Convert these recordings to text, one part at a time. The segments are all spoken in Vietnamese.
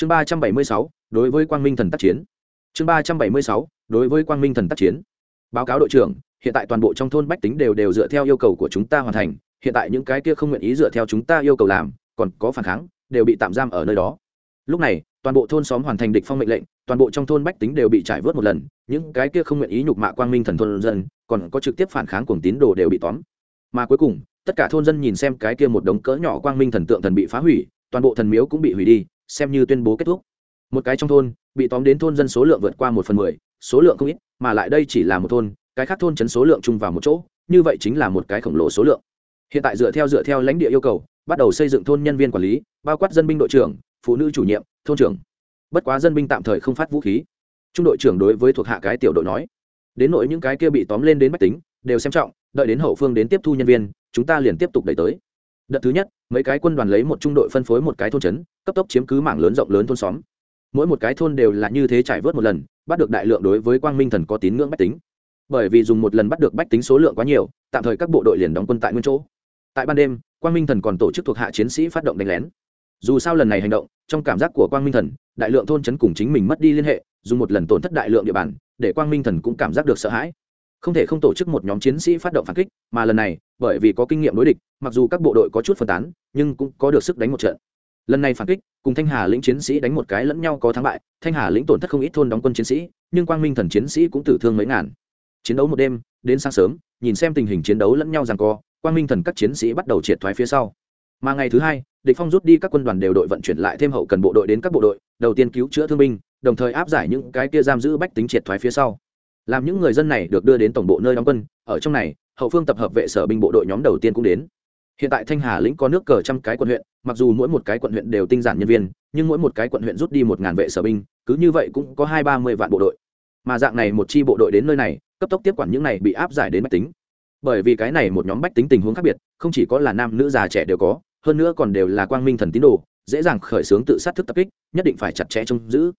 chương ba trăm bảy mươi sáu, đối với quang minh thần tác chiến. Chương ba trăm bảy mươi sáu, đối với quang minh thần tác chiến. Báo cáo đội trưởng, hiện tại toàn bộ trong thôn bách tính đều đều dựa theo yêu cầu của chúng ta hoàn thành. Hiện tại những cái kia không nguyện ý dựa theo chúng ta yêu cầu làm, còn có phản kháng, đều bị tạm giam ở nơi đó. Lúc này, toàn bộ thôn xóm hoàn thành địch phong mệnh lệnh, toàn bộ trong thôn bách tính đều bị trải vớt một lần. Những cái kia không nguyện ý nhục mạ quang minh thần thôn dân, còn có trực tiếp phản kháng cuồng tín đồ đều bị tóm. Mà cuối cùng, tất cả thôn dân nhìn xem cái kia một đống cỡ nhỏ quang minh thần tượng thần bị phá hủy, toàn bộ thần miếu cũng bị hủy đi xem như tuyên bố kết thúc. Một cái trong thôn, bị tóm đến thôn dân số lượng vượt qua một phần mười, số lượng không ít, mà lại đây chỉ là một thôn, cái khác thôn chấn số lượng chung vào một chỗ, như vậy chính là một cái khổng lồ số lượng. Hiện tại dựa theo dựa theo lãnh địa yêu cầu, bắt đầu xây dựng thôn nhân viên quản lý, bao quát dân binh đội trưởng, phụ nữ chủ nhiệm, thôn trưởng. Bất quá dân binh tạm thời không phát vũ khí. Trung đội trưởng đối với thuộc hạ cái tiểu đội nói, đến nội những cái kia bị tóm lên đến bách tính, đều xem trọng, đợi đến hậu phương đến tiếp thu nhân viên, chúng ta liền tiếp tục đẩy tới đợt thứ nhất, mấy cái quân đoàn lấy một trung đội phân phối một cái thôn trấn, cấp tốc chiếm cứ mảng lớn rộng lớn thôn xóm. Mỗi một cái thôn đều là như thế trải vớt một lần, bắt được đại lượng đối với quang minh thần có tín ngưỡng bách tính. Bởi vì dùng một lần bắt được bách tính số lượng quá nhiều, tạm thời các bộ đội liền đóng quân tại nguyên chỗ. Tại ban đêm, quang minh thần còn tổ chức thuộc hạ chiến sĩ phát động đánh lén. Dù sao lần này hành động, trong cảm giác của quang minh thần, đại lượng thôn trấn cùng chính mình mất đi liên hệ, dùng một lần tổn thất đại lượng địa bàn, để quang minh thần cũng cảm giác được sợ hãi không thể không tổ chức một nhóm chiến sĩ phát động phản kích, mà lần này, bởi vì có kinh nghiệm đối địch, mặc dù các bộ đội có chút phân tán, nhưng cũng có được sức đánh một trận. Lần này phản kích, cùng thanh hà lĩnh chiến sĩ đánh một cái lẫn nhau có thắng bại, thanh hà lĩnh tổn thất không ít thôn đóng quân chiến sĩ, nhưng quang minh thần chiến sĩ cũng tử thương mấy ngàn. Chiến đấu một đêm, đến sáng sớm, nhìn xem tình hình chiến đấu lẫn nhau rằng co, quang minh thần các chiến sĩ bắt đầu triệt thoái phía sau. Mà ngày thứ hai, địch phong rút đi các quân đoàn đều đội vận chuyển lại thêm hậu cần bộ đội đến các bộ đội, đầu tiên cứu chữa thương binh, đồng thời áp giải những cái kia giam giữ bách tính triệt thoái phía sau làm những người dân này được đưa đến tổng bộ nơi đóng quân, ở trong này, hậu phương tập hợp vệ sở binh bộ đội nhóm đầu tiên cũng đến. Hiện tại thanh hà lĩnh có nước cờ trăm cái quận huyện, mặc dù mỗi một cái quận huyện đều tinh giản nhân viên, nhưng mỗi một cái quận huyện rút đi một ngàn vệ sở binh, cứ như vậy cũng có hai ba mươi vạn bộ đội. Mà dạng này một chi bộ đội đến nơi này, cấp tốc tiếp quản những này bị áp giải đến bách tính. Bởi vì cái này một nhóm bách tính tình huống khác biệt, không chỉ có là nam nữ già trẻ đều có, hơn nữa còn đều là quang minh thần tín đồ, dễ dàng khởi xướng tự sát thức tập kích, nhất định phải chặt chẽ trông giữ.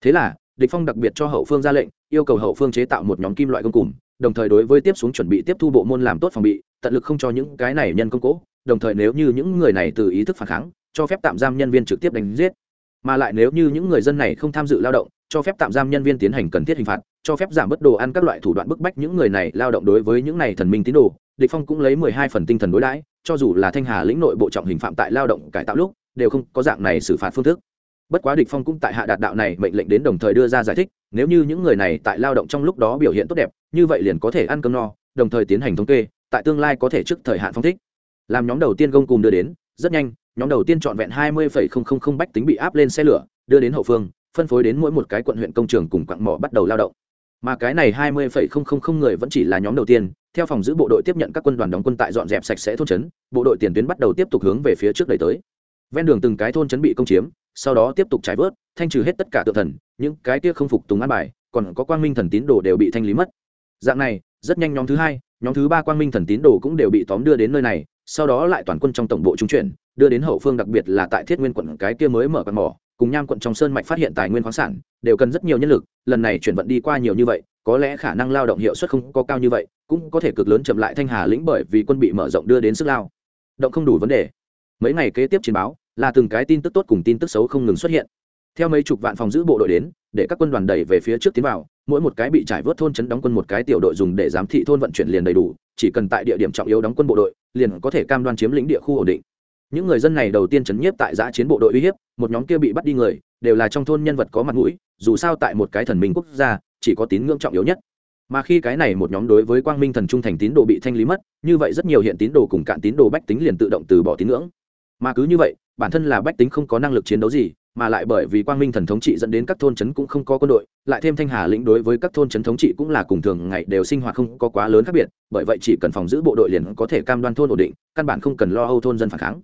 Thế là địch phong đặc biệt cho hậu phương ra lệnh, yêu cầu hậu phương chế tạo một nhóm kim loại công cùng đồng thời đối với tiếp xuống chuẩn bị tiếp thu bộ môn làm tốt phòng bị, tận lực không cho những cái này nhân công cố. Đồng thời nếu như những người này từ ý thức phản kháng, cho phép tạm giam nhân viên trực tiếp đánh giết. Mà lại nếu như những người dân này không tham dự lao động, cho phép tạm giam nhân viên tiến hành cần thiết hình phạt, cho phép giảm bớt đồ ăn các loại thủ đoạn bức bách những người này lao động đối với những này thần minh tín đồ. Địch phong cũng lấy mười hai phần tinh thần đối đãi, cho dù là thanh hà lĩnh nội bộ trọng hình phạm tại lao động cải tạo lúc, đều không có dạng này xử phạt phương thức bất quá địch phong cũng tại hạ đạt đạo này mệnh lệnh đến đồng thời đưa ra giải thích, nếu như những người này tại lao động trong lúc đó biểu hiện tốt đẹp, như vậy liền có thể ăn cơm no, đồng thời tiến hành thống kê, tại tương lai có thể trước thời hạn phong thích. Làm nhóm đầu tiên gông cùng đưa đến, rất nhanh, nhóm đầu tiên chọn vẹn hai mươi bách tính bị áp lên xe lửa, đưa đến hậu phương, phân phối đến mỗi một cái quận huyện công trường cùng quặng mỏ bắt đầu lao động. Mà cái này hai mươi người vẫn chỉ là nhóm đầu tiên, theo phòng giữ bộ đội tiếp nhận các quân đoàn đóng quân tại dọn dẹp sạch sẽ thôn trấn, bộ đội tiền tuyến bắt đầu tiếp tục hướng về phía trước đẩy tới ven đường từng cái thôn trấn bị công chiếm, sau đó tiếp tục trái vớt, thanh trừ hết tất cả tự thần, những cái kia không phục tùng an bài, còn có quang minh thần tín đồ đều bị thanh lý mất. Dạng này, rất nhanh nhóm thứ hai, nhóm thứ ba quang minh thần tín đồ cũng đều bị tóm đưa đến nơi này, sau đó lại toàn quân trong tổng bộ trung chuyển, đưa đến hậu phương đặc biệt là tại thiết nguyên quận cái kia mới mở quạt mỏ, cùng nham quận trong sơn mạch phát hiện tài nguyên khoáng sản, đều cần rất nhiều nhân lực, lần này chuyển vận đi qua nhiều như vậy, có lẽ khả năng lao động hiệu suất không có cao như vậy, cũng có thể cực lớn chậm lại thanh hà lĩnh bởi vì quân bị mở rộng đưa đến sức lao. Động không đủ vấn đề mấy ngày kế tiếp chiến báo, là từng cái tin tức tốt cùng tin tức xấu không ngừng xuất hiện. Theo mấy chục vạn phòng giữ bộ đội đến, để các quân đoàn đẩy về phía trước tiến vào, mỗi một cái bị trải vớt thôn chấn đóng quân một cái tiểu đội dùng để giám thị thôn vận chuyển liền đầy đủ, chỉ cần tại địa điểm trọng yếu đóng quân bộ đội, liền có thể cam đoan chiếm lĩnh địa khu ổn định. Những người dân này đầu tiên chấn nhiếp tại giã chiến bộ đội uy hiếp, một nhóm kia bị bắt đi người, đều là trong thôn nhân vật có mặt mũi, dù sao tại một cái thần minh quốc gia, chỉ có tín ngưỡng trọng yếu nhất. Mà khi cái này một nhóm đối với quang minh thần trung thành tín đồ bị thanh lý mất, như vậy rất nhiều hiện tín đồ cùng cạn tín đồ bách tính liền tự động từ bỏ tín ngưỡng mà cứ như vậy, bản thân là bách tính không có năng lực chiến đấu gì, mà lại bởi vì quang minh thần thống trị dẫn đến các thôn trấn cũng không có quân đội, lại thêm thanh hà lĩnh đối với các thôn trấn thống trị cũng là cùng thường, ngày đều sinh hoạt không có quá lớn khác biệt, bởi vậy chỉ cần phòng giữ bộ đội liền có thể cam đoan thôn ổn định, căn bản không cần lo âu thôn dân phản kháng.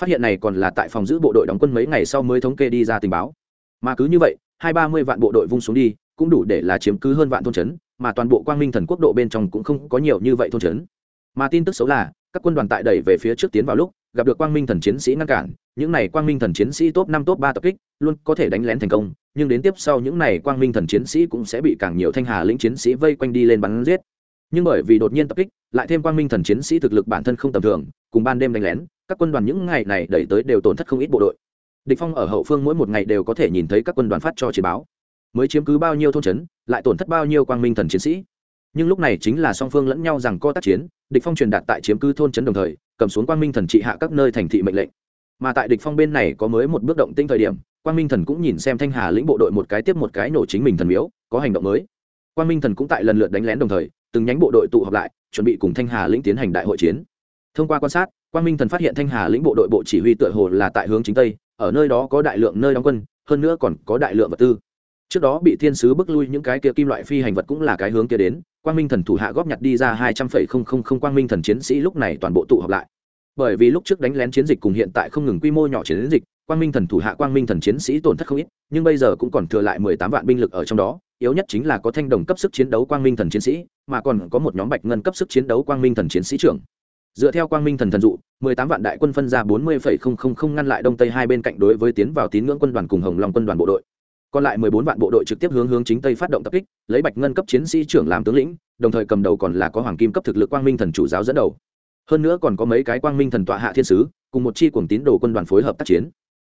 Phát hiện này còn là tại phòng giữ bộ đội đóng quân mấy ngày sau mới thống kê đi ra tình báo. Mà cứ như vậy, hai ba mươi vạn bộ đội vung xuống đi, cũng đủ để là chiếm cứ hơn vạn thôn trấn, mà toàn bộ quang minh thần quốc độ bên trong cũng không có nhiều như vậy thôn trấn. Mà tin tức xấu là, các quân đoàn tại đẩy về phía trước tiến vào lúc gặp được quang minh thần chiến sĩ ngăn cản, những này quang minh thần chiến sĩ top năm, top ba tập kích, luôn có thể đánh lén thành công, nhưng đến tiếp sau những này quang minh thần chiến sĩ cũng sẽ bị càng nhiều thanh hà lĩnh chiến sĩ vây quanh đi lên bắn giết. Nhưng bởi vì đột nhiên tập kích, lại thêm quang minh thần chiến sĩ thực lực bản thân không tầm thường, cùng ban đêm đánh lén, các quân đoàn những ngày này đẩy tới đều tổn thất không ít bộ đội. Địch phong ở hậu phương mỗi một ngày đều có thể nhìn thấy các quân đoàn phát cho chỉ báo. Mới chiếm cứ bao nhiêu thôn trấn, lại tổn thất bao nhiêu quang minh thần chiến sĩ nhưng lúc này chính là song phương lẫn nhau rằng co tác chiến, địch phong truyền đạt tại chiếm cứ thôn trấn đồng thời, cầm xuống quang minh thần trị hạ các nơi thành thị mệnh lệnh. Mà tại địch phong bên này có mới một bước động tinh thời điểm, quang minh thần cũng nhìn xem thanh hà lĩnh bộ đội một cái tiếp một cái nổ chính mình thần miếu, có hành động mới. Quang minh thần cũng tại lần lượt đánh lén đồng thời, từng nhánh bộ đội tụ họp lại, chuẩn bị cùng thanh hà lĩnh tiến hành đại hội chiến. Thông qua quan sát, quang minh thần phát hiện thanh hà lĩnh bộ đội bộ chỉ huy tựa hồ là tại hướng chính tây, ở nơi đó có đại lượng nơi đóng quân, hơn nữa còn có đại lượng vật tư trước đó bị thiên sứ bức lui những cái kia kim loại phi hành vật cũng là cái hướng kia đến, quang minh thần thủ hạ góp nhặt đi ra hai trăm phẩy không không không quang minh thần chiến sĩ lúc này toàn bộ tụ họp lại. Bởi vì lúc trước đánh lén chiến dịch cùng hiện tại không ngừng quy mô nhỏ chiến dịch, quang minh thần thủ hạ quang minh thần chiến sĩ tổn thất không ít, nhưng bây giờ cũng còn thừa lại mười tám vạn binh lực ở trong đó, yếu nhất chính là có thanh đồng cấp sức chiến đấu quang minh thần chiến sĩ, mà còn có một nhóm bạch ngân cấp sức chiến đấu quang minh thần chiến sĩ trưởng. Dựa theo quang minh thần thần dụ, mười tám vạn đại quân phân ra bốn mươi phẩy không không không ngăn lại đông tây hai bên cạnh đối với tiến vào tín ngưỡng quân đoàn cùng hồng long quân đoàn bộ đội còn lại mười bốn vạn bộ đội trực tiếp hướng hướng chính tây phát động tập kích, lấy bạch ngân cấp chiến sĩ trưởng làm tướng lĩnh, đồng thời cầm đầu còn là có hoàng kim cấp thực lực quang minh thần chủ giáo dẫn đầu. Hơn nữa còn có mấy cái quang minh thần tọa hạ thiên sứ, cùng một chi cuồng tín đồ quân đoàn phối hợp tác chiến.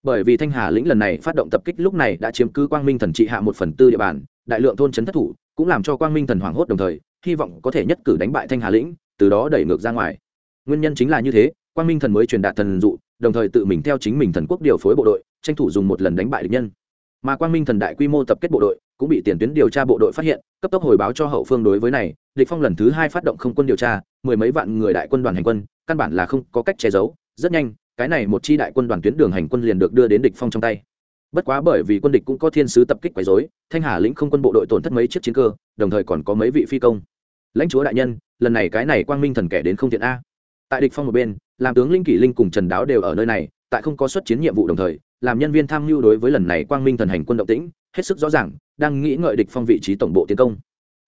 Bởi vì thanh hà lĩnh lần này phát động tập kích lúc này đã chiếm cứ quang minh thần trị hạ một phần tư địa bàn, đại lượng thôn trấn thất thủ, cũng làm cho quang minh thần hoảng hốt đồng thời, hy vọng có thể nhất cử đánh bại thanh hà lĩnh, từ đó đẩy ngược ra ngoài. Nguyên nhân chính là như thế, quang minh thần mới truyền đạt thần dụ, đồng thời tự mình theo chính mình thần quốc điều phối bộ đội, tranh thủ dùng một lần đánh bại địch nhân mà quang minh thần đại quy mô tập kết bộ đội cũng bị tiền tuyến điều tra bộ đội phát hiện, cấp tốc hồi báo cho hậu phương đối với này. Địch phong lần thứ hai phát động không quân điều tra, mười mấy vạn người đại quân đoàn hành quân, căn bản là không có cách che giấu. Rất nhanh, cái này một chi đại quân đoàn tuyến đường hành quân liền được đưa đến địch phong trong tay. Bất quá bởi vì quân địch cũng có thiên sứ tập kích quấy rối, thanh hà lĩnh không quân bộ đội tổn thất mấy chiếc chiến cơ, đồng thời còn có mấy vị phi công. Lãnh chúa đại nhân, lần này cái này quang minh thần kẻ đến không thiện a. Tại địch phong một bên, làm tướng linh kỷ linh cùng trần đáo đều ở nơi này tại không có xuất chiến nhiệm vụ đồng thời, làm nhân viên tham mưu đối với lần này quang minh thần hành quân động tĩnh, hết sức rõ ràng, đang nghĩ ngợi địch phong vị trí tổng bộ tiến công.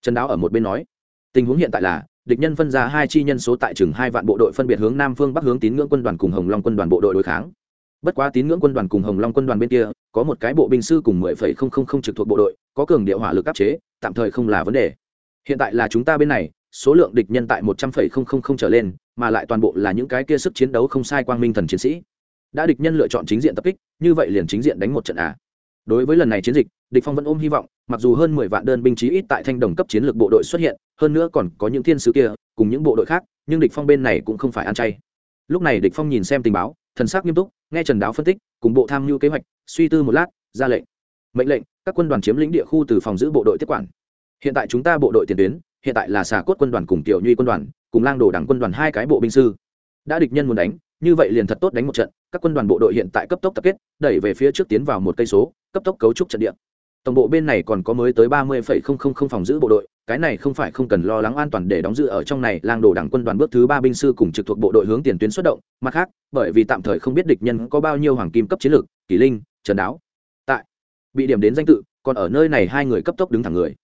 Trần đáo ở một bên nói, tình huống hiện tại là, địch nhân phân ra hai chi nhân số tại chừng hai vạn bộ đội phân biệt hướng nam phương bắc hướng tín ngưỡng quân đoàn cùng hồng long quân đoàn bộ đội đối kháng. Bất quá tín ngưỡng quân đoàn cùng hồng long quân đoàn bên kia, có một cái bộ binh sư cùng mười phẩy không không không trực thuộc bộ đội, có cường địa hỏa lực áp chế, tạm thời không là vấn đề. Hiện tại là chúng ta bên này, số lượng địch nhân tại một trăm phẩy không không không trở lên, mà lại toàn bộ là những cái kia sức chiến đấu không sai quang minh thần chiến sĩ đã địch nhân lựa chọn chính diện tập kích, như vậy liền chính diện đánh một trận à. Đối với lần này chiến dịch, địch phong vẫn ôm hy vọng, mặc dù hơn mười vạn đơn binh chí ít tại thanh đồng cấp chiến lược bộ đội xuất hiện, hơn nữa còn có những thiên sứ kia, cùng những bộ đội khác, nhưng địch phong bên này cũng không phải ăn chay. Lúc này địch phong nhìn xem tình báo, thần sắc nghiêm túc, nghe trần đáo phân tích, cùng bộ tham mưu kế hoạch, suy tư một lát, ra lệnh. Mệnh lệnh, các quân đoàn chiếm lĩnh địa khu từ phòng giữ bộ đội tiếp quản. Hiện tại chúng ta bộ đội tiền tuyến, hiện tại là xà cốt quân đoàn cùng tiểu nhuy quân đoàn, cùng lang đồ đảng quân đoàn hai cái bộ binh sư. Đã địch nhân muốn đánh, như vậy liền thật tốt đánh một trận các quân đoàn bộ đội hiện tại cấp tốc tập kết, đẩy về phía trước tiến vào một cây số, cấp tốc cấu trúc trận địa. Tổng bộ bên này còn có mới tới ba mươi phòng giữ bộ đội, cái này không phải không cần lo lắng an toàn để đóng giữ ở trong này, lang đồ đảng quân đoàn bước thứ ba binh sư cùng trực thuộc bộ đội hướng tiền tuyến xuất động, mặt khác, bởi vì tạm thời không biết địch nhân có bao nhiêu hoàng kim cấp chiến lược, kỷ linh, trần đáo. Tại, bị điểm đến danh tự, còn ở nơi này hai người cấp tốc đứng thẳng người.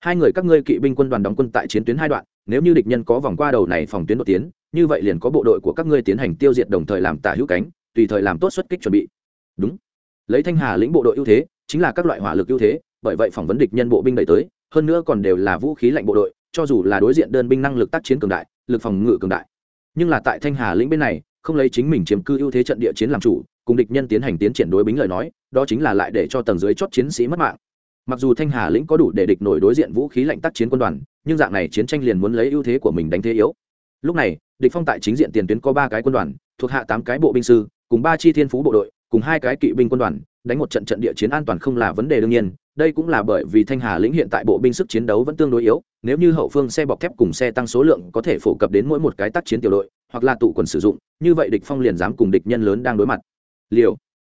Hai người các ngươi kỵ binh quân đoàn đóng quân tại chiến tuyến hai đoạn, nếu như địch nhân có vòng qua đầu này phòng tuyến đột tiến, như vậy liền có bộ đội của các ngươi tiến hành tiêu diệt đồng thời làm tả hữu cánh tùy thời làm tốt xuất kích chuẩn bị. Đúng. Lấy thanh hà lĩnh bộ đội ưu thế, chính là các loại hỏa lực ưu thế, bởi vậy phỏng vấn địch nhân bộ binh đẩy tới, hơn nữa còn đều là vũ khí lạnh bộ đội, cho dù là đối diện đơn binh năng lực tác chiến cường đại, lực phòng ngự cường đại. Nhưng là tại thanh hà lĩnh bên này, không lấy chính mình chiếm cư ưu thế trận địa chiến làm chủ, cùng địch nhân tiến hành tiến triển đối bính lời nói, đó chính là lại để cho tầng dưới chót chiến sĩ mất mạng. Mặc dù thanh hà lĩnh có đủ để địch nổi đối diện vũ khí lạnh tác chiến quân đoàn, nhưng dạng này chiến tranh liền muốn lấy ưu thế của mình đánh thế yếu. Lúc này, địch phong tại chính diện tiền tuyến có ba cái quân đoàn, thuộc hạ tám cái bộ binh sư cùng ba chi thiên phú bộ đội, cùng hai cái kỵ binh quân đoàn, đánh một trận trận địa chiến an toàn không là vấn đề đương nhiên, đây cũng là bởi vì thanh hà lĩnh hiện tại bộ binh sức chiến đấu vẫn tương đối yếu, nếu như hậu phương xe bọc thép cùng xe tăng số lượng có thể phổ cập đến mỗi một cái tác chiến tiểu đội, hoặc là tụ quần sử dụng, như vậy địch phong liền dám cùng địch nhân lớn đang đối mặt. Liều.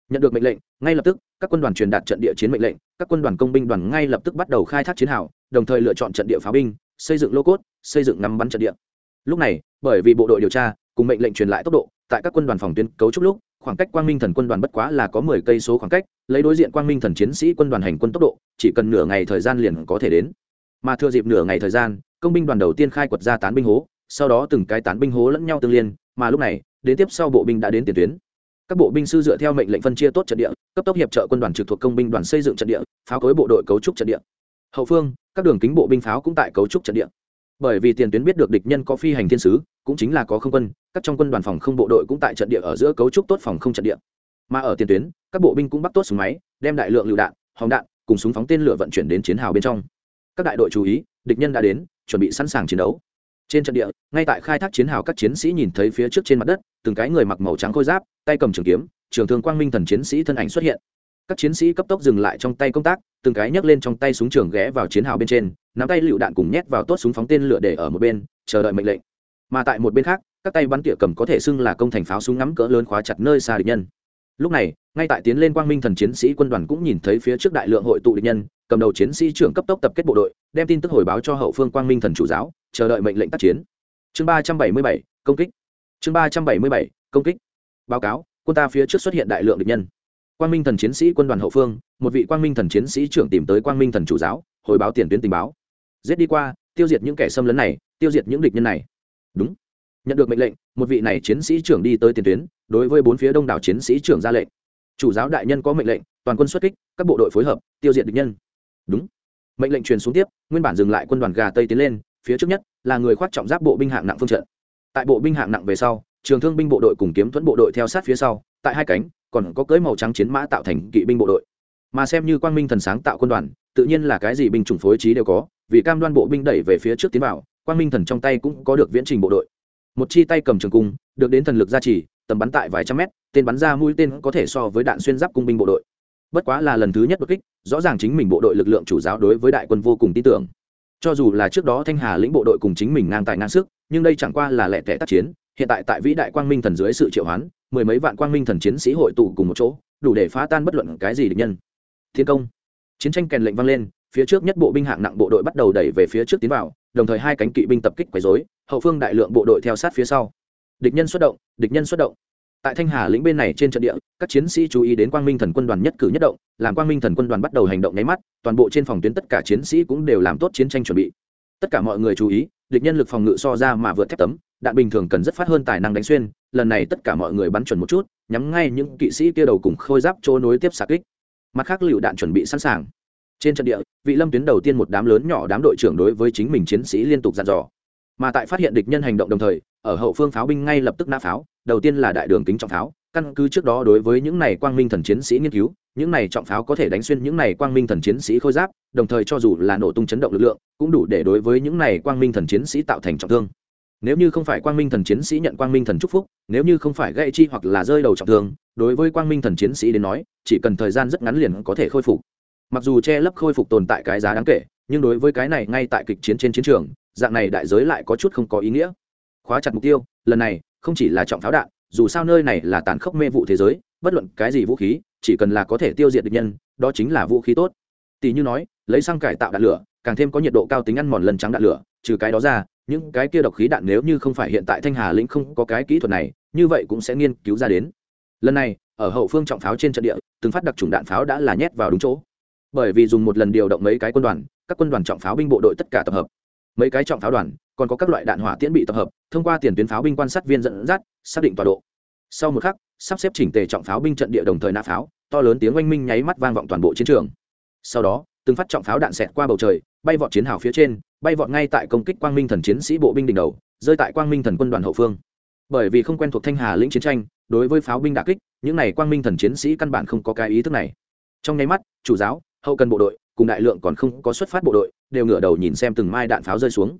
Nhận được mệnh lệnh, ngay lập tức, các quân đoàn truyền đạt trận địa chiến mệnh lệnh, các quân đoàn công binh đoàn ngay lập tức bắt đầu khai thác chiến hào, đồng thời lựa chọn trận địa pháo binh, xây dựng lô cốt, xây dựng ngắm bắn trận địa. Lúc này, bởi vì bộ đội điều tra, cùng mệnh lệnh truyền lại tốc độ tại các quân đoàn phòng tuyến cấu trúc lúc, khoảng cách quang minh thần quân đoàn bất quá là có mười cây số khoảng cách, lấy đối diện quang minh thần chiến sĩ quân đoàn hành quân tốc độ, chỉ cần nửa ngày thời gian liền có thể đến. Mà thừa dịp nửa ngày thời gian, công binh đoàn đầu tiên khai quật ra tán binh hố, sau đó từng cái tán binh hố lẫn nhau tương liên, mà lúc này, đến tiếp sau bộ binh đã đến tiền tuyến. Các bộ binh sư dựa theo mệnh lệnh phân chia tốt trận địa, cấp tốc hiệp trợ quân đoàn trực thuộc công binh đoàn xây dựng trận địa, pháo cối bộ đội cấu trúc trận địa. Hậu phương, các đường kính bộ binh pháo cũng tại cấu trúc trận địa bởi vì tiền tuyến biết được địch nhân có phi hành thiên sứ, cũng chính là có không quân, các trong quân đoàn phòng không bộ đội cũng tại trận địa ở giữa cấu trúc tốt phòng không trận địa. Mà ở tiền tuyến, các bộ binh cũng bắt tốt súng máy, đem đại lượng lựu đạn, hòng đạn cùng súng phóng tên lửa vận chuyển đến chiến hào bên trong. Các đại đội chú ý, địch nhân đã đến, chuẩn bị sẵn sàng chiến đấu. Trên trận địa, ngay tại khai thác chiến hào các chiến sĩ nhìn thấy phía trước trên mặt đất, từng cái người mặc màu trắng khôi giáp, tay cầm trường kiếm, trường thương quang minh thần chiến sĩ thân ảnh xuất hiện. Các chiến sĩ cấp tốc dừng lại trong tay công tác, từng cái nhấc lên trong tay súng trường ghé vào chiến hào bên trên nắm tay lựu đạn cùng nhét vào tốt súng phóng tên lửa để ở một bên, chờ đợi mệnh lệnh. Mà tại một bên khác, các tay bắn tỉa cầm có thể xưng là công thành pháo súng ngắm cỡ lớn khóa chặt nơi xa địch nhân. Lúc này, ngay tại tiến lên quang minh thần chiến sĩ quân đoàn cũng nhìn thấy phía trước đại lượng hội tụ địch nhân, cầm đầu chiến sĩ trưởng cấp tốc tập kết bộ đội, đem tin tức hồi báo cho hậu phương quang minh thần chủ giáo, chờ đợi mệnh lệnh tác chiến. Chương ba trăm bảy mươi bảy, công kích. Chương ba trăm bảy mươi bảy, công kích. Báo cáo, quân ta phía trước xuất hiện đại lượng địch nhân. Quang minh thần chiến sĩ quân đoàn hậu phương, một vị quang minh thần chiến sĩ trưởng tìm tới quang minh thần chủ giáo, hồi báo tiền tuyến tình báo giết đi qua, tiêu diệt những kẻ xâm lấn này, tiêu diệt những địch nhân này. Đúng. Nhận được mệnh lệnh, một vị này chiến sĩ trưởng đi tới tiền tuyến, đối với bốn phía đông đảo chiến sĩ trưởng ra lệnh. Chủ giáo đại nhân có mệnh lệnh, toàn quân xuất kích, các bộ đội phối hợp, tiêu diệt địch nhân. Đúng. Mệnh lệnh truyền xuống tiếp, nguyên bản dừng lại quân đoàn gà tây tiến lên, phía trước nhất là người khoác trọng giáp bộ binh hạng nặng phương trận. Tại bộ binh hạng nặng về sau, trường thương binh bộ đội cùng kiếm thuẫn bộ đội theo sát phía sau, tại hai cánh, còn có cưới màu trắng chiến mã tạo thành kỵ binh bộ đội. Mà xem như quang minh thần sáng tạo quân đoàn, tự nhiên là cái gì binh chủng phối trí đều có vì cam đoan bộ binh đẩy về phía trước tiến vào, quang minh thần trong tay cũng có được viễn trình bộ đội. Một chi tay cầm trường cung, được đến thần lực gia trì, tầm bắn tại vài trăm mét, tên bắn ra mũi tên có thể so với đạn xuyên giáp cung binh bộ đội. Bất quá là lần thứ nhất đột kích, rõ ràng chính mình bộ đội lực lượng chủ giáo đối với đại quân vô cùng tin tưởng. Cho dù là trước đó thanh hà lĩnh bộ đội cùng chính mình ngang tài ngang sức, nhưng đây chẳng qua là lẻ tẻ tác chiến, hiện tại tại vĩ đại quang minh thần dưới sự triệu hoán, mười mấy vạn quang minh thần chiến sĩ hội tụ cùng một chỗ, đủ để phá tan bất luận cái gì địch nhân. Thiên công. Chiến tranh kèn lệnh vang lên phía trước nhất bộ binh hạng nặng bộ đội bắt đầu đẩy về phía trước tiến vào, đồng thời hai cánh kỵ binh tập kích quấy rối, hậu phương đại lượng bộ đội theo sát phía sau. Địch nhân xuất động, địch nhân xuất động. Tại thanh hà lĩnh bên này trên trận địa, các chiến sĩ chú ý đến quang minh thần quân đoàn nhất cử nhất động, làm quang minh thần quân đoàn bắt đầu hành động nháy mắt, toàn bộ trên phòng tuyến tất cả chiến sĩ cũng đều làm tốt chiến tranh chuẩn bị. Tất cả mọi người chú ý, địch nhân lực phòng ngự so ra mà vượt thép tấm, đạn bình thường cần rất phát hơn tài năng đánh xuyên, lần này tất cả mọi người bắn chuẩn một chút, nhắm ngay những kỵ sĩ kia đầu cùng khôi giáp trôi nối tiếp xạ kích. Mặt khác, lựu đạn chuẩn bị sẵn sàng trên trận địa, vị lâm tuyến đầu tiên một đám lớn nhỏ đám đội trưởng đối với chính mình chiến sĩ liên tục dặn dò. Mà tại phát hiện địch nhân hành động đồng thời, ở hậu phương pháo binh ngay lập tức nã pháo, đầu tiên là đại đường kính trọng pháo. Căn cứ trước đó đối với những này quang minh thần chiến sĩ nghiên cứu, những này trọng pháo có thể đánh xuyên những này quang minh thần chiến sĩ khôi giáp, đồng thời cho dù là nổ tung chấn động lực lượng, cũng đủ để đối với những này quang minh thần chiến sĩ tạo thành trọng thương. Nếu như không phải quang minh thần chiến sĩ nhận quang minh thần chúc phúc, nếu như không phải gãy chi hoặc là rơi đầu trọng thương, đối với quang minh thần chiến sĩ đến nói, chỉ cần thời gian rất ngắn liền có thể khôi phục mặc dù che lấp khôi phục tồn tại cái giá đáng kể, nhưng đối với cái này ngay tại kịch chiến trên chiến trường, dạng này đại giới lại có chút không có ý nghĩa. Khóa chặt mục tiêu, lần này, không chỉ là trọng pháo đạn, dù sao nơi này là tàn khốc mê vụ thế giới, bất luận cái gì vũ khí, chỉ cần là có thể tiêu diệt địch nhân, đó chính là vũ khí tốt. Tỷ như nói, lấy xăng cải tạo đạn lửa, càng thêm có nhiệt độ cao tính ăn mòn lần trắng đạn lửa, trừ cái đó ra, những cái kia độc khí đạn nếu như không phải hiện tại thanh hà lĩnh không có cái kỹ thuật này, như vậy cũng sẽ nghiên cứu ra đến. Lần này, ở hậu phương trọng pháo trên trận địa, từng phát đặc trùng đạn pháo đã là nhét vào đúng chỗ bởi vì dùng một lần điều động mấy cái quân đoàn, các quân đoàn trọng pháo binh bộ đội tất cả tập hợp. Mấy cái trọng pháo đoàn, còn có các loại đạn hỏa tiễn bị tập hợp, thông qua tiền tuyến pháo binh quan sát viên dẫn dắt, xác định tọa độ. Sau một khắc, sắp xếp chỉnh tề trọng pháo binh trận địa đồng thời nã pháo, to lớn tiếng oanh minh nháy mắt vang vọng toàn bộ chiến trường. Sau đó, từng phát trọng pháo đạn xẹt qua bầu trời, bay vọt chiến hào phía trên, bay vọt ngay tại công kích quang minh thần chiến sĩ bộ binh đỉnh đầu, rơi tại quang minh thần quân đoàn hậu phương. Bởi vì không quen thuộc thanh hà lĩnh chiến tranh, đối với pháo binh đà kích, những này quang minh thần chiến sĩ căn bản không có cái ý thức này. Trong nháy mắt, chủ giáo hậu cần bộ đội, cùng đại lượng còn không có xuất phát bộ đội, đều ngửa đầu nhìn xem từng mai đạn pháo rơi xuống.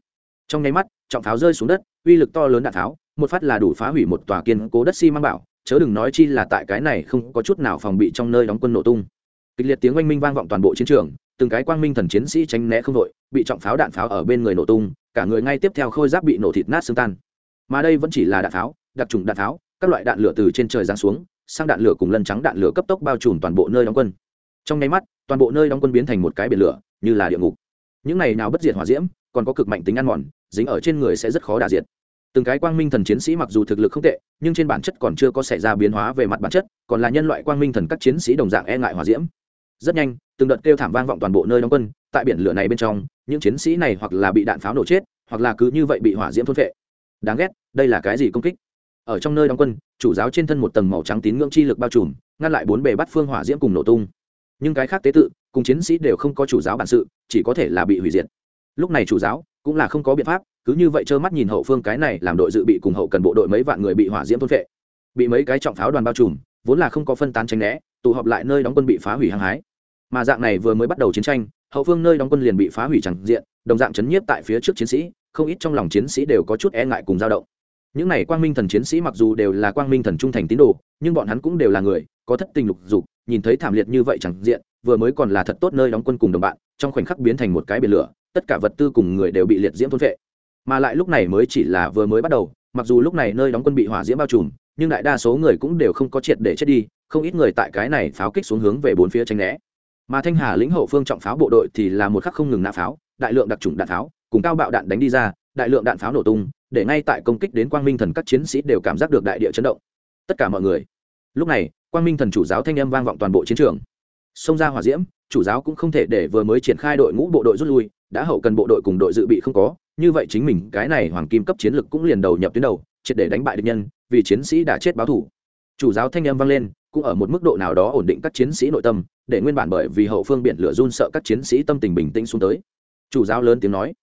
Trong nháy mắt, trọng pháo rơi xuống đất, uy lực to lớn đạn pháo, một phát là đủ phá hủy một tòa kiên cố đất xi、si、mang bảo, chớ đừng nói chi là tại cái này không có chút nào phòng bị trong nơi đóng quân nổ tung. Kịch liệt tiếng oanh minh vang vọng toàn bộ chiến trường, từng cái quang minh thần chiến sĩ tránh né không đội, bị trọng pháo đạn pháo ở bên người nổ tung, cả người ngay tiếp theo khôi giáp bị nổ thịt nát xương tan. Mà đây vẫn chỉ là đạn pháo, đặc trùng đạn pháo, các loại đạn lửa từ trên trời giáng xuống, sang đạn lửa cùng lân trắng đạn lửa cấp tốc bao trùm toàn bộ nơi đóng quân trong nháy mắt, toàn bộ nơi đóng quân biến thành một cái biển lửa, như là địa ngục. Những này nào bất diệt hỏa diễm, còn có cực mạnh tính ăn mòn, dính ở trên người sẽ rất khó đả diệt. Từng cái quang minh thần chiến sĩ mặc dù thực lực không tệ, nhưng trên bản chất còn chưa có xảy ra biến hóa về mặt bản chất, còn là nhân loại quang minh thần các chiến sĩ đồng dạng e ngại hỏa diễm. Rất nhanh, từng đợt kêu thảm vang vọng toàn bộ nơi đóng quân, tại biển lửa này bên trong, những chiến sĩ này hoặc là bị đạn pháo nổ chết, hoặc là cứ như vậy bị hỏa diễm thôn vệ đáng ghét, đây là cái gì công kích? Ở trong nơi đóng quân, chủ giáo trên thân một tầng màu trắng tín ngưỡng chi lực bao trùm, ngăn lại bốn bề bắt phương hỏa diễm cùng nổ tung nhưng cái khác tế tự, cùng chiến sĩ đều không có chủ giáo bản sự, chỉ có thể là bị hủy diệt. Lúc này chủ giáo cũng là không có biện pháp, cứ như vậy trơ mắt nhìn hậu phương cái này làm đội dự bị cùng hậu cần bộ đội mấy vạn người bị hỏa diễm thôn vệ bị mấy cái trọng pháo đoàn bao trùm, vốn là không có phân tán tránh né, tụ họp lại nơi đóng quân bị phá hủy hăng hái. Mà dạng này vừa mới bắt đầu chiến tranh, hậu phương nơi đóng quân liền bị phá hủy chẳng diện, đồng dạng chấn nhiếp tại phía trước chiến sĩ, không ít trong lòng chiến sĩ đều có chút e ngại cùng dao động những này quang minh thần chiến sĩ mặc dù đều là quang minh thần trung thành tín đồ, nhưng bọn hắn cũng đều là người, có thất tình lục dục, nhìn thấy thảm liệt như vậy chẳng diện, vừa mới còn là thật tốt nơi đóng quân cùng đồng bạn, trong khoảnh khắc biến thành một cái biển lửa, tất cả vật tư cùng người đều bị liệt diễm thôn vệ mà lại lúc này mới chỉ là vừa mới bắt đầu, mặc dù lúc này nơi đóng quân bị hỏa diễm bao trùm, nhưng đại đa số người cũng đều không có triệt để chết đi, không ít người tại cái này pháo kích xuống hướng về bốn phía tranh né. Mà thanh hà lĩnh hậu phương trọng pháo bộ đội thì là một khắc không ngừng nã pháo, đại lượng đặc trùng đạn pháo, cùng cao bạo đạn đánh đi ra, đại lượng đạn pháo nổ tung để ngay tại công kích đến quang minh thần các chiến sĩ đều cảm giác được đại địa chấn động. Tất cả mọi người. Lúc này, quang minh thần chủ giáo thanh âm vang vọng toàn bộ chiến trường. Xông ra hỏa diễm, chủ giáo cũng không thể để vừa mới triển khai đội ngũ bộ đội rút lui, đã hậu cần bộ đội cùng đội dự bị không có, như vậy chính mình, cái này hoàng kim cấp chiến lực cũng liền đầu nhập tuyến đầu, triệt để đánh bại địch nhân, vì chiến sĩ đã chết báo thủ chủ giáo thanh âm vang lên, cũng ở một mức độ nào đó ổn định các chiến sĩ nội tâm, để nguyên bản bởi vì hậu phương biển lửa run sợ các chiến sĩ tâm tình bình tĩnh xuống tới. Chủ giáo lớn tiếng nói,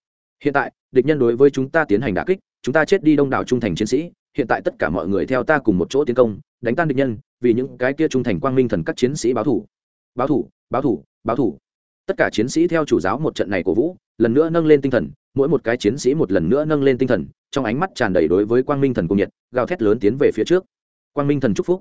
hiện tại, địch nhân đối với chúng ta tiến hành đả kích chúng ta chết đi đông đảo trung thành chiến sĩ, hiện tại tất cả mọi người theo ta cùng một chỗ tiến công, đánh tan địch nhân, vì những cái kia trung thành quang minh thần các chiến sĩ báo thủ. Báo thủ báo thủ báo thủ. Tất cả chiến sĩ theo chủ giáo một trận này cổ vũ, lần nữa nâng lên tinh thần, mỗi một cái chiến sĩ một lần nữa nâng lên tinh thần, trong ánh mắt tràn đầy đối với quang minh thần cung nhiệt, gào thét lớn tiến về phía trước. Quang minh thần chúc phúc.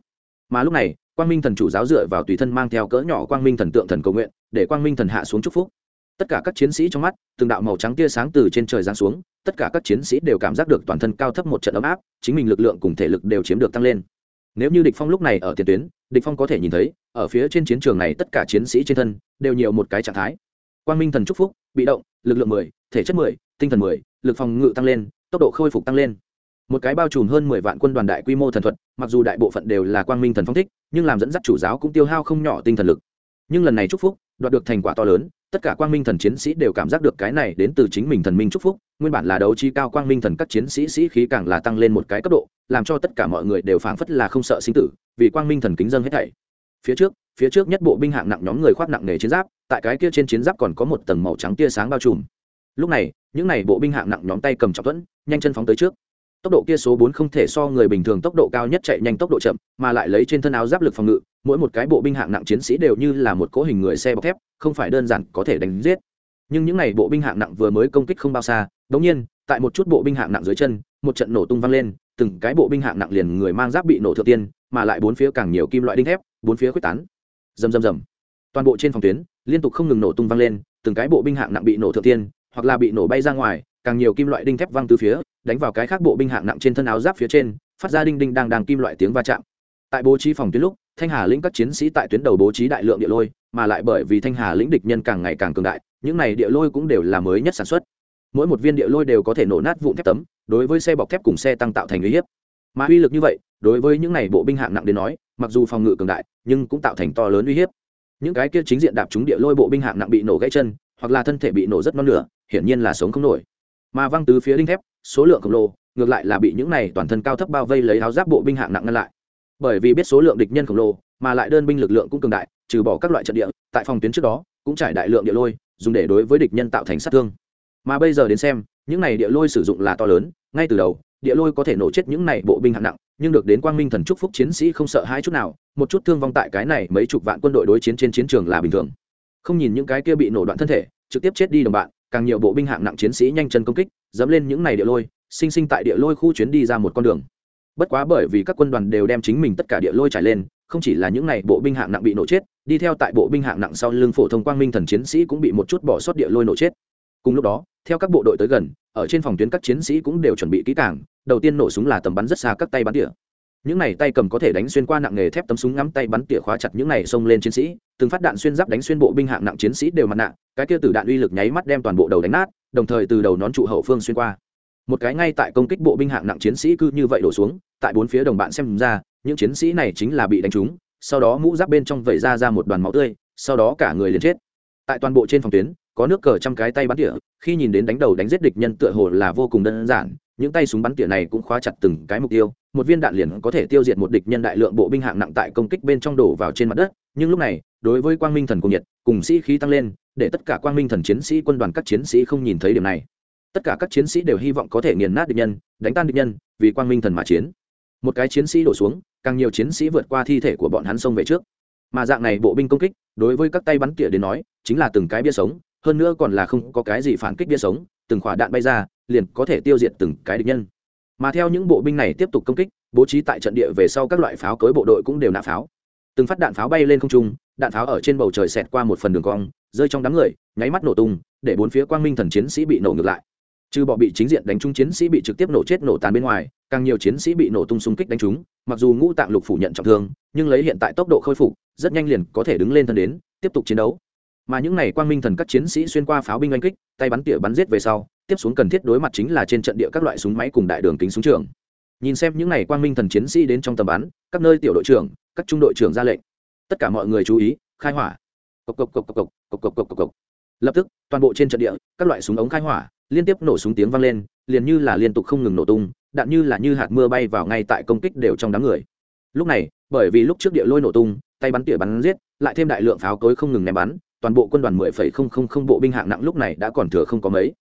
Mà lúc này, quang minh thần chủ giáo dựa vào tùy thân mang theo cỡ nhỏ quang minh thần tượng thần cầu nguyện, để quang minh thần hạ xuống chúc phúc tất cả các chiến sĩ trong mắt từng đạo màu trắng tia sáng từ trên trời giáng xuống tất cả các chiến sĩ đều cảm giác được toàn thân cao thấp một trận ấm áp chính mình lực lượng cùng thể lực đều chiếm được tăng lên. Nếu như địch phong lúc này ở tiền tuyến địch phong có thể nhìn thấy ở phía trên chiến trường này tất cả chiến sĩ trên thân đều nhiều một cái trạng thái. Quang minh thần chúc phúc bị động lực lượng 10, thể chất 10, tinh thần 10, lực phòng ngự tăng lên tốc độ khôi phục tăng lên. Một cái bao trùm hơn 10 vạn quân đoàn đại quy mô thần thuật mặc dù đại bộ phận đều là quang minh thần phong thích nhưng làm dẫn dắt chủ giáo cũng tiêu hao không nhỏ tinh thần lực. Nhưng lần này chúc phúc đoạt được thành quả to lớn tất cả quang minh thần chiến sĩ đều cảm giác được cái này đến từ chính mình thần minh chúc phúc, nguyên bản là đấu chi cao quang minh thần các chiến sĩ sĩ khí càng là tăng lên một cái cấp độ, làm cho tất cả mọi người đều phảng phất là không sợ sinh tử, vì quang minh thần kính dân hết thảy. Phía trước phía trước nhất bộ binh hạng nặng nhóm người khoác nặng nghề chiến giáp, tại cái kia trên chiến giáp còn có một tầng màu trắng tia sáng bao trùm. Lúc này, những này bộ binh hạng nặng nhóm tay cầm trọng thuẫn, nhanh chân phóng tới trước tốc độ kia số bốn không thể so người bình thường tốc độ cao nhất chạy nhanh tốc độ chậm, mà lại lấy trên thân áo giáp lực phòng ngự, mỗi một cái bộ binh hạng nặng chiến sĩ đều như là một cỗ hình người xe bọc thép, không phải đơn giản có thể đánh giết. Nhưng những n à y bộ binh hạng nặng vừa mới công kích không bao xa đ ỗ n g nhiên, tại một chút bộ binh hạng nặng dưới chân, một trận nổ tung văng lên, từng cái bộ binh hạng nặng liền người mang giáp bị nổ thượng tiên, mà lại bốn phía càng nhiều kim loại đinh thép, bốn phía quyết tán. Rầm rầm rầm. Toàn bộ trên phòng tuyến, liên tục không ngừng nổ tung văng lên, từng cái bộ binh hạng nặng bị nổ thượng tiên, hoặc là bị nổ bay ra ngoài càng nhiều kim loại đinh thép văng từ phía, đánh vào cái khác bộ binh hạng nặng trên thân áo giáp phía trên, phát ra đinh đinh đang đang kim loại tiếng va chạm. Tại bố trí phòng tuyến lúc, thanh hà lĩnh các chiến sĩ tại tuyến đầu bố trí đại lượng địa lôi, mà lại bởi vì thanh hà lĩnh địch nhân càng ngày càng cường đại, những này địa lôi cũng đều là mới nhất sản xuất. Mỗi một viên địa lôi đều có thể nổ nát vụn thép tấm, đối với xe bọc thép cùng xe tăng tạo thành uy hiếp. Mà uy lực như vậy, đối với những này bộ binh hạng nặng đến nói, mặc dù phòng ngự cường đại, nhưng cũng tạo thành to lớn uy hiếp. Những cái kia chính diện đạp chúng địa lôi bộ binh hạng nặng bị nổ gãy chân, hoặc là thân thể bị nổ rất non lửa hiển nhiên là sống không nổi mà văng từ phía đinh thép, số lượng khổng lồ, ngược lại là bị những này toàn thân cao thấp bao vây lấy áo giáp bộ binh hạng nặng ngăn lại. Bởi vì biết số lượng địch nhân khổng lồ, mà lại đơn binh lực lượng cũng cường đại, trừ bỏ các loại trận địa, tại phòng tuyến trước đó, cũng trải đại lượng địa lôi, dùng để đối với địch nhân tạo thành sát thương. Mà bây giờ đến xem, những này địa lôi sử dụng là to lớn, ngay từ đầu, địa lôi có thể nổ chết những này bộ binh hạng nặng, nhưng được đến quang minh thần trúc phúc chiến sĩ không sợ hai chút nào, một chút thương vong tại cái này mấy chục vạn quân đội đối chiến trên chiến trường là bình thường. Không nhìn những cái kia bị nổ đoạn thân thể, trực tiếp chết đi đồng bạn càng nhiều bộ binh hạng nặng chiến sĩ nhanh chân công kích, dẫm lên những này địa lôi, sinh sinh tại địa lôi khu chuyến đi ra một con đường. Bất quá bởi vì các quân đoàn đều đem chính mình tất cả địa lôi trải lên, không chỉ là những này bộ binh hạng nặng bị nổ chết, đi theo tại bộ binh hạng nặng sau lưng phổ thông quang minh thần chiến sĩ cũng bị một chút bỏ sót địa lôi nổ chết. Cùng lúc đó, theo các bộ đội tới gần, ở trên phòng tuyến các chiến sĩ cũng đều chuẩn bị kỹ càng, đầu tiên nổ súng là tầm bắn rất xa các tay bắn tỉa những này tay cầm có thể đánh xuyên qua nặng nghề thép tấm súng ngắm tay bắn tỉa khóa chặt những này xông lên chiến sĩ, từng phát đạn xuyên giáp đánh xuyên bộ binh hạng nặng chiến sĩ đều mặt nạ, cái kia từ đạn uy lực nháy mắt đem toàn bộ đầu đánh nát, đồng thời từ đầu nón trụ hậu phương xuyên qua. Một cái ngay tại công kích bộ binh hạng nặng chiến sĩ cứ như vậy đổ xuống, tại bốn phía đồng bạn xem ra, những chiến sĩ này chính là bị đánh trúng, sau đó mũ giáp bên trong vẩy ra ra một đoàn máu tươi, sau đó cả người liền chết. Tại toàn bộ trên phòng tuyến, có nước cờ trăm cái tay bắn tỉa, khi nhìn đến đánh đầu đánh giết địch nhân tựa hồ là vô cùng đơn giản những tay súng bắn tỉa này cũng khóa chặt từng cái mục tiêu, một viên đạn liền có thể tiêu diệt một địch nhân đại lượng bộ binh hạng nặng tại công kích bên trong đổ vào trên mặt đất. Nhưng lúc này, đối với quang minh thần cùng nhiệt, cùng sĩ khí tăng lên, để tất cả quang minh thần chiến sĩ, quân đoàn các chiến sĩ không nhìn thấy điểm này. Tất cả các chiến sĩ đều hy vọng có thể nghiền nát địch nhân, đánh tan địch nhân, vì quang minh thần mà chiến. Một cái chiến sĩ đổ xuống, càng nhiều chiến sĩ vượt qua thi thể của bọn hắn xông về trước. Mà dạng này bộ binh công kích, đối với các tay bắn tỉa đến nói, chính là từng cái bia sống, hơn nữa còn là không có cái gì phản kích bia sống. Từng khỏa đạn bay ra liền có thể tiêu diệt từng cái địch nhân. Mà theo những bộ binh này tiếp tục công kích, bố trí tại trận địa về sau các loại pháo cối bộ đội cũng đều nạp pháo. Từng phát đạn pháo bay lên không trung, đạn pháo ở trên bầu trời xẹt qua một phần đường cong, rơi trong đám người, nháy mắt nổ tung, để bốn phía quang minh thần chiến sĩ bị nổ ngược lại. Trừ bỏ bị chính diện đánh trúng chiến sĩ bị trực tiếp nổ chết nổ tàn bên ngoài, càng nhiều chiến sĩ bị nổ tung xung kích đánh trúng, mặc dù ngũ tạng lục phủ nhận trọng thương, nhưng lấy hiện tại tốc độ khôi phục, rất nhanh liền có thể đứng lên thân đến, tiếp tục chiến đấu. Mà những này quang minh thần các chiến sĩ xuyên qua pháo binh oanh kích, tay bắn tỉa bắn giết về sau tiếp xuống cần thiết đối mặt chính là trên trận địa các loại súng máy cùng đại đường kính súng trường. Nhìn xem những này quang minh thần chiến sĩ đến trong tầm bắn, các nơi tiểu đội trưởng, các trung đội trưởng ra lệnh. Tất cả mọi người chú ý, khai hỏa. Cộc cộc cộc cộc cộc cộc cộc cộc cộc cộc. Lập tức, toàn bộ trên trận địa, các loại súng ống khai hỏa liên tiếp nổ súng tiếng vang lên, liền như là liên tục không ngừng nổ tung, đạn như là như hạt mưa bay vào ngay tại công kích đều trong đám người. Lúc này, bởi vì lúc trước địa lôi nổ tung, tay bắn tỉa bắn giết, lại thêm đại lượng pháo cối không ngừng ném bắn, toàn bộ quân đoàn mười phẩy không không không bộ binh hạng nặng lúc này đã còn thừa không có mấy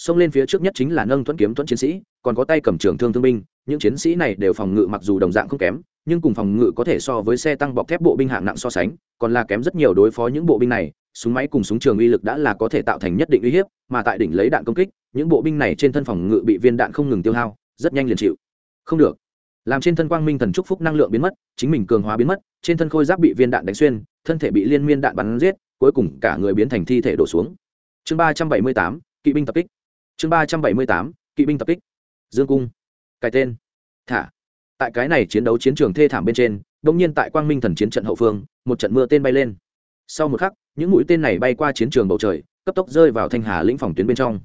xông lên phía trước nhất chính là nâng thuẫn kiếm thuẫn chiến sĩ, còn có tay cầm trường thương thương binh, những chiến sĩ này đều phòng ngự mặc dù đồng dạng không kém, nhưng cùng phòng ngự có thể so với xe tăng bọc thép bộ binh hạng nặng so sánh, còn là kém rất nhiều đối phó những bộ binh này, súng máy cùng súng trường uy lực đã là có thể tạo thành nhất định uy hiếp, mà tại đỉnh lấy đạn công kích, những bộ binh này trên thân phòng ngự bị viên đạn không ngừng tiêu hao, rất nhanh liền chịu. Không được. Làm trên thân quang minh thần trúc phúc năng lượng biến mất, chính mình cường hóa biến mất, trên thân khôi giáp bị viên đạn đánh xuyên, thân thể bị liên miên đạn bắn giết, cuối cùng cả người biến thành thi thể đổ xuống. Chương ba trăm bảy mươi tám, kỵ binh tập kích chương ba trăm bảy mươi tám, kỵ binh tập kích. Dương cung. Cái tên. Thả. Tại cái này chiến đấu chiến trường thê thảm bên trên đông nhiên tại quang minh thần chiến trận hậu phương, một trận mưa tên bay lên. Sau một khắc, những mũi tên này bay qua chiến trường bầu trời, cấp tốc rơi vào thanh hà lĩnh phòng tuyến bên trong.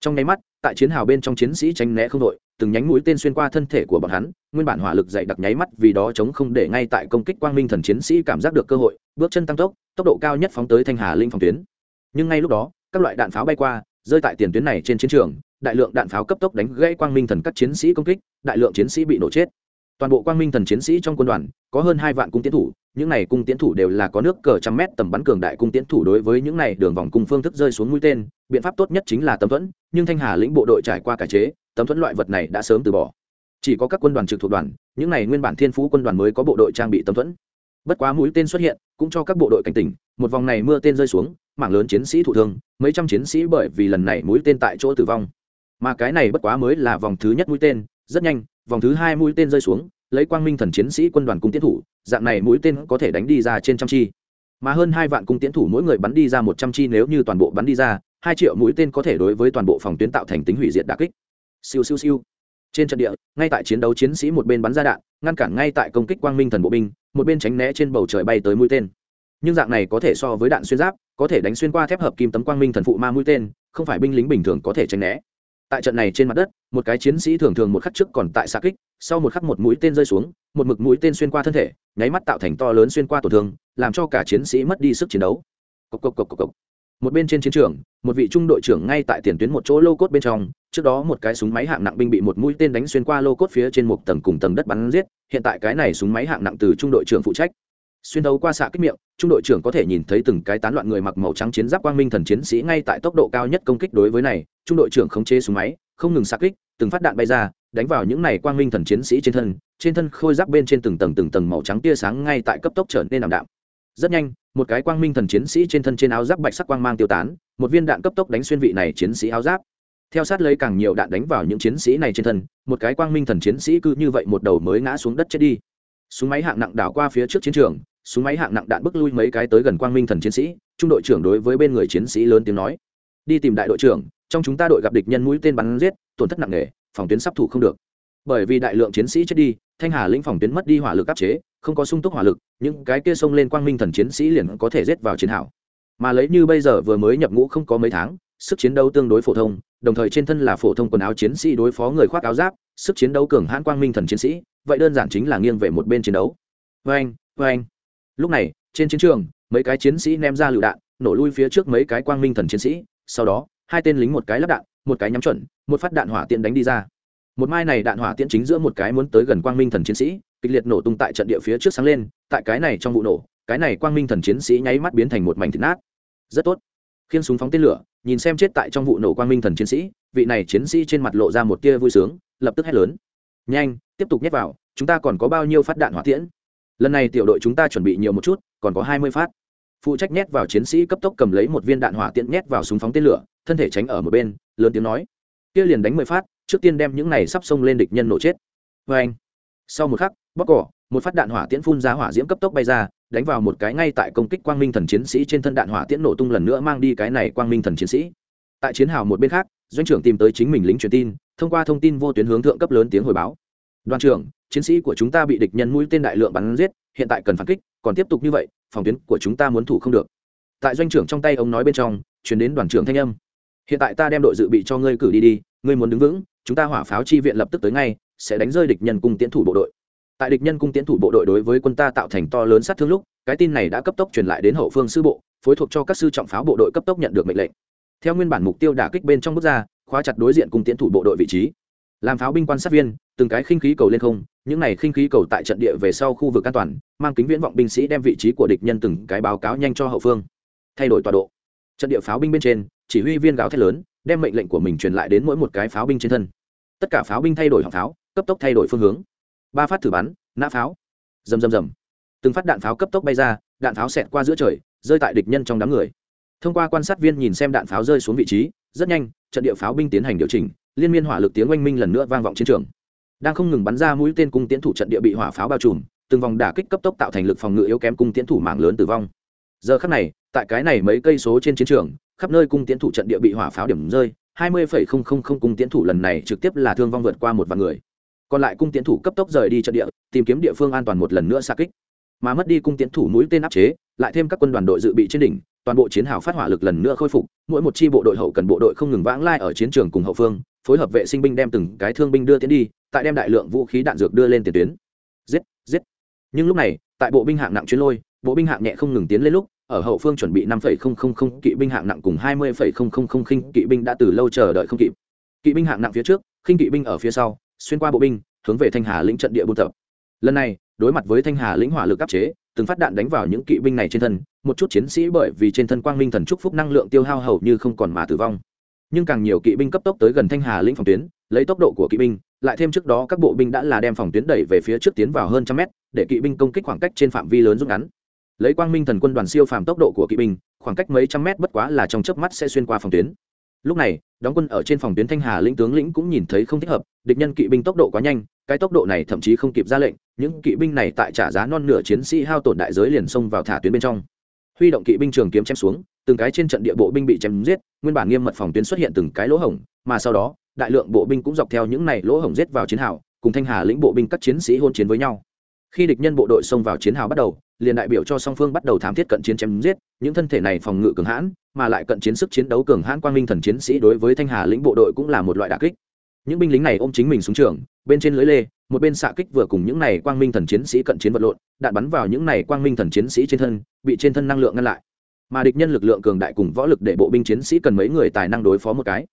Trong nháy mắt, tại chiến hào bên trong chiến sĩ tránh né không đội, từng nhánh mũi tên xuyên qua thân thể của bọn hắn, nguyên bản hỏa lực dày đặc nháy mắt vì đó chống không để ngay tại công kích quang minh thần chiến sĩ cảm giác được cơ hội, bước chân tăng tốc tốc độ cao nhất phóng tới thanh hà linh phòng tuyến. Nhưng ngay lúc đó, các loại đạn pháo bay qua rơi tại tiền tuyến này trên chiến trường, đại lượng đạn pháo cấp tốc đánh gãy quang minh thần các chiến sĩ công kích, đại lượng chiến sĩ bị nổ chết. Toàn bộ quang minh thần chiến sĩ trong quân đoàn, có hơn hai vạn cung tiến thủ, những này cung tiến thủ đều là có nước cờ trăm mét tầm bắn cường đại cung tiến thủ đối với những này đường vòng cung phương thức rơi xuống mũi tên, biện pháp tốt nhất chính là tấm thuẫn, nhưng thanh hà lĩnh bộ đội trải qua cải chế tấm thuẫn loại vật này đã sớm từ bỏ. Chỉ có các quân đoàn trực thuộc đoàn, những này nguyên bản thiên phú quân đoàn mới có bộ đội trang bị tấm thuẫn. Bất quá mũi tên xuất hiện, cũng cho các bộ đội cảnh tỉnh một vòng này mưa tên rơi xuống, mảng lớn chiến sĩ thụ thương, mấy trăm chiến sĩ bởi vì lần này mũi tên tại chỗ tử vong. Mà cái này bất quá mới là vòng thứ nhất mũi tên, rất nhanh, vòng thứ hai mũi tên rơi xuống, lấy quang minh thần chiến sĩ quân đoàn cung tiến thủ, dạng này mũi tên có thể đánh đi ra trên trăm chi. Mà hơn hai vạn cung tiến thủ mỗi người bắn đi ra một trăm chi nếu như toàn bộ bắn đi ra, hai triệu mũi tên có thể đối với toàn bộ phòng tuyến tạo thành tính hủy diệt đà kích. Siêu siêu siêu. Trên trận địa, ngay tại chiến đấu chiến sĩ một bên bắn ra đạn, ngăn cản ngay tại công kích quang minh thần bộ binh, một bên tránh né trên bầu trời bay tới mũi tên nhưng dạng này có thể so với đạn xuyên giáp, có thể đánh xuyên qua thép hợp kim tấm quang minh thần phụ ma mũi tên, không phải binh lính bình thường có thể tránh né. Tại trận này trên mặt đất, một cái chiến sĩ thường thường một khắc trước còn tại xa kích, sau một khắc một mũi tên rơi xuống, một mực mũi tên xuyên qua thân thể, nháy mắt tạo thành to lớn xuyên qua tổn thương, làm cho cả chiến sĩ mất đi sức chiến đấu. Cốc cốc cốc cốc cốc. một bên trên chiến trường, một vị trung đội trưởng ngay tại tiền tuyến một chỗ lô cốt bên trong, trước đó một cái súng máy hạng nặng binh bị một mũi tên đánh xuyên qua lô cốt phía trên một tầng cùng tầng đất bắn giết, hiện tại cái này súng máy hạng nặng từ trung đội trưởng phụ trách xuyên thấu qua xạ kích miệng, trung đội trưởng có thể nhìn thấy từng cái tán loạn người mặc màu trắng chiến giáp quang minh thần chiến sĩ ngay tại tốc độ cao nhất công kích đối với này, trung đội trưởng khống chế súng máy, không ngừng xạ kích, từng phát đạn bay ra, đánh vào những này quang minh thần chiến sĩ trên thân trên thân khôi giáp bên trên từng tầng từng tầng màu trắng tia sáng ngay tại cấp tốc trở nên ảm đạm. Rất nhanh, một cái quang minh thần chiến sĩ trên thân trên áo giáp bạch sắc quang mang tiêu tán, một viên đạn cấp tốc đánh xuyên vị này chiến sĩ áo giáp. Theo sát lấy càng nhiều đạn đánh vào những chiến sĩ này trên thân, một cái quang minh thần chiến sĩ cứ như vậy một đầu mới ngã xuống đất chết đi. Súng máy hạng nặng đảo qua phía trước chiến trường súng máy hạng nặng đạn bước lui mấy cái tới gần quang minh thần chiến sĩ, trung đội trưởng đối với bên người chiến sĩ lớn tiếng nói. Đi tìm đại đội trưởng, trong chúng ta đội gặp địch nhân mũi tên bắn giết, tổn thất nặng nề, phòng tuyến sắp thủ không được. Bởi vì đại lượng chiến sĩ chết đi, thanh hà lĩnh phòng tuyến mất đi hỏa lực áp chế, không có sung túc hỏa lực, những cái kia xông lên quang minh thần chiến sĩ liền có thể giết vào chiến hảo mà lấy như bây giờ vừa mới nhập ngũ không có mấy tháng, sức chiến đấu tương đối phổ thông, đồng thời trên thân là phổ thông quần áo chiến sĩ đối phó người khoác áo giáp, sức chiến đấu cường hãn quang minh thần chiến sĩ, vậy đơn giản chính là nghiêng về một bên chiến đấu. Vê anh vê anh lúc này, trên chiến trường, mấy cái chiến sĩ ném ra lựu đạn, nổ lui phía trước mấy cái quang minh thần chiến sĩ, sau đó, hai tên lính một cái lắp đạn, một cái nhắm chuẩn, một phát đạn hỏa tiễn đánh đi ra. Một mai này đạn hỏa tiễn chính giữa một cái muốn tới gần quang minh thần chiến sĩ, kịch liệt nổ tung tại trận địa phía trước sáng lên, tại cái này trong vụ nổ, cái này quang minh thần chiến sĩ nháy mắt biến thành một mảnh thịt nát. Rất tốt. Khiên súng phóng tên lửa, nhìn xem chết tại trong vụ nổ quang minh thần chiến sĩ, vị này chiến sĩ trên mặt lộ ra một tia vui sướng, lập tức hét lớn. Nhanh, tiếp tục nhét vào, chúng ta còn có bao nhiêu phát đạn hỏa tiễn? Lần này tiểu đội chúng ta chuẩn bị nhiều một chút, còn có hai mươi phát. Phụ trách nhét vào chiến sĩ cấp tốc cầm lấy một viên đạn hỏa tiễn nhét vào súng phóng tên lửa, thân thể tránh ở một bên, lớn tiếng nói. Kia liền đánh mười phát, trước tiên đem những này sắp xông lên địch nhân nổ chết. Vê anh, sau một khắc bóc cỏ một phát đạn hỏa tiễn phun ra hỏa diễm cấp tốc bay ra, đánh vào một cái ngay tại công kích quang minh thần chiến sĩ trên thân đạn hỏa tiễn nổ tung lần nữa mang đi cái này quang minh thần chiến sĩ. Tại chiến hào một bên khác, doanh trưởng tìm tới chính mình lính truyền tin, thông qua thông tin vô tuyến hướng thượng cấp lớn tiếng hồi báo. Đoàn trưởng chiến sĩ của chúng ta bị địch nhân mũi tên đại lượng bắn giết, hiện tại cần phản kích, còn tiếp tục như vậy, phòng tuyến của chúng ta muốn thủ không được. Tại doanh trưởng trong tay ông nói bên trong chuyển đến đoàn trưởng thanh âm. Hiện tại ta đem đội dự bị cho ngươi cử đi đi, ngươi muốn đứng vững, chúng ta hỏa pháo chi viện lập tức tới ngay, sẽ đánh rơi địch nhân cung tiến thủ bộ đội. Tại địch nhân cung tiến thủ bộ đội đối với quân ta tạo thành to lớn sát thương lúc, cái tin này đã cấp tốc truyền lại đến hậu phương sư bộ, phối thuộc cho các sư trọng pháo bộ đội cấp tốc nhận được mệnh lệnh. Theo nguyên bản mục tiêu đả kích bên trong bước ra, khóa chặt đối diện cung tiến thủ bộ đội vị trí. Làm pháo binh quan sát viên, từng cái khinh khí cầu lên không những này khinh khí cầu tại trận địa về sau khu vực an toàn, mang kính viễn vọng binh sĩ đem vị trí của địch nhân từng cái báo cáo nhanh cho hậu phương. Thay đổi tọa độ. Trận địa pháo binh bên trên, chỉ huy viên gáo thét lớn, đem mệnh lệnh của mình truyền lại đến mỗi một cái pháo binh trên thân. Tất cả pháo binh thay đổi họng pháo, cấp tốc thay đổi phương hướng. Ba phát thử bắn, nã pháo. Rầm rầm rầm. Từng phát đạn pháo cấp tốc bay ra, đạn pháo xẹt qua giữa trời, rơi tại địch nhân trong đám người. Thông qua quan sát viên nhìn xem đạn pháo rơi xuống vị trí, rất nhanh, trận địa pháo binh tiến hành điều chỉnh, liên miên hỏa lực tiếng oanh minh lần nữa vang vọng chiến trường đang không ngừng bắn ra mũi tên cung tiến thủ trận địa bị hỏa pháo bao trùm, từng vòng đả kích cấp tốc tạo thành lực phòng ngự yếu kém cung tiến thủ mạng lớn tử vong. Giờ khắc này, tại cái này mấy cây số trên chiến trường, khắp nơi cung tiến thủ trận địa bị hỏa pháo điểm rơi, hai mươi phẩy không không không cung tiến thủ lần này trực tiếp là thương vong vượt qua một vạn người. Còn lại cung tiến thủ cấp tốc rời đi trận địa, tìm kiếm địa phương an toàn một lần nữa xa kích. Mà mất đi cung tiến thủ mũi tên áp chế lại thêm các quân đoàn đội dự bị trên đỉnh, toàn bộ chiến hào phát hỏa lực lần nữa khôi phục, mỗi một chi bộ đội hậu cần bộ đội không ngừng vãng lai ở chiến trường cùng hậu phương, phối hợp vệ sinh binh đem từng cái thương binh đưa tiến đi, tại đem đại lượng vũ khí đạn dược đưa lên tiền tuyến. Giết giết. Nhưng lúc này, tại bộ binh hạng nặng chuyến lôi, bộ binh hạng nhẹ không ngừng tiến lên lúc, ở hậu phương chuẩn bị năm kỵ binh hạng nặng cùng hai mươi khinh kỵ binh đã từ lâu chờ đợi không kịp. Kỵ binh hạng nặng phía trước, khinh kỵ binh ở phía sau, xuyên qua bộ binh, hướng về thanh hà lĩnh trận địa buôn tập. Lần này đối mặt với thanh hà lĩnh hỏa lực áp chế, từng phát đạn đánh vào những kỵ binh này trên thân, một chút chiến sĩ bởi vì trên thân quang minh thần trúc phúc năng lượng tiêu hao hầu như không còn mà tử vong. Nhưng càng nhiều kỵ binh cấp tốc tới gần thanh hà lĩnh phòng tuyến, lấy tốc độ của kỵ binh, lại thêm trước đó các bộ binh đã là đem phòng tuyến đẩy về phía trước tiến vào hơn trăm mét, để kỵ binh công kích khoảng cách trên phạm vi lớn rút ngắn. Lấy quang minh thần quân đoàn siêu phàm tốc độ của kỵ binh, khoảng cách mấy trăm mét bất quá là trong chớp mắt sẽ xuyên qua phòng tuyến lúc này, đóng quân ở trên phòng tuyến thanh hà lĩnh tướng lĩnh cũng nhìn thấy không thích hợp, địch nhân kỵ binh tốc độ quá nhanh, cái tốc độ này thậm chí không kịp ra lệnh, những kỵ binh này tại trả giá non nửa chiến sĩ hao tổn đại giới liền xông vào thả tuyến bên trong. Huy động kỵ binh trường kiếm chém xuống, từng cái trên trận địa bộ binh bị chém giết, nguyên bản nghiêm mật phòng tuyến xuất hiện từng cái lỗ hổng, mà sau đó, đại lượng bộ binh cũng dọc theo những này lỗ hổng giết vào chiến hào, cùng thanh hà lĩnh bộ binh các chiến sĩ hôn chiến với nhau. Khi địch nhân bộ đội xông vào chiến hào bắt đầu liền đại biểu cho song phương bắt đầu thám thiết cận chiến chém giết, những thân thể này phòng ngự cường hãn, mà lại cận chiến sức chiến đấu cường hãn quang minh thần chiến sĩ đối với thanh hà lĩnh bộ đội cũng là một loại đà kích. Những binh lính này ôm chính mình xuống trường, bên trên lưới lê, một bên xạ kích vừa cùng những này quang minh thần chiến sĩ cận chiến vật lộn, đạn bắn vào những này quang minh thần chiến sĩ trên thân, bị trên thân năng lượng ngăn lại. Mà địch nhân lực lượng cường đại cùng võ lực để bộ binh chiến sĩ cần mấy người tài năng đối phó một cái.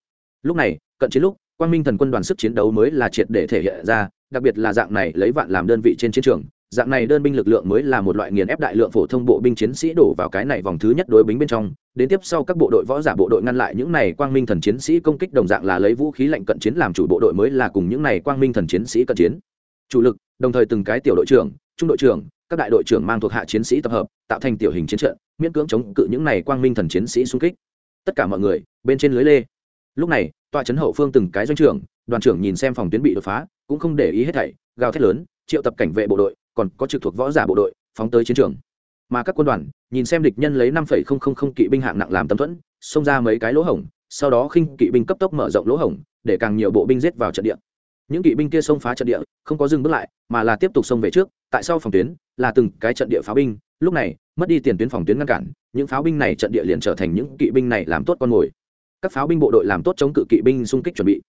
Lúc này, cận chiến lúc, quang minh thần quân đoàn sức chiến đấu mới là triệt để thể hiện ra, đặc biệt là dạng này lấy vạn làm đơn vị trên chiến trường dạng này đơn binh lực lượng mới là một loại nghiền ép đại lượng phổ thông bộ binh chiến sĩ đổ vào cái này vòng thứ nhất đối bính bên trong. Đến tiếp sau các bộ đội võ giả bộ đội ngăn lại những này quang minh thần chiến sĩ công kích đồng dạng là lấy vũ khí lạnh cận chiến làm chủ bộ đội mới là cùng những này quang minh thần chiến sĩ cận chiến. Chủ lực, đồng thời từng cái tiểu đội trưởng, trung đội trưởng, các đại đội trưởng mang thuộc hạ chiến sĩ tập hợp, tạo thành tiểu hình chiến trận, miễn cưỡng chống cự những này quang minh thần chiến sĩ xung kích. Tất cả mọi người, bên trên lưới lê. Lúc này, tòa trấn hậu phương từng cái doanh trưởng, đoàn trưởng nhìn xem phòng tuyến bị đột phá, cũng không để ý hết thảy, gào thét lớn, triệu tập cảnh vệ bộ đội còn có trực thuộc võ giả bộ đội, phóng tới chiến trường. Mà các quân đoàn, nhìn xem địch nhân lấy năm kỵ binh hạng nặng làm tấm thuẫn, xông ra mấy cái lỗ hổng, sau đó khinh kỵ binh cấp tốc mở rộng lỗ hổng, để càng nhiều bộ binh giết vào trận địa. Những kỵ binh kia xông phá trận địa, không có dừng bước lại, mà là tiếp tục xông về trước, tại sau phòng tuyến, là từng cái trận địa pháo binh, lúc này, mất đi tiền tuyến phòng tuyến ngăn cản, những pháo binh này trận địa liền trở thành những kỵ binh này làm tốt con mồi. Các pháo binh bộ đội làm tốt chống cự kỵ binh xung kích chuẩn bị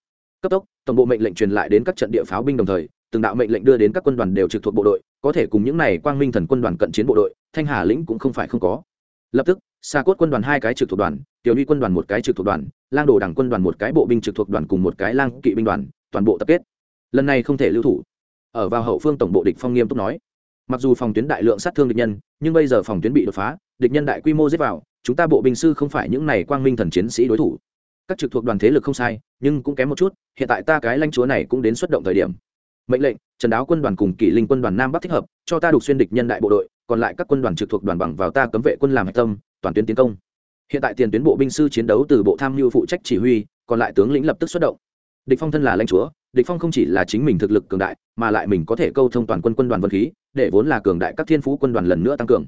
cấp tốc, tổng bộ mệnh lệnh truyền lại đến các trận địa pháo binh đồng thời, từng đạo mệnh lệnh đưa đến các quân đoàn đều trực thuộc bộ đội, có thể cùng những này quang minh thần quân đoàn cận chiến bộ đội, thanh hà lĩnh cũng không phải không có. Lập tức xa cốt quân đoàn hai cái trực thuộc đoàn, tiểu uy quân đoàn một cái trực thuộc đoàn, lang đồ đảng quân đoàn một cái bộ binh trực thuộc đoàn cùng một cái lang kỵ binh đoàn, toàn bộ tập kết. Lần này không thể lưu thủ. Ở vào hậu phương tổng bộ địch phong nghiêm túc nói. Mặc dù phòng tuyến đại lượng sát thương địch nhân, nhưng bây giờ phòng tuyến bị đột phá, địch nhân đại quy mô giết vào, chúng ta bộ binh sư không phải những này quang minh thần chiến sĩ đối thủ. Các trực thuộc đoàn thế lực không sai, nhưng cũng kém một chút hiện tại ta cái lãnh chúa này cũng đến xuất động thời điểm. Mệnh lệnh, trần đáo quân đoàn cùng kỷ linh quân đoàn nam bắc thích hợp, cho ta đục xuyên địch nhân đại bộ đội, còn lại các quân đoàn trực thuộc đoàn bằng vào ta cấm vệ quân làm hạch tâm, toàn tuyến tiến công. Hiện tại tiền tuyến bộ binh sư chiến đấu từ bộ tham mưu phụ trách chỉ huy, còn lại tướng lĩnh lập tức xuất động. Địch phong thân là lãnh chúa, địch phong không chỉ là chính mình thực lực cường đại, mà lại mình có thể câu thông toàn quân quân đoàn vân khí, để vốn là cường đại các thiên phú quân đoàn lần nữa tăng cường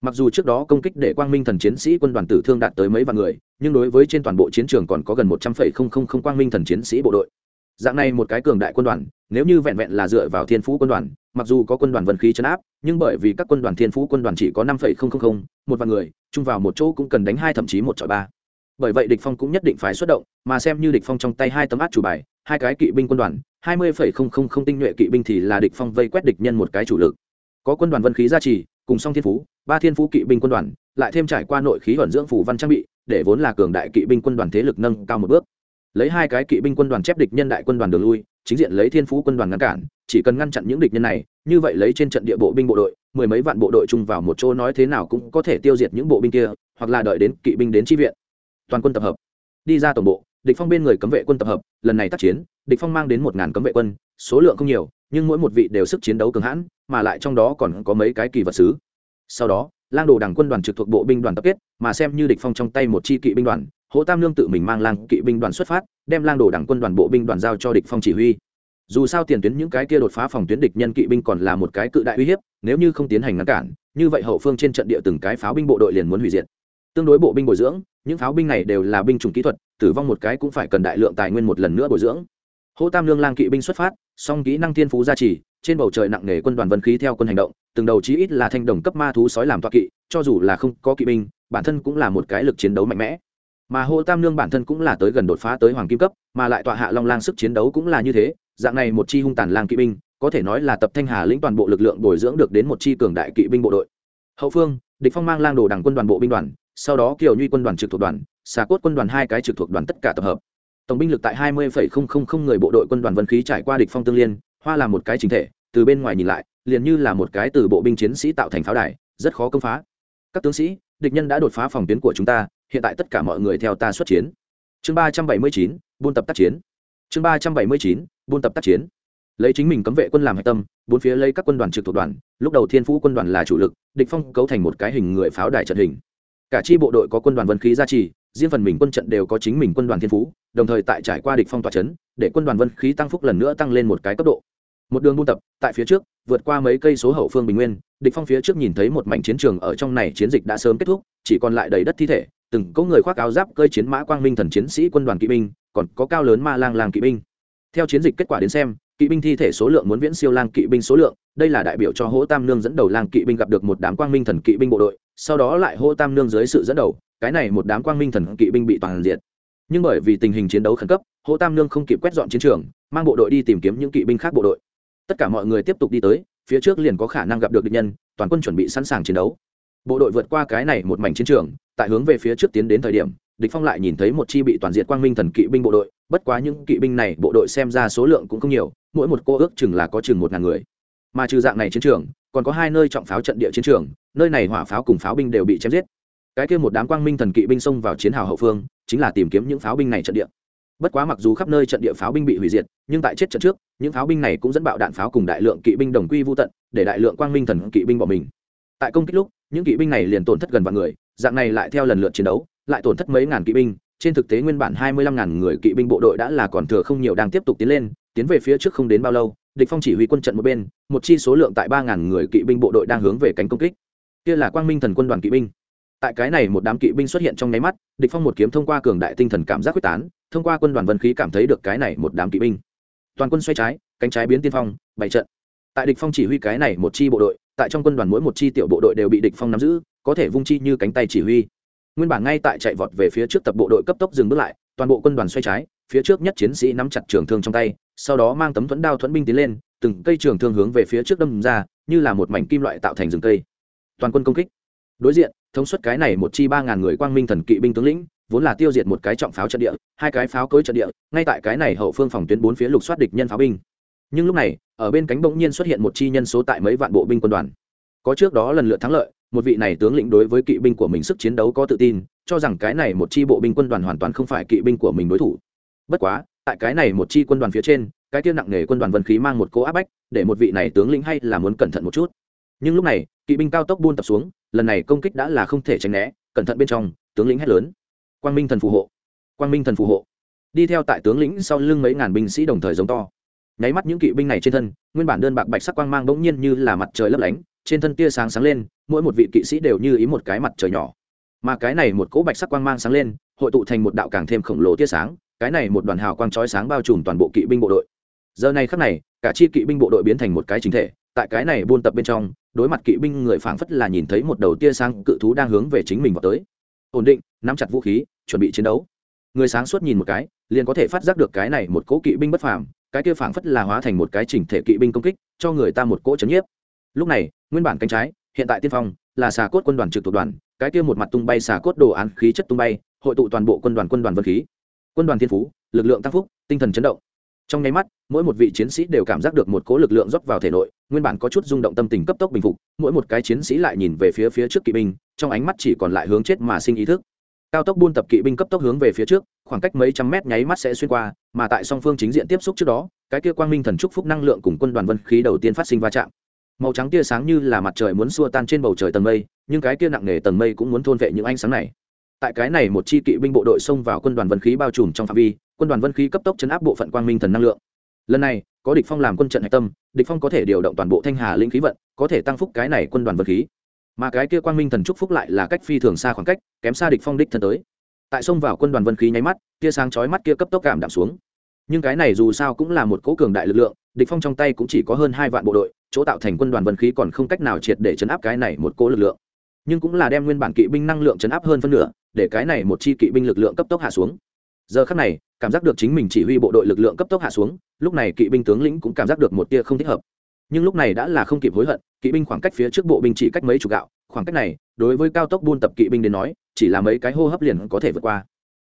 mặc dù trước đó công kích để quang minh thần chiến sĩ quân đoàn tử thương đạt tới mấy vạn người, nhưng đối với trên toàn bộ chiến trường còn có gần một trăm linh quang minh thần chiến sĩ bộ đội. Dạng này một cái cường đại quân đoàn, nếu như vẹn vẹn là dựa vào thiên phú quân đoàn, mặc dù có quân đoàn vân khí chấn áp, nhưng bởi vì các quân đoàn thiên phú quân đoàn chỉ có năm một vạn người, chung vào một chỗ cũng cần đánh hai thậm chí một chọi ba. Bởi vậy địch phong cũng nhất định phải xuất động, mà xem như địch phong trong tay hai tấm át chủ bài, hai cái kỵ binh quân đoàn, hai mươi tinh nhuệ kỵ binh thì là địch phong vây quét địch nhân một cái chủ lực. Có quân đoàn vân khí gia trì cùng song thiên phú, ba thiên phú kỵ binh quân đoàn, lại thêm trải qua nội khí vận dưỡng phủ văn trang bị, để vốn là cường đại kỵ binh quân đoàn thế lực nâng cao một bước. Lấy hai cái kỵ binh quân đoàn chép địch nhân đại quân đoàn đường lui, chính diện lấy thiên phú quân đoàn ngăn cản, chỉ cần ngăn chặn những địch nhân này, như vậy lấy trên trận địa bộ binh bộ đội, mười mấy vạn bộ đội chung vào một chỗ nói thế nào cũng có thể tiêu diệt những bộ binh kia, hoặc là đợi đến kỵ binh đến tri viện. Toàn quân tập hợp. Đi ra tổng bộ, địch phong bên người cấm vệ quân tập hợp, lần này tác chiến, địch phong mang đến một ngàn cấm vệ quân, số lượng không nhiều nhưng mỗi một vị đều sức chiến đấu cường hãn, mà lại trong đó còn có mấy cái kỳ vật sứ. Sau đó, lang đồ đảng quân đoàn trực thuộc bộ binh đoàn tập kết, mà xem như địch phong trong tay một chi kỵ binh đoàn, hỗ tam lương tự mình mang lang kỵ binh đoàn xuất phát, đem lang đồ đảng quân đoàn bộ binh đoàn giao cho địch phong chỉ huy. Dù sao tiền tuyến những cái kia đột phá phòng tuyến địch nhân kỵ binh còn là một cái cự đại uy hiếp, nếu như không tiến hành ngăn cản, như vậy hậu phương trên trận địa từng cái pháo binh bộ đội liền muốn hủy diệt. Tương đối bộ binh bồi dưỡng, những pháo binh này đều là binh chủng kỹ thuật, tử vong một cái cũng phải cần đại lượng tài nguyên một lần nữa bồi dưỡng hỗ tam lương lang kỵ binh xuất phát, song kỹ năng thiên phú gia trì, trên bầu trời nặng nề quân đoàn vân khí theo quân hành động, từng đầu chí ít là thanh đồng cấp ma thú sói làm toa kỵ, cho dù là không có kỵ binh, bản thân cũng là một cái lực chiến đấu mạnh mẽ. Mà Hồ tam lương bản thân cũng là tới gần đột phá tới hoàng kim cấp, mà lại tọa hạ long lang sức chiến đấu cũng là như thế, dạng này một chi hung tàn lang kỵ binh, có thể nói là tập thanh hà lĩnh toàn bộ lực lượng bồi dưỡng được đến một chi cường đại kỵ binh bộ đội. Hậu phương, địch phong mang lang đồ đảng quân đoàn bộ binh đoàn, sau đó kiều nhuy quân đoàn trực thuộc đoàn, xà cốt quân đoàn hai cái trực thuộc đoàn tất cả tập hợp tổng binh lực tại hai mươi người bộ đội quân đoàn vân khí trải qua địch phong tương liên, hoa là một cái chính thể, từ bên ngoài nhìn lại, liền như là một cái từ bộ binh chiến sĩ tạo thành pháo đài, rất khó công phá. Các tướng sĩ, địch nhân đã đột phá phòng tuyến của chúng ta, hiện tại tất cả mọi người theo ta xuất chiến. Chương ba trăm bảy mươi chín, buôn tập tác chiến. Chương ba trăm bảy mươi chín, buôn tập tác chiến. Lấy chính mình cấm vệ quân làm hạch tâm, bốn phía lấy các quân đoàn trực thuộc đoàn, lúc đầu thiên phú quân đoàn là chủ lực, địch phong cấu thành một cái hình người pháo đài trận hình. Cả chi bộ đội có quân đoàn vân khí gia trì riêng phần mình quân trận đều có chính mình quân đoàn thiên phú, đồng thời tại trải qua địch phong tỏa chấn, để quân đoàn vân khí tăng phúc lần nữa tăng lên một cái cấp độ. Một đường buôn tập, tại phía trước, vượt qua mấy cây số hậu phương bình nguyên, địch phong phía trước nhìn thấy một mảnh chiến trường ở trong này chiến dịch đã sớm kết thúc, chỉ còn lại đầy đất thi thể, từng có người khoác áo giáp cơi chiến mã quang minh thần chiến sĩ quân đoàn kỵ binh, còn có cao lớn ma lang lang kỵ binh. Theo chiến dịch kết quả đến xem, kỵ binh thi thể số lượng muốn viễn siêu lang kỵ binh số lượng, đây là đại biểu cho hỗ tam nương dẫn đầu lang kỵ binh gặp được một đám quang minh thần kỵ binh bộ đội, sau đó lại hỗ tam nương dưới sự dẫn đầu cái này một đám quang minh thần kỵ binh bị toàn diệt. Nhưng bởi vì tình hình chiến đấu khẩn cấp hồ tam nương không kịp quét dọn chiến trường, mang bộ đội đi tìm kiếm những kỵ binh khác bộ đội. Tất cả mọi người tiếp tục đi tới, phía trước liền có khả năng gặp được địch nhân, toàn quân chuẩn bị sẵn sàng chiến đấu. Bộ đội vượt qua cái này một mảnh chiến trường, tại hướng về phía trước tiến đến thời điểm, địch phong lại nhìn thấy một chi bị toàn diện quang minh thần kỵ binh bộ đội, bất quá những kỵ binh này bộ đội xem ra số lượng cũng không nhiều, mỗi một cô ước chừng là có chừng một ngàn người. Mà trừ dạng này chiến trường, còn có hai nơi trọng pháo trận địa chiến trường, nơi này hỏa pháo cùng pháo binh đều bị chém giết cái kia một đám quang minh thần kỵ binh xông vào chiến hào hậu phương, chính là tìm kiếm những pháo binh này trận địa. Bất quá mặc dù khắp nơi trận địa pháo binh bị hủy diệt, nhưng tại chết trận trước, những pháo binh này cũng dẫn bạo đạn pháo cùng đại lượng kỵ binh đồng quy vô tận, để đại lượng quang minh thần kỵ binh bỏ mình. Tại công kích lúc, những kỵ binh này liền tổn thất gần vạn người, dạng này lại theo lần lượt chiến đấu, lại tổn thất mấy ngàn kỵ binh, trên thực tế nguyên bản hai mươi lăm ngàn người kỵ binh bộ đội đã là còn thừa không nhiều đang tiếp tục tiến lên, tiến về phía trước không đến bao lâu, địch phong chỉ huy quân trận một bên, một chi số lượng tại ba ngàn người kỵ binh bộ đội đang hướng về cánh công kích. Kia là quang minh thần quân đoàn kỵ binh tại cái này một đám kỵ binh xuất hiện trong nháy mắt, địch phong một kiếm thông qua cường đại tinh thần cảm giác quyết tán, thông qua quân đoàn vân khí cảm thấy được cái này một đám kỵ binh. Toàn quân xoay trái, cánh trái biến tiên phong bảy trận. Tại địch phong chỉ huy cái này một chi bộ đội, tại trong quân đoàn mỗi một chi tiểu bộ đội đều bị địch phong nắm giữ, có thể vung chi như cánh tay chỉ huy. Nguyên bản ngay tại chạy vọt về phía trước tập bộ đội cấp tốc dừng bước lại, toàn bộ quân đoàn xoay trái, phía trước nhất chiến sĩ nắm chặt trường thương trong tay, sau đó mang tấm thuẫn đao thuẫn binh tiến lên, từng cây trường thương hướng về phía trước đâm ra, như là một mảnh kim loại tạo thành rừng cây. Toàn quân công kích. Đối diện thống suất cái này một chi ba ngàn người quang minh thần kỵ binh tướng lĩnh, vốn là tiêu diệt một cái trọng pháo trận địa, hai cái pháo cối trận địa, ngay tại cái này hậu phương phòng tuyến bốn phía lục soát địch nhân pháo binh. Nhưng lúc này, ở bên cánh bỗng nhiên xuất hiện một chi nhân số tại mấy vạn bộ binh quân đoàn. Có trước đó lần lượt thắng lợi, một vị này tướng lĩnh đối với kỵ binh của mình sức chiến đấu có tự tin, cho rằng cái này một chi bộ binh quân đoàn hoàn toàn không phải kỵ binh của mình đối thủ. Bất quá, tại cái này một chi quân đoàn phía trên, cái kia nặng nề quân đoàn vân khí mang một cỗ áp bách, để một vị này tướng lĩnh hay là muốn cẩn thận một chút. Nhưng lúc này, kỵ binh cao tốc buôn tập xuống lần này công kích đã là không thể tránh né, cẩn thận bên trong, tướng lĩnh hét lớn. Quang minh thần phù hộ, quang minh thần phù hộ. Đi theo tại tướng lĩnh sau lưng mấy ngàn binh sĩ đồng thời giống to. Nháy mắt những kỵ binh này trên thân, nguyên bản đơn bạc bạch sắc quang mang bỗng nhiên như là mặt trời lấp lánh, trên thân tia sáng sáng lên, mỗi một vị kỵ sĩ đều như ý một cái mặt trời nhỏ. Mà cái này một cỗ bạch sắc quang mang sáng lên, hội tụ thành một đạo càng thêm khổng lồ tia sáng, cái này một đoàn hào quang chói sáng bao trùm toàn bộ kỵ binh bộ đội. Giờ này khắc này, cả chi kỵ binh bộ đội biến thành một cái chính thể, tại cái này buôn tập bên trong đối mặt kỵ binh người phảng phất là nhìn thấy một đầu tia sáng cự thú đang hướng về chính mình vào tới. Ổn định, nắm chặt vũ khí, chuẩn bị chiến đấu. Người sáng suốt nhìn một cái, liền có thể phát giác được cái này một cỗ kỵ binh bất phàm, cái kia phảng phất là hóa thành một cái chỉnh thể kỵ binh công kích, cho người ta một cỗ chấn nhiếp. Lúc này, nguyên bản cánh trái, hiện tại tiên phong, là xà cốt quân đoàn trực thuộc đoàn, cái kia một mặt tung bay xà cốt đồ án khí chất tung bay, hội tụ toàn bộ quân đoàn quân đoàn vân khí. Quân đoàn thiên phú, lực lượng tăng phúc, tinh thần chấn động. Trong nháy mắt, mỗi một vị chiến sĩ đều cảm giác được một cỗ lực lượng rót vào thể nội nguyên bản có chút rung động tâm tình cấp tốc bình phục, mỗi một cái chiến sĩ lại nhìn về phía phía trước kỵ binh, trong ánh mắt chỉ còn lại hướng chết mà sinh ý thức. Cao tốc buôn tập kỵ binh cấp tốc hướng về phía trước, khoảng cách mấy trăm mét nháy mắt sẽ xuyên qua, mà tại song phương chính diện tiếp xúc trước đó, cái kia quang minh thần trúc phúc năng lượng cùng quân đoàn vân khí đầu tiên phát sinh va chạm. Màu trắng tia sáng như là mặt trời muốn xua tan trên bầu trời tầng mây, nhưng cái kia nặng nề tầng mây cũng muốn thôn vệ những ánh sáng này. Tại cái này một chi kỵ binh bộ đội xông vào quân đoàn vân khí bao trùm trong phạm vi, quân đoàn vân khí cấp tốc chấn áp bộ phận quang minh thần năng lượng. Lần này có địch phong làm quân trận hạch tâm, địch phong có thể điều động toàn bộ thanh hà linh khí vận, có thể tăng phúc cái này quân đoàn vật khí. Mà cái kia quang minh thần trúc phúc lại là cách phi thường xa khoảng cách, kém xa địch phong đích thân tới. Tại xông vào quân đoàn vân khí nháy mắt kia sáng chói mắt kia cấp tốc cảm đạm xuống. Nhưng cái này dù sao cũng là một cố cường đại lực lượng, địch phong trong tay cũng chỉ có hơn hai vạn bộ đội, chỗ tạo thành quân đoàn vân khí còn không cách nào triệt để chấn áp cái này một cố lực lượng. Nhưng cũng là đem nguyên bản kỵ binh năng lượng chấn áp hơn phân nửa, để cái này một chi kỵ binh lực lượng cấp tốc hạ xuống. Giờ khắc này, cảm giác được chính mình chỉ huy bộ đội lực lượng cấp tốc hạ xuống lúc này kỵ binh tướng lĩnh cũng cảm giác được một tia không thích hợp. Nhưng lúc này đã là không kịp hối hận, kỵ binh khoảng cách phía trước bộ binh chỉ cách mấy chục gạo, khoảng cách này, đối với cao tốc buôn tập kỵ binh đến nói, chỉ là mấy cái hô hấp liền có thể vượt qua.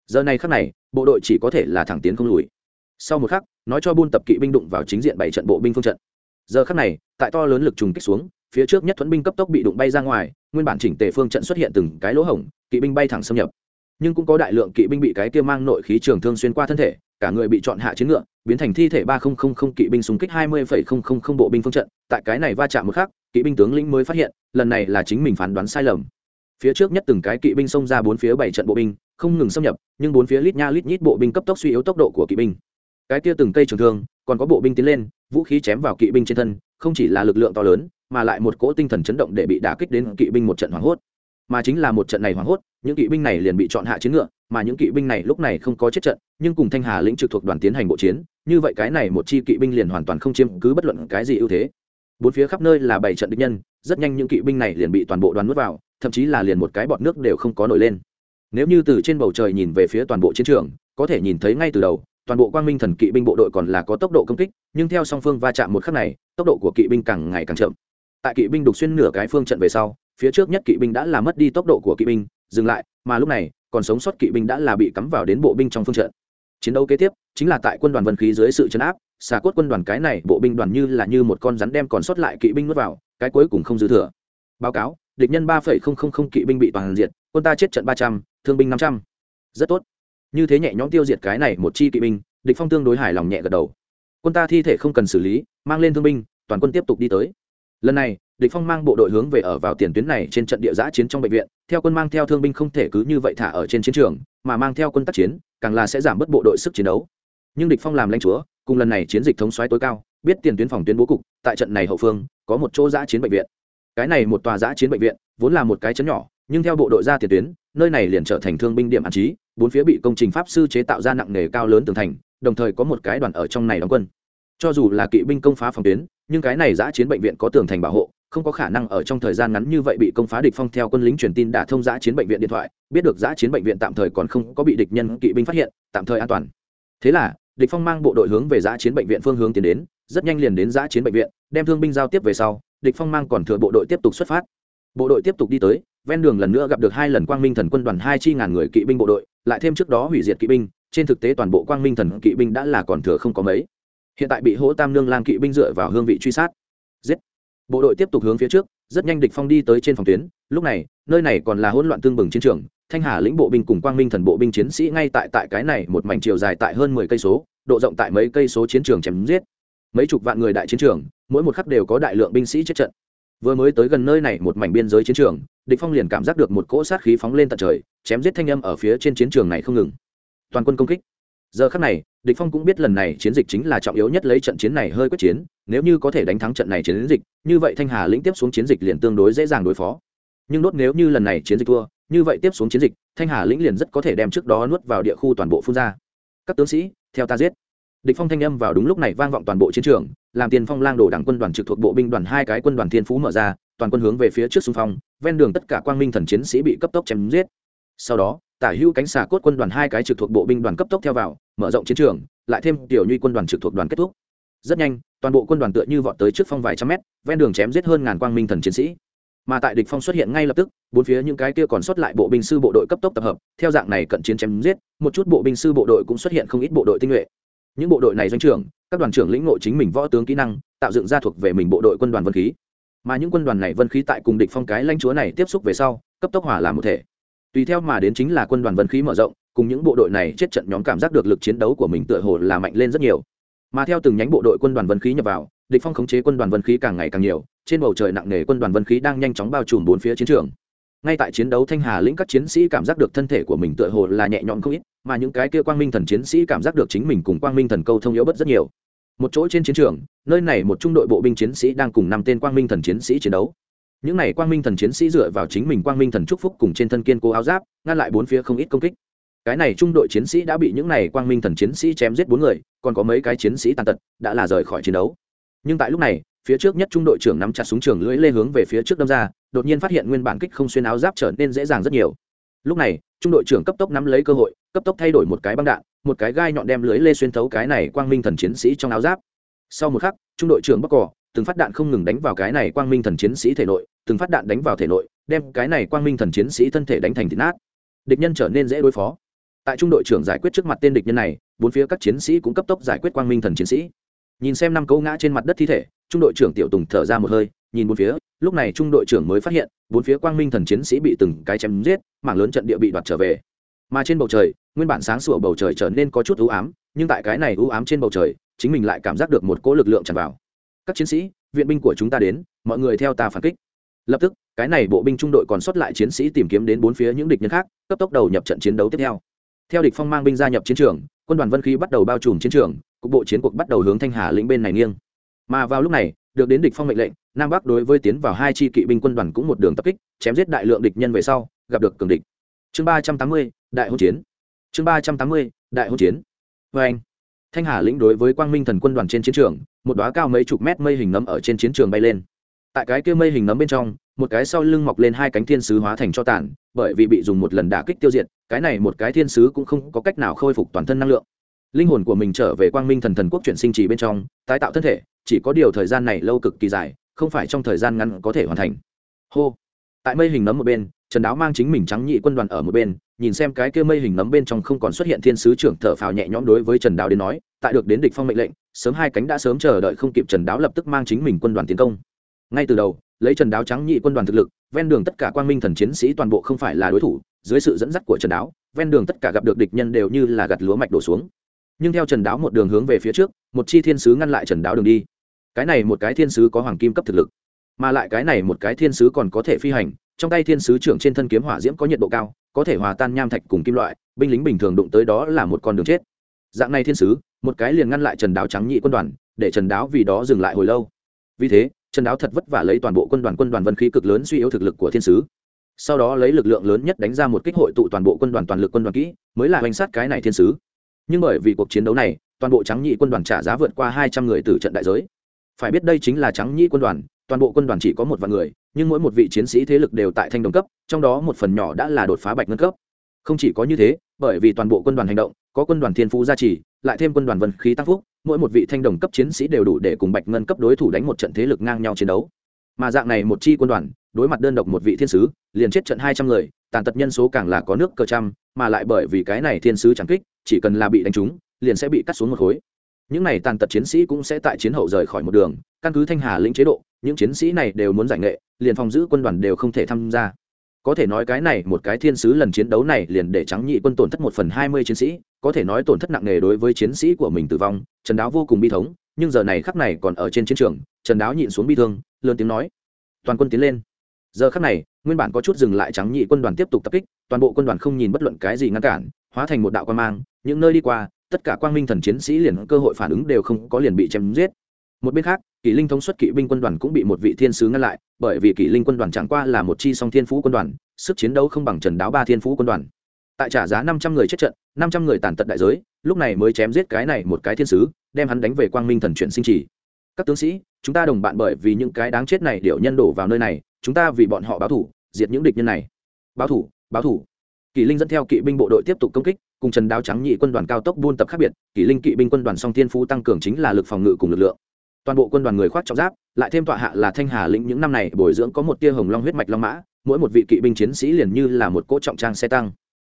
Giờ này khắc này, bộ đội chỉ có thể là thẳng tiến không lùi. Sau một khắc, nói cho buôn tập kỵ binh đụng vào chính diện bảy trận bộ binh phương trận. Giờ khắc này, tại to lớn lực trùng kích xuống, phía trước nhất thuẫn binh cấp tốc bị đụng bay ra ngoài, nguyên bản chỉnh tề phương trận xuất hiện từng cái lỗ hổng, kỵ binh bay thẳng xâm nhập nhưng cũng có đại lượng kỵ binh bị cái kia mang nội khí trường thương xuyên qua thân thể, cả người bị chọn hạ chiến ngựa, biến thành thi thể ba nghìn kỵ binh xung kích hai mươi bộ binh phương trận. Tại cái này va chạm một khắc, kỵ binh tướng lĩnh mới phát hiện, lần này là chính mình phán đoán sai lầm. Phía trước nhất từng cái kỵ binh xông ra bốn phía bảy trận bộ binh, không ngừng xâm nhập, nhưng bốn phía lít nha lít nhít bộ binh cấp tốc suy yếu tốc độ của kỵ binh. Cái kia từng cây trường thương, còn có bộ binh tiến lên, vũ khí chém vào kỵ binh trên thân, không chỉ là lực lượng to lớn, mà lại một cỗ tinh thần chấn động để bị đả kích đến kỵ binh một trận hoảng hốt. Mà chính là một trận này hoảng hốt những kỵ binh này liền bị chọn hạ chiến ngựa, mà những kỵ binh này lúc này không có chết trận, nhưng cùng thanh hà lĩnh trực thuộc đoàn tiến hành bộ chiến, như vậy cái này một chi kỵ binh liền hoàn toàn không chiếm cứ bất luận cái gì ưu thế. Bốn phía khắp nơi là bảy trận địch nhân, rất nhanh những kỵ binh này liền bị toàn bộ đoàn nuốt vào, thậm chí là liền một cái bọt nước đều không có nổi lên. Nếu như từ trên bầu trời nhìn về phía toàn bộ chiến trường, có thể nhìn thấy ngay từ đầu, toàn bộ quang minh thần kỵ binh bộ đội còn là có tốc độ công kích, nhưng theo song phương va chạm một khắc này, tốc độ của kỵ binh càng ngày càng chậm. Tại kỵ binh đục xuyên nửa cái phương trận về sau, phía trước nhất kỵ binh đã làm mất đi tốc độ của kỵ binh dừng lại, mà lúc này, còn sống sót kỵ binh đã là bị cắm vào đến bộ binh trong phương trận. Chiến đấu kế tiếp, chính là tại quân đoàn vân khí dưới sự chấn áp, xà cốt quân đoàn cái này bộ binh đoàn như là như một con rắn đem còn sót lại kỵ binh nuốt vào, cái cuối cùng không dư thừa. Báo cáo, địch nhân ba phẩy không không không kỵ binh bị toàn diệt, quân ta chết trận ba trăm, thương binh năm trăm. Rất tốt. Như thế nhẹ nhõm tiêu diệt cái này một chi kỵ binh, địch phong tương đối hài lòng nhẹ gật đầu. Quân ta thi thể không cần xử lý, mang lên thương binh, toàn quân tiếp tục đi tới lần này, địch phong mang bộ đội hướng về ở vào tiền tuyến này trên trận địa giã chiến trong bệnh viện, theo quân mang theo thương binh không thể cứ như vậy thả ở trên chiến trường, mà mang theo quân tác chiến, càng là sẽ giảm bớt bộ đội sức chiến đấu. Nhưng địch phong làm lãnh chúa, cùng lần này chiến dịch thống soái tối cao, biết tiền tuyến phòng tuyến bố cục, tại trận này hậu phương, có một chỗ giã chiến bệnh viện. Cái này một tòa giã chiến bệnh viện, vốn là một cái chấn nhỏ, nhưng theo bộ đội ra tiền tuyến, nơi này liền trở thành thương binh điểm an trí, bốn phía bị công trình pháp sư chế tạo ra nặng nề cao lớn tường thành, đồng thời có một cái đoàn ở trong này đóng quân cho dù là kỵ binh công phá phòng tuyến, nhưng cái này giã chiến bệnh viện có tường thành bảo hộ, không có khả năng ở trong thời gian ngắn như vậy bị công phá địch phong theo quân lính truyền tin đã thông giã chiến bệnh viện điện thoại, biết được giã chiến bệnh viện tạm thời còn không có bị địch nhân kỵ binh phát hiện, tạm thời an toàn. Thế là, địch phong mang bộ đội hướng về giã chiến bệnh viện phương hướng tiến đến, rất nhanh liền đến giã chiến bệnh viện, đem thương binh giao tiếp về sau, địch phong mang còn thừa bộ đội tiếp tục xuất phát. Bộ đội tiếp tục đi tới, ven đường lần nữa gặp được hai lần quang minh thần quân đoàn hai chi ngàn người kỵ binh bộ đội, lại thêm trước đó hủy diệt kỵ binh, trên thực tế toàn bộ quang minh thần kỵ binh đã là còn thừa không có mấy hiện tại bị hỗ tam nương lang kỵ binh dựa vào hương vị truy sát. Giết. Bộ đội tiếp tục hướng phía trước, rất nhanh địch phong đi tới trên phòng tuyến. Lúc này, nơi này còn là hỗn loạn tương bừng chiến trường. Thanh hà lĩnh bộ binh cùng quang minh thần bộ binh chiến sĩ ngay tại tại cái này một mảnh chiều dài tại hơn mười cây số, độ rộng tại mấy cây số chiến trường chém giết. Mấy chục vạn người đại chiến trường, mỗi một khắc đều có đại lượng binh sĩ chết trận. Vừa mới tới gần nơi này một mảnh biên giới chiến trường, địch phong liền cảm giác được một cỗ sát khí phóng lên tận trời, chém giết thanh âm ở phía trên chiến trường này không ngừng. Toàn quân công kích. Giờ khắc này địch phong cũng biết lần này chiến dịch chính là trọng yếu nhất lấy trận chiến này hơi quyết chiến, nếu như có thể đánh thắng trận này chiến dịch, như vậy thanh hà lĩnh tiếp xuống chiến dịch liền tương đối dễ dàng đối phó. Nhưng đốt nếu như lần này chiến dịch thua, như vậy tiếp xuống chiến dịch, thanh hà lĩnh liền rất có thể đem trước đó nuốt vào địa khu toàn bộ phun ra. Các tướng sĩ, theo ta giết. Địch phong thanh âm vào đúng lúc này vang vọng toàn bộ chiến trường, làm tiền phong lang đổ đảng quân đoàn trực thuộc bộ binh đoàn hai cái quân đoàn thiên phú mở ra, toàn quân hướng về phía trước xung phong, ven đường tất cả quang minh thần chiến sĩ bị cấp tốc chém giết. Sau đó tả hữu cánh xà cốt quân đoàn hai cái trực thuộc bộ binh đoàn cấp tốc theo vào, mở rộng chiến trường, lại thêm tiểu nhuy quân đoàn trực thuộc đoàn kết thúc. Rất nhanh, toàn bộ quân đoàn tựa như vọt tới trước phong vài trăm mét, ven đường chém giết hơn ngàn quang minh thần chiến sĩ. Mà tại địch phong xuất hiện ngay lập tức, bốn phía những cái kia còn sót lại bộ binh sư bộ đội cấp tốc tập hợp, theo dạng này cận chiến chém giết, một chút bộ binh sư bộ đội cũng xuất hiện không ít bộ đội tinh nhuệ. Những bộ đội này doanh trưởng, các đoàn trưởng lĩnh ngộ chính mình võ tướng kỹ năng, tạo dựng ra thuộc về mình bộ đội quân đoàn vân khí. Mà những quân đoàn này vân khí tại cùng địch phong cái lãnh chúa này tiếp xúc về sau, cấp tốc hòa làm một thể tùy theo mà đến chính là quân đoàn vân khí mở rộng, cùng những bộ đội này chết trận nhóm cảm giác được lực chiến đấu của mình tựa hồ là mạnh lên rất nhiều. Mà theo từng nhánh bộ đội quân đoàn vân khí nhập vào, địch phong khống chế quân đoàn vân khí càng ngày càng nhiều, trên bầu trời nặng nề quân đoàn vân khí đang nhanh chóng bao trùm bốn phía chiến trường. Ngay tại chiến đấu thanh hà lĩnh các chiến sĩ cảm giác được thân thể của mình tựa hồ là nhẹ nhõm không ít, mà những cái kia quang minh thần chiến sĩ cảm giác được chính mình cùng quang minh thần câu thông yếu bất rất nhiều. Một chỗ trên chiến trường, nơi này một trung đội bộ binh chiến sĩ đang cùng năm tên quang minh thần chiến sĩ chiến đấu những này quang minh thần chiến sĩ dựa vào chính mình quang minh thần trúc phúc cùng trên thân kiên cố áo giáp, ngăn lại bốn phía không ít công kích. Cái này trung đội chiến sĩ đã bị những này quang minh thần chiến sĩ chém giết bốn người, còn có mấy cái chiến sĩ tàn tật đã là rời khỏi chiến đấu. Nhưng tại lúc này, phía trước nhất trung đội trưởng nắm chặt súng trường lưỡi lê hướng về phía trước đâm ra, đột nhiên phát hiện nguyên bản kích không xuyên áo giáp trở nên dễ dàng rất nhiều. Lúc này, trung đội trưởng cấp tốc nắm lấy cơ hội, cấp tốc thay đổi một cái băng đạn, một cái gai nhọn đem lưới lê xuyên thấu cái này quang minh thần chiến sĩ trong áo giáp. Sau một khắc, trung đội trưởng bắc cỏ từng phát đạn không ngừng đánh vào cái này quang minh thần chiến sĩ thể nội, từng phát đạn đánh vào thể nội, đem cái này quang minh thần chiến sĩ thân thể đánh thành thịt nát. Địch nhân trở nên dễ đối phó. Tại trung đội trưởng giải quyết trước mặt tên địch nhân này, bốn phía các chiến sĩ cũng cấp tốc giải quyết quang minh thần chiến sĩ. Nhìn xem năm câu ngã trên mặt đất thi thể, trung đội trưởng tiểu tùng thở ra một hơi, nhìn bốn phía, lúc này trung đội trưởng mới phát hiện, bốn phía quang minh thần chiến sĩ bị từng cái chém giết, mảng lớn trận địa bị đoạt trở về. Mà trên bầu trời, nguyên bản sáng sủa bầu trời trở nên có chút ưu ám, nhưng tại cái này ưu ám trên bầu trời, chính mình lại cảm giác được một cỗ lực lượng tràn vào các chiến sĩ, viện binh của chúng ta đến, mọi người theo ta phản kích. Lập tức, cái này bộ binh trung đội còn sót lại chiến sĩ tìm kiếm đến bốn phía những địch nhân khác, cấp tốc đầu nhập trận chiến đấu tiếp theo. Theo địch phong mang binh gia nhập chiến trường, quân đoàn vân khí bắt đầu bao trùm chiến trường, cục bộ chiến cuộc bắt đầu hướng thanh hà lĩnh bên này nghiêng. Mà vào lúc này, được đến địch phong mệnh lệnh, nam bắc đối với tiến vào hai chi kỵ binh quân đoàn cũng một đường tập kích, chém giết đại lượng địch nhân về sau, gặp được cường địch. Chương ba trăm tám mươi, đại hôn chiến. Chương ba trăm tám mươi, đại hôn chiến. Với anh. Thanh hà lĩnh đối với quang minh thần quân đoàn trên chiến trường một đóa cao mấy chục mét mây hình nấm ở trên chiến trường bay lên. Tại cái kia mây hình nấm bên trong, một cái sau lưng mọc lên hai cánh thiên sứ hóa thành cho tàn, bởi vì bị dùng một lần đả kích tiêu diệt, cái này một cái thiên sứ cũng không có cách nào khôi phục toàn thân năng lượng. Linh hồn của mình trở về quang minh thần thần quốc chuyển sinh trì bên trong, tái tạo thân thể, chỉ có điều thời gian này lâu cực kỳ dài, không phải trong thời gian ngắn có thể hoàn thành. Hô. Tại mây hình nấm một bên, trần đáo mang chính mình trắng nhị quân đoàn ở một bên, nhìn xem cái kia mây hình nấm bên trong không còn xuất hiện thiên sứ trưởng thở phào nhẹ nhõm đối với trần đáo đến nói, tại được đến địch phong mệnh lệnh sớm hai cánh đã sớm chờ đợi không kịp trần đáo lập tức mang chính mình quân đoàn tiến công. Ngay từ đầu, lấy trần đáo trắng nhị quân đoàn thực lực, ven đường tất cả quang minh thần chiến sĩ toàn bộ không phải là đối thủ, dưới sự dẫn dắt của trần đáo, ven đường tất cả gặp được địch nhân đều như là gặt lúa mạch đổ xuống. Nhưng theo trần đáo một đường hướng về phía trước, một chi thiên sứ ngăn lại trần đáo đường đi. Cái này một cái thiên sứ có hoàng kim cấp thực lực, mà lại cái này một cái thiên sứ còn có thể phi hành, trong tay thiên sứ trưởng trên thân kiếm hỏa diễm có nhiệt độ cao, có thể hòa tan nham thạch cùng kim loại, binh lính bình thường đụng tới đó là một con đường chết. Dạng này thiên sứ một cái liền ngăn lại trần đáo trắng nhị quân đoàn, để trần đáo vì đó dừng lại hồi lâu. Vì thế, trần đáo thật vất vả lấy toàn bộ quân đoàn quân đoàn vân khí cực lớn suy yếu thực lực của thiên sứ. Sau đó lấy lực lượng lớn nhất đánh ra một kích hội tụ toàn bộ quân đoàn, toàn lực quân đoàn kỹ, mới là hoành sát cái này thiên sứ. Nhưng bởi vì cuộc chiến đấu này, toàn bộ trắng nhị quân đoàn trả giá vượt qua hai trăm người từ trận đại giới. Phải biết đây chính là trắng nhị quân đoàn, toàn bộ quân đoàn chỉ có một vạn người, nhưng mỗi một vị chiến sĩ thế lực đều tại thanh đồng cấp, trong đó một phần nhỏ đã là đột phá bạch ngân cấp. Không chỉ có như thế, bởi vì toàn bộ quân đoàn hành động, có quân đoàn thiên phú gia trì lại thêm quân đoàn vân khí tăng phúc, mỗi một vị thanh đồng cấp chiến sĩ đều đủ để cùng bạch ngân cấp đối thủ đánh một trận thế lực ngang nhau chiến đấu. Mà dạng này một chi quân đoàn, đối mặt đơn độc một vị thiên sứ, liền chết trận hai trăm người, tàn tật nhân số càng là có nước cờ trăm, mà lại bởi vì cái này thiên sứ chẳng kích, chỉ cần là bị đánh trúng, liền sẽ bị cắt xuống một khối. Những này tàn tật chiến sĩ cũng sẽ tại chiến hậu rời khỏi một đường, căn cứ thanh hà lĩnh chế độ, những chiến sĩ này đều muốn giải nghệ, liền phòng giữ quân đoàn đều không thể tham gia có thể nói cái này một cái thiên sứ lần chiến đấu này liền để trắng nhị quân tổn thất một phần hai mươi chiến sĩ, có thể nói tổn thất nặng nề đối với chiến sĩ của mình tử vong, trần đáo vô cùng bi thống, nhưng giờ này khắc này còn ở trên chiến trường, trần đáo nhịn xuống bi thương, lớn tiếng nói. Toàn quân tiến lên. Giờ khắc này, nguyên bản có chút dừng lại trắng nhị quân đoàn tiếp tục tập kích, toàn bộ quân đoàn không nhìn bất luận cái gì ngăn cản, hóa thành một đạo quan mang, những nơi đi qua, tất cả quang minh thần chiến sĩ liền cơ hội phản ứng đều không có liền bị chém giết. Một bên khác kỷ linh thống suất kỵ binh quân đoàn cũng bị một vị thiên sứ ngăn lại, bởi vì kỷ linh quân đoàn chẳng qua là một chi song thiên phú quân đoàn, sức chiến đấu không bằng trần đáo ba thiên phú quân đoàn. Tại trả giá năm trăm người chết trận, năm trăm người tàn tật đại giới, lúc này mới chém giết cái này một cái thiên sứ, đem hắn đánh về quang minh thần chuyển sinh trì. Các tướng sĩ, chúng ta đồng bạn bởi vì những cái đáng chết này điệu nhân đổ vào nơi này, chúng ta vì bọn họ báo thủ, diệt những địch nhân này. Báo thủ báo thủ. Kỷ linh dẫn theo kỵ binh bộ đội tiếp tục công kích, cùng trần đáo trắng nhị quân đoàn cao tốc buôn tập khác biệt, kỷ linh kỵ binh quân đoàn song thiên phú tăng cường chính là lực phòng ngự cùng lực lượng toàn bộ quân đoàn người khoác trọng giáp, lại thêm tọa hạ là thanh hà lĩnh những năm này bồi dưỡng có một tia hồng long huyết mạch long mã, mỗi một vị kỵ binh chiến sĩ liền như là một cỗ trọng trang xe tăng.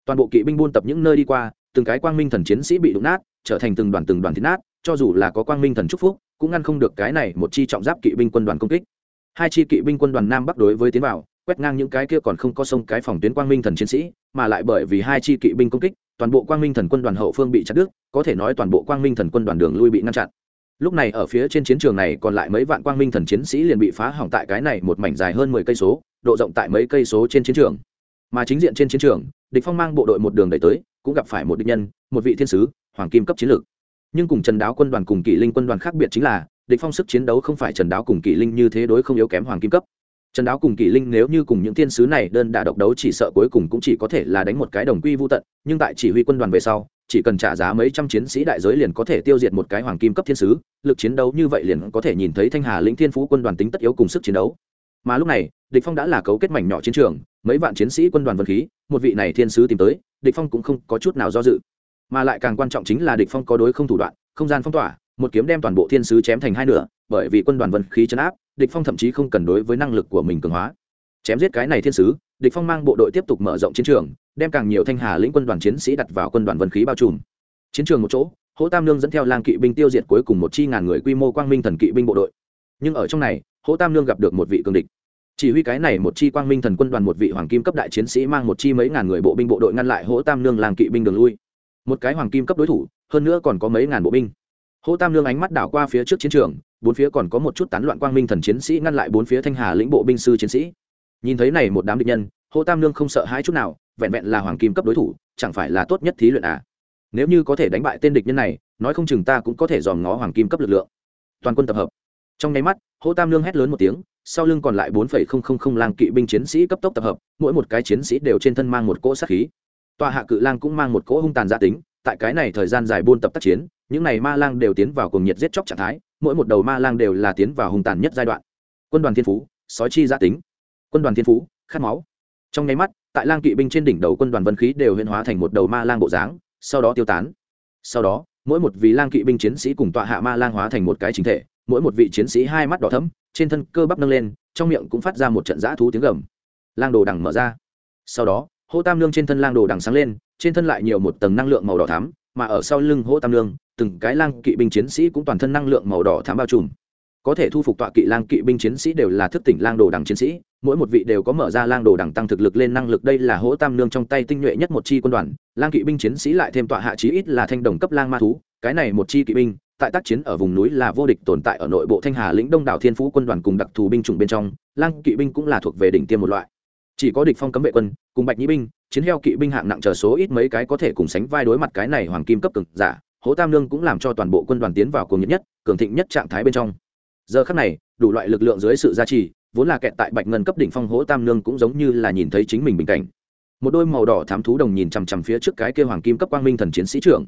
Toàn bộ kỵ binh buôn tập những nơi đi qua, từng cái quang minh thần chiến sĩ bị đụng nát, trở thành từng đoàn từng đoàn thịt nát, cho dù là có quang minh thần chúc phúc, cũng ngăn không được cái này một chi trọng giáp kỵ binh quân đoàn công kích. Hai chi kỵ binh quân đoàn nam bắc đối với tiến vào, quét ngang những cái kia còn không có sông cái phòng tuyến quang minh thần chiến sĩ, mà lại bởi vì hai chi kỵ binh công kích, toàn bộ quang minh thần quân đoàn hậu phương bị chặt đứt, có thể nói toàn bộ quang minh thần quân đoàn đường lui bị ngăn chặn lúc này ở phía trên chiến trường này còn lại mấy vạn quang minh thần chiến sĩ liền bị phá hỏng tại cái này một mảnh dài hơn mười cây số, độ rộng tại mấy cây số trên chiến trường. Mà chính diện trên chiến trường, địch phong mang bộ đội một đường đẩy tới, cũng gặp phải một địch nhân, một vị thiên sứ, hoàng kim cấp chiến lược. Nhưng cùng trần đáo quân đoàn cùng kỷ linh quân đoàn khác biệt chính là, địch phong sức chiến đấu không phải trần đáo cùng kỷ linh như thế đối không yếu kém hoàng kim cấp. Trần đáo cùng kỷ linh nếu như cùng những thiên sứ này đơn đả độc đấu chỉ sợ cuối cùng cũng chỉ có thể là đánh một cái đồng quy vô tận, nhưng tại chỉ huy quân đoàn về sau chỉ cần trả giá mấy trăm chiến sĩ đại giới liền có thể tiêu diệt một cái hoàng kim cấp thiên sứ, lực chiến đấu như vậy liền có thể nhìn thấy thanh hà lĩnh thiên phú quân đoàn tính tất yếu cùng sức chiến đấu. Mà lúc này, địch phong đã là cấu kết mảnh nhỏ chiến trường, mấy vạn chiến sĩ quân đoàn vân khí, một vị này thiên sứ tìm tới, địch phong cũng không có chút nào do dự. Mà lại càng quan trọng chính là địch phong có đối không thủ đoạn, không gian phong tỏa, một kiếm đem toàn bộ thiên sứ chém thành hai nửa, bởi vì quân đoàn vân khí chấn áp, địch phong thậm chí không cần đối với năng lực của mình cường hóa. Chém giết cái này thiên sứ, địch phong mang bộ đội tiếp tục mở rộng chiến trường đem càng nhiều thanh hà lĩnh quân đoàn chiến sĩ đặt vào quân đoàn vân khí bao trùm. Chiến trường một chỗ, hỗ tam lương dẫn theo lang kỵ binh tiêu diệt cuối cùng một chi ngàn người quy mô quang minh thần kỵ binh bộ đội. Nhưng ở trong này, hỗ tam lương gặp được một vị cường địch. Chỉ huy cái này một chi quang minh thần quân đoàn một vị hoàng kim cấp đại chiến sĩ mang một chi mấy ngàn người bộ binh bộ đội ngăn lại hỗ tam lương làng kỵ binh đường lui. Một cái hoàng kim cấp đối thủ, hơn nữa còn có mấy ngàn bộ binh. Hỗ tam lương ánh mắt đảo qua phía trước chiến trường, bốn phía còn có một chút tán loạn quang minh thần chiến sĩ ngăn lại bốn phía thanh hà lĩnh bộ binh sư chiến sĩ. Nhìn thấy này một đám địch nhân hỗ tam lương không sợ hãi chút nào, vẹn vẹn là hoàng kim cấp đối thủ, chẳng phải là tốt nhất thí luyện à? Nếu như có thể đánh bại tên địch nhân này, nói không chừng ta cũng có thể dòm ngó hoàng kim cấp lực lượng. Toàn quân tập hợp. Trong nháy mắt hỗ tam lương hét lớn một tiếng, sau lưng còn lại bốn phẩy không không không lang kỵ binh chiến sĩ cấp tốc tập hợp, mỗi một cái chiến sĩ đều trên thân mang một cỗ sát khí. Tòa hạ cự lang cũng mang một cỗ hung tàn gia tính, tại cái này thời gian dài buôn tập tác chiến, những này ma lang đều tiến vào cùng nhiệt giết chóc trạng thái, mỗi một đầu ma lang đều là tiến vào hung tàn nhất giai đoạn. Quân đoàn thiên phú, sói chi gia tính. Quân đoàn thiên phú, khát máu trong nháy mắt, tại lang kỵ binh trên đỉnh đầu quân đoàn vân khí đều huyên hóa thành một đầu ma lang bộ dáng, sau đó tiêu tán. Sau đó, mỗi một vị lang kỵ binh chiến sĩ cùng tọa hạ ma lang hóa thành một cái chính thể, mỗi một vị chiến sĩ hai mắt đỏ thấm trên thân cơ bắp nâng lên, trong miệng cũng phát ra một trận giã thú tiếng gầm. Lang đồ đằng mở ra. Sau đó, hô tam lương trên thân lang đồ đằng sáng lên, trên thân lại nhiều một tầng năng lượng màu đỏ thám mà ở sau lưng hô tam lương từng cái lang kỵ binh chiến sĩ cũng toàn thân năng lượng màu đỏ thám bao trùm. Có thể thu phục tọa kỵ lang kỵ binh chiến sĩ đều là thức tỉnh lang đồ đằng chiến sĩ mỗi một vị đều có mở ra lang đồ đẳng tăng thực lực lên năng lực. Đây là hỗ tam nương trong tay tinh nhuệ nhất một chi quân đoàn. Lang kỵ binh chiến sĩ lại thêm tọa hạ chí ít là thanh đồng cấp lang ma thú. Cái này một chi kỵ binh, tại tác chiến ở vùng núi là vô địch tồn tại ở nội bộ thanh hà lĩnh đông đảo thiên phú quân đoàn cùng đặc thù binh chủng bên trong, lang kỵ binh cũng là thuộc về đỉnh tiêm một loại. Chỉ có địch phong cấm vệ quân, cùng bạch nhĩ binh, chiến heo kỵ binh hạng nặng chờ số ít mấy cái có thể cùng sánh vai đối mặt cái này hoàng kim cấp cực giả. Hỗ tam nương cũng làm cho toàn bộ quân đoàn tiến vào cuồng nhiệt nhất, cường thịnh nhất trạng thái bên trong. Giờ khắc này, đủ loại lực lượng dưới sự gia trì vốn là kẹt tại bạch ngân cấp đỉnh phong hỗ tam nương cũng giống như là nhìn thấy chính mình bình cảnh. Một đôi màu đỏ thám thú đồng nhìn chằm chằm phía trước cái kia hoàng kim cấp quang minh thần chiến sĩ trưởng.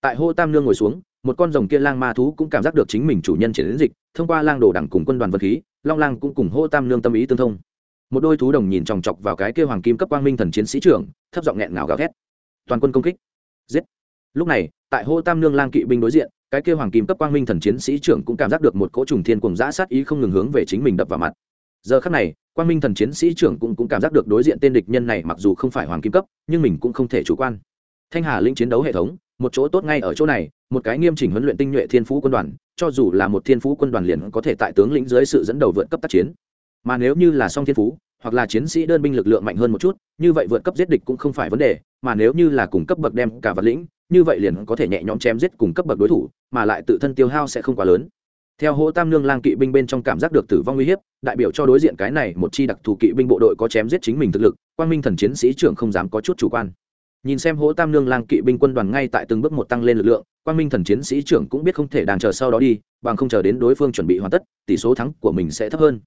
Tại hô tam nương ngồi xuống, một con rồng kia lang ma thú cũng cảm giác được chính mình chủ nhân chiến dịch, thông qua lang đồ đẳng cùng quân đoàn vật khí, long lang cũng cùng hô tam nương tâm ý tương thông. Một đôi thú đồng nhìn chòng chọc vào cái kia hoàng kim cấp quang minh thần chiến sĩ trưởng, thấp giọng nghẹn ngào gào thét. Toàn quân công kích. Giết. Lúc này, tại hô tam nương lang kỵ binh đối diện, cái kia hoàng kim cấp quang minh thần chiến sĩ trưởng cũng cảm giác được một cỗ trùng thiên cùng giã sát ý không ngừng hướng về chính mình đập vào mặt giờ khắc này quang minh thần chiến sĩ trưởng cũng, cũng cảm giác được đối diện tên địch nhân này mặc dù không phải hoàng kim cấp nhưng mình cũng không thể chủ quan. Thanh hà linh chiến đấu hệ thống một chỗ tốt ngay ở chỗ này một cái nghiêm chỉnh huấn luyện tinh nhuệ thiên phú quân đoàn cho dù là một thiên phú quân đoàn liền có thể tại tướng lĩnh dưới sự dẫn đầu vượt cấp tác chiến. Mà nếu như là song thiên phú hoặc là chiến sĩ đơn binh lực lượng mạnh hơn một chút như vậy vượt cấp giết địch cũng không phải vấn đề mà nếu như là cùng cấp bậc đem cả vật lĩnh như vậy liền có thể nhẹ nhõm chém giết cùng cấp bậc đối thủ mà lại tự thân tiêu hao sẽ không quá lớn theo hỗ tam nương lang kỵ binh bên trong cảm giác được tử vong uy hiếp, đại biểu cho đối diện cái này một chi đặc thù kỵ binh bộ đội có chém giết chính mình thực lực, quang minh thần chiến sĩ trưởng không dám có chút chủ quan. Nhìn xem hỗ tam nương lang kỵ binh quân đoàn ngay tại từng bước một tăng lên lực lượng, quang minh thần chiến sĩ trưởng cũng biết không thể đàng chờ sau đó đi, bằng không chờ đến đối phương chuẩn bị hoàn tất, tỷ số thắng của mình sẽ thấp hơn.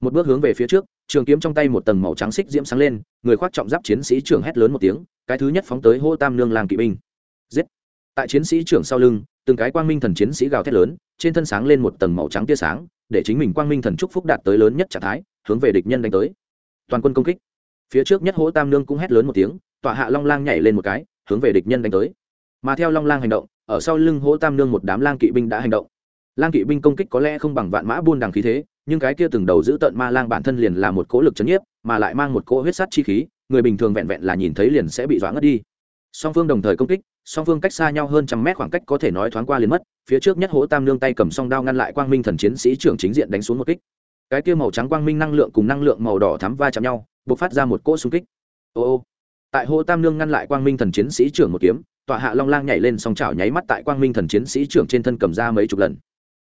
Một bước hướng về phía trước, trường kiếm trong tay một tầng màu trắng xích diễm sáng lên, người khoác trọng giáp chiến sĩ trưởng hét lớn một tiếng, cái thứ nhất phóng tới hô tam nương lang kỵ binh. Giết! Tại chiến sĩ trưởng sau lưng, từng cái quang minh thần chiến sĩ gào thét lớn, trên thân sáng lên một tầng màu trắng tia sáng, để chính mình quang minh thần trúc phúc đạt tới lớn nhất trạng thái, hướng về địch nhân đánh tới. Toàn quân công kích. Phía trước nhất hỗ tam nương cũng hét lớn một tiếng, tọa hạ long lang nhảy lên một cái, hướng về địch nhân đánh tới. Mà theo long lang hành động, ở sau lưng hỗ tam nương một đám lang kỵ binh đã hành động. Lang kỵ binh công kích có lẽ không bằng vạn mã buôn đằng khí thế, nhưng cái kia từng đầu giữ tận ma lang bản thân liền là một cỗ lực c h ấ n nhiếp, mà lại mang một cỗ huyết sắt chi khí, người bình thường vẹn vẹn là nhìn thấy liền sẽ bị doãn ngất đi. Song phương đồng thời công kích song phương cách xa nhau hơn trăm mét khoảng cách có thể nói thoáng qua liền mất, phía trước nhất hố tam nương tay cầm song đao ngăn lại quang minh thần chiến sĩ trưởng chính diện đánh xuống một kích. Cái kia màu trắng quang minh năng lượng cùng năng lượng màu đỏ thắm va chạm nhau b ộ c phát ra một cỗ xung kích. Ô ô. Tại hố tam nương ngăn lại quang minh thần chiến sĩ trưởng một kiếm, tọa hạ long lang nhảy lên song chảo nháy mắt tại quang minh thần chiến sĩ trưởng trên thân cầm ra mấy chục lần.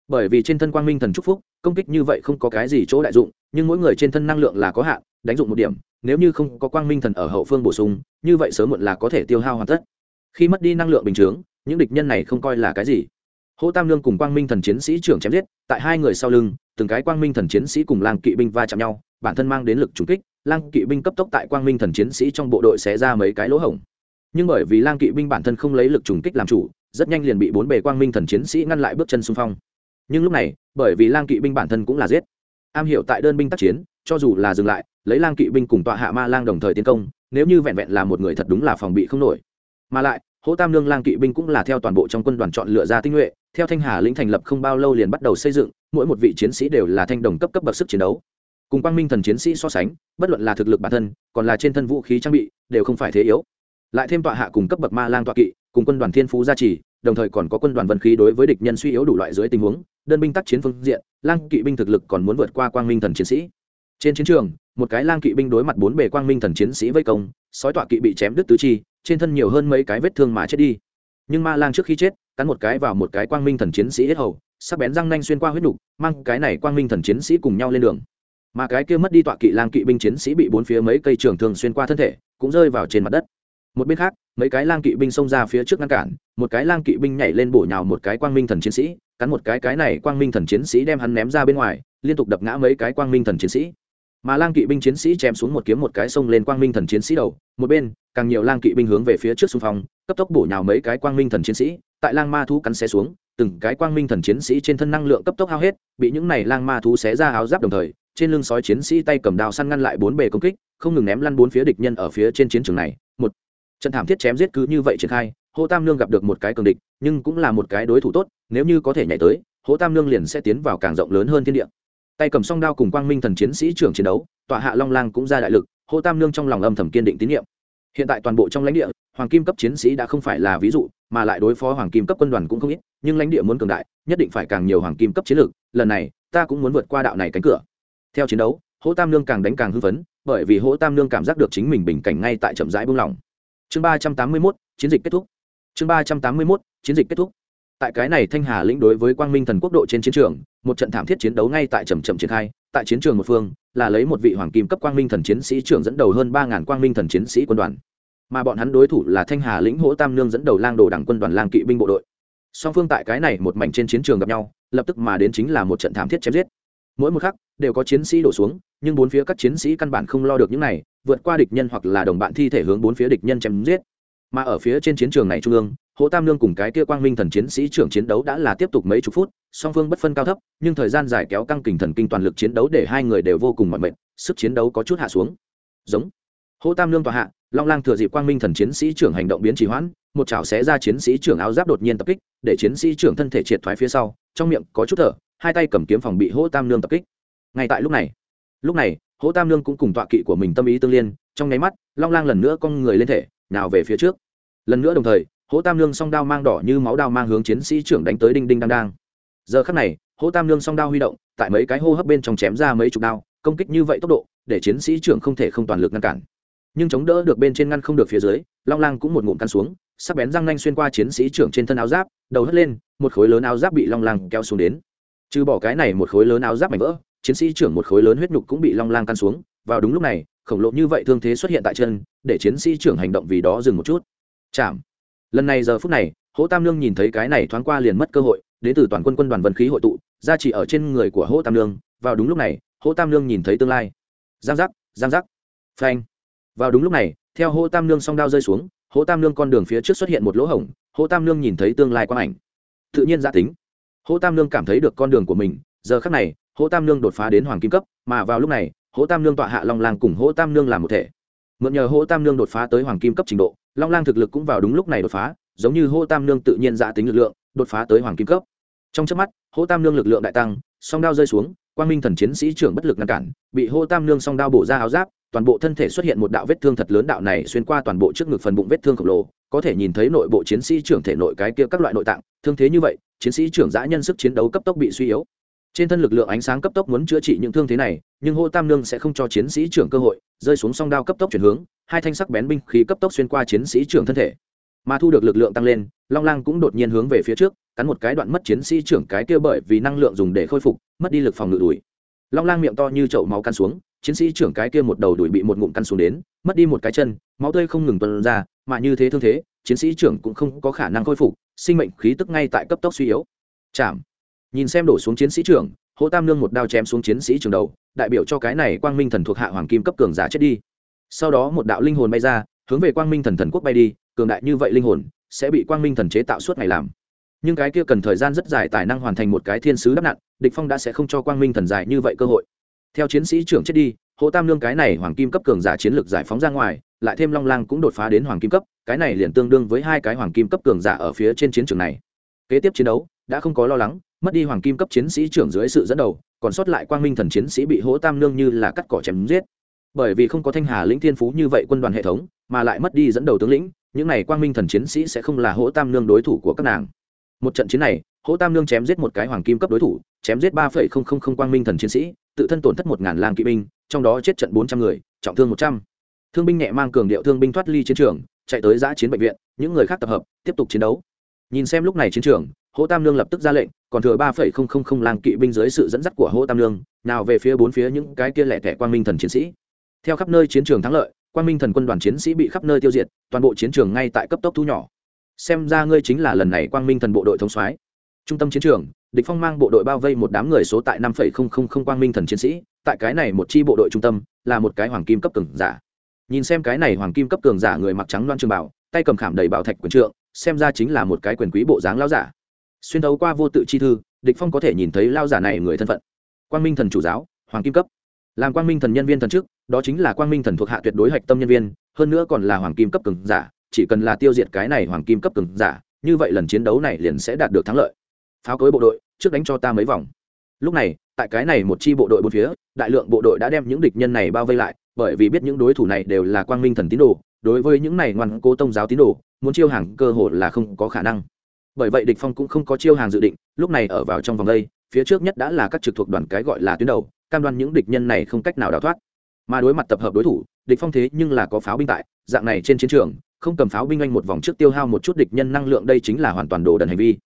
Bởi vì trên thân quang minh thần Trúc phúc, công kích như vậy không có cái gì chỗ đại dụng, nhưng mỗi người trên thân năng lượng là có hạn, đánh dụng một điểm, nếu như không có quang minh thần ở hậu phương bổ sung, như vậy sớm muộn là có thể tiêu hao hoàn tất khi mất đi năng lượng bình chướng, những địch nhân này không coi là cái gì. Hỗ tam lương cùng quang minh thần chiến sĩ trưởng chém giết, tại hai người sau lưng, từng cái quang minh thần chiến sĩ cùng lang kỵ binh va chạm nhau, bản thân mang đến lực trúng kích, lang kỵ binh cấp tốc tại quang minh thần chiến sĩ trong bộ đội sẽ ra mấy cái lỗ hổng. Nhưng bởi vì lang kỵ binh bản thân không lấy lực trùng kích làm chủ, rất nhanh liền bị bốn bề quang minh thần chiến sĩ ngăn lại bước chân xung phong. Nhưng lúc này, bởi vì lang kỵ binh bản thân cũng là giết, am hiểu tại đơn binh tác chiến, cho dù là dừng lại, lấy lang kỵ binh cùng tọa hạ ma lang đồng thời tiến công, nếu như vẹn vẹn là một người thật đúng là phòng bị không nổi mà lại, hỗ tam lương lang kỵ binh cũng là theo toàn bộ trong quân đoàn chọn lựa ra tinh nhuệ, theo thanh hà lĩnh thành lập không bao lâu liền bắt đầu xây dựng, mỗi một vị chiến sĩ đều là thanh đồng cấp cấp bậc sức chiến đấu. Cùng quang minh thần chiến sĩ so sánh, bất luận là thực lực bản thân, còn là trên thân vũ khí trang bị, đều không phải thế yếu. Lại thêm tọa hạ cùng cấp bậc ma lang tọa kỵ, cùng quân đoàn thiên phú gia trì, đồng thời còn có quân đoàn vân khí đối với địch nhân suy yếu đủ loại dưới tình huống, đơn binh tác chiến phương diện, lang kỵ binh thực lực còn muốn vượt qua quang minh thần chiến sĩ. Trên chiến trường, một cái lang kỵ binh đối mặt bốn bề quang minh thần chiến sĩ vây công, sói tọa kỵ bị chém đứt tứ chi trên thân nhiều hơn mấy cái vết thương mà chết đi. Nhưng ma lang trước khi chết, cắn một cái vào một cái quang minh thần chiến sĩ hết hầu, sắc bén răng nanh xuyên qua huyết nục, mang cái này quang minh thần chiến sĩ cùng nhau lên đường. Mà cái kia mất đi tọa kỵ lang kỵ binh chiến sĩ bị bốn phía mấy cây trường thường xuyên qua thân thể, cũng rơi vào trên mặt đất. Một bên khác, mấy cái lang kỵ binh xông ra phía trước ngăn cản, một cái lang kỵ binh nhảy lên bổ nhào một cái quang minh thần chiến sĩ, cắn một cái cái này quang minh thần chiến sĩ đem hắn ném ra bên ngoài, liên tục đập ngã mấy cái quang minh thần chiến sĩ mà lang kỵ binh chiến sĩ chém xuống một kiếm một cái sông lên quang minh thần chiến sĩ đầu, một bên, càng nhiều lang kỵ binh hướng về phía trước xung phong, cấp tốc bổ nhào mấy cái quang minh thần chiến sĩ, tại lang ma thú cắn xé xuống, từng cái quang minh thần chiến sĩ trên thân năng lượng cấp tốc hao hết, bị những này lang ma thú xé ra áo giáp đồng thời, trên lưng sói chiến sĩ tay cầm đao săn ngăn lại bốn bề công kích, không ngừng ném lăn bốn phía địch nhân ở phía trên chiến trường này. Một, trận thảm thiết chém giết cứ như vậy triển khai, hô tam lương gặp được một cái cường địch, nhưng cũng là một cái đối thủ tốt, nếu như có thể nhảy tới, hô tam lương liền sẽ tiến vào càng rộng lớn hơn thiên địa tay cầm song đao cùng quang minh thần chiến sĩ trưởng chiến đấu, tọa hạ long lang cũng ra đại lực, hô tam nương trong lòng âm thầm kiên định tín nhiệm. Hiện tại toàn bộ trong lãnh địa, hoàng kim cấp chiến sĩ đã không phải là ví dụ, mà lại đối phó hoàng kim cấp quân đoàn cũng không ít, nhưng lãnh địa muốn cường đại, nhất định phải càng nhiều hoàng kim cấp chiến lược lần này, ta cũng muốn vượt qua đạo này cánh cửa. Theo chiến đấu hỗ tam nương càng đánh càng hưng phấn, bởi vì hỗ tam nương cảm giác được chính mình bình cảnh ngay tại chậm rãi buông lỏng. Chương ba trăm tám mươi mốt, chiến dịch kết thúc. Chương ba trăm tám mươi mốt, chiến dịch kết thúc tại cái này thanh hà lĩnh đối với quang minh thần quốc độ trên chiến trường, một trận thảm thiết chiến đấu ngay tại trầm trầm triển khai, tại chiến trường một phương, là lấy một vị hoàng kim cấp quang minh thần chiến sĩ trưởng dẫn đầu hơn ba ngàn quang minh thần chiến sĩ quân đoàn. Mà bọn hắn đối thủ là thanh hà lĩnh hỗ tam nương dẫn đầu lang đồ đảng quân đoàn lang kỵ binh bộ đội. Song phương tại cái này một mảnh trên chiến trường gặp nhau, lập tức mà đến chính là một trận thảm thiết chém giết. Mỗi một khắc, đều có chiến sĩ đổ xuống, nhưng bốn phía các chiến sĩ căn bản không lo được những này, vượt qua địch nhân hoặc là đồng bạn thi thể hướng bốn phía địch nhân chém giết. Mà ở phía trên chiến trường này trung ương hỗ tam lương cùng cái kia quang minh thần chiến sĩ trưởng chiến đấu đã là tiếp tục mấy chục phút, song phương bất phân cao thấp, nhưng thời gian dài kéo căng kình thần kinh toàn lực chiến đấu để hai người đều vô cùng mọi mệt, sức chiến đấu có chút hạ xuống. Giống. Hỗ tam lương tòa hạ, long lang thừa dịp quang minh thần chiến sĩ trưởng hành động biến trì hoãn, một chảo xé ra chiến sĩ trưởng áo giáp đột nhiên tập kích, để chiến sĩ trưởng thân thể triệt thoái phía sau, trong miệng có chút thở, hai tay cầm kiếm phòng bị hỗ tam lương tập kích. Ngay tại lúc này lúc này hỗ tam lương cũng cùng tọa kỵ của mình tâm ý tương liên, trong nháy mắt, long lang lần nữa con người lên thể, nào về phía trước. Lần nữa đồng thời hỗ tam lương song đao mang đỏ như máu đao mang hướng chiến sĩ trưởng đánh tới đinh đinh đang đang. Giờ khắc này hỗ tam lương song đao huy động, tại mấy cái hô hấp bên trong chém ra mấy chục đao, công kích như vậy tốc độ, để chiến sĩ trưởng không thể không toàn lực ngăn cản. Nhưng chống đỡ được bên trên ngăn không được phía dưới, long lang cũng một ngụm căn xuống, sắc bén răng nanh xuyên qua chiến sĩ trưởng trên thân áo giáp, đầu hất lên, một khối lớn áo giáp bị long lang kéo xuống đến. Trừ bỏ cái này một khối lớn áo giáp mảnh vỡ, chiến sĩ trưởng một khối lớn huyết nhục cũng bị long lang căn xuống, vào đúng lúc này, khổng lồ như vậy thương thế xuất hiện tại chân, để chiến sĩ trưởng hành động vì đó dừng một chút. Chạm lần này giờ phút này hỗ tam lương nhìn thấy cái này thoáng qua liền mất cơ hội đến từ toàn quân quân đoàn vân khí hội tụ ra chỉ ở trên người của hỗ tam lương vào đúng lúc này hỗ tam lương nhìn thấy tương lai giang giác giang giác phanh vào đúng lúc này theo hỗ tam lương song đao rơi xuống hỗ tam lương con đường phía trước xuất hiện một lỗ hổng hỗ tam lương nhìn thấy tương lai quang ảnh tự nhiên giã tính hỗ tam lương cảm thấy được con đường của mình giờ khắc này hỗ tam lương đột phá đến hoàng kim cấp mà vào lúc này hỗ tam lương tọa hạ long lang cùng hỗ tam lương làm một thể mượn nhờ hỗ tam lương đột phá tới hoàng kim cấp trình độ long lang thực lực cũng vào đúng lúc này đột phá, giống như hô tam Nương tự nhiên giã tính lực lượng, đột phá tới hoàng kim cấp. Trong trước mắt, hô tam Nương lực lượng đại tăng, song đao rơi xuống, quang minh thần chiến sĩ trưởng bất lực ngăn cản, bị hô tam Nương song đao bổ ra áo giáp, toàn bộ thân thể xuất hiện một đạo vết thương thật lớn đạo này xuyên qua toàn bộ trước ngực phần bụng vết thương khổng lồ, có thể nhìn thấy nội bộ chiến sĩ trưởng thể nội cái kia các loại nội tạng, thương thế như vậy, chiến sĩ trưởng giã nhân sức chiến đấu cấp tốc bị suy yếu trên thân lực lượng ánh sáng cấp tốc muốn chữa trị những thương thế này, nhưng hô tam nương sẽ không cho chiến sĩ trưởng cơ hội, rơi xuống song đao cấp tốc chuyển hướng, hai thanh sắc bén binh khí cấp tốc xuyên qua chiến sĩ trưởng thân thể. Mà thu được lực lượng tăng lên, long lang cũng đột nhiên hướng về phía trước, cắn một cái đoạn mất chiến sĩ trưởng cái kia bởi vì năng lượng dùng để khôi phục, mất đi lực phòng ngự đùi. Long lang miệng to như chậu máu căn xuống, chiến sĩ trưởng cái kia một đầu đùi bị một ngụm căn xuống đến, mất đi một cái chân, máu tươi không ngừng tuần ra, mà như thế thương thế, chiến sĩ trưởng cũng không có khả năng khôi phục, sinh mệnh khí tức ngay tại cấp tốc suy yếu. Chạm nhìn xem đổ xuống chiến sĩ trưởng hỗ tam nương một đao chém xuống chiến sĩ trường đầu, đại biểu cho cái này quang minh thần thuộc hạ hoàng kim cấp cường giả chết đi. Sau đó một đạo linh hồn bay ra, hướng về quang minh thần thần quốc bay đi, cường đại như vậy linh hồn sẽ bị quang minh thần chế tạo suốt ngày làm. Nhưng cái kia cần thời gian rất dài tài năng hoàn thành một cái thiên sứ đắp nặn địch phong đã sẽ không cho quang minh thần dài như vậy cơ hội. Theo chiến sĩ trưởng chết đi hỗ tam nương cái này hoàng kim cấp cường giả chiến lược giải phóng ra ngoài, lại thêm long lang cũng đột phá đến hoàng kim cấp, cái này liền tương đương với hai cái hoàng kim cấp cường giả ở phía trên chiến trường này. Kế tiếp chiến đấu, đã không có lo lắng mất đi hoàng kim cấp chiến sĩ trưởng dưới sự dẫn đầu, còn sót lại quang minh thần chiến sĩ bị hỗ tam nương như là cắt cỏ chém giết. Bởi vì không có thanh hà lĩnh thiên phú như vậy quân đoàn hệ thống, mà lại mất đi dẫn đầu tướng lĩnh, những này quang minh thần chiến sĩ sẽ không là hỗ tam nương đối thủ của các nàng. Một trận chiến này hỗ tam nương chém giết một cái hoàng kim cấp đối thủ, chém giết ba phẩy không không không quang minh thần chiến sĩ, tự thân tổn thất một ngàn lang kỵ binh, trong đó chết trận bốn trăm người, trọng thương một trăm. Thương binh nhẹ mang cường điệu thương binh thoát ly chiến trường, chạy tới giã chiến bệnh viện, những người khác tập hợp, tiếp tục chiến đấu. Nhìn xem lúc này chiến trường hỗ tam lương lập tức ra lệnh, còn thừa ba phẩy không không không lang kỵ binh dưới sự dẫn dắt của hỗ tam lương nào về phía bốn phía những cái kia lẻ tẻ quang minh thần chiến sĩ. Theo khắp nơi chiến trường thắng lợi, quang minh thần quân đoàn chiến sĩ bị khắp nơi tiêu diệt, toàn bộ chiến trường ngay tại cấp tốc thu nhỏ. Xem ra ngươi chính là lần này quang minh thần bộ đội thống soái. Trung tâm chiến trường, địch phong mang bộ đội bao vây một đám người số tại năm phẩy không không không quang minh thần chiến sĩ, tại cái này một chi bộ đội trung tâm, là một cái hoàng kim cấp cường giả. Nhìn xem cái này hoàng kim cấp cường giả người mặc trắng loan trường bảo, tay cầm khảm đầy bảo thạch quyền trượng, xem ra chính là một cái quyền quý bộ dáng lão giả xuyên thấu qua vô tự chi thư, địch phong có thể nhìn thấy lao giả này người thân phận. Quang minh thần chủ giáo, hoàng kim cấp. Làm quang minh thần nhân viên thần trước, đó chính là quang minh thần thuộc hạ tuyệt đối hạch tâm nhân viên, hơn nữa còn là hoàng kim cấp cường giả, chỉ cần là tiêu diệt cái này hoàng kim cấp cường giả, như vậy lần chiến đấu này liền sẽ đạt được thắng lợi. Pháo cối bộ đội, trước đánh cho ta mấy vòng. Lúc này, tại cái này một chi bộ đội bốn phía, đại lượng bộ đội đã đem những địch nhân này bao vây lại, bởi vì biết những đối thủ này đều là quang minh thần tín đồ, đối với những này ngoan cố tông giáo tín đồ, muốn chiêu hàng cơ hội là không có khả năng bởi vậy địch phong cũng không có chiêu hàng dự định, lúc này ở vào trong vòng đây, phía trước nhất đã là các trực thuộc đoàn cái gọi là tuyến đầu, cam đoan những địch nhân này không cách nào đào thoát. Mà đối mặt tập hợp đối thủ, địch phong thế nhưng là có pháo binh tại, dạng này trên chiến trường, không cầm pháo binh anh một vòng trước tiêu hao một chút địch nhân năng lượng đây chính là hoàn toàn đồ đần hành vi.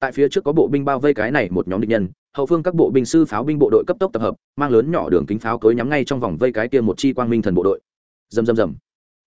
Tại phía trước có bộ binh bao vây cái này một nhóm địch nhân, hậu phương các bộ binh sư pháo binh bộ đội cấp tốc tập hợp, mang lớn nhỏ đường kính pháo cối nhắm ngay trong vòng vây cái kia một chi quang minh thần bộ đội. Rầm rầm rầm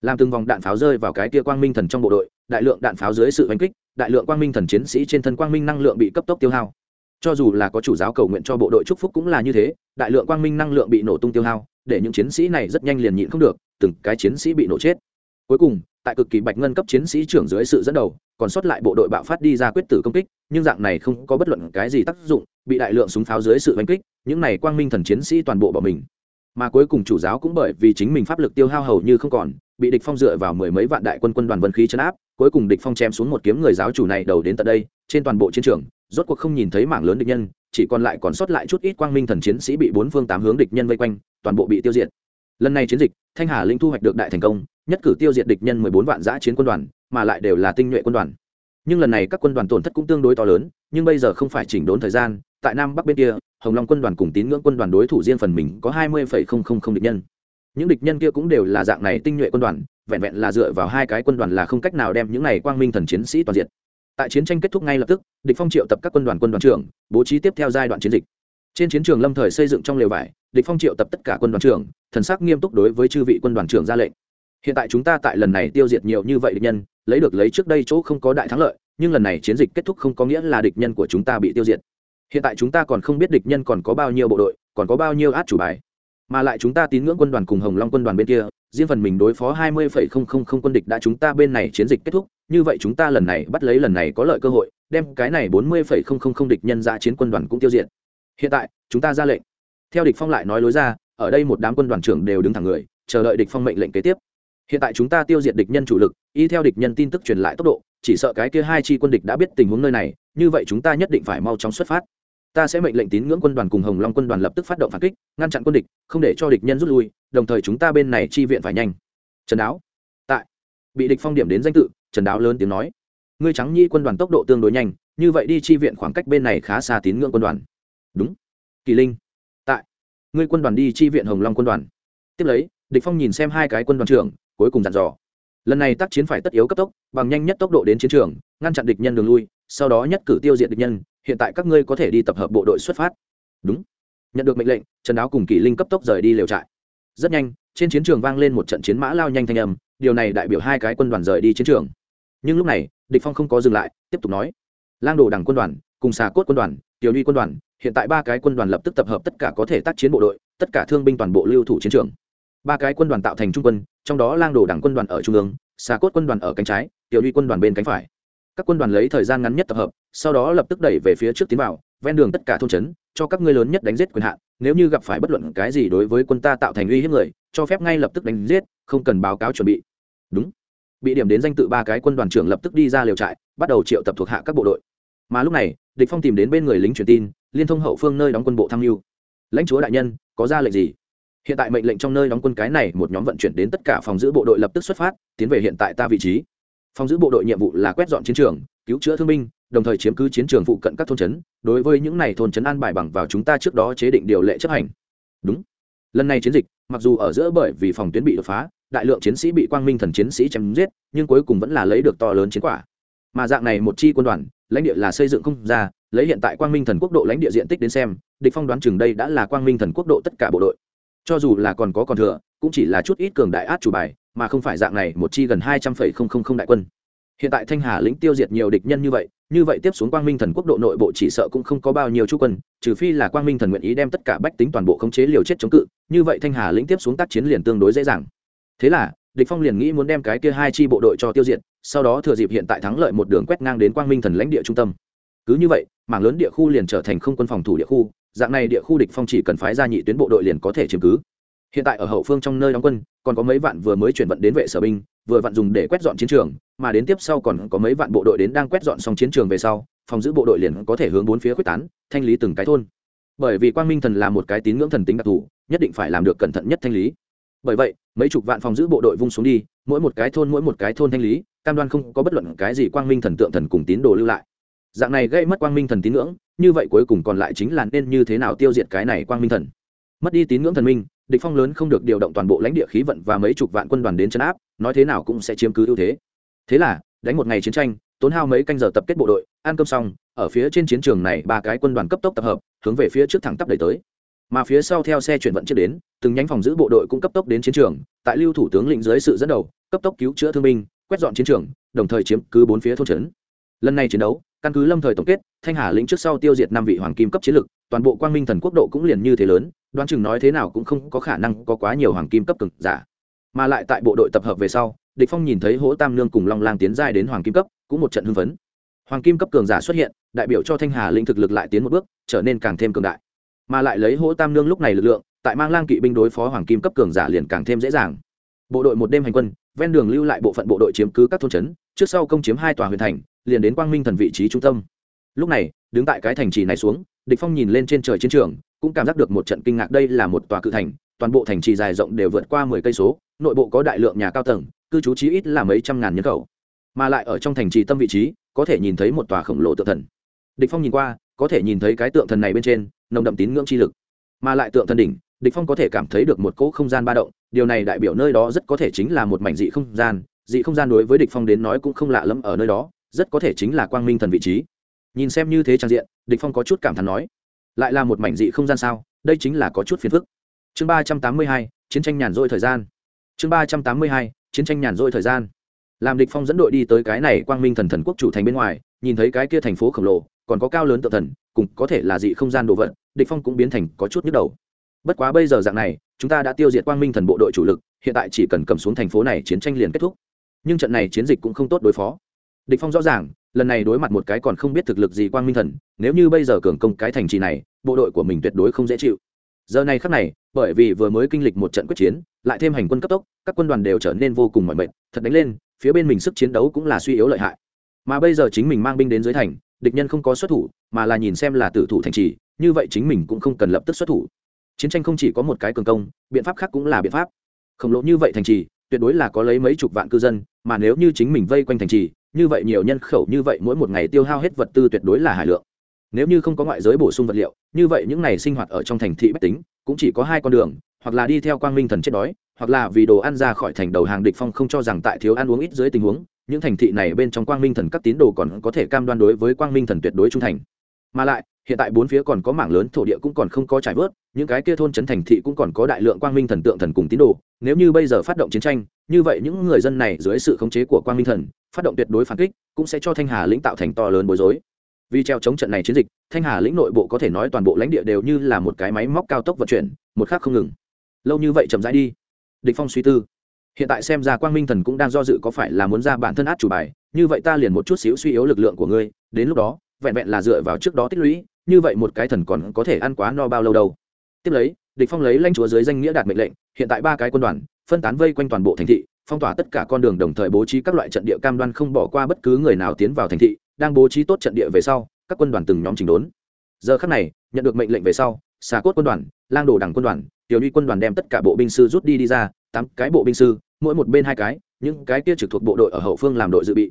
làm từng vòng đạn pháo rơi vào cái kia quang minh thần trong bộ đội, đại lượng đạn pháo dưới sự đánh kích, đại lượng quang minh thần chiến sĩ trên thân quang minh năng lượng bị cấp tốc tiêu hao. Cho dù là có chủ giáo cầu nguyện cho bộ đội chúc phúc cũng là như thế, đại lượng quang minh năng lượng bị nổ tung tiêu hao, để những chiến sĩ này rất nhanh liền nhịn không được, từng cái chiến sĩ bị nổ chết. Cuối cùng, tại cực kỳ bạch ngân cấp chiến sĩ trưởng dưới sự dẫn đầu, còn sót lại bộ đội bạo phát đi ra quyết tử công kích, nhưng dạng này không có bất luận cái gì tác dụng, bị đại lượng súng pháo dưới sự đánh kích, những này quang minh thần chiến sĩ toàn bộ bỏ mình mà cuối cùng chủ giáo cũng bởi vì chính mình pháp lực tiêu hao hầu như không còn, bị địch phong dựa vào mười mấy vạn đại quân quân đoàn vân khí chấn áp, cuối cùng địch phong chém xuống một kiếm người giáo chủ này đầu đến tận đây, trên toàn bộ chiến trường, rốt cuộc không nhìn thấy mảng lớn địch nhân, chỉ còn lại còn sót lại chút ít quang minh thần chiến sĩ bị bốn phương tám hướng địch nhân vây quanh, toàn bộ bị tiêu diệt. Lần này chiến dịch, thanh hà linh thu hoạch được đại thành công, nhất cử tiêu diệt địch nhân mười bốn vạn giã chiến quân đoàn, mà lại đều là tinh nhuệ quân đoàn. Nhưng lần này các quân đoàn tổn thất cũng tương đối to lớn, nhưng bây giờ không phải chỉnh đốn thời gian tại nam bắc bên kia, hồng long quân đoàn cùng tín ngưỡng quân đoàn đối thủ riêng phần mình có hai mươi địch nhân. Những địch nhân kia cũng đều là dạng này tinh nhuệ quân đoàn, vẹn vẹn là dựa vào hai cái quân đoàn là không cách nào đem những này quang minh thần chiến sĩ toàn diện. Tại chiến tranh kết thúc ngay lập tức, địch phong triệu tập các quân đoàn quân đoàn trưởng, bố trí tiếp theo giai đoạn chiến dịch. Trên chiến trường lâm thời xây dựng trong lều vải, địch phong triệu tập tất cả quân đoàn trưởng, thần sắc nghiêm túc đối với chư vị quân đoàn trưởng ra lệnh. Hiện tại chúng ta tại lần này tiêu diệt nhiều như vậy địch nhân, lấy được lấy trước đây chỗ không có đại thắng lợi, nhưng lần này chiến dịch kết thúc không có nghĩa là địch nhân của chúng ta bị tiêu diệt hiện tại chúng ta còn không biết địch nhân còn có bao nhiêu bộ đội, còn có bao nhiêu át chủ bài. Mà lại chúng ta tín ngưỡng quân đoàn cùng hồng long quân đoàn bên kia, riêng phần mình đối phó hai mươi quân địch đã chúng ta bên này chiến dịch kết thúc. Như vậy chúng ta lần này bắt lấy lần này có lợi cơ hội, đem cái này bốn mươi địch nhân ra chiến quân đoàn cũng tiêu diệt. Hiện tại, chúng ta ra lệnh. Theo địch phong lại nói lối ra, ở đây một đám quân đoàn trưởng đều đứng thẳng người, chờ đợi địch phong mệnh lệnh kế tiếp. Hiện tại chúng ta tiêu diệt địch nhân chủ lực, y theo địch nhân tin tức truyền lại tốc độ, chỉ sợ cái kia hai chi quân địch đã biết tình huống nơi này, như vậy chúng ta nhất định phải mau chóng xuất phát ta sẽ mệnh lệnh tín ngưỡng quân đoàn cùng hồng long quân đoàn lập tức phát động phản kích, ngăn chặn quân địch, không để cho địch nhân rút lui, đồng thời chúng ta bên này chi viện phải nhanh. Trần đáo, tại, bị địch phong điểm đến danh tự, trần đáo lớn tiếng nói. Ngươi trắng nhi quân đoàn tốc độ tương đối nhanh, như vậy đi chi viện khoảng cách bên này khá xa tín ngưỡng quân đoàn. Đúng. Kỳ linh, tại, ngươi quân đoàn đi chi viện hồng long quân đoàn. Tiếp lấy, địch phong nhìn xem hai cái quân đoàn trưởng, cuối cùng dặn dò. Lần này tác chiến phải tất yếu cấp tốc, bằng nhanh nhất tốc độ đến chiến trường, ngăn chặn địch nhân đường lui, sau đó nhất cử tiêu diệt địch nhân hiện tại các ngươi có thể đi tập hợp bộ đội xuất phát. Đúng. Nhận được mệnh lệnh, trần áo cùng kỷ linh cấp tốc rời đi lều trại. Rất nhanh, trên chiến trường vang lên một trận chiến mã lao nhanh thanh âm, điều này đại biểu hai cái quân đoàn rời đi chiến trường. Nhưng lúc này, địch phong không có dừng lại, tiếp tục nói. Lang đồ đảng quân đoàn, cùng xà cốt quân đoàn, tiểu ly quân đoàn, hiện tại ba cái quân đoàn lập tức tập hợp tất cả có thể tác chiến bộ đội, tất cả thương binh toàn bộ lưu thủ chiến trường. Ba cái quân đoàn tạo thành trung quân, trong đó lang đồ đảng quân đoàn ở trung ương, xà cốt quân đoàn ở cánh trái, tiểu ly quân đoàn bên cánh phải các quân đoàn lấy thời gian ngắn nhất tập hợp, sau đó lập tức đẩy về phía trước tiến vào, ven đường tất cả thôn trấn, cho các ngươi lớn nhất đánh giết quyền hạn, nếu như gặp phải bất luận cái gì đối với quân ta tạo thành uy hiếp người, cho phép ngay lập tức đánh giết, không cần báo cáo chuẩn bị. Đúng. Bị điểm đến danh tự ba cái quân đoàn trưởng lập tức đi ra liều trại, bắt đầu triệu tập thuộc hạ các bộ đội. Mà lúc này, địch phong tìm đến bên người lính truyền tin, liên thông hậu phương nơi đóng quân bộ tham mưu. Lãnh chúa đại nhân, có ra lệnh gì? Hiện tại mệnh lệnh trong nơi đóng quân cái này một nhóm vận chuyển đến tất cả phòng giữ bộ đội lập tức xuất phát, tiến về hiện tại ta vị trí phòng giữ bộ đội nhiệm vụ là quét dọn chiến trường, cứu chữa thương binh, đồng thời chiếm cứ chiến trường phụ cận các thôn trấn. Đối với những này thôn trấn an bài bằng vào chúng ta trước đó chế định điều lệ chấp hành. Đúng. Lần này chiến dịch, mặc dù ở giữa bởi vì phòng tuyến bị đột phá, đại lượng chiến sĩ bị quang minh thần chiến sĩ chém giết, nhưng cuối cùng vẫn là lấy được to lớn chiến quả. Mà dạng này một chi quân đoàn, lãnh địa là xây dựng không ra, lấy hiện tại quang minh thần quốc độ lãnh địa diện tích đến xem, địch phong đoán chừng đây đã là quang minh thần quốc độ tất cả bộ đội cho dù là còn có còn thừa, cũng chỉ là chút ít cường đại át chủ bài, mà không phải dạng này, một chi gần hai trăm phẩy không không không đại quân. Hiện tại thanh hà lĩnh tiêu diệt nhiều địch nhân như vậy như vậy tiếp xuống quang minh thần quốc độ nội bộ chỉ sợ cũng không có bao nhiêu chú quân, trừ phi là quang minh thần nguyện ý đem tất cả bách tính toàn bộ khống chế liều chết chống cự, như vậy thanh hà lĩnh tiếp xuống tác chiến liền tương đối dễ dàng. Thế là, địch phong liền nghĩ muốn đem cái kia hai chi bộ đội cho tiêu diệt, sau đó thừa dịp hiện tại thắng lợi một đường quét ngang đến quang minh thần lãnh địa trung tâm. Cứ như vậy, mảng lớn địa khu liền trở thành không quân phòng thủ địa khu dạng này địa khu địch phong chỉ cần phái ra nhị tuyến bộ đội liền có thể chiếm cứ. Hiện tại ở hậu phương trong nơi đóng quân, còn có mấy vạn vừa mới chuyển vận đến vệ sở binh, vừa vặn dùng để quét dọn chiến trường, mà đến tiếp sau còn có mấy vạn bộ đội đến đang quét dọn xong chiến trường về sau, phòng giữ bộ đội liền có thể hướng bốn phía quyết tán, thanh lý từng cái thôn. Bởi vì quang minh thần là một cái tín ngưỡng thần tính đặc thù, nhất định phải làm được cẩn thận nhất thanh lý. Bởi vậy, mấy chục vạn phòng giữ bộ đội vung xuống đi, mỗi một cái thôn mỗi một cái thôn thanh lý, cam đoan không có bất luận cái gì quang minh thần tượng thần cùng tín đồ lưu lại. Dạng này gây mất quang minh thần tín ngưỡng như vậy cuối cùng còn lại chính là nên như thế nào tiêu diệt cái này quang minh thần. Mất đi tín ngưỡng thần minh, địch phong lớn không được điều động toàn bộ lãnh địa khí vận và mấy chục vạn quân đoàn đến chấn áp, nói thế nào cũng sẽ chiếm cứ ưu thế. Thế là, đánh một ngày chiến tranh, tốn hao mấy canh giờ tập kết bộ đội, ăn cơm xong, ở phía trên chiến trường này ba cái quân đoàn cấp tốc tập hợp, hướng về phía trước thẳng tắp đẩy tới. Mà phía sau theo xe chuyển vận chưa đến, từng nhánh phòng giữ bộ đội cũng cấp tốc đến chiến trường, tại lưu thủ tướng lĩnh dưới sự dẫn đầu, cấp tốc cứu chữa thương binh, quét dọn chiến trường, đồng thời chiếm cứ bốn phía thôn trấn. Lần này chiến đấu căn cứ lâm thời tổng kết, thanh hà lĩnh trước sau tiêu diệt năm vị hoàng kim cấp chiến lực toàn bộ quang minh thần quốc độ cũng liền như thế lớn, đoán chừng nói thế nào cũng không có khả năng có quá nhiều hoàng kim cấp cực giả. Mà lại tại bộ đội tập hợp về sau, địch phong nhìn thấy hỗ tam nương cùng long lang tiến giai đến hoàng kim cấp, cũng một trận hưng phấn. Hoàng kim cấp cường giả xuất hiện, đại biểu cho thanh hà lĩnh thực lực lại tiến một bước, trở nên càng thêm cường đại. Mà lại lấy hỗ tam nương lúc này lực lượng, tại mang lang kỵ binh đối phó hoàng kim cấp cường giả liền càng thêm dễ dàng. Bộ đội một đêm hành quân, ven đường lưu lại bộ phận bộ đội chiếm cứ các thôn trấn, trước sau công chiếm hai tòa huyện thành liền đến quang minh thần vị trí trung tâm. Lúc này, đứng tại cái thành trì này xuống, địch phong nhìn lên trên trời chiến trường, cũng cảm giác được một trận kinh ngạc, đây là một tòa cự thành, toàn bộ thành trì dài rộng đều vượt qua mười cây số, nội bộ có đại lượng nhà cao tầng, cư trú chí ít là mấy trăm ngàn nhân khẩu. Mà lại ở trong thành trì tâm vị trí, có thể nhìn thấy một tòa khổng lồ tượng thần. Địch phong nhìn qua, có thể nhìn thấy cái tượng thần này bên trên, nồng đậm tín ngưỡng chi lực. Mà lại tượng thần đỉnh, địch phong có thể cảm thấy được một cỗ không gian ba động, điều này đại biểu nơi đó rất có thể chính là một mảnh dị không gian, dị không gian đối với địch phong đến nói cũng không lạ lẫm ở nơi đó rất có thể chính là quang minh thần vị trí. Nhìn xem như thế trang diện, địch phong có chút cảm thán nói, lại là một mảnh dị không gian sao? Đây chính là có chút phiền phức. Chương ba trăm tám mươi hai, chiến tranh nhàn rỗi thời gian. Chương ba trăm tám mươi hai, chiến tranh nhàn rỗi thời gian. Làm địch phong dẫn đội đi tới cái này quang minh thần thần quốc chủ thành bên ngoài, nhìn thấy cái kia thành phố khổng lồ, còn có cao lớn tự thần, cùng có thể là dị không gian đồ vật, địch phong cũng biến thành có chút nhức đầu. Bất quá bây giờ dạng này, chúng ta đã tiêu diệt quang minh thần bộ đội chủ lực, hiện tại chỉ cần cầm xuống thành phố này chiến tranh liền kết thúc. Nhưng trận này chiến dịch cũng không tốt đối phó địch phong rõ ràng, lần này đối mặt một cái còn không biết thực lực gì quang minh thần, nếu như bây giờ cường công cái thành trì này, bộ đội của mình tuyệt đối không dễ chịu. Giờ này khắc này, bởi vì vừa mới kinh lịch một trận quyết chiến, lại thêm hành quân cấp tốc, các quân đoàn đều trở nên vô cùng mỏi mệt, thật đánh lên, phía bên mình sức chiến đấu cũng là suy yếu lợi hại. Mà bây giờ chính mình mang binh đến dưới thành, địch nhân không có xuất thủ, mà là nhìn xem là tử thủ thành trì, như vậy chính mình cũng không cần lập tức xuất thủ. Chiến tranh không chỉ có một cái cường công, biện pháp khác cũng là biện pháp. Khổng lồ như vậy thành trì tuyệt đối là có lấy mấy chục vạn cư dân, mà nếu như chính mình vây quanh thành trì, như vậy nhiều nhân khẩu, như vậy mỗi một ngày tiêu hao hết vật tư tuyệt đối là hải lượng. Nếu như không có ngoại giới bổ sung vật liệu, như vậy những ngày sinh hoạt ở trong thành thị bách tính, cũng chỉ có hai con đường, hoặc là đi theo quang minh thần chết đói, hoặc là vì đồ ăn ra khỏi thành đầu hàng địch phong không cho rằng tại thiếu ăn uống ít dưới tình huống, những thành thị này bên trong quang minh thần các tín đồ còn có thể cam đoan đối với quang minh thần tuyệt đối trung thành mà lại, hiện tại bốn phía còn có mảng lớn thổ địa cũng còn không có trải vớt, những cái kia thôn trấn thành thị cũng còn có đại lượng quang minh thần tượng thần cùng tín đồ. Nếu như bây giờ phát động chiến tranh, như vậy những người dân này dưới sự khống chế của quang minh thần, phát động tuyệt đối phản kích, cũng sẽ cho thanh hà lĩnh tạo thành to lớn bối rối. Vì treo chống trận này chiến dịch, thanh hà lĩnh nội bộ có thể nói toàn bộ lãnh địa đều như là một cái máy móc cao tốc vận chuyển, một khác không ngừng. Lâu như vậy chậm rãi đi. Địch phong suy tư. Hiện tại xem ra quang minh thần cũng đang do dự có phải là muốn ra bản thân át chủ bài, như vậy ta liền một chút xíu suy yếu lực lượng của ngươi, đến lúc đó vẹn vẹn là dựa vào trước đó tích lũy, như vậy một cái thần còn có thể ăn quá no bao lâu đâu. Tiếp lấy, địch phong lấy lãnh chúa dưới danh nghĩa đạt mệnh lệnh, hiện tại ba cái quân đoàn, phân tán vây quanh toàn bộ thành thị, phong tỏa tất cả con đường đồng thời bố trí các loại trận địa cam đoan không bỏ qua bất cứ người nào tiến vào thành thị, đang bố trí tốt trận địa về sau, các quân đoàn từng nhóm chỉnh đốn. Giờ khắc này, nhận được mệnh lệnh về sau, xà cốt quân đoàn, lang đồ đảng quân đoàn, tiểu uy quân đoàn đem tất cả bộ binh sư rút đi đi ra, tám cái bộ binh sư, mỗi một bên hai cái, những cái kia trực thuộc bộ đội ở hậu phương làm đội dự bị.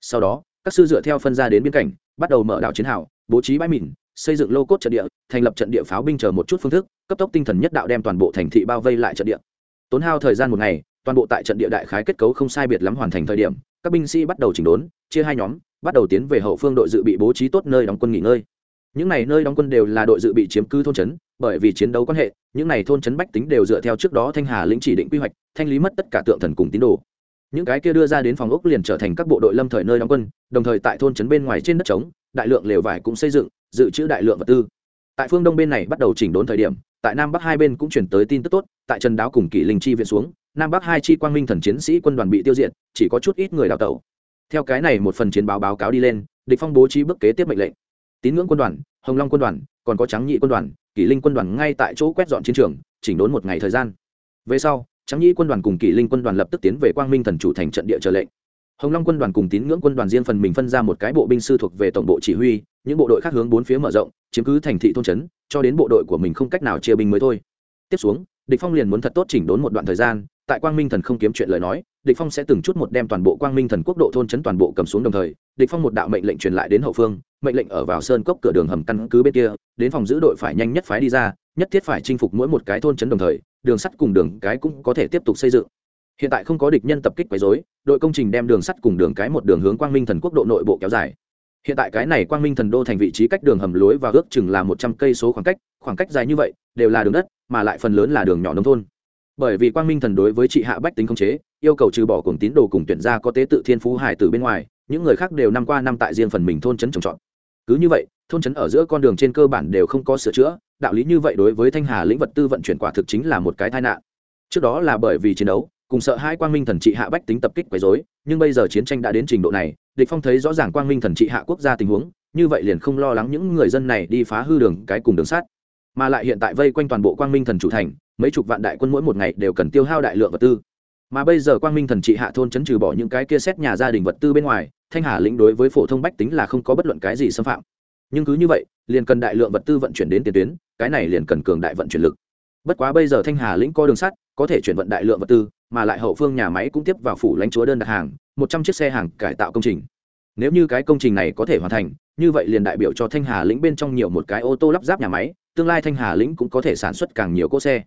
Sau đó các sư dựa theo phân ra đến biên cảnh, bắt đầu mở đảo chiến hào, bố trí bãi mìn, xây dựng lô cốt trận địa, thành lập trận địa pháo binh chờ một chút phương thức, cấp tốc tinh thần nhất đạo đem toàn bộ thành thị bao vây lại trận địa. Tốn hao thời gian một ngày, toàn bộ tại trận địa đại khái kết cấu không sai biệt lắm hoàn thành thời điểm, các binh sĩ bắt đầu chỉnh đốn, chia hai nhóm, bắt đầu tiến về hậu phương đội dự bị bố trí tốt nơi đóng quân nghỉ ngơi. Những này nơi đóng quân đều là đội dự bị chiếm cư thôn trấn, bởi vì chiến đấu quan hệ, những này thôn trấn bách tính đều dựa theo trước đó thanh hà lĩnh chỉ định quy hoạch, thanh lý mất tất cả tượng thần cùng tín đồ những cái kia đưa ra đến phòng ốc liền trở thành các bộ đội lâm thời nơi đóng quân, đồng thời tại thôn trấn bên ngoài trên đất trống, đại lượng lều vải cũng xây dựng, dự trữ đại lượng vật tư. Tại phương đông bên này bắt đầu chỉnh đốn thời điểm, tại nam bắc hai bên cũng chuyển tới tin tức tốt, tại trần đáo cùng kỷ linh chi viện xuống, nam bắc hai chi quang minh thần chiến sĩ quân đoàn bị tiêu diệt, chỉ có chút ít người đào tẩu. Theo cái này một phần chiến báo báo cáo đi lên, địch phong bố trí bước kế tiếp mệnh lệnh. Tín ngưỡng quân đoàn, hồng long quân đoàn, còn có trắng nhị quân đoàn, kỷ linh quân đoàn ngay tại chỗ quét dọn chiến trường, chỉnh đốn một ngày thời gian. Về sau trắng nhĩ quân đoàn cùng kỷ linh quân đoàn lập tức tiến về quang minh thần chủ thành trận địa chờ lệnh. Hồng long quân đoàn cùng tín ngưỡng quân đoàn riêng phần mình phân ra một cái bộ binh sư thuộc về tổng bộ chỉ huy, những bộ đội khác hướng bốn phía mở rộng, chiếm cứ thành thị thôn trấn, cho đến bộ đội của mình không cách nào chia binh mới thôi. Tiếp xuống, địch phong liền muốn thật tốt chỉnh đốn một đoạn thời gian, tại quang minh thần không kiếm chuyện lời nói, địch phong sẽ từng chút một đem toàn bộ quang minh thần quốc độ thôn trấn toàn bộ cầm xuống đồng thời, địch phong một đạo mệnh lệnh truyền lại đến hậu phương, mệnh lệnh ở vào sơn cốc cửa đường hầm căn cứ bên kia, đến phòng giữ đội phải nhanh nhất phái đi ra, nhất thiết phải chinh phục mỗi một cái thôn trấn đồng thời đường sắt cùng đường cái cũng có thể tiếp tục xây dựng. Hiện tại không có địch nhân tập kích quấy rối, đội công trình đem đường sắt cùng đường cái một đường hướng quang minh thần quốc độ nội bộ kéo dài. Hiện tại cái này quang minh thần đô thành vị trí cách đường hầm lối và ước chừng là một trăm cây số khoảng cách khoảng cách dài như vậy, đều là đường đất, mà lại phần lớn là đường nhỏ nông thôn. Bởi vì quang minh thần đối với trị hạ bách tính không chế, yêu cầu trừ bỏ cùng tín đồ cùng tuyển gia có tế tự thiên phú hải từ bên ngoài, những người khác đều năm qua năm tại riêng phần mình thôn trấn trồng trọt. Cứ như vậy, thôn trấn ở giữa con đường trên cơ bản đều không có sửa chữa đạo lý như vậy đối với thanh hà lĩnh vật tư vận chuyển quả thực chính là một cái tai nạn. Trước đó là bởi vì chiến đấu, cùng sợ hai quang minh thần trị hạ bách tính tập kích quấy dối nhưng bây giờ chiến tranh đã đến trình độ này, địch phong thấy rõ ràng quang minh thần trị hạ quốc gia tình huống, như vậy liền không lo lắng những người dân này đi phá hư đường cái cùng đường sắt. Mà lại hiện tại vây quanh toàn bộ quang minh thần chủ thành, mấy chục vạn đại quân mỗi một ngày đều cần tiêu hao đại lượng vật tư. Mà bây giờ quang minh thần trị hạ thôn chấn trừ bỏ những cái kia xét nhà gia đình vật tư bên ngoài, thanh hà lĩnh đối với phổ thông bách tính là không có bất luận cái gì xâm phạm. Nhưng cứ như vậy, liền cần đại lượng vật tư vận chuyển đến tiền tuyến cái này liền cần cường đại vận chuyển lực. Bất quá bây giờ thanh hà lĩnh có đường sắt, có thể chuyển vận đại lượng vật tư, mà lại hậu phương nhà máy cũng tiếp vào phủ lãnh chúa đơn đặt hàng, một trăm chiếc xe hàng cải tạo công trình. Nếu như cái công trình này có thể hoàn thành, như vậy liền đại biểu cho thanh hà lĩnh bên trong nhiều một cái ô tô lắp ráp nhà máy, tương lai thanh hà lĩnh cũng có thể sản xuất càng nhiều cỗ xe.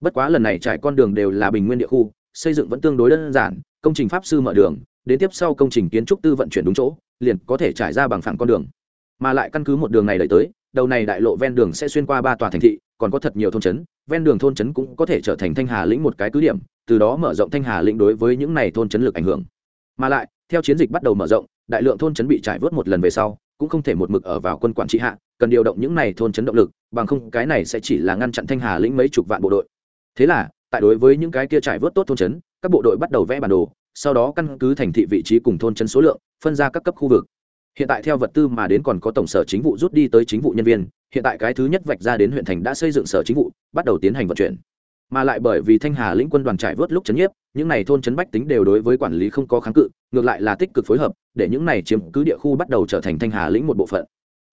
Bất quá lần này trải con đường đều là bình nguyên địa khu, xây dựng vẫn tương đối đơn giản, công trình pháp sư mở đường, đến tiếp sau công trình kiến trúc tư vận chuyển đúng chỗ, liền có thể trải ra bằng phẳng con đường. Mà lại căn cứ một đường này đẩy tới đầu này đại lộ ven đường sẽ xuyên qua ba tòa thành thị, còn có thật nhiều thôn trấn, ven đường thôn trấn cũng có thể trở thành thanh hà lĩnh một cái cứ điểm, từ đó mở rộng thanh hà lĩnh đối với những này thôn trấn lực ảnh hưởng. Mà lại, theo chiến dịch bắt đầu mở rộng, đại lượng thôn trấn bị trải vớt một lần về sau, cũng không thể một mực ở vào quân quản trị hạ, cần điều động những này thôn trấn động lực, bằng không cái này sẽ chỉ là ngăn chặn thanh hà lĩnh mấy chục vạn bộ đội. Thế là, tại đối với những cái kia trải vớt tốt thôn trấn, các bộ đội bắt đầu vẽ bản đồ, sau đó căn cứ thành thị vị trí cùng thôn trấn số lượng, phân ra các cấp khu vực hiện tại theo vật tư mà đến còn có tổng sở chính vụ rút đi tới chính vụ nhân viên, hiện tại cái thứ nhất vạch ra đến huyện thành đã xây dựng sở chính vụ, bắt đầu tiến hành vận chuyển. Mà lại bởi vì thanh hà lĩnh quân đoàn trải vớt lúc chấn nhiếp, những n à y thôn chấn bách tính đều đối với quản lý không có kháng cự, ngược lại là tích cực phối hợp, để những này chiếm cứ địa khu bắt đầu trở thành thanh hà lĩnh một bộ phận.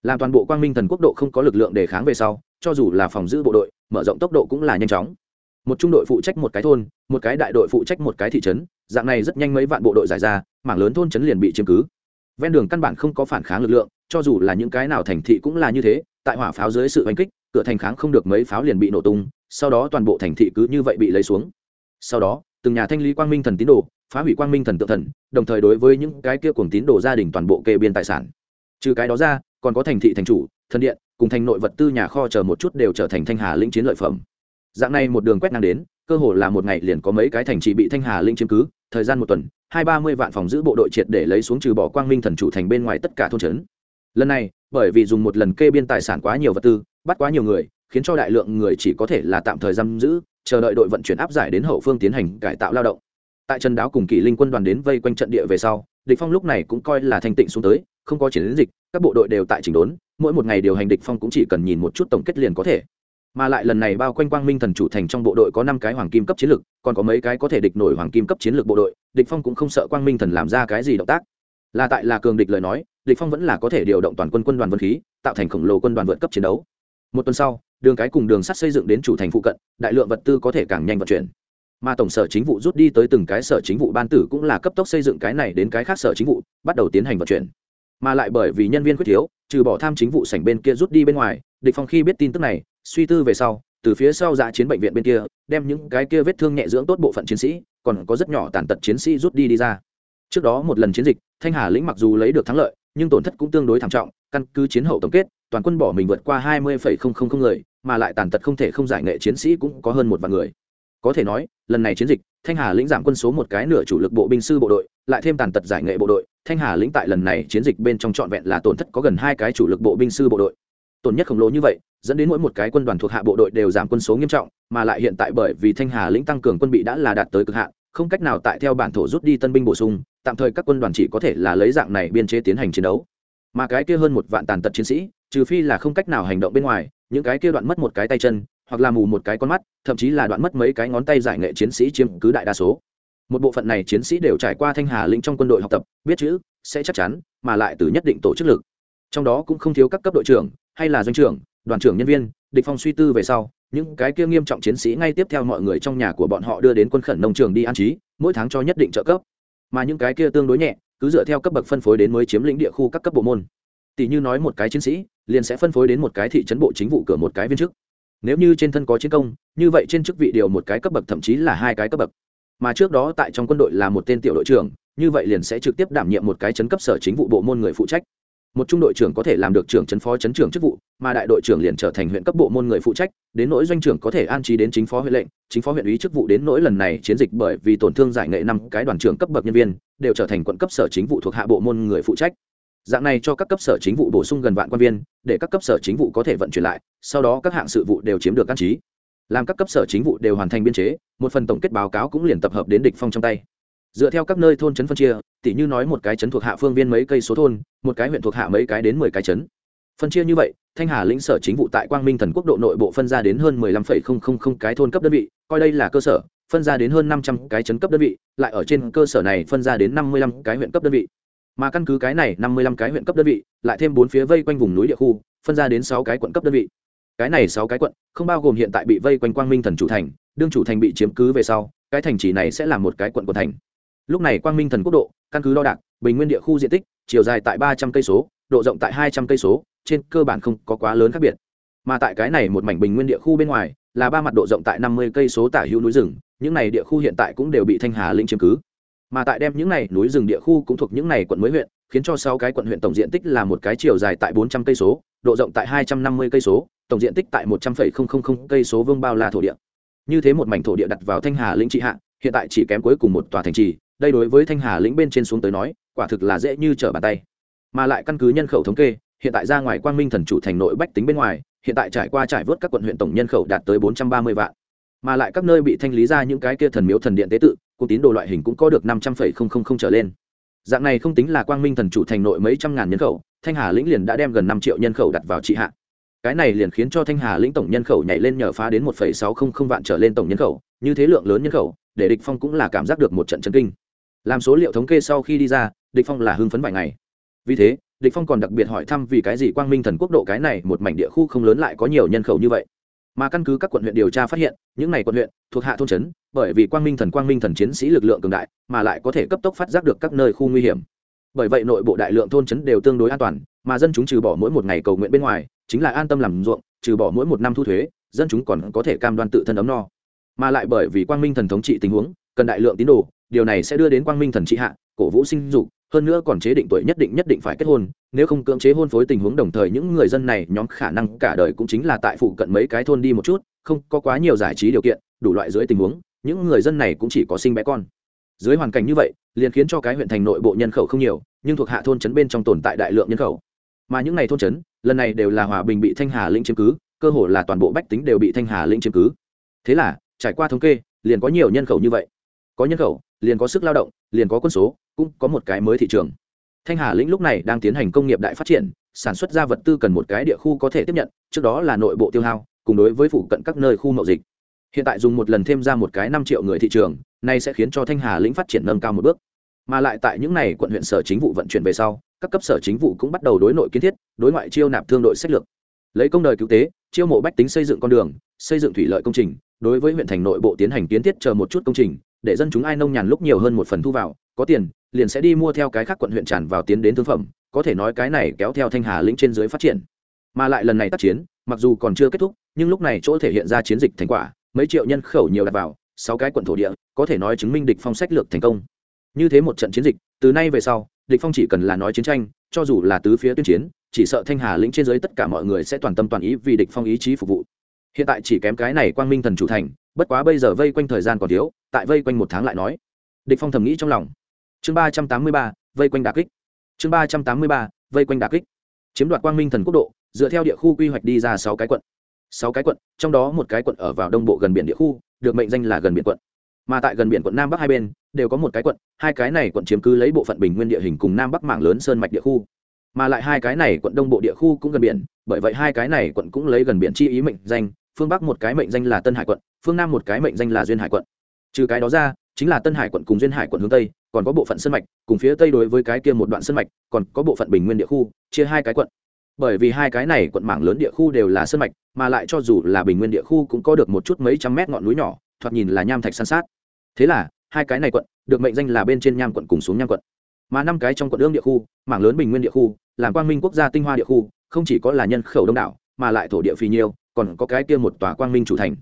Làm toàn bộ quang minh thần quốc độ không có lực lượng đề kháng về sau, cho dù là phòng giữ bộ đội, mở rộng tốc độ cũng là nhanh chóng. Một trung đội phụ trách một cái thôn, một cái đại đội phụ trách một cái thị trấn, dạng này rất nhanh mấy vạn bộ đội giải ra, mảng lớn thôn trấn liền bị chiếm cứ ven đường căn bản không có phản kháng lực lượng, cho dù là những cái nào thành thị cũng là như thế, tại hỏa pháo dưới sự oanh kích, cửa thành kháng không được mấy pháo liền bị nổ tung, sau đó toàn bộ thành thị cứ như vậy bị lấy xuống. Sau đó, từng nhà thanh lý quang minh thần tín đồ, phá hủy quang minh thần tự thần, đồng thời đối với những cái kia cùng tín đồ gia đình toàn bộ kê biên tài sản. Trừ cái đó ra, còn có thành thị thành chủ, thần điện, cùng thành nội vật tư nhà kho chờ một chút đều trở thành thanh hà lĩnh chiến lợi phẩm. Dạng này một đường quét ngang đến cơ hồ là một ngày liền có mấy cái thành trì bị thanh hà Linh chiếm cứ, thời gian một tuần, hai ba mươi vạn phòng giữ bộ đội triệt để lấy xuống trừ bỏ quang minh thần chủ thành bên ngoài tất cả thôn trấn. Lần này, bởi vì dùng một lần kê biên tài sản quá nhiều vật tư, bắt quá nhiều người, khiến cho đại lượng người chỉ có thể là tạm thời giam giữ, chờ đợi đội vận chuyển áp giải đến hậu phương tiến hành cải tạo lao động. Tại trần đáo cùng kỷ linh quân đoàn đến vây quanh trận địa về sau, địch phong lúc này cũng coi là thành tịnh xuống tới, không có chiến dịch, các bộ đội đều tại chỉnh đốn, mỗi một ngày điều hành địch phong cũng chỉ cần nhìn một chút tổng kết liền có thể mà lại lần này bao quanh quang minh thần chủ thành trong bộ đội có năm cái hoàng kim cấp chiến lược còn có mấy cái có thể địch nổi hoàng kim cấp chiến lược bộ đội, địch phong cũng không sợ quang minh thần làm ra cái gì động tác. Là tại là cường địch lời nói, địch phong vẫn là có thể điều động toàn quân quân đoàn vân khí, tạo thành khổng lồ quân đoàn vượt cấp chiến đấu. Một tuần sau, đường cái cùng đường sắt xây dựng đến chủ thành phụ cận, đại lượng vật tư có thể càng nhanh vận chuyển. Mà tổng sở chính vụ rút đi tới từng cái sở chính vụ ban tử cũng là cấp tốc xây dựng cái này đến cái khác sở chính vụ, bắt đầu tiến hành vận chuyển. Mà lại bởi vì nhân viên quyết thiếu, trừ bỏ tham chính vụ sảnh bên kia rút đi bên ngoài, địch phong khi biết tin tức này suy tư về sau, từ phía sau dạ chiến bệnh viện bên kia, đem những cái kia vết thương nhẹ dưỡng tốt bộ phận chiến sĩ, còn có rất nhỏ tàn tật chiến sĩ rút đi đi ra. Trước đó một lần chiến dịch, thanh hà lĩnh mặc dù lấy được thắng lợi, nhưng tổn thất cũng tương đối thảm trọng, căn cứ chiến hậu tổng kết, toàn quân bỏ mình vượt qua hai mươi người, mà lại tàn tật không thể không giải nghệ chiến sĩ cũng có hơn một vạn người. Có thể nói, lần này chiến dịch, thanh hà lĩnh giảm quân số một cái nửa chủ lực bộ binh sư bộ đội, lại thêm tàn tật giải nghệ bộ đội, thanh hà lĩnh tại lần này chiến dịch bên trong trọn vẹn là tổn thất có gần hai cái chủ lực bộ binh sư bộ đội. Tổn nhất khổng lồ như vậy dẫn đến mỗi một cái quân đoàn thuộc hạ bộ đội đều giảm quân số nghiêm trọng, mà lại hiện tại bởi vì thanh hà lĩnh tăng cường quân bị đã là đạt tới cực hạn, không cách nào tại theo bản thổ rút đi tân binh bổ sung, tạm thời các quân đoàn chỉ có thể là lấy dạng này biên chế tiến hành chiến đấu. Mà cái kia hơn một vạn tàn tật chiến sĩ, trừ phi là không cách nào hành động bên ngoài, những cái kia đoạn mất một cái tay chân, hoặc là mù một cái con mắt, thậm chí là đoạn mất mấy cái ngón tay giải nghệ chiến sĩ chiếm cứ đại đa số. Một bộ phận này chiến sĩ đều trải qua thanh hà lĩnh trong quân đội học tập, biết chữ, sẽ chắc chắn, mà lại từ nhất định tổ chức lực. Trong đó cũng không thiếu các cấp đội trưởng, hay là doanh trưởng đoàn trưởng nhân viên, địch phong suy tư về sau, những cái kia nghiêm trọng chiến sĩ ngay tiếp theo mọi người trong nhà của bọn họ đưa đến quân khẩn nông trường đi an trí, mỗi tháng cho nhất định trợ cấp. Mà những cái kia tương đối nhẹ, cứ dựa theo cấp bậc phân phối đến mới chiếm lĩnh địa khu các cấp bộ môn. Tỷ như nói một cái chiến sĩ, liền sẽ phân phối đến một cái thị trấn bộ chính vụ cửa một cái viên chức. Nếu như trên thân có chiến công, như vậy trên chức vị điều một cái cấp bậc thậm chí là hai cái cấp bậc. Mà trước đó tại trong quân đội là một tên tiểu đội trưởng, như vậy liền sẽ trực tiếp đảm nhiệm một cái chấn cấp sở chính vụ bộ môn người phụ trách một trung đội trưởng có thể làm được trưởng chấn phó chấn trưởng chức vụ, mà đại đội trưởng liền trở thành huyện cấp bộ môn người phụ trách, đến nỗi doanh trưởng có thể an trí đến chính phó huyện lệnh, chính phó huyện ủy chức vụ đến nỗi lần này chiến dịch bởi vì tổn thương giải nghệ năm cái đoàn trưởng cấp bậc nhân viên, đều trở thành quận cấp sở chính vụ thuộc hạ bộ môn người phụ trách. Dạng này cho các cấp sở chính vụ bổ sung gần vạn quan viên, để các cấp sở chính vụ có thể vận chuyển lại, sau đó các hạng sự vụ đều chiếm được an trí. Làm các cấp sở chính vụ đều hoàn thành biên chế, một phần tổng kết báo cáo cũng liền tập hợp đến địch phong trong tay dựa theo các nơi thôn trấn phân chia, tỉ như nói một cái trấn thuộc hạ phương viên mấy cây số thôn, một cái huyện thuộc hạ mấy cái đến mười cái trấn. Phân chia như vậy, thanh hà lĩnh sở chính vụ tại quang minh thần quốc độ nội bộ phân ra đến hơn mười lăm phẩy không không không cái thôn cấp đơn vị, coi đây là cơ sở, phân ra đến hơn năm trăm cái trấn cấp đơn vị, lại ở trên cơ sở này phân ra đến năm mươi lăm cái huyện cấp đơn vị. Mà căn cứ cái này năm mươi lăm cái huyện cấp đơn vị, lại thêm bốn phía vây quanh vùng núi địa khu, phân ra đến sáu cái quận cấp đơn vị. Cái này sáu cái quận, không bao gồm hiện tại bị vây quanh quang minh thần chủ thành, đương chủ thành bị chiếm cứ về sau, cái thành chỉ này sẽ là một cái quận của thành lúc này quang minh thần quốc độ, căn cứ đo đạc, bình nguyên địa khu diện tích, chiều dài tại ba trăm cây số, độ rộng tại hai trăm cây số, trên cơ bản không có quá lớn khác biệt. Mà tại cái này một mảnh bình nguyên địa khu bên ngoài, là ba mặt độ rộng tại năm mươi cây số tả hữu núi rừng, những này địa khu hiện tại cũng đều bị thanh hà lĩnh chiếm cứ. Mà tại đem những này núi rừng địa khu cũng thuộc những này quận mới huyện, khiến cho sáu cái quận huyện tổng diện tích là một cái chiều dài tại bốn trăm cây số, độ rộng tại hai trăm năm mươi cây số, tổng diện tích tại một trăm phẩy không không không cây số vương bao la thổ địa. Như thế một mảnh thổ địa đặt vào thanh hà lĩnh trị hạ, hiện tại chỉ kém cuối cùng một tòa thành trì đây đối với thanh hà lĩnh bên trên xuống tới nói, quả thực là dễ như trở bàn tay. Mà lại căn cứ nhân khẩu thống kê, hiện tại ra ngoài quang minh thần chủ thành nội bách tính bên ngoài, hiện tại trải qua trải vớt các quận huyện tổng nhân khẩu đạt tới bốn trăm ba mươi vạn. Mà lại các nơi bị thanh lý ra những cái kia thần miếu thần điện tế tự cuộc tín đồ loại hình cũng có được năm trăm phẩy không không không trở lên. Dạng này không tính là quang minh thần chủ thành nội mấy trăm ngàn nhân khẩu, thanh hà lĩnh liền đã đem gần năm triệu nhân khẩu đặt vào trị hạ. Cái này liền khiến cho thanh hà lĩnh tổng nhân khẩu nhảy lên nhờ phá đến một phẩy sáu không không vạn trở lên tổng nhân khẩu, như thế lượng lớn nhân khẩu, để địch phong cũng là cảm giác được một trận chấn kinh làm số liệu thống kê sau khi đi ra, địch phong là hưng phấn vài ngày. Vì thế, địch phong còn đặc biệt hỏi thăm vì cái gì quang minh thần quốc độ cái này một mảnh địa khu không lớn lại có nhiều nhân khẩu như vậy. Mà căn cứ các quận huyện điều tra phát hiện, những này quận huyện thuộc hạ thôn trấn, bởi vì quang minh thần quang minh thần chiến sĩ lực lượng cường đại, mà lại có thể cấp tốc phát giác được các nơi khu nguy hiểm. Bởi vậy nội bộ đại lượng thôn trấn đều tương đối an toàn, mà dân chúng trừ bỏ mỗi một ngày cầu nguyện bên ngoài, chính là an tâm làm ruộng, trừ bỏ mỗi một năm thu thuế, dân chúng còn có thể cam đoan tự thân ấm no. Mà lại bởi vì quang minh thần thống trị tình huống, cần đại lượng tín đồ điều này sẽ đưa đến quang minh thần trị hạ, cổ vũ sinh dục, hơn nữa còn chế định tuổi nhất định nhất định phải kết hôn, nếu không cưỡng chế hôn phối tình huống đồng thời những người dân này nhóm khả năng cả đời cũng chính là tại phụ cận mấy cái thôn đi một chút, không có quá nhiều giải trí điều kiện, đủ loại dưới tình huống, những người dân này cũng chỉ có sinh bé con. Dưới hoàn cảnh như vậy, liền khiến cho cái huyện thành nội bộ nhân khẩu không nhiều, nhưng thuộc hạ thôn trấn bên trong tồn tại đại lượng nhân khẩu. Mà những n à y thôn trấn, lần này đều là hòa bình bị thanh hà lĩnh chiếm cứ, cơ hồ là toàn bộ bách tính đều bị thanh hà lĩnh chiếm cứ. Thế là, trải qua thống kê, liền có nhiều nhân khẩu như vậy có nhân khẩu, liền có sức lao động, liền có quân số, cũng có một cái mới thị trường. Thanh hà lĩnh lúc này đang tiến hành công nghiệp đại phát triển, sản xuất ra vật tư cần một cái địa khu có thể tiếp nhận, trước đó là nội bộ tiêu hao, cùng đối với phụ cận các nơi khu mậu dịch. Hiện tại dùng một lần thêm ra một cái năm triệu người thị trường này sẽ khiến cho thanh hà lĩnh phát triển nâng cao một bước. Mà lại tại những này quận huyện sở chính vụ vận chuyển về sau, các cấp sở chính vụ cũng bắt đầu đối nội kiến thiết, đối ngoại chiêu nạp thương đội sách lược. Lấy công đời cứu tế, chiêu mộ bách tính xây dựng con đường, xây dựng thủy lợi công trình, đối với huyện thành nội bộ tiến hành kiến thiết chờ một chút công trình để dân chúng ai nông nhàn lúc nhiều hơn một phần thu vào, có tiền, liền sẽ đi mua theo cái khác quận huyện tràn vào tiến đến thương phẩm, có thể nói cái này kéo theo thanh hà lĩnh trên dưới phát triển. Mà lại lần này tác chiến, mặc dù còn chưa kết thúc, nhưng lúc này chỗ thể hiện ra chiến dịch thành quả, mấy triệu nhân khẩu nhiều đặt vào, sáu cái quận thổ địa, có thể nói chứng minh địch phong sách lược thành công. Như thế một trận chiến dịch, từ nay về sau, địch phong chỉ cần là nói chiến tranh, cho dù là tứ phía tuyên chiến, chỉ sợ thanh hà lĩnh trên dưới tất cả mọi người sẽ toàn tâm toàn ý vì địch phong ý chí phục vụ. Hiện tại chỉ kém cái này quang minh thần chủ thành, bất quá bây giờ vây quanh thời gian còn thiếu tại vây quanh một tháng lại nói. Địch phong thầm nghĩ trong lòng. Chương ba trăm tám mươi ba, vây quanh đà kích. Chương ba trăm tám mươi ba, vây quanh đà kích. Chiếm đoạt quang minh thần quốc độ, dựa theo địa khu quy hoạch đi ra sáu cái quận. Sáu cái quận, trong đó một cái quận ở vào đông bộ gần biển địa khu, được mệnh danh là gần biển quận. Mà tại gần biển quận nam bắc hai bên, đều có một cái quận, hai cái này quận chiếm cứ lấy bộ phận bình nguyên địa hình cùng nam bắc mảng lớn sơn mạch địa khu. Mà lại hai cái này quận đông bộ địa khu cũng gần biển, bởi vậy hai cái này quận cũng lấy gần biển chi ý mệnh danh, phương bắc một cái mệnh danh là tân hải quận, phương nam một cái mệnh danh là duyên hải quận trừ cái đó ra, chính là tân hải quận cùng duyên hải quận hướng tây, còn có bộ phận sân mạch, cùng phía tây đối với cái kia một đoạn sân mạch, còn có bộ phận bình nguyên địa khu, chia hai cái quận. Bởi vì hai cái này quận mảng lớn địa khu đều là sân mạch, mà lại cho dù là bình nguyên địa khu cũng có được một chút mấy trăm mét ngọn núi nhỏ, thoạt nhìn là nham thạch san sát. Thế là, hai cái này quận được mệnh danh là bên trên nham quận cùng xuống nham quận. Mà năm cái trong quận ương địa khu, mảng lớn bình nguyên địa khu, làm quang minh quốc gia tinh hoa địa khu, không chỉ có là nhân khẩu đông đảo, mà lại thổ địa phì nhiêu, còn có cái kia một tòa quang minh chủ thành.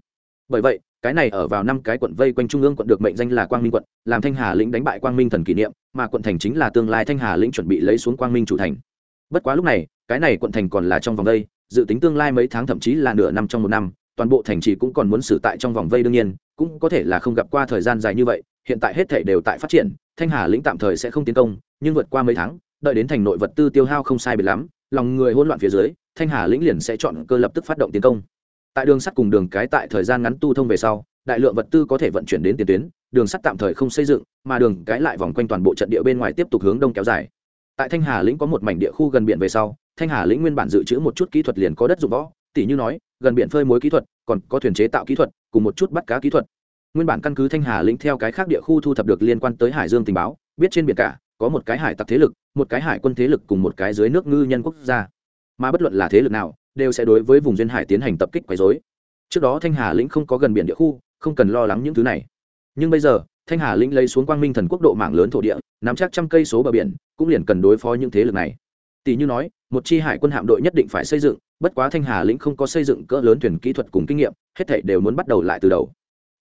Bởi vậy cái này ở vào năm cái quận vây quanh trung ương quận được mệnh danh là quang minh quận, làm thanh hà lĩnh đánh bại quang minh thần kỷ niệm, mà quận thành chính là tương lai thanh hà lĩnh chuẩn bị lấy xuống quang minh chủ thành. Bất quá lúc này, cái này quận thành còn là trong vòng vây, dự tính tương lai mấy tháng thậm chí là nửa năm trong một năm, toàn bộ thành trì cũng còn muốn xử tại trong vòng vây đương nhiên, cũng có thể là không gặp qua thời gian dài như vậy, hiện tại hết thể đều tại phát triển, thanh hà lĩnh tạm thời sẽ không tiến công, nhưng vượt qua mấy tháng, đợi đến thành nội vật tư tiêu hao không sai biệt lắm, lòng người hỗn loạn phía dưới, thanh hà lĩnh liền sẽ chọn cơ lập tức phát động tiến công tại đường sắt cùng đường cái tại thời gian ngắn tu thông về sau, đại lượng vật tư có thể vận chuyển đến tiền tuyến, đường sắt tạm thời không xây dựng, mà đường cái lại vòng quanh toàn bộ trận địa bên ngoài tiếp tục hướng đông kéo dài. Tại thanh hà lĩnh có một mảnh địa khu gần biển về sau, thanh hà lĩnh nguyên bản dự trữ một chút kỹ thuật liền có đất dụng võ tỷ như nói, gần biển phơi muối kỹ thuật, còn có thuyền chế tạo kỹ thuật, cùng một chút bắt cá kỹ thuật. Nguyên bản căn cứ thanh hà lĩnh theo cái khác địa khu thu thập được liên quan tới hải dương tình báo, biết trên biển cả, có một cái hải tặc thế lực, một cái hải quân thế lực cùng một cái dưới nước ngư nhân quốc gia. Mà bất luận là thế lực nào đều sẽ đối với vùng duyên hải tiến hành tập kích quấy rối. trước đó thanh hà lĩnh không có gần biển địa khu, không cần lo lắng những thứ này. Nhưng bây giờ, thanh hà lĩnh lấy xuống quang minh thần quốc độ mạng lớn thổ địa, nắm chắc trăm cây số bờ biển, cũng liền cần đối phó những thế lực này. Tỷ như nói, một chi hải quân hạm đội nhất định phải xây dựng, bất quá thanh hà lĩnh không có xây dựng cỡ lớn thuyền kỹ thuật cùng kinh nghiệm, hết thảy đều muốn bắt đầu lại từ đầu.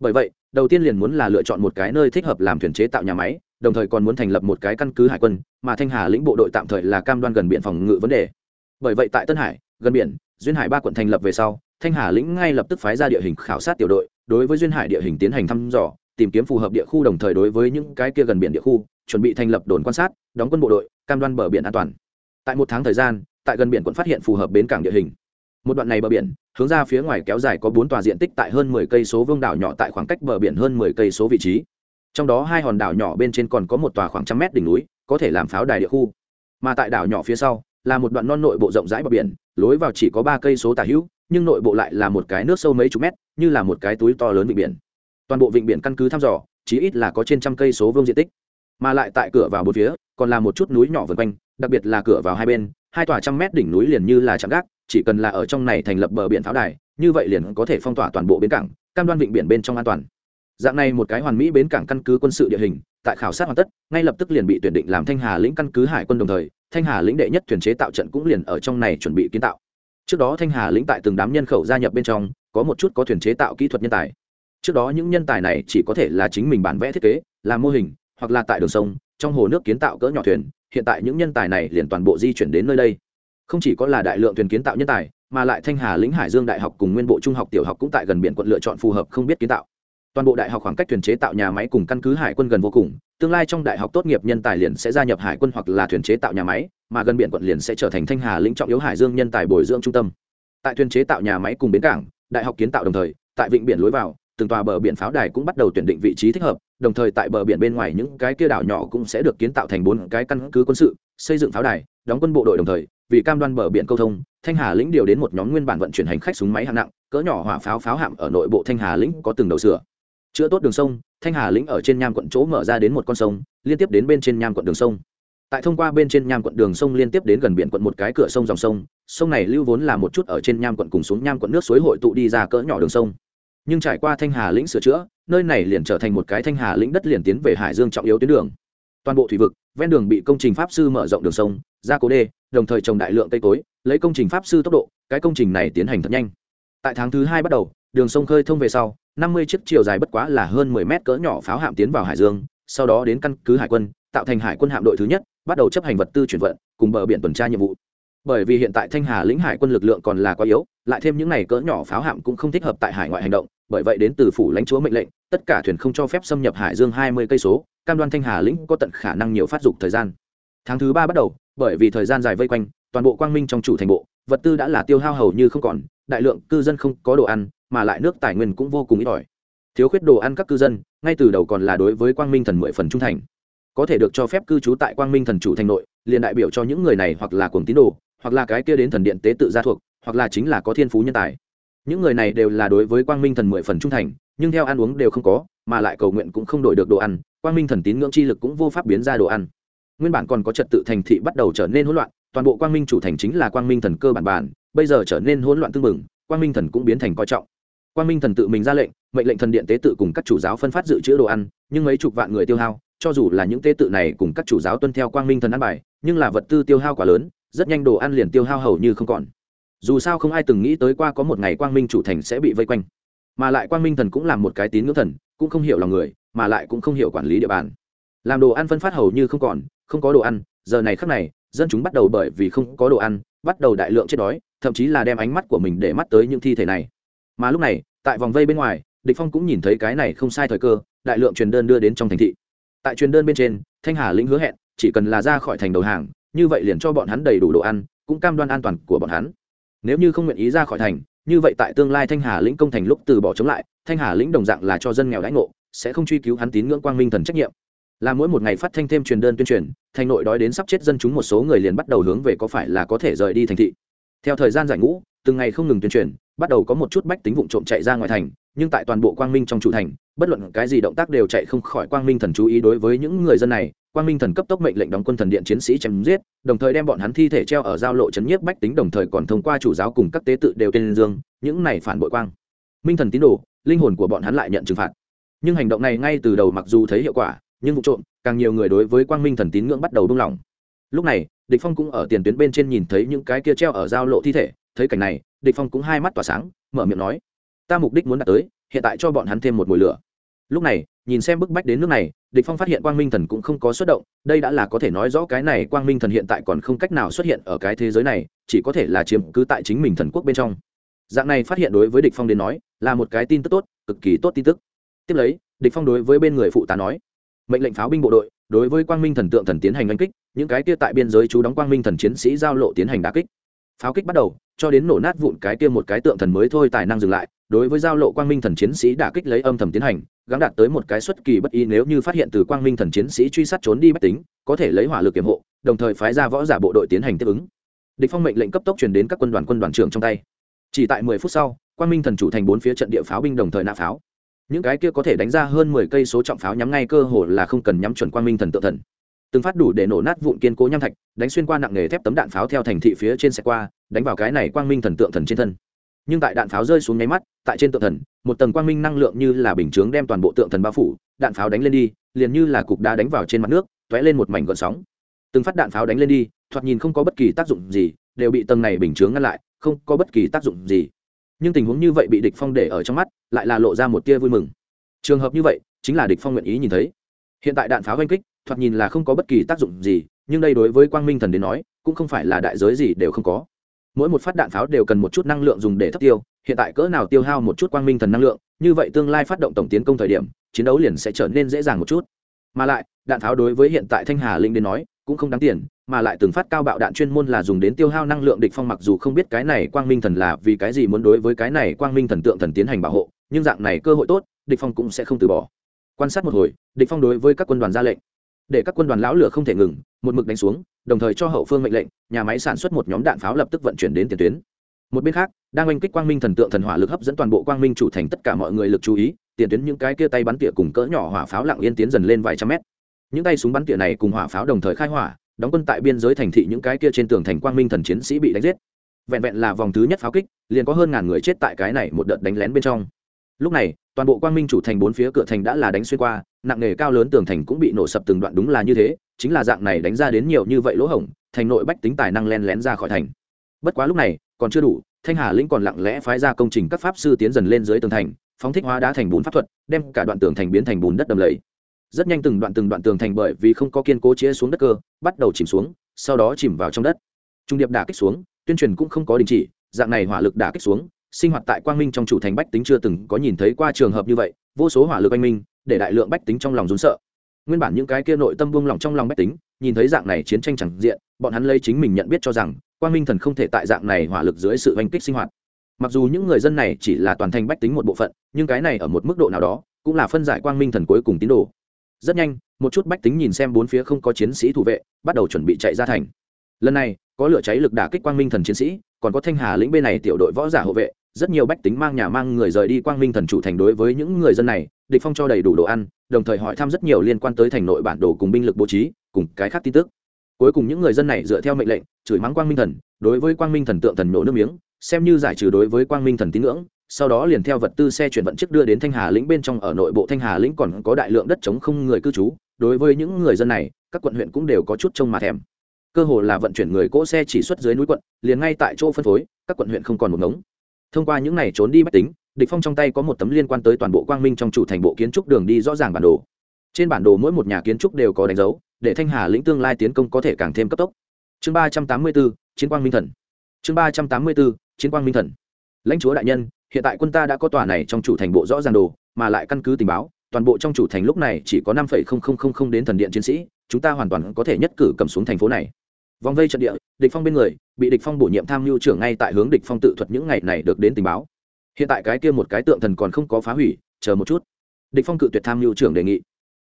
Bởi vậy, đầu tiên liền muốn là lựa chọn một cái nơi thích hợp làm thuyền chế tạo nhà máy, đồng thời còn muốn thành lập một cái căn cứ hải quân, mà thanh hà lĩnh bộ đội tạm thời là cam đoan gần biển phòng ngự vấn đề. Bởi vậy tại tân hải, gần biển duyên hải ba quận thành lập về sau, thanh hà lĩnh ngay lập tức phái ra địa hình khảo sát tiểu đội, đối với duyên hải địa hình tiến hành thăm dò, tìm kiếm phù hợp địa khu đồng thời đối với những cái kia gần biển địa khu, chuẩn bị thành lập đồn quan sát, đóng quân bộ đội, cam đoan bờ biển an toàn. Tại một tháng thời gian, tại gần biển quận phát hiện phù hợp bến cảng địa hình. Một đoạn này bờ biển, hướng ra phía ngoài kéo dài có bốn tòa diện tích tại hơn mười cây số vương đảo nhỏ tại khoảng cách bờ biển hơn mười cây số vị trí. Trong đó hai hòn đảo nhỏ bên trên còn có một tòa khoảng trăm mét đỉnh núi, có thể làm pháo đài địa khu. Mà tại đảo nhỏ phía sau là một đoạn non nội bộ rộng rãi bờ biển, lối vào chỉ có ba cây số tà hữu, nhưng nội bộ lại là một cái nước sâu mấy chục mét, như là một cái túi to lớn vịnh biển. Toàn bộ vịnh biển căn cứ thăm dò chí ít là có trên trăm cây số vương diện tích. Mà lại tại cửa vào bốn phía, còn là một chút núi nhỏ vân quanh, đặc biệt là cửa vào hai bên, hai tòa trăm mét đỉnh núi liền như là chạm gác, chỉ cần là ở trong này thành lập bờ biển pháo đài, như vậy liền có thể phong tỏa toàn bộ bến cảng, cam đoan vịnh biển bên trong an toàn. Dạng này một cái hoàn mỹ bến cảng căn cứ quân sự địa hình, tại khảo sát hoàn tất, ngay lập tức liền bị tuyển định làm thanh hà lĩnh căn cứ hải quân đồng thời thanh hà lĩnh đệ nhất thuyền chế tạo trận cũng liền ở trong này chuẩn bị kiến tạo. Trước đó thanh hà lĩnh tại từng đám nhân khẩu gia nhập bên trong, có một chút có thuyền chế tạo kỹ thuật nhân tài. Trước đó những nhân tài này chỉ có thể là chính mình bản vẽ thiết kế làm mô hình, hoặc là tại đường sông, trong hồ nước kiến tạo cỡ nhỏ thuyền, hiện tại những nhân tài này liền toàn bộ di chuyển đến nơi đây. Không chỉ có là đại lượng thuyền kiến tạo nhân tài, mà lại thanh hà lĩnh hải dương đại học cùng nguyên bộ trung học tiểu học cũng tại gần biển quận lựa chọn phù hợp không biết kiến tạo toàn bộ đại học khoảng cách thuyền chế tạo nhà máy cùng căn cứ hải quân gần vô cùng, tương lai trong đại học tốt nghiệp nhân tài liền sẽ gia nhập hải quân hoặc là thuyền chế tạo nhà máy, mà gần biển quận liền sẽ trở thành thanh hà lĩnh trọng yếu hải dương nhân tài bồi dưỡng trung tâm. Tại thuyền chế tạo nhà máy cùng bến cảng, đại học kiến tạo đồng thời, tại vịnh biển lối vào, từng tòa bờ biển pháo đài cũng bắt đầu tuyển định vị trí thích hợp, đồng thời tại bờ biển bên ngoài những cái kia đảo nhỏ cũng sẽ được kiến tạo thành bốn cái căn cứ quân sự, xây dựng pháo đài, đóng quân bộ đội đồng thời, vì cam đoan bờ biển câu thông, thanh hà lĩnh điều đến một nhóm nguyên bản vận chuyển hành khách súng máy hạng nặng, cỡ nhỏ hỏa pháo pháo hạm ở nội bộ thanh hà lĩnh có từng đầu sửa chữa tốt đường sông, thanh hà lĩnh ở trên nham quận chỗ mở ra đến một con sông, liên tiếp đến bên trên nham quận đường sông. Tại thông qua bên trên nham quận đường sông liên tiếp đến gần biển quận một cái cửa sông dòng sông sông này lưu vốn là một chút ở trên nham quận cùng xuống nham quận nước suối hội tụ đi ra cỡ nhỏ đường sông. Nhưng trải qua thanh hà lĩnh sửa chữa, nơi này liền trở thành một cái thanh hà lĩnh đất liền tiến về hải dương trọng yếu tuyến đường. Toàn bộ thủy vực, ven đường bị công trình pháp sư mở rộng đường sông, ra cố đê, đồng thời trồng đại lượng cây cối, lấy công trình pháp sư tốc độ, cái công trình này tiến hành thật nhanh. Tại tháng thứ hai bắt đầu, đường sông khơi thông về sau năm mươi chiếc chiều dài bất quá là hơn mười mét cỡ nhỏ pháo hạm tiến vào hải dương, sau đó đến căn cứ hải quân, tạo thành hải quân hạm đội thứ nhất, bắt đầu chấp hành vật tư chuyển vận, cùng bờ biển tuần tra nhiệm vụ. Bởi vì hiện tại thanh hà lĩnh hải quân lực lượng còn là quá yếu, lại thêm những này cỡ nhỏ pháo hạm cũng không thích hợp tại hải ngoại hành động, bởi vậy đến từ phủ lãnh chúa mệnh lệnh, tất cả thuyền không cho phép xâm nhập hải dương hai mươi cây số, cam đoan thanh hà lĩnh có tận khả năng nhiều phát dục thời gian. Tháng thứ ba bắt đầu, bởi vì thời gian dài vây quanh, toàn bộ quang minh trong chủ thành bộ, vật tư đã là tiêu hao hầu như không còn, đại lượng cư dân không có đồ ăn mà lại nước tài nguyên cũng vô cùng ít ỏi. Thiếu khuyết đồ ăn các cư dân, ngay từ đầu còn là đối với quang minh thần mười phần trung thành. Có thể được cho phép cư trú tại quang minh thần chủ thành nội, liền đại biểu cho những người này hoặc là cuồng tín đồ, hoặc là cái kia đến thần điện tế tự gia thuộc, hoặc là chính là có thiên phú nhân tài. Những người này đều là đối với quang minh thần mười phần trung thành, nhưng theo ăn uống đều không có, mà lại cầu nguyện cũng không đổi được đồ ăn, quang minh thần tín ngưỡng chi lực cũng vô pháp biến ra đồ ăn. Nguyên bản còn có trật tự thành thị bắt đầu trở nên hỗn loạn, toàn bộ quang minh chủ thành chính là quang minh thần cơ bản bản, bây giờ trở nên hỗn loạn tương mừng quang minh thần cũng biến thành coi trọng quang minh thần tự mình ra lệnh, mệnh lệnh thần điện tế tự cùng các chủ giáo phân phát dự trữ đồ ăn, nhưng mấy chục vạn người tiêu hao, cho dù là những tế tự này cùng các chủ giáo tuân theo quang minh thần ăn bài, nhưng là vật tư tiêu hao quá lớn, rất nhanh đồ ăn liền tiêu hao hầu như không còn. Dù sao không ai từng nghĩ tới qua có một ngày quang minh chủ thành sẽ bị vây quanh. Mà lại quang minh thần cũng là một cái tín ngưỡng thần, cũng không hiểu lòng người, mà lại cũng không hiểu quản lý địa bàn. Làm đồ ăn phân phát hầu như không còn, không có đồ ăn, giờ này khắc này, dân chúng bắt đầu bởi vì không có đồ ăn, bắt đầu đại lượng chết đói, thậm chí là đem ánh mắt của mình để mắt tới những thi thể này mà lúc này, tại vòng vây bên ngoài, địch phong cũng nhìn thấy cái này không sai thời cơ, đại lượng truyền đơn đưa đến trong thành thị. Tại truyền đơn bên trên, thanh hà lĩnh hứa hẹn, chỉ cần là ra khỏi thành đầu hàng, như vậy liền cho bọn hắn đầy đủ đồ ăn, cũng cam đoan an toàn của bọn hắn. Nếu như không nguyện ý ra khỏi thành, như vậy tại tương lai thanh hà lĩnh công thành lúc từ bỏ chống lại, thanh hà lĩnh đồng dạng là cho dân nghèo đãi ngộ, sẽ không truy cứu hắn tín ngưỡng quang minh thần trách nhiệm. Là mỗi một ngày phát thanh thêm truyền đơn tuyên truyền, thành nội đói đến sắp chết dân chúng một số người liền bắt đầu hướng về có phải là có thể rời đi thành thị. Theo thời gian giải ngũ từng ngày không ngừng tuyên truyền, bắt đầu có một chút bách tính vụ trộm chạy ra ngoài thành, nhưng tại toàn bộ quang minh trong chủ thành, bất luận cái gì động tác đều chạy không khỏi quang minh thần chú ý đối với những người dân này. Quang minh thần cấp tốc mệnh lệnh đóng quân thần điện chiến sĩ chém giết, đồng thời đem bọn hắn thi thể treo ở giao lộ chấn nhiếp bách tính, đồng thời còn thông qua chủ giáo cùng các tế tự đều tên dương, những này phản bội quang. Minh thần tín đồ, linh hồn của bọn hắn lại nhận trừng phạt. Nhưng hành động này ngay từ đầu mặc dù thấy hiệu quả, nhưng vụ trộm, càng nhiều người đối với quang minh thần tín ngưỡng bắt đầu buông lỏng. Lúc này, địch phong cũng ở tiền tuyến bên trên nhìn thấy những cái kia treo ở giao lộ thi thể thấy cảnh này, địch phong cũng hai mắt tỏa sáng, mở miệng nói, ta mục đích muốn đạt tới, hiện tại cho bọn hắn thêm một mùi lửa. Lúc này, nhìn xem bức bách đến nước này, địch phong phát hiện quang minh thần cũng không có xuất động, đây đã là có thể nói rõ cái này quang minh thần hiện tại còn không cách nào xuất hiện ở cái thế giới này, chỉ có thể là chiếm cứ tại chính mình thần quốc bên trong. Dạng này phát hiện đối với địch phong đến nói, là một cái tin tức tốt, cực kỳ tốt tin tức. Tiếp lấy, địch phong đối với bên người phụ tá nói, mệnh lệnh pháo binh bộ đội, đối với quang minh thần tượng thần tiến hành đánh kích, những cái kia tại biên giới chú đóng quang minh thần chiến sĩ giao lộ tiến hành đả kích pháo kích bắt đầu, cho đến nổ nát vụn cái kia một cái tượng thần mới thôi, tài năng dừng lại, đối với giao lộ quang minh thần chiến sĩ đả kích lấy âm thầm tiến hành, gắng đạt tới một cái xuất kỳ bất ý nếu như phát hiện từ quang minh thần chiến sĩ truy sát trốn đi bách tính, có thể lấy hỏa lực kiểm hộ, đồng thời phái ra võ giả bộ đội tiến hành tiếp ứng. Địch phong mệnh lệnh cấp tốc truyền đến các quân đoàn quân đoàn trưởng trong tay. Chỉ tại 10 phút sau, quang minh thần chủ thành bốn phía trận địa pháo binh đồng thời nã pháo. Những cái kia có thể đánh ra hơn 10 cây số trọng pháo nhắm ngay cơ hồ là không cần nhắm chuẩn quang minh thần tự thần từng phát đủ để nổ nát vụn kiên cố nham thạch, đánh xuyên qua nặng nghề thép tấm đạn pháo theo thành thị phía trên xe qua, đánh vào cái này quang minh thần tượng thần trên thân. Nhưng tại đạn pháo rơi xuống nháy mắt, tại trên tượng thần, một tầng quang minh năng lượng như là bình chướng đem toàn bộ tượng thần bao phủ, đạn pháo đánh lên đi, liền như là cục đá đánh vào trên mặt nước t ó é lên một mảnh gợn sóng. Từng phát đạn pháo đánh lên đi, thoạt nhìn không có bất kỳ tác dụng gì, đều bị tầng này bình chướng ngăn lại, không có bất kỳ tác dụng gì. Nhưng tình huống như vậy bị địch phong để ở trong mắt, lại là lộ ra một tia vui mừng. Trường hợp như vậy, chính là địch phong nguyện ý nhìn thấy. Hiện tại đạn pháo oanh kích thoạt nhìn là không có bất kỳ tác dụng gì, nhưng đây đối với quang minh thần đến nói, cũng không phải là đại giới gì đều không có. Mỗi một phát đạn pháo đều cần một chút năng lượng dùng để thấp tiêu, hiện tại cỡ nào tiêu hao một chút quang minh thần năng lượng, như vậy tương lai phát động tổng tiến công thời điểm, chiến đấu liền sẽ trở nên dễ dàng một chút. Mà lại, đạn pháo đối với hiện tại thanh hà linh đến nói, cũng không đáng tiền, mà lại từng phát cao bạo đạn chuyên môn là dùng đến tiêu hao năng lượng địch phong mặc dù không biết cái này quang minh thần là vì cái gì muốn đối với cái này quang minh thần tượng thần tiến hành bảo hộ, nhưng dạng này cơ hội tốt, địch phong cũng sẽ không từ bỏ. Quan sát một hồi, địch phong đối với các quân đoàn ra lệnh để các quân đoàn lão lửa không thể ngừng, một mực đánh xuống, đồng thời cho hậu phương mệnh lệnh, nhà máy sản xuất một nhóm đạn pháo lập tức vận chuyển đến tiền tuyến. Một bên khác, đang oanh kích quang minh thần tượng thần hỏa lực hấp dẫn toàn bộ quang minh chủ thành tất cả mọi người lực chú ý, tiền tuyến những cái kia tay bắn tỉa cùng cỡ nhỏ hỏa pháo lặng yên tiến dần lên vài trăm mét. Những tay súng bắn tỉa này cùng hỏa pháo đồng thời khai hỏa, đóng quân tại biên giới thành thị những cái kia trên tường thành quang minh thần chiến sĩ bị đánh giết. Vẹn vẹn là vòng thứ nhất pháo kích, liền có hơn ngàn người chết tại cái này một đợt đánh lén bên trong lúc này, toàn bộ quang minh chủ thành bốn phía cửa thành đã là đánh xuyên qua, nặng nghề cao lớn tường thành cũng bị nổ sập từng đoạn đúng là như thế, chính là dạng này đánh ra đến nhiều như vậy lỗ hổng, thành nội bách tính tài năng len lén ra khỏi thành. Bất quá lúc này, còn chưa đủ, thanh hà lĩnh còn lặng lẽ phái ra công trình các pháp sư tiến dần lên dưới tường thành, phóng thích hóa đá thành bùn pháp thuật, đem cả đoạn tường thành biến thành bùn đất đầm lầy. Rất nhanh từng đoạn từng đoạn tường thành bởi vì không có kiên cố chĩa xuống đất cơ, bắt đầu chìm xuống, sau đó chìm vào trong đất. Trung điệp đả kích xuống, tuyên truyền cũng không có đình chỉ, dạng này hỏa lực đả kích xuống sinh hoạt tại quang minh trong chủ thành bách tính chưa từng có nhìn thấy qua trường hợp như vậy, vô số hỏa lực anh minh, để đại lượng bách tính trong lòng rốn sợ. Nguyên bản những cái kia nội tâm buông lỏng trong lòng bách tính, nhìn thấy dạng này chiến tranh chẳng diện, bọn hắn lấy chính mình nhận biết cho rằng, quang minh thần không thể tại dạng này hỏa lực dưới sự oanh kích sinh hoạt. Mặc dù những người dân này chỉ là toàn thành bách tính một bộ phận, nhưng cái này ở một mức độ nào đó, cũng là phân giải quang minh thần cuối cùng tín đồ. Rất nhanh, một chút bách tính nhìn xem bốn phía không có chiến sĩ thủ vệ, bắt đầu chuẩn bị chạy ra thành. Lần này, có lửa cháy lực đả kích quang minh thần chiến sĩ còn có thanh hà lĩnh bên này tiểu đội võ giả hộ vệ, rất nhiều bách tính mang nhà mang người rời đi quang minh thần chủ thành đối với những người dân này, địch phong cho đầy đủ đồ ăn, đồng thời hỏi thăm rất nhiều liên quan tới thành nội bản đồ cùng binh lực bố trí, cùng cái khác tin tức. Cuối cùng những người dân này dựa theo mệnh lệnh, chửi mắng quang minh thần, đối với quang minh thần tượng thần nổ nước miếng, xem như giải trừ đối với quang minh thần tín ngưỡng, sau đó liền theo vật tư xe chuyển vận chức đưa đến thanh hà lĩnh bên trong ở nội bộ thanh hà lĩnh còn có đại lượng đất trống không người cư trú, đối với những người dân này, các quận huyện cũng đều có chút trông mà thèm cơ hồ là vận chuyển người cỗ xe chỉ xuất dưới núi quận liền ngay tại chỗ phân phối các quận huyện không còn một ngống. Thông qua những này trốn đi bách tính địch phong trong tay có một tấm liên quan tới toàn bộ quang minh trong chủ thành bộ kiến trúc đường đi rõ ràng bản đồ. Trên bản đồ mỗi một nhà kiến trúc đều có đánh dấu để thanh hà lĩnh tương lai tiến công có thể càng thêm cấp tốc. Chương ba trăm tám mươi 384, chiến quang minh thần. Chương ba trăm tám mươi 384, chiến quang minh thần. Lãnh chúa đại nhân hiện tại quân ta đã có tòa này trong chủ thành bộ rõ ràng đồ mà lại căn cứ tình báo toàn bộ trong chủ thành lúc này chỉ có năm đến thần điện chiến sĩ chúng ta hoàn toàn có thể nhất cử cầm xuống thành phố này vòng vây trận địa, địch phong bên người, bị địch phong bổ nhiệm tham mưu trưởng ngay tại hướng địch phong tự thuật những ngày này được đến tình báo. Hiện tại cái kia một cái tượng thần còn không có phá hủy, chờ một chút. Địch phong cự tuyệt tham mưu trưởng đề nghị.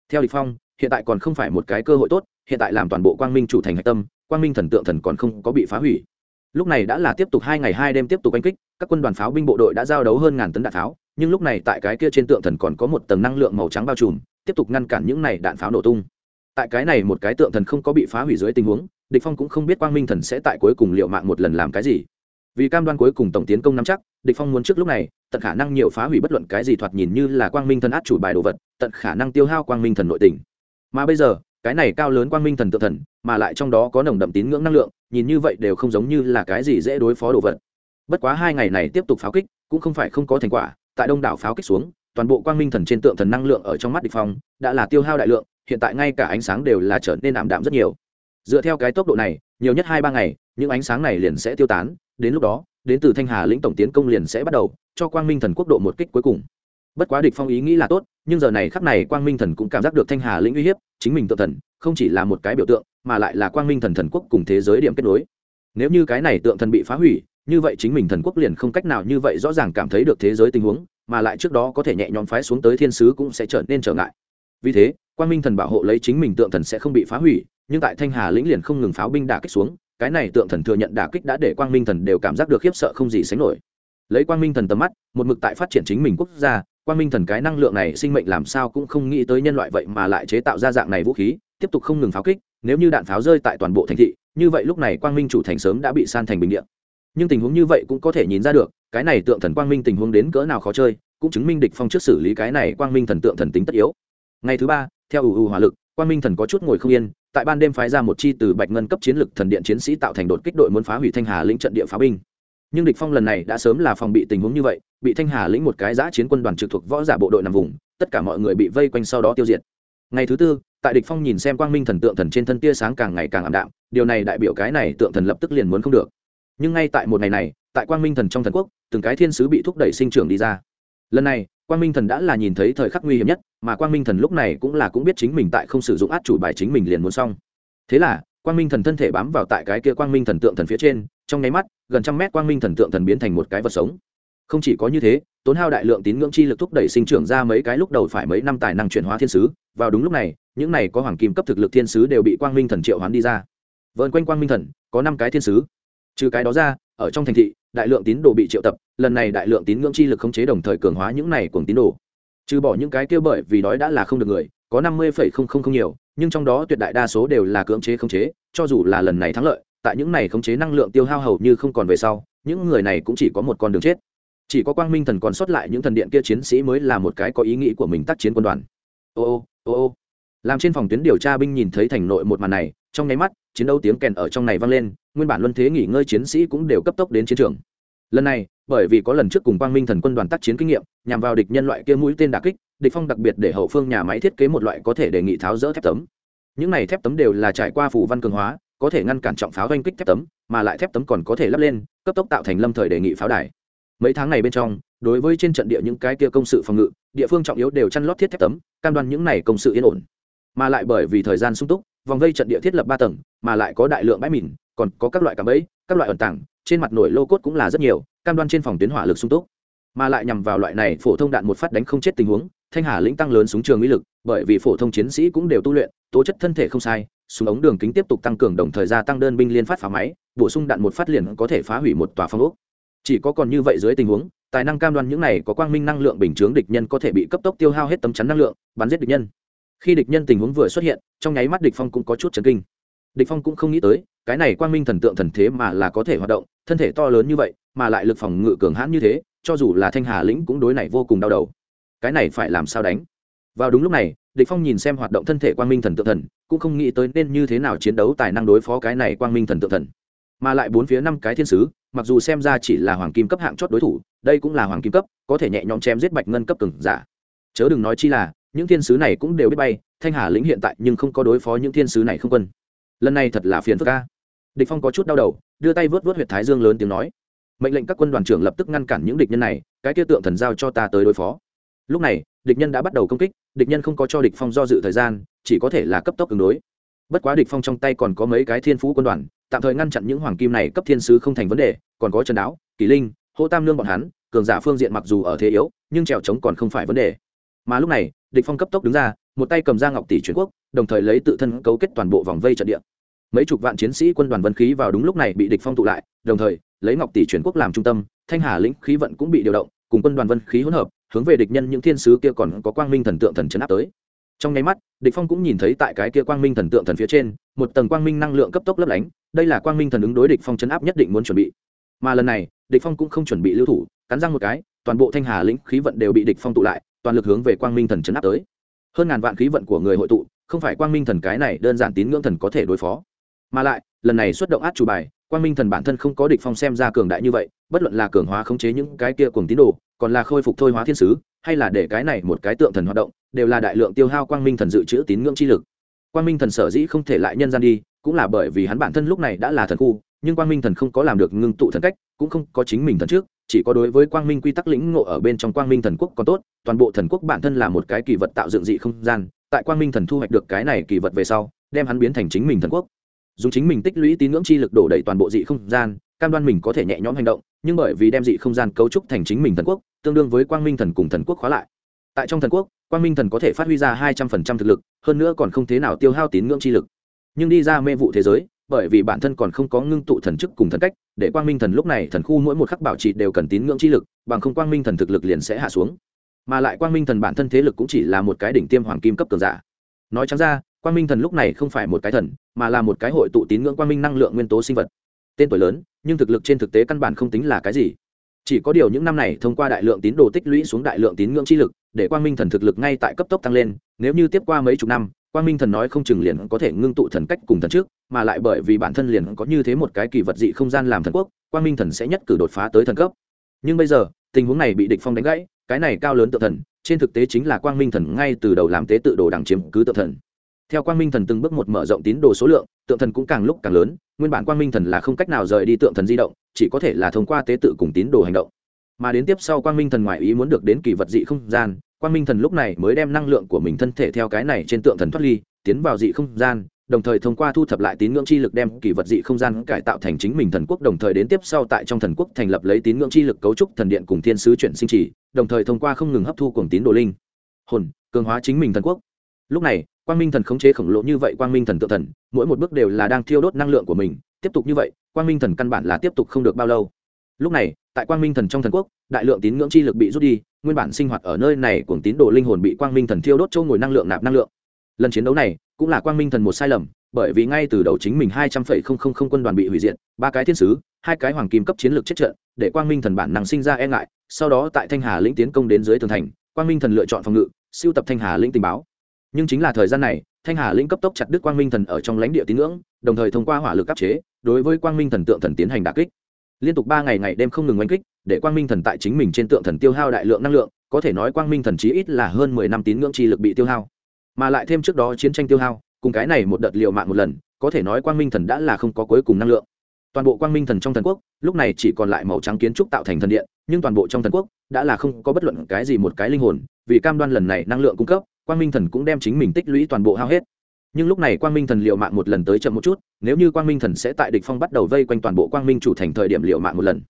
Theo địch phong, hiện tại còn không phải một cái cơ hội tốt, hiện tại làm toàn bộ quang minh chủ thành hạch tâm, quang minh thần tượng thần còn không có bị phá hủy. Lúc này đã là tiếp tục hai ngày hai đêm tiếp tục đánh kích, các quân đoàn pháo binh bộ đội đã giao đấu hơn ngàn tấn đạn pháo, nhưng lúc này tại cái kia trên tượng thần còn có một tầng năng lượng màu trắng bao trùm, tiếp tục ngăn cản những này đạn pháo nổ tung tại cái này một cái tượng thần không có bị phá hủy dưới tình huống, địch phong cũng không biết quang minh thần sẽ tại cuối cùng liệu mạng một lần làm cái gì. Vì cam đoan cuối cùng tổng tiến công nắm chắc, địch phong muốn trước lúc này, tận khả năng nhiều phá hủy bất luận cái gì thoạt nhìn như là quang minh thần át chủ bài đồ vật, tận khả năng tiêu hao quang minh thần nội tình. Mà bây giờ, cái này cao lớn quang minh thần tự thần, mà lại trong đó có nồng đậm tín ngưỡng năng lượng, nhìn như vậy đều không giống như là cái gì dễ đối phó đồ vật. Bất quá hai ngày này tiếp tục pháo kích, cũng không phải không có thành quả, tại đông đảo pháo kích xuống, toàn bộ quang minh thần trên tượng thần năng lượng ở trong mắt địch phong, đã là tiêu hao đại lượng hiện tại ngay cả ánh sáng đều là trở nên ảm đạm rất nhiều. Dựa theo cái tốc độ này, nhiều nhất hai ba ngày, những ánh sáng này liền sẽ tiêu tán, đến lúc đó, đến từ thanh hà lĩnh tổng tiến công liền sẽ bắt đầu, cho quang minh thần quốc độ một kích cuối cùng. Bất quá địch phong ý nghĩ là tốt, nhưng giờ này khắc này quang minh thần cũng cảm giác được thanh hà lĩnh uy hiếp, chính mình tự thần, không chỉ là một cái biểu tượng, mà lại là quang minh thần thần quốc cùng thế giới điểm kết nối. Nếu như cái này tượng thần bị phá hủy, như vậy chính mình thần quốc liền không cách nào như vậy rõ ràng cảm thấy được thế giới tình huống, mà lại trước đó có thể nhẹ nhõm phái xuống tới thiên sứ cũng sẽ trở nên trở ngại. Vì thế quang minh thần bảo hộ lấy chính mình tượng thần sẽ không bị phá hủy, nhưng tại thanh hà lĩnh liền không ngừng pháo binh đả kích xuống, cái này tượng thần thừa nhận đả kích đã để quang minh thần đều cảm giác được khiếp sợ không gì sánh nổi. Lấy quang minh thần tầm mắt, một mực tại phát triển chính mình quốc gia, quang minh thần cái năng lượng này sinh mệnh làm sao cũng không nghĩ tới nhân loại vậy mà lại chế tạo ra dạng này vũ khí, tiếp tục không ngừng pháo kích, nếu như đạn pháo rơi tại toàn bộ thành thị, như vậy lúc này quang minh chủ thành sớm đã bị san thành bình điện nhưng tình huống như vậy cũng có thể nhìn ra được, cái này tượng thần quang minh tình huống đến cỡ nào khó chơi, cũng chứng minh địch phong trước xử lý cái này quang minh thần tượng thần tính tất yếu. Ngày thứ ba theo ủ ủ hỏa lực, quang minh thần có chút ngồi không yên, tại ban đêm phái ra một chi từ bạch ngân cấp chiến lực thần điện chiến sĩ tạo thành đột kích đội muốn phá hủy thanh hà lĩnh trận địa phá binh. Nhưng địch phong lần này đã sớm là phòng bị tình huống như vậy, bị thanh hà lĩnh một cái giã chiến quân đoàn trực thuộc võ giả bộ đội nằm vùng, tất cả mọi người bị vây quanh sau đó tiêu diệt. Ngày thứ tư, tại địch phong nhìn xem quang minh thần tượng thần trên thân tia sáng càng ngày càng ảm đạm, điều này đại biểu cái này tượng thần lập tức liền muốn không được. Nhưng ngay tại một ngày này, tại quang minh thần trong thần quốc, từng cái thiên sứ bị thúc đẩy sinh trưởng đi ra. Lần này quang minh thần đã là nhìn thấy thời khắc nguy hiểm nhất, mà quang minh thần lúc này cũng là cũng biết chính mình tại không sử dụng át chủ bài chính mình liền muốn xong. Thế là, quang minh thần thân thể bám vào tại cái kia quang minh thần tượng thần phía trên, trong nháy mắt, gần trăm mét quang minh thần tượng thần biến thành một cái vật sống. Không chỉ có như thế, tốn hao đại lượng tín ngưỡng chi lực thúc đẩy sinh trưởng ra mấy cái lúc đầu phải mấy năm tài năng chuyển hóa thiên sứ. Vào đúng lúc này, những này có hoàng kim cấp thực lực thiên sứ đều bị quang minh thần triệu hoán đi ra. Vợn quanh quang minh thần, có năm cái thiên sứ. Trừ cái đó ra, ở trong thành thị, đại lượng tín đồ bị triệu tập lần này đại lượng tín ngưỡng chi lực khống chế đồng thời cường hóa những này cùng tín đồ. Trừ bỏ những cái kia bởi vì đói đã là không được người, có năm mươi phẩy không không không nhiều, nhưng trong đó tuyệt đại đa số đều là cưỡng chế khống chế, cho dù là lần này thắng lợi, tại những này khống chế năng lượng tiêu hao hầu như không còn về sau, những người này cũng chỉ có một con đường chết. Chỉ có quang minh thần còn sót lại những thần điện kia chiến sĩ mới là một cái có ý nghĩ của mình tác chiến quân đoàn. Ô ô ô ô. Làm trên phòng tuyến điều tra binh nhìn thấy thành nội một màn này, trong nháy mắt, chiến đấu tiếng kèn ở trong này vang lên, nguyên bản luân thế nghỉ ngơi chiến sĩ cũng đều cấp tốc đến chiến trường. Lần này bởi vì có lần trước cùng quang minh thần quân đoàn tác chiến kinh nghiệm, nhằm vào địch nhân loại kia mũi tên đà kích, địch phong đặc biệt để hậu phương nhà máy thiết kế một loại có thể đề nghị tháo rỡ thép tấm. Những này thép tấm đều là trải qua phủ văn cường hóa, có thể ngăn cản trọng pháo doanh kích thép tấm, mà lại thép tấm còn có thể lắp lên, cấp tốc tạo thành lâm thời đề nghị pháo đài. Mấy tháng này bên trong, đối với trên trận địa những cái kia công sự phòng ngự, địa phương trọng yếu đều chăn lót thiết thép tấm, cam đoan những này công sự yên ổn. Mà lại bởi vì thời gian sung túc, vòng vây trận địa thiết lập ba tầng, mà lại có đại lượng bãi mìn, còn có các loại cạm bẫy, các loại ẩn tàng, trên mặt nổi lô cốt cũng là rất nhiều cam đoan trên phòng tuyến hỏa lực sung túc. Mà lại nhằm vào loại này, phổ thông đạn một phát đánh không chết tình huống, thanh hà lĩnh tăng lớn súng trường uy lực, bởi vì phổ thông chiến sĩ cũng đều tu luyện, tố chất thân thể không sai, súng ống đường kính tiếp tục tăng cường đồng thời gia tăng đơn binh liên phát phá máy, bổ sung đạn một phát liền có thể phá hủy một tòa phong ốc. Chỉ có còn như vậy dưới tình huống, tài năng cam đoan những này có quang minh năng lượng bình chướng địch nhân có thể bị cấp tốc tiêu hao hết tấm chắn năng lượng, bắn giết địch nhân. Khi địch nhân tình huống vừa xuất hiện, trong nháy mắt địch phong cũng có chút chấn kinh. Địch phong cũng không nghĩ tới, cái này quang minh thần tượng thần thế mà là có thể hoạt động, thân thể to lớn như vậy mà lại lực phòng ngự cường hãn như thế, cho dù là thanh hà lĩnh cũng đối này vô cùng đau đầu. Cái này phải làm sao đánh? Vào đúng lúc này, địch phong nhìn xem hoạt động thân thể quang minh thần tượng thần, cũng không nghĩ tới nên như thế nào chiến đấu tài năng đối phó cái này quang minh thần tượng thần. Mà lại bốn phía năm cái thiên sứ, mặc dù xem ra chỉ là hoàng kim cấp hạng chót đối thủ, đây cũng là hoàng kim cấp, có thể nhẹ nhõm chém giết bạch ngân cấp cường giả. Chớ đừng nói chi là, những thiên sứ này cũng đều biết bay, thanh hà lĩnh hiện tại nhưng không có đối phó những thiên sứ này không quân. Lần này thật là phiền phức ca địch phong có chút đau đầu, đưa tay vớt vớt huyệt thái dương lớn tiếng nói mệnh lệnh các quân đoàn trưởng lập tức ngăn cản những địch nhân này, cái kia tượng thần giao cho ta tới đối phó. Lúc này, địch nhân đã bắt đầu công kích, địch nhân không có cho địch phong do dự thời gian, chỉ có thể là cấp tốc ứng đối. Bất quá địch phong trong tay còn có mấy cái thiên phú quân đoàn, tạm thời ngăn chặn những hoàng kim này cấp thiên sứ không thành vấn đề, còn có trần đáo, kỳ linh, hô tam lương bọn hắn, cường giả phương diện mặc dù ở thế yếu, nhưng trèo chống còn không phải vấn đề. Mà lúc này, địch phong cấp tốc đứng ra, một tay cầm ra ngọc tỷ truyền quốc, đồng thời lấy tự thân cấu kết toàn bộ vòng vây trận địa mấy chục vạn chiến sĩ quân đoàn vân khí vào đúng lúc này bị địch phong tụ lại, đồng thời, lấy ngọc tỷ chuyển quốc làm trung tâm, thanh hà lĩnh khí vận cũng bị điều động, cùng quân đoàn vân khí hỗn hợp, hướng về địch nhân những thiên sứ kia còn có quang minh thần tượng thần chấn áp tới. Trong nháy mắt, địch phong cũng nhìn thấy tại cái kia quang minh thần tượng thần phía trên, một tầng quang minh năng lượng cấp tốc lấp lánh, đây là quang minh thần ứng đối địch phong chấn áp nhất định muốn chuẩn bị. Mà lần này, địch phong cũng không chuẩn bị lưu thủ, cắn răng một cái, toàn bộ thanh hà lĩnh khí vận đều bị địch phong tụ lại, toàn lực hướng về quang minh thần chấn áp tới. Hơn ngàn vạn khí vận của người hội tụ, không phải quang minh thần cái này đơn giản tín ngưỡng thần có thể đối phó mà lại, lần này xuất động át chủ bài, quang minh thần bản thân không có địch phong xem ra cường đại như vậy, bất luận là cường hóa khống chế những cái kia cùng tín đồ, còn là khôi phục thôi hóa thiên sứ, hay là để cái này một cái tượng thần hoạt động, đều là đại lượng tiêu hao quang minh thần dự trữ tín ngưỡng chi lực. Quang minh thần sở dĩ không thể lại nhân gian đi, cũng là bởi vì hắn bản thân lúc này đã là thần khu, nhưng quang minh thần không có làm được ngưng tụ thần cách, cũng không có chính mình thần trước, chỉ có đối với quang minh quy tắc lĩnh ngộ ở bên trong quang minh thần quốc còn tốt, toàn bộ thần quốc bản thân là một cái kỳ vật tạo dựng dị không gian, tại quang minh thần thu hoạch được cái này kỳ vật về sau, đem hắn biến thành chính mình thần quốc dùng chính mình tích lũy tín ngưỡng chi lực đổ đầy toàn bộ dị không gian, cam đoan mình có thể nhẹ nhõm hành động, nhưng bởi vì đem dị không gian cấu trúc thành chính mình thần quốc, tương đương với quang minh thần cùng thần quốc khóa lại. Tại trong thần quốc, quang minh thần có thể phát huy ra hai trăm phần trăm thực lực, hơn nữa còn không thế nào tiêu hao tín ngưỡng chi lực. Nhưng đi ra mê vụ thế giới, bởi vì bản thân còn không có ngưng tụ thần chức cùng thần cách, để quang minh thần lúc này thần khu mỗi một khắc bảo trì đều cần tín ngưỡng chi lực, bằng không quang minh thần thực lực liền sẽ hạ xuống. Mà lại quang minh thần bản thân thế lực cũng chỉ là một cái đỉnh tiêm hoàng kim cấp cường giả. Nói chắn ra quang minh thần lúc này không phải một cái thần, mà là một cái hội tụ tín ngưỡng quang minh năng lượng nguyên tố sinh vật. Tên tuổi lớn, nhưng thực lực trên thực tế căn bản không tính là cái gì. Chỉ có điều những năm này thông qua đại lượng tín đồ tích lũy xuống đại lượng tín ngưỡng chi lực, để quang minh thần thực lực ngay tại cấp tốc tăng lên, nếu như tiếp qua mấy chục năm, quang minh thần nói không chừng liền có thể ngưng tụ thần cách cùng thần trước, mà lại bởi vì bản thân liền có như thế một cái kỳ vật dị không gian làm thần quốc, quang minh thần sẽ nhất cử đột phá tới thần cấp. Nhưng bây giờ, tình huống này bị địch phong đánh gãy, cái này cao lớn tự thần, trên thực tế chính là quang minh thần ngay từ đầu làm tế tự đồ đằng chiếm cứ tự thần theo quang minh thần từng bước một mở rộng tín đồ số lượng, tượng thần cũng càng lúc càng lớn, nguyên bản quang minh thần là không cách nào rời đi tượng thần di động, chỉ có thể là thông qua tế tự cùng tín đồ hành động. Mà đến tiếp sau quang minh thần ngoại ý muốn được đến kỳ vật dị không gian, quang minh thần lúc này mới đem năng lượng của mình thân thể theo cái này trên tượng thần thoát ly, tiến vào dị không gian, đồng thời thông qua thu thập lại tín ngưỡng chi lực đem kỳ vật dị không gian cải tạo thành chính mình thần quốc, đồng thời đến tiếp sau tại trong thần quốc thành lập lấy tín ngưỡng chi lực cấu trúc thần điện cùng thiên sứ chuyển sinh chỉ đồng thời thông qua không ngừng hấp thu cùng tín đồ linh, hồn, cường hóa chính mình thần quốc. Lúc này quang minh thần khống chế khổng lồ như vậy, quang minh thần tự thần, mỗi một bước đều là đang thiêu đốt năng lượng của mình, tiếp tục như vậy, quang minh thần căn bản là tiếp tục không được bao lâu. Lúc này, tại quang minh thần trong thần quốc, đại lượng tín ngưỡng chi lực bị rút đi, nguyên bản sinh hoạt ở nơi này của tín đồ linh hồn bị quang minh thần thiêu đốt châu ngồi năng lượng nạp năng lượng. Lần chiến đấu này, cũng là quang minh thần một sai lầm, bởi vì ngay từ đầu chính mình hai trăm phẩy không không không quân đoàn bị hủy diệt, ba cái thiên sứ, hai cái hoàng kim cấp chiến lược chết trận, để quang minh thần bản năng sinh ra e ngại, sau đó tại thanh hà lĩnh tiến công đến dưới tường thành, quang minh thần lựa chọn phòng ngự, siêu tập thanh hà lĩnh tình báo nhưng chính là thời gian này, thanh hà lĩnh cấp tốc chặt đứt quang minh thần ở trong lãnh địa tín ngưỡng, đồng thời thông qua hỏa lực áp chế, đối với quang minh thần tượng thần tiến hành đà kích. Liên tục ba ngày ngày đêm không ngừng oanh kích, để quang minh thần tại chính mình trên tượng thần tiêu hao đại lượng năng lượng, có thể nói quang minh thần chí ít là hơn mười năm tín ngưỡng chi lực bị tiêu hao. Mà lại thêm trước đó chiến tranh tiêu hao, cùng cái này một đợt liều mạng một lần, có thể nói quang minh thần đã là không có cuối cùng năng lượng. Toàn bộ quang minh thần trong thần quốc, lúc này chỉ còn lại màu trắng kiến trúc tạo thành thần điện, nhưng toàn bộ trong thần quốc đã là không có bất luận cái gì một cái linh hồn, vì cam đoan lần này năng lượng cung cấp quang minh thần cũng đem chính mình tích lũy toàn bộ hao hết. Nhưng lúc này quang minh thần liệu mạng một lần tới chậm một chút, nếu như quang minh thần sẽ tại địch phong bắt đầu vây quanh toàn bộ quang minh chủ thành thời điểm liệu mạng một lần.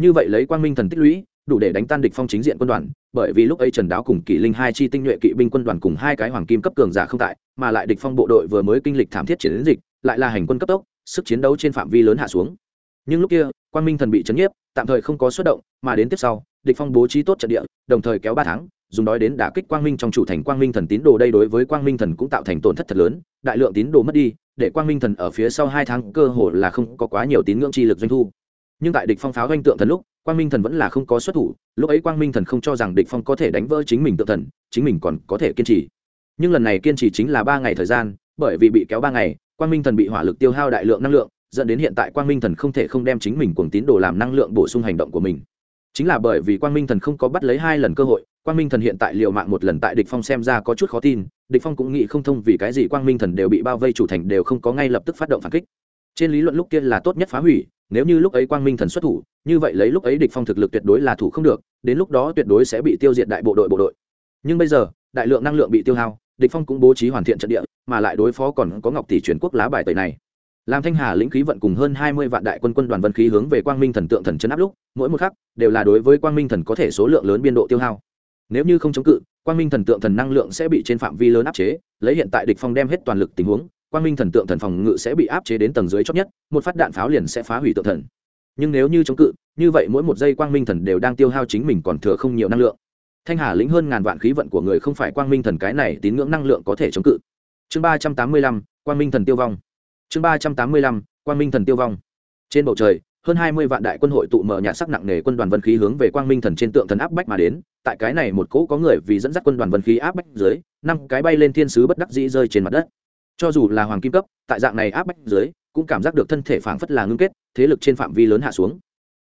Như vậy lấy quang minh thần tích lũy, đủ để đánh tan địch phong chính diện quân đoàn, bởi vì lúc ấy trần đáo cùng Kỵ linh hai chi tinh nhuệ kỵ binh quân đoàn cùng hai cái hoàng kim cấp cường giả không tại, mà lại địch phong bộ đội vừa mới kinh lịch thảm thiết chiến dịch, lại là hành quân cấp tốc, sức chiến đấu trên phạm vi lớn hạ xuống. Nhưng lúc kia, quang minh thần bị chấn nhiếp, tạm thời không có xuất động, mà đến tiếp sau địch phong bố trí tốt trận địa, đồng thời kéo ba tháng, dùng đói đến đả kích quang minh trong chủ thành quang minh thần tín đồ đây đối với quang minh thần cũng tạo thành tổn thất thật lớn, đại lượng tín đồ mất đi, để quang minh thần ở phía sau hai tháng cơ hồ là không có quá nhiều tín ngưỡng chi lực doanh thu. Nhưng tại địch phong pháo doanh tượng thần lúc, quang minh thần vẫn là không có xuất thủ, lúc ấy quang minh thần không cho rằng địch phong có thể đánh vỡ chính mình tượng thần, chính mình còn có thể kiên trì. Nhưng lần này kiên trì chính là ba ngày thời gian, bởi vì bị kéo ba ngày, quang minh thần bị hỏa lực tiêu hao đại lượng năng lượng, dẫn đến hiện tại quang minh thần không thể không đem chính mình cuồng tín đồ làm năng lượng bổ sung hành động của mình chính là bởi vì quang minh thần không có bắt lấy hai lần cơ hội, quang minh thần hiện tại liều mạng một lần tại địch phong xem ra có chút khó tin, địch phong cũng nghĩ không thông vì cái gì quang minh thần đều bị bao vây chủ thành đều không có ngay lập tức phát động phản kích. Trên lý luận lúc kia là tốt nhất phá hủy, nếu như lúc ấy quang minh thần xuất thủ, như vậy lấy lúc ấy địch phong thực lực tuyệt đối là thủ không được, đến lúc đó tuyệt đối sẽ bị tiêu diệt đại bộ đội bộ đội. Nhưng bây giờ, đại lượng năng lượng bị tiêu hao, địch phong cũng bố trí hoàn thiện trận địa, mà lại đối phó còn có ngọc tỷ truyền quốc lá bài tẩy này làm thanh hà lĩnh khí vận cùng hơn hai mươi vạn đại quân quân đoàn vân khí hướng về quang minh thần tượng thần chấn áp lúc, mỗi một khắc đều là đối với quang minh thần có thể số lượng lớn biên độ tiêu hao. Nếu như không chống cự, quang minh thần tượng thần năng lượng sẽ bị trên phạm vi lớn áp chế, lấy hiện tại địch phong đem hết toàn lực tình huống, quang minh thần tượng thần phòng ngự sẽ bị áp chế đến tầng dưới chót nhất, một phát đạn pháo liền sẽ phá hủy tượng thần. Nhưng nếu như chống cự, như vậy mỗi một giây quang minh thần đều đang tiêu hao chính mình còn thừa không nhiều năng lượng. Thanh hà lĩnh hơn ngàn vạn khí vận của người không phải quang minh thần cái này tín ngưỡng năng lượng có thể chống cự. Chương ba trăm tám mươi lăm, quang minh thần tiêu vong chương ba trăm tám mươi lăm, quang minh thần tiêu vong. Trên bầu trời, hơn hai mươi vạn đại quân hội tụ mở nhạt sắc nặng nề quân đoàn vân khí hướng về quang minh thần trên tượng thần áp bách mà đến. Tại cái này một cỗ có người vì dẫn dắt quân đoàn vân khí áp bách dưới, năm cái bay lên thiên sứ bất đắc dĩ rơi trên mặt đất. Cho dù là hoàng kim cấp, tại dạng này áp bách dưới, cũng cảm giác được thân thể phảng phất là ngưng kết, thế lực trên phạm vi lớn hạ xuống.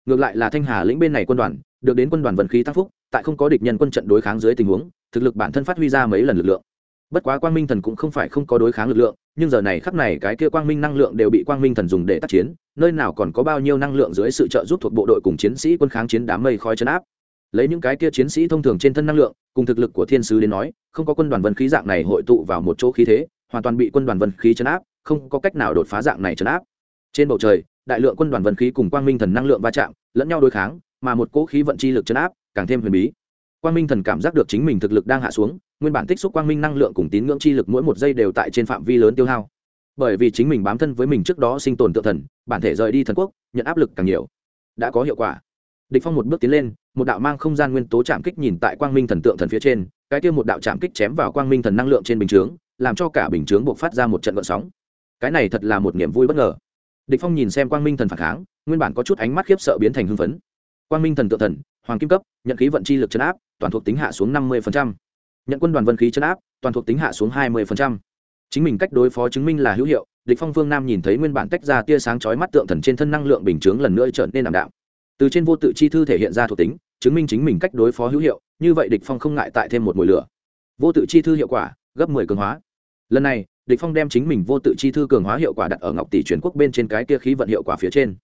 Ngược lại là thanh hà lĩnh bên này quân đoàn, được đến quân đoàn vân khí tăng phúc, tại không có địch nhân quân trận đối kháng dưới tình huống, thực lực bản thân phát huy ra mấy lần lực lượng. Bất quá quang minh thần cũng không phải không có đối kháng lực lượng nhưng giờ này khắp này cái kia quang minh năng lượng đều bị quang minh thần dùng để tác chiến, nơi nào còn có bao nhiêu năng lượng dưới sự trợ giúp thuộc bộ đội cùng chiến sĩ quân kháng chiến đám mây khói chấn áp. Lấy những cái kia chiến sĩ thông thường trên thân năng lượng, cùng thực lực của thiên sứ đến nói, không có quân đoàn vân khí dạng này hội tụ vào một chỗ khí thế, hoàn toàn bị quân đoàn vân khí chấn áp, không có cách nào đột phá dạng này chấn áp. Trên bầu trời, đại lượng quân đoàn vân khí cùng quang minh thần năng lượng va chạm, lẫn nhau đối kháng, mà một cỗ khí vận chi lực chấn áp, càng thêm huyền bí quang minh thần cảm giác được chính mình thực lực đang hạ xuống, nguyên bản tích xúc quang minh năng lượng cùng tín ngưỡng chi lực mỗi một giây đều tại trên phạm vi lớn tiêu hao. Bởi vì chính mình bám thân với mình trước đó sinh tồn tự thần, bản thể rời đi thần quốc, nhận áp lực càng nhiều. Đã có hiệu quả. Địch phong một bước tiến lên, một đạo mang không gian nguyên tố chạm kích nhìn tại quang minh thần tượng thần phía trên, cái kia một đạo chạm kích chém vào quang minh thần năng lượng trên bình chướng, làm cho cả bình chướng buộc phát ra một trận gợn sóng. Cái này thật là một niềm vui bất ngờ. Địch phong nhìn xem quang minh thần phản kháng, nguyên bản có chút ánh mắt khiếp sợ biến thành hưng phấn. Quang minh thần tượng thần, hoàng kim cấp, nhận khí vận chi lực chấn áp toàn thuộc tính hạ xuống năm 50%. nhận quân đoàn vân khí chấn áp, toàn thuộc tính hạ xuống hai 20%. chính mình cách đối phó chứng minh là hữu hiệu, địch phong vương nam nhìn thấy nguyên bản tách ra tia sáng chói mắt tượng thần trên thân năng lượng bình chướng lần nữa trở nên ảm đạm từ trên vô tự chi thư thể hiện ra thuộc tính, chứng minh chính mình cách đối phó hữu hiệu, như vậy địch phong không ngại tại thêm một mùi lửa vô tự chi thư hiệu quả, gấp 10 cường hóa lần này, địch phong đem chính mình vô tự chi thư cường hóa hiệu quả đặt ở ngọc tỷ truyền quốc bên trên cái kia khí vận hiệu quả phía trên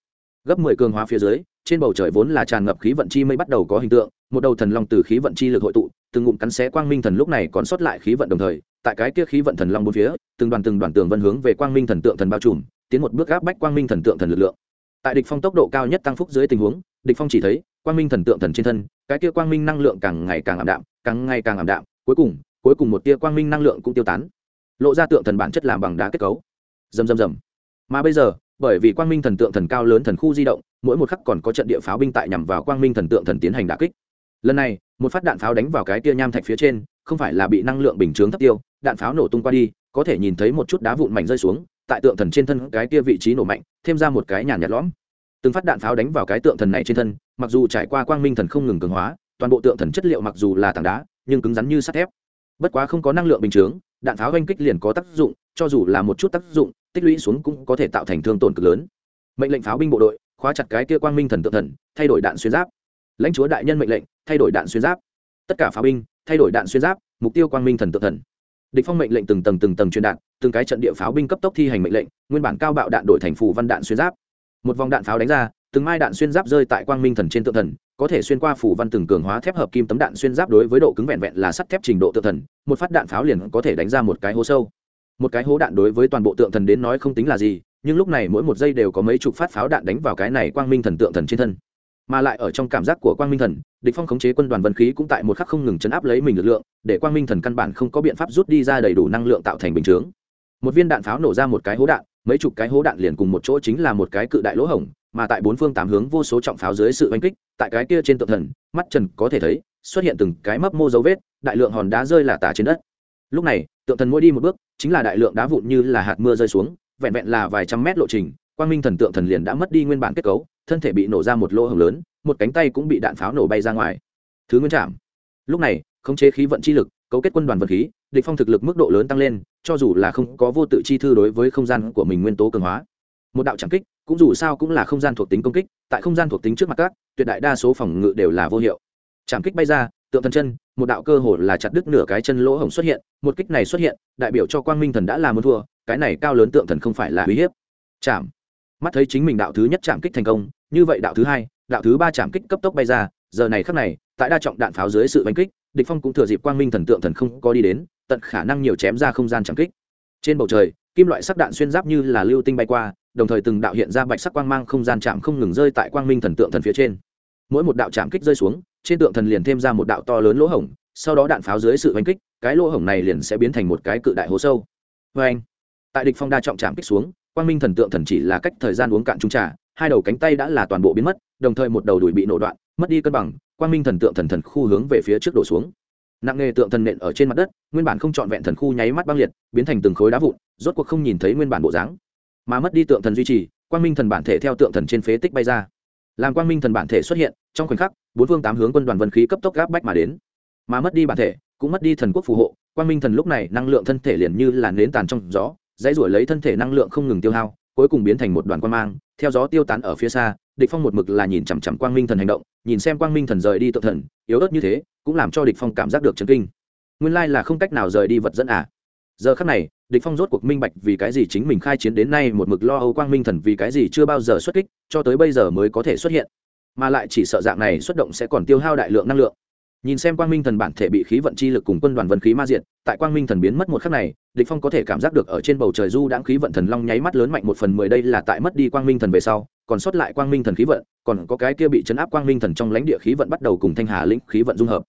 gấp 10 cường hóa phía dưới, trên bầu trời vốn là tràn ngập khí vận chi mây bắt đầu có hình tượng, một đầu thần long từ khí vận chi lực hội tụ, từng ngụm cắn xé quang minh thần lúc này còn sót lại khí vận đồng thời, tại cái kia khí vận thần long bốn phía, từng đoàn từng đoàn tường vân hướng về quang minh thần tượng thần bao trùm, tiến một bước áp bách quang minh thần tượng thần lực lượng. Tại địch phong tốc độ cao nhất tăng phúc dưới tình huống, địch phong chỉ thấy quang minh thần tượng thần trên thân, cái kia quang minh năng lượng càng ngày càng ảm đạm, càng ngày càng ảm đạm, cuối cùng cuối cùng một tia quang minh năng lượng cũng tiêu tán, lộ ra tượng thần bản chất làm bằng đá kết cấu. Rầm rầm rầm. Mà bây giờ bởi vì quang minh thần tượng thần cao lớn thần khu di động, mỗi một khắc còn có trận địa pháo binh tại nhằm vào quang minh thần tượng thần tiến hành đả kích. Lần này, một phát đạn pháo đánh vào cái tia nham thạch phía trên, không phải là bị năng lượng bình chướng thấp tiêu, đạn pháo nổ tung qua đi, có thể nhìn thấy một chút đá vụn mảnh rơi xuống, tại tượng thần trên thân cái tia vị trí nổ mạnh, thêm ra một cái nhàn nhạt lõm. Từng phát đạn pháo đánh vào cái tượng thần này trên thân, mặc dù trải qua quang minh thần không ngừng cường hóa, toàn bộ tượng thần chất liệu mặc dù là tảng đá, nhưng cứng rắn như sắt thép. Bất quá không có năng lượng bình chướng, đạn pháo oanh kích liền có tác dụng, cho dù là một chút tác dụng tích lũy xuống cũng có thể tạo thành thương tổn cực lớn. Mệnh lệnh pháo binh bộ đội, khóa chặt cái kia quang minh thần tượng thần, thay đổi đạn xuyên giáp. Lãnh chúa đại nhân mệnh lệnh, thay đổi đạn xuyên giáp. Tất cả pháo binh, thay đổi đạn xuyên giáp, mục tiêu quang minh thần tượng thần. Địch phong mệnh lệnh từng tầng từng tầng truyền đạn, từng cái trận địa pháo binh cấp tốc thi hành mệnh lệnh, nguyên bản cao bạo đạn đổi thành phù văn đạn xuyên giáp. Một vòng đạn pháo đánh ra, từng mai đạn xuyên giáp rơi tại quang minh thần trên tượng thần, có thể xuyên qua phủ văn từng cường hóa thép hợp kim tấm đạn xuyên giáp đối với độ cứng vẹn vẹn là sắt thép trình độ tượng thần, một phát đạn pháo liền có thể đánh ra một cái hố sâu một cái hố đạn đối với toàn bộ tượng thần đến nói không tính là gì, nhưng lúc này mỗi một giây đều có mấy chục phát pháo đạn đánh vào cái này quang minh thần tượng thần trên thân. Mà lại ở trong cảm giác của quang minh thần, địch phong khống chế quân đoàn vân khí cũng tại một khắc không ngừng chấn áp lấy mình lực lượng, để quang minh thần căn bản không có biện pháp rút đi ra đầy đủ năng lượng tạo thành bình chướng. Một viên đạn pháo nổ ra một cái hố đạn, mấy chục cái hố đạn liền cùng một chỗ chính là một cái cự đại lỗ hổng, mà tại bốn phương tám hướng vô số trọng pháo dưới sự oanh kích, tại cái kia trên tượng thần, mắt trần có thể thấy, xuất hiện từng cái mấp mô dấu vết, đại lượng hòn đá rơi là tả trên đất. Lúc này, tượng thần mỗi đi một bước chính là đại lượng đá vụn như là hạt mưa rơi xuống, vẹn vẹn là vài trăm mét lộ trình, quang minh thần tượng thần liền đã mất đi nguyên bản kết cấu, thân thể bị nổ ra một lỗ hồng lớn, một cánh tay cũng bị đạn pháo nổ bay ra ngoài. Thứ nguyên trạm lúc này, khống chế khí vận chi lực, cấu kết quân đoàn vật khí, địch phong thực lực mức độ lớn tăng lên, cho dù là không có vô tự chi thư đối với không gian của mình nguyên tố cường hóa. Một đạo chẳng kích, cũng dù sao cũng là không gian thuộc tính công kích, tại không gian thuộc tính trước mặt các, tuyệt đại đa số phòng ngự đều là vô hiệu. Chạm kích bay ra, tượng thần chân một đạo cơ hồ là chặt đứt nửa cái chân lỗ hổng xuất hiện, một kích này xuất hiện, đại biểu cho quang minh thần đã làm muốn thua, cái này cao lớn tượng thần không phải là uy hiếp. Chạm. Mắt thấy chính mình đạo thứ nhất chạm kích thành công, như vậy đạo thứ hai, đạo thứ ba chạm kích cấp tốc bay ra, giờ này khắc này, tại đa trọng đạn pháo dưới sự đánh kích, địch phong cũng thừa dịp quang minh thần tượng thần không có đi đến, tận khả năng nhiều chém ra không gian chạm kích. Trên bầu trời, kim loại sắc đạn xuyên giáp như là lưu tinh bay qua, đồng thời từng đạo hiện ra bạch sắc quang mang không gian chạm không ngừng rơi tại quang minh thần tượng thần phía trên. Mỗi một đạo chạm kích rơi xuống trên tượng thần liền thêm ra một đạo to lớn lỗ hổng, sau đó đạn pháo dưới sự oanh kích, cái lỗ hổng này liền sẽ biến thành một cái cự đại hố sâu. Vê anh, tại địch phong đa trọng chạm kích xuống, quang minh thần tượng thần chỉ là cách thời gian uống cạn trung trà, hai đầu cánh tay đã là toàn bộ biến mất, đồng thời một đầu đùi bị nổ đoạn, mất đi cân bằng, quang minh thần tượng thần thần khu hướng về phía trước đổ xuống. Nặng nghề tượng thần nện ở trên mặt đất, nguyên bản không trọn vẹn thần khu nháy mắt băng liệt, biến thành từng khối đá vụn, rốt cuộc không nhìn thấy nguyên bản bộ dáng. Mà mất đi tượng thần duy trì, quang minh thần bản thể theo tượng thần trên phế tích bay ra làm quang minh thần bản thể xuất hiện, trong khoảnh khắc, bốn phương tám hướng quân đoàn vân khí cấp tốc gáp bách mà đến. Mà mất đi bản thể, cũng mất đi thần quốc phù hộ, quang minh thần lúc này năng lượng thân thể liền như là nến tàn trong gió, dãy ruổi lấy thân thể năng lượng không ngừng tiêu hao, cuối cùng biến thành một đoàn quang mang, theo gió tiêu tán ở phía xa, địch phong một mực là nhìn chằm chằm quang minh thần hành động, nhìn xem quang minh thần rời đi tự thần, yếu ớt như thế, cũng làm cho địch phong cảm giác được chấn kinh. Nguyên lai là không cách nào rời đi vật dẫn à? Giờ khắc này, địch phong rốt cuộc minh bạch vì cái gì chính mình khai chiến đến nay một mực lo âu quang minh thần vì cái gì chưa bao giờ xuất kích, cho tới bây giờ mới có thể xuất hiện. Mà lại chỉ sợ dạng này xuất động sẽ còn tiêu hao đại lượng năng lượng. Nhìn xem quang minh thần bản thể bị khí vận chi lực cùng quân đoàn vân khí ma diện tại quang minh thần biến mất một khắc này, địch phong có thể cảm giác được ở trên bầu trời du đãng khí vận thần long nháy mắt lớn mạnh một phần mười đây là tại mất đi quang minh thần về sau, còn sót lại quang minh thần khí vận, còn có cái kia bị chấn áp quang minh thần trong lãnh địa khí vận bắt đầu cùng thanh hà lĩnh khí vận dung hợp.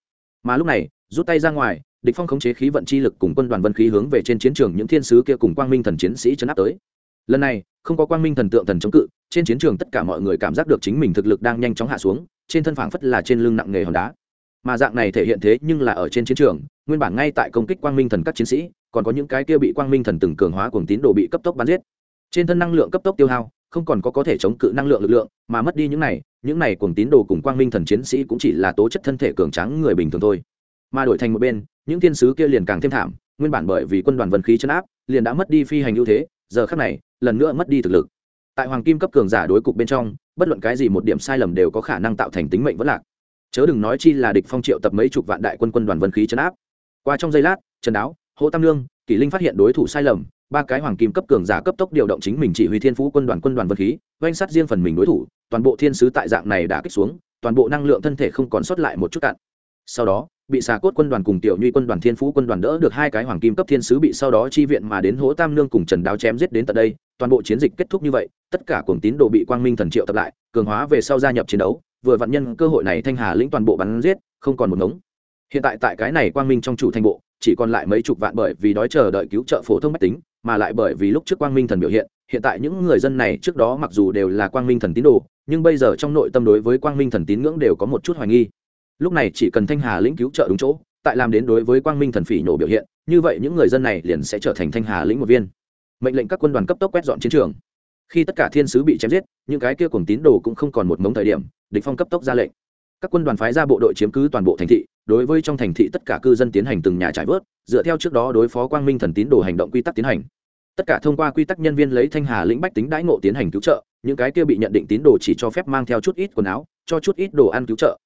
Mà lúc này, rút tay ra ngoài địch phong khống chế khí vận chi lực cùng quân đoàn vân khí hướng về trên chiến trường những thiên sứ kia cùng quang minh thần chiến sĩ chấn áp tới. Lần này, không có quang minh thần tượng thần chống cự, trên chiến trường tất cả mọi người cảm giác được chính mình thực lực đang nhanh chóng hạ xuống, trên thân phảng phất là trên lưng nặng nghề hòn đá. Mà dạng này thể hiện thế nhưng là ở trên chiến trường, nguyên bản ngay tại công kích quang minh thần các chiến sĩ, còn có những cái kia bị quang minh thần từng cường hóa cuồng tín đồ bị cấp tốc bắn giết. Trên thân năng lượng cấp tốc tiêu hao, không còn có có thể chống cự năng lượng lực lượng, mà mất đi những này những này cuồng tín đồ cùng quang minh thần chiến sĩ cũng chỉ là tố chất thân thể cường tráng người bình thường thôi mà đổi thành một bên, những thiên sứ kia liền càng thêm thảm, nguyên bản bởi vì quân đoàn vân khí chấn áp, liền đã mất đi phi hành ưu thế, giờ khác này, lần nữa mất đi thực lực. Tại hoàng kim cấp cường giả đối cục bên trong, bất luận cái gì một điểm sai lầm đều có khả năng tạo thành tính mệnh vất lạc. Chớ đừng nói chi là địch phong triệu tập mấy chục vạn đại quân quân đoàn vân khí chấn áp. Qua trong giây lát, trần đáo hồ tam lương kỷ linh phát hiện đối thủ sai lầm, ba cái hoàng kim cấp cường giả cấp tốc điều động chính mình chỉ huy thiên phú quân đoàn quân đoàn vân khí, oanh sát riêng phần mình đối thủ, toàn bộ thiên sứ tại dạng này đã kích xuống, toàn bộ năng lượng thân thể không còn sót lại một chút cạn. Sau đó bị xà cốt quân đoàn cùng tiểu nhuy quân đoàn thiên phú quân đoàn đỡ được hai cái hoàng kim cấp thiên sứ bị sau đó chi viện mà đến hố tam nương cùng trần đáo chém giết đến tận đây, toàn bộ chiến dịch kết thúc như vậy, tất cả cuồng tín đồ bị quang minh thần triệu tập lại, cường hóa về sau gia nhập chiến đấu, vừa vạn nhân cơ hội này thanh hà lĩnh toàn bộ bắn giết, không còn một ngống. Hiện tại tại cái này quang minh trong chủ thành bộ, chỉ còn lại mấy chục vạn bởi vì đói chờ đợi cứu trợ phổ thông mách tính, mà lại bởi vì lúc trước quang minh thần biểu hiện hiện tại những người dân này trước đó mặc dù đều là quang minh thần tín đồ, nhưng bây giờ trong nội tâm đối với quang minh thần tín ngưỡng đều có một chút hoài nghi lúc này chỉ cần thanh hà lĩnh cứu trợ đúng chỗ, tại làm đến đối với quang minh thần phỉ nổ biểu hiện, như vậy những người dân này liền sẽ trở thành thanh hà lĩnh một viên. Mệnh lệnh các quân đoàn cấp tốc quét dọn chiến trường. Khi tất cả thiên sứ bị chém giết, những cái kia cùng tín đồ cũng không còn một mống thời điểm, địch phong cấp tốc ra lệnh. Các quân đoàn phái ra bộ đội chiếm cứ toàn bộ thành thị, đối với trong thành thị tất cả cư dân tiến hành từng nhà trải vớt, dựa theo trước đó đối phó quang minh thần tín đồ hành động quy tắc tiến hành. Tất cả thông qua quy tắc nhân viên lấy thanh hà lĩnh bách tính đãi ngộ tiến hành cứu trợ, những cái kia bị nhận định tín đồ chỉ cho phép mang theo chút ít quần áo, cho chút ít đồ ăn cứu trợ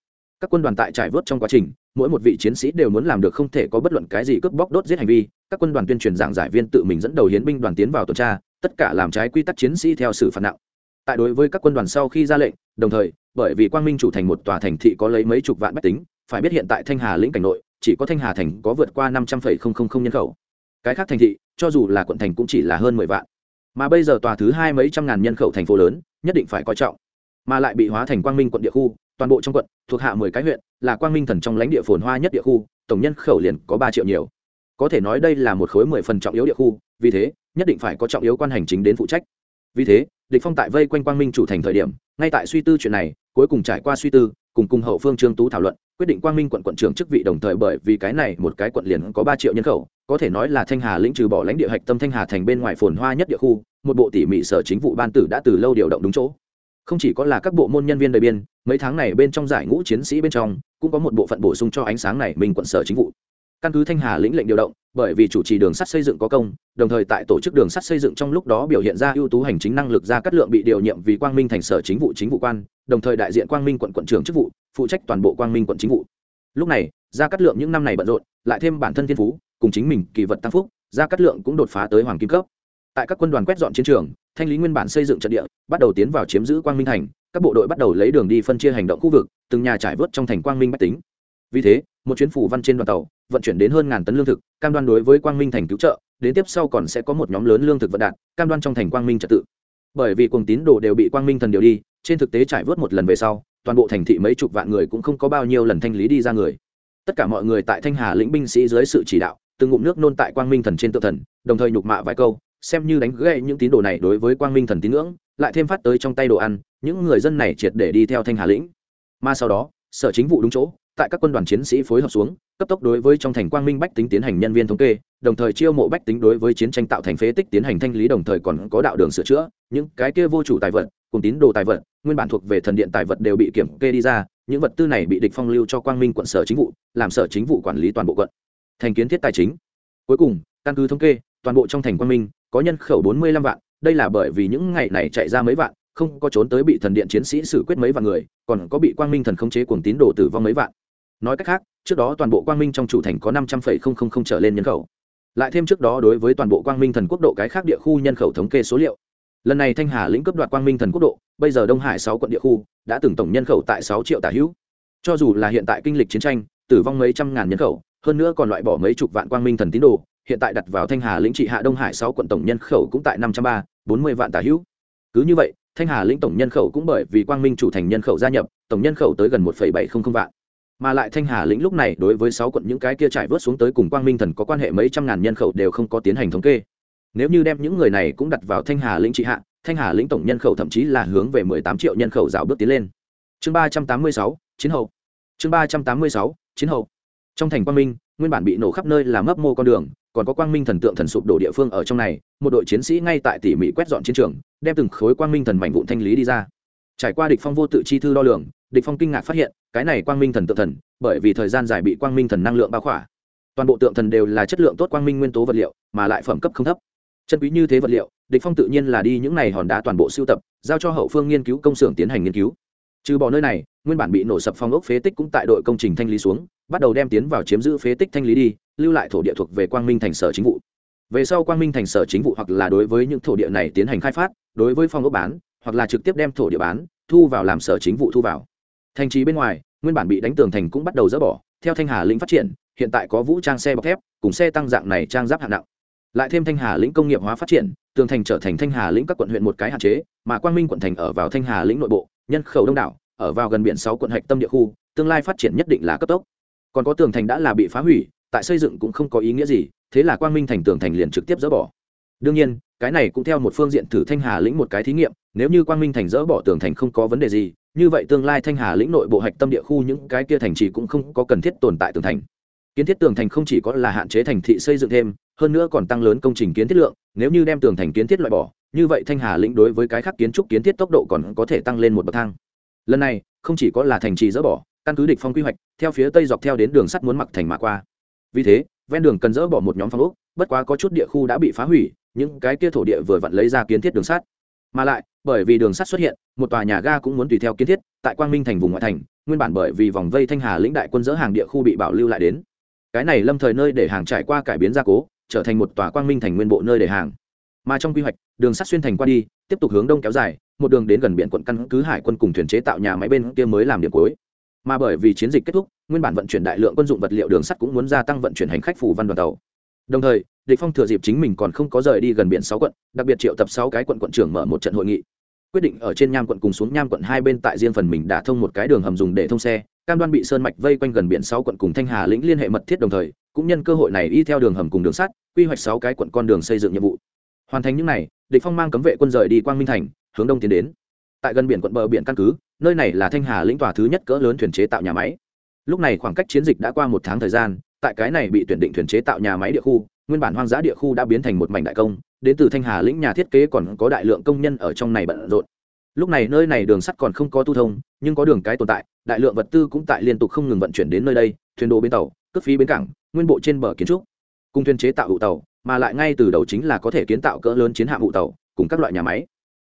các quân đoàn tại trải vớt trong quá trình, mỗi một vị chiến sĩ đều muốn làm được không thể có bất luận cái gì cướp bóc đốt giết hành vi. Các quân đoàn tuyên truyền giảng giải viên tự mình dẫn đầu hiến binh đoàn tiến vào tuần tra, tất cả làm trái quy tắc chiến sĩ theo sự phạt nặng. Tại đối với các quân đoàn sau khi ra lệnh, đồng thời, bởi vì quang minh chủ thành một tòa thành thị có lấy mấy chục vạn bách tính, phải biết hiện tại thanh hà lĩnh cảnh nội, chỉ có thanh hà thành có vượt qua năm trăm linh nhân khẩu. Cái khác thành thị, cho dù là quận thành cũng chỉ là hơn mười vạn. Mà bây giờ tòa thứ hai mấy trăm ngàn nhân khẩu thành phố lớn, nhất định phải coi trọng. Mà lại bị hóa thành quang minh quận địa khu toàn bộ trong quận, thuộc hạ mười cái huyện, là quang minh thần trong lãnh địa phồn hoa nhất địa khu, tổng nhân khẩu liền có ba triệu nhiều. Có thể nói đây là một khối mười phần trọng yếu địa khu, vì thế, nhất định phải có trọng yếu quan hành chính đến phụ trách. Vì thế, địch phong tại vây quanh quang minh chủ thành thời điểm, ngay tại suy tư chuyện này, cuối cùng trải qua suy tư, cùng cùng hậu phương trương tú thảo luận, quyết định quang minh quận quận trưởng chức vị đồng thời bởi vì cái này một cái quận liền có ba triệu nhân khẩu, có thể nói là thanh hà lĩnh trừ bỏ lãnh địa hạch tâm thanh hà thành bên ngoài phồn hoa nhất địa khu, một bộ tỉ mỉ sở chính vụ ban tử đã từ lâu điều động đúng chỗ. Không chỉ có là các bộ môn nhân viên đời biên mấy tháng này bên trong giải ngũ chiến sĩ bên trong, cũng có một bộ phận bổ sung cho ánh sáng này mình quận sở chính vụ. Căn cứ thanh hà lĩnh lệnh điều động, bởi vì chủ trì đường sắt xây dựng có công, đồng thời tại tổ chức đường sắt xây dựng trong lúc đó biểu hiện ra ưu tú hành chính năng lực ra cắt lượng bị điều nhiệm vì quang minh thành sở chính vụ chính vụ quan, đồng thời đại diện quang minh quận quận trưởng chức vụ, phụ trách toàn bộ quang minh quận chính vụ. Lúc này, ra cắt lượng những năm này bận rộn, lại thêm bản thân thiên phú, cùng chính mình kỳ vật tăng phúc, ra cắt lượng cũng đột phá tới hoàng kim cấp. Tại các quân đoàn quét dọn chiến trường, thanh lý nguyên bản xây dựng trận địa, bắt đầu tiến vào chiếm giữ quang minh thành các bộ đội bắt đầu lấy đường đi phân chia hành động khu vực, từng nhà trải vớt trong thành quang minh bách tính. Vì thế, một chuyến phủ văn trên đoàn tàu, vận chuyển đến hơn ngàn tấn lương thực, cam đoan đối với quang minh thành cứu trợ, đến tiếp sau còn sẽ có một nhóm lớn lương thực vận đạn, cam đoan trong thành quang minh trật tự. Bởi vì cùng tín đồ đều bị quang minh thần điều đi, trên thực tế trải vớt một lần về sau, toàn bộ thành thị mấy chục vạn người cũng không có bao nhiêu lần thanh lý đi ra người. Tất cả mọi người tại thanh hà lĩnh binh sĩ dưới sự chỉ đạo, từng ngụm nước nôn tại quang minh thần trên tự thần, đồng thời nhục mạ vài câu, xem như đánh gãy những tín đồ này đối với quang minh thần tín ngưỡng, lại thêm phát tới trong tay đồ ăn những người dân này triệt để đi theo thanh hà lĩnh. Mà sau đó, sở chính vụ đúng chỗ, tại các quân đoàn chiến sĩ phối hợp xuống, cấp tốc đối với trong thành quang minh bách tính tiến hành nhân viên thống kê, đồng thời chiêu mộ bách tính đối với chiến tranh tạo thành phế tích tiến hành thanh lý, đồng thời còn có đạo đường sửa chữa. Những cái kia vô chủ tài vật, cùng tín đồ tài vật, nguyên bản thuộc về thần điện tài vật đều bị kiểm kê đi ra, những vật tư này bị địch phong lưu cho quang minh quận sở chính vụ, làm sở chính vụ quản lý toàn bộ quận. Thành kiến thiết tài chính. Cuối cùng, căn cứ thống kê, toàn bộ trong thành quang minh có nhân khẩu bốn mươi lăm vạn, đây là bởi vì những ngày này chạy ra mấy vạn không có trốn tới bị thần điện chiến sĩ xử quyết mấy vạn người, còn có bị quang minh thần khống chế cuồng tín đồ tử vong mấy vạn. Nói cách khác, trước đó toàn bộ quang minh trong chủ thành có năm trăm linh trở lên nhân khẩu. Lại thêm trước đó đối với toàn bộ quang minh thần quốc độ cái khác địa khu nhân khẩu thống kê số liệu. Lần này thanh hà lĩnh cấp đoạt quang minh thần quốc độ, bây giờ đông hải sáu quận địa khu, đã từng tổng nhân khẩu tại sáu triệu tả hữu. Cho dù là hiện tại kinh lịch chiến tranh, tử vong mấy trăm ngàn nhân khẩu, hơn nữa còn loại bỏ mấy chục vạn quang minh thần tín đồ, hiện tại đặt vào thanh hà lĩnh trị hạ đông hải sáu quận tổng nhân khẩu cũng tại năm trăm ba, bốn mươi vạn tả hữu. Cứ như vậy thanh hà lĩnh tổng nhân khẩu cũng bởi vì quang minh chủ thành nhân khẩu gia nhập, tổng nhân khẩu tới gần một bảy trăm linh vạn. Mà lại thanh hà lĩnh lúc này đối với sáu quận những cái kia trải vớt xuống tới cùng quang minh thần có quan hệ mấy trăm ngàn nhân khẩu đều không có tiến hành thống kê. Nếu như đem những người này cũng đặt vào thanh hà lĩnh trị hạ, thanh hà lĩnh tổng nhân khẩu thậm chí là hướng về mười tám triệu nhân khẩu rào bước tiến lên. Chương ba trăm tám mươi sáu, chiến hậu. Chương ba trăm tám mươi sáu, chiến hậu. Trong thành quang minh, nguyên bản bị nổ khắp nơi là mấp mô con đường còn có quang minh thần tượng thần sụp đổ địa phương ở trong này, một đội chiến sĩ ngay tại tỉ mỉ quét dọn chiến trường, đem từng khối quang minh thần mảnh vụn thanh lý đi ra. Trải qua địch phong vô tự chi thư đo lường, địch phong kinh ngạc phát hiện, cái này quang minh thần tượng thần, bởi vì thời gian dài bị quang minh thần năng lượng bao khỏa. Toàn bộ tượng thần đều là chất lượng tốt quang minh nguyên tố vật liệu, mà lại phẩm cấp không thấp. Chân quý như thế vật liệu, địch phong tự nhiên là đi những này hòn đá toàn bộ siêu tập, giao cho hậu phương nghiên cứu công xưởng tiến hành nghiên cứu. Trừ bỏ nơi này, nguyên bản bị nổ sập phong ốc phế tích cũng tại đội công trình thanh lý xuống, bắt đầu đem tiến vào chiếm giữ phế tích thanh lý đi lưu lại thổ địa thuộc về quang minh thành sở chính vụ. Về sau quang minh thành sở chính vụ hoặc là đối với những thổ địa này tiến hành khai phát, đối với phong ốc bán, hoặc là trực tiếp đem thổ địa bán, thu vào làm sở chính vụ thu vào. Thành trì bên ngoài, nguyên bản bị đánh tường thành cũng bắt đầu dỡ bỏ, theo thanh hà lĩnh phát triển, hiện tại có vũ trang xe bọc thép, cùng xe tăng dạng này trang giáp hạng nặng. Lại thêm thanh hà lĩnh công nghiệp hóa phát triển, tường thành trở thành thanh hà lĩnh các quận huyện một cái hạn chế, mà quang minh quận thành ở vào thanh hà lĩnh nội bộ, nhân khẩu đông đảo, ở vào gần biển sáu quận hạch tâm địa khu, tương lai phát triển nhất định là cấp tốc. Còn có tường thành đã là bị phá hủy tại xây dựng cũng không có ý nghĩa gì, thế là quang minh thành tường thành liền trực tiếp dỡ bỏ. Đương nhiên, cái này cũng theo một phương diện thử thanh hà lĩnh một cái thí nghiệm, nếu như quang minh thành dỡ bỏ tường thành không có vấn đề gì, như vậy tương lai thanh hà lĩnh nội bộ hạch tâm địa khu những cái kia thành trì cũng không có cần thiết tồn tại tường thành. Kiến thiết tường thành không chỉ có là hạn chế thành thị xây dựng thêm, hơn nữa còn tăng lớn công trình kiến thiết lượng, nếu như đem tường thành kiến thiết loại bỏ, như vậy thanh hà lĩnh đối với cái khác kiến trúc kiến thiết tốc độ còn có thể tăng lên một bậc thang. Lần này, không chỉ có là thành trì dỡ bỏ, căn cứ địch phong quy hoạch, theo phía tây dọc theo đến đường sắt muốn mặc thành mà qua vì thế, ven đường cần dỡ bỏ một nhóm phong ốc, bất quá có chút địa khu đã bị phá hủy, những cái kia thổ địa vừa vặn lấy ra kiến thiết đường sắt. Mà lại, bởi vì đường sắt xuất hiện, một tòa nhà ga cũng muốn tùy theo kiến thiết, tại quang minh thành vùng ngoại thành, nguyên bản bởi vì vòng vây thanh hà lĩnh đại quân dỡ hàng địa khu bị bảo lưu lại đến. Cái này lâm thời nơi để hàng trải qua cải biến gia cố, trở thành một tòa quang minh thành nguyên bộ nơi để hàng. Mà trong quy hoạch, đường sắt xuyên thành qua đi, tiếp tục hướng đông kéo dài, một đường đến gần biển quận căn cứ hải quân cùng thuyền chế tạo nhà máy bên kia mới làm điểm cuối mà bởi vì chiến dịch kết thúc, nguyên bản vận chuyển đại lượng quân dụng vật liệu đường sắt cũng muốn gia tăng vận chuyển hành khách phủ văn đoàn tàu. Đồng thời, địch phong thừa dịp chính mình còn không có rời đi gần biển sáu quận, đặc biệt triệu tập sáu cái quận quận trưởng mở một trận hội nghị. Quyết định ở trên nham quận cùng xuống nham quận hai bên tại riêng phần mình đã thông một cái đường hầm dùng để thông xe, cam đoan bị sơn mạch vây quanh gần biển sáu quận cùng thanh hà lĩnh liên hệ mật thiết đồng thời, cũng nhân cơ hội này y theo đường hầm cùng đường sắt, quy hoạch sáu cái quận con đường xây dựng nhiệm vụ. Hoàn thành những này, địch phong mang cấm vệ quân rời đi quang minh thành, hướng đông tiến đến. Tại gần biển quận bờ biển căn cứ nơi này là thanh hà lĩnh tòa thứ nhất cỡ lớn thuyền chế tạo nhà máy. Lúc này khoảng cách chiến dịch đã qua một tháng thời gian, tại cái này bị tuyển định thuyền chế tạo nhà máy địa khu, nguyên bản hoang dã địa khu đã biến thành một mảnh đại công, đến từ thanh hà lĩnh nhà thiết kế còn có đại lượng công nhân ở trong này bận rộn. Lúc này nơi này đường sắt còn không có tu thông, nhưng có đường cái tồn tại, đại lượng vật tư cũng tại liên tục không ngừng vận chuyển đến nơi đây, thuyền đồ bến tàu cất phí bến cảng, nguyên bộ trên bờ kiến trúc. Cung thuyền chế tạo hụ tàu, mà lại ngay từ đầu chính là có thể kiến tạo cỡ lớn chiến hạm hụ tàu, cùng các loại nhà máy.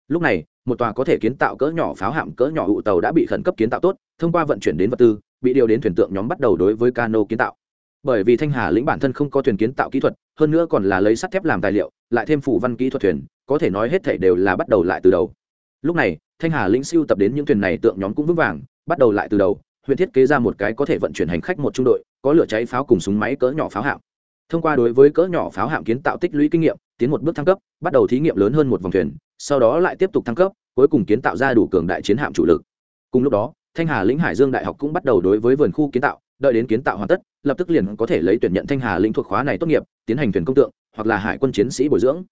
Lúc này một tòa có thể kiến tạo cỡ nhỏ pháo hạm cỡ nhỏ hụ tàu đã bị khẩn cấp kiến tạo tốt, thông qua vận chuyển đến vật tư, bị điều đến thuyền tượng nhóm bắt đầu đối với cano kiến tạo. Bởi vì thanh hà lĩnh bản thân không có thuyền kiến tạo kỹ thuật, hơn nữa còn là lấy sắt thép làm tài liệu, lại thêm phủ văn kỹ thuật thuyền, có thể nói hết thể đều là bắt đầu lại từ đầu. Lúc này, thanh hà lĩnh siêu tập đến những thuyền này tượng nhóm cũng vững vàng, bắt đầu lại từ đầu, huyện thiết kế ra một cái có thể vận chuyển hành khách một trung đội, có lửa cháy pháo cùng súng máy cỡ nhỏ pháo hạm. Thông qua đối với cỡ nhỏ pháo hạm kiến tạo tích lũy kinh nghiệm, tiến một bước thăng cấp, bắt đầu thí nghiệm lớn hơn một vòng thuyền, sau đó lại tiếp tục thăng cấp cuối cùng kiến tạo ra đủ cường đại chiến hạm chủ lực. Cùng lúc đó, thanh hà lĩnh hải dương đại học cũng bắt đầu đối với vườn khu kiến tạo, đợi đến kiến tạo hoàn tất, lập tức liền có thể lấy tuyển nhận thanh hà lĩnh thuộc khóa này tốt nghiệp, tiến hành thuyền công tượng, hoặc là hải quân chiến sĩ bồi dưỡng.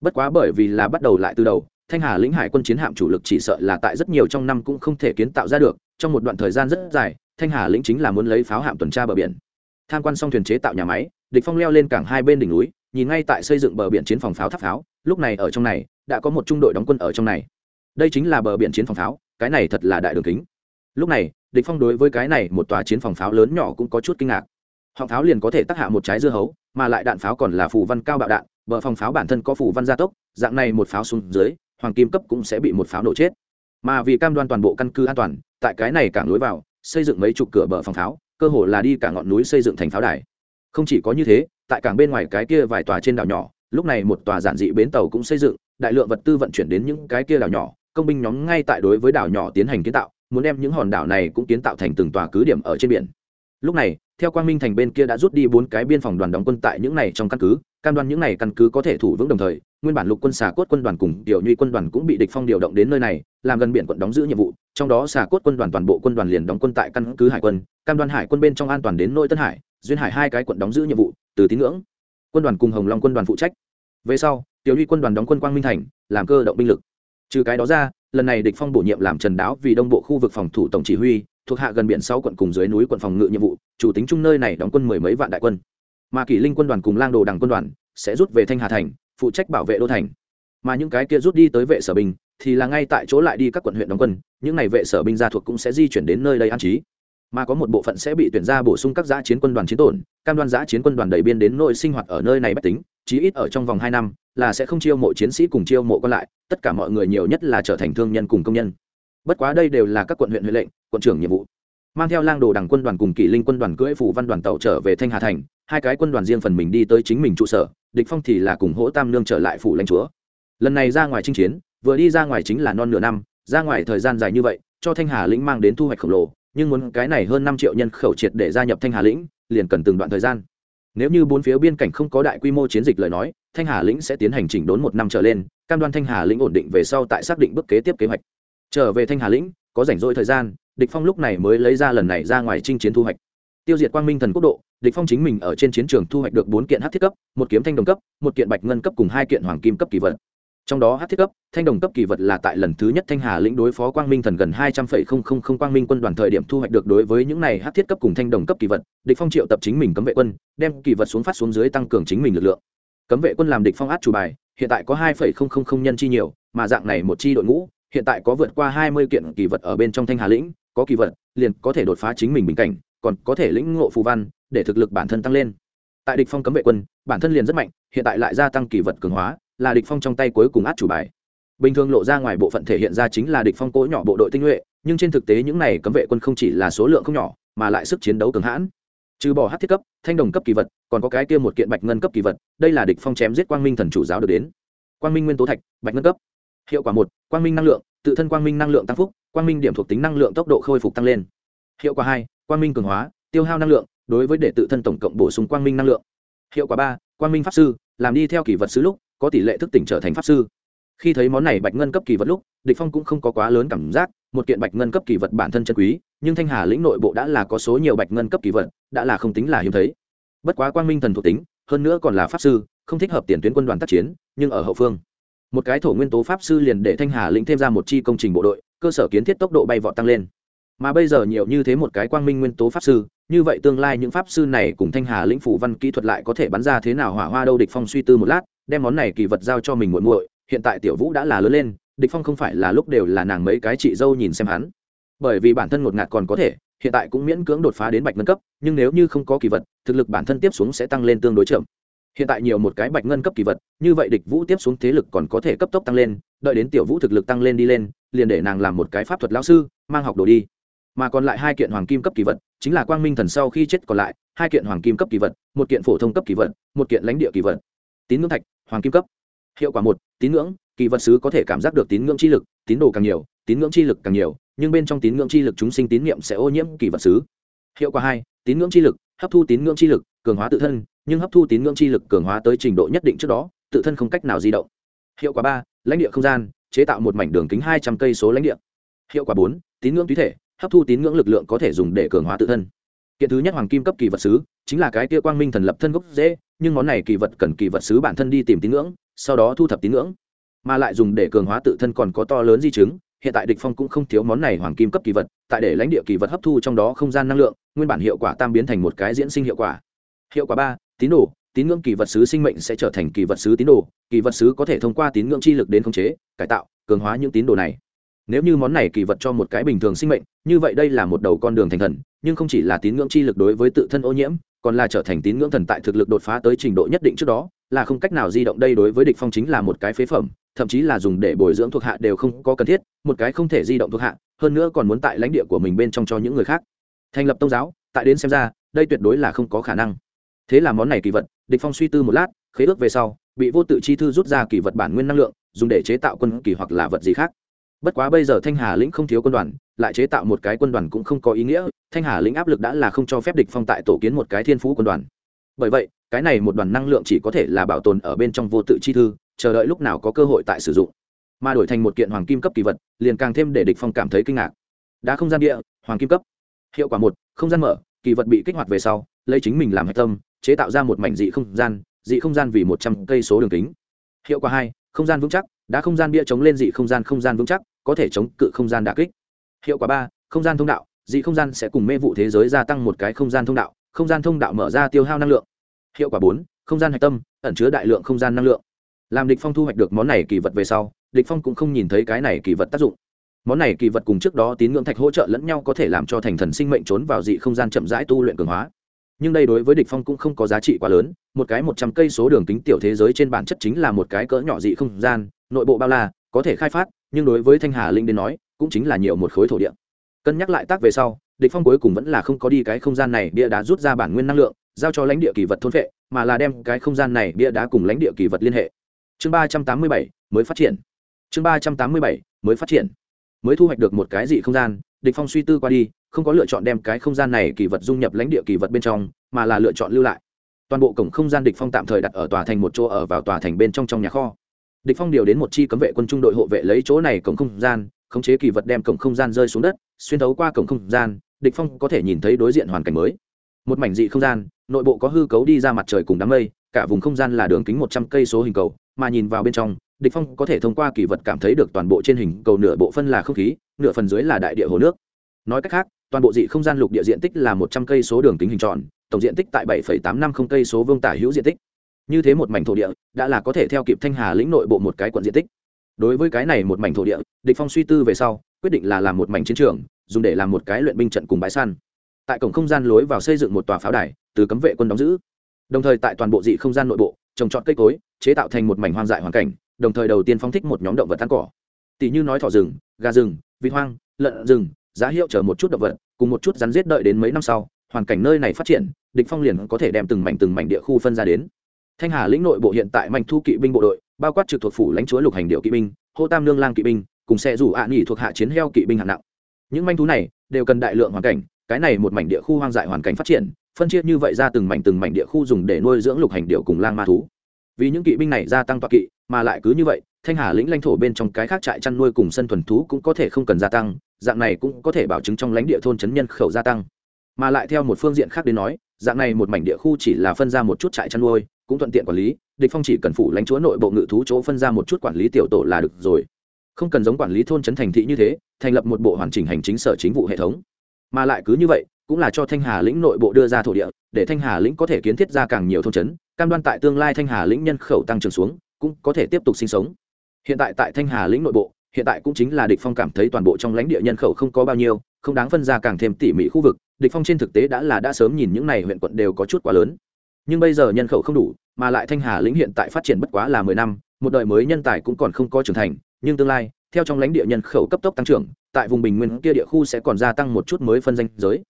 Bất quá bởi vì là bắt đầu lại từ đầu, thanh hà lĩnh hải quân chiến hạm chủ lực chỉ sợ là tại rất nhiều trong năm cũng không thể kiến tạo ra được, trong một đoạn thời gian rất dài, thanh hà lĩnh chính là muốn lấy pháo hạm tuần tra bờ biển. Tham quan xong thuyền chế tạo nhà máy, địch phong leo lên cảng hai bên đỉnh núi, nhìn ngay tại xây dựng bờ biển chiến phòng pháo tháp pháo, lúc này ở trong này, đã có một trung đội đóng quân ở trong này đây chính là bờ biển chiến phòng pháo, cái này thật là đại đường kính. Lúc này, địch phong đối với cái này một tòa chiến phòng pháo lớn nhỏ cũng có chút kinh ngạc. Họng pháo liền có thể tác hạ một trái dưa hấu, mà lại đạn pháo còn là phù văn cao bạo đạn, bờ phòng pháo bản thân có phù văn gia tốc, dạng này một pháo xuống dưới, hoàng kim cấp cũng sẽ bị một pháo nổ chết. Mà vì cam đoan toàn bộ căn cứ an toàn, tại cái này cảng lối vào, xây dựng mấy chục cửa bờ phòng pháo, cơ hồ là đi cả ngọn núi xây dựng thành pháo đài. Không chỉ có như thế, tại cảng bên ngoài cái kia vài tòa trên đảo nhỏ, lúc này một tòa giản dị bến tàu cũng xây dựng, đại lượng vật tư vận chuyển đến những cái kia đảo nhỏ công binh nhóm ngay tại đối với đảo nhỏ tiến hành kiến tạo, muốn đem những hòn đảo này cũng kiến tạo thành từng tòa cứ điểm ở trên biển. Lúc này, theo quang minh thành bên kia đã rút đi bốn cái biên phòng đoàn đóng quân tại những này trong căn cứ, cam đoan những này căn cứ có thể thủ vững đồng thời, nguyên bản lục quân xà cốt quân đoàn cùng Tiểu nhuy quân đoàn cũng bị địch phong điều động đến nơi này, làm gần biển quận đóng giữ nhiệm vụ, trong đó xà cốt quân đoàn toàn bộ quân đoàn liền đóng quân tại căn cứ hải quân, cam đoan hải quân bên trong an toàn đến nội tân hải, duyên hải hai cái quận đóng giữ nhiệm vụ, từ tín ngưỡng. Quân đoàn cùng hồng long quân đoàn phụ trách. Về sau, tiểu nhuy quân đoàn đóng quân quang minh thành, làm cơ động binh lực trừ cái đó ra, lần này địch phong bổ nhiệm làm trần đáo vì đông bộ khu vực phòng thủ tổng chỉ huy, thuộc hạ gần biển sáu quận cùng dưới núi quận phòng ngự nhiệm vụ, chủ tính chung nơi này đóng quân mười mấy vạn đại quân. Mà kỷ linh quân đoàn cùng lang đồ đằng quân đoàn sẽ rút về thanh hà thành, phụ trách bảo vệ đô thành. Mà những cái kia rút đi tới vệ sở binh thì là ngay tại chỗ lại đi các quận huyện đóng quân, những này vệ sở binh gia thuộc cũng sẽ di chuyển đến nơi đây an trí mà có một bộ phận sẽ bị tuyển ra bổ sung các giã chiến quân đoàn chiến tổn, cam đoan giã chiến quân đoàn đẩy biên đến nội sinh hoạt ở nơi này bách tính, chí ít ở trong vòng hai năm, là sẽ không chiêu mộ chiến sĩ cùng chiêu mộ còn lại, tất cả mọi người nhiều nhất là trở thành thương nhân cùng công nhân. Bất quá đây đều là các quận huyện huệ lệnh, quận trưởng nhiệm vụ. Mang theo lang đồ đằng quân đoàn cùng kỷ linh quân đoàn cưỡi phủ văn đoàn tàu trở về thanh hà thành, hai cái quân đoàn riêng phần mình đi tới chính mình trụ sở, địch phong thì là cùng hỗ tam nương trở lại phủ lãnh chúa. Lần này ra ngoài chinh chiến, vừa đi ra ngoài chính là non nửa năm, ra ngoài thời gian dài như vậy, cho thanh hà lĩnh mang đến thu hoạch khổng lồ nhưng muốn cái này hơn năm triệu nhân khẩu triệt để gia nhập thanh hà lĩnh, liền cần từng đoạn thời gian. Nếu như bốn phía biên cảnh không có đại quy mô chiến dịch lời nói, thanh hà lĩnh sẽ tiến hành chỉnh đốn một năm trở lên, cam đoan thanh hà lĩnh ổn định về sau tại xác định bước kế tiếp kế hoạch. Trở về thanh hà lĩnh, có rảnh rỗi thời gian, địch phong lúc này mới lấy ra lần này ra ngoài chinh chiến thu hoạch. Tiêu diệt quang minh thần quốc độ, địch phong chính mình ở trên chiến trường thu hoạch được bốn kiện hắc thiết cấp, một kiếm thanh đồng cấp, một kiện bạch ngân cấp cùng hai kiện hoàng kim cấp kỳ vật trong đó hát thiết cấp, thanh đồng cấp kỳ vật là tại lần thứ nhất thanh hà lĩnh đối phó quang minh thần gần hai trăm phẩy không không không quang minh quân đoàn thời điểm thu hoạch được đối với những này hát thiết cấp cùng thanh đồng cấp kỳ vật, địch phong triệu tập chính mình cấm vệ quân, đem kỳ vật xuống phát xuống dưới tăng cường chính mình lực lượng. Cấm vệ quân làm địch phong át chủ bài, hiện tại có hai phẩy không không không nhân chi nhiều, mà dạng này một chi đội ngũ, hiện tại có vượt qua hai mươi kiện kỳ vật ở bên trong thanh hà lĩnh, có kỳ vật, liền có thể đột phá chính mình bình cảnh, còn có thể lĩnh ngộ phù văn, để thực lực bản thân tăng lên. Tại địch phong cấm vệ quân, bản thân liền rất mạnh, hiện tại lại gia tăng kỳ vật cường hóa là địch phong trong tay cuối cùng át chủ bài. Bình thường lộ ra ngoài bộ phận thể hiện ra chính là địch phong cỗ nhỏ bộ đội tinh nhuệ, nhưng trên thực tế những này cấm vệ quân không chỉ là số lượng không nhỏ, mà lại sức chiến đấu cường hãn. Trừ bỏ hát thiết cấp, thanh đồng cấp kỳ vật, còn có cái kia một kiện bạch ngân cấp kỳ vật, đây là địch phong chém giết quang minh thần chủ giáo được đến. Quang minh nguyên tố thạch, bạch ngân cấp. Hiệu quả một, quang minh năng lượng, tự thân quang minh năng lượng tăng phúc, quang minh điểm thuộc tính năng lượng tốc độ khôi phục tăng lên. Hiệu quả hai, quang minh cường hóa, tiêu hao năng lượng, đối với để tự thân tổng cộng bổ sung quang minh năng lượng. Hiệu quả ba, quang minh pháp sư, làm đi theo kỳ vật sứ lúc có tỷ lệ thức tỉnh trở thành pháp sư. Khi thấy món này bạch ngân cấp kỳ vật lúc, địch phong cũng không có quá lớn cảm giác, một kiện bạch ngân cấp kỳ vật bản thân chân quý, nhưng thanh hà lĩnh nội bộ đã là có số nhiều bạch ngân cấp kỳ vật, đã là không tính là hiếm thấy. Bất quá quang minh thần thuộc tính, hơn nữa còn là pháp sư, không thích hợp tiền tuyến quân đoàn tác chiến, nhưng ở hậu phương. Một cái thổ nguyên tố pháp sư liền để thanh hà lĩnh thêm ra một chi công trình bộ đội, cơ sở kiến thiết tốc độ bay vọt tăng lên. Mà bây giờ nhiều như thế một cái quang minh nguyên tố pháp sư, như vậy tương lai những pháp sư này cùng thanh hà lĩnh phủ văn kỹ thuật lại có thể bắn ra thế nào hỏa hoa đâu địch phong suy tư một lát đem món này kỳ vật giao cho mình muội muội, hiện tại tiểu vũ đã là lớn lên, địch phong không phải là lúc đều là nàng mấy cái chị dâu nhìn xem hắn. Bởi vì bản thân ngột ngạt còn có thể, hiện tại cũng miễn cưỡng đột phá đến bạch ngân cấp, nhưng nếu như không có kỳ vật, thực lực bản thân tiếp xuống sẽ tăng lên tương đối chậm. Hiện tại nhiều một cái bạch ngân cấp kỳ vật, như vậy địch vũ tiếp xuống thế lực còn có thể cấp tốc tăng lên, đợi đến tiểu vũ thực lực tăng lên đi lên, liền để nàng làm một cái pháp thuật lão sư, mang học đồ đi. Mà còn lại hai kiện hoàng kim cấp kỳ vật, chính là quang minh thần sau khi chết còn lại, hai kiện hoàng kim cấp kỳ vật, một kiện phổ thông cấp kỳ vật, một kiện lãnh địa kỳ vật. Tín ngưỡng thạch hoàng kim cấp. Hiệu quả một, tín ngưỡng, kỳ vật sứ có thể cảm giác được tín ngưỡng chi lực, tín đồ càng nhiều, tín ngưỡng chi lực càng nhiều, nhưng bên trong tín ngưỡng chi lực chúng sinh tín niệm sẽ ô nhiễm kỳ vật sứ. Hiệu quả hai, tín ngưỡng chi lực, hấp thu tín ngưỡng chi lực, cường hóa tự thân, nhưng hấp thu tín ngưỡng chi lực cường hóa tới trình độ nhất định trước đó, tự thân không cách nào di động. Hiệu quả ba, lãnh địa không gian, chế tạo một mảnh đường kính hai trăm cây số lãnh địa. Hiệu quả bốn, tín ngưỡng tùy thể, hấp thu tín ngưỡng lực lượng có thể dùng để cường hóa tự thân kiện thứ nhất hoàng kim cấp kỳ vật sứ, chính là cái kia quang minh thần lập thân gốc dễ nhưng món này kỳ vật cần kỳ vật sứ bản thân đi tìm tín ngưỡng, sau đó thu thập tín ngưỡng. Mà lại dùng để cường hóa tự thân còn có to lớn di chứng, hiện tại địch phong cũng không thiếu món này hoàng kim cấp kỳ vật, tại để lãnh địa kỳ vật hấp thu trong đó không gian năng lượng, nguyên bản hiệu quả tam biến thành một cái diễn sinh hiệu quả. Hiệu quả ba, tín đồ, tín ngưỡng kỳ vật sứ sinh mệnh sẽ trở thành kỳ vật sứ tín đồ, kỳ vật sứ có thể thông qua tín ngưỡng chi lực đến khống chế, cải tạo, cường hóa những tín đồ này nếu như món này kỳ vật cho một cái bình thường sinh mệnh, như vậy đây là một đầu con đường thành thần, nhưng không chỉ là tín ngưỡng chi lực đối với tự thân ô nhiễm, còn là trở thành tín ngưỡng thần tại thực lực đột phá tới trình độ nhất định trước đó, là không cách nào di động đây đối với địch phong chính là một cái phế phẩm, thậm chí là dùng để bồi dưỡng thuộc hạ đều không có cần thiết, một cái không thể di động thuộc hạ, hơn nữa còn muốn tại lãnh địa của mình bên trong cho những người khác. Thành lập tôn giáo, tại đến xem ra, đây tuyệt đối là không có khả năng. Thế là món này kỳ vật, địch phong suy tư một lát, khế ước về sau, bị vô tự chi thư rút ra kỳ vật bản nguyên năng lượng, dùng để chế tạo quân kỳ hoặc là vật gì khác bất quá bây giờ thanh hà lĩnh không thiếu quân đoàn, lại chế tạo một cái quân đoàn cũng không có ý nghĩa, thanh hà lĩnh áp lực đã là không cho phép địch phong tại tổ kiến một cái thiên phú quân đoàn. Bởi vậy, cái này một đoàn năng lượng chỉ có thể là bảo tồn ở bên trong vô tự chi thư, chờ đợi lúc nào có cơ hội tại sử dụng. Mà đổi thành một kiện hoàng kim cấp kỳ vật, liền càng thêm để địch phong cảm thấy kinh ngạc. Đã không gian địa, hoàng kim cấp. Hiệu quả một, không gian mở, kỳ vật bị kích hoạt về sau, lấy chính mình làm hạch tâm, chế tạo ra một mảnh dị không gian, dị không gian vì một trăm cây số đường kính. Hiệu quả hai, không gian vững chắc, đã không gian bia chống lên dị không gian không gian vững chắc có thể chống cự không gian đà kích. Hiệu quả ba, không gian thông đạo. Dị không gian sẽ cùng mê vụ thế giới gia tăng một cái không gian thông đạo. Không gian thông đạo mở ra tiêu hao năng lượng. Hiệu quả bốn, không gian hạch tâm, ẩn chứa đại lượng không gian năng lượng. Làm địch phong thu hoạch được món này kỳ vật về sau, địch phong cũng không nhìn thấy cái này kỳ vật tác dụng. Món này kỳ vật cùng trước đó tín ngưỡng thạch hỗ trợ lẫn nhau có thể làm cho thành thần sinh mệnh trốn vào dị không gian chậm rãi tu luyện cường hóa. Nhưng đây đối với địch phong cũng không có giá trị quá lớn. Một cái một trăm cây số đường kính tiểu thế giới trên bản chất chính là một cái cỡ nhỏ dị không gian, nội bộ bao la, có thể khai phát nhưng đối với thanh hà linh đến nói, cũng chính là nhiều một khối thổ địa. Cân nhắc lại tác về sau, địch phong cuối cùng vẫn là không có đi cái không gian này bia đá rút ra bản nguyên năng lượng, giao cho lãnh địa kỳ vật thôn vệ, mà là đem cái không gian này bia đá cùng lãnh địa kỳ vật liên hệ. Chương ba trăm tám mươi bảy, mới phát triển. Chương ba trăm tám mươi bảy, mới phát triển. Mới thu hoạch được một cái gì không gian, địch phong suy tư qua đi, không có lựa chọn đem cái không gian này kỳ vật dung nhập lãnh địa kỳ vật bên trong, mà là lựa chọn lưu lại. Toàn bộ cổng không gian địch phong tạm thời đặt ở tòa thành một chỗ ở vào tòa thành bên trong trong nhà kho địch phong điều đến một chi cấm vệ quân trung đội hộ vệ lấy chỗ này cổng không gian, khống chế kỳ vật đem cổng không gian rơi xuống đất, xuyên thấu qua cổng không gian, địch phong có thể nhìn thấy đối diện hoàn cảnh mới. Một mảnh dị không gian, nội bộ có hư cấu đi ra mặt trời cùng đám mây, cả vùng không gian là đường kính một trăm cây số hình cầu, mà nhìn vào bên trong, địch phong có thể thông qua kỳ vật cảm thấy được toàn bộ trên hình cầu nửa bộ phân là không khí, nửa phần dưới là đại địa hồ nước. Nói cách khác, toàn bộ dị không gian lục địa diện tích là một trăm cây số đường kính hình tròn, tổng diện tích tại bảy tám năm không cây số vương tả hữu diện tích như thế một mảnh thổ địa, đã là có thể theo kịp thanh hà lĩnh nội bộ một cái quận diện tích. Đối với cái này một mảnh thổ địa, địch phong suy tư về sau, quyết định là làm một mảnh chiến trường, dùng để làm một cái luyện binh trận cùng bãi săn. Tại cổng không gian lối vào xây dựng một tòa pháo đài, từ cấm vệ quân đóng giữ. Đồng thời tại toàn bộ dị không gian nội bộ, trồng trọt cây cối, chế tạo thành một mảnh hoang dại hoàn cảnh, đồng thời đầu tiên phóng thích một nhóm động vật ăn cỏ. Tỷ như nói thỏ rừng, gà rừng, vịt hoang, lợn rừng, giá hiệu chờ một chút động vật, cùng một chút rắn giết đợi đến mấy năm sau, hoàn cảnh nơi này phát triển, địch phong liền có thể đem từng mảnh từng mảnh địa khu phân ra đến thanh hà lĩnh nội bộ hiện tại mạnh thu kỵ binh bộ đội, bao quát trực thuộc phủ lãnh chúa lục hành điệu kỵ binh, hô tam lương lang kỵ binh, cùng xe rủ ạ à nghỉ thuộc hạ chiến heo kỵ binh hạng nặng. Những manh thú này đều cần đại lượng hoàn cảnh, cái này một mảnh địa khu hoang dại hoàn cảnh phát triển, phân chia như vậy ra từng mảnh từng mảnh địa khu dùng để nuôi dưỡng lục hành điệu cùng lang ma thú. Vì những kỵ binh này gia tăng tọa kỵ, mà lại cứ như vậy, thanh hà lĩnh lãnh thổ bên trong cái khác trại chăn nuôi cùng sân thuần thú cũng có thể không cần gia tăng, dạng này cũng có thể bảo chứng trong lãnh địa thôn chấn nhân khẩu gia tăng. Mà lại theo một phương diện khác đến nói, dạng này một mảnh địa khu chỉ là phân ra một chút trại chăn nuôi cũng thuận tiện quản lý, địch phong chỉ cần phủ lãnh chúa nội bộ ngự thú chỗ phân ra một chút quản lý tiểu tổ là được rồi. Không cần giống quản lý thôn trấn thành thị như thế, thành lập một bộ hoàn chỉnh hành chính sở chính vụ hệ thống. Mà lại cứ như vậy, cũng là cho thanh hà lĩnh nội bộ đưa ra thổ địa, để thanh hà lĩnh có thể kiến thiết ra càng nhiều thôn trấn, cam đoan tại tương lai thanh hà lĩnh nhân khẩu tăng trưởng xuống, cũng có thể tiếp tục sinh sống. Hiện tại tại thanh hà lĩnh nội bộ, hiện tại cũng chính là địch phong cảm thấy toàn bộ trong lãnh địa nhân khẩu không có bao nhiêu, không đáng phân ra càng thêm tỉ mỉ khu vực, địch phong trên thực tế đã là đã sớm nhìn những này huyện quận đều có chút quá lớn nhưng bây giờ nhân khẩu không đủ, mà lại thanh hà lĩnh hiện tại phát triển bất quá là mười năm, một đời mới nhân tài cũng còn không có trưởng thành, nhưng tương lai, theo trong lãnh địa nhân khẩu cấp tốc tăng trưởng, tại vùng bình nguyên kia địa khu sẽ còn gia tăng một chút mới phân danh giới.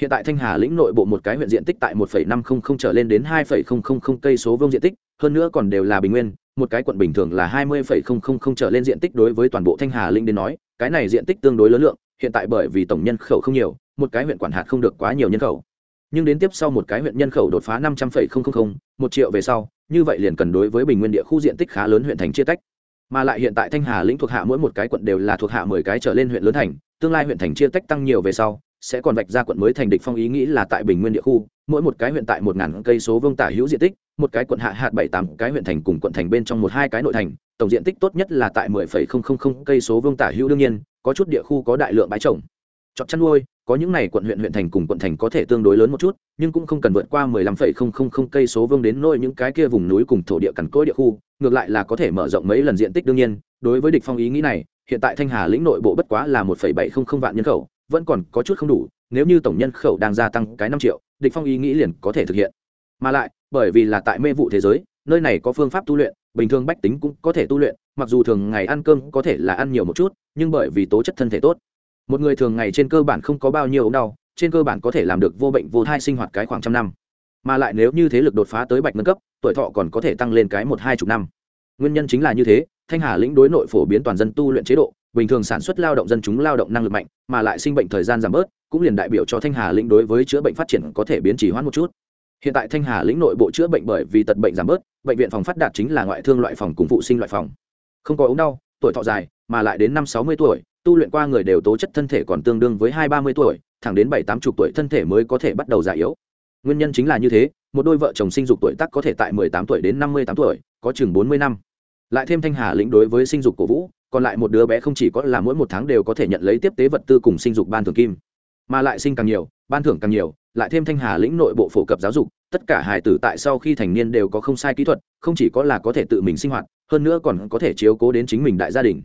Hiện tại thanh hà lĩnh nội bộ một cái huyện diện tích tại một năm không không trở lên đến hai không không không cây số vương diện tích, hơn nữa còn đều là bình nguyên, một cái quận bình thường là hai mươi không không không trở lên diện tích đối với toàn bộ thanh hà lĩnh đến nói, cái này diện tích tương đối lớn lượng, hiện tại bởi vì tổng nhân khẩu không nhiều, một cái huyện quản hạt không được quá nhiều nhân khẩu nhưng đến tiếp sau một cái huyện nhân khẩu đột phá năm trăm linh một triệu về sau, như vậy liền cần đối với bình nguyên địa khu diện tích khá lớn huyện thành chia tách. Mà lại hiện tại thanh hà lĩnh thuộc hạ mỗi một cái quận đều là thuộc hạ mười cái trở lên huyện lớn thành, tương lai huyện thành chia tách tăng nhiều về sau, sẽ còn vạch ra quận mới thành địch phong ý nghĩ là tại bình nguyên địa khu, mỗi một cái huyện tại một ngàn cây số vương tả hữu diện tích, một cái quận hạ hạt bảy tám cái huyện thành cùng quận thành bên trong một hai cái nội thành, tổng diện tích tốt nhất là tại mười phẩy không không không cây số vương tả hữu đương nhiên, có chút địa khu có đại lượng bãi trồng. Chọn chăn nuôi có những này quận huyện huyện thành cùng quận thành có thể tương đối lớn một chút, nhưng cũng không cần vượt qua mười lăm phẩy không không không cây số vương đến nôi những cái kia vùng núi cùng thổ địa cằn cỗi địa khu, ngược lại là có thể mở rộng mấy lần diện tích đương nhiên. Đối với địch phong ý nghĩ này, hiện tại thanh hà lĩnh nội bộ bất quá là một phẩy bảy không không vạn nhân khẩu, vẫn còn có chút không đủ, nếu như tổng nhân khẩu đang gia tăng cái năm triệu, địch phong ý nghĩ liền có thể thực hiện. Mà lại, bởi vì là tại mê vụ thế giới, nơi này có phương pháp tu luyện, bình thường bách tính cũng có thể tu luyện, mặc dù thường ngày ăn cơm có thể là ăn nhiều một chút, nhưng bởi vì tố chất thân thể tốt một người thường ngày trên cơ bản không có bao nhiêu ống đau, trên cơ bản có thể làm được vô bệnh vô thai sinh hoạt cái khoảng trăm năm. Mà lại nếu như thế lực đột phá tới bạch nâng cấp, tuổi thọ còn có thể tăng lên cái một hai chục năm. Nguyên nhân chính là như thế, thanh hà lĩnh đối nội phổ biến toàn dân tu luyện chế độ, bình thường sản xuất lao động dân chúng lao động năng lực mạnh, mà lại sinh bệnh thời gian giảm bớt, cũng liền đại biểu cho thanh hà lĩnh đối với chữa bệnh phát triển có thể biến chỉ hoãn một chút. Hiện tại thanh hà lĩnh nội bộ chữa bệnh bởi vì tật bệnh giảm bớt, bệnh viện phòng phát đạt chính là ngoại thương loại phòng cùng phụ sinh loại phòng. Không có ống đau, tuổi thọ dài, mà lại đến năm sáu mươi tuổi tu luyện qua người đều tố chất thân thể còn tương đương với hai ba mươi tuổi, thẳng đến bảy tám chục tuổi thân thể mới có thể bắt đầu già yếu. Nguyên nhân chính là như thế, một đôi vợ chồng sinh dục tuổi tác có thể tại mười tám tuổi đến năm mươi tám tuổi, có chừng bốn mươi năm. Lại thêm thanh hà lĩnh đối với sinh dục cổ vũ, còn lại một đứa bé không chỉ có là mỗi một tháng đều có thể nhận lấy tiếp tế vật tư cùng sinh dục ban thưởng kim, mà lại sinh càng nhiều, ban thưởng càng nhiều. Lại thêm thanh hà lĩnh nội bộ phổ cập giáo dục, tất cả hài tử tại sau khi thành niên đều có không sai kỹ thuật, không chỉ có là có thể tự mình sinh hoạt, hơn nữa còn có thể chiếu cố đến chính mình đại gia đình.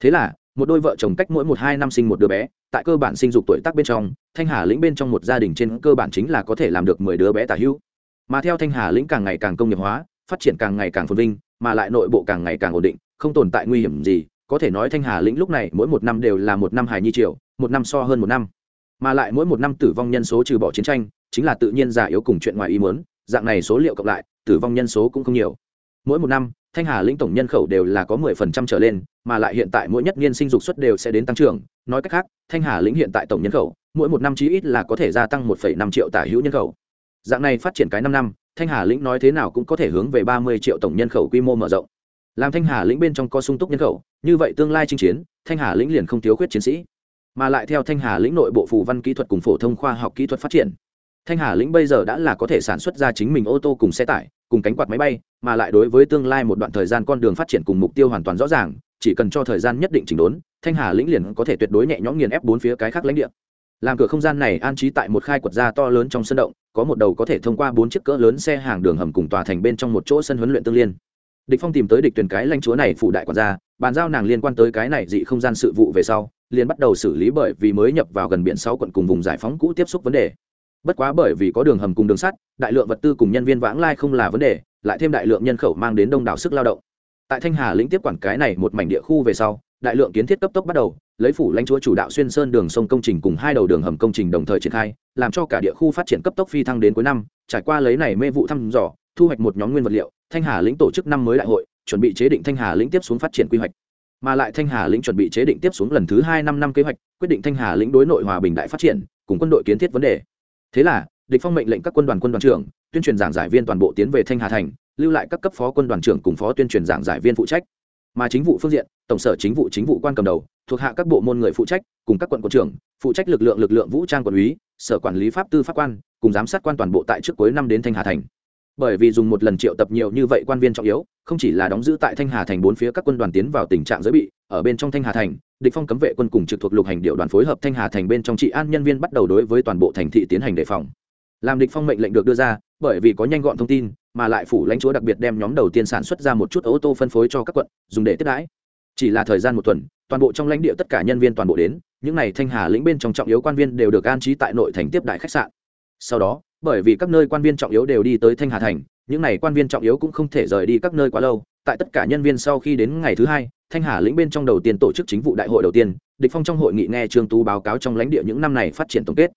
Thế là một đôi vợ chồng cách mỗi một hai năm sinh một đứa bé, tại cơ bản sinh dục tuổi tác bên trong, thanh hà lĩnh bên trong một gia đình trên cơ bản chính là có thể làm được mười đứa bé tả hữu. Mà theo thanh hà lĩnh càng ngày càng công nghiệp hóa, phát triển càng ngày càng phồn vinh, mà lại nội bộ càng ngày càng ổn định, không tồn tại nguy hiểm gì, có thể nói thanh hà lĩnh lúc này mỗi một năm đều là một năm hài nhi triệu một năm so hơn một năm. Mà lại mỗi một năm tử vong nhân số trừ bỏ chiến tranh, chính là tự nhiên già yếu cùng chuyện ngoài ý muốn, dạng này số liệu cộng lại, tử vong nhân số cũng không nhiều. Mỗi một năm thanh hà lĩnh tổng nhân khẩu đều là có mười phần trăm trở lên, mà lại hiện tại mỗi nhất niên sinh dục suất đều sẽ đến tăng trưởng. Nói cách khác, thanh hà lĩnh hiện tại tổng nhân khẩu, mỗi một năm chí ít là có thể gia tăng một phẩy năm triệu tả hữu nhân khẩu. Dạng này phát triển cái năm năm, thanh hà lĩnh nói thế nào cũng có thể hướng về ba mươi triệu tổng nhân khẩu quy mô mở rộng. Làm thanh hà lĩnh bên trong có sung túc nhân khẩu, như vậy tương lai chinh chiến, thanh hà lĩnh liền không thiếu khuyết chiến sĩ. Mà lại theo thanh hà lĩnh nội bộ phù văn kỹ thuật cùng phổ thông khoa học kỹ thuật phát triển thanh hà lĩnh bây giờ đã là có thể sản xuất ra chính mình ô tô cùng xe tải, cùng cánh quạt máy bay, mà lại đối với tương lai một đoạn thời gian con đường phát triển cùng mục tiêu hoàn toàn rõ ràng, chỉ cần cho thời gian nhất định chỉnh đốn, thanh hà lĩnh liền có thể tuyệt đối nhẹ nhõm nghiền ép bốn phía cái khác lãnh địa. Làm cửa không gian này an trí tại một khai quật da to lớn trong sân động, có một đầu có thể thông qua bốn chiếc cỡ lớn xe hàng đường hầm cùng tòa thành bên trong một chỗ sân huấn luyện tương liên. Địch phong tìm tới địch tuyển cái lãnh chúa này phụ đại quản gia, bàn giao nàng liên quan tới cái này dị không gian sự vụ về sau, liền bắt đầu xử lý bởi vì mới nhập vào gần biển sáu quận cùng vùng giải phóng cũ tiếp xúc vấn đề bất quá bởi vì có đường hầm cùng đường sắt, đại lượng vật tư cùng nhân viên vãng lai không là vấn đề, lại thêm đại lượng nhân khẩu mang đến đông đảo sức lao động. Tại thanh hà lĩnh tiếp quản cái này một mảnh địa khu về sau, đại lượng kiến thiết cấp tốc bắt đầu, lấy phủ lãnh chúa chủ đạo xuyên sơn đường sông công trình cùng hai đầu đường hầm công trình đồng thời triển khai, làm cho cả địa khu phát triển cấp tốc phi thăng đến cuối năm, trải qua lấy này mê vụ thăm dò, thu hoạch một nhóm nguyên vật liệu, thanh hà lĩnh tổ chức năm mới đại hội, chuẩn bị chế định thanh hà lĩnh tiếp xuống phát triển quy hoạch. Mà lại thanh hà lĩnh chuẩn bị chế định tiếp xuống lần thứ hai năm năm kế hoạch, quyết định thanh hà lĩnh đối nội hòa bình đại phát triển, cùng quân đội kiến thiết vấn đề thế là, địch phong mệnh lệnh các quân đoàn quân đoàn trưởng, tuyên truyền giảng giải viên toàn bộ tiến về thanh hà thành, lưu lại các cấp phó quân đoàn trưởng cùng phó tuyên truyền giảng giải viên phụ trách. Mà chính vụ phương diện, tổng sở chính vụ chính vụ quan cầm đầu, thuộc hạ các bộ môn người phụ trách, cùng các quận quận trưởng, phụ trách lực lượng lực lượng vũ trang quản lý sở quản lý pháp tư pháp quan, cùng giám sát quan toàn bộ tại trước cuối năm đến thanh hà thành bởi vì dùng một lần triệu tập nhiều như vậy quan viên trọng yếu, không chỉ là đóng giữ tại thanh hà thành bốn phía các quân đoàn tiến vào tình trạng giới bị, ở bên trong thanh hà thành, địch phong cấm vệ quân cùng trực thuộc lục hành điệu đoàn phối hợp thanh hà thành bên trong trị an nhân viên bắt đầu đối với toàn bộ thành thị tiến hành đề phòng. Làm địch phong mệnh lệnh được đưa ra, bởi vì có nhanh gọn thông tin, mà lại phủ lãnh chúa đặc biệt đem nhóm đầu tiên sản xuất ra một chút ô tô phân phối cho các quận, dùng để tiếp đãi. Chỉ là thời gian một tuần, toàn bộ trong lãnh địa tất cả nhân viên toàn bộ đến, những này thanh hà lĩnh bên trong trọng yếu quan viên đều được an trí tại nội thành tiếp đại khách sạn sau đó bởi vì các nơi quan viên trọng yếu đều đi tới thanh hà thành những này quan viên trọng yếu cũng không thể rời đi các nơi quá lâu. Tại tất cả nhân viên sau khi đến ngày thứ hai thanh hà lĩnh bên trong đầu tiên tổ chức chính vụ đại hội đầu tiên địch phong trong hội nghị nghe trương tú báo cáo trong lãnh địa những năm này phát triển tổng kết.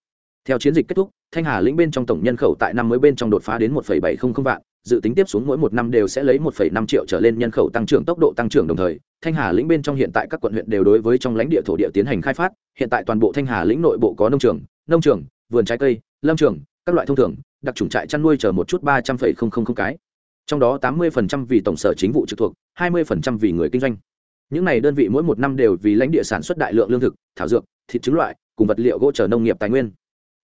Theo chiến dịch kết thúc thanh hà lĩnh bên trong tổng nhân khẩu tại năm mới bên trong đột phá đến 1,700 vạn dự tính tiếp xuống mỗi một năm đều sẽ lấy 1,5 triệu trở lên nhân khẩu tăng trưởng tốc độ tăng trưởng đồng thời thanh hà lĩnh bên trong hiện tại các quận huyện đều đối với trong lãnh địa thổ địa tiến hành khai phát hiện tại toàn bộ thanh hà lĩnh nội bộ có nông trường nông trường vườn trái cây lâm trường, các loại thông thường, đặc trùng trại chăn nuôi chờ một chút ba trăm linh cái. Trong đó tám mươi vì tổng sở chính vụ trực thuộc, hai mươi vì người kinh doanh. Những này đơn vị mỗi một năm đều vì lãnh địa sản xuất đại lượng lương thực, thảo dược, thịt trứng loại, cùng vật liệu gỗ trở nông nghiệp tài nguyên.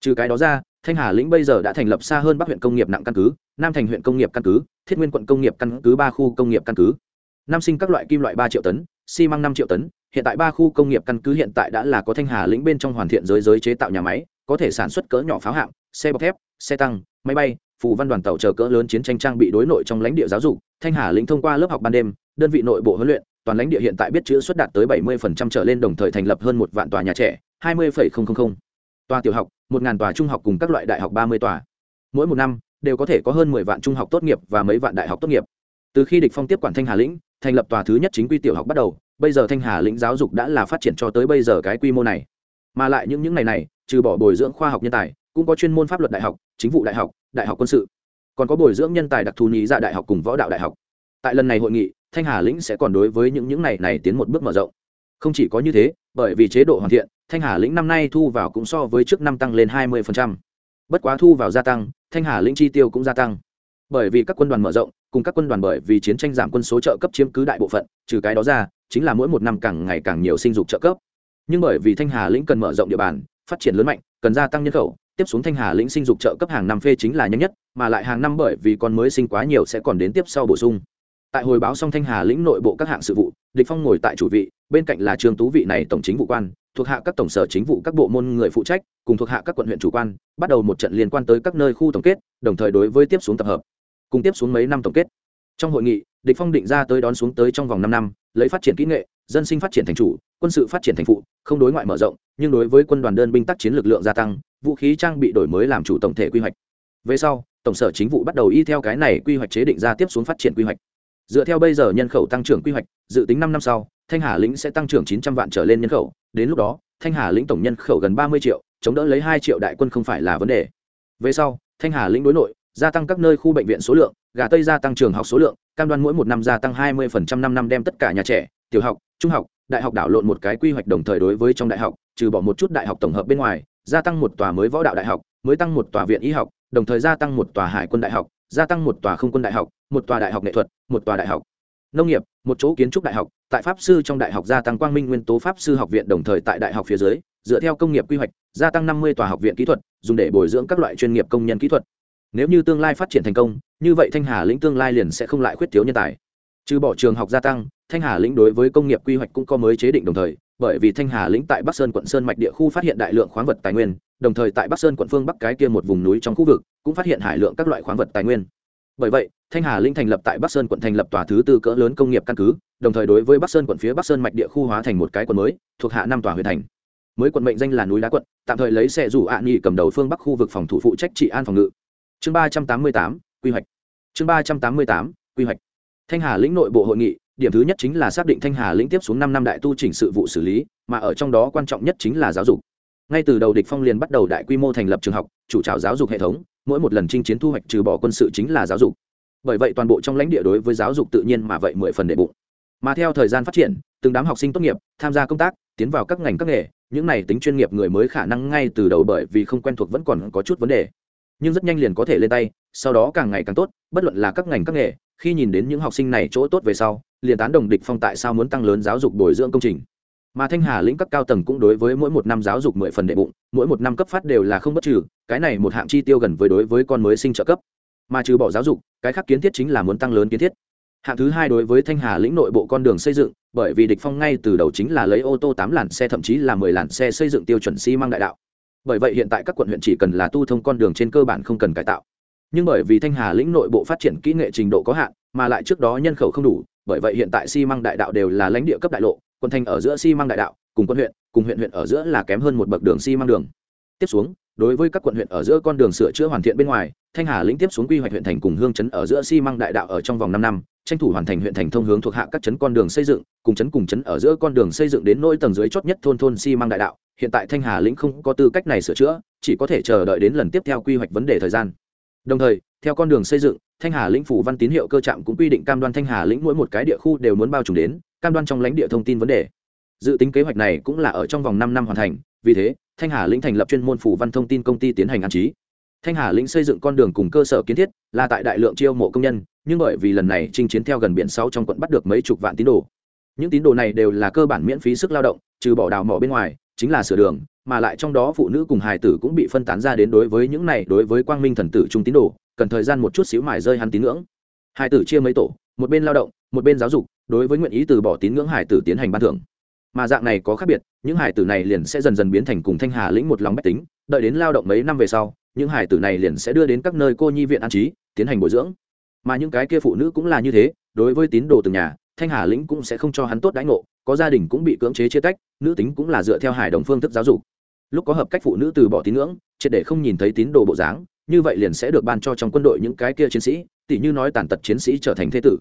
Trừ cái đó ra, thanh hà lĩnh bây giờ đã thành lập xa hơn bắc huyện công nghiệp nặng căn cứ, nam thành huyện công nghiệp căn cứ, thiết nguyên quận công nghiệp căn cứ ba khu công nghiệp căn cứ. Nam sinh các loại kim loại ba triệu tấn, xi măng năm triệu tấn, hiện tại ba khu công nghiệp căn cứ hiện tại đã là có thanh hà lĩnh bên trong hoàn thiện giới giới chế tạo nhà máy có thể sản xuất cỡ nhỏ pháo hạm xe bọc thép xe tăng máy bay phù văn đoàn tàu chờ cỡ lớn chiến tranh trang bị đối nội trong lãnh địa giáo dục. Thanh hà lĩnh thông qua lớp học ban đêm đơn vị nội bộ huấn luyện toàn lãnh địa hiện tại biết chữ xuất đạt tới 70% trở lên đồng thời thành lập hơn một vạn tòa nhà trẻ 20,000 tòa tiểu học 1.000 tòa trung học cùng các loại đại học 30 tòa. Mỗi một năm đều có thể có hơn 10 vạn trung học tốt nghiệp và mấy vạn đại học tốt nghiệp. Từ khi địch phong tiếp quản thanh hà lĩnh thành lập tòa thứ nhất chính quy tiểu học bắt đầu bây giờ thanh hà lĩnh giáo dục đã là phát triển cho tới bây giờ cái quy mô này mà lại những những ngày này, trừ bỏ bồi dưỡng khoa học nhân tài, cũng có chuyên môn pháp luật đại học, chính vụ đại học đại học quân sự. Còn có bồi dưỡng nhân tài đặc thù nhí ra dạ đại học cùng võ đạo đại học. Tại lần này hội nghị, thanh hà lĩnh sẽ còn đối với những những này này tiến một bước mở rộng. Không chỉ có như thế, bởi vì chế độ hoàn thiện, thanh hà lĩnh năm nay thu vào cũng so với trước năm tăng lên hai 20%. bất quá thu vào gia tăng, thanh hà lĩnh chi tiêu cũng gia tăng. Bởi vì các quân đoàn mở rộng, cùng các quân đoàn bởi vì chiến tranh giảm quân số trợ cấp chiếm cứ đại bộ phận, trừ cái đó ra, chính là mỗi một năm càng ngày càng nhiều sinh dục trợ cấp nhưng bởi vì thanh hà lĩnh cần mở rộng địa bàn, phát triển lớn mạnh, cần gia tăng nhân khẩu, tiếp xuống thanh hà lĩnh sinh dục trợ cấp hàng năm phê chính là nhanh nhất, mà lại hàng năm bởi vì con mới sinh quá nhiều sẽ còn đến tiếp sau bổ sung. Tại hồi báo xong thanh hà lĩnh nội bộ các hạng sự vụ, địch phong ngồi tại chủ vị, bên cạnh là trương tú vị này tổng chính vụ quan, thuộc hạ các tổng sở chính vụ các bộ môn người phụ trách, cùng thuộc hạ các quận huyện chủ quan, bắt đầu một trận liên quan tới các nơi khu tổng kết, đồng thời đối với tiếp xuống tập hợp. Cùng tiếp xuống mấy năm tổng kết. Trong hội nghị, địch phong định ra tới đón xuống tới trong vòng 5 năm lấy phát triển kỹ nghệ, dân sinh phát triển thành chủ, quân sự phát triển thành phụ, không đối ngoại mở rộng, nhưng đối với quân đoàn đơn binh tác chiến lực lượng gia tăng, vũ khí trang bị đổi mới làm chủ tổng thể quy hoạch. Về sau, tổng sở chính vụ bắt đầu y theo cái này quy hoạch chế định ra tiếp xuống phát triển quy hoạch. Dựa theo bây giờ nhân khẩu tăng trưởng quy hoạch, dự tính năm năm sau, thanh hà lĩnh sẽ tăng trưởng chín trăm vạn trở lên nhân khẩu, đến lúc đó, thanh hà lĩnh tổng nhân khẩu gần ba mươi triệu, chống đỡ lấy hai triệu đại quân không phải là vấn đề. Về sau, thanh hà lĩnh đối nội gia tăng các nơi khu bệnh viện số lượng, gà tây gia tăng trường học số lượng, cam đoan mỗi một năm gia tăng hai mươi năm năm đem tất cả nhà trẻ, tiểu học, trung học, đại học đảo lộn một cái quy hoạch đồng thời đối với trong đại học, trừ bỏ một chút đại học tổng hợp bên ngoài, gia tăng một tòa mới võ đạo đại học, mới tăng một tòa viện y học, đồng thời gia tăng một tòa hải quân đại học, gia tăng một tòa không quân đại học, một tòa đại học nghệ thuật, một tòa đại học nông nghiệp, một chỗ kiến trúc đại học. Tại pháp sư trong đại học gia tăng quang minh nguyên tố pháp sư học viện đồng thời tại đại học phía dưới, dựa theo công nghiệp quy hoạch, gia tăng năm mươi tòa học viện kỹ thuật, dùng để bồi dưỡng các loại chuyên nghiệp công nhân kỹ thuật nếu như tương lai phát triển thành công, như vậy thanh hà lĩnh tương lai liền sẽ không lại khuyết thiếu nhân tài. Trừ bỏ trường học gia tăng, thanh hà lĩnh đối với công nghiệp quy hoạch cũng có mới chế định đồng thời, bởi vì thanh hà lĩnh tại bắc sơn quận sơn mạch địa khu phát hiện đại lượng khoáng vật tài nguyên, đồng thời tại bắc sơn quận phương bắc cái kia một vùng núi trong khu vực cũng phát hiện hải lượng các loại khoáng vật tài nguyên. Bởi vậy, thanh hà lĩnh thành lập tại bắc sơn quận thành lập tòa thứ tư cỡ lớn công nghiệp căn cứ, đồng thời đối với bắc sơn quận phía bắc sơn mạch địa khu hóa thành một cái quận mới, thuộc hạ năm tòa huyện thành. Mới quận mệnh danh là núi đá quận, tạm thời lấy xe rủ ạ à nghị cầm đầu phương bắc khu vực phòng thủ phụ trách trị an phòng ngự chương ba trăm tám mươi tám, quy hoạch. Chương ba trăm tám mươi tám, quy hoạch. Thanh hà lĩnh nội bộ hội nghị, điểm thứ nhất chính là xác định thanh hà lĩnh tiếp xuống năm năm đại tu chỉnh sự vụ xử lý, mà ở trong đó quan trọng nhất chính là giáo dục. Ngay từ đầu địch phong liền bắt đầu đại quy mô thành lập trường học, chủ trào giáo dục hệ thống, mỗi một lần chinh chiến thu hoạch trừ bỏ quân sự chính là giáo dục. Bởi vậy toàn bộ trong lãnh địa đối với giáo dục tự nhiên mà vậy mười phần đệ bụng. Mà theo thời gian phát triển, từng đám học sinh tốt nghiệp, tham gia công tác, tiến vào các ngành các nghề, những này tính chuyên nghiệp người mới khả năng ngay từ đầu bởi vì không quen thuộc vẫn còn có chút vấn đề nhưng rất nhanh liền có thể lên tay, sau đó càng ngày càng tốt, bất luận là các ngành các nghề, khi nhìn đến những học sinh này chỗ tốt về sau, liền tán đồng địch phong tại sao muốn tăng lớn giáo dục bồi dưỡng công trình. Mà thanh hà lĩnh các cao tầng cũng đối với mỗi một năm giáo dục mười phần đệ bụng, mỗi một năm cấp phát đều là không bất trừ, cái này một hạng chi tiêu gần với đối với con mới sinh trợ cấp. Mà trừ bỏ giáo dục, cái khác kiến thiết chính là muốn tăng lớn kiến thiết. Hạng thứ hai đối với thanh hà lĩnh nội bộ con đường xây dựng, bởi vì địch phong ngay từ đầu chính là lấy ô tô tám làn xe, thậm chí là mười làn xe xây dựng tiêu chuẩn xi măng đại đạo bởi vậy hiện tại các quận huyện chỉ cần là tu thông con đường trên cơ bản không cần cải tạo. Nhưng bởi vì thanh hà lĩnh nội bộ phát triển kỹ nghệ trình độ có hạn, mà lại trước đó nhân khẩu không đủ, bởi vậy hiện tại xi măng đại đạo đều là lãnh địa cấp đại lộ, quận thanh ở giữa xi măng đại đạo, cùng quân huyện, cùng huyện huyện ở giữa là kém hơn một bậc đường xi măng đường. Tiếp xuống đối với các quận huyện ở giữa con đường sửa chữa hoàn thiện bên ngoài, thanh hà lĩnh tiếp xuống quy hoạch huyện thành cùng hương chấn ở giữa xi măng đại đạo ở trong vòng năm năm, tranh thủ hoàn thành huyện thành thông hướng thuộc hạ các chấn con đường xây dựng, cùng chấn cùng chấn ở giữa con đường xây dựng đến nỗi tầng dưới chót nhất thôn thôn xi măng đại đạo. Hiện tại thanh hà lĩnh không có tư cách này sửa chữa, chỉ có thể chờ đợi đến lần tiếp theo quy hoạch vấn đề thời gian. Đồng thời, theo con đường xây dựng, thanh hà lĩnh phủ văn tín hiệu cơ trạm cũng quy định cam đoan thanh hà lĩnh mỗi một cái địa khu đều muốn bao trùm đến, cam đoan trong lãnh địa thông tin vấn đề. Dự tính kế hoạch này cũng là ở trong vòng năm năm hoàn thành, vì thế thanh hà lĩnh thành lập chuyên môn phủ văn thông tin công ty tiến hành an trí. Thanh hà lĩnh xây dựng con đường cùng cơ sở kiến thiết, là tại đại lượng chiêu mộ công nhân, nhưng bởi vì lần này chinh chiến theo gần biển sáu trong quận bắt được mấy chục vạn tín đồ. Những tín đồ này đều là cơ bản miễn phí sức lao động, trừ bỏ đào mỏ bên ngoài, chính là sửa đường, mà lại trong đó phụ nữ cùng hài tử cũng bị phân tán ra đến đối với những này, đối với quang minh thần tử trung tín đồ, cần thời gian một chút xíu mải rơi hắn tín ngưỡng. Hài tử chia mấy tổ, một bên lao động, một bên giáo dục, đối với nguyện ý từ bỏ tín ngưỡng hài tử tiến hành ban thưởng mà dạng này có khác biệt, những hải tử này liền sẽ dần dần biến thành cùng thanh hà lĩnh một lòng bách tính, đợi đến lao động mấy năm về sau, những hải tử này liền sẽ đưa đến các nơi cô nhi viện an trí, tiến hành bồi dưỡng. Mà những cái kia phụ nữ cũng là như thế, đối với tín đồ từng nhà, thanh hà lĩnh cũng sẽ không cho hắn tốt đãi ngộ, có gia đình cũng bị cưỡng chế chia tách, nữ tính cũng là dựa theo hải đồng phương thức giáo dục. Lúc có hợp cách phụ nữ từ bỏ tín ngưỡng, triệt để không nhìn thấy tín đồ bộ dáng, như vậy liền sẽ được ban cho trong quân đội những cái kia chiến sĩ tỷ như nói tàn tật chiến sĩ trở thành thế tử.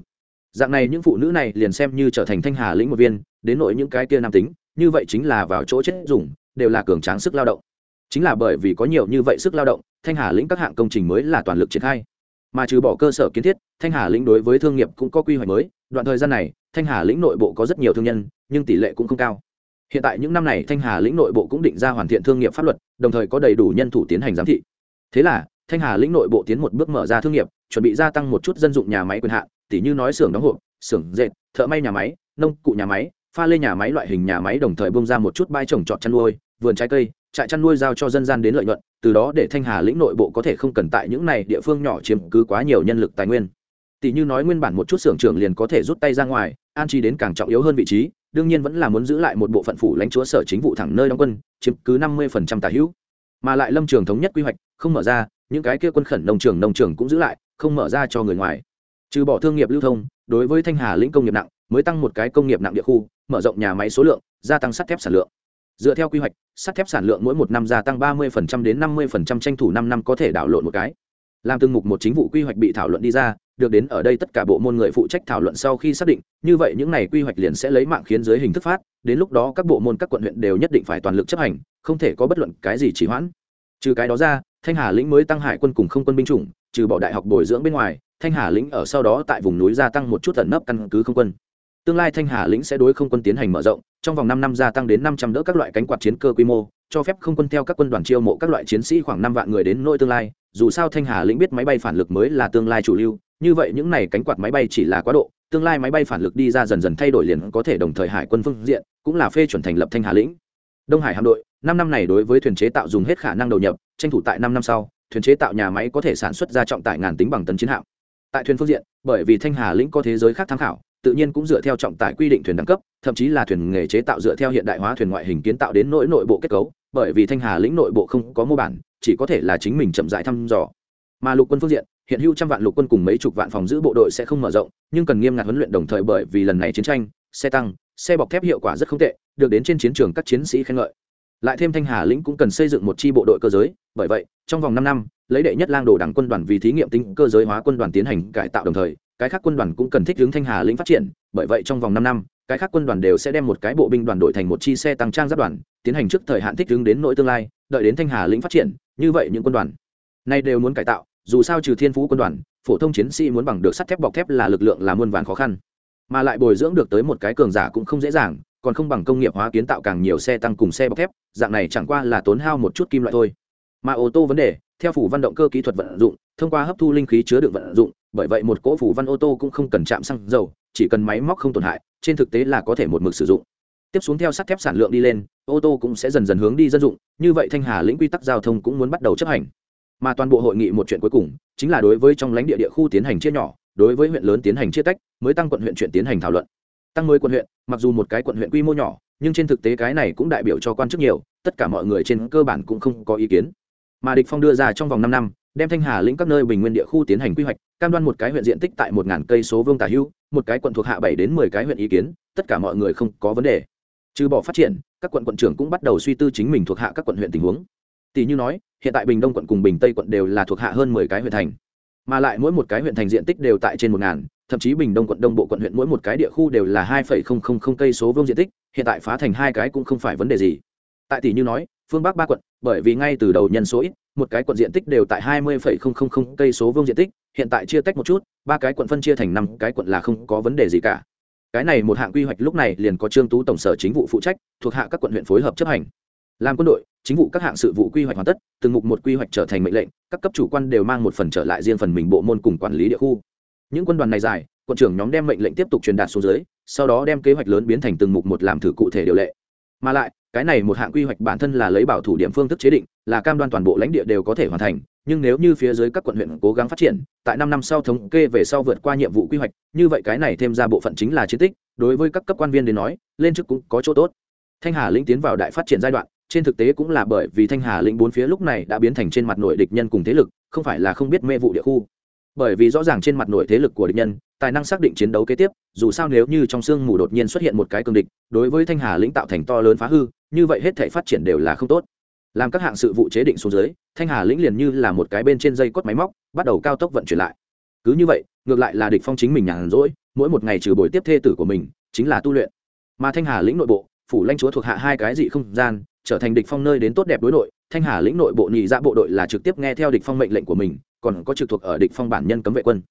Dạng này những phụ nữ này liền xem như trở thành thanh hà lĩnh một viên đến nỗi những cái kia nam tính, như vậy chính là vào chỗ chết dùng, đều là cường tráng sức lao động. Chính là bởi vì có nhiều như vậy sức lao động, thanh hà lĩnh các hạng công trình mới là toàn lực triển khai. Mà trừ bỏ cơ sở kiến thiết, thanh hà lĩnh đối với thương nghiệp cũng có quy hoạch mới. Đoạn thời gian này, thanh hà lĩnh nội bộ có rất nhiều thương nhân, nhưng tỷ lệ cũng không cao. Hiện tại những năm này, thanh hà lĩnh nội bộ cũng định ra hoàn thiện thương nghiệp pháp luật, đồng thời có đầy đủ nhân thủ tiến hành giám thị. Thế là, thanh hà lĩnh nội bộ tiến một bước mở ra thương nghiệp, chuẩn bị gia tăng một chút dân dụng nhà máy quyền hạn tỷ như nói xưởng đóng hộp, xưởng dệt, thợ may nhà máy, nông cụ nhà máy pha lê nhà máy loại hình nhà máy đồng thời bông ra một chút bãi trồng trọt chăn nuôi, vườn trái cây, trại chăn nuôi giao cho dân gian đến lợi nhuận, từ đó để thanh hà lĩnh nội bộ có thể không cần tại những này địa phương nhỏ chiếm cứ quá nhiều nhân lực tài nguyên. Tỷ như nói nguyên bản một chút xưởng trưởng liền có thể rút tay ra ngoài, an trí đến càng trọng yếu hơn vị trí, đương nhiên vẫn là muốn giữ lại một bộ phận phủ lãnh chúa sở chính vụ thẳng nơi đóng quân, chiếm cứ năm mươi phần trăm tả hữu. Mà lại lâm trường thống nhất quy hoạch, không mở ra, những cái kia quân khẩn nông trường nông trường cũng giữ lại, không mở ra cho người ngoài. Trừ bỏ thương nghiệp lưu thông, đối với thanh hà lĩnh công nghiệp nặng mới tăng một cái công nghiệp nặng địa khu, mở rộng nhà máy số lượng, gia tăng sắt thép sản lượng. Dựa theo quy hoạch, sắt thép sản lượng mỗi một năm gia tăng ba mươi đến năm mươi tranh thủ năm năm có thể đảo lộn một cái. Làm từng mục một chính vụ quy hoạch bị thảo luận đi ra, được đến ở đây tất cả bộ môn người phụ trách thảo luận sau khi xác định, như vậy những này quy hoạch liền sẽ lấy mạng khiến dưới hình thức phát, đến lúc đó các bộ môn các quận huyện đều nhất định phải toàn lực chấp hành, không thể có bất luận cái gì chỉ hoãn. Trừ cái đó ra, thanh hà lĩnh mới tăng hải quân cùng không quân binh chủng, trừ bỏ đại học bồi dưỡng bên ngoài, thanh hà lĩnh ở sau đó tại vùng núi gia tăng một chút tận nấp căn cứ không quân tương lai thanh hà lĩnh sẽ đối không quân tiến hành mở rộng, trong vòng năm năm gia tăng đến năm trăm đỡ các loại cánh quạt chiến cơ quy mô, cho phép không quân theo các quân đoàn chiêu mộ các loại chiến sĩ khoảng năm vạn người đến nội tương lai. Dù sao thanh hà lĩnh biết máy bay phản lực mới là tương lai chủ lưu, như vậy những này cánh quạt máy bay chỉ là quá độ, tương lai máy bay phản lực đi ra dần dần thay đổi liền có thể đồng thời hải quân phương diện, cũng là phê chuẩn thành lập thanh hà lĩnh. Đông hải hạm đội, năm năm này đối với thuyền chế tạo dùng hết khả năng đầu nhập, tranh thủ tại năm năm sau, thuyền chế tạo nhà máy có thể sản xuất ra trọng tải ngàn tính bằng tấn chiến hạm. Tại thuyền phương diện, bởi vì thanh hà lĩnh có thế giới khác tham khảo tự nhiên cũng dựa theo trọng tải quy định thuyền đẳng cấp, thậm chí là thuyền nghề chế tạo dựa theo hiện đại hóa thuyền ngoại hình kiến tạo đến nỗi nội bộ kết cấu, bởi vì thanh hà lĩnh nội bộ không có mô bản, chỉ có thể là chính mình chậm rãi thăm dò. Mà lục quân phương diện, hiện hữu trăm vạn lục quân cùng mấy chục vạn phòng giữ bộ đội sẽ không mở rộng, nhưng cần nghiêm ngặt huấn luyện đồng thời bởi vì lần này chiến tranh, xe tăng, xe bọc thép hiệu quả rất không tệ, được đến trên chiến trường các chiến sĩ khen ngợi. Lại thêm thanh hà lĩnh cũng cần xây dựng một chi bộ đội cơ giới, bởi vậy, trong vòng năm năm, lấy đệ nhất lang đồ đảng quân đoàn vì thí nghiệm tính cơ giới hóa quân đoàn tiến hành cải tạo đồng thời cái khác quân đoàn cũng cần thích hướng thanh hà lĩnh phát triển, bởi vậy trong vòng năm năm, cái khác quân đoàn đều sẽ đem một cái bộ binh đoàn đội thành một chi xe tăng trang giáp đoàn, tiến hành trước thời hạn thích hướng đến nội tương lai, đợi đến thanh hà lĩnh phát triển, như vậy những quân đoàn này đều muốn cải tạo, dù sao trừ thiên phú quân đoàn, phổ thông chiến sĩ muốn bằng được sắt thép bọc thép là lực lượng là muôn vàn khó khăn. Mà lại bồi dưỡng được tới một cái cường giả cũng không dễ dàng, còn không bằng công nghiệp hóa kiến tạo càng nhiều xe tăng cùng xe bọc thép, dạng này chẳng qua là tốn hao một chút kim loại thôi. Mà ô tô vấn đề, theo phủ văn động cơ kỹ thuật vận dụng, thông qua hấp thu linh khí chứa đựng vận dụng bởi vậy một cỗ phủ văn ô tô cũng không cần chạm xăng dầu, chỉ cần máy móc không tổn hại, trên thực tế là có thể một mực sử dụng. Tiếp xuống theo sắt thép sản lượng đi lên, ô tô cũng sẽ dần dần hướng đi dân dụng, như vậy thanh hà lĩnh quy tắc giao thông cũng muốn bắt đầu chấp hành. Mà toàn bộ hội nghị một chuyện cuối cùng, chính là đối với trong lãnh địa địa khu tiến hành chia nhỏ, đối với huyện lớn tiến hành chia tách, mới tăng quận huyện chuyện tiến hành thảo luận. Tăng mới quận huyện, mặc dù một cái quận huyện quy mô nhỏ, nhưng trên thực tế cái này cũng đại biểu cho quan chức nhiều, tất cả mọi người trên cơ bản cũng không có ý kiến. Mà địch phong đưa ra trong vòng năm năm đem thanh hà lĩnh các nơi bình nguyên địa khu tiến hành quy hoạch, cam đoan một cái huyện diện tích tại một ngàn cây số vương tả hưu, một cái quận thuộc hạ bảy đến mười cái huyện ý kiến, tất cả mọi người không có vấn đề. Trừ bỏ phát triển, các quận quận trưởng cũng bắt đầu suy tư chính mình thuộc hạ các quận huyện tình huống. Tỷ như nói, hiện tại bình đông quận cùng bình tây quận đều là thuộc hạ hơn mười cái huyện thành. Mà lại mỗi một cái huyện thành diện tích đều tại trên một ngàn, thậm chí bình đông quận, đông bộ quận huyện mỗi một cái địa khu đều là hai phẩy không không không cây số vương diện tích, hiện tại phá thành hai cái cũng không phải vấn đề gì. Tại tỷ như nói, phương bắc ba quận, bởi vì ngay từ đầu nhân số ít một cái quận diện tích đều tại hai mươi phẩy không không không cây số vương diện tích, hiện tại chia tách một chút, ba cái quận phân chia thành năm cái quận là không có vấn đề gì cả. Cái này một hạng quy hoạch lúc này liền có trương tú tổng sở chính vụ phụ trách, thuộc hạ các quận huyện phối hợp chấp hành. Làm quân đội, chính vụ các hạng sự vụ quy hoạch hoàn tất, từng mục một quy hoạch trở thành mệnh lệnh, các cấp chủ quan đều mang một phần trở lại riêng phần mình bộ môn cùng quản lý địa khu. Những quân đoàn này dài, quận trưởng nhóm đem mệnh lệnh tiếp tục truyền đạt xuống dưới, sau đó đem kế hoạch lớn biến thành từng mục một làm thử cụ thể điều lệ. Mà lại cái này một hạng quy hoạch bản thân là lấy bảo thủ điểm phương thức chế định, là cam đoan toàn bộ lãnh địa đều có thể hoàn thành, nhưng nếu như phía dưới các quận huyện cố gắng phát triển, tại năm năm sau thống kê về sau vượt qua nhiệm vụ quy hoạch, như vậy cái này thêm ra bộ phận chính là chiến tích, đối với các cấp quan viên đến nói, lên chức cũng có chỗ tốt. Thanh hà lĩnh tiến vào đại phát triển giai đoạn, trên thực tế cũng là bởi vì thanh hà lĩnh bốn phía lúc này đã biến thành trên mặt nội địch nhân cùng thế lực, không phải là không biết mê vụ địa khu. Bởi vì rõ ràng trên mặt nội thế lực của địch nhân, tài năng xác định chiến đấu kế tiếp, dù sao nếu như trong sương mù đột nhiên xuất hiện một cái cường địch, đối với thanh hà lĩnh tạo thành to lớn phá hư như vậy hết thể phát triển đều là không tốt. Làm các hạng sự vụ chế định xuống dưới, thanh hà lĩnh liền như là một cái bên trên dây cốt máy móc, bắt đầu cao tốc vận chuyển lại. Cứ như vậy, ngược lại là địch phong chính mình nhàn rỗi, mỗi một ngày trừ buổi tiếp thê tử của mình, chính là tu luyện. Mà thanh hà lĩnh nội bộ, phủ lãnh chúa thuộc hạ hai cái dị không gian, trở thành địch phong nơi đến tốt đẹp đối nội, thanh hà lĩnh nội bộ nhị dạ bộ đội là trực tiếp nghe theo địch phong mệnh lệnh của mình, còn có trực thuộc ở địch phong bản nhân cấm vệ quân.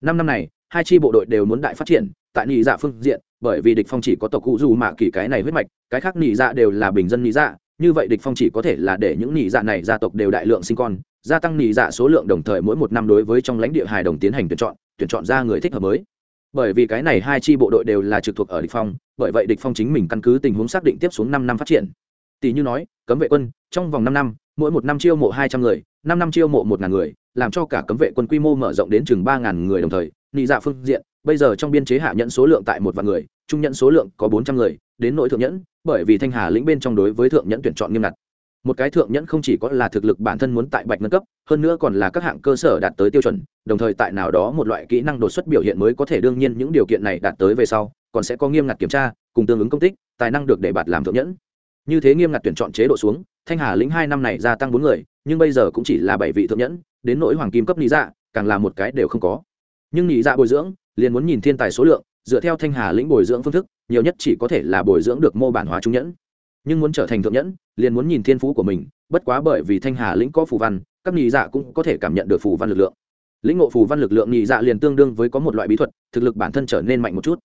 Năm năm này, hai chi bộ đội đều muốn đại phát triển, tại nhị dạ phương diện bởi vì địch phong chỉ có tộc cụ dù mạ kỳ cái này huyết mạch, cái khác nhị dạ đều là bình dân nhị dạ như vậy địch phong chỉ có thể là để những nhị dạ này gia tộc đều đại lượng sinh con, gia tăng nhị dạ số lượng đồng thời mỗi một năm đối với trong lãnh địa hài đồng tiến hành tuyển chọn tuyển chọn ra người thích hợp mới. Bởi vì cái này hai chi bộ đội đều là trực thuộc ở địch phong, bởi vậy địch phong chính mình căn cứ tình huống xác định tiếp xuống năm năm phát triển. Tỷ như nói, cấm vệ quân, trong vòng năm năm, mỗi một năm chiêu mộ hai trăm người, năm năm chiêu mộ một ngàn người, làm cho cả cấm vệ quân quy mô mở rộng đến chừng ba ngàn người đồng thời nhị dạ phương diện bây giờ trong biên chế hạ nhận số lượng tại một vạn người, trung nhận số lượng có bốn trăm người, đến nội thượng nhẫn, bởi vì thanh hà lĩnh bên trong đối với thượng nhẫn tuyển chọn nghiêm ngặt. Một cái thượng nhẫn không chỉ có là thực lực bản thân muốn tại bạch nâng cấp, hơn nữa còn là các hạng cơ sở đạt tới tiêu chuẩn, đồng thời tại nào đó một loại kỹ năng đột xuất biểu hiện mới có thể đương nhiên những điều kiện này đạt tới về sau, còn sẽ có nghiêm ngặt kiểm tra, cùng tương ứng công tích, tài năng được để bạt làm thượng nhẫn. Như thế nghiêm ngặt tuyển chọn chế độ xuống, thanh hà lĩnh hai năm này gia tăng bốn người, nhưng bây giờ cũng chỉ là bảy vị thượng nhẫn, đến nỗi hoàng kim cấp lý dạ càng là một cái đều không có. Nhưng nhị dạ bồi dưỡng liền muốn nhìn thiên tài số lượng, dựa theo thanh hà lĩnh bồi dưỡng phương thức, nhiều nhất chỉ có thể là bồi dưỡng được mô bản hóa trung nhẫn. Nhưng muốn trở thành thượng nhẫn, liền muốn nhìn thiên phú của mình, bất quá bởi vì thanh hà lĩnh có phù văn, các nhị dạ cũng có thể cảm nhận được phù văn lực lượng. Lĩnh ngộ phù văn lực lượng nhị dạ liền tương đương với có một loại bí thuật, thực lực bản thân trở nên mạnh một chút.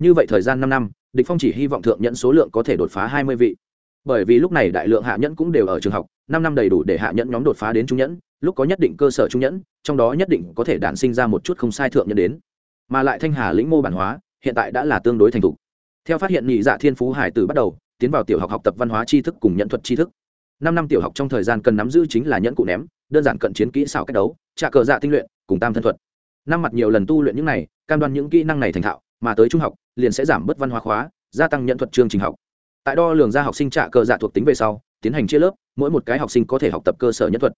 Như vậy thời gian năm năm, địch phong chỉ hy vọng thượng nhẫn số lượng có thể đột phá hai mươi vị. Bởi vì lúc này đại lượng hạ nhẫn cũng đều ở trường học, năm năm đầy đủ để hạ nhẫn nhóm đột phá đến trung nhẫn, lúc có nhất định cơ sở trung nhẫn, trong đó nhất định có thể đản sinh ra một chút không sai thượng nhẫn đến mà lại thanh hà lĩnh mô bản hóa, hiện tại đã là tương đối thành thục. Theo phát hiện nhị dạ thiên phú hải tử bắt đầu, tiến vào tiểu học học tập văn hóa tri thức cùng nhận thuật tri thức. Năm năm tiểu học trong thời gian cần nắm giữ chính là nhẫn cụ ném, đơn giản cận chiến kỹ xảo cách đấu, trả cờ dạ tinh luyện, cùng tam thân thuật. Năm mặt nhiều lần tu luyện những này, cam đoan những kỹ năng này thành thạo, mà tới trung học, liền sẽ giảm bớt văn hóa khóa, gia tăng nhận thuật chương trình học. Tại đo lường ra học sinh trả cờ dạ thuộc tính về sau, tiến hành chia lớp, mỗi một cái học sinh có thể học tập cơ sở nhất thuật.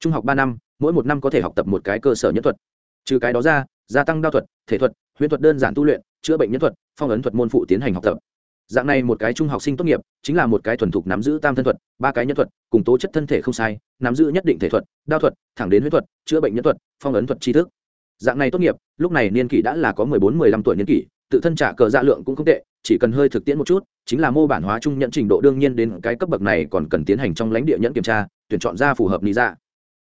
Trung học ba năm, mỗi một năm có thể học tập một cái cơ sở nhất thuật. Trừ cái đó ra gia tăng đao thuật, thể thuật, huyễn thuật đơn giản tu luyện, chữa bệnh nhân thuật, phong ấn thuật môn phụ tiến hành học tập dạng này một cái trung học sinh tốt nghiệp, chính là một cái thuần thục nắm giữ tam thân thuật, ba cái nhân thuật, cùng tố chất thân thể không sai, nắm giữ nhất định thể thuật, đao thuật, thẳng đến huyết thuật, chữa bệnh nhân thuật, phong ấn thuật tri thức dạng này tốt nghiệp, lúc này niên kỷ đã là có mười bốn, mười lăm tuổi niên kỷ, tự thân trả cờ dạ lượng cũng không tệ, chỉ cần hơi thực tiễn một chút, chính là mô bản hóa trung nhận trình độ đương nhiên đến cái cấp bậc này còn cần tiến hành trong lãnh địa nhẫn kiểm tra, tuyển chọn ra phù hợp lý ra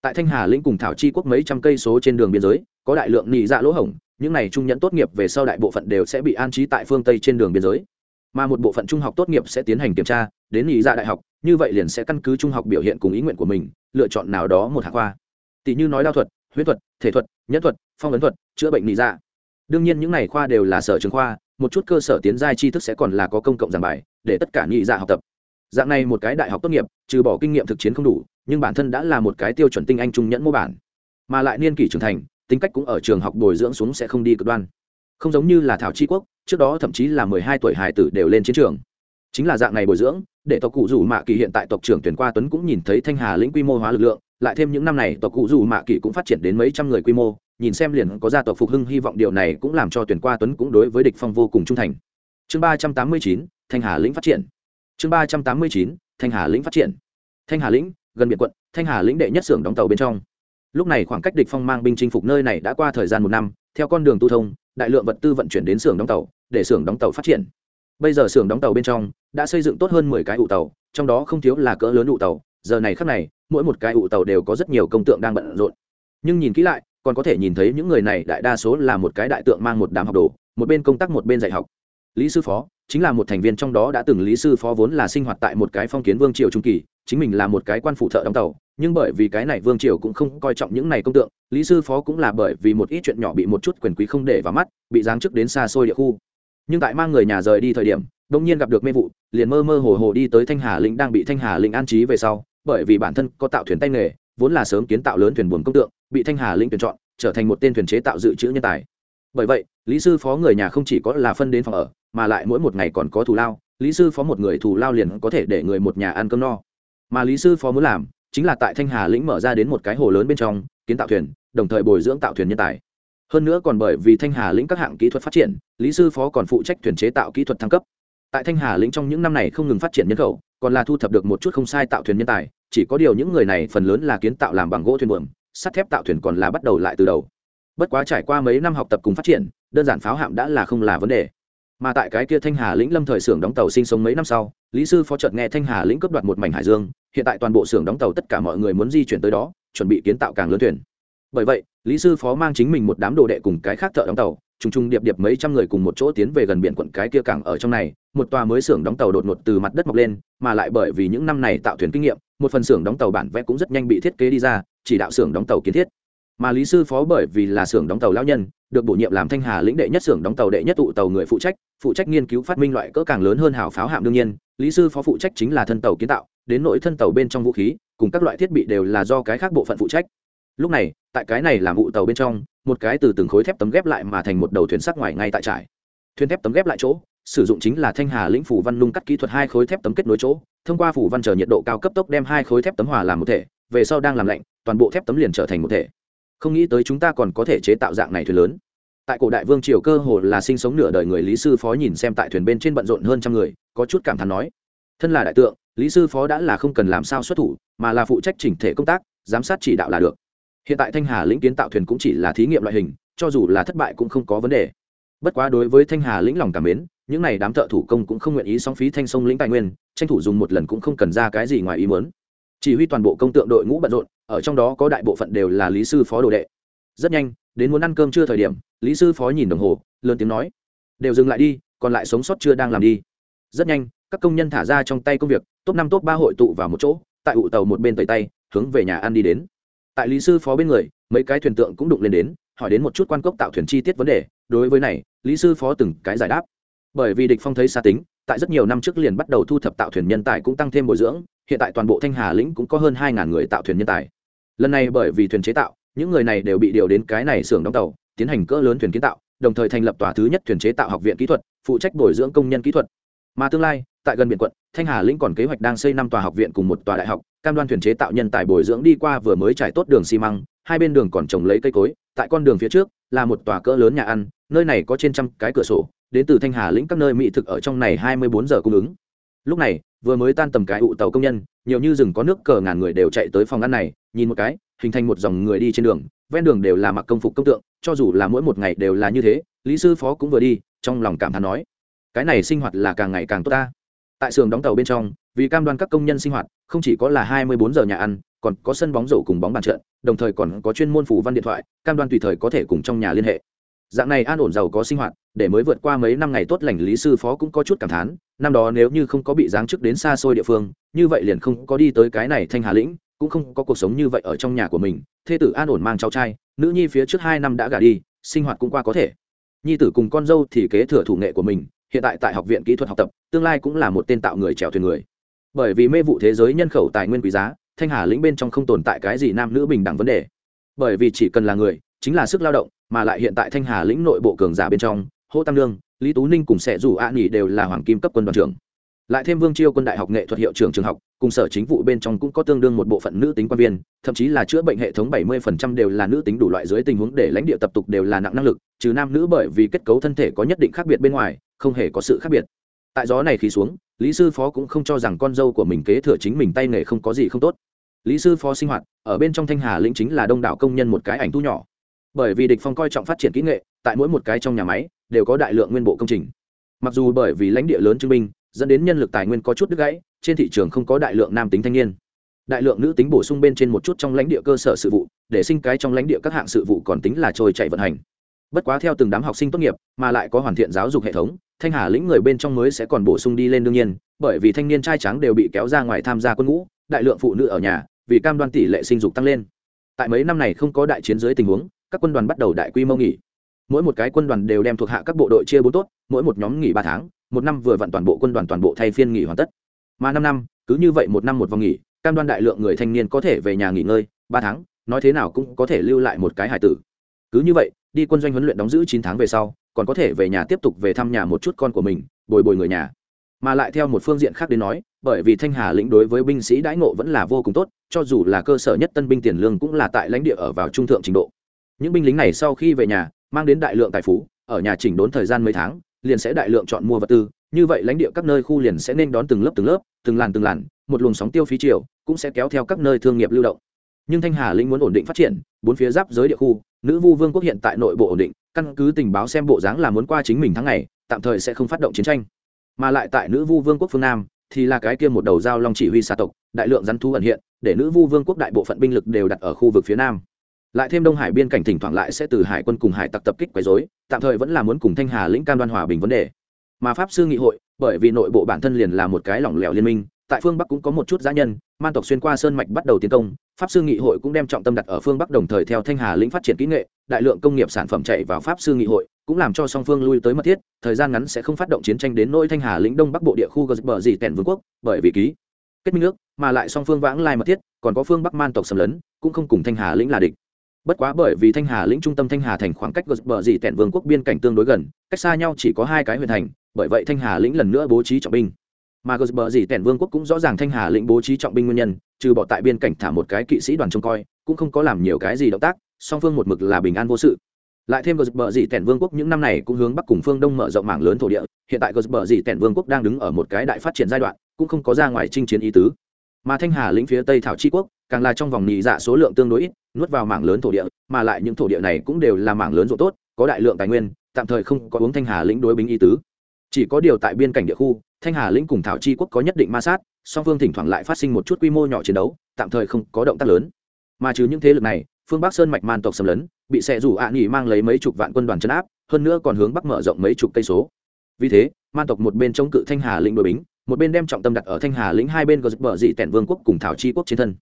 tại thanh hà lĩnh cùng thảo chi quốc mấy trăm cây số trên đường biên giới, có đại lượng nị dạ lỗ hổng, những này trung nhẫn tốt nghiệp về sau đại bộ phận đều sẽ bị an trí tại phương tây trên đường biên giới. Mà một bộ phận trung học tốt nghiệp sẽ tiến hành kiểm tra, đến nị dạ đại học, như vậy liền sẽ căn cứ trung học biểu hiện cùng ý nguyện của mình, lựa chọn nào đó một hạng khoa. Tỷ như nói đao thuật huyết thuật, thể thuật, nhẫn thuật, phong ấn thuật, chữa bệnh nị dạ. Đương nhiên những này khoa đều là sở trường khoa, một chút cơ sở tiến giai tri thức sẽ còn là có công cộng giảng bài, để tất cả nhị dạ học tập. Dạng này một cái đại học tốt nghiệp, trừ bỏ kinh nghiệm thực chiến không đủ nhưng bản thân đã là một cái tiêu chuẩn tinh anh trung nhẫn mô bản, mà lại niên kỷ trưởng thành, tính cách cũng ở trường học bồi dưỡng xuống sẽ không đi cực đoan. Không giống như là thảo tri quốc, trước đó thậm chí là mười hai tuổi hải tử đều lên chiến trường. Chính là dạng này bồi dưỡng, để tộc cụ rủ mạ kỳ hiện tại tộc trưởng tuyển qua tuấn cũng nhìn thấy thanh hà lĩnh quy mô hóa lực lượng, lại thêm những năm này tộc cụ rủ mạ kỳ cũng phát triển đến mấy trăm người quy mô, nhìn xem liền có gia tộc phục hưng hy vọng điều này cũng làm cho tuyển qua tuấn cũng đối với địch phong vô cùng trung thành. Chương ba trăm tám mươi chín, thanh hà lĩnh phát triển. Chương ba trăm tám mươi chín, thanh hà lĩnh phát triển. Thanh hà lĩnh gần biển quận, thanh hà lĩnh đệ nhất xưởng đóng tàu bên trong. Lúc này khoảng cách địch phong mang binh chinh phục nơi này đã qua thời gian một năm, theo con đường tu thông, đại lượng vật tư vận chuyển đến xưởng đóng tàu, để xưởng đóng tàu phát triển. Bây giờ xưởng đóng tàu bên trong đã xây dựng tốt hơn mười cái ụ tàu, trong đó không thiếu là cỡ lớn ụ tàu. Giờ này khắc này, mỗi một cái ụ tàu đều có rất nhiều công tượng đang bận rộn. Nhưng nhìn kỹ lại, còn có thể nhìn thấy những người này đại đa số là một cái đại tượng mang một đám học đồ, một bên công tác một bên dạy học lý sư phó, chính là một thành viên trong đó đã từng lý sư phó vốn là sinh hoạt tại một cái phong kiến vương triều trung kỳ, chính mình là một cái quan phụ thợ đóng tàu, nhưng bởi vì cái này vương triều cũng không coi trọng những này công tượng, lý sư phó cũng là bởi vì một ít chuyện nhỏ bị một chút quyền quý không để vào mắt, bị giáng chức đến xa xôi địa khu. Nhưng tại mang người nhà rời đi thời điểm, đông nhiên gặp được mê vụ, liền mơ mơ hồ hồ đi tới thanh hà lĩnh đang bị thanh hà lĩnh an trí về sau, bởi vì bản thân có tạo thuyền tay nghề, vốn là sớm kiến tạo lớn thuyền buồm công tượng, bị thanh hà lĩnh tuyển chọn, trở thành một tên thuyền chế tạo dự trữ nhân tài bởi vậy, lý sư phó người nhà không chỉ có là phân đến phòng ở, mà lại mỗi một ngày còn có thù lao. Lý sư phó một người thù lao liền có thể để người một nhà ăn cơm no. Mà lý sư phó muốn làm, chính là tại thanh hà lĩnh mở ra đến một cái hồ lớn bên trong, kiến tạo thuyền, đồng thời bồi dưỡng tạo thuyền nhân tài. Hơn nữa còn bởi vì thanh hà lĩnh các hạng kỹ thuật phát triển, lý sư phó còn phụ trách thuyền chế tạo kỹ thuật thăng cấp. Tại thanh hà lĩnh trong những năm này không ngừng phát triển nhân khẩu, còn là thu thập được một chút không sai tạo thuyền nhân tài, chỉ có điều những người này phần lớn là kiến tạo làm bằng gỗ thuyền buồm, sắt thép tạo thuyền còn là bắt đầu lại từ đầu bất quá trải qua mấy năm học tập cùng phát triển, đơn giản pháo hạm đã là không là vấn đề. Mà tại cái kia thanh hà lĩnh lâm thời xưởng đóng tàu sinh sống mấy năm sau, lý sư phó trợt nghe thanh hà lĩnh cướp đoạt một mảnh hải dương, hiện tại toàn bộ xưởng đóng tàu tất cả mọi người muốn di chuyển tới đó, chuẩn bị kiến tạo càng lớn thuyền. Bởi vậy, lý sư phó mang chính mình một đám đồ đệ cùng cái khác thợ đóng tàu t r ù n g t r ù n g điệp điệp mấy trăm người cùng một chỗ tiến về gần biển quận cái kia cảng ở trong này, một tòa mới xưởng đóng tàu đột ngột từ mặt đất mọc lên, mà lại bởi vì những năm này tạo thuyền kinh nghiệm, một phần xưởng đóng tàu bản vẽ cũng rất nhanh bị thiết kế đi ra, chỉ đạo xưởng đóng tàu kiến thiết mà lý sư phó bởi vì là xưởng đóng tàu lao nhân, được bổ nhiệm làm thanh hà lĩnh đệ nhất xưởng đóng tàu đệ nhất tụ tàu người phụ trách phụ trách nghiên cứu phát minh loại cỡ càng lớn hơn hào pháo hạm đương nhiên, lý sư phó phụ trách chính là thân tàu kiến tạo, đến nội thân tàu bên trong vũ khí, cùng các loại thiết bị đều là do cái khác bộ phận phụ trách. Lúc này, tại cái này làm vụ tàu bên trong, một cái từ từng khối thép tấm ghép lại mà thành một đầu thuyền sắt ngoài ngay tại trải thuyền thép tấm ghép lại chỗ, sử dụng chính là thanh hà lĩnh phủ văn lung cắt kỹ thuật hai khối thép tấm kết nối chỗ, thông qua phủ văn chờ nhiệt độ cao cấp tốc đem hai khối thép tấm hòa làm một thể, về sau đang làm lạnh, toàn bộ thép tấm liền trở thành một thể không nghĩ tới chúng ta còn có thể chế tạo dạng này thuyền lớn. Tại cổ đại vương triều cơ hồ là sinh sống nửa đời người lý sư phó nhìn xem tại thuyền bên trên bận rộn hơn trăm người, có chút cảm thán nói, thân là đại tượng, lý sư phó đã là không cần làm sao xuất thủ, mà là phụ trách chỉnh thể công tác, giám sát chỉ đạo là được. Hiện tại thanh hà lĩnh kiến tạo thuyền cũng chỉ là thí nghiệm loại hình, cho dù là thất bại cũng không có vấn đề. Bất quá đối với thanh hà lĩnh lòng cảm mến, những n à y đám thợ thủ công cũng không nguyện ý song phí thanh sông lĩnh tài nguyên, tranh thủ dùng một lần cũng không cần ra cái gì ngoài ý muốn. Chỉ huy toàn bộ công tượng đội ngũ bận rộn ở trong đó có đại bộ phận đều là lý sư phó đồ đệ. Rất nhanh, đến muốn ăn cơm chưa thời điểm, lý sư phó nhìn đồng hồ, lớn tiếng nói, đều dừng lại đi, còn lại sống sót chưa đang làm đi. Rất nhanh, các công nhân thả ra trong tay công việc, top năm, top ba hội tụ vào một chỗ, tại ụ tàu một bên tẩy tay, hướng về nhà ăn đi đến. Tại lý sư phó bên người, mấy cái thuyền tượng cũng đụng lên đến, hỏi đến một chút quan cốc tạo thuyền chi tiết vấn đề, đối với này, lý sư phó từng cái giải đáp. Bởi vì địch phong thấy xa tính, tại rất nhiều năm trước liền bắt đầu thu thập tạo thuyền nhân tài cũng tăng thêm bồi dưỡng hiện tại toàn bộ thanh hà lĩnh cũng có hơn hai ngàn người tạo thuyền nhân tài. Lần này bởi vì thuyền chế tạo, những người này đều bị điều đến cái này xưởng đóng tàu, tiến hành cỡ lớn thuyền kiến tạo, đồng thời thành lập tòa thứ nhất thuyền chế tạo học viện kỹ thuật, phụ trách bồi dưỡng công nhân kỹ thuật. Mà tương lai, tại gần biển quận, thanh hà lĩnh còn kế hoạch đang xây năm tòa học viện cùng một tòa đại học, cam đoan thuyền chế tạo nhân tài bồi dưỡng đi qua vừa mới trải tốt đường xi măng, hai bên đường còn trồng lấy cây cối, tại con đường phía trước, là một tòa cỡ lớn nhà ăn, nơi này có trên trăm cái cửa sổ, đến từ thanh hà lĩnh các nơi mỹ thực ở trong này hai mươi bốn giờ cung ứng. Lúc này vừa mới tan tầm cái ụ tàu công nhân, nhiều như rừng có nước cờ ngàn người đều chạy tới phòng ăn này, nhìn một cái, hình thành một dòng người đi trên đường, ven đường đều là mặc công phục công tượng, cho dù là mỗi một ngày đều là như thế, lý sư phó cũng vừa đi, trong lòng cảm thán nói, cái này sinh hoạt là càng ngày càng tốt ta. Tại xưởng đóng tàu bên trong, vì cam đoan các công nhân sinh hoạt, không chỉ có là hai mươi bốn giờ nhà ăn, còn có sân bóng rổ cùng bóng bàn trận, đồng thời còn có chuyên môn phủ văn điện thoại, cam đoan tùy thời có thể cùng trong nhà liên hệ dạng này an ổn giàu có sinh hoạt, để mới vượt qua mấy năm ngày tốt lành lý sư phó cũng có chút cảm thán, năm đó nếu như không có bị giáng chức đến xa xôi địa phương, như vậy liền không có đi tới cái này thanh hà lĩnh, cũng không có cuộc sống như vậy ở trong nhà của mình. Thê tử an ổn mang cháu trai, nữ nhi phía trước hai năm đã gả đi, sinh hoạt cũng qua có thể. Nhi tử cùng con dâu thì kế thừa thủ nghệ của mình, hiện tại tại học viện kỹ thuật học tập, tương lai cũng là một tên tạo người trèo thuyền người. Bởi vì mê vụ thế giới nhân khẩu tài nguyên quý giá, thanh hà lĩnh bên trong không tồn tại cái gì nam nữ bình đẳng vấn đề. Bởi vì chỉ cần là người chính là sức lao động, mà lại hiện tại thanh hà lĩnh nội bộ cường giả bên trong hô tam lương lý tú ninh cùng sẽ rủ a nghỉ đều là hoàng kim cấp quân đoàn trưởng. Lại thêm vương chiêu quân đại học nghệ thuật hiệu trưởng trường học, cùng sở chính vụ bên trong cũng có tương đương một bộ phận nữ tính quan viên, thậm chí là chữa bệnh hệ thống 70% đều là nữ tính đủ loại dưới tình huống để lãnh địa tập tục đều là nặng năng lực, trừ nam nữ bởi vì kết cấu thân thể có nhất định khác biệt bên ngoài, không hề có sự khác biệt. Tại gió này khí xuống, lý sư phó cũng không cho rằng con dâu của mình kế thừa chính mình tay nghề không có gì không tốt. Lý sư phó sinh hoạt, ở bên trong thanh hà lĩnh chính là đông đảo công nhân một cái ảnh thu nhỏ bởi vì địch phong coi trọng phát triển kỹ nghệ, tại mỗi một cái trong nhà máy, đều có đại lượng nguyên bộ công trình. Mặc dù bởi vì lãnh địa lớn chứng minh, dẫn đến nhân lực tài nguyên có chút đứt gãy, trên thị trường không có đại lượng nam tính thanh niên. Đại lượng nữ tính bổ sung bên trên một chút trong lãnh địa cơ sở sự vụ, để sinh cái trong lãnh địa các hạng sự vụ còn tính là trôi chạy vận hành. Bất quá theo từng đám học sinh tốt nghiệp, mà lại có hoàn thiện giáo dục hệ thống, thanh hà lĩnh người bên trong mới sẽ còn bổ sung đi lên đương nhiên, bởi vì thanh niên trai trắng đều bị kéo ra ngoài tham gia quân ngũ, đại lượng phụ nữ ở nhà, vì cam đoan tỷ lệ sinh dục tăng lên. Tại mấy năm này không có đại chiến dưới tình huống các quân đoàn bắt đầu đại quy mô nghỉ. Mỗi một cái quân đoàn đều đem thuộc hạ các bộ đội chia bốn tốt, mỗi một nhóm nghỉ ba tháng, một năm vừa vặn toàn bộ quân đoàn toàn bộ thay phiên nghỉ hoàn tất. Mà năm năm, cứ như vậy một năm một vòng nghỉ, cam đoan đại lượng người thanh niên có thể về nhà nghỉ ngơi, ba tháng, nói thế nào cũng có thể lưu lại một cái hải tử. Cứ như vậy, đi quân doanh huấn luyện đóng giữ chín tháng về sau, còn có thể về nhà tiếp tục về thăm nhà một chút con của mình, bồi bồi người nhà. Mà lại theo một phương diện khác đến nói, bởi vì thanh hà lĩnh đối với binh sĩ đãi ngộ vẫn là vô cùng tốt, cho dù là cơ sở nhất tân binh tiền lương cũng là tại lãnh địa ở vào trung thượng trình độ những binh lính này sau khi về nhà, mang đến đại lượng tài phú, ở nhà chỉnh đốn thời gian mấy tháng, liền sẽ đại lượng chọn mua vật tư. Như vậy lãnh địa các nơi khu liền sẽ nên đón từng lớp từng lớp, từng làn từng làn, một luồng sóng tiêu phí triều cũng sẽ kéo theo các nơi thương nghiệp lưu động. Nhưng thanh hà linh muốn ổn định phát triển, bốn phía giáp giới địa khu, nữ vu vương quốc hiện tại nội bộ ổn định, căn cứ tình báo xem bộ dáng là muốn qua chính mình tháng ngày, tạm thời sẽ không phát động chiến tranh. Mà lại tại nữ vu vương quốc phương nam, thì là cái kia một đầu giao long chỉ huy xa tộc, đại lượng rắn thu ẩn hiện, để nữ vu vương quốc đại bộ phận binh lực đều đặt ở khu vực phía nam lại thêm đông hải biên cảnh thỉnh thoảng lại sẽ từ hải quân cùng hải tặc tập kích quấy dối tạm thời vẫn là muốn cùng thanh hà lĩnh cam đoan hòa bình vấn đề. Mà pháp sư nghị hội, bởi vì nội bộ bản thân liền là một cái lỏng lẻo liên minh, tại phương bắc cũng có một chút giã nhân, man tộc xuyên qua sơn mạch bắt đầu tiến công, pháp sư nghị hội cũng đem trọng tâm đặt ở phương bắc đồng thời theo thanh hà lĩnh phát triển kỹ nghệ, đại lượng công nghiệp sản phẩm chạy vào pháp sư nghị hội, cũng làm cho song phương lui tới mật thiết, thời gian ngắn sẽ không phát động chiến tranh đến nỗi thanh hà lĩnh đông bắc bộ địa khu gờ bờ dì tèn vương quốc, bởi vì ký kết minh nước mà lại song phương vãng lai mật thiết, còn có phương bắc man tộc xâm lấn, cũng không cùng thanh hà lĩnh là địch bất quá bởi vì thanh hà lĩnh trung tâm thanh hà thành khoảng cách gờ bờ dì vương quốc biên cảnh tương đối gần, cách xa nhau chỉ có hai cái huyện thành, bởi vậy thanh hà lĩnh lần nữa bố trí trọng binh. Mà gờ bờ dì vương quốc cũng rõ ràng thanh hà lĩnh bố trí trọng binh nguyên nhân, trừ bỏ tại biên cảnh thả một cái kỵ sĩ đoàn trông coi, cũng không có làm nhiều cái gì động tác, song phương một mực là bình an vô sự. Lại thêm gờ bờ dì vương quốc những năm này cũng hướng bắc cùng phương đông mở rộng mảng lớn thổ địa, hiện tại gờ bờ dì vương quốc đang đứng ở một cái đại phát triển giai đoạn, cũng không có ra ngoài chinh chiến ý tứ. Mà thanh hà lĩnh phía tây thảo chi quốc, càng là trong vòng nhị dạ số lượng tương đối ít nuốt vào mảng lớn thổ địa, mà lại những thổ địa này cũng đều là mảng lớn ruộng tốt, có đại lượng tài nguyên, tạm thời không có uống thanh hà lĩnh đối binh y tứ. Chỉ có điều tại biên cảnh địa khu, thanh hà lĩnh cùng thảo chi quốc có nhất định ma sát, song phương thỉnh thoảng lại phát sinh một chút quy mô nhỏ chiến đấu, tạm thời không có động tác lớn. Mà trừ những thế lực này, phương bắc sơn mạch man tộc xâm lấn, bị xẻ rủ ạ à nghỉ mang lấy mấy chục vạn quân đoàn chấn áp, hơn nữa còn hướng bắc mở rộng mấy chục cây số. Vì thế, man tộc một bên chống cự thanh hà lĩnh đội bính, một bên đem trọng tâm đặt ở thanh hà lĩnh hai bên gờ bờ dị tẻn vương quốc cùng thảo chi quốc trên thân.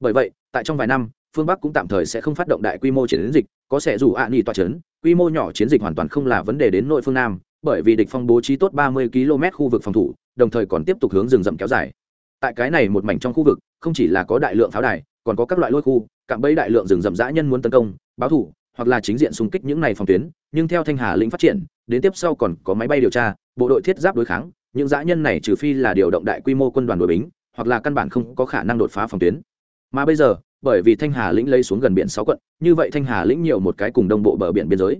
Bởi vậy, tại trong vài năm phương bắc cũng tạm thời sẽ không phát động đại quy mô chiến dịch có sẽ rủ ạ à nghỉ tòa chấn quy mô nhỏ chiến dịch hoàn toàn không là vấn đề đến nội phương nam bởi vì địch phong bố trí tốt 30 km khu vực phòng thủ đồng thời còn tiếp tục hướng rừng rậm kéo dài tại cái này một mảnh trong khu vực không chỉ là có đại lượng pháo đài còn có các loại lôi khu cạm bẫy đại lượng rừng rậm dã nhân muốn tấn công báo thủ hoặc là chính diện xung kích những này phòng tuyến nhưng theo thanh hà lĩnh phát triển đến tiếp sau còn có máy bay điều tra bộ đội thiết giáp đối kháng những dã nhân này trừ phi là điều động đại quy mô quân đoàn đội bính hoặc là căn bản không có khả năng đột phá phòng tuyến mà bây giờ bởi vì thanh hà lĩnh lấy xuống gần biển sáu quận, như vậy thanh hà lĩnh nhiều một cái cùng đông bộ bờ biển biên giới.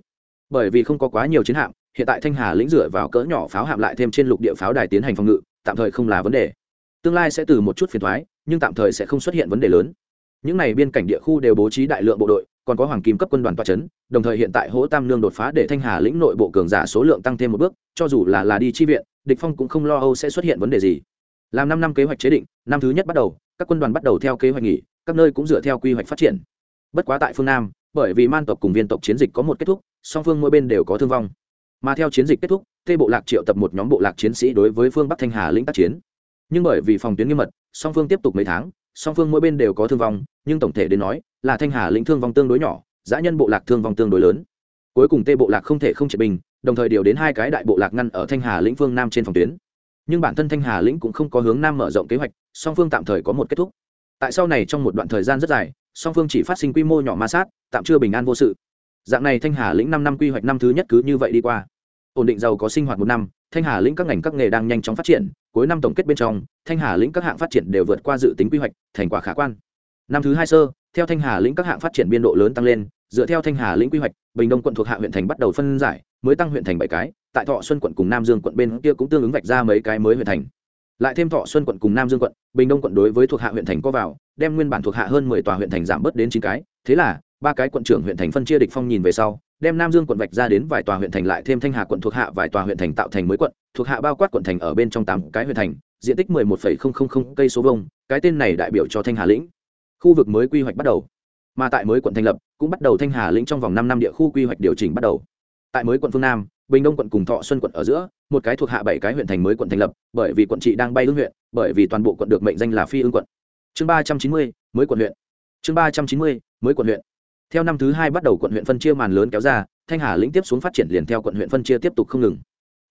Bởi vì không có quá nhiều chiến hạm, hiện tại thanh hà lĩnh dựa vào cỡ nhỏ pháo hạm lại thêm trên lục địa pháo đài tiến hành phòng ngự, tạm thời không là vấn đề. Tương lai sẽ từ một chút phiền thoái nhưng tạm thời sẽ không xuất hiện vấn đề lớn. Những này biên cảnh địa khu đều bố trí đại lượng bộ đội, còn có hoàng kim cấp quân đoàn toa c h ấ n đồng thời hiện tại hỗ tam lương đột phá để thanh hà lĩnh nội bộ cường giả số lượng tăng thêm một bước, cho dù là là đi chi viện, địch phong cũng không lo âu sẽ xuất hiện vấn đề gì. Làm năm năm kế hoạch chế định, năm thứ nhất bắt đầu, các quân đoàn bắt đầu theo kế hoạch nghỉ các nơi cũng dựa theo quy hoạch phát triển. Bất quá tại phương nam, bởi vì man tộc cùng viên tộc chiến dịch có một kết thúc, song phương mỗi bên đều có thương vong. Mà theo chiến dịch kết thúc, tê bộ lạc triệu tập một nhóm bộ lạc chiến sĩ đối với phương bắc thanh hà lĩnh tác chiến. Nhưng bởi vì phòng tuyến nghiêm mật, song phương tiếp tục mấy tháng, song phương mỗi bên đều có thương vong, nhưng tổng thể đến nói, là thanh hà lĩnh thương vong tương đối nhỏ giã nhân bộ lạc thương vong tương đối lớn. Cuối cùng tê bộ lạc không thể không triệt bình, đồng thời điều đến hai cái đại bộ lạc ngăn ở thanh hà lĩnh phương nam trên phòng tuyến. Nhưng bản thân thanh hà lĩnh cũng không có hướng nam mở rộng kế hoạch, song phương tạm thời có một kết thúc tại sau này trong một đoạn thời gian rất dài, song phương chỉ phát sinh quy mô nhỏ ma sát, tạm chưa bình an vô sự. Dạng này thanh hà lĩnh năm năm quy hoạch năm thứ nhất cứ như vậy đi qua. Ổn định giàu có sinh hoạt một năm, thanh hà lĩnh các ngành các nghề đang nhanh chóng phát triển, cuối năm tổng kết bên trong, thanh hà lĩnh các hạng phát triển đều vượt qua dự tính quy hoạch, thành quả khả quan. Năm thứ hai sơ, theo thanh hà lĩnh các hạng phát triển biên độ lớn tăng lên, dựa theo thanh hà lĩnh quy hoạch, bình đông quận thuộc hạ huyện thành bắt đầu phân giải, mới tăng huyện thành bảy cái, tại thọ xuân quận cùng nam dương quận bên kia cũng tương ứng vạch ra mấy cái mới huyện thành lại thêm thọ xuân quận cùng nam dương quận, bình đông quận đối với thuộc hạ huyện thành có vào, đem nguyên bản thuộc hạ hơn mười tòa huyện thành giảm bớt đến chín cái. Thế là, ba cái quận trưởng huyện thành phân chia địch phong nhìn về sau, đem nam dương quận vạch ra đến vài tòa huyện thành lại thêm thanh hà quận thuộc hạ vài tòa huyện thành tạo thành mới quận, thuộc hạ bao quát quận thành ở bên trong tám cái huyện thành, diện tích mười một phẩy không không không cây số vông cái tên này đại biểu cho thanh hà lĩnh. Khu vực mới quy hoạch bắt đầu. Mà tại mới quận thành lập, cũng bắt đầu thanh hà lĩnh trong vòng năm năm địa khu quy hoạch điều chỉnh bắt đầu. Tại mới quận phương nam bình đông quận cùng thọ xuân quận ở giữa, một cái thuộc hạ bảy cái huyện thành mới quận thành lập, bởi vì quận trị đang bay ứng huyện, bởi vì toàn bộ quận được mệnh danh là phi ứng quận. Chương ba trăm chín mươi, mới quận huyện. Chương ba trăm chín mươi, mới quận huyện. Theo năm thứ hai bắt đầu quận huyện phân chia màn lớn kéo ra, thanh hà lĩnh tiếp xuống phát triển liền theo quận huyện phân chia tiếp tục không ngừng.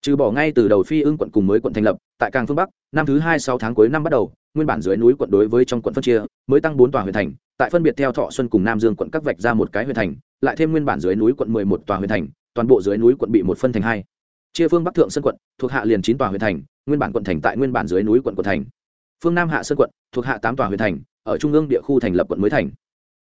Trừ bỏ ngay từ đầu phi ưng quận cùng mới quận thành lập, tại càng phương bắc, năm thứ hai sáu tháng cuối năm bắt đầu, nguyên bản dưới núi quận đối với trong quận phân chia, mới tăng bốn tòa huyện thành, tại phân biệt theo thọ xuân cùng nam dương quận các vạch ra một cái huyện thành, lại thêm nguyên bản dưới núi quận mười một tòa huyện thành toàn bộ dưới núi quận bị một phân thành hai. Chia phương bắc thượng sơn quận thuộc hạ liền chín tòa huyện thành, nguyên bản quận thành tại nguyên bản dưới núi quận quận thành. Phương nam hạ sơn quận thuộc hạ tám tòa huyện thành, ở trung ương địa khu thành lập quận mới thành.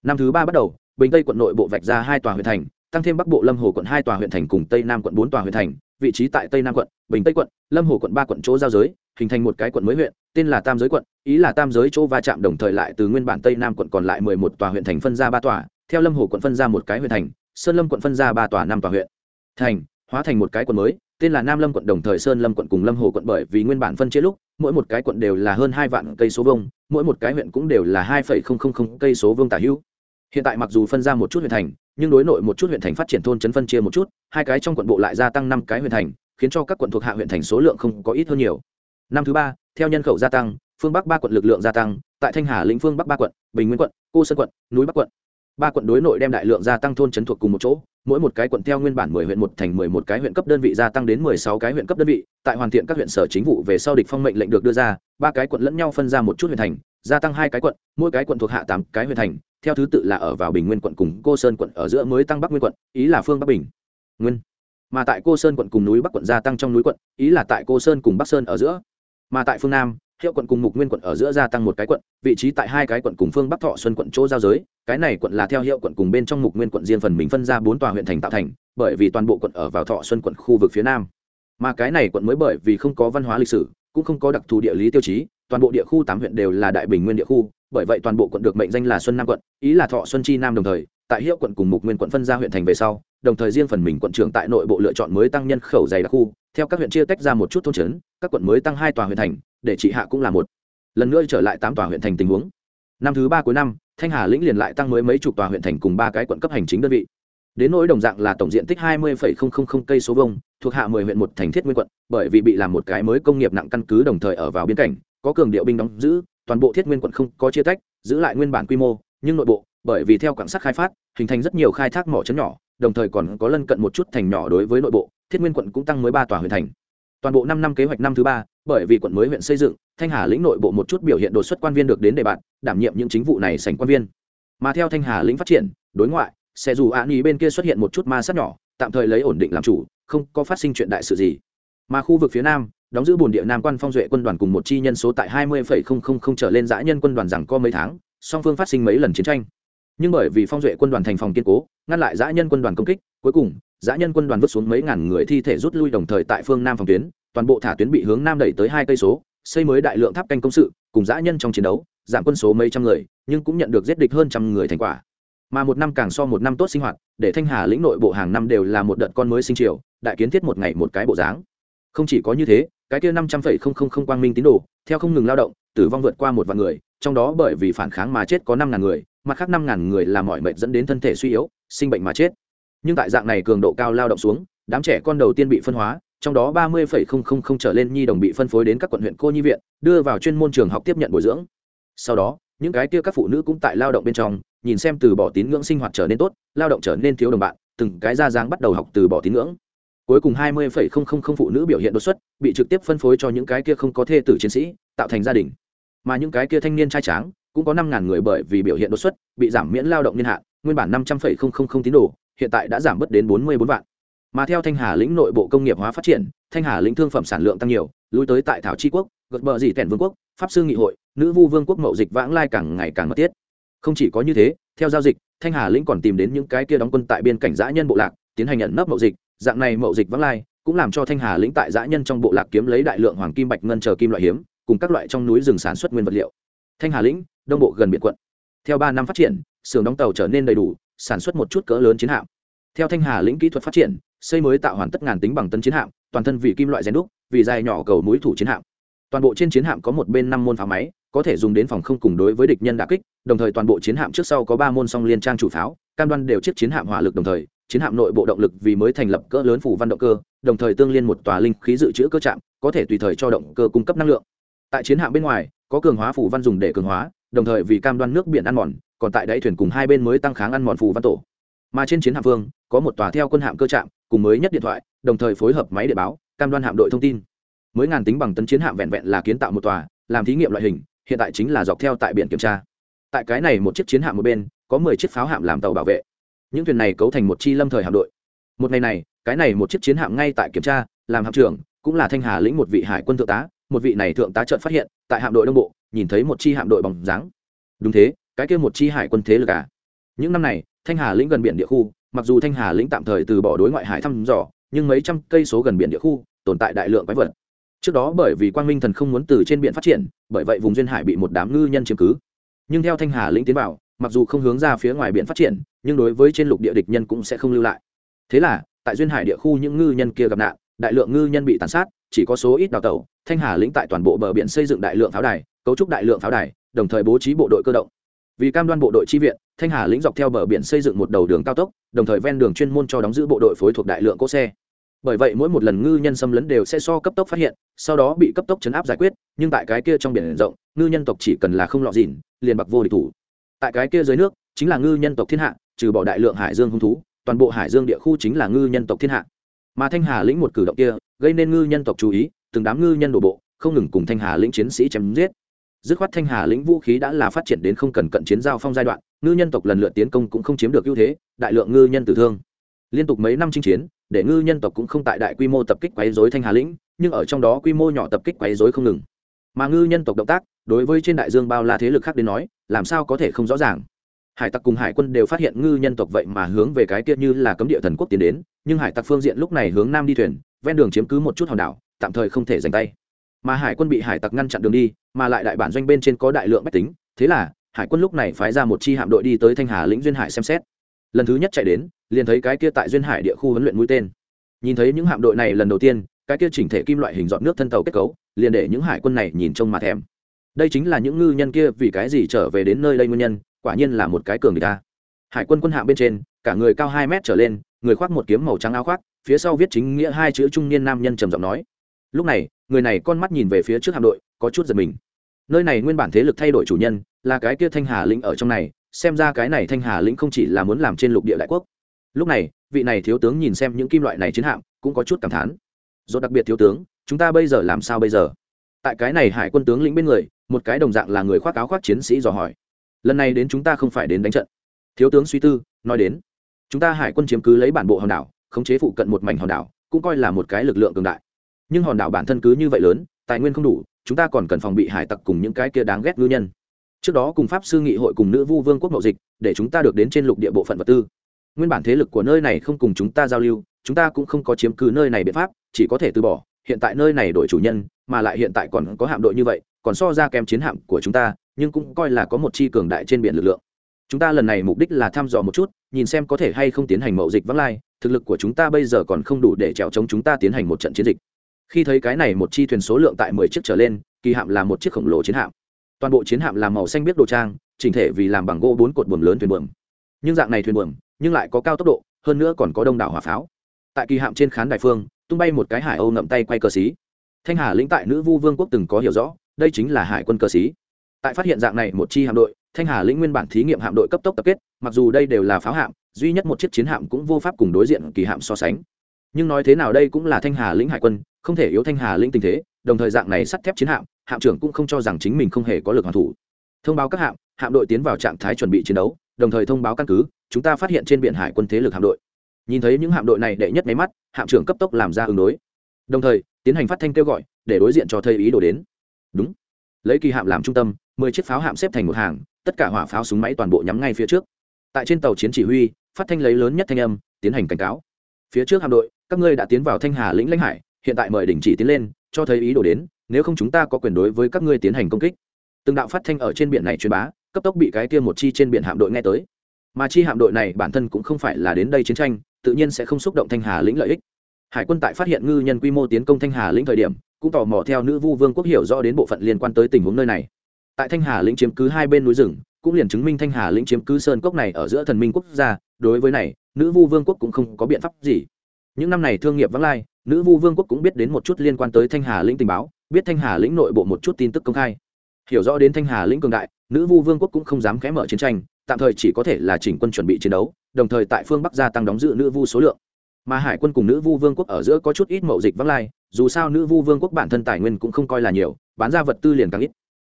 Năm thứ ba bắt đầu, bình tây quận nội bộ vạch ra hai tòa huyện thành, tăng thêm bắc bộ lâm hồ quận hai tòa huyện thành cùng tây nam quận bốn tòa huyện thành, vị trí tại tây nam quận, bình tây quận, lâm hồ quận ba quận chỗ giao giới, hình thành một cái quận mới huyện, tên là tam giới quận, ý là tam giới chỗ va chạm đồng thời lại từ nguyên bản tây nam quận còn lại mười một tòa huyện thành phân ra ba tòa, theo lâm hồ quận phân ra một cái huyện thành, sơn lâm quận phân ra ba tòa năm tòa huyện thành, hóa thành một cái quận mới, tên là nam lâm quận, đồng thời sơn lâm quận cùng lâm hồ quận bởi vì nguyên bản phân chia lúc, mỗi một cái quận đều là hơn hai vạn cây số vông mỗi một cái huyện cũng đều là hai phẩy không không không cây số vương tả hữu. Hiện tại mặc dù phân ra một chút huyện thành, nhưng đối nội một chút huyện thành phát triển thôn chấn phân chia một chút, hai cái trong quận bộ lại gia tăng năm cái huyện thành, khiến cho các quận thuộc hạ huyện thành số lượng không có ít hơn nhiều. Năm thứ ba, theo nhân khẩu gia tăng, phương bắc ba quận lực lượng gia tăng, tại thanh hà lĩnh phương bắc ba quận, bình nguyên quận, cô sơn quận, núi bắc quận ba quận đối nội đem đại lượng gia tăng thôn trấn thuộc cùng một chỗ, mỗi một cái quận theo nguyên bản mười huyện một thành mười một cái huyện cấp đơn vị gia tăng đến mười sáu cái huyện cấp đơn vị, tại hoàn thiện các huyện sở chính vụ về sau địch phong mệnh lệnh được đưa ra, ba cái quận lẫn nhau phân ra một chút huyện thành, gia tăng hai cái quận, mỗi cái quận thuộc hạ tám cái huyện thành, theo thứ tự là ở vào bình nguyên quận cùng cô sơn quận, ở giữa mới tăng bắc nguyên quận, ý là phương bắc bình, nguyên. Mà tại cô sơn quận cùng núi bắc quận gia tăng trong núi quận, ý là tại cô sơn cùng bắc sơn ở giữa. Mà tại phương nam hiệu quận cùng mục nguyên quận ở giữa gia tăng một cái quận, vị trí tại hai cái quận cùng phương bắc thọ xuân quận chỗ giao giới. Cái này quận là theo hiệu quận cùng bên trong mục nguyên quận riêng phần mình phân ra bốn tòa huyện thành tạo thành, bởi vì toàn bộ quận ở vào thọ xuân quận khu vực phía nam. Mà cái này quận mới bởi vì không có văn hóa lịch sử, cũng không có đặc thù địa lý tiêu chí, toàn bộ địa khu tám huyện đều là đại bình nguyên địa khu, bởi vậy toàn bộ quận được mệnh danh là xuân nam quận, ý là thọ xuân chi nam đồng thời, tại hiệu quận cùng mục nguyên quận phân ra huyện thành về sau, đồng thời riêng phần mình quận trưởng tại nội bộ lựa chọn mới tăng nhân khẩu dày đặc khu, theo các huyện chia tách ra một chút thôn trấn, các quận mới tăng hai tòa huyện thành để chị hạ cũng là một. Lần nữa trở lại tám tòa huyện thành tình huống. Năm thứ ba cuối năm, thanh hà lĩnh liền lại tăng mới mấy chục tòa huyện thành cùng ba cái quận cấp hành chính đơn vị. Đến nỗi đồng dạng là tổng diện tích hai mươi cây số vông thuộc hạ mười huyện một thành thiết nguyên quận, bởi vì bị làm một cái mới công nghiệp nặng căn cứ đồng thời ở vào biên cảnh, có cường điệu binh đóng giữ, toàn bộ thiết nguyên quận không có chia tách, giữ lại nguyên bản quy mô, nhưng nội bộ, bởi vì theo quảng sắt khai phát, hình thành rất nhiều khai thác mỏ chấn nhỏ, đồng thời còn có lân cận một chút thành nhỏ đối với nội bộ, thiết nguyên quận cũng tăng mới ba tòa huyện thành toàn bộ năm năm kế hoạch năm thứ ba, bởi vì quận mới huyện xây dựng, thanh hà lĩnh nội bộ một chút biểu hiện đột xuất quan viên được đến đề bạn đảm nhiệm những chính vụ này sành quan viên. Mà theo thanh hà lĩnh phát triển, đối ngoại, sẽ dù án ý bên kia xuất hiện một chút ma sát nhỏ, tạm thời lấy ổn định làm chủ, không có phát sinh chuyện đại sự gì. Mà khu vực phía nam, đóng giữ bồn địa nam quan phong duệ quân đoàn cùng một chi nhân số tại hai mươi trở lên dã nhân quân đoàn rằng có mấy tháng, song phương phát sinh mấy lần chiến tranh nhưng bởi vì phong duệ quân đoàn thành phòng kiên cố, ngăn lại giã nhân quân đoàn công kích, cuối cùng giã nhân quân đoàn vứt xuống mấy ngàn người thi thể rút lui đồng thời tại phương nam phòng tuyến, toàn bộ thả tuyến bị hướng nam đẩy tới hai cây số, xây mới đại lượng tháp canh công sự, cùng giã nhân trong chiến đấu, giảm quân số mấy trăm người, nhưng cũng nhận được giết địch hơn trăm người thành quả. Mà một năm càng so một năm tốt sinh hoạt, để thanh hà lĩnh nội bộ hàng năm đều là một đợt con mới sinh triều, đại kiến thiết một ngày một cái bộ dáng. Không chỉ có như thế, cái kia năm trăm phẩy không không không quang minh tín đồ, theo không ngừng lao động, tử vong vượt qua một vạn người, trong đó bởi vì phản kháng mà chết có năm ngàn người mặt khác năm ngàn người làm mọi mệnh dẫn đến thân thể suy yếu, sinh bệnh mà chết. Nhưng tại dạng này cường độ cao lao động xuống, đám trẻ con đầu tiên bị phân hóa, trong đó ba mươi trở lên nhi đồng bị phân phối đến các quận huyện, cô nhi viện, đưa vào chuyên môn trường học tiếp nhận bồi dưỡng. Sau đó, những cái kia các phụ nữ cũng tại lao động bên trong, nhìn xem từ bỏ tín ngưỡng sinh hoạt trở nên tốt, lao động trở nên thiếu đồng bạn, từng cái ra dáng bắt đầu học từ bỏ tín ngưỡng. Cuối cùng hai mươi phụ nữ biểu hiện đột xuất, bị trực tiếp phân phối cho những cái kia không có thê tử chiến sĩ, tạo thành gia đình. Mà những cái kia thanh niên trai tráng cũng có năm ngàn người bởi vì biểu hiện đột xuất, bị giảm miễn lao động niên hạn, nguyên bản năm trăm linh tín đồ, hiện tại đã giảm bớt đến bốn mươi bốn vạn. Mà theo thanh hà lĩnh nội bộ công nghiệp hóa phát triển, thanh hà lĩnh thương phẩm sản lượng tăng nhiều, lui tới tại thảo tri quốc gật bờ dì tẻn vương quốc, pháp sư nghị hội, nữ vu vương quốc mậu dịch vãng lai càng ngày càng mật thiết. Không chỉ có như thế, theo giao dịch, thanh hà lĩnh còn tìm đến những cái kia đóng quân tại biên cảnh giã nhân bộ lạc, tiến hành nhận nấp mậu dịch, dạng này mậu dịch vãng lai, cũng làm cho thanh hà lĩnh tại giã nhân trong bộ lạc kiếm lấy đại lượng hoàng kim bạch ngân chờ kim loại hiếm, cùng các loại trong núi rừng sản xuất nguyên vật liệu. Thanh hà lĩnh đông bộ gần biển quận. Theo ba năm phát triển, xưởng đóng tàu trở nên đầy đủ, sản xuất một chút cỡ lớn chiến hạm. Theo thanh hà lĩnh kỹ thuật phát triển, xây mới tạo hoàn tất ngàn tính bằng tân chiến hạm, toàn thân vì kim loại rèn đúc, vì dài nhỏ cầu mũi thủ chiến hạm. Toàn bộ trên chiến hạm có một bên năm môn pháo máy, có thể dùng đến phòng không cùng đối với địch nhân đà kích, đồng thời toàn bộ chiến hạm trước sau có ba môn song liên trang chủ pháo, cam đoan đều chiếc chiến hạm hỏa lực đồng thời, chiến hạm nội bộ động lực vì mới thành lập cỡ lớn phủ văn động cơ, đồng thời tương liên một tòa linh khí dự trữ cơ chạm có thể tùy thời cho động cơ cung cấp năng lượng. Tại chiến hạm bên ngoài, có cường hóa phủ văn dùng để cường hóa đồng thời vì cam đoan nước biển ăn mòn, còn tại đáy thuyền cùng hai bên mới tăng kháng ăn mòn phù văn tổ. Mà trên chiến hạm phương có một tòa theo quân hạm cơ trạm, cùng mới nhất điện thoại, đồng thời phối hợp máy điện báo, cam đoan hạm đội thông tin. Mới ngàn tính bằng tấn chiến hạm vẹn vẹn là kiến tạo một tòa, làm thí nghiệm loại hình, hiện tại chính là dọc theo tại biển kiểm tra. Tại cái này một chiếc chiến hạm một bên, có mười chiếc pháo hạm làm tàu bảo vệ. Những thuyền này cấu thành một chi lâm thời hạm đội. Một ngày này, cái này một chiếc chiến hạm ngay tại kiểm tra, làm hạm trưởng, cũng là thanh hà lĩnh một vị hải quân thượng tá, một vị này thượng tá trợn phát hiện, tại hạm đội đông bộ nhìn thấy một chi hạm đội bóng dáng. Đúng thế, cái kia một chi hải quân thế lực à. Những năm này, thanh hà lĩnh gần biển địa khu, mặc dù thanh hà lĩnh tạm thời từ bỏ đối ngoại hải thăm dò, nhưng mấy trăm cây số gần biển địa khu, tồn tại đại lượng quái vật. Trước đó bởi vì quang minh thần không muốn từ trên biển phát triển, bởi vậy vùng duyên hải bị một đám ngư nhân chiếm cứ. Nhưng theo thanh hà lĩnh tiến vào, mặc dù không hướng ra phía ngoài biển phát triển, nhưng đối với trên lục địa địch nhân cũng sẽ không lưu lại. Thế là, tại duyên hải địa khu những ngư nhân kia gặp nạn, đại lượng ngư nhân bị tàn sát chỉ có số ít đào tẩu, thanh hà lĩnh tại toàn bộ bờ biển xây dựng đại lượng pháo đài, cấu trúc đại lượng pháo đài, đồng thời bố trí bộ đội cơ động. Vì cam đoan bộ đội chi viện, thanh hà lĩnh dọc theo bờ biển xây dựng một đầu đường cao tốc, đồng thời ven đường chuyên môn cho đóng giữ bộ đội phối thuộc đại lượng cỗ xe. Bởi vậy mỗi một lần ngư nhân xâm lấn đều sẽ so cấp tốc phát hiện, sau đó bị cấp tốc chấn áp giải quyết, nhưng tại cái kia trong biển rộng, ngư nhân tộc chỉ cần là không lọ dìn, liền bạc vô địch thủ. Tại cái kia dưới nước, chính là ngư nhân tộc thiên hạ, trừ bỏ đại lượng hải dương hung thú, toàn bộ hải dương địa khu chính là ngư nhân tộc thiên hạ. Mà thanh hà lĩnh một cử động kia gây nên ngư nhân tộc chú ý, từng đám ngư nhân đổ bộ, không ngừng cùng thanh hà lĩnh chiến sĩ chém giết. Dứt khoát thanh hà lĩnh vũ khí đã là phát triển đến không cần cận chiến giao phong giai đoạn, ngư nhân tộc lần lượt tiến công cũng không chiếm được ưu thế, đại lượng ngư nhân tử thương. Liên tục mấy năm chinh chiến, để ngư nhân tộc cũng không tại đại quy mô tập kích quấy dối thanh hà lĩnh, nhưng ở trong đó quy mô nhỏ tập kích quấy dối không ngừng. Mà ngư nhân tộc động tác, đối với trên đại dương bao la thế lực khác đến nói, làm sao có thể không rõ ràng hải tặc cùng hải quân đều phát hiện ngư nhân tộc vậy mà hướng về cái kia như là cấm địa thần quốc tiến đến, nhưng hải tặc phương diện lúc này hướng nam đi thuyền, ven đường chiếm cứ một chút hòn đảo, tạm thời không thể giành tay. Mà hải quân bị hải tặc ngăn chặn đường đi, mà lại đại bản doanh bên trên có đại lượng bách tính, thế là, hải quân lúc này phái ra một chi hạm đội đi tới thanh hà lĩnh duyên hải xem xét. Lần thứ nhất chạy đến, liền thấy cái kia tại duyên hải địa khu huấn luyện mũi tên. Nhìn thấy những hạm đội này lần đầu tiên, cái kia chỉnh thể kim loại hình dọn nước thân tàu kết cấu, liền để những hải quân này nhìn trông mà thèm. Đây chính là những ngư nhân kia vì cái gì trở về đến nơi đây nguyên nhân quả nhiên là một cái cường người ta. Hải quân quân hạng bên trên, cả người cao hai mét trở lên, người khoác một kiếm màu trắng áo khoác, phía sau viết chính nghĩa hai chữ trung niên nam nhân trầm giọng nói. Lúc này, người này con mắt nhìn về phía trước hạm đội, có chút giật mình. Nơi này nguyên bản thế lực thay đổi chủ nhân, là cái kia thanh hà lĩnh ở trong này, xem ra cái này thanh hà lĩnh không chỉ là muốn làm trên lục địa đại quốc. Lúc này, vị này thiếu tướng nhìn xem những kim loại này chiến hạm, cũng có chút cảm thán. Do đặc biệt thiếu tướng, chúng ta bây giờ làm sao bây giờ? Tại cái này hải quân tướng lĩnh bên người, một cái đồng dạng là người khoác áo khoác chiến sĩ dò hỏi lần này đến chúng ta không phải đến đánh trận. Thiếu tướng suy tư, nói đến, chúng ta hải quân chiếm cứ lấy bản bộ hòn đảo, khống chế phụ cận một mảnh hòn đảo, cũng coi là một cái lực lượng cường đại. Nhưng hòn đảo bản thân cứ như vậy lớn, tài nguyên không đủ, chúng ta còn cần phòng bị hải tặc cùng những cái kia đáng ghét ngư nhân. Trước đó cùng pháp sư nghị hội cùng nữ vu vương quốc mậu dịch, để chúng ta được đến trên lục địa bộ phận vật tư. Nguyên bản thế lực của nơi này không cùng chúng ta giao lưu, chúng ta cũng không có chiếm cứ nơi này biện pháp, chỉ có thể từ bỏ. Hiện tại nơi này đổi chủ nhân, mà lại hiện tại còn có hạm đội như vậy, còn so ra kém chiến hạm của chúng ta nhưng cũng coi là có một chi cường đại trên biển lực lượng. Chúng ta lần này mục đích là thăm dò một chút, nhìn xem có thể hay không tiến hành mậu dịch vắng lai, thực lực của chúng ta bây giờ còn không đủ để trèo chống chúng ta tiến hành một trận chiến dịch. Khi thấy cái này một chi thuyền số lượng tại mười chiếc trở lên, kỳ hạm là một chiếc khổng lồ chiến hạm. Toàn bộ chiến hạm là màu xanh biết đồ trang, chỉnh thể vì làm bằng gỗ bốn cột buồm lớn thuyền buồm. Nhưng dạng này thuyền buồm, nhưng lại có cao tốc độ, hơn nữa còn có đông đảo hỏa pháo. Tại kỳ hạm trên khán đài phương, tung bay một cái hải âu ngậm tay quay cờ xí. Thanh hà lĩnh tại nữ vu vương quốc từng có hiểu rõ, đây chính là hải quân cờ xí tại phát hiện dạng này một chi hạm đội, thanh hà lĩnh nguyên bản thí nghiệm hạm đội cấp tốc tập kết, mặc dù đây đều là pháo hạm, duy nhất một chiếc chiến hạm cũng vô pháp cùng đối diện kỳ hạm so sánh. Nhưng nói thế nào đây cũng là thanh hà lĩnh hải quân, không thể yếu thanh hà lĩnh tình thế, đồng thời dạng này sắt thép chiến hạm hạm trưởng cũng không cho rằng chính mình không hề có lực hoàn thủ. Thông báo các hạm hạm đội tiến vào trạng thái chuẩn bị chiến đấu, đồng thời thông báo căn cứ, chúng ta phát hiện trên biển hải quân thế lực hạm đội. Nhìn thấy những hạm đội này đệ nhất máy mắt, hạm trưởng cấp tốc làm ra ứng đối. Đồng thời, tiến hành phát thanh kêu gọi, để đối diện cho thầy ý đồ đến. Đúng lấy kỳ hạm làm trung tâm, mười chiếc pháo hạm xếp thành một hàng, tất cả hỏa pháo súng máy toàn bộ nhắm ngay phía trước. Tại trên tàu chiến chỉ huy, phát thanh lấy lớn nhất thanh âm, tiến hành cảnh cáo. Phía trước hạm đội, các ngươi đã tiến vào thanh hà lĩnh lãnh hải, hiện tại mời đình chỉ tiến lên, cho thấy ý đồ đến, nếu không chúng ta có quyền đối với các ngươi tiến hành công kích. Từng đạo phát thanh ở trên biển này truyền bá, cấp tốc bị cái kia một chi trên biển hạm đội nghe tới. Mà chi hạm đội này bản thân cũng không phải là đến đây chiến tranh, tự nhiên sẽ không xúc động thanh hà lĩnh lợi ích. Hải quân tại phát hiện ngư nhân quy mô tiến công thanh hà lĩnh thời điểm cũng tò mò theo nữ vu vương quốc hiểu rõ đến bộ phận liên quan tới tình huống nơi này. Tại thanh hà lĩnh chiếm cứ hai bên núi rừng, cũng liền chứng minh thanh hà lĩnh chiếm cứ sơn cốc này ở giữa thần minh quốc gia, đối với này, nữ vu vương quốc cũng không có biện pháp gì. Những năm này thương nghiệp vắng lai, nữ vu vương quốc cũng biết đến một chút liên quan tới thanh hà lĩnh tình báo, biết thanh hà lĩnh nội bộ một chút tin tức công khai. Hiểu rõ đến thanh hà lĩnh cường đại, nữ vu vương quốc cũng không dám khẽ mở chiến tranh, tạm thời chỉ có thể là chỉnh quân chuẩn bị chiến đấu, đồng thời tại phương bắc gia tăng đóng giữ nữ vu số lượng. Mà hải quân cùng nữ vu vương quốc ở giữa có chút ít mậu dịch vắng lai dù sao nữ vu vương quốc bản thân tài nguyên cũng không coi là nhiều, bán ra vật tư liền càng ít.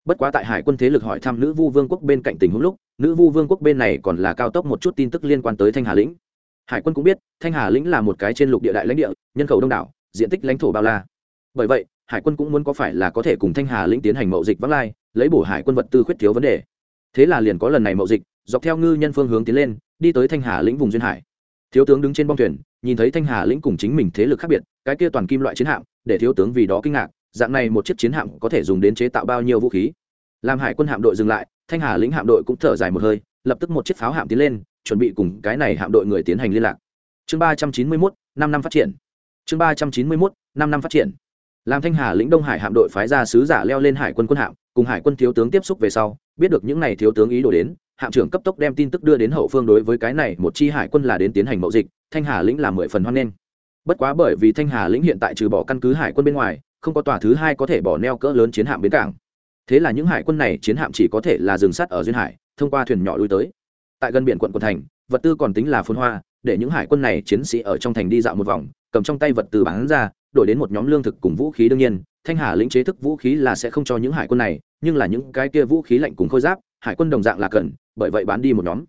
Bất quá tại hải quân thế lực hỏi thăm nữ vu vương quốc bên cạnh tình huống lúc, nữ vu vương quốc bên này còn là cao tốc một chút tin tức liên quan tới thanh hà lĩnh. Hải quân cũng biết, thanh hà lĩnh là một cái trên lục địa đại lãnh địa, nhân khẩu đông đảo, diện tích lãnh thổ bao la. Bởi vậy, hải quân cũng muốn có phải là có thể cùng thanh hà lĩnh tiến hành mậu dịch vắng lai, lấy bổ hải quân vật tư khuyết thiếu vấn đề. Thế là liền có lần này mậu dịch, dọc theo ngư nhân phương hướng tiến lên, đi tới thanh hà lĩnh vùng duyên hải thiếu tướng đứng trên bong thuyền, nhìn thấy thanh hà lĩnh cùng chính mình thế lực khác biệt, cái kia toàn kim loại chiến hạm, để thiếu tướng vì đó kinh ngạc, dạng này một chiếc chiến hạm có thể dùng đến chế tạo bao nhiêu vũ khí? Làm hải quân hạm đội dừng lại, thanh hà lĩnh hạm đội cũng thở dài một hơi, lập tức một chiếc pháo hạm tiến lên, chuẩn bị cùng cái này hạm đội người tiến hành liên lạc. Chương ba trăm chín mươi mốt, năm năm phát triển. Chương ba trăm chín mươi mốt, năm năm phát triển. Làm thanh hà lĩnh đông hải hạm đội phái ra sứ giả leo lên hải quân quân hạm, cùng hải quân thiếu tướng tiếp xúc về sau, biết được những n à y thiếu tướng ý đồ đến hạm trưởng cấp tốc đem tin tức đưa đến hậu phương đối với cái này, một chi hải quân là đến tiến hành mậu dịch, thanh hà lĩnh là mười phần hoan nghênh. Bất quá bởi vì thanh hà lĩnh hiện tại trừ bỏ căn cứ hải quân bên ngoài, không có tòa thứ hai có thể bỏ neo cỡ lớn chiến hạm bến cảng. Thế là những hải quân này chiến hạm chỉ có thể là dừng sắt ở duyên hải, thông qua thuyền nhỏ lui tới. Tại gần biển quận quận thành, vật tư còn tính là phun hoa, để những hải quân này chiến sĩ ở trong thành đi dạo một vòng, cầm trong tay vật tư bán ra, đổi đến một nhóm lương thực cùng vũ khí đương nhiên, thanh hà lĩnh chế thức vũ khí là sẽ không cho những hải quân này, nhưng là những cái kia vũ khí lạnh cùng khôi giáp hải quân đồng dạng là cần, bởi vậy bán đi một nhóm.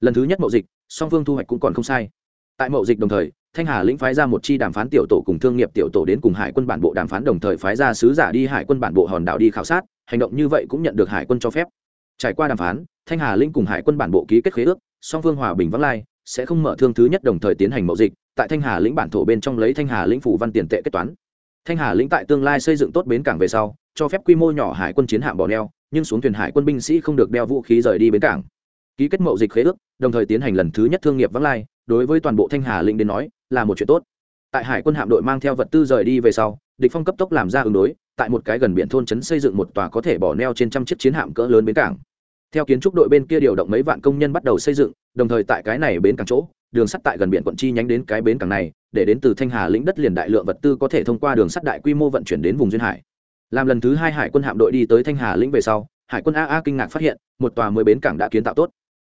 Lần thứ nhất mậu dịch, song phương thu hoạch cũng còn không sai. Tại mậu dịch đồng thời, thanh hà lĩnh phái ra một chi đàm phán tiểu tổ cùng thương nghiệp tiểu tổ đến cùng hải quân bản bộ đàm phán đồng thời phái ra sứ giả đi hải quân bản bộ hòn đảo đi khảo sát, hành động như vậy cũng nhận được hải quân cho phép. Trải qua đàm phán, thanh hà lĩnh cùng hải quân bản bộ ký kết khế ước, song phương hòa bình vắng lai, sẽ không mở thương thứ nhất đồng thời tiến hành mậu dịch, tại thanh hà lĩnh bản thổ bên trong lấy thanh hà lĩnh phủ văn tiền tệ kết toán. Thanh hà lĩnh tại tương lai xây dựng tốt bến cảng về sau, cho phép quy mô nhỏ hải quân chiến hạm bỏ neo nhưng xuống thuyền hải quân binh sĩ không được đeo vũ khí rời đi bến cảng. Ký kết mậu dịch khế ước, đồng thời tiến hành lần thứ nhất thương nghiệp vắng lai, đối với toàn bộ thanh hà lĩnh đến nói, là một chuyện tốt. Tại hải quân hạm đội mang theo vật tư rời đi về sau, địch phong cấp tốc làm ra ứng đối, tại một cái gần biển thôn trấn xây dựng một tòa có thể bỏ neo trên trăm chiếc chiến hạm cỡ lớn bến cảng. Theo kiến trúc đội bên kia điều động mấy vạn công nhân bắt đầu xây dựng, đồng thời tại cái này bến cảng chỗ, đường sắt tại gần biển quận chi nhánh đến cái bến cảng này, để đến từ thanh hà lĩnh đất liền đại lượng vật tư có thể thông qua đường sắt đại quy mô vận chuyển đến vùng duyên hải làm lần thứ hai hải quân hạm đội đi tới thanh hà lĩnh về sau, hải quân aa kinh ngạc phát hiện, một tòa mới bến cảng đã kiến tạo tốt.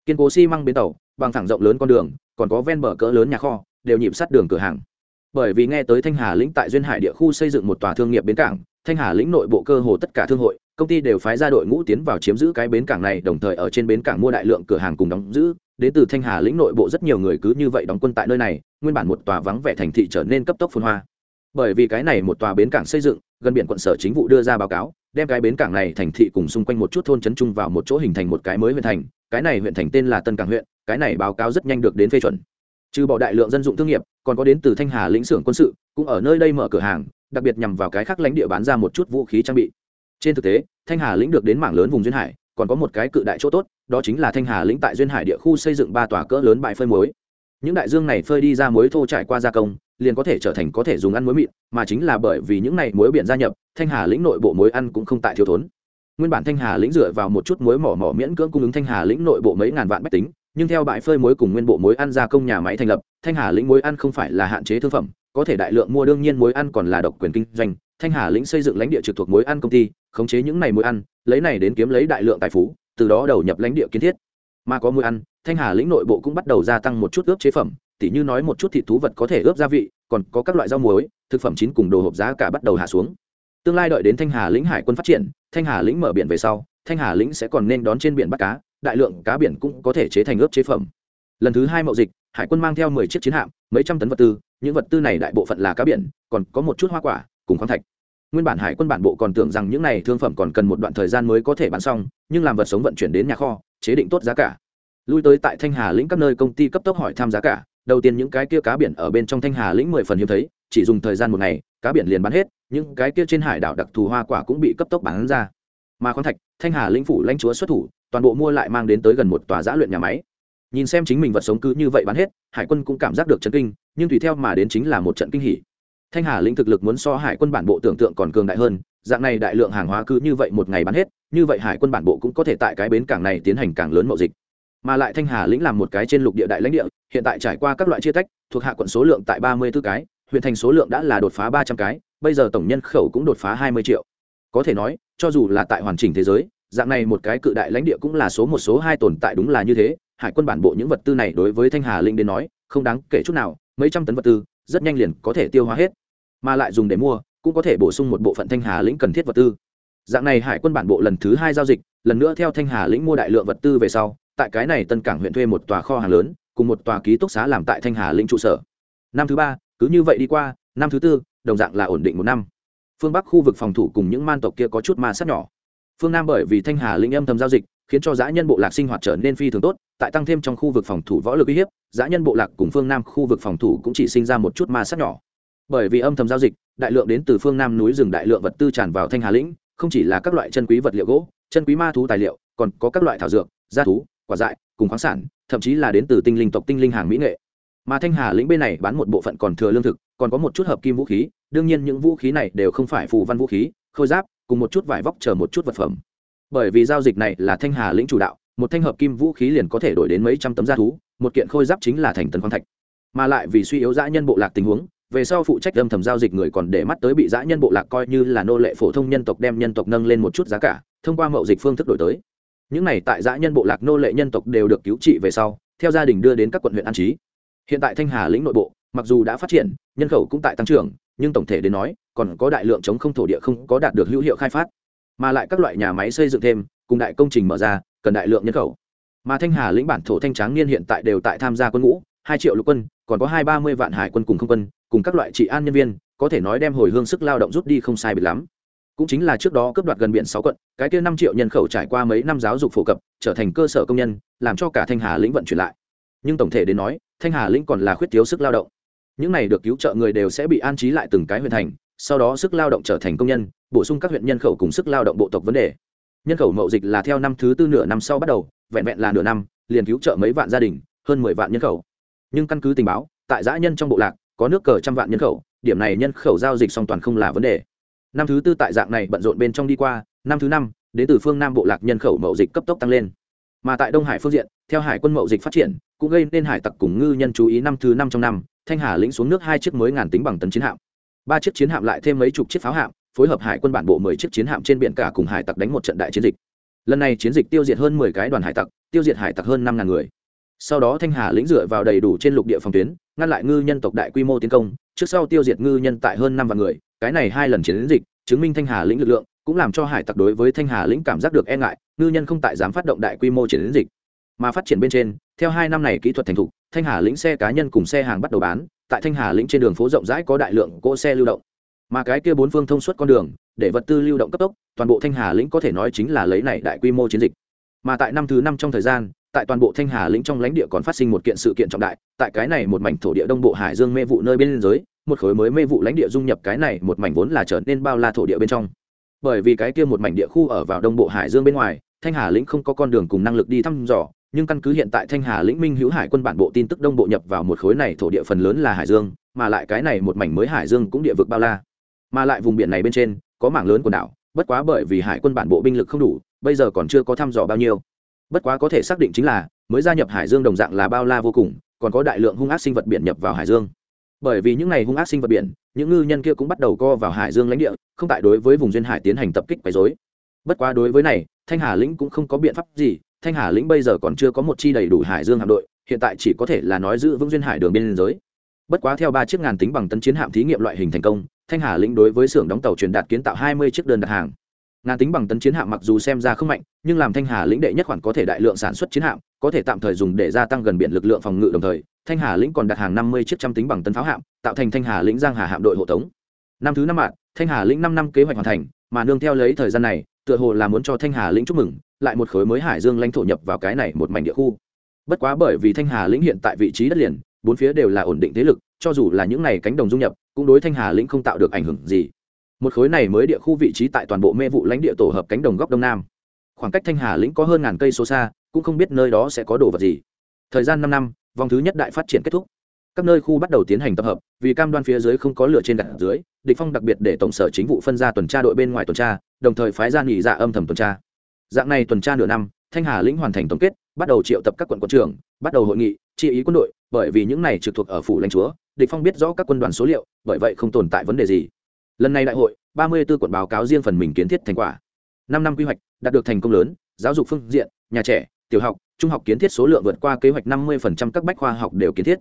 Kiên cố xi măng bến tàu, bằng thẳng rộng lớn con đường, còn có ven bờ cỡ lớn nhà kho, đều nhịp sát đường cửa hàng. Bởi vì nghe tới thanh hà lĩnh tại duyên hải địa khu xây dựng một tòa thương nghiệp bến cảng, thanh hà lĩnh nội bộ cơ hồ tất cả thương hội, công ty đều phái ra đội ngũ tiến vào chiếm giữ cái bến cảng này, đồng thời ở trên bến cảng mua đại lượng cửa hàng cùng đóng giữ. Đến từ thanh hà lĩnh nội bộ rất nhiều người cứ như vậy đóng quân tại nơi này, nguyên bản một tòa vắng vẻ thành thị trở nên cấp tốc phun hoa. Bởi vì cái này một tòa bến cảng xây dựng gần biển quận sở chính vụ đưa ra báo cáo, đem cái bến cảng này thành thị cùng xung quanh một chút thôn trấn chung vào một chỗ hình thành một cái mới huyện thành, cái này huyện thành tên là tân cảng huyện, cái này báo cáo rất nhanh được đến phê chuẩn. Trừ bỏ đại lượng dân dụng thương nghiệp, còn có đến từ thanh hà lĩnh xưởng quân sự, cũng ở nơi đây mở cửa hàng, đặc biệt nhằm vào cái khác lãnh địa bán ra một chút vũ khí trang bị. Trên thực tế, thanh hà lĩnh được đến mảng lớn vùng duyên hải, còn có một cái cự đại chỗ tốt, đó chính là thanh hà lĩnh tại duyên hải địa khu xây dựng ba tòa cỡ lớn bãi phơi muối. Những đại dương này phơi đi ra muối thô trải qua gia công liền có thể trở thành có thể dùng ăn muối mịn, mà chính là bởi vì những này muối biển gia nhập, thanh hà lĩnh nội bộ muối ăn cũng không tại thiếu thốn. Nguyên bản thanh hà lĩnh dựa vào một chút muối mỏ mỏ miễn cưỡng cung ứng thanh hà lĩnh nội bộ mấy ngàn vạn bách tính, nhưng theo bãi phơi muối cùng nguyên bộ muối ăn gia công nhà máy thành lập, thanh hà lĩnh muối ăn không phải là hạn chế thương phẩm, có thể đại lượng mua đương nhiên muối ăn còn là độc quyền kinh doanh. Thanh hà lĩnh xây dựng lãnh địa trực thuộc muối ăn công ty, khống chế những này muối ăn, lấy này đến kiếm lấy đại lượng tài phú, từ đó đầu nhập lãnh địa kiến thiết. Mà có muối ăn, thanh hà lĩnh nội bộ cũng bắt đầu gia tăng một chút ướp chế phẩm tỉ như nói một chút thịt thú vật có thể ướp gia vị, còn có các loại rau muối, thực phẩm chín cùng đồ hộp giá cả bắt đầu hạ xuống. Tương lai đợi đến thanh hà lĩnh hải quân phát triển, thanh hà lĩnh mở biển về sau, thanh hà lĩnh sẽ còn nên đón trên biển bắt cá, đại lượng cá biển cũng có thể chế thành ướp chế phẩm. Lần thứ hai mậu dịch, hải quân mang theo mười chiếc chiến hạm, mấy trăm tấn vật tư, những vật tư này đại bộ phận là cá biển, còn có một chút hoa quả cùng khoáng thạch. Nguyên bản hải quân bản bộ còn tưởng rằng những này thương phẩm còn cần một đoạn thời gian mới có thể bán xong, nhưng làm vật sống vận chuyển đến nhà kho, chế định tốt giá cả. Lui tới tại thanh hà lĩnh các nơi công ty cấp tốc hỏi tham giá cả đầu tiên những cái kia cá biển ở bên trong thanh hà lĩnh mười phần hiếm thấy, chỉ dùng thời gian một ngày, cá biển liền bán hết, những cái kia trên hải đảo đặc thù hoa quả cũng bị cấp tốc bán ra. Mà khoáng thạch, thanh hà lĩnh phủ lãnh chúa xuất thủ, toàn bộ mua lại mang đến tới gần một tòa giã luyện nhà máy. Nhìn xem chính mình vật sống cứ như vậy bán hết, hải quân cũng cảm giác được chấn kinh, nhưng tùy theo mà đến chính là một trận kinh hỉ. Thanh hà lĩnh thực lực muốn so hải quân bản bộ tưởng tượng còn cường đại hơn, dạng này đại lượng hàng hóa cứ như vậy một ngày bán hết, như vậy hải quân bản bộ cũng có thể tại cái bến cảng này tiến hành càng lớn mậu dịch mà lại thanh hà lĩnh làm một cái trên lục địa đại lãnh địa, hiện tại trải qua các loại chia tách, thuộc hạ quận số lượng tại ba mươi b ố cái, huyện thành số lượng đã là đột phá ba trăm cái, bây giờ tổng nhân khẩu cũng đột phá hai mươi triệu. Có thể nói, cho dù là tại hoàn chỉnh thế giới, dạng này một cái cự đại lãnh địa cũng là số một, số hai tồn tại đúng là như thế, hải quân bản bộ những vật tư này đối với thanh hà linh đến nói, không đáng kể chút nào, mấy trăm tấn vật tư, rất nhanh liền có thể tiêu hóa hết. Mà lại dùng để mua, cũng có thể bổ sung một bộ phận thanh hà lĩnh cần thiết vật tư. Dạng này hải quân bản bộ lần thứ hai giao dịch, lần nữa theo thanh hà lĩnh mua đại lượng vật tư về sau tại cái này tân cảng huyện thuê một tòa kho hàng lớn, cùng một tòa ký túc xá làm tại thanh hà lĩnh trụ sở. Năm thứ ba, cứ như vậy đi qua, năm thứ tư, đồng dạng là ổn định một năm. Phương bắc khu vực phòng thủ cùng những man tộc kia có chút ma sát nhỏ. Phương nam bởi vì thanh hà lĩnh âm thầm giao dịch, khiến cho giã nhân bộ lạc sinh hoạt trở nên phi thường tốt, tại tăng thêm trong khu vực phòng thủ võ lực uy hiếp giã nhân bộ lạc cùng phương nam khu vực phòng thủ cũng chỉ sinh ra một chút ma sát nhỏ. Bởi vì âm thầm giao dịch, đại lượng đến từ phương nam núi rừng đại lượng vật tư tràn vào thanh hà lĩnh, không chỉ là các loại chân quý vật liệu gỗ, chân quý ma thú tài liệu, còn có các loại thảo dược, gia thú quả dại, cùng khoáng sản, thậm chí là đến từ tinh linh tộc, tinh linh hàng mỹ nghệ. Mà thanh hà lĩnh bên này bán một bộ phận còn thừa lương thực, còn có một chút hợp kim vũ khí, đương nhiên những vũ khí này đều không phải phù văn vũ khí, khôi giáp, cùng một chút vải vóc chờ một chút vật phẩm. Bởi vì giao dịch này là thanh hà lĩnh chủ đạo, một thanh hợp kim vũ khí liền có thể đổi đến mấy trăm tấm da thú, một kiện khôi giáp chính là thành tấn khoáng thạch. Mà lại vì suy yếu dã nhân bộ lạc tình huống, về sau phụ trách âm thầm giao dịch người còn để mắt tới bị dã nhân bộ lạc coi như là nô lệ phổ thông nhân tộc đem nhân tộc nâng lên một chút giá cả, thông qua mậu dịch phương thức đổi tới những này tại dã nhân bộ lạc nô lệ nhân tộc đều được cứu trị về sau, theo gia đình đưa đến các quận huyện an trí. Hiện tại thanh hà lĩnh nội bộ, mặc dù đã phát triển, nhân khẩu cũng tại tăng trưởng, nhưng tổng thể đến nói, còn có đại lượng chống không thổ địa không có đạt được hữu hiệu khai phát. Mà lại các loại nhà máy xây dựng thêm, cùng đại công trình mở ra, cần đại lượng nhân khẩu. Mà thanh hà lĩnh bản thổ thanh tráng niên hiện tại đều tại tham gia quân ngũ, hai triệu lục quân, còn có hai ba mươi vạn hải quân cùng không quân, cùng các loại trị an nhân viên, có thể nói đem hồi hương sức lao động rút đi không sai biệt lắm cũng chính là trước đó cướp đoạt gần biển sáu quận, cái kia năm triệu nhân khẩu trải qua mấy năm giáo dục phổ cập, trở thành cơ sở công nhân, làm cho cả thanh hà lĩnh vận chuyển lại. Nhưng tổng thể đến nói, thanh hà lĩnh còn là khuyết thiếu sức lao động. Những này được cứu trợ người đều sẽ bị an trí lại từng cái huyện thành, sau đó sức lao động trở thành công nhân, bổ sung các huyện nhân khẩu cùng sức lao động bộ tộc vấn đề. Nhân khẩu mậu dịch là theo năm thứ tư nửa năm sau bắt đầu, vẹn vẹn là nửa năm, liền cứu trợ mấy vạn gia đình, hơn mười vạn nhân khẩu. Nhưng căn cứ tình báo, tại giã nhân trong bộ lạc, có nước cờ trăm vạn nhân khẩu, điểm này nhân khẩu giao dịch song toàn không là vấn đề năm thứ tư tại dạng này bận rộn bên trong đi qua, năm thứ năm, đến từ phương nam bộ lạc nhân khẩu mậu dịch cấp tốc tăng lên. Mà tại đông hải phương diện, theo hải quân mậu dịch phát triển, cũng gây nên hải tặc cùng ngư nhân chú ý năm thứ năm trong năm, thanh hà lĩnh xuống nước hai chiếc mới ngàn tính bằng tấn chiến hạm. Ba chiếc chiến hạm lại thêm mấy chục chiếc pháo hạm, phối hợp hải quân bản bộ mười chiếc chiến hạm trên biển cả cùng hải tặc đánh một trận đại chiến dịch. Lần này chiến dịch tiêu diệt hơn mười cái đoàn hải tặc, tiêu diệt hải tặc hơn năm ngàn người. Sau đó thanh hà lĩnh dựa vào đầy đủ trên lục địa phòng tuyến, ngăn lại ngư nhân tộc đại quy mô tiến công, trước sau tiêu diệt ngư nhân tại hơn năm vạn người cái này hai lần chiến dịch, chứng minh thanh hà lĩnh lực lượng, cũng làm cho hải tặc đối với thanh hà lĩnh cảm giác được e ngại, ngư nhân không tại dám phát động đại quy mô chiến dịch. Mà phát triển bên trên, theo hai năm này kỹ thuật thành thục, thanh hà lĩnh xe cá nhân cùng xe hàng bắt đầu bán, tại thanh hà lĩnh trên đường phố rộng rãi có đại lượng cỗ xe lưu động. Mà cái kia bốn phương thông suốt con đường, để vật tư lưu động cấp tốc, toàn bộ thanh hà lĩnh có thể nói chính là lấy này đại quy mô chiến dịch. Mà tại năm thứ năm trong thời gian, tại toàn bộ thanh hà lĩnh trong lãnh địa còn phát sinh một kiện sự kiện trọng đại, tại cái này một mảnh thổ địa đông bộ hải dương mê vụ nơi bên biên giới một khối mới mê vụ lãnh địa dung nhập cái này, một mảnh vốn là trở nên bao la thổ địa bên trong. Bởi vì cái kia một mảnh địa khu ở vào đông bộ hải dương bên ngoài, thanh hà lĩnh không có con đường cùng năng lực đi thăm dò, nhưng căn cứ hiện tại thanh hà lĩnh minh hữu hải quân bản bộ tin tức đông bộ nhập vào một khối này, thổ địa phần lớn là hải dương, mà lại cái này một mảnh mới hải dương cũng địa vực bao la. Mà lại vùng biển này bên trên, có mảng lớn quần đảo, bất quá bởi vì hải quân bản bộ binh lực không đủ, bây giờ còn chưa có thăm dò bao nhiêu. Bất quá có thể xác định chính là, mới gia nhập hải dương đồng dạng là bao la vô cùng, còn có đại lượng hung ác sinh vật biển nhập vào hải dương bởi vì những ngày hung ác sinh vật biển, những ngư nhân kia cũng bắt đầu co vào hải dương lãnh địa, không tại đối với vùng duyên hải tiến hành tập kích quấy dối bất quá đối với này, thanh hà lĩnh cũng không có biện pháp gì, thanh hà lĩnh bây giờ còn chưa có một chi đầy đủ hải dương hạm đội, hiện tại chỉ có thể là nói giữ vững duyên hải đường biên giới. Bất quá theo ba chiếc ngàn tính bằng tấn chiến hạm thí nghiệm loại hình thành công, thanh hà lĩnh đối với xưởng đóng tàu truyền đạt kiến tạo hai mươi chiếc đơn đặt hàng ngàn tính bằng tấn chiến hạm mặc dù xem ra không mạnh, nhưng làm thanh hà lĩnh đệ nhất khoản có thể đại lượng sản xuất chiến hạm, có thể tạm thời dùng để gia tăng gần biển lực lượng phòng ngự đồng thời, thanh hà lĩnh còn đặt hàng năm mươi chiếc trăm tính bằng tấn pháo hạm, tạo thành thanh hà lĩnh giang hà hạm đội hộ tống. Năm thứ năm mạng thanh hà lĩnh năm năm kế hoạch hoàn thành, mà nương theo lấy thời gian này, tựa hồ là muốn cho thanh hà lĩnh chúc mừng, lại một khối mới hải dương lãnh thổ nhập vào cái này một mảnh địa khu. Bất quá bởi vì thanh hà lĩnh hiện tại vị trí đất liền, bốn phía đều là ổn định thế lực, cho dù là những này cánh đồng dung nhập, cũng đối thanh hà lĩnh không tạo được ảnh hưởng gì một khối này mới địa khu vị trí tại toàn bộ mê vụ lãnh địa tổ hợp cánh đồng góc đông nam. Khoảng cách thanh hà lĩnh có hơn ngàn cây số xa, cũng không biết nơi đó sẽ có đồ vật gì. Thời gian năm năm, vòng thứ nhất đại phát triển kết thúc. Các nơi khu bắt đầu tiến hành tập hợp, vì cam đoan phía dưới không có lửa trên đặt dưới, địch phong đặc biệt để tổng sở chính vụ phân ra tuần tra đội bên ngoài tuần tra, đồng thời phái ra nghỉ dạ âm thầm tuần tra. Dạng này tuần tra nửa năm, thanh hà lĩnh hoàn thành tổng kết, bắt đầu triệu tập các quận quân trưởng, bắt đầu hội nghị, chi ý quân đội, bởi vì những này trực thuộc ở phủ lãnh chúa, địch phong biết rõ các quân đoàn số liệu, bởi vậy không tồn tại vấn đề gì lần này đại hội, ba mươi 34 quận báo cáo riêng phần mình kiến thiết thành quả. Năm năm quy hoạch, đạt được thành công lớn, giáo dục phương diện, nhà trẻ, tiểu học, trung học kiến thiết số lượng vượt qua kế hoạch năm 50% các bách khoa học đều kiến thiết.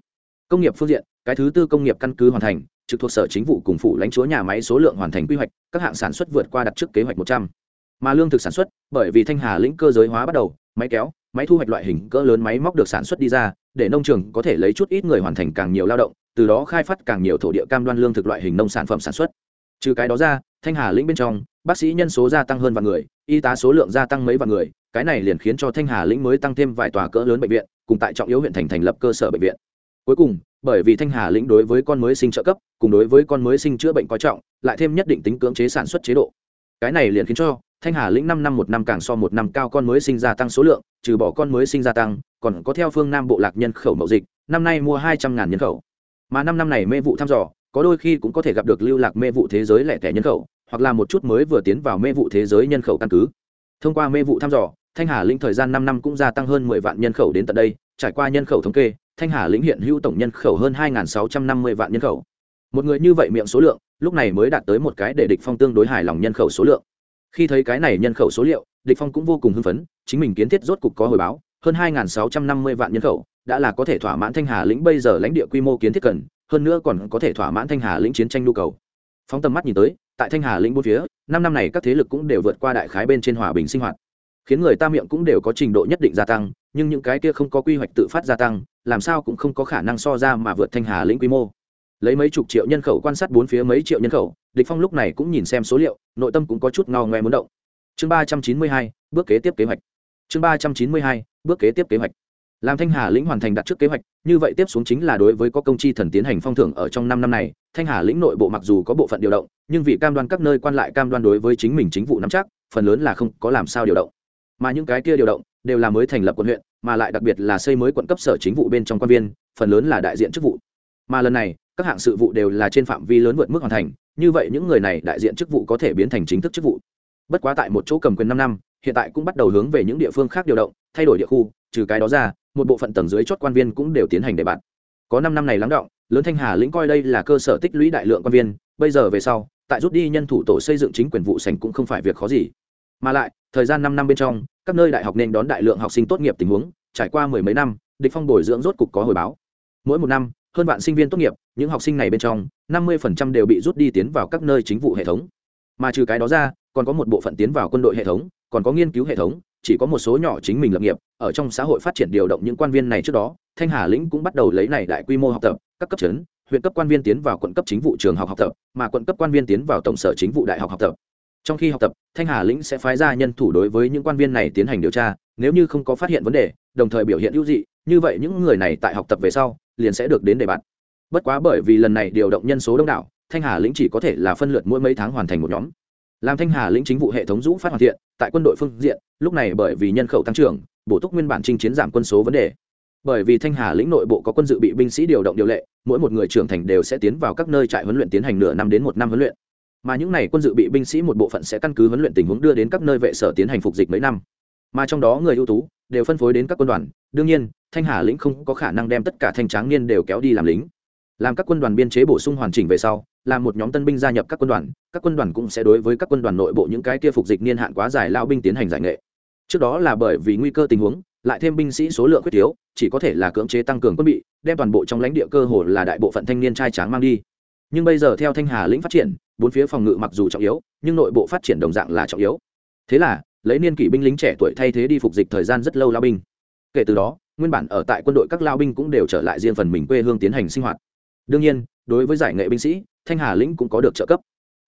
Công nghiệp phương diện, cái thứ tư công nghiệp căn cứ hoàn thành, trực thuộc sở chính vụ cùng phụ lãnh chúa nhà máy số lượng hoàn thành quy hoạch, các hạng sản xuất vượt qua đặt trước kế hoạch một trăm. Mà lương thực sản xuất, bởi vì thanh hà lĩnh cơ giới hóa bắt đầu, máy kéo, máy thu hoạch loại hình cỡ lớn máy móc được sản xuất đi ra, để nông trường có thể lấy chút ít người hoàn thành càng nhiều lao động, từ đó khai phát càng nhiều thổ địa cam đoan lương thực loại hình nông sản phẩm sản xuất trừ cái đó ra, thanh hà lĩnh bên trong, bác sĩ nhân số gia tăng hơn vạn người, y tá số lượng gia tăng mấy vạn người, cái này liền khiến cho thanh hà lĩnh mới tăng thêm vài tòa cỡ lớn bệnh viện, cùng tại trọng yếu huyện thành thành lập cơ sở bệnh viện. Cuối cùng, bởi vì thanh hà lĩnh đối với con mới sinh trợ cấp, cùng đối với con mới sinh chữa bệnh coi trọng, lại thêm nhất định tính cưỡng chế sản xuất chế độ. Cái này liền khiến cho thanh hà lĩnh năm năm một năm càng so một năm cao con mới sinh gia tăng số lượng, trừ bỏ con mới sinh gia tăng, còn có theo phương nam bộ lạc nhân khẩu mậu dịch, năm nay mua hai trăm ngàn nhân khẩu. Mà năm năm này mê vụ thăm dò có đôi khi cũng có thể gặp được lưu lạc mê vụ thế giới lẻ tẻ nhân khẩu, hoặc là một chút mới vừa tiến vào mê vụ thế giới nhân khẩu căn cứ. Thông qua mê vụ thăm dò, thanh hà lĩnh thời gian năm năm cũng gia tăng hơn mười vạn nhân khẩu đến tận đây, trải qua nhân khẩu thống kê, thanh hà lĩnh hiện hữu tổng nhân khẩu hơn hai sáu trăm năm mươi vạn nhân khẩu. Một người như vậy miệng số lượng, lúc này mới đạt tới một cái để địch phong tương đối hài lòng nhân khẩu số lượng. Khi thấy cái này nhân khẩu số liệu, địch phong cũng vô cùng hưng phấn, chính mình kiến thiết rốt cục có hồi báo, hơn hai sáu trăm năm mươi vạn nhân khẩu, đã là có thể thỏa mãn thanh hà lĩnh bây giờ lãnh địa quy mô kiến thiết cần hơn nữa còn có thể thỏa mãn thanh hà lĩnh chiến tranh nhu cầu. Phóng tầm mắt nhìn tới, tại thanh hà lĩnh bốn phía, năm năm này các thế lực cũng đều vượt qua đại khái bên trên hòa bình sinh hoạt. Khiến người ta miệng cũng đều có trình độ nhất định gia tăng, nhưng những cái kia không có quy hoạch tự phát gia tăng, làm sao cũng không có khả năng so ra mà vượt thanh hà lĩnh quy mô. Lấy mấy chục triệu nhân khẩu quan sát bốn phía mấy triệu nhân khẩu, địch phong lúc này cũng nhìn xem số liệu, nội tâm cũng có chút ngao ngoe muốn động. Chương ba trăm chín mươi hai, bước kế tiếp kế hoạch. Chương ba trăm chín mươi hai, bước kế tiếp kế hoạch làm thanh hà lĩnh hoàn thành đặt trước kế hoạch, như vậy tiếp xuống chính là đối với có công chi thần tiến hành phong thưởng ở trong năm năm này, thanh hà lĩnh nội bộ mặc dù có bộ phận điều động, nhưng vì cam đoan các nơi quan lại cam đoan đối với chính mình chính vụ nắm chắc, phần lớn là không có làm sao điều động. Mà những cái kia điều động, đều là mới thành lập quận huyện, mà lại đặc biệt là xây mới quận cấp sở chính vụ bên trong quan viên, phần lớn là đại diện chức vụ. Mà lần này, các hạng sự vụ đều là trên phạm vi lớn vượt mức hoàn thành, như vậy những người này đại diện chức vụ có thể biến thành chính thức chức vụ. Bất quá tại một chỗ cầm quyền năm năm, hiện tại cũng bắt đầu hướng về những địa phương khác điều động, thay đổi địa khu, trừ cái đó ra một bộ phận tầng dưới chót quan viên cũng đều tiến hành đề bạt. Có năm năm này lắng động, lớn thanh hà lĩnh coi đây là cơ sở tích lũy đại lượng quan viên, bây giờ về sau, tại rút đi nhân thủ tổ xây dựng chính quyền vụ sành cũng không phải việc khó gì. Mà lại, thời gian năm năm bên trong, các nơi đại học nên đón đại lượng học sinh tốt nghiệp tình huống, trải qua mười mấy năm, địch phong bồi dưỡng rốt cục có hồi báo. Mỗi một năm, hơn vạn sinh viên tốt nghiệp, những học sinh này bên trong, năm mươi đều bị rút đi tiến vào các nơi chính vụ hệ thống. Mà trừ cái đó ra, còn có một bộ phận tiến vào quân đội hệ thống, còn có nghiên cứu hệ thống chỉ có một số nhỏ chính mình lập nghiệp, ở trong xã hội phát triển điều động những quan viên này trước đó, thanh hà lĩnh cũng bắt đầu lấy này đại quy mô học tập, các cấp trấn huyện cấp quan viên tiến vào quận cấp chính vụ trường học học tập, mà quận cấp quan viên tiến vào tổng sở chính vụ đại học học tập. Trong khi học tập, thanh hà lĩnh sẽ phái ra nhân thủ đối với những quan viên này tiến hành điều tra, nếu như không có phát hiện vấn đề, đồng thời biểu hiện hữu dị, như vậy những người này tại học tập về sau, liền sẽ được đến đề bạt. Bất quá bởi vì lần này điều động nhân số đông đảo, thanh hà lĩnh chỉ có thể là phân lượt mỗi mấy tháng hoàn thành một nhóm làm thanh hà lĩnh chính vụ hệ thống rũ phát hoàn thiện, tại quân đội phương diện, lúc này bởi vì nhân khẩu tăng trưởng, bổ túc nguyên bản chinh chiến giảm quân số vấn đề. Bởi vì thanh hà lĩnh nội bộ có quân dự bị binh sĩ điều động điều lệ, mỗi một người trưởng thành đều sẽ tiến vào các nơi trại huấn luyện tiến hành nửa năm đến một năm huấn luyện. Mà những n à y quân dự bị binh sĩ một bộ phận sẽ căn cứ huấn luyện tình huống đưa đến các nơi vệ sở tiến hành phục dịch mấy năm. Mà trong đó người ưu tú đều phân phối đến các quân đoàn. Đương nhiên, thanh hà lĩnh không có khả năng đem tất cả thanh tráng niên đều kéo đi làm lính. Làm các quân đoàn biên chế bổ sung hoàn chỉnh về sau là một nhóm tân binh gia nhập các quân đoàn, các quân đoàn cũng sẽ đối với các quân đoàn nội bộ những cái kia phục dịch niên hạn quá dài lao binh tiến hành giải nghệ. Trước đó là bởi vì nguy cơ tình huống, lại thêm binh sĩ số lượng quyết thiếu, chỉ có thể là cưỡng chế tăng cường quân bị, đem toàn bộ trong lãnh địa cơ hồ là đại bộ phận thanh niên trai tráng mang đi. Nhưng bây giờ theo thanh hà lĩnh phát triển, bốn phía phòng ngự mặc dù trọng yếu, nhưng nội bộ phát triển đồng dạng là trọng yếu. Thế là, lấy niên kỷ binh lính trẻ tuổi thay thế đi phục dịch thời gian rất lâu lao binh. Kể từ đó, nguyên bản ở tại quân đội các lao binh cũng đều trở lại riêng phần mình quê hương tiến hành sinh hoạt. Đương nhiên đối với giải nghệ binh sĩ, thanh hà lĩnh cũng có được trợ cấp,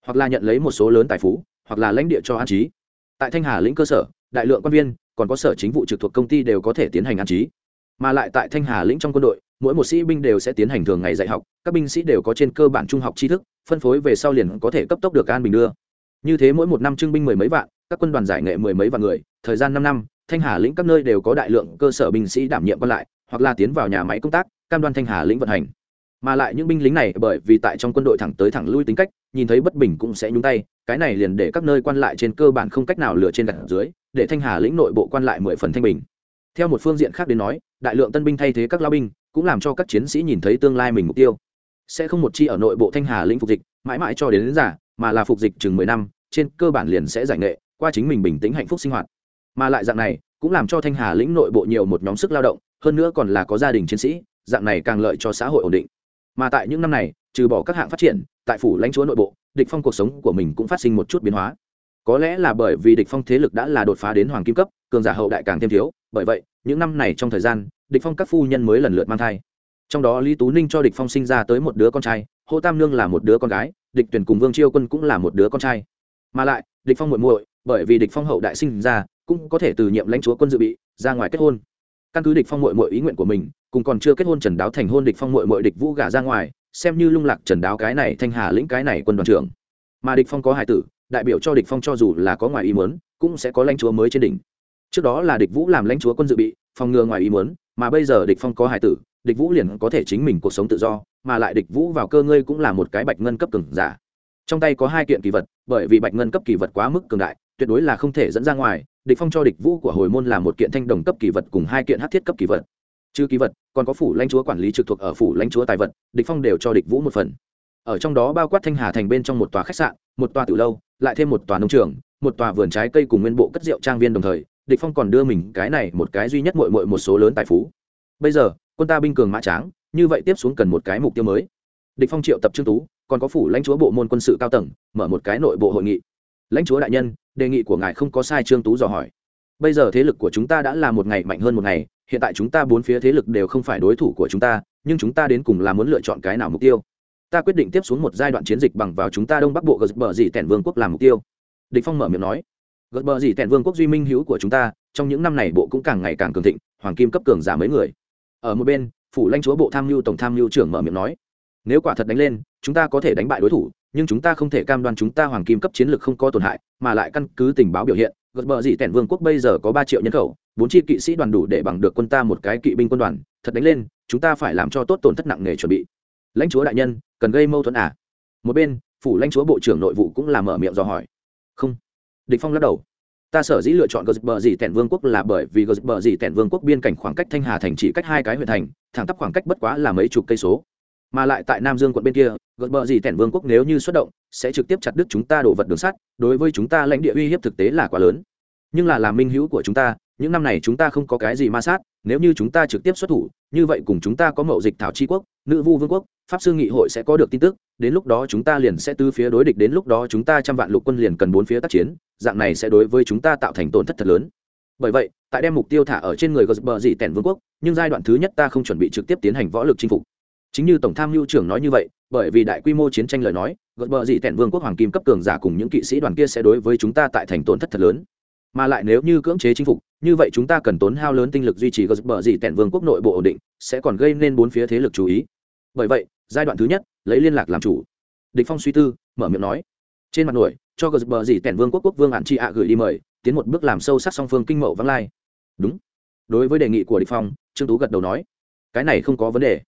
hoặc là nhận lấy một số lớn tài phú, hoặc là lãnh địa cho an trí. Tại thanh hà lĩnh cơ sở, đại lượng quan viên, còn có sở chính vụ trực thuộc công ty đều có thể tiến hành an trí. Mà lại tại thanh hà lĩnh trong quân đội, mỗi một sĩ binh đều sẽ tiến hành thường ngày dạy học, các binh sĩ đều có trên cơ bản trung học tri thức, phân phối về sau liền có thể cấp tốc được an bình đưa. Như thế mỗi một năm trưng binh mười mấy vạn, các quân đoàn giải nghệ mười mấy vạn người, thời gian năm năm, thanh hà lĩnh các nơi đều có đại lượng cơ sở binh sĩ đảm nhiệm còn lại, hoặc là tiến vào nhà máy công tác, cam đoan thanh hà lĩnh vận hành mà lại những binh lính này bởi vì tại trong quân đội thẳng tới thẳng lui tính cách nhìn thấy bất bình cũng sẽ nhúng tay cái này liền để các nơi quan lại trên cơ bản không cách nào lừa trên đặt dưới để thanh hà lĩnh nội bộ quan lại mười phần thanh bình. Theo một phương diện khác đến nói đại lượng tân binh thay thế các lao binh cũng làm cho các chiến sĩ nhìn thấy tương lai mình mục tiêu. Sẽ không một chi ở nội bộ thanh hà lĩnh phục dịch mãi mãi cho đến, đến giả mà là phục dịch chừng mười năm trên cơ bản liền sẽ giải nghệ qua chính mình bình tĩnh hạnh phúc sinh hoạt. Mà lại dạng này cũng làm cho thanh hà lĩnh nội bộ nhiều một nhóm sức lao động hơn nữa còn là có gia đình chiến sĩ dạng này càng lợi cho xã hội ổn định mà tại những năm này, trừ bỏ các hạng phát triển, tại phủ lãnh chúa nội bộ, địch phong cuộc sống của mình cũng phát sinh một chút biến hóa. Có lẽ là bởi vì địch phong thế lực đã là đột phá đến hoàng kim cấp, cường giả hậu đại càng thêm thiếu, bởi vậy, những năm này trong thời gian, địch phong các phu nhân mới lần lượt mang thai. Trong đó lý tú ninh cho địch phong sinh ra tới một đứa con trai hồ tam nương là một đứa con gái, địch tuyển cùng vương chiêu quân cũng là một đứa con trai. Mà lại, địch phong muội muội, bởi vì địch phong hậu đại sinh ra, cũng có thể từ nhiệm lãnh chúa quân dự bị, ra ngoài kết hôn căn cứ địch phong muội muội ý nguyện của mình, cùng còn chưa kết hôn trần đáo thành hôn địch phong muội muội địch vũ gả ra ngoài, xem như lung lạc trần đáo cái này thanh hà lĩnh cái này quân đoàn trưởng. Mà địch phong có hải tử, đại biểu cho địch phong cho dù là có ngoài ý muốn, cũng sẽ có lãnh chúa mới trên đỉnh. Trước đó là địch vũ làm lãnh chúa quân dự bị, phòng ngừa ngoài ý muốn, mà bây giờ địch phong có hải tử, địch vũ liền có thể chính mình cuộc sống tự do, mà lại địch vũ vào cơ ngươi cũng là một cái bạch ngân cấp cường giả. Trong tay có hai kiện kỳ vật, bởi vì bạch ngân cấp kỳ vật quá mức cường đại, tuyệt đối là không thể dẫn ra ngoài địch phong cho địch vũ của hồi môn là một kiện thanh đồng cấp kỳ vật cùng hai kiện hắc thiết cấp kỳ vật. Chư kỳ vật, còn có phủ lãnh chúa quản lý trực thuộc ở phủ lãnh chúa tài vật, địch phong đều cho địch vũ một phần. Ở trong đó bao quát thanh hà thành bên trong một tòa khách sạn, một tòa tử lâu, lại thêm một tòa nông trường, một tòa vườn trái cây cùng nguyên bộ cất rượu trang viên đồng thời, địch phong còn đưa mình cái này một cái duy nhất muội muội một số lớn tài phú. Bây giờ, quân ta binh cường mã tráng, như vậy tiếp xuống cần một cái mục tiêu mới. Địch phong triệu tập trương tú, còn có phủ lãnh chúa bộ môn quân sự cao tầng, mở một cái nội bộ hội nghị lãnh chúa đại nhân, đề nghị của ngài không có sai trương tú dò hỏi. Bây giờ thế lực của chúng ta đã là một ngày mạnh hơn một ngày, hiện tại chúng ta bốn phía thế lực đều không phải đối thủ của chúng ta, nhưng chúng ta đến cùng là muốn lựa chọn cái nào mục tiêu? Ta quyết định tiếp xuống một giai đoạn chiến dịch bằng vào chúng ta đông bắc bộ gật bờ dì tẻn vương quốc làm mục tiêu. Địch phong mở miệng nói. Gật bờ dì tẻn vương quốc duy minh hữu của chúng ta, trong những năm này bộ cũng càng ngày càng cường thịnh, hoàng kim cấp cường giả mấy người. Ở một bên, phủ lãnh chúa bộ tham mưu tổng tham mưu trưởng mở miệng nói. Nếu quả thật đánh lên, chúng ta có thể đánh bại đối thủ nhưng chúng ta không thể cam đoan chúng ta hoàng kim cấp chiến lược không có tổn hại, mà lại căn cứ tình báo biểu hiện gật bờ dị tẻn vương quốc bây giờ có ba triệu nhân khẩu, bốn chi kỵ sĩ đoàn đủ để bằng được quân ta một cái kỵ binh quân đoàn, thật đánh lên, chúng ta phải làm cho tốt tổn thất nặng nề chuẩn bị. Lãnh chúa đại nhân, cần gây mâu thuẫn à? Một bên, phủ lãnh chúa bộ trưởng nội vụ cũng làm mở miệng do hỏi. Không. Địch phong lắc đầu. Ta sở dĩ lựa chọn gờ bờ dì tẻn vương quốc là bởi vì gờ bờ dì tẻn vương quốc biên cảnh khoảng cách thanh hà thành chỉ cách hai cái huyện thành, thẳng tắp khoảng cách bất quá là mấy chục cây số mà lại tại nam dương quận bên kia, gợt bờ gì tẻn vương quốc nếu như xuất động, sẽ trực tiếp chặt đứt chúng ta đổ vật đường sắt, đối với chúng ta lãnh địa uy hiếp thực tế là quá lớn. Nhưng là làm minh hữu của chúng ta, những năm này chúng ta không có cái gì ma sát, nếu như chúng ta trực tiếp xuất thủ, như vậy cùng chúng ta có mậu dịch thảo tri quốc, nữ vu vương quốc, pháp sư nghị hội sẽ có được tin tức, đến lúc đó chúng ta liền sẽ tư phía đối địch, đến lúc đó chúng ta trăm vạn lục quân liền cần bốn phía tác chiến, dạng này sẽ đối với chúng ta tạo thành tổn thất thật lớn. Bởi vậy, tại đem mục tiêu thả ở trên người gờ dị tẻn vương quốc, nhưng giai đoạn thứ nhất ta không chuẩn bị trực tiếp tiến hành võ lực chinh phục chính như tổng tham mưu trưởng nói như vậy, bởi vì đại quy mô chiến tranh lời nói, gợt bờ dị tẻn vương quốc hoàng kim cấp cường giả cùng những kỵ sĩ đoàn kia sẽ đối với chúng ta tại thành tổn thất thật lớn. Mà lại nếu như cưỡng chế chinh phục, như vậy chúng ta cần tốn hao lớn tinh lực duy trì gợt bờ dị tẻn vương quốc nội bộ ổn định, sẽ còn gây nên bốn phía thế lực chú ý. Bởi vậy, giai đoạn thứ nhất, lấy liên lạc làm chủ. Địch phong suy tư, mở miệng nói. Trên mặt nổi, cho gợt bờ dị tẻn vương quốc quốc vương hạn tri ạ gửi đi mời, tiến một bước làm sâu sắc song phương kinh mậu vắng lai. Đúng. Đối với đề nghị của địch phong, trương tú gật đầu nói. Cái này không có vấn đề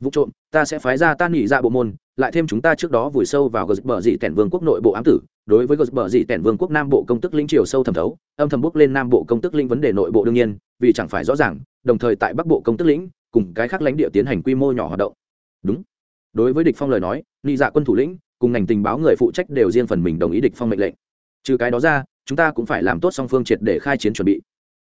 vụ trộm, ta sẽ phái ra tan nghỉ ra dạ bộ môn, lại thêm chúng ta trước đó vùi sâu vào gợt bờ dị tẻn vương quốc nội bộ ám tử. Đối với gợt bờ dị tẻn vương quốc nam bộ công tức linh triều sâu thẩm thấu, âm thầm bước lên nam bộ công tức linh vấn đề nội bộ đương nhiên, vì chẳng phải rõ ràng, đồng thời tại bắc bộ công tức lĩnh, cùng cái khác lãnh địa tiến hành quy mô nhỏ hoạt động. Đúng. Đối với địch phong lời nói nghị dạ quân thủ lĩnh, cùng ngành tình báo người phụ trách đều riêng phần mình đồng ý địch phong mệnh lệnh. Trừ cái đó ra, chúng ta cũng phải làm tốt song phương triệt để khai chiến chuẩn bị.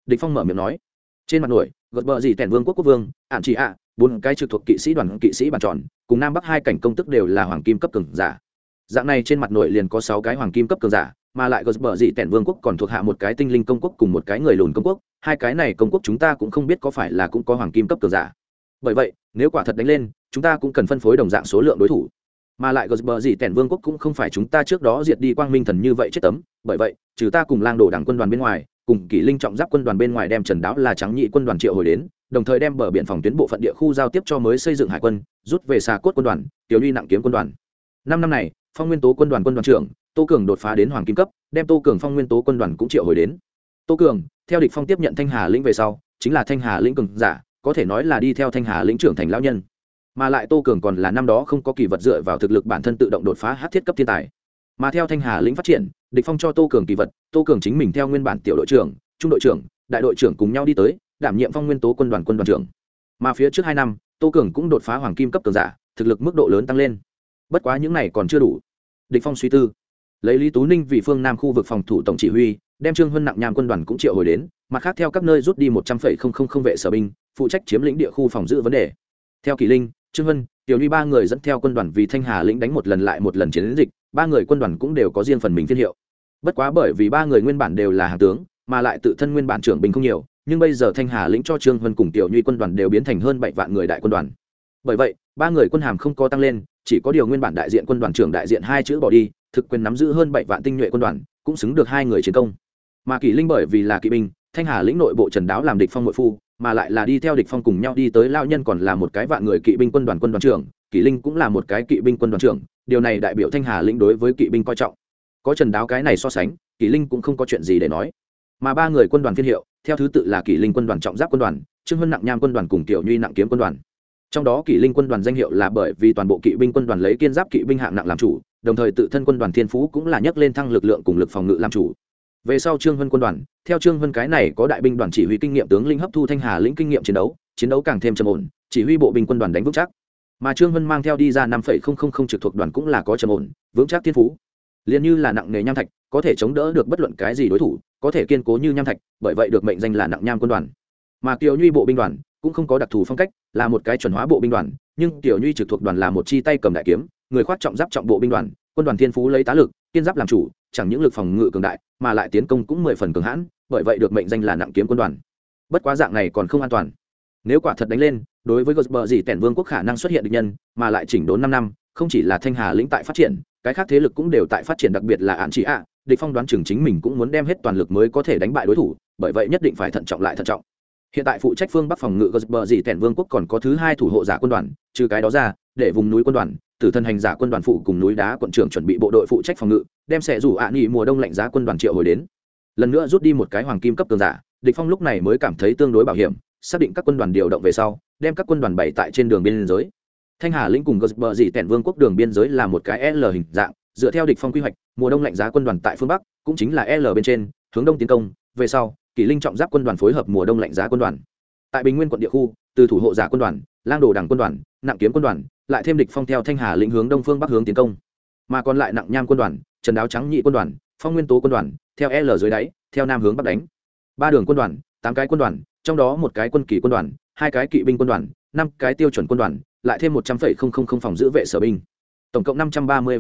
Địch phong mở miệng nói. Trên mặt nổi gật bờ gì tẻn vương quốc quốc vương, ản chỉ ạ bốn cái trực thuộc kỵ sĩ đoàn kỵ sĩ bàn tròn, cùng nam bắc hai cảnh công tức đều là hoàng kim cấp cường giả. Dạng này trên mặt nội liền có sáu cái hoàng kim cấp cường giả, mà lại gật bờ dị tẻn vương quốc còn thuộc hạ một cái tinh linh công quốc cùng một cái người lùn công quốc. Hai cái này công quốc chúng ta cũng không biết có phải là cũng có hoàng kim cấp cường giả. Bởi vậy, nếu quả thật đánh lên, chúng ta cũng cần phân phối đồng dạng số lượng đối thủ. Mà lại gờ bờ gì tẻn vương quốc cũng không phải chúng ta trước đó diệt đi quang minh thần như vậy chết tấm. Bởi vậy, trừ ta cùng lang đổ đảng quân đoàn bên ngoài, cùng kỷ linh trọng giáp quân đoàn bên ngoài đem trần đáo là trắng nhị quân đoàn triệu hồi đến đồng thời đem bờ biển phòng tuyến bộ phận địa khu giao tiếp cho mới xây dựng hải quân, rút về xà cốt quân đoàn, tiểu ly nặng kiếm quân đoàn. Năm năm này, phong nguyên tố quân đoàn quân đoàn trưởng, tô cường đột phá đến hoàng kim cấp, đem tô cường phong nguyên tố quân đoàn cũng triệu hồi đến. Tô cường, theo địch phong tiếp nhận thanh hà lĩnh về sau, chính là thanh hà lĩnh cường giả, có thể nói là đi theo thanh hà lĩnh trưởng thành lão nhân. Mà lại tô cường còn là năm đó không có kỳ vật dựa vào thực lực bản thân tự động đột phá hát thiết cấp thiên tài. Mà theo thanh hà lĩnh phát triển, địch phong cho tô cường kỳ vật, tô cường chính mình theo nguyên bản tiểu đội trưởng, trung đội trưởng, đại đội trưởng cùng nhau đi tới đảm nhiệm phong nguyên tố quân đoàn quân đoàn trưởng. Mà phía trước hai năm, tô cường cũng đột phá hoàng kim cấp cường giả, thực lực mức độ lớn tăng lên. Bất quá những này còn chưa đủ. Địch phong suy tư. Lấy lý tú ninh vì phương nam khu vực phòng thủ tổng chỉ huy, đem trương huân nặng nham quân đoàn cũng triệu hồi đến, mặt khác theo các nơi rút đi một trăm linh vệ sở binh, phụ trách chiếm lĩnh địa khu phòng giữ vấn đề. Theo kỳ linh, trương huân, tiểu ly ba người dẫn theo quân đoàn vì thanh hà lĩnh đánh một lần lại một lần chiến dịch, ba người quân đoàn cũng đều có riêng phần mình phiên hiệu. Bất quá bởi vì ba người nguyên bản đều là hàng tướng, mà lại tự thân nguyên bản trưởng binh không nhiều nhưng bây giờ thanh hà lĩnh cho trương huân cùng tiểu nhuy quân đoàn đều biến thành hơn bảy vạn người đại quân đoàn. Bởi vậy, ba người quân hàm không có tăng lên, chỉ có điều nguyên bản đại diện quân đoàn trưởng đại diện hai chữ bỏ đi, thực quyền nắm giữ hơn bảy vạn tinh nhuệ quân đoàn, cũng xứng được hai người chiến công. Mà kỷ linh bởi vì là kỵ binh, thanh hà lĩnh nội bộ trần đáo làm địch phong nội phu, mà lại là đi theo địch phong cùng nhau đi tới lao nhân còn là một cái vạn người kỵ binh quân đoàn quân đoàn trưởng, kỷ linh cũng là một cái kỵ binh quân đoàn trưởng, điều này đại biểu thanh hà lĩnh đối với kỵ binh coi trọng. Có trần đáo cái này so sánh, kỷ linh cũng không có chuyện gì để nói. Mà ba người quân đoàn phiên hiệu theo thứ tự là kỷ linh quân đoàn trọng giáp quân đoàn, trương huân nặng nham quân đoàn cùng tiểu nhuy nặng kiếm quân đoàn. Trong đó kỷ linh quân đoàn danh hiệu là bởi vì toàn bộ kỵ binh quân đoàn lấy kiên giáp kỵ binh hạng nặng làm chủ, đồng thời tự thân quân đoàn thiên phú cũng là nhấc lên thăng lực lượng cùng lực phòng ngự làm chủ. Về sau trương huân quân đoàn, theo trương huân cái này có đại binh đoàn chỉ huy kinh nghiệm tướng linh hấp thu thanh hà lĩnh kinh nghiệm chiến đấu chiến đấu càng thêm trầm ổn, chỉ huy bộ binh quân đoàn đánh vững chắc. Mà trương huân mang theo đi ra năm trực thuộc đoàn cũng là có trầm ổn, vững chắc thiên phú. Liền như là nặng nghề nham thạch có thể chống đỡ được bất luận cái gì đối thủ, có thể kiên cố như nham thạch, bởi vậy được mệnh danh là nặng nham quân đoàn. Mà kiều nhuy bộ binh đoàn cũng không có đặc thù phong cách, là một cái chuẩn hóa bộ binh đoàn, nhưng tiểu nhuy trực thuộc đoàn là một chi tay cầm đại kiếm, người khoác trọng giáp trọng bộ binh đoàn, quân đoàn thiên phú lấy tá lực, kiên giáp làm chủ, chẳng những lực phòng ngự cường đại, mà lại tiến công cũng mười phần cường hãn, bởi vậy được mệnh danh là nặng kiếm quân đoàn. Bất quá dạng này còn không an toàn. Nếu quả thật đánh lên, đối với gosber gì tẻn vương quốc khả năng xuất hiện địch nhân, mà lại chỉnh đốn năm năm, không chỉ là thanh hà lĩnh tại phát triển, cái khác thế lực cũng đều tại phát triển, đặc biệt là án chỉ ạ địch phong đoán chừng chính mình cũng muốn đem hết toàn lực mới có thể đánh bại đối thủ, bởi vậy nhất định phải thận trọng lại thận trọng. Hiện tại phụ trách phương bắc phòng ngự gờ gì tẻn vương quốc còn có thứ hai thủ hộ giả quân đoàn, trừ cái đó ra, để vùng núi quân đoàn, tử thân hành giả quân đoàn phụ cùng núi đá quận trưởng chuẩn bị bộ đội phụ trách phòng ngự, đem sẽ rủ ạ nghỉ mùa đông lạnh giá quân đoàn triệu hồi đến. Lần nữa rút đi một cái hoàng kim cấp tường giả, địch phong lúc này mới cảm thấy tương đối bảo hiểm, xác định các quân đoàn điều động về sau, đem các quân đoàn bày tại trên đường biên giới. Thanh hà lĩnh cùng gờ gì tẻn vương quốc đường biên giới là một cái l hình dạng dựa theo địch phong quy hoạch mùa đông lạnh giá quân đoàn tại phương bắc cũng chính là l bên trên hướng đông tiến công về sau kỷ linh trọng giáp quân đoàn phối hợp mùa đông lạnh giá quân đoàn tại bình nguyên quận địa khu từ thủ hộ giả quân đoàn lang đồ đảng quân đoàn nặng kiếm quân đoàn lại thêm địch phong theo thanh hà lĩnh hướng đông phương bắc hướng tiến công mà còn lại nặng nham quân đoàn trần đáo trắng nhị quân đoàn phong nguyên tố quân đoàn theo l dưới đáy theo nam hướng bắc đánh ba đường quân đoàn tám cái quân đoàn trong đó một cái quân kỳ quân đoàn hai cái kỵ binh quân đoàn năm cái tiêu chuẩn quân đoàn lại thêm một trăm linh phòng giữ vệ sở binh tổng cộng năm trăm ba mươi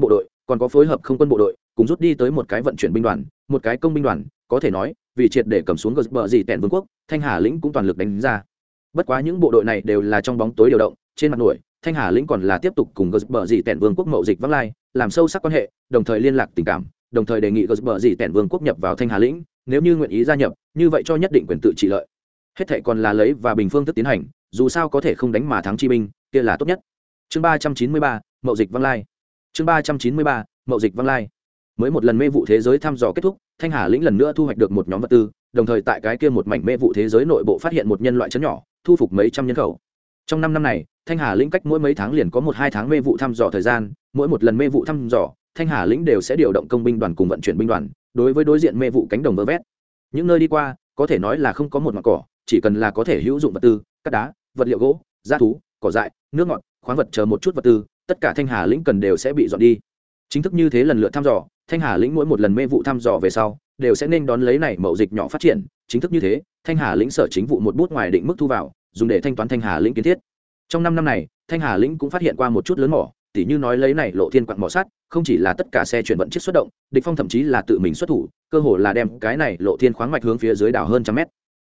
bộ đội, còn có phối hợp không quân bộ đội, cùng rút đi tới một cái vận chuyển binh đoàn, một cái công binh đoàn, có thể nói, vì triệt để cầm xuống gờ bờ gì tẹn vương quốc, thanh hà lĩnh cũng toàn lực đánh ra. Bất quá những bộ đội này đều là trong bóng tối điều động, trên mặt nổi, thanh hà lĩnh còn là tiếp tục cùng gờ bờ gì tẻn vương quốc mậu dịch vắng lai, làm sâu sắc quan hệ, đồng thời liên lạc tình cảm, đồng thời đề nghị gờ bờ gì tẻn vương quốc nhập vào thanh hà lĩnh, nếu như nguyện ý gia nhập, như vậy cho nhất định quyền tự trị lợi. Hết thệ còn là lấy và bình phương thức tiến hành, dù sao có thể không đánh mà thắng chi binh, kia là tốt nhất. Chương ba trăm chín mươi ba mậu dịch văng lai. Chương ba trăm chín mươi ba, mậu dịch văng lai. Mới một lần mê vụ thế giới thăm dò kết thúc, thanh hà lĩnh lần nữa thu hoạch được một nhóm vật tư, đồng thời tại cái kia một mảnh mê vụ thế giới nội bộ phát hiện một nhân loại chấn nhỏ, thu phục mấy trăm nhân khẩu. Trong năm năm này, thanh hà lĩnh cách mỗi mấy tháng liền có một hai tháng mê vụ thăm dò thời gian, mỗi một lần mê vụ thăm dò, thanh hà lĩnh đều sẽ điều động công binh đoàn cùng vận chuyển binh đoàn, đối với đối diện mê vụ cánh đồng vơ vét. Những nơi đi qua, có thể nói là không có một mặt cỏ, chỉ cần là có thể hữu dụng vật tư cắt đá, vật liệu gỗ g thú, cỏ dại, nước ngọt, khoáng vật chờ một chút vật tư tất cả thanh hà lĩnh cần đều sẽ bị dọn đi. Chính thức như thế lần lượt thăm dò, thanh hà lĩnh mỗi một lần mê vụ thăm dò về sau, đều sẽ nên đón lấy này mậu dịch nhỏ phát triển. Chính thức như thế, thanh hà lĩnh sở chính vụ một bút ngoài định mức thu vào, dùng để thanh toán thanh hà lĩnh kiến thiết. Trong năm năm này, thanh hà lĩnh cũng phát hiện qua một chút lớn mỏ, tỉ như nói lấy này lộ thiên quặng mỏ sắt, không chỉ là tất cả xe chuyển vận chiếc xuất động, địch phong thậm chí là tự mình xuất thủ, cơ hồ là đem cái này lộ thiên khoáng mạch hướng phía dưới đảo hơn trăm mét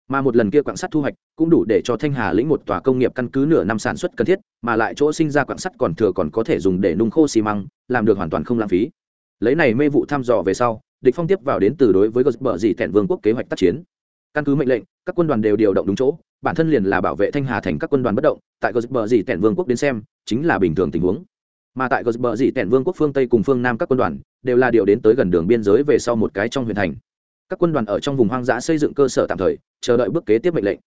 mà một lần kia quặng sắt thu hoạch cũng đủ để cho thanh hà lĩnh một tòa công nghiệp căn cứ nửa năm sản xuất cần thiết, mà lại chỗ sinh ra quặng sắt còn thừa còn có thể dùng để nung khô xi măng, làm được hoàn toàn không lãng phí. Lấy này mê vụ thăm dò về sau, địch phong tiếp vào đến từ đối với gosber dị tẹn vương quốc kế hoạch tác chiến. Căn cứ mệnh lệnh, các quân đoàn đều điều động đúng chỗ, bản thân liền là bảo vệ thanh hà thành các quân đoàn bất động, tại gosber dị tẹn vương quốc đến xem, chính là bình thường tình huống. Mà tại gosber dị tẹn vương quốc phương tây cùng phương nam các quân đoàn, đều là điều đến tới gần đường biên giới về sau một cái trong huyện thành các quân đoàn ở trong vùng hoang dã xây dựng cơ sở tạm thời, chờ đợi bước kế tiếp mệnh lệnh.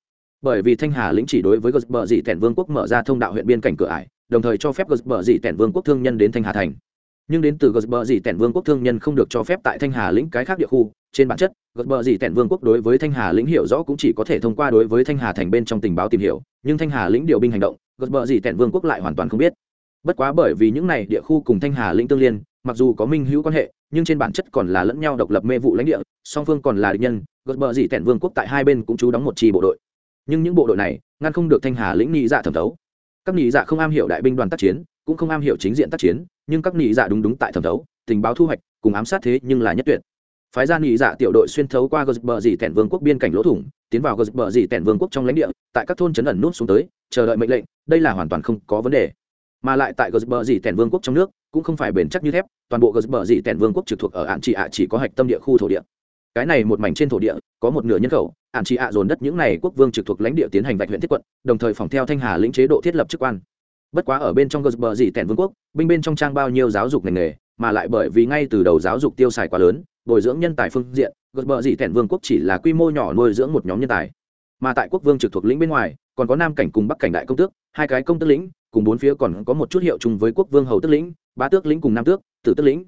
Bởi vì thanh hà lĩnh chỉ đối với gosber dị tẻn vương quốc mở ra thông đạo huyện biên cảnh cửa ải, đồng thời cho phép gosber dị tẻn vương quốc thương nhân đến thanh hà thành. Nhưng đến từ gosber dị tẻn vương quốc thương nhân không được cho phép tại thanh hà lĩnh cái khác địa khu. Trên bản chất gosber dị tẻn vương quốc đối với thanh hà lĩnh hiểu rõ cũng chỉ có thể thông qua đối với thanh hà thành bên trong tình báo tìm hiểu, nhưng thanh hà lĩnh điều binh hành động gosber dị tẻn vương quốc lại hoàn toàn không biết. Bất quá bởi vì những này địa khu cùng thanh hà lĩnh tương liên mặc dù có minh hữu quan hệ, nhưng trên bản chất còn là lẫn nhau độc lập mê vụ lãnh địa, song phương còn là địch nhân, gợt bờ dị tẻn vương quốc tại hai bên cũng chú đóng một chi bộ đội. Nhưng những bộ đội này, ngăn không được thanh hà lĩnh nhị dạ thẩm thấu. Các nhị dạ không am hiểu đại binh đoàn tác chiến, cũng không am hiểu chính diện tác chiến, nhưng các nhị dạ đúng đúng tại thẩm thấu, tình báo thu hoạch, cùng ám sát thế nhưng là nhất tuyệt. Phái ra nghị dạ tiểu đội xuyên thấu qua gợt bờ dị tẻn vương quốc biên cảnh lỗ thủng, tiến vào gợt bờ dị tẻn vương quốc trong lãnh địa, tại các thôn trấn ẩn nút xuống tới, chờ đợi mệnh lệnh, đây là hoàn toàn không có vấn đề mà lại tại gờ dị tèn tẻn vương quốc trong nước, cũng không phải bền chắc như thép, toàn bộ gờ dị tèn tẻn vương quốc trực thuộc ở ạn trị ạ chỉ có hạch tâm địa khu thổ địa. Cái này một mảnh trên thổ địa, có một nửa nhân khẩu, ạn trị ạ dồn đất những này quốc vương trực thuộc lãnh địa tiến hành vạch huyện thiết quận, đồng thời phòng theo thanh hà lĩnh chế độ thiết lập chức quan. Bất quá ở bên trong gờ dị tèn tẻn vương quốc, binh bên trong trang bao nhiêu giáo dục ngành nghề, mà lại bởi vì ngay từ đầu giáo dục tiêu xài quá lớn, bồi dưỡng nhân tài phương diện gật bờ dị tẻn vương quốc chỉ là quy mô nhỏ nuôi dưỡng một nhóm nhân tài mà tại quốc vương trực thuộc lĩnh bên ngoài, còn có nam cảnh cùng bắc cảnh đại công tước, hai cái công tước lĩnh, cùng bốn phía còn có một chút hiệu chung với quốc vương hầu tước lĩnh ba tước lĩnh cùng nam tước, tử tước lĩnh.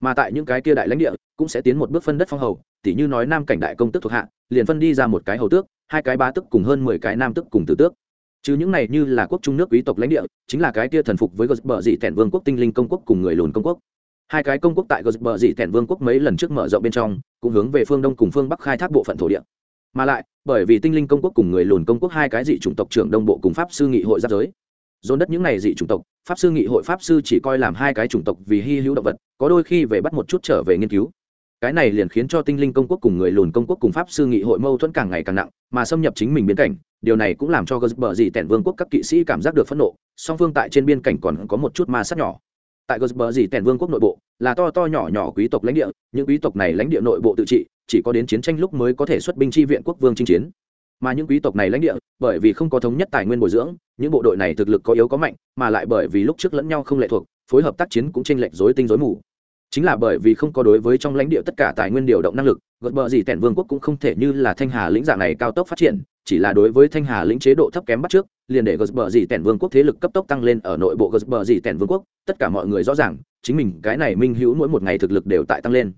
Mà tại những cái kia đại lãnh địa, cũng sẽ tiến một bước phân đất phong hầu, tỉ như nói nam cảnh đại công tước thuộc hạ, liền phân đi ra một cái hầu tước, hai cái ba tước cùng hơn mười cái nam tước cùng tử tước. Chứ những này như là quốc trung nước quý tộc lãnh địa, chính là cái kia thần phục với gật bờ dị tẻn vương quốc tinh linh công quốc cùng người lùn công quốc. Hai cái công quốc tại gờ bờ dị tẻn vương quốc mấy lần trước mở rộng bên trong, cũng hướng về phương đông cùng phương bắc khai thác bộ phận thổ địa mà lại, bởi vì tinh linh công quốc cùng người lùn công quốc hai cái dị chủng tộc trưởng đông bộ cùng pháp sư nghị hội giáp giới. Dồn đất những này dị chủng tộc, pháp sư nghị hội pháp sư chỉ coi làm hai cái chủng tộc vì hy hữu động vật, có đôi khi về bắt một chút trở về nghiên cứu. Cái này liền khiến cho tinh linh công quốc cùng người lùn công quốc cùng pháp sư nghị hội mâu thuẫn càng ngày càng nặng, mà xâm nhập chính mình biên cảnh, điều này cũng làm cho gờ bờ dị tẻn vương quốc các kỵ sĩ cảm giác được phẫn nộ, song phương tại trên biên cảnh còn có một chút ma sát nhỏ tại gosber dì tèn vương quốc nội bộ, là to to nhỏ nhỏ quý tộc lãnh địa, những quý tộc này lãnh địa nội bộ tự trị, chỉ có đến chiến tranh lúc mới có thể xuất binh chi viện quốc vương chinh chiến. Mà những quý tộc này lãnh địa, bởi vì không có thống nhất tài nguyên bồi dưỡng, những bộ đội này thực lực có yếu có mạnh, mà lại bởi vì lúc trước lẫn nhau không lệ thuộc, phối hợp tác chiến cũng tranh lệch rối tinh rối mù. Chính là bởi vì không có đối với trong lãnh địa tất cả tài nguyên điều động năng lực gợt bờ gì tẻn vương quốc cũng không thể như là thanh hà lĩnh dạng này cao tốc phát triển chỉ là đối với thanh hà lĩnh chế độ thấp kém bắt trước, liền để gợt bờ tẻn vương quốc thế lực cấp tốc tăng lên ở nội bộ gợt bờ tẻn vương quốc, tất cả mọi người rõ ràng, chính mình, cái này minh hữu mỗi một ngày thực lực đều tại tăng lên.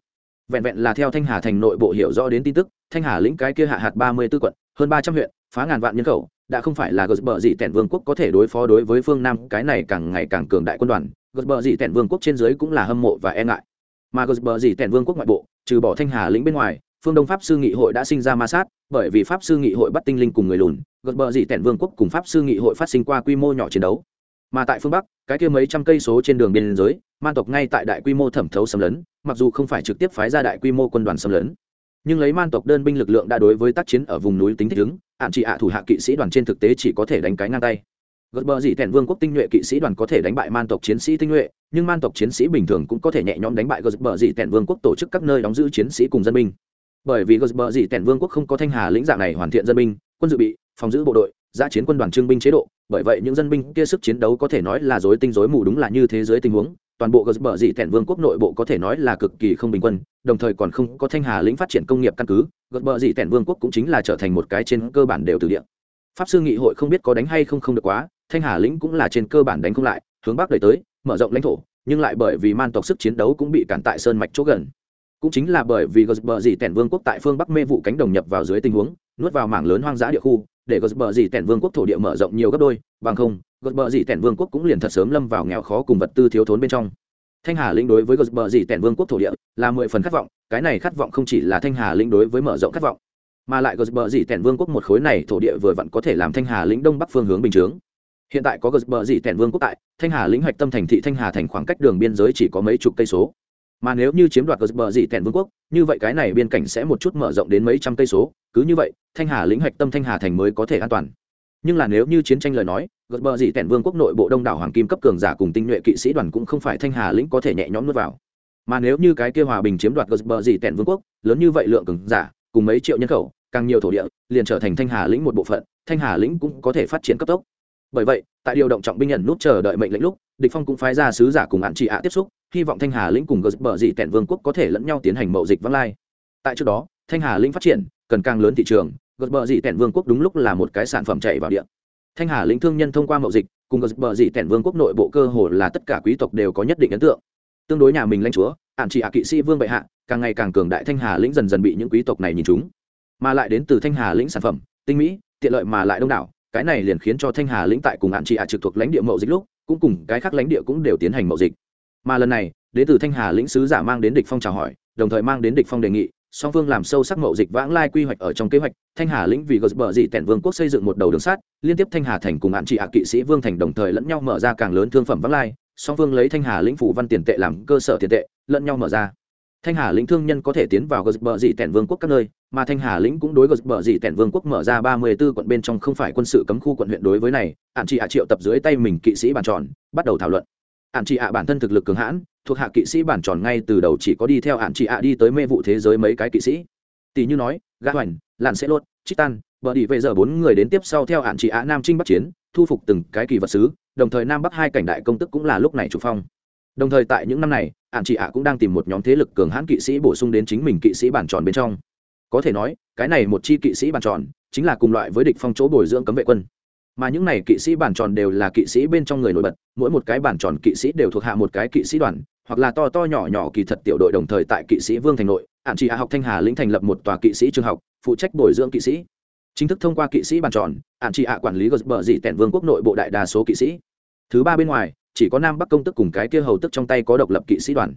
Vẹn vẹn là theo thanh hà thành nội bộ hiểu rõ đến tin tức, thanh hà lĩnh cái kia hạ hạt ba mươi tư quận, hơn ba trăm huyện, phá ngàn vạn nhân khẩu, đã không phải là gợt bờ tẻn vương quốc có thể đối phó đối với phương nam, cái này càng ngày càng cường đại quân đoàn, gợt bờ tẻn vương quốc trên dưới cũng là hâm mộ và e ngại. Mà gợt bờ tẻn vương quốc ngoại bộ, trừ bỏ thanh hà lĩnh bên ngoài phương đông pháp sư nghị hội đã sinh ra ma sát, bởi vì pháp sư nghị hội bắt tinh linh cùng người lùn gật bờ dị tẻn vương quốc cùng pháp sư nghị hội phát sinh qua quy mô nhỏ chiến đấu. Mà tại phương bắc, cái kia mấy trăm cây số trên đường biên giới, man tộc ngay tại đại quy mô thẩm thấu xâm lấn, mặc dù không phải trực tiếp phái ra đại quy mô quân đoàn xâm lấn. Nhưng lấy man tộc đơn binh lực lượng đã đối với tác chiến ở vùng núi tính thích ứng ạn chị ạ thủ hạ kỵ sĩ đoàn trên thực tế chỉ có thể đánh cái ngang tay. Gật bờ dị tẻn vương quốc tinh nhuệ kỵ sĩ đoàn có thể đánh bại man tộc chiến sĩ tinh nhuệ, nhưng man tộc chiến sĩ bình thường cũng có thể nhẹ nhõm đánh bại gật bờ dị tẻn vương quốc tổ chức các nơi đóng giữ chiến sĩ cùng dân binh bởi vì gờ bờ dị tẻn vương quốc không có thanh hà lĩnh dạng này hoàn thiện dân binh, quân dự bị, phòng giữ bộ đội, giã chiến quân đoàn trương binh chế độ. Bởi vậy những dân binh kia sức chiến đấu có thể nói là dối tinh dối mù đúng là như thế giới tình huống. Toàn bộ gờ bờ dị tẻn vương quốc nội bộ có thể nói là cực kỳ không bình quân, đồng thời còn không có thanh hà lĩnh phát triển công nghiệp căn cứ. Gờ bờ dị tẻn vương quốc cũng chính là trở thành một cái trên cơ bản đều từ địa. Pháp sư nghị hội không biết có đánh hay không không được quá, thanh hà lĩnh cũng là trên cơ bản đánh không lại, hướng bắc đẩy tới, mở rộng lãnh thổ, nhưng lại bởi vì man tộc sức chiến đấu cũng bị cản tại sơn mạch chỗ gần cũng chính là bởi vì gờ dì tẻn vương quốc tại phương bắc mê vụ cánh đồng nhập vào dưới tình huống, nuốt vào mảng lớn hoang dã địa khu, để gờ dì tẻn vương quốc thổ địa mở rộng nhiều gấp đôi, bằng không gờ dì tẻn vương quốc cũng liền thật sớm lâm vào nghèo khó cùng vật tư thiếu thốn bên trong. Thanh hà lĩnh đối với gờ dì tẻn vương quốc thổ địa là mười phần khát vọng, cái này khát vọng không chỉ là thanh hà lĩnh đối với mở rộng khát vọng, mà lại gờ dì tẻn vương quốc một khối này thổ địa vừa vặn có thể làm thanh hà lĩnh đông bắc phương hướng bình chướng. Hiện tại có gờ dì tẻn vương quốc tại, thanh hà lĩnh hoạch tâm thành thị thanh hà thành khoảng cách đường biên giới chỉ có mấy chục cây số mà nếu như chiếm đoạt bờ dị tẻn vương quốc, như vậy cái này biên cảnh sẽ một chút mở rộng đến mấy trăm cây số, cứ như vậy, thanh hà lĩnh Hạch tâm thanh hà thành mới có thể an toàn. Nhưng là nếu như chiến tranh lời nói gợt bờ dị tẻn vương quốc nội bộ đông đảo hoàng kim cấp cường giả cùng tinh nhuệ kỵ sĩ đoàn cũng không phải thanh hà lĩnh có thể nhẹ nhõm nuốt vào. Mà nếu như cái kia hòa bình chiếm đoạt gợt bờ dị tẻn vương quốc, lớn như vậy lượng cường giả, cùng mấy triệu nhân khẩu, càng nhiều thổ địa, liền trở thành thanh hà lĩnh một bộ phận, thanh hà lĩnh cũng có thể phát triển cấp tốc bởi vậy, tại điều động trọng binh nhận nút chờ đợi mệnh lệnh lúc, địch phong cũng phái ra sứ giả cùng hạn trị ạ tiếp xúc, hy vọng thanh hà lĩnh cùng gờ bờ dị tẻn vương quốc có thể lẫn nhau tiến hành mậu dịch vãng lai. Tại trước đó, thanh hà lĩnh phát triển, cần càng lớn thị trường gờ bờ dị tẻn vương quốc đúng lúc là một cái sản phẩm chạy vào địa. Thanh hà lĩnh thương nhân thông qua mậu dịch, cùng gờ bờ dị tẻn vương quốc nội bộ cơ hồ là tất cả quý tộc đều có nhất định ấn tượng. Tương đối nhà mình lãnh chúa, ạn trì ạ kỵ sĩ vương bệ hạ, càng ngày càng cường đại thanh hà lĩnh dần dần bị những quý tộc này nhìn chúng mà lại đến từ thanh hà lĩnh sản phẩm, tinh mỹ, tiện lợi mà lại đông đảo cái này liền khiến cho thanh hà lĩnh tại cùng hạn chị ạ trực thuộc lãnh địa mậu dịch lúc, cũng cùng cái khác lãnh địa cũng đều tiến hành mậu dịch. Mà lần này, đến từ thanh hà lĩnh sứ giả mang đến địch phong chào hỏi, đồng thời mang đến địch phong đề nghị, song phương làm sâu sắc mậu dịch vãng lai quy hoạch ở trong kế hoạch, thanh hà lĩnh vì gờ bờ dị tẻn vương quốc xây dựng một đầu đường sắt, liên tiếp thanh hà thành cùng hạn trị hạ kỵ sĩ vương thành đồng thời lẫn nhau mở ra càng lớn thương phẩm vãng lai, song phương lấy thanh hà lĩnh phủ văn tiền tệ làm cơ sở tiền tệ, lẫn nhau mở ra thanh hà lĩnh thương nhân có thể tiến vào gờ bờ dị tẻn vương quốc các nơi, mà thanh hà lĩnh cũng đối gờ bờ dị tẻn vương quốc mở ra ba mươi 34 quận bên trong không phải quân sự cấm khu quận huyện đối với này ạn chị ạ triệu tập dưới tay mình kỵ sĩ bàn tròn, bắt đầu thảo luận. Ạn chị ạ bản thân thực lực cường hãn, thuộc hạ kỵ sĩ bản tròn ngay từ đầu chỉ có đi theo ạn chị ạ đi tới mê vụ thế giới mấy cái kỵ sĩ. Tỷ như nói, gã hoành, Lạn sẽ lốt chít tan vợ đi về giờ bốn người đến tiếp sau theo ạn chị ạ nam trinh bắc chiến, thu phục từng cái kỳ vật sứ, đồng thời nam bắc hai cảnh đại công tức cũng là lúc này chủ phong đồng thời tại những năm này ạn chị ạ cũng đang tìm một nhóm thế lực cường hãn kỵ sĩ bổ sung đến chính mình kỵ sĩ bản tròn bên trong có thể nói cái này một chi kỵ sĩ bản tròn chính là cùng loại với địch phong chỗ bồi dưỡng cấm vệ quân mà những này kỵ sĩ bản tròn đều là kỵ sĩ bên trong người nổi bật mỗi một cái bản tròn kỵ sĩ đều thuộc hạ một cái kỵ sĩ đoàn hoặc là to to nhỏ nhỏ kỳ thật tiểu đội đồng thời tại kỵ sĩ vương thành nội ạn chị hạ học thanh hà lĩnh thành lập một tòa kỵ sĩ trường học phụ trách bồi dưỡng kỵ sĩ chính thức thông qua kỵ sĩ bàn tròn ạn chị hạ quản lý gờ bờ dị tẻn vương quốc nội bộ đại đa số kỵ sĩ thứ ba bên ngoài chỉ có nam bắc công tức cùng cái kia hầu tức trong tay có độc lập kỵ sĩ đoàn.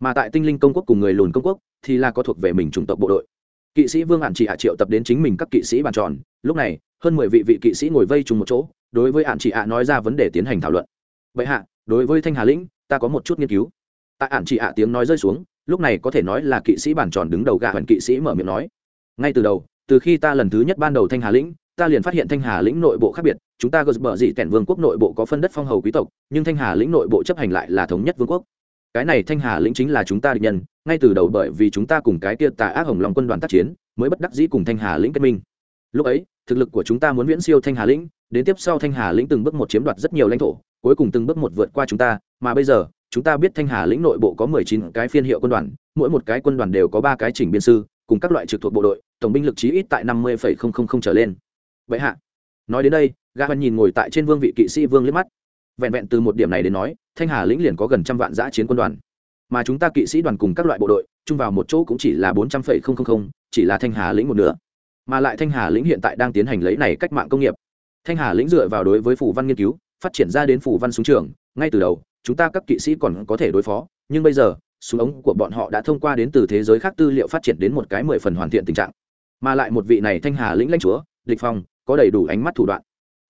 Mà tại tinh linh công quốc cùng người lùn công quốc thì là có thuộc về mình chủng tộc bộ đội. Kỵ sĩ vương ạn chị hạ triệu tập đến chính mình các kỵ sĩ bàn tròn, lúc này, hơn mười vị vị kỵ sĩ ngồi vây chung một chỗ, đối với ạn chị hạ nói ra vấn đề tiến hành thảo luận. Vậy hạ, đối với thanh hà lĩnh, ta có một chút nghiên cứu. Tại ạn chị hạ tiếng nói rơi xuống, lúc này có thể nói là kỵ sĩ bản tròn đứng đầu gà hận kỵ sĩ mở miệng nói, ngay từ đầu, từ khi ta lần thứ nhất ban đầu thanh hà lĩnh, ta liền phát hiện thanh hà lĩnh nội bộ khác biệt chúng ta gờ bờ dị tẻn vương quốc nội bộ có phân đất phong hầu quý tộc, nhưng thanh hà lĩnh nội bộ chấp hành lại là thống nhất vương quốc. Cái này thanh hà lĩnh chính là chúng ta địch nhân, ngay từ đầu bởi vì chúng ta cùng cái kia tà ác hồng lòng quân đoàn tác chiến, mới bất đắc dĩ cùng thanh hà lĩnh kết minh. Lúc ấy, thực lực của chúng ta muốn viễn siêu thanh hà lĩnh, đến tiếp sau thanh hà lĩnh từng bước một chiếm đoạt rất nhiều lãnh thổ, cuối cùng từng bước một vượt qua chúng ta, mà bây giờ, chúng ta biết thanh hà lĩnh nội bộ có mười chín cái phiên hiệu quân đoàn, mỗi một cái quân đoàn đều có ba cái chỉnh biên sư, cùng các loại trực thuộc bộ đội, tổng binh lực chí ít tại năm mươi phẩy không không không trở lên. Vậy hạ nói đến đây ga hoan nhìn ngồi tại trên vương vị kỵ sĩ vương liếc mắt. Vẹn vẹn từ một điểm này đến nói, thanh hà lĩnh liền có gần trăm vạn giã chiến quân đoàn. Mà chúng ta kỵ sĩ đoàn cùng các loại bộ đội, chung vào một chỗ cũng chỉ là bốn trăm linh chỉ là thanh hà lĩnh một nửa. Mà lại thanh hà lĩnh hiện tại đang tiến hành lấy này cách mạng công nghiệp. Thanh hà lĩnh dựa vào đối với phủ văn nghiên cứu, phát triển ra đến phủ văn súng trường. Ngay từ đầu, chúng ta các kỵ sĩ còn có thể đối phó, nhưng bây giờ, súng ống của bọn họ đã thông qua đến từ thế giới khác tư liệu phát triển đến một cái mười phần hoàn thiện tình trạng. Mà lại một vị này thanh hà lĩnh lãnh chúa, địch phong có đầy đủ ánh mắt thủ đoạn.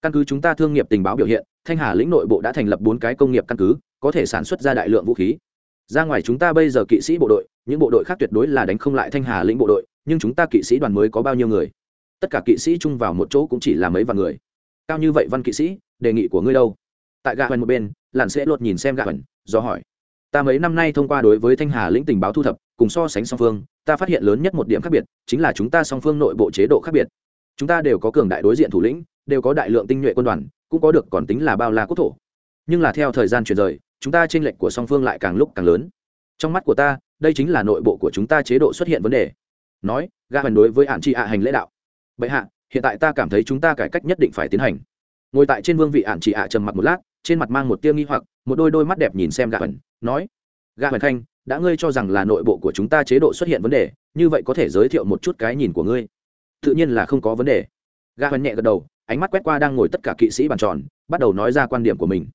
Căn cứ chúng ta thương nghiệp tình báo biểu hiện, thanh hà lĩnh nội bộ đã thành lập bốn cái công nghiệp căn cứ, có thể sản xuất ra đại lượng vũ khí. Ra ngoài chúng ta bây giờ kỵ sĩ bộ đội, những bộ đội khác tuyệt đối là đánh không lại thanh hà lĩnh bộ đội, nhưng chúng ta kỵ sĩ đoàn mới có bao nhiêu người? Tất cả kỵ sĩ chung vào một chỗ cũng chỉ là mấy vạn người. Cao như vậy văn kỵ sĩ, đề nghị của ngươi đâu? Tại gà hoành một bên lạn sẽ lột nhìn xem gà hoành do hỏi. Ta mấy năm nay thông qua đối với thanh hà lĩnh tình báo thu thập, cùng so sánh song phương, ta phát hiện lớn nhất một điểm khác biệt, chính là chúng ta song phương nội bộ chế độ khác biệt chúng ta đều có cường đại đối diện thủ lĩnh, đều có đại lượng tinh nhuệ quân đoàn, cũng có được còn tính là bao la quốc thổ. Nhưng là theo thời gian chuyển rời, chúng ta tranh lệch của song phương lại càng lúc càng lớn. Trong mắt của ta, đây chính là nội bộ của chúng ta chế độ xuất hiện vấn đề. Nói, ga hoành đối với hạn trị hạ hành lễ đạo. Bệ hạ, hiện tại ta cảm thấy chúng ta cải cách nhất định phải tiến hành. Ngồi tại trên vương vị hạn chị ạ trầm mặc một lát, trên mặt mang một tia nghi hoặc, một đôi đôi mắt đẹp nhìn xem ga hoành nói, ga hoành khanh, đã ngươi cho rằng là nội bộ của chúng ta chế độ xuất hiện vấn đề, như vậy có thể giới thiệu một chút cái nhìn của ngươi tự nhiên là không có vấn đề. Ga hần nhẹ gật đầu, ánh mắt quét qua đang ngồi tất cả kỵ sĩ bàn tròn, bắt đầu nói ra quan điểm của mình.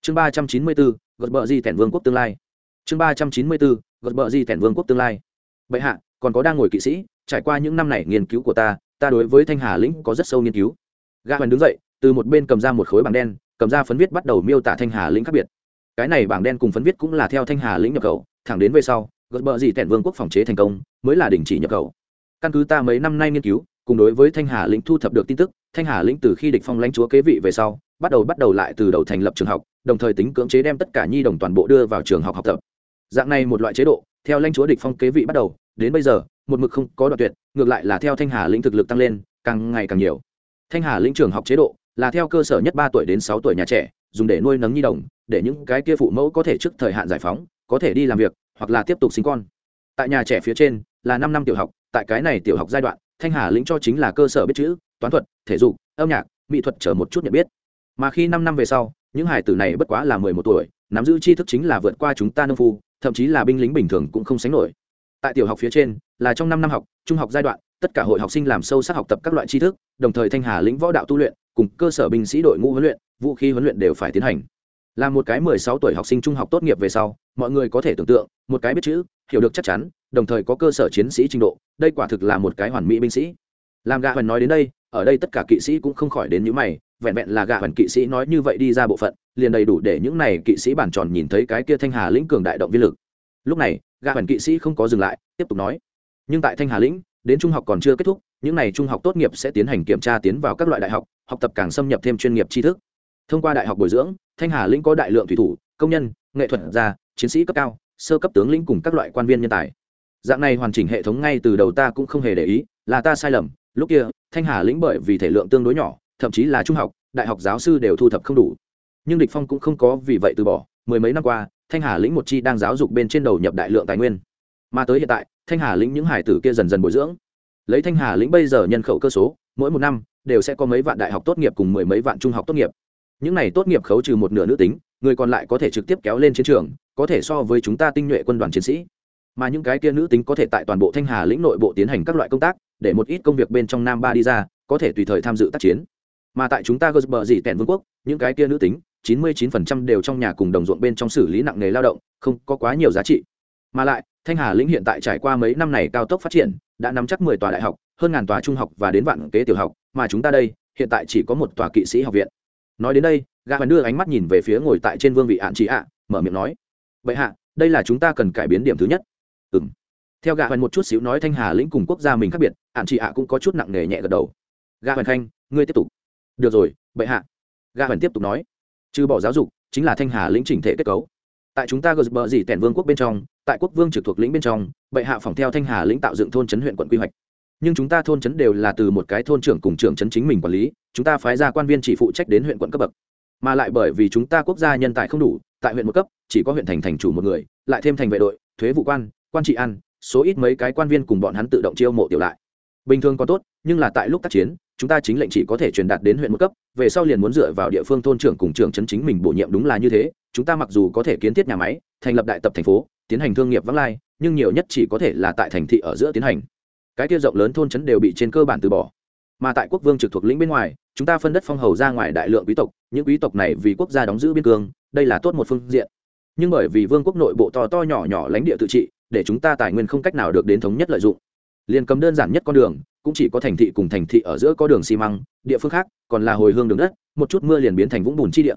Chương ba trăm chín mươi bốn, gật bờ di tẻn vương quốc tương lai. Chương ba trăm chín mươi bốn, gật bờ di tẻn vương quốc tương lai. Bệ hạ, còn có đang ngồi kỵ sĩ, trải qua những năm này nghiên cứu của ta ta đối với thanh hà lĩnh có rất sâu nghiên cứu. Ga hần đứng dậy, từ một bên cầm ra một khối bảng đen, cầm ra phấn viết bắt đầu miêu tả thanh hà lĩnh khác biệt. Cái này bảng đen cùng phấn viết cũng là theo thanh hà lĩnh nhập khẩu, thẳng đến về sau, gật bờ gì tẻn vương quốc phòng chế thành công, mới là đình chỉ nhập khẩu. Căn cứ ta mấy năm nay nghiên cứu cùng đối với thanh hà lĩnh thu thập được tin tức, thanh hà lĩnh từ khi địch phong lãnh chúa kế vị về sau, bắt đầu bắt đầu lại từ đầu thành lập trường học, đồng thời tính cưỡng chế đem tất cả nhi đồng toàn bộ đưa vào trường học học tập. Dạng này một loại chế độ, theo lãnh chúa địch phong kế vị bắt đầu, đến bây giờ, một mực không có đoạn tuyệt, ngược lại là theo thanh hà lĩnh thực lực tăng lên, càng ngày càng nhiều. Thanh hà lĩnh trường học chế độ, là theo cơ sở nhất ba tuổi đến sáu tuổi nhà trẻ, dùng để nuôi nấng nhi đồng, để những cái kia phụ mẫu có thể trước thời hạn giải phóng, có thể đi làm việc, hoặc là tiếp tục sinh con. Tại nhà trẻ phía trên, là năm năm tiểu học, tại cái này tiểu học giai đoạn thanh hà lĩnh cho chính là cơ sở biết chữ, toán thuật, thể dục, âm nhạc, mỹ thuật trở một chút nhận biết. Mà khi năm năm về sau, những hải tử này bất quá là mười một tuổi, nắm giữ tri thức chính là vượt qua chúng ta nông phu, thậm chí là binh lính bình thường cũng không sánh nổi. Tại tiểu học phía trên, là trong năm năm học, trung học giai đoạn, tất cả hội học sinh làm sâu sắc học tập các loại tri thức, đồng thời thanh hà lĩnh võ đạo tu luyện, cùng cơ sở binh sĩ đội ngũ huấn luyện, vũ khí huấn luyện đều phải tiến hành. Là một cái mười sáu tuổi học sinh trung học tốt nghiệp về sau, mọi người có thể tưởng tượng, một cái biết chữ hiểu được chắc chắn, đồng thời có cơ sở chiến sĩ trình độ, đây quả thực là một cái hoàn mỹ binh sĩ. Làm gạ hoành nói đến đây, ở đây tất cả kỵ sĩ cũng không khỏi đến những mày, vẹn vẹn là gạ hoành kỵ sĩ nói như vậy đi ra bộ phận, liền đầy đủ để những này kỵ sĩ bản tròn nhìn thấy cái kia thanh hà lĩnh cường đại động viên lực. Lúc này gã hoàn kỵ sĩ không có dừng lại, tiếp tục nói. Nhưng tại thanh hà lĩnh, đến trung học còn chưa kết thúc, những n à y trung học tốt nghiệp sẽ tiến hành kiểm tra tiến vào các loại đại học học tập càng xâm nhập thêm chuyên nghiệp tri thức. Thông qua đại học bồi dưỡng, thanh hà lĩnh có đại lượng thủy thủ, công nhân, nghệ thuật gia, chiến sĩ cấp cao sơ cấp tướng lĩnh cùng các loại quan viên nhân tài. Dạng này hoàn chỉnh hệ thống ngay từ đầu ta cũng không hề để ý, là ta sai lầm, lúc kia, thanh hà lĩnh bởi vì thể lượng tương đối nhỏ, thậm chí là trung học, đại học giáo sư đều thu thập không đủ. Nhưng địch phong cũng không có vì vậy từ bỏ, mười mấy năm qua, thanh hà lĩnh một chi đang giáo dục bên trên đầu nhập đại lượng tài nguyên. Mà tới hiện tại, thanh hà lĩnh những hải tử kia dần dần bồi dưỡng. Lấy thanh hà lĩnh bây giờ nhân khẩu cơ số, mỗi một năm, đều sẽ có mấy vạn đại học tốt nghiệp cùng mười mấy vạn trung học tốt nghiệp những này tốt nghiệp khấu trừ một nửa nữ tính, người còn lại có thể trực tiếp kéo lên chiến trường, có thể so với chúng ta tinh nhuệ quân đoàn chiến sĩ. Mà những cái kia nữ tính có thể tại toàn bộ thanh hà lĩnh nội bộ tiến hành các loại công tác, để một ít công việc bên trong nam ba đi ra, có thể tùy thời tham dự tác chiến. Mà tại chúng ta gờ bờ dị tẻn vương quốc, những cái kia nữ tính, chín mươi chín phần trăm đều trong nhà cùng đồng ruộng bên trong xử lý nặng nghề lao động, không có quá nhiều giá trị. Mà lại, thanh hà lĩnh hiện tại trải qua mấy năm này cao tốc phát triển, đã nắm chắc mười tòa đại học, hơn ngàn tòa trung học và đến vạn kế tiểu học, mà chúng ta đây, hiện tại chỉ có một tòa kỵ sĩ học viện nói đến đây, gã hoàn đưa ánh mắt nhìn về phía ngồi tại trên vương vị ạn chị ạ, mở miệng nói vậy hạ, đây là chúng ta cần cải biến điểm thứ nhất. Ừ m theo gã hoàn một chút xíu nói thanh hà lĩnh cùng quốc gia mình khác biệt, ạn chị ạ cũng có chút nặng nề nhẹ gật đầu. Gã hoàn khanh, ngươi tiếp tục. Được rồi, bệ hạ. Gã hoàn tiếp tục nói, trừ bỏ giáo dục, chính là thanh hà lĩnh chỉnh thể kết cấu. Tại chúng ta gờ bờ dì tẻn vương quốc bên trong, tại quốc vương trực thuộc lĩnh bên trong, bệ hạ phòng theo thanh hà lĩnh tạo dựng thôn trấn huyện quận quy hoạch nhưng chúng ta thôn trấn đều là từ một cái thôn trưởng cùng trưởng trấn chính mình quản lý, chúng ta phái ra quan viên chỉ phụ trách đến huyện quận cấp bậc. Mà lại bởi vì chúng ta quốc gia nhân tài không đủ, tại huyện một cấp, chỉ có huyện thành thành chủ một người, lại thêm thành vệ đội, thuế vụ quan quan trị ăn số ít mấy cái quan viên cùng bọn hắn tự động chiêu mộ tiểu lại. Bình thường còn tốt, nhưng là tại lúc tác chiến, chúng ta chính lệnh chỉ có thể truyền đạt đến huyện một cấp, về sau liền muốn dựa vào địa phương thôn trưởng cùng trưởng chấn chính mình bổ nhiệm đúng là như thế, chúng ta mặc dù có thể kiến thiết nhà máy, thành lập đại tập thành phố, tiến hành thương nghiệp vắng lai, nhưng nhiều nhất chỉ có thể là tại thành thị ở giữa tiến hành cái kia rộng lớn thôn trấn đều bị trên cơ bản từ bỏ. Mà tại quốc vương trực thuộc lĩnh bên ngoài, chúng ta phân đất phong hầu ra ngoài đại lượng quý tộc, những quý tộc này vì quốc gia đóng giữ biên cương, đây là tốt một phương diện. Nhưng bởi vì vương quốc nội bộ to to nhỏ nhỏ lãnh địa tự trị, để chúng ta tài nguyên không cách nào được đến thống nhất lợi dụng. Liền cấm đơn giản nhất con đường, cũng chỉ có thành thị cùng thành thị ở giữa có đường xi măng, địa phương khác còn là hồi hương đường đất, một chút mưa liền biến thành vũng bùn chi địa.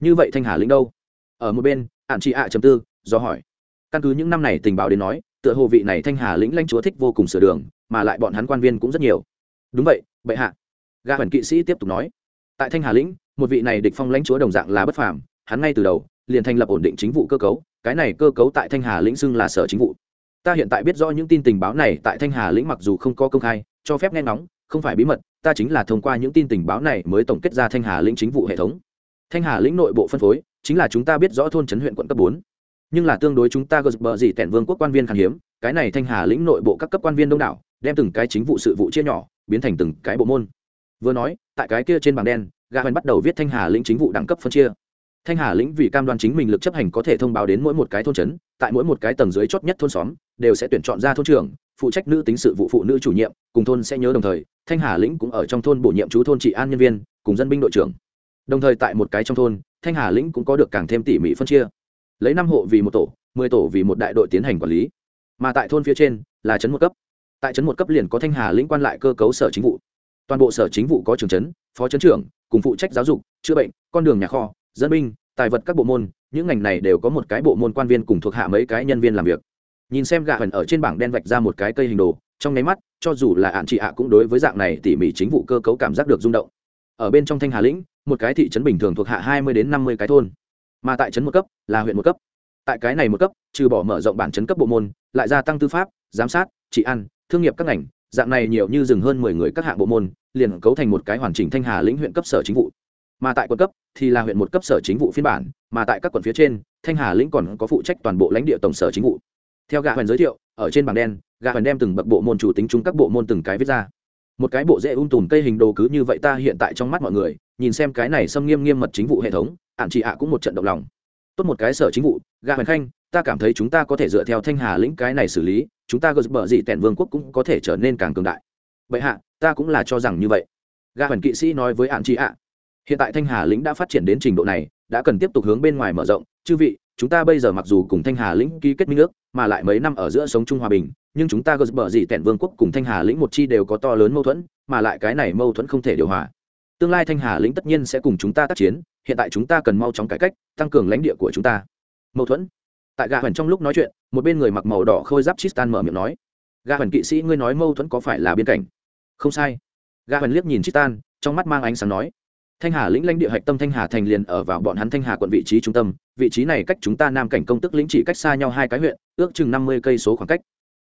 Như vậy thanh hà lĩnh đâu? Ở một bên ạn chị ạ chấm tư, do hỏi. Căn cứ những năm này tình báo đến nói tựa hồ vị này thanh hà lĩnh lãnh chúa thích vô cùng sửa đường, mà lại bọn hắn quan viên cũng rất nhiều. Đúng vậy, bệ hạ. Ga huyền kỵ sĩ tiếp tục nói. Tại thanh hà lĩnh, một vị này địch phong lãnh chúa đồng dạng là bất phàm, hắn ngay từ đầu, liền thành lập ổn định chính vụ cơ cấu, cái này cơ cấu tại thanh hà lĩnh xưng là sở chính vụ. Ta hiện tại biết rõ những tin tình báo này, tại thanh hà lĩnh mặc dù không có công khai, cho phép nghe ngóng, không phải bí mật, ta chính là thông qua những tin tình báo này mới tổng kết ra thanh hà lĩnh chính vụ hệ thống. Thanh hà lĩnh nội bộ phân phối, chính là chúng ta biết rõ thôn trấn huyện quận cấp bốn nhưng là tương đối chúng ta gờ bờ gì tẻn vương quốc quan viên khan hiếm, cái này thanh hà lĩnh nội bộ các cấp quan viên đông đảo, đem từng cái chính vụ sự vụ chia nhỏ, biến thành từng cái bộ môn. Vừa nói, tại cái kia trên bảng đen gà hoành bắt đầu viết thanh hà lĩnh chính vụ đẳng cấp phân chia. Thanh hà lĩnh vì cam đoan chính mình lực chấp hành có thể thông báo đến mỗi một cái thôn trấn, tại mỗi một cái tầng dưới chót nhất thôn xóm, đều sẽ tuyển chọn ra thôn trưởng, phụ trách nữ tính sự vụ phụ nữ chủ nhiệm, cùng thôn sẽ nhớ đồng thời, thanh hà lĩnh cũng ở trong thôn bổ nhiệm chú thôn trị an nhân viên, cùng dân binh đội trưởng. Đồng thời tại một cái trong thôn, thanh hà lĩnh cũng có được càng thêm tỉ mỉ phân chia lấy năm hộ vì một tổ, mười tổ vì một đại đội tiến hành quản lý. Mà tại thôn phía trên là trấn một cấp. Tại trấn một cấp liền có thanh hà lĩnh quan lại cơ cấu sở chính vụ. Toàn bộ sở chính vụ có trường trấn, phó trấn trưởng, cùng phụ trách giáo dục, chữa bệnh, con đường nhà kho, dân binh, tài vật các bộ môn, những ngành này đều có một cái bộ môn quan viên cùng thuộc hạ mấy cái nhân viên làm việc. Nhìn xem gạ hần ở trên bảng đen vạch ra một cái cây hình đồ, trong nháy mắt, cho dù là ạn chị ạ cũng đối với dạng này tỉ mỉ chính vụ cơ cấu cảm giác được rung động. Ở bên trong thanh hà lĩnh, một cái thị trấn bình thường thuộc hạ hai mươi đến năm mươi cái thôn mà tại trấn một cấp, là huyện một cấp. Tại cái này một cấp, trừ bỏ mở rộng bản chấn cấp bộ môn, lại gia tăng tư pháp, giám sát, trị ăn thương nghiệp các ngành, dạng này nhiều như dừng hơn mười người các hạng bộ môn, liền cấu thành một cái hoàn chỉnh thanh hà lĩnh huyện cấp sở chính vụ. Mà tại quận cấp thì là huyện một cấp sở chính vụ phiên bản, mà tại các quận phía trên, thanh hà lĩnh còn có phụ trách toàn bộ lãnh địa tổng sở chính vụ. Theo gà huyền giới thiệu, ở trên bảng đen, gà huyền đem từng bậc bộ môn chủ tính chung các bộ môn từng cái viết ra. Một cái bộ dễ ung tùm cây hình đồ cứ như vậy ta hiện tại trong mắt mọi người, nhìn xem cái này xâm nghiêm nghiêm mật chính vụ hệ thống ạn chị ạ cũng một trận động lòng. Tốt một cái sở chính vụ, gà huyền khanh, ta cảm thấy chúng ta có thể dựa theo thanh hà lĩnh cái này xử lý, chúng ta gờ bờ dị tẻn vương quốc cũng có thể trở nên càng cường đại. Vậy hạ, ta cũng là cho rằng như vậy. Gà huyền kỵ sĩ nói với ạn chị ạ, hiện tại thanh hà lĩnh đã phát triển đến trình độ này, đã cần tiếp tục hướng bên ngoài mở rộng. Chư vị, chúng ta bây giờ mặc dù cùng thanh hà lĩnh ký kết minh ước, mà lại mấy năm ở giữa sống chung hòa bình, nhưng chúng ta gờ bờ gì tẻn vương quốc cùng thanh hà lĩnh một chi đều có to lớn mâu thuẫn, mà lại cái này mâu thuẫn không thể điều hòa tương lai thanh hà lĩnh tất nhiên sẽ cùng chúng ta tác chiến, hiện tại chúng ta cần mau chóng cải cách, tăng cường lãnh địa của chúng ta. Mâu thuẫn. Tại gà huyền trong lúc nói chuyện, một bên người mặc màu đỏ khôi giáp chistan mở miệng nói, gà huyền kỵ sĩ, ngươi nói mâu thuẫn có phải là biên cảnh? Không sai. Gà huyền liếc nhìn chistan trong mắt mang ánh sáng nói, thanh hà lĩnh lãnh địa hạch tâm thanh hà thành liền ở vào bọn hắn thanh hà quận vị trí trung tâm, vị trí này cách chúng ta nam cảnh công tức lĩnh chỉ cách xa nhau hai cái huyện, ước chừng năm mươi cây số khoảng cách.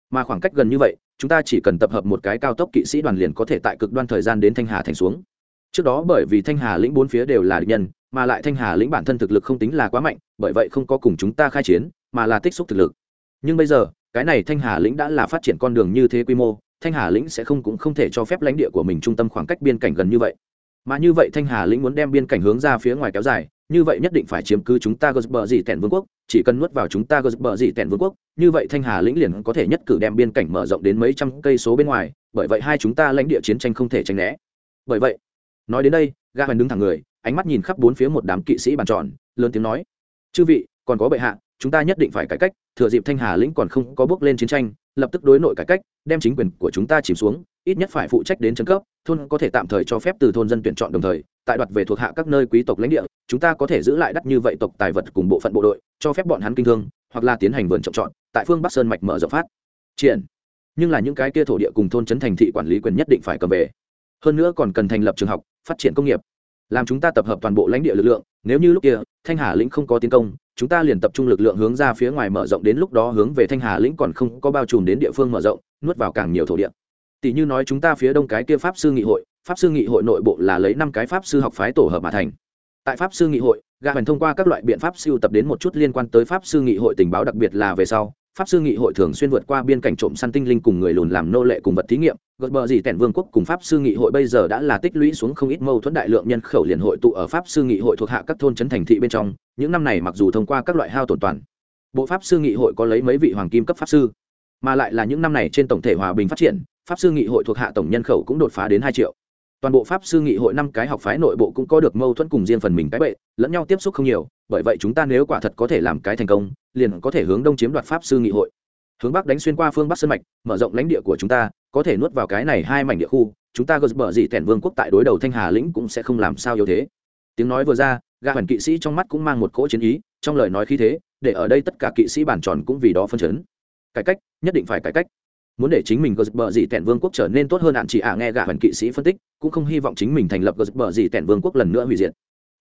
Mà khoảng cách gần như vậy, chúng ta chỉ cần tập hợp một cái cao tốc kỵ sĩ đoàn liền có thể tại cực đoan thời gian đến thanh hà thành xuống trước đó bởi vì thanh hà lĩnh bốn phía đều là địch nhân, mà lại thanh hà lĩnh bản thân thực lực không tính là quá mạnh, bởi vậy không có cùng chúng ta khai chiến, mà là tích xúc thực lực. Nhưng bây giờ, cái này thanh hà lĩnh đã là phát triển con đường như thế quy mô, thanh hà lĩnh sẽ không cũng không thể cho phép lãnh địa của mình trung tâm khoảng cách biên cảnh gần như vậy. Mà như vậy thanh hà lĩnh muốn đem biên cảnh hướng ra phía ngoài kéo dài, như vậy nhất định phải chiếm cứ chúng ta gờ bờ dị tẻn vương quốc, chỉ cần nuốt vào chúng ta gờ bờ dị tẻn vương quốc, như vậy thanh hà lĩnh liền có thể nhất cử đem biên cảnh mở rộng đến mấy trăm cây số bên ngoài, bởi vậy hai chúng ta lãnh địa chiến tranh không thể tranh né. Bởi vậy nói đến đây, ga hoành đứng thẳng người, ánh mắt nhìn khắp bốn phía một đám kỵ sĩ bàn tròn, lớn tiếng nói, chư vị, còn có bệ hạ, chúng ta nhất định phải cải cách, thừa dịp thanh hà lĩnh còn không có bước lên chiến tranh, lập tức đối nội cải cách, đem chính quyền của chúng ta chìm xuống, ít nhất phải phụ trách đến chân cấp, thôn có thể tạm thời cho phép từ thôn dân tuyển chọn đồng thời, tại đoạt về thuộc hạ các nơi quý tộc lãnh địa, chúng ta có thể giữ lại đắt như vậy tộc tài vật cùng bộ phận bộ đội, cho phép bọn hắn kinh thương, hoặc là tiến hành vườn trồng trọt, tại phương bắc sơn mạch mở rộng phát, triển. Nhưng là những cái kia thổ địa cùng thôn trấn thành thị quản lý quyền nhất định phải cầm về. Hơn nữa còn cần thành lập trường học phát triển công nghiệp. Làm chúng ta tập hợp toàn bộ lãnh địa lực lượng, nếu như lúc kia, thanh hà lĩnh không có tiến công, chúng ta liền tập trung lực lượng hướng ra phía ngoài mở rộng đến lúc đó hướng về thanh hà lĩnh còn không có bao trùm đến địa phương mở rộng, nuốt vào càng nhiều thổ địa. Tỷ như nói chúng ta phía đông cái kia pháp sư nghị hội, pháp sư nghị hội nội bộ là lấy năm cái pháp sư học phái tổ hợp mà thành. Tại pháp sư nghị hội, gà hoành thông qua các loại biện pháp siêu tập đến một chút liên quan tới pháp sư nghị hội tình báo đặc biệt là về sau pháp sư nghị hội thường xuyên vượt qua biên cảnh trộm săn tinh linh cùng người lùn làm nô lệ cùng vật thí nghiệm. Gợt bờ gì tẻn vương quốc cùng pháp sư nghị hội bây giờ đã là tích lũy xuống không ít mâu thuẫn đại lượng nhân khẩu liền hội tụ ở pháp sư nghị hội thuộc hạ các thôn trấn thành thị bên trong. Những năm này mặc dù thông qua các loại hao tổn toàn, bộ pháp sư nghị hội có lấy mấy vị hoàng kim cấp pháp sư, mà lại là những năm này trên tổng thể hòa bình phát triển, pháp sư nghị hội thuộc hạ tổng nhân khẩu cũng đột phá đến hai triệu. Toàn bộ pháp sư nghị hội năm cái học phái nội bộ cũng có được mâu thuẫn cùng riêng phần mình cái bệ, lẫn nhau tiếp xúc không nhiều, bởi vậy chúng ta nếu quả thật có thể làm cái thành công liền có thể hướng đông chiếm đoạt pháp sư nghị hội. Hướng bắc đánh xuyên qua phương bắc sơn mạch, mở rộng lãnh địa của chúng ta, có thể nuốt vào cái này hai mảnh địa khu, chúng ta gờ bờ dị tẻn vương quốc tại đối đầu thanh hà lĩnh cũng sẽ không làm sao yếu thế. Tiếng nói vừa ra, gã hẳn kỵ sĩ trong mắt cũng mang một cỗ chiến ý, trong lời nói khí thế, để ở đây tất cả kỵ sĩ bản tròn cũng vì đó phân chấn. Cải cách, nhất định phải cải cách. Muốn để chính mình gờ bờ dị tẻn vương quốc trở nên tốt hơn hạn chị ạ nghe gã hẳn kỵ sĩ phân tích, cũng không hy vọng chính mình thành lập gờ bờ dị tẻn vương quốc lần nữa hủy diệt.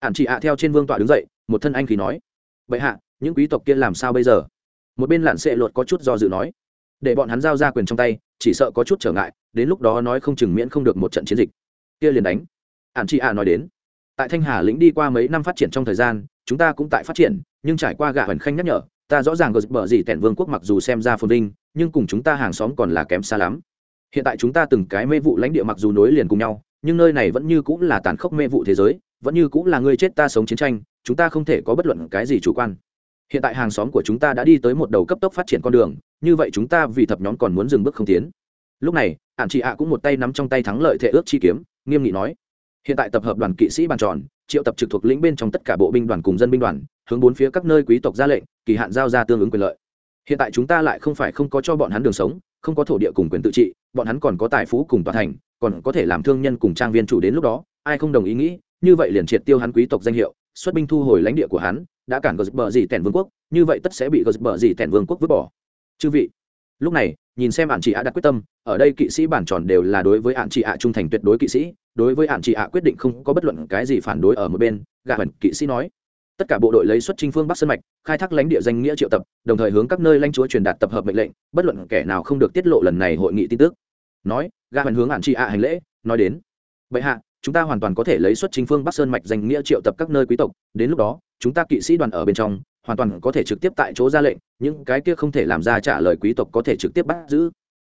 Hạn chị ạ theo trên vương tọa đứng dậy, một thân anh khí nói vậy hạ những quý tộc kia làm sao bây giờ? Một bên lặn sệ luật có chút do dự nói. Để bọn hắn giao ra quyền trong tay, chỉ sợ có chút trở ngại, đến lúc đó nói không chừng miễn không được một trận chiến dịch. Kia liền đánh. Ạn chị ạ nói đến. Tại thanh hà lĩnh đi qua mấy năm phát triển trong thời gian, chúng ta cũng tại phát triển, nhưng trải qua gạ hoành khanh nhắc nhở, ta rõ ràng gờ bờ gì tẻn vương quốc mặc dù xem ra phồn vinh, nhưng cùng chúng ta hàng xóm còn là kém xa lắm. Hiện tại chúng ta từng cái mê vụ lãnh địa mặc dù nối liền cùng nhau, nhưng nơi này vẫn như cũng là tàn khốc mê vụ thế giới, vẫn như cũng là người chết ta sống chiến tranh, chúng ta không thể có bất luận cái gì chủ quan hiện tại hàng xóm của chúng ta đã đi tới một đầu cấp tốc phát triển con đường, như vậy chúng ta vì thập nhóm còn muốn dừng bước không tiến. Lúc này ạn chị ạ cũng một tay nắm trong tay thắng lợi thệ ước chi kiếm, nghiêm nghị nói, hiện tại tập hợp đoàn kỵ sĩ bàn tròn, triệu tập trực thuộc lĩnh bên trong tất cả bộ binh đoàn cùng dân binh đoàn, hướng bốn phía các nơi quý tộc ra lệnh, kỳ hạn giao ra tương ứng quyền lợi. Hiện tại chúng ta lại không phải không có cho bọn hắn đường sống, không có thổ địa cùng quyền tự trị, bọn hắn còn có tài phú cùng tòa thành, còn có thể làm thương nhân cùng trang viên chủ đến lúc đó, ai không đồng ý nghĩ, như vậy liền triệt tiêu hắn quý tộc danh hiệu xuất binh thu hồi lãnh địa của hắn, đã cản gờ bờ gì tẻn vương quốc, như vậy tất sẽ bị gờ bờ gì tẻn vương quốc vứt bỏ. Chư vị, lúc này, nhìn xem ạn chị ạ đặt quyết tâm, ở đây kỵ sĩ bản tròn đều là đối với ạn chị ạ trung thành tuyệt đối kỵ sĩ, đối với ạn chị ạ quyết định không có bất luận cái gì phản đối ở một bên gà hẳn kỵ sĩ nói. Tất cả bộ đội lấy xuất trinh phương bắc sơn mạch, khai thác lãnh địa danh nghĩa triệu tập, đồng thời hướng các nơi lãnh chúa truyền đạt tập hợp mệnh lệnh, bất luận kẻ nào không được tiết lộ lần này hội nghị tin tức. Nói gà hẳn hướng ạn chị ạ hành lễ, nói đến. Bệ hạ chúng ta hoàn toàn có thể lấy xuất chính phương bắc sơn mạch danh nghĩa triệu tập các nơi quý tộc, đến lúc đó, chúng ta kỵ sĩ đoàn ở bên trong, hoàn toàn có thể trực tiếp tại chỗ ra lệnh, những cái kia không thể làm ra trả lời quý tộc có thể trực tiếp bắt giữ.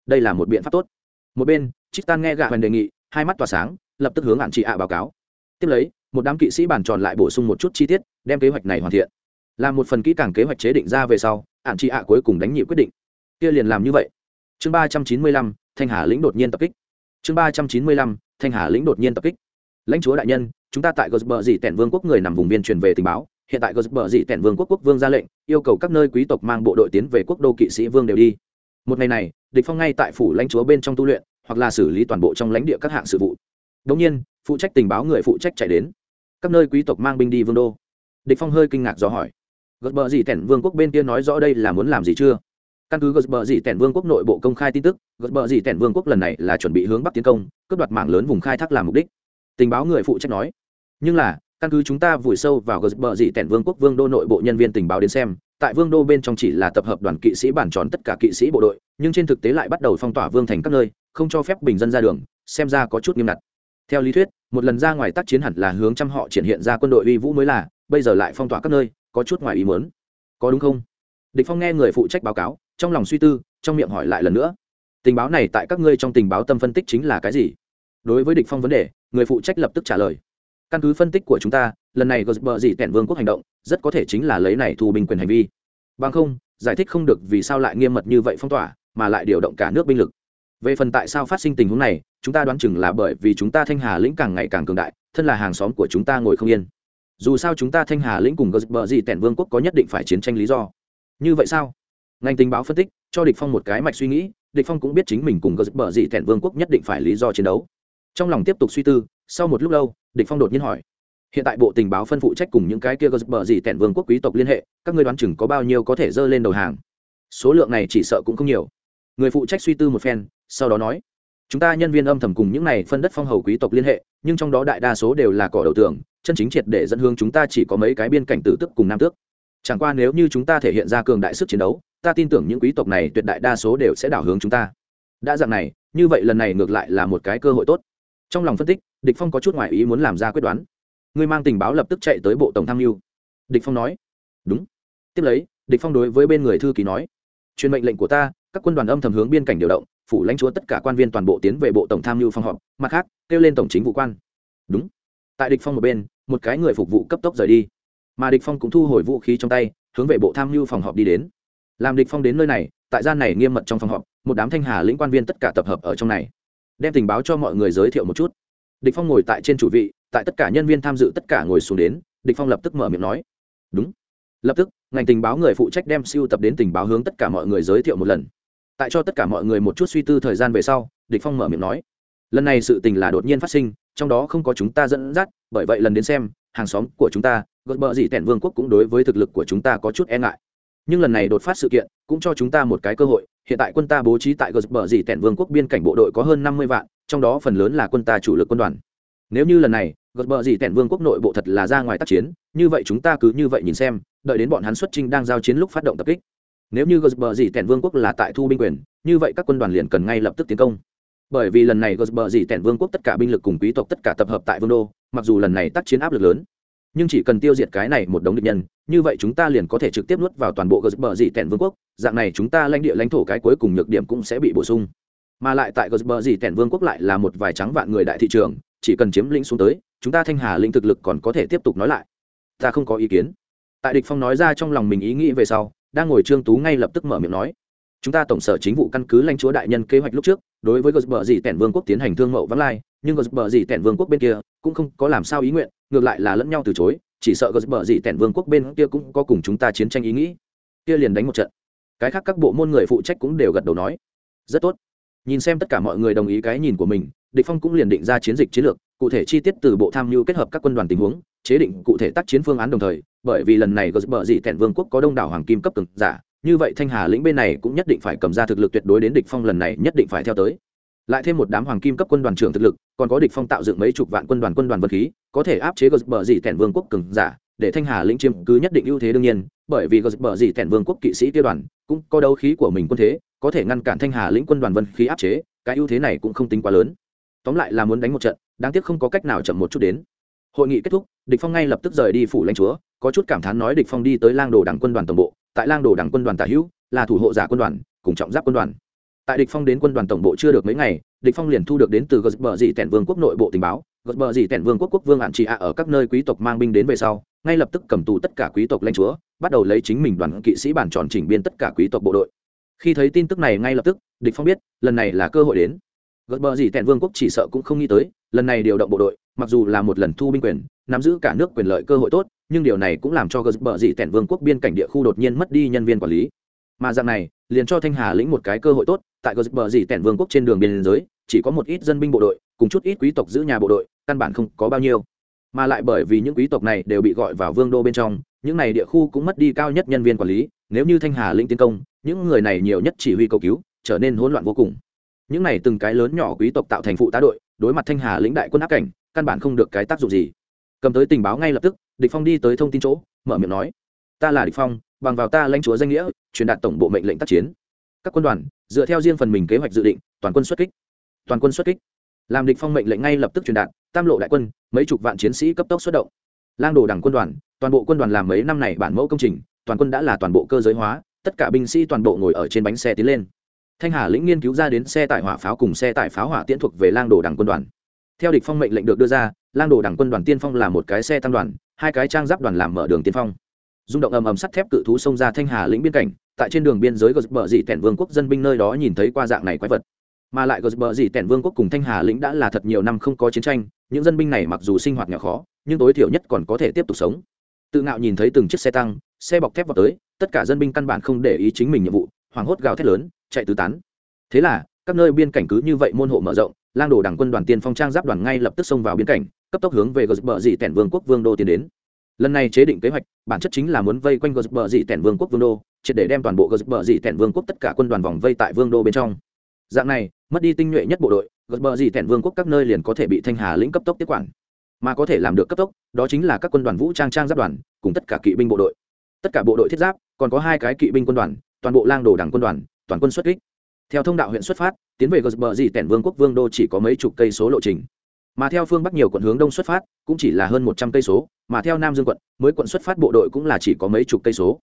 Đây là một biện pháp tốt. Một bên, trích tan nghe gạ hoành đề nghị, hai mắt tỏa sáng, lập tức hướng hạn chị ạ báo cáo. Tiếp lấy, một đám kỵ sĩ bàn tròn lại bổ sung một chút chi tiết, đem kế hoạch này hoàn thiện. Làm một phần kỹ càng kế hoạch chế định ra về sau hạn chị ạ cuối cùng đánh nhị quyết định. Kia liền làm như vậy. Chương ba trăm chín mươi lăm, thanh hà lĩnh đột nhiên tập kích chương ba trăm chín mươi lăm, thanh hà lĩnh đột nhiên tập kích. Lãnh chúa đại nhân, chúng ta tại gosber dị tẻn vương quốc người nằm vùng biên truyền về tình báo. Hiện tại gosber dị tẻn vương quốc quốc vương ra lệnh, yêu cầu các nơi quý tộc mang bộ đội tiến về quốc đô kỵ sĩ vương đều đi. Một ngày này, địch phong ngay tại phủ lãnh chúa bên trong tu luyện, hoặc là xử lý toàn bộ trong lãnh địa các hạng sự vụ. Đống nhiên, phụ trách tình báo người phụ trách chạy đến. Các nơi quý tộc mang binh đi vương đô. Địch phong hơi kinh ngạc do hỏi. Gật bờ gì tẻn vương quốc bên kia nói rõ đây là muốn làm gì chưa? Căn cứ gợt bờ gì tẻn vương quốc nội bộ công khai tin tức, gợt bờ gì tẻn vương quốc lần này là chuẩn bị hướng bắc tiến công, cướp đoạt mạng lớn vùng khai thác làm mục đích. Tình báo người phụ trách nói. Nhưng là, căn cứ chúng ta vùi sâu vào gợt bờ dị tẻn vương quốc vương đô nội bộ nhân viên tình báo đến xem, tại vương đô bên trong chỉ là tập hợp đoàn kỵ sĩ bản tròn tất cả kỵ sĩ bộ đội, nhưng trên thực tế lại bắt đầu phong tỏa vương thành các nơi, không cho phép bình dân ra đường, xem ra có chút nghiêm ngặt. Theo lý thuyết, một lần ra ngoài tác chiến hẳn là hướng trăm họ triển hiện ra quân đội uy vũ mới là, bây giờ lại phong tỏa các nơi, có chút ngoài ý muốn. Có đúng không? Địch phong nghe người phụ trách báo cáo trong lòng suy tư, trong miệng hỏi lại lần nữa. Tình báo này tại các ngươi trong tình báo tâm phân tích chính là cái gì? Đối với địch phong vấn đề, người phụ trách lập tức trả lời. Căn cứ phân tích của chúng ta, lần này gờ dị tẻn vương quốc hành động, rất có thể chính là lấy này thu binh quyền hành vi. Bằng không, giải thích không được vì sao lại nghiêm mật như vậy phong tỏa, mà lại điều động cả nước binh lực. Về phần tại sao phát sinh tình huống này, chúng ta đoán chừng là bởi vì chúng ta thanh hà lĩnh càng ngày càng cường đại, thân là hàng xóm của chúng ta ngồi không yên. Dù sao chúng ta thanh hà lĩnh cùng gờ dị tẻn vương quốc có nhất định phải chiến tranh lý do. Như vậy sao? Ngành tình báo phân tích, cho địch phong một cái mạch suy nghĩ, địch phong cũng biết chính mình cùng gờ dị tẻn vương quốc nhất định phải lý do chiến đấu. Trong lòng tiếp tục suy tư, sau một lúc lâu, địch phong đột nhiên hỏi, hiện tại bộ tình báo phân phụ trách cùng những cái kia gờ gì tẻn vương quốc quý tộc liên hệ, các ngươi đoán chừng có bao nhiêu có thể dơ lên đầu hàng? Số lượng này chỉ sợ cũng không nhiều. Người phụ trách suy tư một phen, sau đó nói, chúng ta nhân viên âm thầm cùng những này phân đất phong hầu quý tộc liên hệ, nhưng trong đó đại đa số đều là cỏ đầu tường, chân chính triệt để dẫn hướng chúng ta chỉ có mấy cái biên cảnh tử tức cùng nam tước. Chẳng qua nếu như chúng ta thể hiện ra cường đại sức chiến đấu ta tin tưởng những quý tộc này tuyệt đại đa số đều sẽ đảo hướng chúng ta. Đã dạng này, như vậy lần này ngược lại là một cái cơ hội tốt. Trong lòng phân tích, địch phong có chút ngoại ý muốn làm ra quyết đoán. Người mang tình báo lập tức chạy tới bộ tổng tham mưu. Địch phong nói, đúng. Tiếp lấy, địch phong đối với bên người thư ký nói, truyền mệnh lệnh của ta, các quân đoàn âm thầm hướng biên cảnh điều động, phủ lãnh chúa tất cả quan viên toàn bộ tiến về bộ tổng tham mưu phòng họp, mặt khác, kêu lên tổng chính vụ quan. Đúng. Tại địch phong một bên, một cái người phục vụ cấp tốc rời đi. Mà địch phong cũng thu hồi vũ khí trong tay, hướng về bộ tham mưu phòng họp đi đến làm địch phong đến nơi này, tại gian này nghiêm mật trong phòng họp, một đám thanh hà lĩnh quan viên tất cả tập hợp ở trong này. Đem tình báo cho mọi người giới thiệu một chút. Địch phong ngồi tại trên chủ vị, tại tất cả nhân viên tham dự tất cả ngồi xuống đến, địch phong lập tức mở miệng nói. Đúng. Lập tức, ngành tình báo người phụ trách đem siêu tập đến tình báo hướng tất cả mọi người giới thiệu một lần. Tại cho tất cả mọi người một chút suy tư thời gian về sau, địch phong mở miệng nói. Lần này sự tình là đột nhiên phát sinh, trong đó không có chúng ta dẫn dắt, bởi vậy lần đến xem, hàng xóm của chúng ta, gợt bờ gì tẻn vương quốc cũng đối với thực lực của chúng ta có chút e ngại nhưng lần này đột phát sự kiện cũng cho chúng ta một cái cơ hội. Hiện tại quân ta bố trí tại gợt bờ tẻn vương quốc biên cảnh bộ đội có hơn năm mươi vạn, trong đó phần lớn là quân ta chủ lực quân đoàn. Nếu như lần này gợt bờ tẻn vương quốc nội bộ thật là ra ngoài tác chiến, như vậy chúng ta cứ như vậy nhìn xem, đợi đến bọn hắn xuất trinh đang giao chiến lúc phát động tập kích. Nếu như gợt bờ tẻn vương quốc là tại thu binh quyền, như vậy các quân đoàn liền cần ngay lập tức tiến công. Bởi vì lần này gợt bờ tẻn vương quốc tất cả binh lực cùng quý tộc tất cả tập hợp tại vương đô, mặc dù lần này tác chiến áp lực lớn nhưng chỉ cần tiêu diệt cái này một đống địch nhân, như vậy chúng ta liền có thể trực tiếp nuốt vào toàn bộ gờ bờ dị tẻn vương quốc, dạng này chúng ta lãnh địa lãnh thổ cái cuối cùng nhược điểm cũng sẽ bị bổ sung. Mà lại tại gờ bờ dị tẻn vương quốc lại là một vài trắng vạn người đại thị trường, chỉ cần chiếm lĩnh xuống tới, chúng ta thanh hà linh thực lực còn có thể tiếp tục nói lại. Ta không có ý kiến. Tại địch phong nói ra trong lòng mình ý nghĩ về sau, đang ngồi trương tú ngay lập tức mở miệng nói, chúng ta tổng sở chính vụ căn cứ lãnh chúa đại nhân kế hoạch lúc trước, đối với gờ bờ dị tẻn vương quốc tiến hành thương mậu vắng lai, nhưng gờ bờ dị tẻn vương quốc bên kia cũng không có làm sao ý nguyện ngược lại là lẫn nhau từ chối, chỉ sợ gờ bờ dị tẻn vương quốc bên kia cũng có cùng chúng ta chiến tranh ý nghĩ. Kia liền đánh một trận. Cái khác các bộ môn người phụ trách cũng đều gật đầu nói. Rất tốt. Nhìn xem tất cả mọi người đồng ý cái nhìn của mình, địch phong cũng liền định ra chiến dịch chiến lược, cụ thể chi tiết từ bộ tham mưu kết hợp các quân đoàn tình huống, chế định cụ thể tác chiến phương án đồng thời, bởi vì lần này gờ bờ dị tẻn vương quốc có đông đảo hoàng kim cấp cường giả, như vậy thanh hà lĩnh bên này cũng nhất định phải cầm ra thực lực tuyệt đối đến địch phong lần này nhất định phải theo tới. Lại thêm một đám hoàng kim cấp quân đoàn trưởng thực lực, còn có địch phong tạo dựng mấy chục vạn quân đoàn quân đoàn vật khí có thể áp chế gờ bờ dị tẻn vương quốc cường giả, để thanh hà lĩnh chiếm cứ nhất định ưu thế đương nhiên, bởi vì gờ bờ dị tẻn vương quốc kỵ sĩ tiêu đoàn cũng có đấu khí của mình quân thế, có thể ngăn cản thanh hà lĩnh quân đoàn vân khí áp chế, cái ưu thế này cũng không tính quá lớn. Tóm lại là muốn đánh một trận, đáng tiếc không có cách nào chậm một chút đến. Hội nghị kết thúc, địch phong ngay lập tức rời đi phủ lãnh chúa, có chút cảm thán nói địch phong đi tới lang đồ đảng quân đoàn tổng bộ, tại lang đồ đảng quân đoàn tả hữu, là thủ hộ giả quân đoàn, cùng trọng giáp quân đoàn. Tại địch phong đến quân đoàn tổng bộ chưa được mấy ngày, địch phong liền thu được đến từ gờ bờ dị tẻn vương quốc nội bộ tình báo gợt bờ dị tẻn vương quốc quốc vương ạn trị ạ ở các nơi quý tộc mang binh đến về sau, ngay lập tức cầm tù tất cả quý tộc lãnh chúa, bắt đầu lấy chính mình đoàn kỵ sĩ bản tròn chỉnh biên tất cả quý tộc bộ đội. Khi thấy tin tức này ngay lập tức, địch phong biết, lần này là cơ hội đến. Gợt bờ gì tẻn vương quốc chỉ sợ cũng không nghĩ tới, lần này điều động bộ đội, mặc dù là một lần thu binh quyền, nắm giữ cả nước quyền lợi cơ hội tốt, nhưng điều này cũng làm cho gợt bờ gì tẻn vương quốc biên cảnh địa khu đột nhiên mất đi nhân viên quản lý. Mà dạng này, liền cho thanh hà lĩnh một cái cơ hội tốt, tại gợt bờ gì tẻn vương quốc trên đường biên giới, chỉ có một ít dân binh bộ đội, cùng chút ít quý tộc giữ nhà bộ đội căn bản không có bao nhiêu. Mà lại bởi vì những quý tộc này đều bị gọi vào vương đô bên trong, những này địa khu cũng mất đi cao nhất nhân viên quản lý, nếu như thanh hà lĩnh tiến công, những người này nhiều nhất chỉ huy cầu cứu, trở nên hỗn loạn vô cùng. Những này từng cái lớn nhỏ quý tộc tạo thành phụ tá đội, đối mặt thanh hà lĩnh đại quân áp cảnh, căn bản không được cái tác dụng gì. Cầm tới tình báo ngay lập tức, địch phong đi tới thông tin chỗ, mở miệng nói, ta là địch phong, bằng vào ta lãnh chúa danh nghĩa, truyền đạt tổng bộ mệnh lệnh tác chiến. Các quân đoàn, dựa theo riêng phần mình kế hoạch dự định, toàn quân xuất kích. Toàn quân xuất kích làm địch phong mệnh lệnh ngay lập tức truyền đạt, tam lộ đại quân, mấy chục vạn chiến sĩ cấp tốc xuất động. Lang đồ đảng quân đoàn, toàn bộ quân đoàn làm mấy năm này bản mẫu công trình, toàn quân đã là toàn bộ cơ giới hóa, tất cả binh sĩ toàn bộ ngồi ở trên bánh xe tiến lên. Thanh hà lĩnh nghiên cứu ra đến xe tải hỏa pháo cùng xe tải pháo hỏa tiễn thuộc về lang đồ đảng quân đoàn. Theo địch phong mệnh lệnh được đưa ra, lang đồ đảng quân đoàn tiên phong là một cái xe tăng đoàn, hai cái trang giáp đoàn làm mở đường tiên phong. Rung động ầm ầm sắt thép cự thú xông ra thanh hà lĩnh biên cảnh, tại trên đường biên giới gờ bờ dị tẻn vương quốc dân binh nơi đó nhìn thấy qua dạng này quái vật mà lại gờ bờ gì tẻn vương quốc cùng thanh hà lĩnh đã là thật nhiều năm không có chiến tranh, những dân binh này mặc dù sinh hoạt nhỏ khó, nhưng tối thiểu nhất còn có thể tiếp tục sống. Tự ngạo nhìn thấy từng chiếc xe tăng, xe bọc thép vào tới, tất cả dân binh căn bản không để ý chính mình nhiệm vụ, hoảng hốt gào thét lớn, chạy tứ tán. Thế là, các nơi biên cảnh cứ như vậy môn hộ mở rộng, lang đồ đảng quân đoàn tiên phong trang giáp đoàn ngay lập tức xông vào biên cảnh, cấp tốc hướng về gờ bờ dị tẻn vương quốc vương đô tiến đến. Lần này chế định kế hoạch, bản chất chính là muốn vây quanh gờ bờ dị tẻn vương quốc vương đô, triệt để đem toàn bộ gờ bờ dị tẻn vương quốc tất cả quân đoàn vòng vây tại vương đô bên trong. Dạng này mất đi tinh nhuệ nhất bộ đội gật bờ gì tẻn vương quốc các nơi liền có thể bị thanh hà lĩnh cấp tốc tiếp quản. Mà có thể làm được cấp tốc, đó chính là các quân đoàn vũ trang trang giáp đoàn, cùng tất cả kỵ binh bộ đội. Tất cả bộ đội thiết giáp, còn có hai cái kỵ binh quân đoàn, toàn bộ lang đồ đảng quân đoàn, toàn quân xuất kích. Theo thông đạo huyện xuất phát, tiến về gờ bờ dị tẻn vương quốc vương đô chỉ có mấy chục cây số lộ trình. Mà theo phương bắc nhiều quận hướng đông xuất phát, cũng chỉ là hơn một trăm cây số, mà theo nam dương quận, mới quận xuất phát bộ đội cũng là chỉ có mấy chục cây số.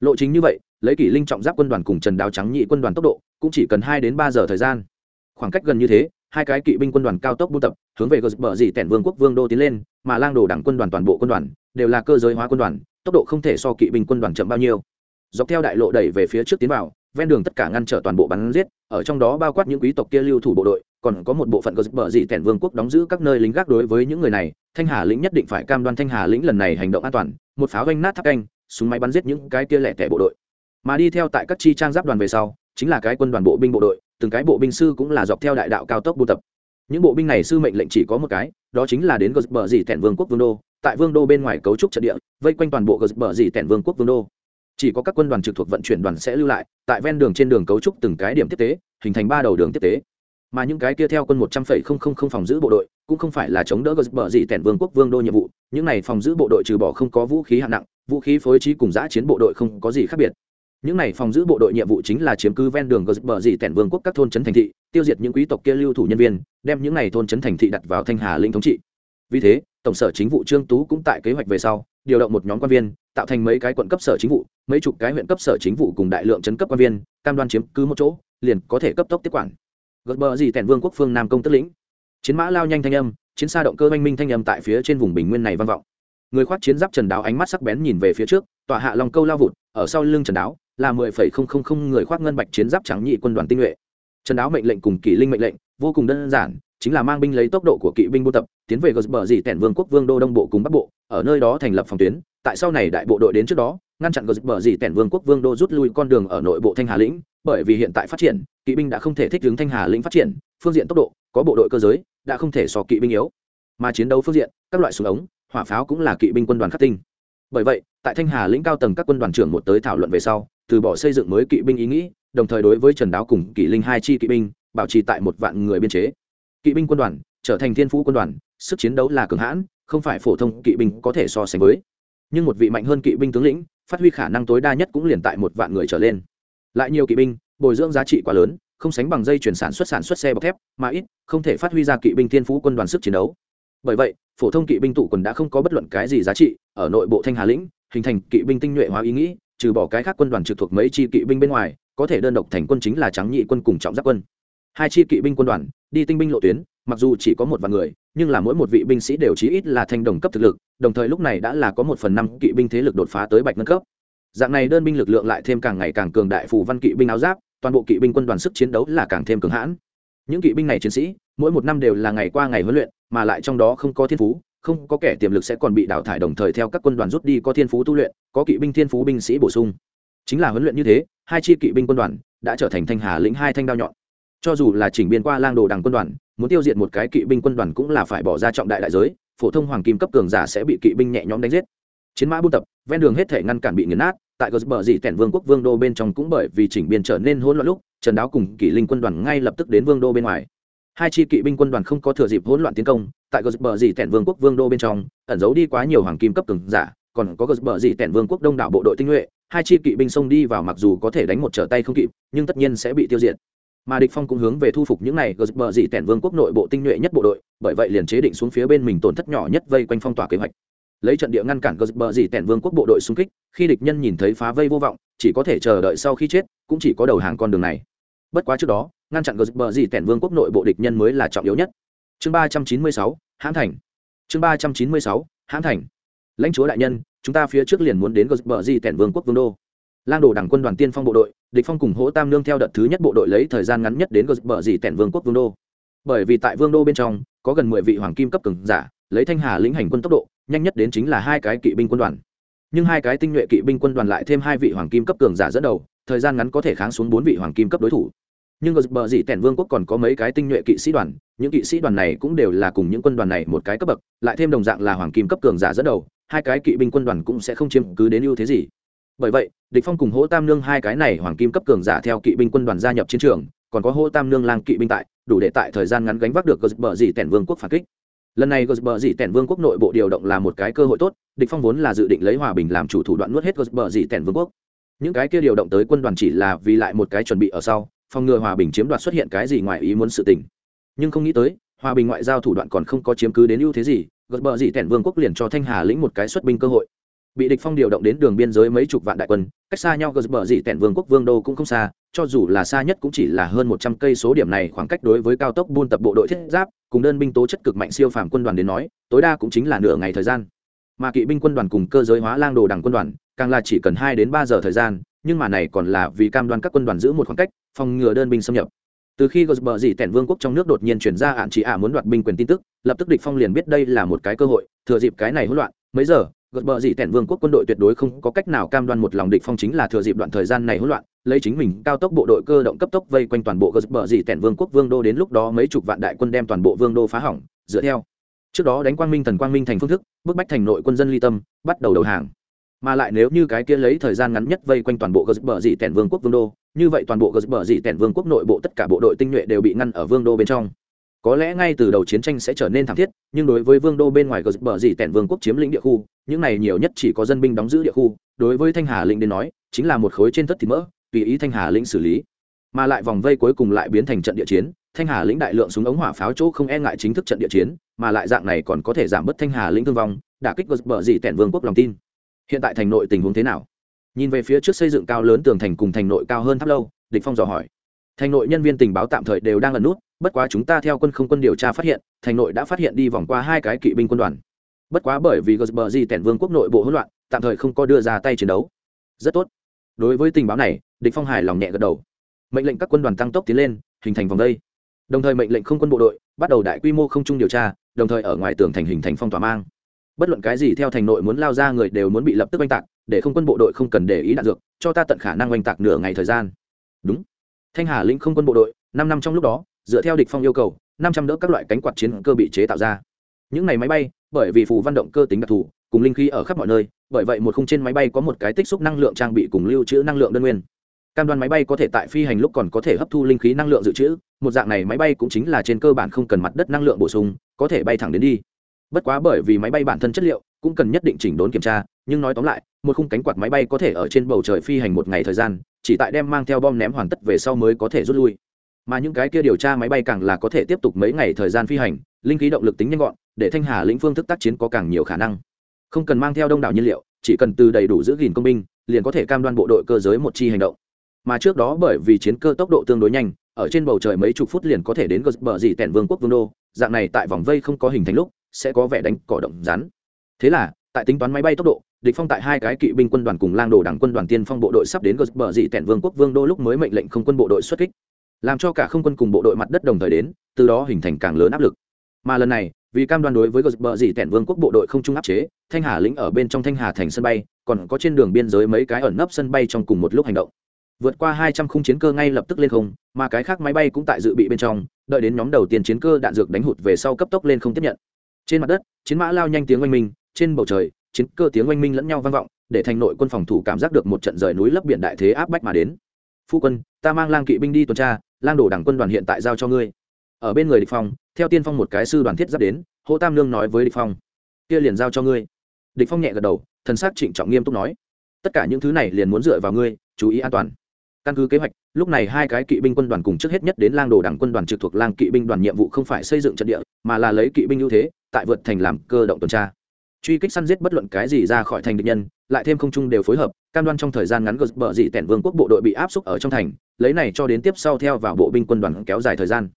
Lộ trình như vậy, lấy kỷ linh trọng giáp quân đoàn cùng trần đào trắng nhị quân đoàn tốc độ, cũng chỉ cần hai đến ba giờ thời gian khoảng cách gần như thế, hai cái kỵ binh quân đoàn cao tốc buôn tập, hướng về gờ bờ dị tẻn vương quốc vương đô tiến lên, mà lang đồ đảng quân đoàn toàn bộ quân đoàn đều là cơ giới hóa quân đoàn, tốc độ không thể so kỵ binh quân đoàn chậm bao nhiêu. Dọc theo đại lộ đẩy về phía trước tiến vào, ven đường tất cả ngăn trở toàn bộ bắn giết, ở trong đó bao quát những quý tộc kia lưu thủ bộ đội, còn có một bộ phận có bờ dị tẻn vương quốc đóng giữ các nơi lính gác đối với những người này, thanh hà lĩnh nhất định phải cam đoan thanh hà lĩnh lần này hành động an toàn, một pháo ganh nát tháp canh, súng máy bắn giết những cái kia lẻ tẻ bộ đội. Mà đi theo tại các chi trang giáp đoàn về sau, chính là cái quân đoàn bộ binh bộ đội từng cái bộ binh sư cũng là dọc theo đại đạo cao tốc buôn tập. Những bộ binh này sư mệnh lệnh chỉ có một cái, đó chính là đến gờ bờ tẻn vương quốc vương đô. Tại vương đô bên ngoài cấu trúc trận địa, vây quanh toàn bộ gờ bờ tẻn vương quốc vương đô. Chỉ có các quân đoàn trực thuộc vận chuyển đoàn sẽ lưu lại, tại ven đường trên đường cấu trúc từng cái điểm tiếp tế, hình thành ba đầu đường tiếp tế. Mà những cái kia theo quân một trăm phẩy không không không phòng giữ bộ đội, cũng không phải là chống đỡ gờ bờ tẻn vương quốc vương đô nhiệm vụ. Những này phòng giữ bộ đội trừ bỏ không có vũ khí hạng nặng, vũ khí phối trí cùng giã chiến bộ đội không có gì khác biệt những này phòng giữ bộ đội nhiệm vụ chính là chiếm cứ ven đường gờ bờ dì tẻn vương quốc các thôn trấn thành thị, tiêu diệt những quý tộc kia lưu thủ nhân viên, đem những này thôn trấn thành thị đặt vào thanh hà linh thống trị. Vì thế, tổng sở chính vụ trương tú cũng tại kế hoạch về sau, điều động một nhóm quan viên, tạo thành mấy cái quận cấp sở chính vụ, mấy chục cái huyện cấp sở chính vụ cùng đại lượng chấn cấp quan viên, cam đoan chiếm cứ một chỗ, liền có thể cấp tốc tiếp quản. Gật bờ dì tẻn vương quốc phương nam công tức lĩnh. Chiến mã lao nhanh thanh âm, chiến xa động cơ oanh minh thanh âm tại phía trên vùng bình nguyên này vang vọng. Người khoác chiến giáp trần đáo ánh mắt sắc bén nhìn về phía trước, tòa hạ lòng câu lao vụt, ở sau lưng trần đáo là mười phẩy không không không người khoác ngân bạch chiến giáp trắng nhị quân đoàn tinh nhuệ. Trần đáo mệnh lệnh cùng kỷ linh mệnh lệnh, vô cùng đơn giản, chính là mang binh lấy tốc độ của kỵ binh buôn tập, tiến về gờ bờ tẻn vương quốc vương đô đông bộ cùng bắc bộ, ở nơi đó thành lập phòng tuyến. Tại sau này đại bộ đội đến trước đó, ngăn chặn gờ bờ dì tẻn vương quốc vương đô rút lui con đường ở nội bộ thanh hà lĩnh, bởi vì hiện tại phát triển, kỵ binh đã không thể thích ứng thanh hà lĩnh phát triển, phương diện tốc độ, có bộ đội cơ giới, đã không thể so kỵ binh yếu. Mà chiến đấu phương diện, các loại súng ống, hỏa pháo cũng là kỵ binh quân đoàn khắc tinh bởi vậy, tại thanh hà lĩnh cao tầng các quân đoàn trưởng một tới thảo luận về sau, từ bỏ xây dựng mới kỵ binh ý nghĩ, đồng thời đối với trần đáo cùng kỵ linh hai chi kỵ binh, bảo trì tại một vạn người biên chế. Kỵ binh quân đoàn trở thành thiên phú quân đoàn, sức chiến đấu là cường hãn, không phải phổ thông kỵ binh có thể so sánh với. Nhưng một vị mạnh hơn kỵ binh tướng lĩnh, phát huy khả năng tối đa nhất cũng liền tại một vạn người trở lên. Lại nhiều kỵ binh, bồi dưỡng giá trị quá lớn, không sánh bằng dây chuyển sản xuất sản xuất xe bọc thép, mà ít, không thể phát huy ra kỵ binh thiên phú quân đoàn sức chiến đấu. Bởi vậy phổ thông kỵ binh tụ quần đã không có bất luận cái gì giá trị, ở nội bộ thanh hà lĩnh, hình thành kỵ binh tinh nhuệ hóa ý nghĩ, trừ bỏ cái khác quân đoàn trực thuộc mấy chi kỵ binh bên ngoài, có thể đơn độc thành quân chính là trắng nhị quân cùng trọng giáp quân. Hai chi kỵ binh quân đoàn, đi tinh binh lộ tuyến, mặc dù chỉ có một vài người, nhưng là mỗi một vị binh sĩ đều chí ít là thanh đồng cấp thực lực, đồng thời lúc này đã là có một phần năm kỵ binh thế lực đột phá tới bạch ngân cấp. Dạng này đơn binh lực lượng lại thêm càng ngày càng cường đại phù văn kỵ binh áo giáp, toàn bộ kỵ binh quân đoàn sức chiến đấu là càng thêm cường hãn. Những kỵ binh này chiến sĩ, mỗi một năm đều là ngày qua ngày huấn luyện mà lại trong đó không có thiên phú, không có kẻ tiềm lực sẽ còn bị đào thải đồng thời theo các quân đoàn rút đi có thiên phú tu luyện, có kỵ binh thiên phú binh sĩ bổ sung. Chính là huấn luyện như thế, hai chi kỵ binh quân đoàn đã trở thành thanh hà lĩnh hai thanh đao nhọn. Cho dù là chỉnh biên qua lang đồ đằng quân đoàn, muốn tiêu diệt một cái kỵ binh quân đoàn cũng là phải bỏ ra trọng đại đại giới, phổ thông hoàng kim cấp cường giả sẽ bị kỵ binh nhẹ nhõm đánh giết. Chiến mã buôn tập, ven đường hết thể ngăn cản bị nghiền nát, tại gờ bờ dị tẻn vương quốc vương đô bên trong cũng bởi vì chỉnh biên trở nên hỗn loạn lúc, trần đáo cùng kỷ linh quân đoàn ngay lập tức đến vương đô bên ngoài hai chi kỵ binh quân đoàn không có thừa dịp hỗn loạn tiến công, tại gờ bờ dì tẻn vương quốc vương đô bên trong, ẩn giấu đi quá nhiều hoàng kim cấp cường giả, còn có gờ bờ dì tẻn vương quốc đông đảo bộ đội tinh nhuệ, hai chi kỵ binh xông đi vào mặc dù có thể đánh một trở tay không kịp, nhưng tất nhiên sẽ bị tiêu diệt. Mà địch phong cũng hướng về thu phục những này gờ bờ dì tẻn vương quốc nội bộ tinh nhuệ nhất bộ đội, bởi vậy liền chế định xuống phía bên mình tổn thất nhỏ nhất vây quanh phong tỏa kế hoạch. Lấy trận địa ngăn cản gờ bờ dì tẻn vương quốc bộ đội xung kích, khi địch nhân nhìn thấy phá vây vô vọng, chỉ có thể chờ đợi sau khi chết, cũng chỉ có đầu hàng con đường này. Bất quá trước đó ngăn chặn gờ bờ dị tẻn vương quốc nội bộ địch nhân mới là trọng yếu nhất. Chương ba trăm chín mươi sáu hãng thành. Chương ba trăm chín mươi sáu hãng thành. Lãnh chúa đại nhân, chúng ta phía trước liền muốn đến gờ bờ dị tẻn vương quốc vương đô. Lang đồ đảng quân đoàn tiên phong bộ đội, địch phong cùng hỗ tam nương theo đợt thứ nhất bộ đội lấy thời gian ngắn nhất đến gờ bờ dị tẻn vương quốc vương đô. Bởi vì tại vương đô bên trong, có gần mười vị hoàng kim cấp cường giả, lấy thanh hà lĩnh hành quân tốc độ, nhanh nhất đến chính là hai cái kỵ binh quân đoàn. Nhưng hai cái tinh nhuệ kỵ binh quân đoàn lại thêm hai vị hoàng kim cấp cường giả dẫn đầu, thời gian ngắn có thể kháng xuống bốn vị hoàng kim cấp đối thủ nhưng gờ bờ dị tẻn vương quốc còn có mấy cái tinh nhuệ kỵ sĩ đoàn, những kỵ sĩ đoàn này cũng đều là cùng những quân đoàn này một cái cấp bậc, lại thêm đồng dạng là hoàng kim cấp cường giả dẫn đầu, hai cái kỵ binh quân đoàn cũng sẽ không chiếm cứ đến ưu thế gì. Bởi vậy, địch phong cùng hỗ tam nương hai cái này hoàng kim cấp cường giả theo kỵ binh quân đoàn gia nhập chiến trường, còn có hỗ tam nương lang kỵ binh tại, đủ để tại thời gian ngắn gánh vác được gờ bờ dị tẻn vương quốc phản kích. Lần này gờ bờ dị tẻn vương quốc nội bộ điều động là một cái cơ hội tốt, địch phong vốn là dự định lấy hòa bình làm chủ thủ đoạn nuốt hết gờ bờ dị tẻn vương quốc. Những cái kia điều động tới quân đoàn chỉ là vì lại một cái chuẩn bị ở sau phòng ngừa hòa bình chiếm đoạt xuất hiện cái gì ngoài ý muốn sự tình. Nhưng không nghĩ tới, hòa bình ngoại giao thủ đoạn còn không có chiếm cứ đến ưu thế gì, gật bờ dị tẻn vương quốc liền cho thanh hà lĩnh một cái xuất binh cơ hội. Bị địch phong điều động đến đường biên giới mấy chục vạn đại quân, cách xa nhau gật bờ dị tẻn vương quốc vương đô cũng không xa, cho dù là xa nhất cũng chỉ là hơn một trăm cây số điểm này khoảng cách đối với cao tốc buôn tập bộ đội thiết giáp, cùng đơn binh tố chất cực mạnh siêu phàm quân đoàn đến nói, tối đa cũng chính là nửa ngày thời gian. Mà kỵ binh quân đoàn cùng cơ giới hóa lang đồ đảng quân đoàn, càng là chỉ cần hai đến ba giờ thời gian, nhưng mà này còn là vì cam đoan các quân đoàn giữ một khoảng cách phòng ngừa đơn binh xâm nhập. Từ khi gosber dị tẻn vương quốc trong nước đột nhiên chuyển ra hạn chỉ ả muốn đoạt binh quyền tin tức, lập tức địch phong liền biết đây là một cái cơ hội, thừa dịp cái này hỗn loạn, mấy giờ gosber dị tẻn vương quốc quân đội tuyệt đối không có cách nào cam đoan một lòng địch phong chính là thừa dịp đoạn thời gian này hỗn loạn, lấy chính mình cao tốc bộ đội cơ động cấp tốc vây quanh toàn bộ gosber dị tẻn vương quốc vương đô đến lúc đó mấy chục vạn đại quân đem toàn bộ vương đô phá hỏng, dựa theo. Trước đó đánh quang minh thần quang minh thành phương thức, bức bách thành nội quân dân ly tâm, bắt đầu đầu hàng. Mà lại nếu như cái kia lấy thời gian ngắn nhất vây quanh toàn bộ gờ bờ dị tẻn vương quốc vương đô như vậy toàn bộ gờ bờ dị tẻn vương quốc nội bộ tất cả bộ đội tinh nhuệ đều bị ngăn ở vương đô bên trong. Có lẽ ngay từ đầu chiến tranh sẽ trở nên thảm thiết, nhưng đối với vương đô bên ngoài gờ bờ dị tẻn vương quốc chiếm lĩnh địa khu, những này nhiều nhất chỉ có dân binh đóng giữ địa khu, đối với thanh hà lĩnh đến nói, chính là một khối trên thất thịt mỡ, tùy ý thanh hà lĩnh xử lý. Mà lại vòng vây cuối cùng lại biến thành trận địa chiến, thanh hà lĩnh đại lượng súng ống hỏa pháo chỗ không e ngại chính thức trận địa chiến, mà lại dạng này còn có thể giảm bớt thanh hà lĩnh thương vong, đả kích gờ bờ dị tẻn vương quốc lòng tin. Hiện tại thành nội tình huống thế nào? Nhìn về phía trước xây dựng cao lớn tường thành cùng thành nội cao hơn tháp lâu, địch phong dò hỏi. Thành nội nhân viên tình báo tạm thời đều đang ẩn nút, bất quá chúng ta theo quân không quân điều tra phát hiện, thành nội đã phát hiện đi vòng qua hai cái kỵ binh quân đoàn. Bất quá bởi vì gờ di tẻn vương quốc nội bộ hỗn loạn, tạm thời không có đưa ra tay chiến đấu. Rất tốt. Đối với tình báo này, địch phong hài lòng nhẹ gật đầu. Mệnh lệnh các quân đoàn tăng tốc tiến lên, hình thành vòng đây. Đồng thời mệnh lệnh không quân bộ đội, bắt đầu đại quy mô không trung điều tra, đồng thời ở ngoài tường thành hình thành phong tỏa mang. Bất luận cái gì theo thành nội muốn lao ra người đều muốn bị lập tức oanh tạc để không quân bộ đội không cần để ý đạn dược, cho ta tận khả năng oanh tạc nửa ngày thời gian. Đúng. Thanh hà lĩnh không quân bộ đội, năm năm trong lúc đó, dựa theo địch phong yêu cầu, năm trăm đỡ các loại cánh quạt chiến cơ bị chế tạo ra. Những này máy bay, bởi vì phù văn động cơ tính đặc thù, cùng linh khí ở khắp mọi nơi, bởi vậy một khung trên máy bay có một cái tích xúc năng lượng trang bị cùng lưu trữ năng lượng đơn nguyên. Cam đoan máy bay có thể tại phi hành lúc còn có thể hấp thu linh khí năng lượng dự trữ, một dạng này máy bay cũng chính là trên cơ bản không cần mặt đất năng lượng bổ sung, có thể bay thẳng đến đi. Bất quá bởi vì máy bay bản thân chất liệu cũng cần nhất định chỉnh đốn kiểm tra, nhưng nói tóm lại, một khung cánh quạt máy bay có thể ở trên bầu trời phi hành một ngày thời gian, chỉ tại đem mang theo bom ném hoàn tất về sau mới có thể rút lui. Mà những cái kia điều tra máy bay càng là có thể tiếp tục mấy ngày thời gian phi hành, linh khí động lực tính nhanh gọn, để thanh hà lĩnh phương thức tác chiến có càng nhiều khả năng. Không cần mang theo đông đảo nhiên liệu, chỉ cần từ đầy đủ giữ gìn công binh, liền có thể cam đoan bộ đội cơ giới một chi hành động. Mà trước đó bởi vì chiến cơ tốc độ tương đối nhanh, ở trên bầu trời mấy chục phút liền có thể đến gờ bờ dị tẻn vương quốc vương đô, dạng này tại vòng vây không có hình thành lúc, sẽ có vẻ đánh cỏ động rắn thế là, tại tính toán máy bay tốc độ, địch phong tại hai cái kỵ binh quân đoàn cùng lang đồ đảng quân đoàn tiên phong bộ đội sắp đến gờ bờ dị tẻn vương quốc vương đô lúc mới mệnh lệnh không quân bộ đội xuất kích. Làm cho cả không quân cùng bộ đội mặt đất đồng thời đến, từ đó hình thành càng lớn áp lực. Mà lần này, vì cam đoan đối với gờ bờ dị tẻn vương quốc bộ đội không trung áp chế, thanh hà lĩnh ở bên trong thanh hà thành sân bay, còn có trên đường biên giới mấy cái ẩn nấp sân bay trong cùng một lúc hành động. Vượt qua hai trăm khung chiến cơ ngay lập tức lên không, mà cái khác máy bay cũng tại dự bị bên trong, đợi đến nhóm đầu tiên chiến cơ đạn dược đánh hụt về sau cấp tốc lên không tiếp nhận. Trên mặt đất, chiến mã lao nhanh tiếng oanh minh trên bầu trời, chiến cơ tiếng oanh minh lẫn nhau vang vọng, để thành nội quân phòng thủ cảm giác được một trận rời núi lấp biển đại thế áp bách mà đến. Phu quân, ta mang lang kỵ binh đi tuần tra, lang đổ đảng quân đoàn hiện tại giao cho ngươi. Ở bên người địch phong, theo tiên phong một cái sư đoàn thiết giáp đến, hô tam lương nói với địch phong. Kia liền giao cho ngươi. Địch phong nhẹ gật đầu, thần sắc trịnh trọng nghiêm túc nói. Tất cả những thứ này liền muốn dựa vào ngươi, chú ý an toàn. Căn cứ kế hoạch, lúc này hai cái kỵ binh quân đoàn cùng trước hết nhất đến lang đồ đảng quân đoàn trực thuộc lang kỵ binh đoàn nhiệm vụ không phải xây dựng trận địa, mà là lấy kỵ binh ưu thế, tại vượt thành làm cơ động tuần tra truy kích săn giết bất luận cái gì ra khỏi thành địch nhân, lại thêm không trung đều phối hợp, cam đoan trong thời gian ngắn gợt bờ dị tẻn vương quốc bộ đội bị áp xúc ở trong thành, lấy này cho đến tiếp sau theo vào bộ binh quân đoàn kéo dài thời gian.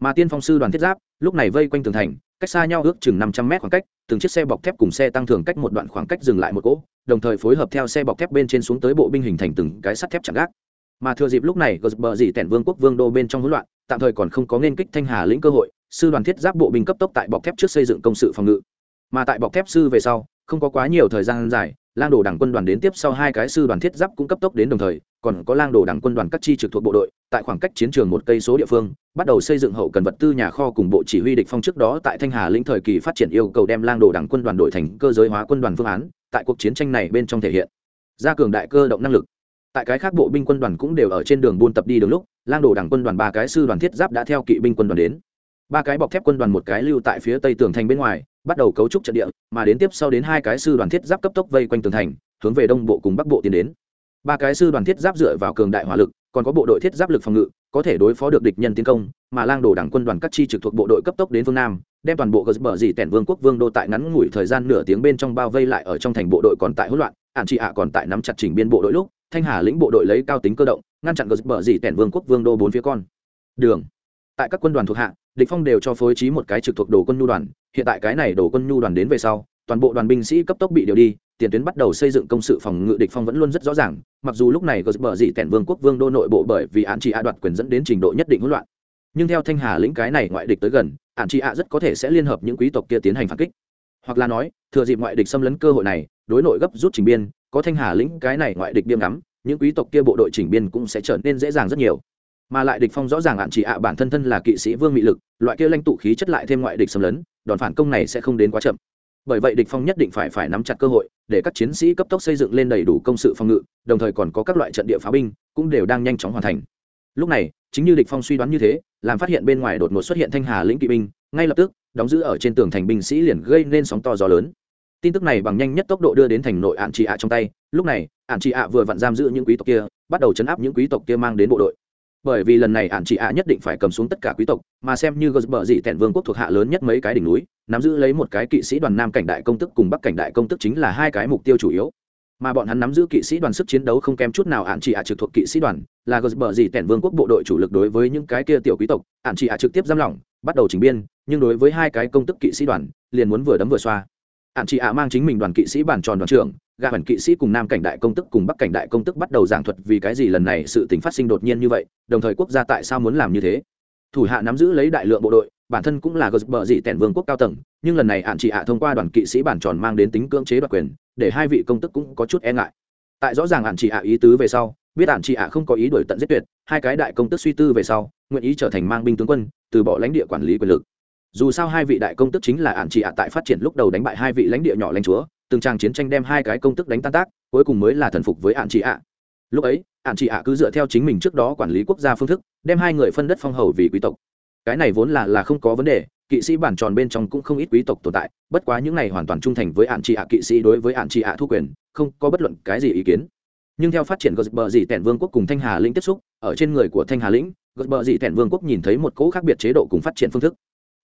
Mà tiên phong sư đoàn thiết giáp, lúc này vây quanh tường thành, cách xa nhau ước chừng năm trăm mét khoảng cách, từng chiếc xe bọc thép cùng xe tăng thường cách một đoạn khoảng cách dừng lại một cỗ, đồng thời phối hợp theo xe bọc thép bên trên xuống tới bộ binh hình thành từng cái sắt thép chạm gác. Mà thừa dịp lúc này gợt bờ dị tẻn vương quốc vương đô bên trong hỗn loạn, tạm thời còn không có nên kích thanh hà lĩnh cơ hội, sư đoàn thiết giáp bộ binh cấp tốc tại bọc thép trước xây dựng công sự phòng ngự mà tại bọc thép sư về sau, không có quá nhiều thời gian dài, lang đồ đảng quân đoàn đến tiếp sau hai cái sư đoàn thiết giáp cũng cấp tốc đến đồng thời, còn có lang đồ đảng quân đoàn các chi trực thuộc bộ đội, tại khoảng cách chiến trường một cây số địa phương, bắt đầu xây dựng hậu cần vật tư nhà kho cùng bộ chỉ huy địch phong trước đó tại thanh hà lĩnh thời kỳ phát triển yêu cầu đem lang đồ đảng quân đoàn đổi thành cơ giới hóa quân đoàn phương án, tại cuộc chiến tranh này bên trong thể hiện. Gia cường đại cơ động năng lực. Tại cái khác bộ binh quân đoàn cũng đều ở trên đường buôn tập đi đường lúc, lang đồ đảng quân đoàn ba cái sư đoàn thiết giáp đã theo kỵ binh quân đoàn đến. Ba cái bọc thép quân đoàn một cái lưu tại phía tây tường thành bên ngoài bắt đầu cấu trúc trận địa, mà đến tiếp sau đến hai cái sư đoàn thiết giáp cấp tốc vây quanh tường thành, hướng về đông bộ cùng bắc bộ tiến đến. Ba cái sư đoàn thiết giáp dựa vào cường đại hỏa lực, còn có bộ đội thiết giáp lực phòng ngự, có thể đối phó được địch nhân tiến công, mà lang đồ đảng quân đoàn các chi trực thuộc bộ đội cấp tốc đến phương nam, đem toàn bộ gờ bờ dì tẻn vương quốc vương đô tại ngắn ngủi thời gian nửa tiếng bên trong bao vây lại ở trong thành bộ đội còn tại hỗn loạn ạn chị ạ còn tại nắm chặt chỉnh biên bộ đội lúc, thanh hà lĩnh bộ đội lấy cao tính cơ động, ngăn chặn gờ bờ dì tẻn vương quốc vương đô bốn phía con. Đường. Tại các quân đoàn thuộc hạ, địch phong đều cho phối trí một cái trực thuộc đồ quân nhu đoàn hiện tại cái này đổ quân nhu đoàn đến về sau, toàn bộ đoàn binh sĩ cấp tốc bị điều đi, tiền tuyến bắt đầu xây dựng công sự phòng ngự địch phong vẫn luôn rất rõ ràng, mặc dù lúc này bờ dị tẻn vương quốc vương đô nội bộ bởi vì án chỉ a đoạt quyền dẫn đến trình độ nhất định hỗn loạn. Nhưng theo thanh hà lĩnh cái này ngoại địch tới gần, án chỉ a rất có thể sẽ liên hợp những quý tộc kia tiến hành phản kích. Hoặc là nói, thừa dịp ngoại địch xâm lấn cơ hội này, đối nội gấp rút trình biên, có thanh hà lĩnh cái này ngoại địch biêm ngắm, những quý tộc kia bộ đội chỉnh biên cũng sẽ trở nên dễ dàng rất nhiều. Mà lại địch phong rõ ràng hạn chỉ ạ bản thân thân là kỵ sĩ vương mị lực, loại kia lãnh tụ khí chất lại thêm ngoại địch xâm lấn đòn phản công này sẽ không đến quá chậm. Bởi vậy địch phong nhất định phải phải nắm chặt cơ hội để các chiến sĩ cấp tốc xây dựng lên đầy đủ công sự phòng ngự, đồng thời còn có các loại trận địa pháo binh cũng đều đang nhanh chóng hoàn thành. Lúc này, chính như địch phong suy đoán như thế, làm phát hiện bên ngoài đột ngột xuất hiện thanh hà lĩnh kỵ binh, ngay lập tức, đóng giữ ở trên tường thành binh sĩ liền gây nên sóng to gió lớn. Tin tức này bằng nhanh nhất tốc độ đưa đến thành nội ạn trị ạ trong tay. Lúc này, ạn trị ạ vừa vặn giam giữ những quý tộc kia, bắt đầu chấn áp những quý tộc kia mang đến bộ đội bởi vì lần này ạn chị ạ nhất định phải cầm xuống tất cả quý tộc, mà xem như gờ bờ dị tẻn vương quốc thuộc hạ lớn nhất mấy cái đỉnh núi, nắm giữ lấy một cái kỵ sĩ đoàn nam cảnh đại công tức cùng bắc cảnh đại công tức chính là hai cái mục tiêu chủ yếu. Mà bọn hắn nắm giữ kỵ sĩ đoàn sức chiến đấu không kém chút nào ạn chị ạ trực thuộc kỵ sĩ đoàn, là gờ bờ dị tẻn vương quốc bộ đội chủ lực đối với những cái kia tiểu quý tộc, ạn chị ạ trực tiếp giam lỏng, bắt đầu chỉnh biên, nhưng đối với hai cái công tức kỵ sĩ đoàn, liền muốn vừa đấm vừa xoa. Ạn chị ạ mang chính mình đoàn kỵ sĩ bản tròn đoàn trưởng gà bản kỵ sĩ cùng nam cảnh đại công tức cùng bắc cảnh đại công tức bắt đầu giảng thuật vì cái gì lần này sự tình phát sinh đột nhiên như vậy, đồng thời quốc gia tại sao muốn làm như thế. Thủ hạ nắm giữ lấy đại lượng bộ đội, bản thân cũng là gờ bờ dị tẻn vương quốc cao tầng, nhưng lần này hạn chị ạ thông qua đoàn kỵ sĩ bản tròn mang đến tính cưỡng chế đoạt quyền, để hai vị công tức cũng có chút e ngại. Tại rõ ràng hạn chị ạ ý tứ về sau, biết hạn chị ạ không có ý đổi tận giết tuyệt, hai cái đại công tức suy tư về sau, nguyện ý trở thành mang binh tướng quân, từ bỏ lãnh địa quản lý quyền lực. Dù sao hai vị đại công tức chính là hạn chị ạ tại phát triển lúc đầu đánh bại hai vị lãnh địa nhỏ lãnh chúa từng trang chiến tranh đem hai cái công tức đánh tan tác, cuối cùng mới là thần phục với hạn chị ạ. Lúc ấy hạn chị ạ cứ dựa theo chính mình trước đó quản lý quốc gia phương thức, đem hai người phân đất phong hầu vì quý tộc. Cái này vốn là là không có vấn đề, kỵ sĩ bản tròn bên trong cũng không ít quý tộc tồn tại, bất quá những này hoàn toàn trung thành với hạn chị ạ kỵ sĩ đối với hạn chị ạ thu quyền, không có bất luận cái gì ý kiến. Nhưng theo phát triển gờ bờ dị tẻn vương quốc cùng thanh hà lĩnh tiếp xúc, ở trên người của thanh hà lĩnh gờ bờ dị tẻn vương quốc nhìn thấy một cỗ khác biệt chế độ cùng phát triển phương thức.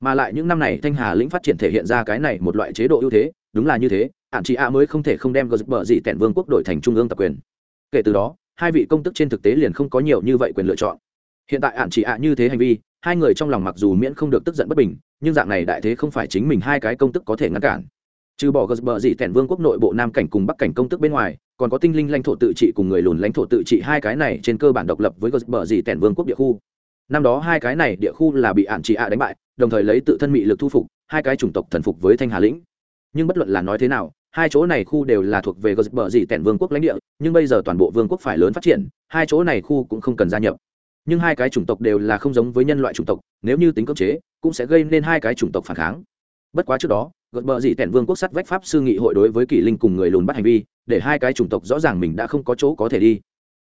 Mà lại những năm này thanh hà lĩnh phát triển thể hiện ra cái này một loại chế độ ưu thế, đúng là như thế ạn chị ạ mới không thể không đem gờ bờ dị tẻn vương quốc đổi thành trung ương tập quyền. Kể từ đó, hai vị công tức trên thực tế liền không có nhiều như vậy quyền lựa chọn. Hiện tại ạn chị ạ như thế hành vi, hai người trong lòng mặc dù miễn không được tức giận bất bình, nhưng dạng này đại thế không phải chính mình hai cái công tức có thể ngăn cản. Trừ bỏ gờ bờ dị tẻn vương quốc nội bộ nam cảnh cùng bắc cảnh công tức bên ngoài, còn có tinh linh lãnh thổ tự trị cùng người lùn lãnh thổ tự trị hai cái này trên cơ bản độc lập với gờ bờ dị tẻn vương quốc địa khu. Năm đó hai cái này địa khu là bị ạn trị ạ đánh bại, đồng thời lấy tự thân mị lực thu phục, hai cái chủng tộc thần phục với thanh hà lĩnh. Nhưng bất luận là nói thế nào hai chỗ này khu đều là thuộc về gờ bờ dị tẻn vương quốc lãnh địa, nhưng bây giờ toàn bộ vương quốc phải lớn phát triển, hai chỗ này khu cũng không cần gia nhập. Nhưng hai cái chủng tộc đều là không giống với nhân loại chủng tộc, nếu như tính cưỡng chế, cũng sẽ gây nên hai cái chủng tộc phản kháng. Bất quá trước đó gợt bờ dị tẻn vương quốc sắt vách pháp sư nghị hội đối với kỷ linh cùng người lùn bắt hành vi, để hai cái chủng tộc rõ ràng mình đã không có chỗ có thể đi.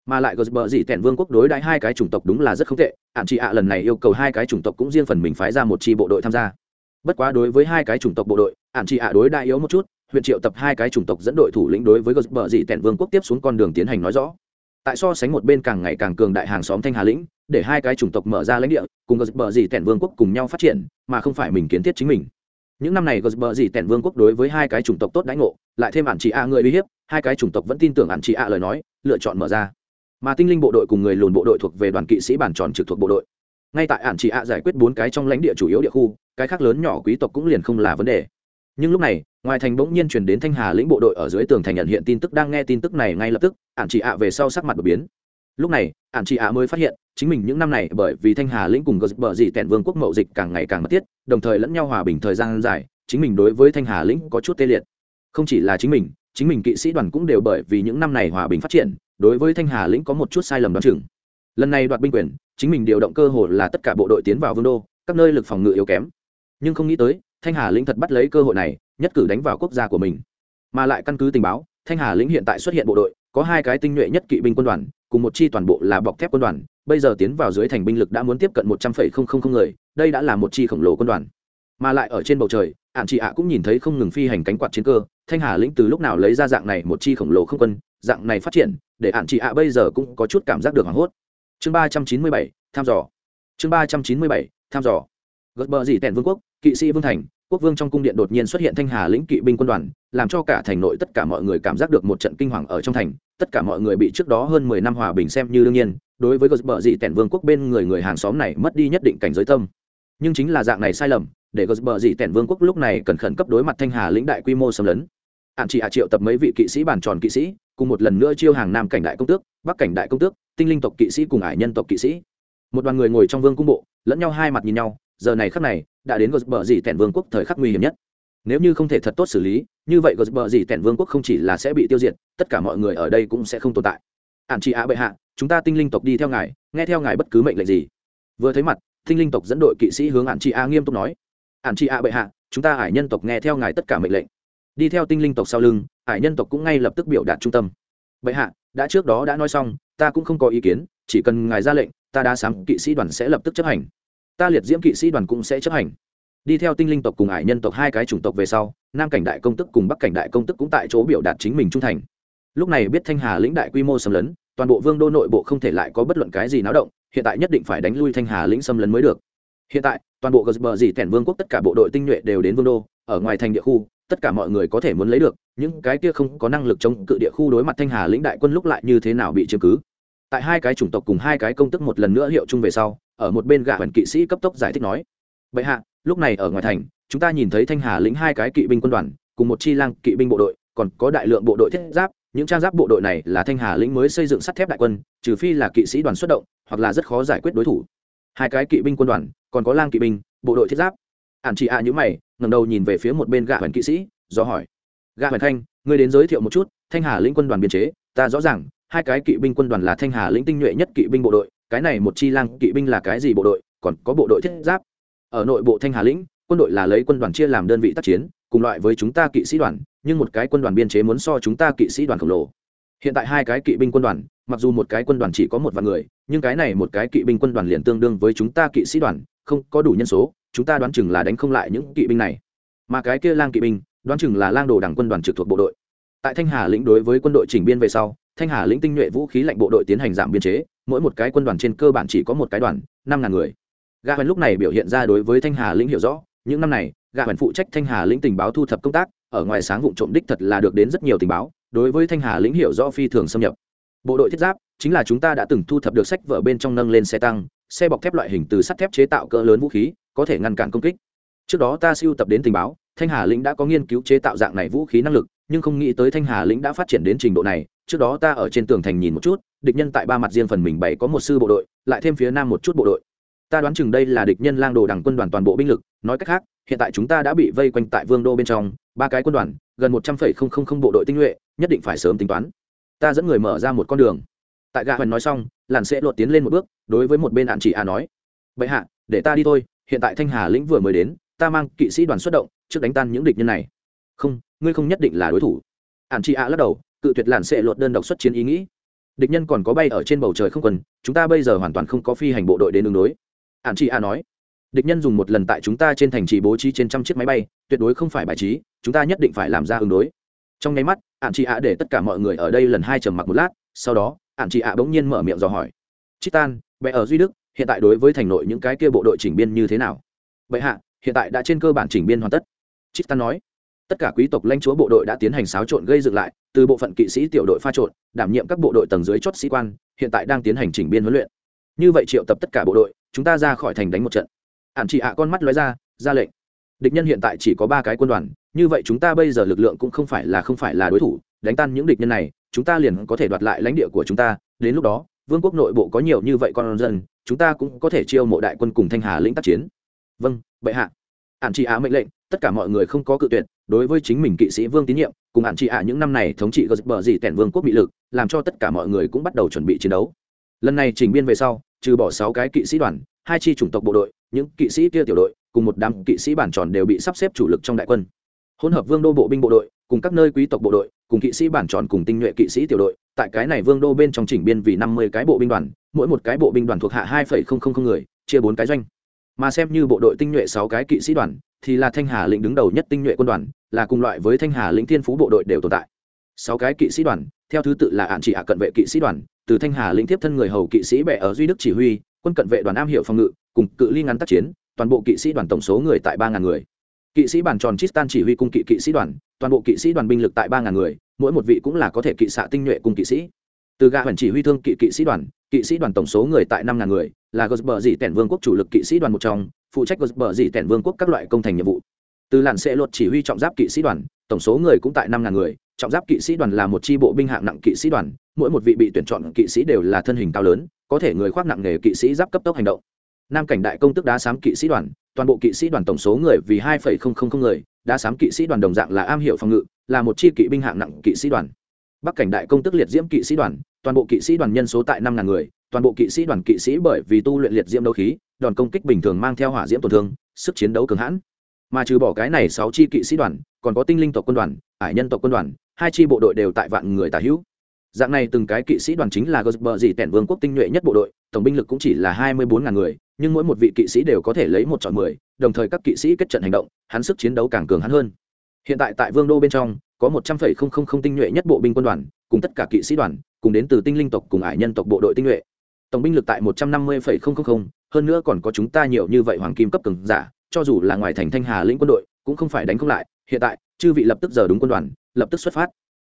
Mà lại gợt bờ dị tẻn vương quốc đối đãi hai cái chủng tộc đúng là rất không tệ ạn chị ạ lần này yêu cầu hai cái chủng tộc cũng riêng phần mình phái ra một chi bộ đội tham gia. Bất quá đối với hai cái chủng tộc bộ đội ạn chị ạ đối đại yếu một chút huyện triệu tập hai cái chủng tộc dẫn đội thủ lĩnh đối với gờ dị tẻn vương quốc tiếp xuống con đường tiến hành nói rõ. Tại so sánh một bên càng ngày càng cường đại hàng xóm thanh hà lĩnh, để hai cái chủng tộc mở ra lãnh địa, cùng gờ dị tẻn vương quốc cùng nhau phát triển, mà không phải mình kiến thiết chính mình. Những năm này gờ dị tẻn vương quốc đối với hai cái chủng tộc tốt đãi ngộ, lại thêm ản chị a người uy hiếp, hai cái chủng tộc vẫn tin tưởng ản chị a lời nói, lựa chọn mở ra. Mà tinh linh bộ đội cùng người lùn bộ đội thuộc về đoàn kỵ sĩ bản tròn trực thuộc bộ đội. Ngay tại ản chị a giải quyết bốn cái trong lãnh địa chủ yếu địa khu, cái khác lớn nhỏ quý tộc cũng liền không là vấn đề nhưng lúc này, ngoài thành bỗng nhiên chuyển đến thanh hà lĩnh bộ đội ở dưới tường thành nhận hiện tin tức, đang nghe tin tức này ngay lập tức ạn chị ạ về sau sắc mặt đột biến. Lúc này ạn chị ạ mới phát hiện, chính mình những năm này bởi vì thanh hà lĩnh cùng gờ bờ dị tẹn vương quốc mậu dịch càng ngày càng mất tiết đồng thời lẫn nhau hòa bình thời gian dài, chính mình đối với thanh hà lĩnh có chút tê liệt. Không chỉ là chính mình chính mình kỵ sĩ đoàn cũng đều bởi vì những năm này hòa bình phát triển, đối với thanh hà lĩnh có một chút sai lầm đoán chừng. Lần này đoạt binh quyền, chính mình điều động cơ hội là tất cả bộ đội tiến vào vương đô, các nơi lực phòng ngự yếu kém. Nhưng không nghĩ tới thanh hà lĩnh thật bắt lấy cơ hội này, nhất cử đánh vào quốc gia của mình. Mà lại căn cứ tình báo, thanh hà lĩnh hiện tại xuất hiện bộ đội, có hai cái tinh nhuệ nhất kỵ binh quân đoàn, cùng một chi toàn bộ là bọc thép quân đoàn, bây giờ tiến vào dưới thành binh lực đã muốn tiếp cận một trăm phẩy không không không người, đây đã là một chi khổng lồ quân đoàn. Mà lại ở trên bầu trời ạn chị ạ cũng nhìn thấy không ngừng phi hành cánh quạt chiến cơ, thanh hà lĩnh từ lúc nào lấy ra dạng này một chi khổng lồ không quân, dạng này phát triển, để ạn chị ạ bây giờ cũng có chút cảm giác được hoảng hốt. Chương ba trăm chín mươi bảy, tham dò. Chương ba trăm chín mươi bảy, tham dò. Gật bờ dì tèn vương quốc kỵ sĩ vương thành, quốc vương trong cung điện đột nhiên xuất hiện thanh hà lĩnh kỵ binh quân đoàn, làm cho cả thành nội tất cả mọi người cảm giác được một trận kinh hoàng ở trong thành. Tất cả mọi người bị trước đó hơn mười năm hòa bình xem như đương nhiên, đối với gật bờ dị tẻn vương quốc bên người người hàng xóm này mất đi nhất định cảnh giới tâm. Nhưng chính là dạng này sai lầm, để gật bờ dị tẻn vương quốc lúc này cần khẩn cấp đối mặt thanh hà lĩnh đại quy mô xâm lấn. Hạn chỉ hạ triệu tập mấy vị kỵ sĩ bàn tròn kỵ sĩ, cùng một lần nữa chiêu hàng nam cảnh đại công tước, bắc cảnh đại công tước, tinh linh tộc kỵ sĩ cùng ải nhân tộc kỵ sĩ. Một đoàn người ngồi trong vương cung bộ, lẫn nhau hai mặt nhìn nhau giờ này khắc này, đã đến gờ bờ dì tẻn vương quốc thời khắc nguy hiểm nhất. Nếu như không thể thật tốt xử lý, như vậy gờ bờ dì tẻn vương quốc không chỉ là sẽ bị tiêu diệt, tất cả mọi người ở đây cũng sẽ không tồn tại. Ạn chị á bệ hạ, chúng ta tinh linh tộc đi theo ngài, nghe theo ngài bất cứ mệnh lệnh gì. Vừa thấy mặt, tinh linh tộc dẫn đội kỵ sĩ hướng ạn chị á nghiêm túc nói ạn chị á bệ hạ, chúng ta hải nhân tộc nghe theo ngài tất cả mệnh lệnh. Đi theo tinh linh tộc sau lưng hải nhân tộc cũng ngay lập tức biểu đạt trung tâm. Bệ hạ, đã trước đó đã nói xong, ta cũng không có ý kiến, chỉ cần ngài ra lệnh, ta đã sáng kỵ sĩ đoàn sẽ lập tức chấp hành ta liệt diễm kỵ sĩ đoàn cũng sẽ chấp hành. Đi theo tinh linh tộc cùng ải nhân tộc hai cái chủng tộc về sau, nam cảnh đại công tức cùng bắc cảnh đại công tức cũng tại chỗ biểu đạt chính mình trung thành. Lúc này biết thanh hà lĩnh đại quy mô xâm lấn, toàn bộ vương đô nội bộ không thể lại có bất luận cái gì náo động, hiện tại nhất định phải đánh lui thanh hà lĩnh xâm lấn mới được. Hiện tại, toàn bộ gờ bờ dì tẻn vương quốc tất cả bộ đội tinh nhuệ đều đến vương đô, ở ngoài thành địa khu, tất cả mọi người có thể muốn lấy được, những cái kia không có năng lực chống cự địa khu đối mặt thanh hà lĩnh đại quân lúc lại như thế nào bị chứng cứ tại hai cái chủng tộc cùng hai cái công tức một lần nữa hiệu chung về sau, ở một bên gạ hoàn kỵ sĩ cấp tốc giải thích nói, bệ hạ, lúc này ở ngoài thành, chúng ta nhìn thấy thanh hà lĩnh hai cái kỵ binh quân đoàn, cùng một chi lang kỵ binh bộ đội, còn có đại lượng bộ đội thiết giáp, những trang giáp bộ đội này là thanh hà lĩnh mới xây dựng sắt thép đại quân, trừ phi là kỵ sĩ đoàn xuất động, hoặc là rất khó giải quyết đối thủ. Hai cái kỵ binh quân đoàn, còn có lang kỵ binh, bộ đội thiết giáp. Ạn chị ạ à như mày ngầm đầu nhìn về phía một bên gạ hoàn kỵ sĩ, do hỏi gạ hoàn khanh, ngươi đến giới thiệu một chút, thanh hà lĩnh quân đoàn biên chế, ta rõ ràng hai cái kỵ binh quân đoàn là thanh hà lĩnh tinh nhuệ nhất kỵ binh bộ đội, cái này một chi lang kỵ binh là cái gì bộ đội, còn có bộ đội thiết giáp. Ở nội bộ thanh hà lĩnh, quân đội là lấy quân đoàn chia làm đơn vị tác chiến, cùng loại với chúng ta kỵ sĩ đoàn, nhưng một cái quân đoàn biên chế muốn so chúng ta kỵ sĩ đoàn khổng lồ. Hiện tại hai cái kỵ binh quân đoàn, mặc dù một cái quân đoàn chỉ có một vạn người, nhưng cái này một cái kỵ binh quân đoàn liền tương đương với chúng ta kỵ sĩ đoàn, không có đủ nhân số, chúng ta đoán chừng là đánh không lại những kỵ binh này. Mà cái kia lang kỵ binh, đoán chừng là lang đồ đảng quân đoàn trực thuộc bộ đội. Tại thanh hà lĩnh đối với quân đội chỉnh biên về sau thanh hà lĩnh tinh nhuệ vũ khí lạnh bộ đội tiến hành giảm biên chế, mỗi một cái quân đoàn trên cơ bản chỉ có một cái đoàn, năm ngàn người. Gà hoành lúc này biểu hiện ra đối với thanh hà lĩnh hiểu rõ, những năm này gà hoành phụ trách thanh hà lĩnh tình báo thu thập công tác, ở ngoài sáng vụ trộm đích thật là được đến rất nhiều tình báo, đối với thanh hà lĩnh hiểu rõ phi thường xâm nhập. Bộ đội thiết giáp, chính là chúng ta đã từng thu thập được sách vở bên trong nâng lên xe tăng, xe bọc thép loại hình từ sắt thép chế tạo cỡ lớn vũ khí, có thể ngăn cản công kích. Trước đó ta siêu tập đến tình báo, thanh hà lĩnh đã có nghiên cứu chế tạo dạng này vũ khí năng lực, nhưng không nghĩ tới thanh hà lĩnh đã phát triển đến trình độ này trước đó ta ở trên tường thành nhìn một chút, địch nhân tại ba mặt riêng phần mình bảy có một sư bộ đội, lại thêm phía nam một chút bộ đội. Ta đoán chừng đây là địch nhân lang đồ đằng quân đoàn toàn bộ binh lực, nói cách khác, hiện tại chúng ta đã bị vây quanh tại vương đô bên trong, ba cái quân đoàn, gần một trăm phẩy không không bộ đội tinh nhuệ, nhất định phải sớm tính toán. Ta dẫn người mở ra một con đường. Tại gà hoành nói xong, làn sẽ lột tiến lên một bước, đối với một bên hạn chỉ a nói, bệ hạ, để ta đi thôi, hiện tại thanh hà lĩnh vừa mới đến, ta mang kỵ sĩ đoàn xuất động, trước đánh tan những địch nhân này. Không, ngươi không nhất định là đối thủ. Hạn chị ạ lắc đầu cự tuyệt làn sệ lột đơn độc xuất chiến ý nghĩ. Địch nhân còn có bay ở trên bầu trời không cần chúng ta bây giờ hoàn toàn không có phi hành bộ đội đến đường đối. Ạn chị a nói. Địch nhân dùng một lần tại chúng ta trên thành trì bố trí trên trăm chiếc máy bay, tuyệt đối không phải bài trí, chúng ta nhất định phải làm ra ứng đối. Trong nháy mắt ạn chị ạ để tất cả mọi người ở đây lần hai trầm mặc một lát, sau đó ạn chị ạ bỗng nhiên mở miệng dò hỏi. Chitan, bệ ở duy đức, hiện tại đối với thành nội những cái kia bộ đội chỉnh biên như thế nào? Bệ hạ, hiện tại đã trên cơ bản chỉnh biên hoàn tất. Chitan nói tất cả quý tộc lãnh chúa bộ đội đã tiến hành xáo trộn gây dựng lại, từ bộ phận kỵ sĩ tiểu đội pha trộn, đảm nhiệm các bộ đội tầng dưới chót sĩ quan, hiện tại đang tiến hành chỉnh biên huấn luyện. Như vậy triệu tập tất cả bộ đội, chúng ta ra khỏi thành đánh một trận. Ạn chị ạ con mắt lóe ra ra lệnh. Địch nhân hiện tại chỉ có ba cái quân đoàn, như vậy chúng ta bây giờ lực lượng cũng không phải là không phải là đối thủ, đánh tan những địch nhân này, chúng ta liền có thể đoạt lại lãnh địa của chúng ta. Đến lúc đó, vương quốc nội bộ có nhiều như vậy con dân, chúng ta cũng có thể chiêu mộ đại quân cùng thanh hà lĩnh tác chiến. Vâng bệ hạ ạn chị ạ mệnh lệnh, tất cả mọi người không có cự tuyệt, đối với chính mình kỵ sĩ vương tín nhiệm, cùng ạn chị ạ những năm này thống trị gờ bờ dì tẻn vương quốc bị lực, làm cho tất cả mọi người cũng bắt đầu chuẩn bị chiến đấu. Lần này trình biên về sau, trừ bỏ sáu cái kỵ sĩ đoàn, hai chi chủng tộc bộ đội, những kỵ sĩ kia tiểu đội, cùng một đám kỵ sĩ bản tròn đều bị sắp xếp chủ lực trong đại quân. Hỗn hợp vương đô bộ binh bộ đội, cùng các nơi quý tộc bộ đội, cùng kỵ sĩ bản tròn cùng tinh nhuệ kỵ sĩ tiểu đội, tại cái này vương đô bên trong chỉnh biên vì năm mươi cái bộ binh đoàn, mỗi một cái bộ binh đoàn thuộc hạ hai người, chia bốn cái doanh mà xem như bộ đội tinh nhuệ sáu cái kỵ sĩ đoàn, thì là thanh hà lĩnh đứng đầu nhất tinh nhuệ quân đoàn, là cùng loại với thanh hà lĩnh thiên phú bộ đội đều tồn tại. Sáu cái kỵ sĩ đoàn, theo thứ tự là ạn trị hạ cận vệ kỵ sĩ đoàn, từ thanh hà lĩnh tiếp thân người hầu kỵ sĩ bệ ở duy đức chỉ huy, quân cận vệ đoàn am hiệu phòng ngự, cùng cự ly ngắn tác chiến, toàn bộ kỵ sĩ đoàn tổng số người tại ba ngàn người. Kỵ sĩ bản tròn Tristan chỉ huy cung kỵ kỵ sĩ đoàn, toàn bộ kỵ sĩ đoàn binh lực tại ba ngàn người, mỗi một vị cũng là có thể kỵ xạ tinh nhuệ cùng kỵ sĩ. Từ ga hẳn chỉ huy thương kỵ kỵ sĩ đoàn, kỵ sĩ đoàn tổng số người tại năm ngàn người là gờ bờ dị tẻn vương quốc chủ lực kỵ sĩ đoàn một trong phụ trách bờ dị tẻn vương quốc các loại công thành nhiệm vụ từ làn xe luật chỉ huy trọng giáp kỵ sĩ đoàn tổng số người cũng tại năm ngàn người trọng giáp kỵ sĩ đoàn là một chi bộ binh hạng nặng kỵ sĩ đoàn mỗi một vị bị tuyển chọn kỵ sĩ đều là thân hình cao lớn có thể người khoác nặng nghề kỵ sĩ giáp cấp tốc hành động nam cảnh đại công tức đá sám kỵ sĩ đoàn toàn bộ kỵ sĩ đoàn tổng số người vì hai người đá sám kỵ sĩ đoàn đồng dạng là am hiểu phòng ngự là một chi kỵ binh hạng nặng kỵ sĩ đoàn bắc cảnh đại công tức liệt diễm kỵ sĩ đoàn toàn bộ kỵ sĩ đoàn nhân số tại năm ngàn người toàn bộ kỵ sĩ đoàn kỵ sĩ bởi vì tu luyện liệt diễm đấu khí đoàn công kích bình thường mang theo hỏa diễm tổn thương, sức chiến đấu cường hãn. Mà trừ bỏ cái này sáu chi kỵ sĩ đoàn, còn có tinh linh tộc quân đoàn, ải nhân tộc quân đoàn, hai chi bộ đội đều tại vạn người tả hữu. Dạng này từng cái kỵ sĩ đoàn chính là gờ bờ dị tẻn vương quốc tinh nhuệ nhất bộ đội, tổng binh lực cũng chỉ là hai mươi bốn ngàn người, nhưng mỗi một vị kỵ sĩ đều có thể lấy một chọn mười, đồng thời các kỵ sĩ kết trận hành động, hắn sức chiến đấu càng cường hắn hơn. Hiện tại tại vương đô bên trong, có một trăm phẩy không không không tinh nhuệ nhất bộ binh quân đoàn, cùng tất cả kỵ sĩ đoàn, cùng đến từ tinh linh tộc cùng ải nhân tộc bộ đội tinh nhuệ tổng binh lực tại một trăm năm mươi phẩy không không không, hơn nữa còn có chúng ta nhiều như vậy hoàng kim cấp cường giả, cho dù là ngoài thành thanh hà lĩnh quân đội, cũng không phải đánh không lại. Hiện tại, chư vị lập tức giờ đúng quân đoàn, lập tức xuất phát.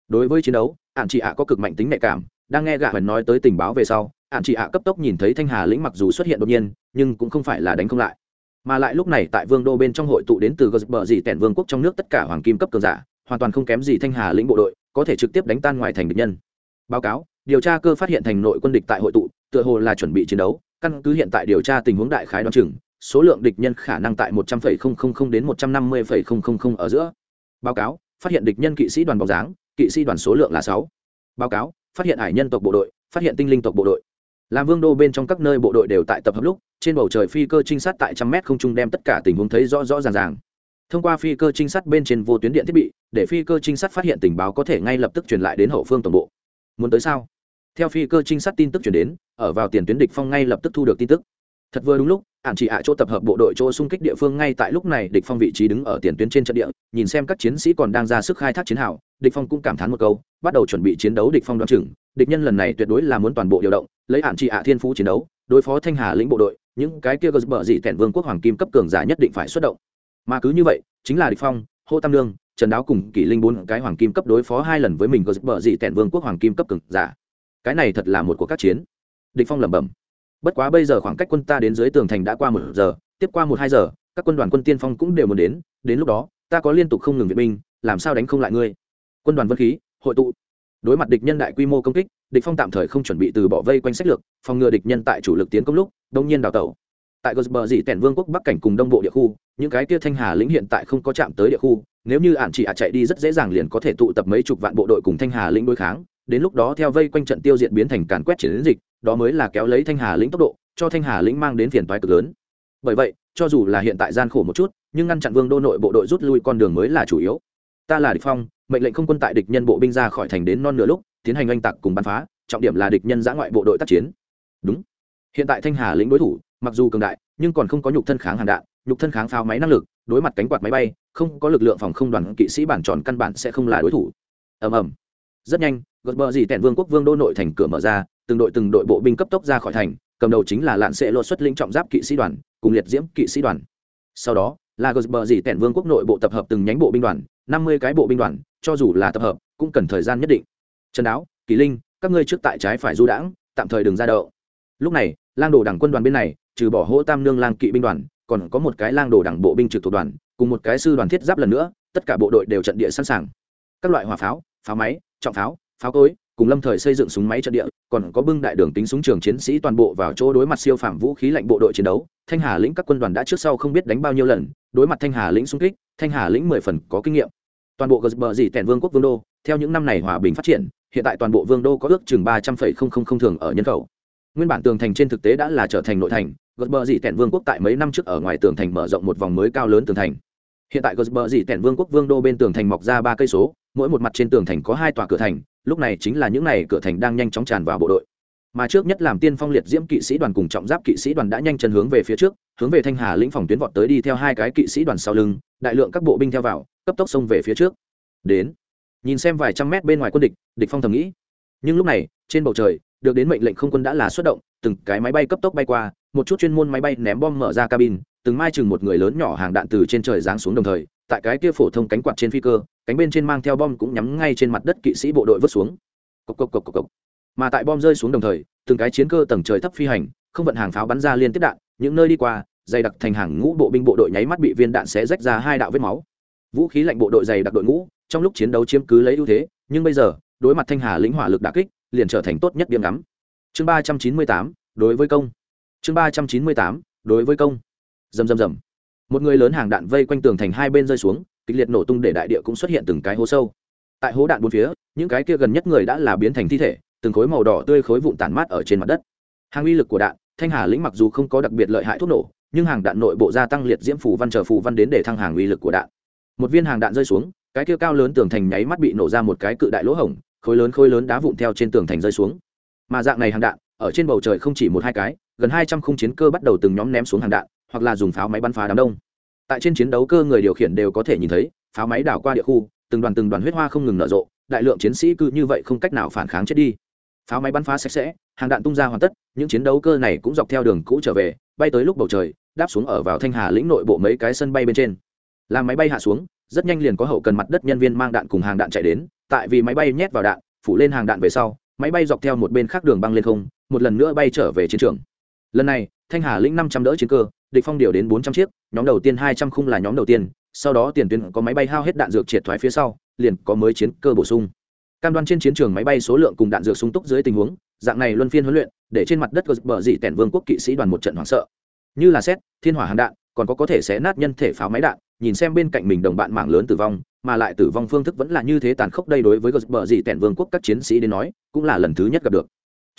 Đối với chiến đấu ạn chị ạ có cực mạnh tính nhạy cảm, đang nghe gã hần nói tới tình báo về sau ạn chị ạ cấp tốc nhìn thấy thanh hà lĩnh mặc dù xuất hiện đột nhiên, nhưng cũng không phải là đánh không lại. Mà lại lúc này tại vương đô bên trong hội tụ đến từ gờ bờ dì tẻn vương quốc trong nước tất cả hoàng kim cấp cường giả, hoàn toàn không kém gì thanh hà lĩnh bộ đội, có thể trực tiếp đánh tan ngoài thành địch nhân. Báo cáo, điều tra cơ phát hiện thành nội quân địch tại hội tụ tựa hồ là chuẩn bị chiến đấu, căn cứ hiện tại điều tra tình huống đại khái đoán chừng, số lượng địch nhân khả năng tại một trăm linh đến một trăm năm mươi ở giữa. Báo cáo, phát hiện địch nhân kỵ sĩ đoàn bóng dáng, kỵ sĩ đoàn số lượng là sáu. Báo cáo, phát hiện hải nhân tộc bộ đội, phát hiện tinh linh tộc bộ đội. Làm vương đô bên trong các nơi bộ đội đều tại tập hợp lúc, trên bầu trời phi cơ trinh sát tại trăm mét không trung đem tất cả tình huống thấy rõ rõ ràng ràng. Thông qua phi cơ trinh sát bên trên vô tuyến điện thiết bị, để phi cơ trinh sát phát hiện tình báo có thể ngay lập tức truyền lại đến hậu phương tổng bộ. Muốn tới sao? Theo phi cơ trinh sát tin tức chuyển đến ở vào tiền tuyến địch phong ngay lập tức thu được tin tức. Thật vừa đúng lúc ạn chỉ ạ chỗ tập hợp bộ đội chỗ xung kích địa phương ngay tại lúc này địch phong vị trí đứng ở tiền tuyến trên trận địa, nhìn xem các chiến sĩ còn đang ra sức khai thác chiến hào, địch phong cũng cảm thán một câu, bắt đầu chuẩn bị chiến đấu địch phong đoán chừng. Địch nhân lần này tuyệt đối là muốn toàn bộ điều động, lấy ạn chỉ ạ thiên phú chiến đấu, đối phó thanh hà lĩnh bộ đội, những cái kia gờ bờ dị tẻn vương quốc hoàng kim cấp cường giả nhất định phải xuất động. Mà cứ như vậy, chính là địch phong, hô tam lương trần đáo cùng kỷ linh bốn cái hoàng kim cấp đối phó hai lần với mình gờ bờ dị tẻn vương quốc hoàng kim cấp cường giả. Cái này thật là một cuộc các chiến địch phong lẩm bẩm. Bất quá bây giờ khoảng cách quân ta đến dưới tường thành đã qua một giờ, tiếp qua một hai giờ, các quân đoàn quân tiên phong cũng đều muốn đến đến lúc đó, ta có liên tục không ngừng viện binh, làm sao đánh không lại ngươi? Quân đoàn vân khí, hội tụ. Đối mặt địch nhân đại quy mô công kích, địch phong tạm thời không chuẩn bị từ bỏ vây quanh sách lược, phòng ngừa địch nhân tại chủ lực tiến công lúc, đông nhiên đào tẩu. Tại gosber dị tẻn vương quốc bắc cảnh cùng đông bộ địa khu, những cái kia thanh hà lĩnh hiện tại không có chạm tới địa khu, nếu như ản chỉ ả chạy đi rất dễ dàng liền có thể tụ tập mấy chục vạn bộ đội cùng thanh hà lĩnh đối kháng, đến lúc đó theo vây quanh trận tiêu diệt biến thành càn quét chiến dịch đó mới là kéo lấy thanh hà lĩnh tốc độ, cho thanh hà lĩnh mang đến phiền toái cực lớn. Bởi vậy, cho dù là hiện tại gian khổ một chút, nhưng ngăn chặn vương đô nội bộ đội rút lui con đường mới là chủ yếu. Ta là địch phong, mệnh lệnh không quân tại địch nhân bộ binh ra khỏi thành đến non nửa lúc, tiến hành oanh tạc cùng bắn phá, trọng điểm là địch nhân giã ngoại bộ đội tác chiến. Đúng. Hiện tại thanh hà lĩnh đối thủ, mặc dù cường đại, nhưng còn không có nhục thân kháng hàng đạn, nhục thân kháng pháo máy năng lực, đối mặt cánh quạt máy bay, không có lực lượng phòng không đoàn kỵ sĩ bản tròn căn bản sẽ không là đối thủ. Ầm ầm. Rất nhanh gật bờ gì tẹn vương quốc vương đô nội thành cửa mở ra từng đội từng đội bộ binh cấp tốc ra khỏi thành, cầm đầu chính là lạn sệ lột xuất linh trọng giáp kỵ sĩ đoàn, cùng liệt diễm kỵ sĩ đoàn. Sau đó, là gợt bờ dì tẻn vương quốc nội bộ tập hợp từng nhánh bộ binh đoàn, năm mươi cái bộ binh đoàn, cho dù là tập hợp, cũng cần thời gian nhất định. Trần đáo kỳ linh, các ngươi trước tại trái phải du đãng, tạm thời đừng ra đậu. Lúc này, lang đồ đảng quân đoàn bên này, trừ bỏ hỗ tam nương lang kỵ binh đoàn, còn có một cái lang đồ đảng bộ binh trực thuộc đoàn, cùng một cái sư đoàn thiết giáp lần nữa, tất cả bộ đội đều trận địa sẵn sàng. Các loại hỏa pháo pháo máy, trọng pháo pháo cối cùng lâm thời xây dựng súng máy trận địa, còn có bưng đại đường tính súng trường chiến sĩ toàn bộ vào chỗ đối mặt siêu phạm vũ khí lạnh bộ đội chiến đấu. Thanh hà lĩnh các quân đoàn đã trước sau không biết đánh bao nhiêu lần, đối mặt thanh hà lĩnh xung kích, thanh hà lĩnh mười phần có kinh nghiệm. Toàn bộ gờ bờ dì tẻn vương quốc vương đô, theo những năm này hòa bình phát triển, hiện tại toàn bộ vương đô có ước chừng ba trăm phẩy không không không thường ở nhân khẩu. Nguyên bản tường thành trên thực tế đã là trở thành nội thành gờ bờ dì tẻn vương quốc tại mấy năm trước ở ngoài tường thành mở rộng một vòng mới cao lớn tường thành. Hiện tại gờ bờ dì tẻn vương quốc vương đô bên tường thành mọc ra ba cây số, mỗi một mặt trên tường thành có hai tòa cửa thành lúc này chính là những n à y cửa thành đang nhanh chóng tràn vào bộ đội. Mà trước nhất làm tiên phong liệt diễm kỵ sĩ đoàn cùng trọng giáp kỵ sĩ đoàn đã nhanh chân hướng về phía trước, hướng về thanh hà lĩnh phòng tuyến vọt tới đi theo hai cái kỵ sĩ đoàn sau lưng, đại lượng các bộ binh theo vào, cấp tốc xông về phía trước. Đến, nhìn xem vài trăm mét bên ngoài quân địch địch phong thầm nghĩ. Nhưng lúc này, trên bầu trời, được đến mệnh lệnh không quân đã là xuất động, từng cái máy bay cấp tốc bay qua, một chút chuyên môn máy bay ném bom mở ra cabin, từng mai chừng một người lớn nhỏ hàng đạn từ trên trời giáng xuống đồng thời tại cái kia phổ thông cánh quạt trên phi cơ, cánh bên trên mang theo bom cũng nhắm ngay trên mặt đất kỵ sĩ bộ đội vứt xuống. Cộc cộc cộc cộc cộc. mà tại bom rơi xuống đồng thời, từng cái chiến cơ tầng trời thấp phi hành, không vận hàng pháo bắn ra liên tiếp đạn, những nơi đi qua, dày đặc thành hàng ngũ bộ binh bộ đội nháy mắt bị viên đạn xé rách ra hai đạo vết máu. Vũ khí lạnh bộ đội dày đặc đội ngũ, trong lúc chiến đấu chiếm cứ lấy ưu thế, nhưng bây giờ, đối mặt thanh hà lĩnh hỏa lực đà kích, liền trở thành tốt nhất điểm ngắm. Chương ba trăm chín mươi tám, đối với công. Chương ba trăm chín mươi tám, đối với công. Dầm dầm dầm một người lớn hàng đạn vây quanh tường thành hai bên rơi xuống, kịch liệt nổ tung để đại địa cũng xuất hiện từng cái hố sâu. Tại hố đạn bốn phía, những cái kia gần nhất người đã là biến thành thi thể, từng khối màu đỏ tươi khối vụn tản mát ở trên mặt đất. Hàng uy lực của đạn, thanh hà lĩnh mặc dù không có đặc biệt lợi hại thuốc nổ, nhưng hàng đạn nội bộ gia tăng liệt diễm phủ văn chờ phủ văn đến để thăng hàng uy lực của đạn. Một viên hàng đạn rơi xuống, cái kia cao lớn tường thành nháy mắt bị nổ ra một cái cự đại lỗ hổng, khối lớn khối lớn đá vụn theo trên tường thành rơi xuống. Mà dạng này hàng đạn, ở trên bầu trời không chỉ một hai cái, gần hai trăm khung chiến cơ bắt đầu từng nhóm ném xuống hàng đạn hoặc là dùng pháo máy bắn phá đám đông. Tại trên chiến đấu cơ người điều khiển đều có thể nhìn thấy, pháo máy đảo qua địa khu, từng đoàn từng đoàn huyết hoa không ngừng nở rộ, đại lượng chiến sĩ cứ như vậy không cách nào phản kháng chết đi. Pháo máy bắn phá sạch sẽ, hàng đạn tung ra hoàn tất, những chiến đấu cơ này cũng dọc theo đường cũ trở về, bay tới lúc bầu trời, đáp xuống ở vào thanh hà lĩnh nội bộ mấy cái sân bay bên trên. Làm máy bay hạ xuống, rất nhanh liền có hậu cần mặt đất nhân viên mang đạn cùng hàng đạn chạy đến, tại vì máy bay nhét vào đạn, phủ lên hàng đạn về sau, máy bay dọc theo một bên khác đường băng lên không, một lần nữa bay trở về chiến trường. Lần này thanh hà lĩnh năm trăm đỡ chiến cơ, địch phong điều đến bốn trăm chiếc, nhóm đầu tiên hai trăm khung là nhóm đầu tiên, sau đó tiền tuyến có máy bay hao hết đạn dược triệt thoái phía sau, liền có mới chiến cơ bổ sung. Cam đoan trên chiến trường máy bay số lượng cùng đạn dược sung túc dưới tình huống, dạng này luân phiên huấn luyện, để trên mặt đất bờ dị tẻn vương quốc kỵ sĩ đoàn một trận hoảng sợ. Như là xét, thiên hỏa hàng đạn, còn có có thể xé nát nhân thể pháo máy đạn, nhìn xem bên cạnh mình đồng bạn mạng lớn tử vong, mà lại tử vong phương thức vẫn là như thế tàn khốc đây đối với bờ dị tẻn vương quốc các chiến sĩ đến nói, cũng là lần thứ nhất gặp được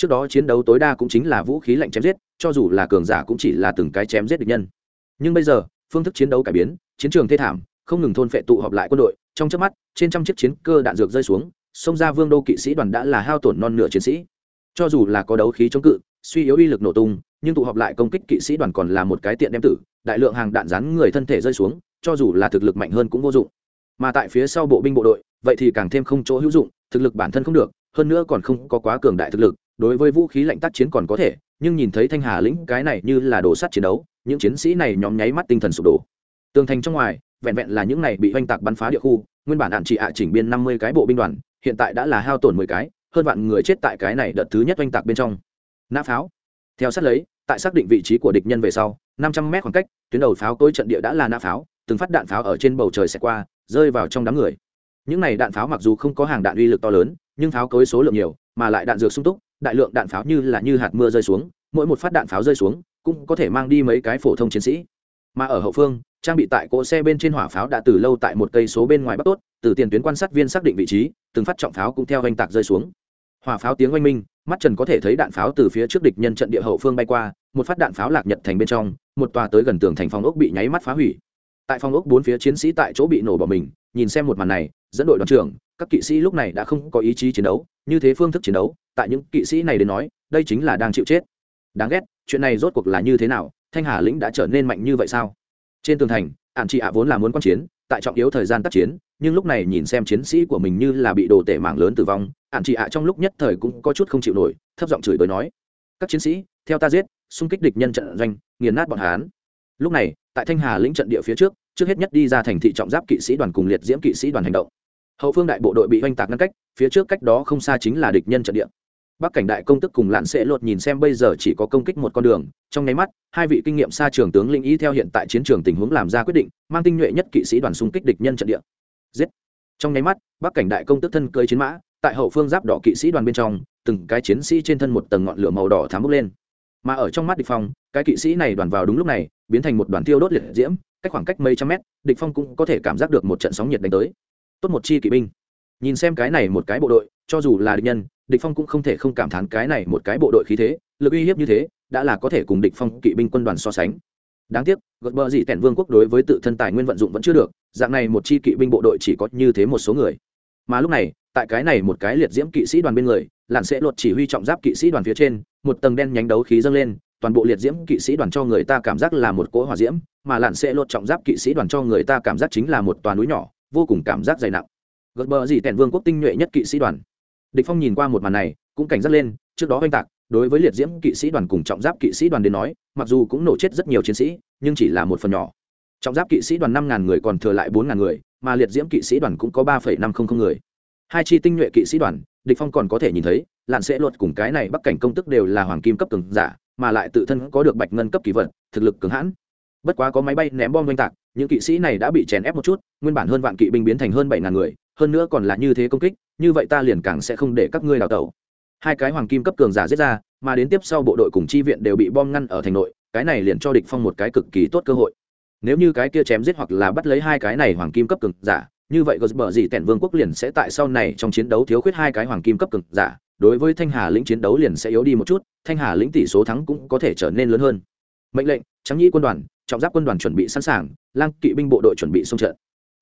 trước đó chiến đấu tối đa cũng chính là vũ khí lạnh chém giết, cho dù là cường giả cũng chỉ là từng cái chém giết địch nhân. Nhưng bây giờ, phương thức chiến đấu cải biến, chiến trường thê thảm, không ngừng thôn phệ tụ họp lại quân đội, trong chớp mắt, trên trăm chiếc chiến cơ đạn dược rơi xuống, xông ra vương đô kỵ sĩ đoàn đã là hao tổn non nửa chiến sĩ. Cho dù là có đấu khí chống cự, suy yếu uy lực nổ tung, nhưng tụ họp lại công kích kỵ sĩ đoàn còn là một cái tiện đem tử, đại lượng hàng đạn rắn người thân thể rơi xuống, cho dù là thực lực mạnh hơn cũng vô dụng. Mà tại phía sau bộ binh bộ đội, vậy thì càng thêm không chỗ hữu dụng, thực lực bản thân không được, hơn nữa còn không có quá cường đại thực lực đối với vũ khí lạnh tác chiến còn có thể, nhưng nhìn thấy thanh hà lĩnh cái này như là đồ sắt chiến đấu, những chiến sĩ này nhóm nháy mắt tinh thần sụp đổ. Tường thành trong ngoài, vẹn vẹn là những này bị oanh tạc bắn phá địa khu, nguyên bản đạn chỉ hạ chỉnh biên năm mươi cái bộ binh đoàn, hiện tại đã là hao tổn mười cái, hơn vạn người chết tại cái này đợt thứ nhất oanh tạc bên trong. Nã pháo. Theo sát lấy, tại xác định vị trí của địch nhân về sau, năm trăm mét khoảng cách, tuyến đầu pháo tối trận địa đã là nã pháo, từng phát đạn pháo ở trên bầu trời sẽ qua, rơi vào trong đám người. Những này đạn pháo mặc dù không có hàng đạn uy lực to lớn, nhưng pháo cối số lượng nhiều, mà lại đạn dược sung túc đại lượng đạn pháo như là như hạt mưa rơi xuống, mỗi một phát đạn pháo rơi xuống cũng có thể mang đi mấy cái phổ thông chiến sĩ. Mà ở hậu phương, trang bị tại cỗ xe bên trên hỏa pháo đã từ lâu tại một cây số bên ngoài bắc tốt, từ tiền tuyến quan sát viên xác định vị trí, từng phát trọng pháo cũng theo oanh tạc rơi xuống. Hỏa pháo tiếng oanh minh, mắt trần có thể thấy đạn pháo từ phía trước địch nhân trận địa hậu phương bay qua, một phát đạn pháo lạc nhật thành bên trong, một tòa tới gần tường thành phòng ốc bị nháy mắt phá hủy. Tại phòng ốc bốn phía chiến sĩ tại chỗ bị nổ bỏ mình, nhìn xem một màn này, dẫn đội đoàn trưởng, các kỵ sĩ lúc này đã không có ý chí chiến đấu, như thế phương thức chiến đấu tại những kỵ sĩ này đến nói, đây chính là đang chịu chết. Đáng ghét, chuyện này rốt cuộc là như thế nào, thanh hà lĩnh đã trở nên mạnh như vậy sao? Trên tường thành ạn chị ạ vốn là muốn quan chiến, tại trọng yếu thời gian tác chiến, nhưng lúc này nhìn xem chiến sĩ của mình như là bị đồ tể mạng lớn tử vong ạn chị ạ trong lúc nhất thời cũng có chút không chịu nổi, thấp giọng chửi bới nói, các chiến sĩ, theo ta giết, xung kích địch nhân trận doanh, nghiền nát bọn hán lúc này, tại thanh hà lĩnh trận địa phía trước trước hết nhất đi ra thành thị trọng giáp kỵ sĩ đoàn cùng liệt diễm kỵ sĩ đoàn hành động. Hậu phương đại bộ đội bị oanh tạc ngăn cách, phía trước cách đó không xa chính là địch nhân trận địa bắc cảnh đại công tức cùng lạn sẽ lột nhìn xem bây giờ chỉ có công kích một con đường, trong nháy mắt, hai vị kinh nghiệm xa trường tướng linh ý theo hiện tại chiến trường tình huống làm ra quyết định, mang tinh nhuệ nhất kỵ sĩ đoàn xung kích địch nhân trận địa. Giết! Trong nháy mắt, bắc cảnh đại công tức thân cơi chiến mã, tại hậu phương giáp đỏ kỵ sĩ đoàn bên trong, từng cái chiến sĩ trên thân một tầng ngọn lửa màu đỏ thám bốc lên. Mà ở trong mắt địch phong, cái kỵ sĩ này đoàn vào đúng lúc này, biến thành một đoàn tiêu đốt liệt diễm, cách khoảng cách mấy trăm mét, địch phong cũng có thể cảm giác được một trận sóng nhiệt đánh tới. Tốt một chi kỵ binh nhìn xem cái này một cái bộ đội, cho dù là địch nhân, địch phong cũng không thể không cảm thán cái này một cái bộ đội khí thế, lực uy hiếp như thế, đã là có thể cùng địch phong kỵ binh quân đoàn so sánh. Đáng tiếc gật bờ dị tẻn vương quốc đối với tự thân tài nguyên vận dụng vẫn chưa được, dạng này một chi kỵ binh bộ đội chỉ có như thế một số người. Mà lúc này, tại cái này một cái liệt diễm kỵ sĩ đoàn bên người lặn sẽ luật chỉ huy trọng giáp kỵ sĩ đoàn phía trên, một tầng đen nhánh đấu khí dâng lên, toàn bộ liệt diễm kỵ sĩ đoàn cho người ta cảm giác là một cỗ hỏa diễm, mà lặn sẽ luật trọng giáp kỵ sĩ đoàn cho người ta cảm giác chính là một toàn núi nhỏ, vô cùng cảm giác dày nặng gợt bờ dị tẻn vương quốc tinh nhuệ nhất kỵ sĩ đoàn. Địch phong nhìn qua một màn này, cũng cảnh giác lên, trước đó oanh tạc, đối với liệt diễm kỵ sĩ đoàn cùng trọng giáp kỵ sĩ đoàn đến nói, mặc dù cũng nổ chết rất nhiều chiến sĩ, nhưng chỉ là một phần nhỏ. Trọng giáp kỵ sĩ đoàn năm ngàn người còn thừa lại bốn ngàn người, mà liệt diễm kỵ sĩ đoàn cũng có ba phẩy năm không không người. Hai chi tinh nhuệ kỵ sĩ đoàn, địch phong còn có thể nhìn thấy, lạn sẽ luật cùng cái này bắc cảnh công tức đều là hoàng kim cấp cường giả, mà lại tự thân có được bạch ngân cấp kỳ vật, thực lực cường hãn. Bất quá có máy bay ném bom oanh tạc, những kỵ sĩ này đã bị chèn ép một chút, nguyên bản hơn vạn kỵ binh biến thành hơn bảy ngàn người hơn nữa còn là như thế công kích, như vậy ta liền càng sẽ không để các ngươi đào tẩu. Hai cái hoàng kim cấp cường giả giết ra, mà đến tiếp sau bộ đội cùng chi viện đều bị bom ngăn ở thành nội, cái này liền cho địch phong một cái cực kỳ tốt cơ hội. Nếu như cái kia chém giết hoặc là bắt lấy hai cái này hoàng kim cấp cường giả, như vậy gờ bờ gì tẻn vương quốc liền sẽ tại sau này trong chiến đấu thiếu khuyết hai cái hoàng kim cấp cường giả, đối với thanh hà lĩnh chiến đấu liền sẽ yếu đi một chút, thanh hà lĩnh tỷ số thắng cũng có thể trở nên lớn hơn. Mệnh lệnh trắng nhĩ quân đoàn, trọng giáp quân đoàn chuẩn bị sẵn sàng, lang kỵ binh bộ đội chuẩn bị xung trận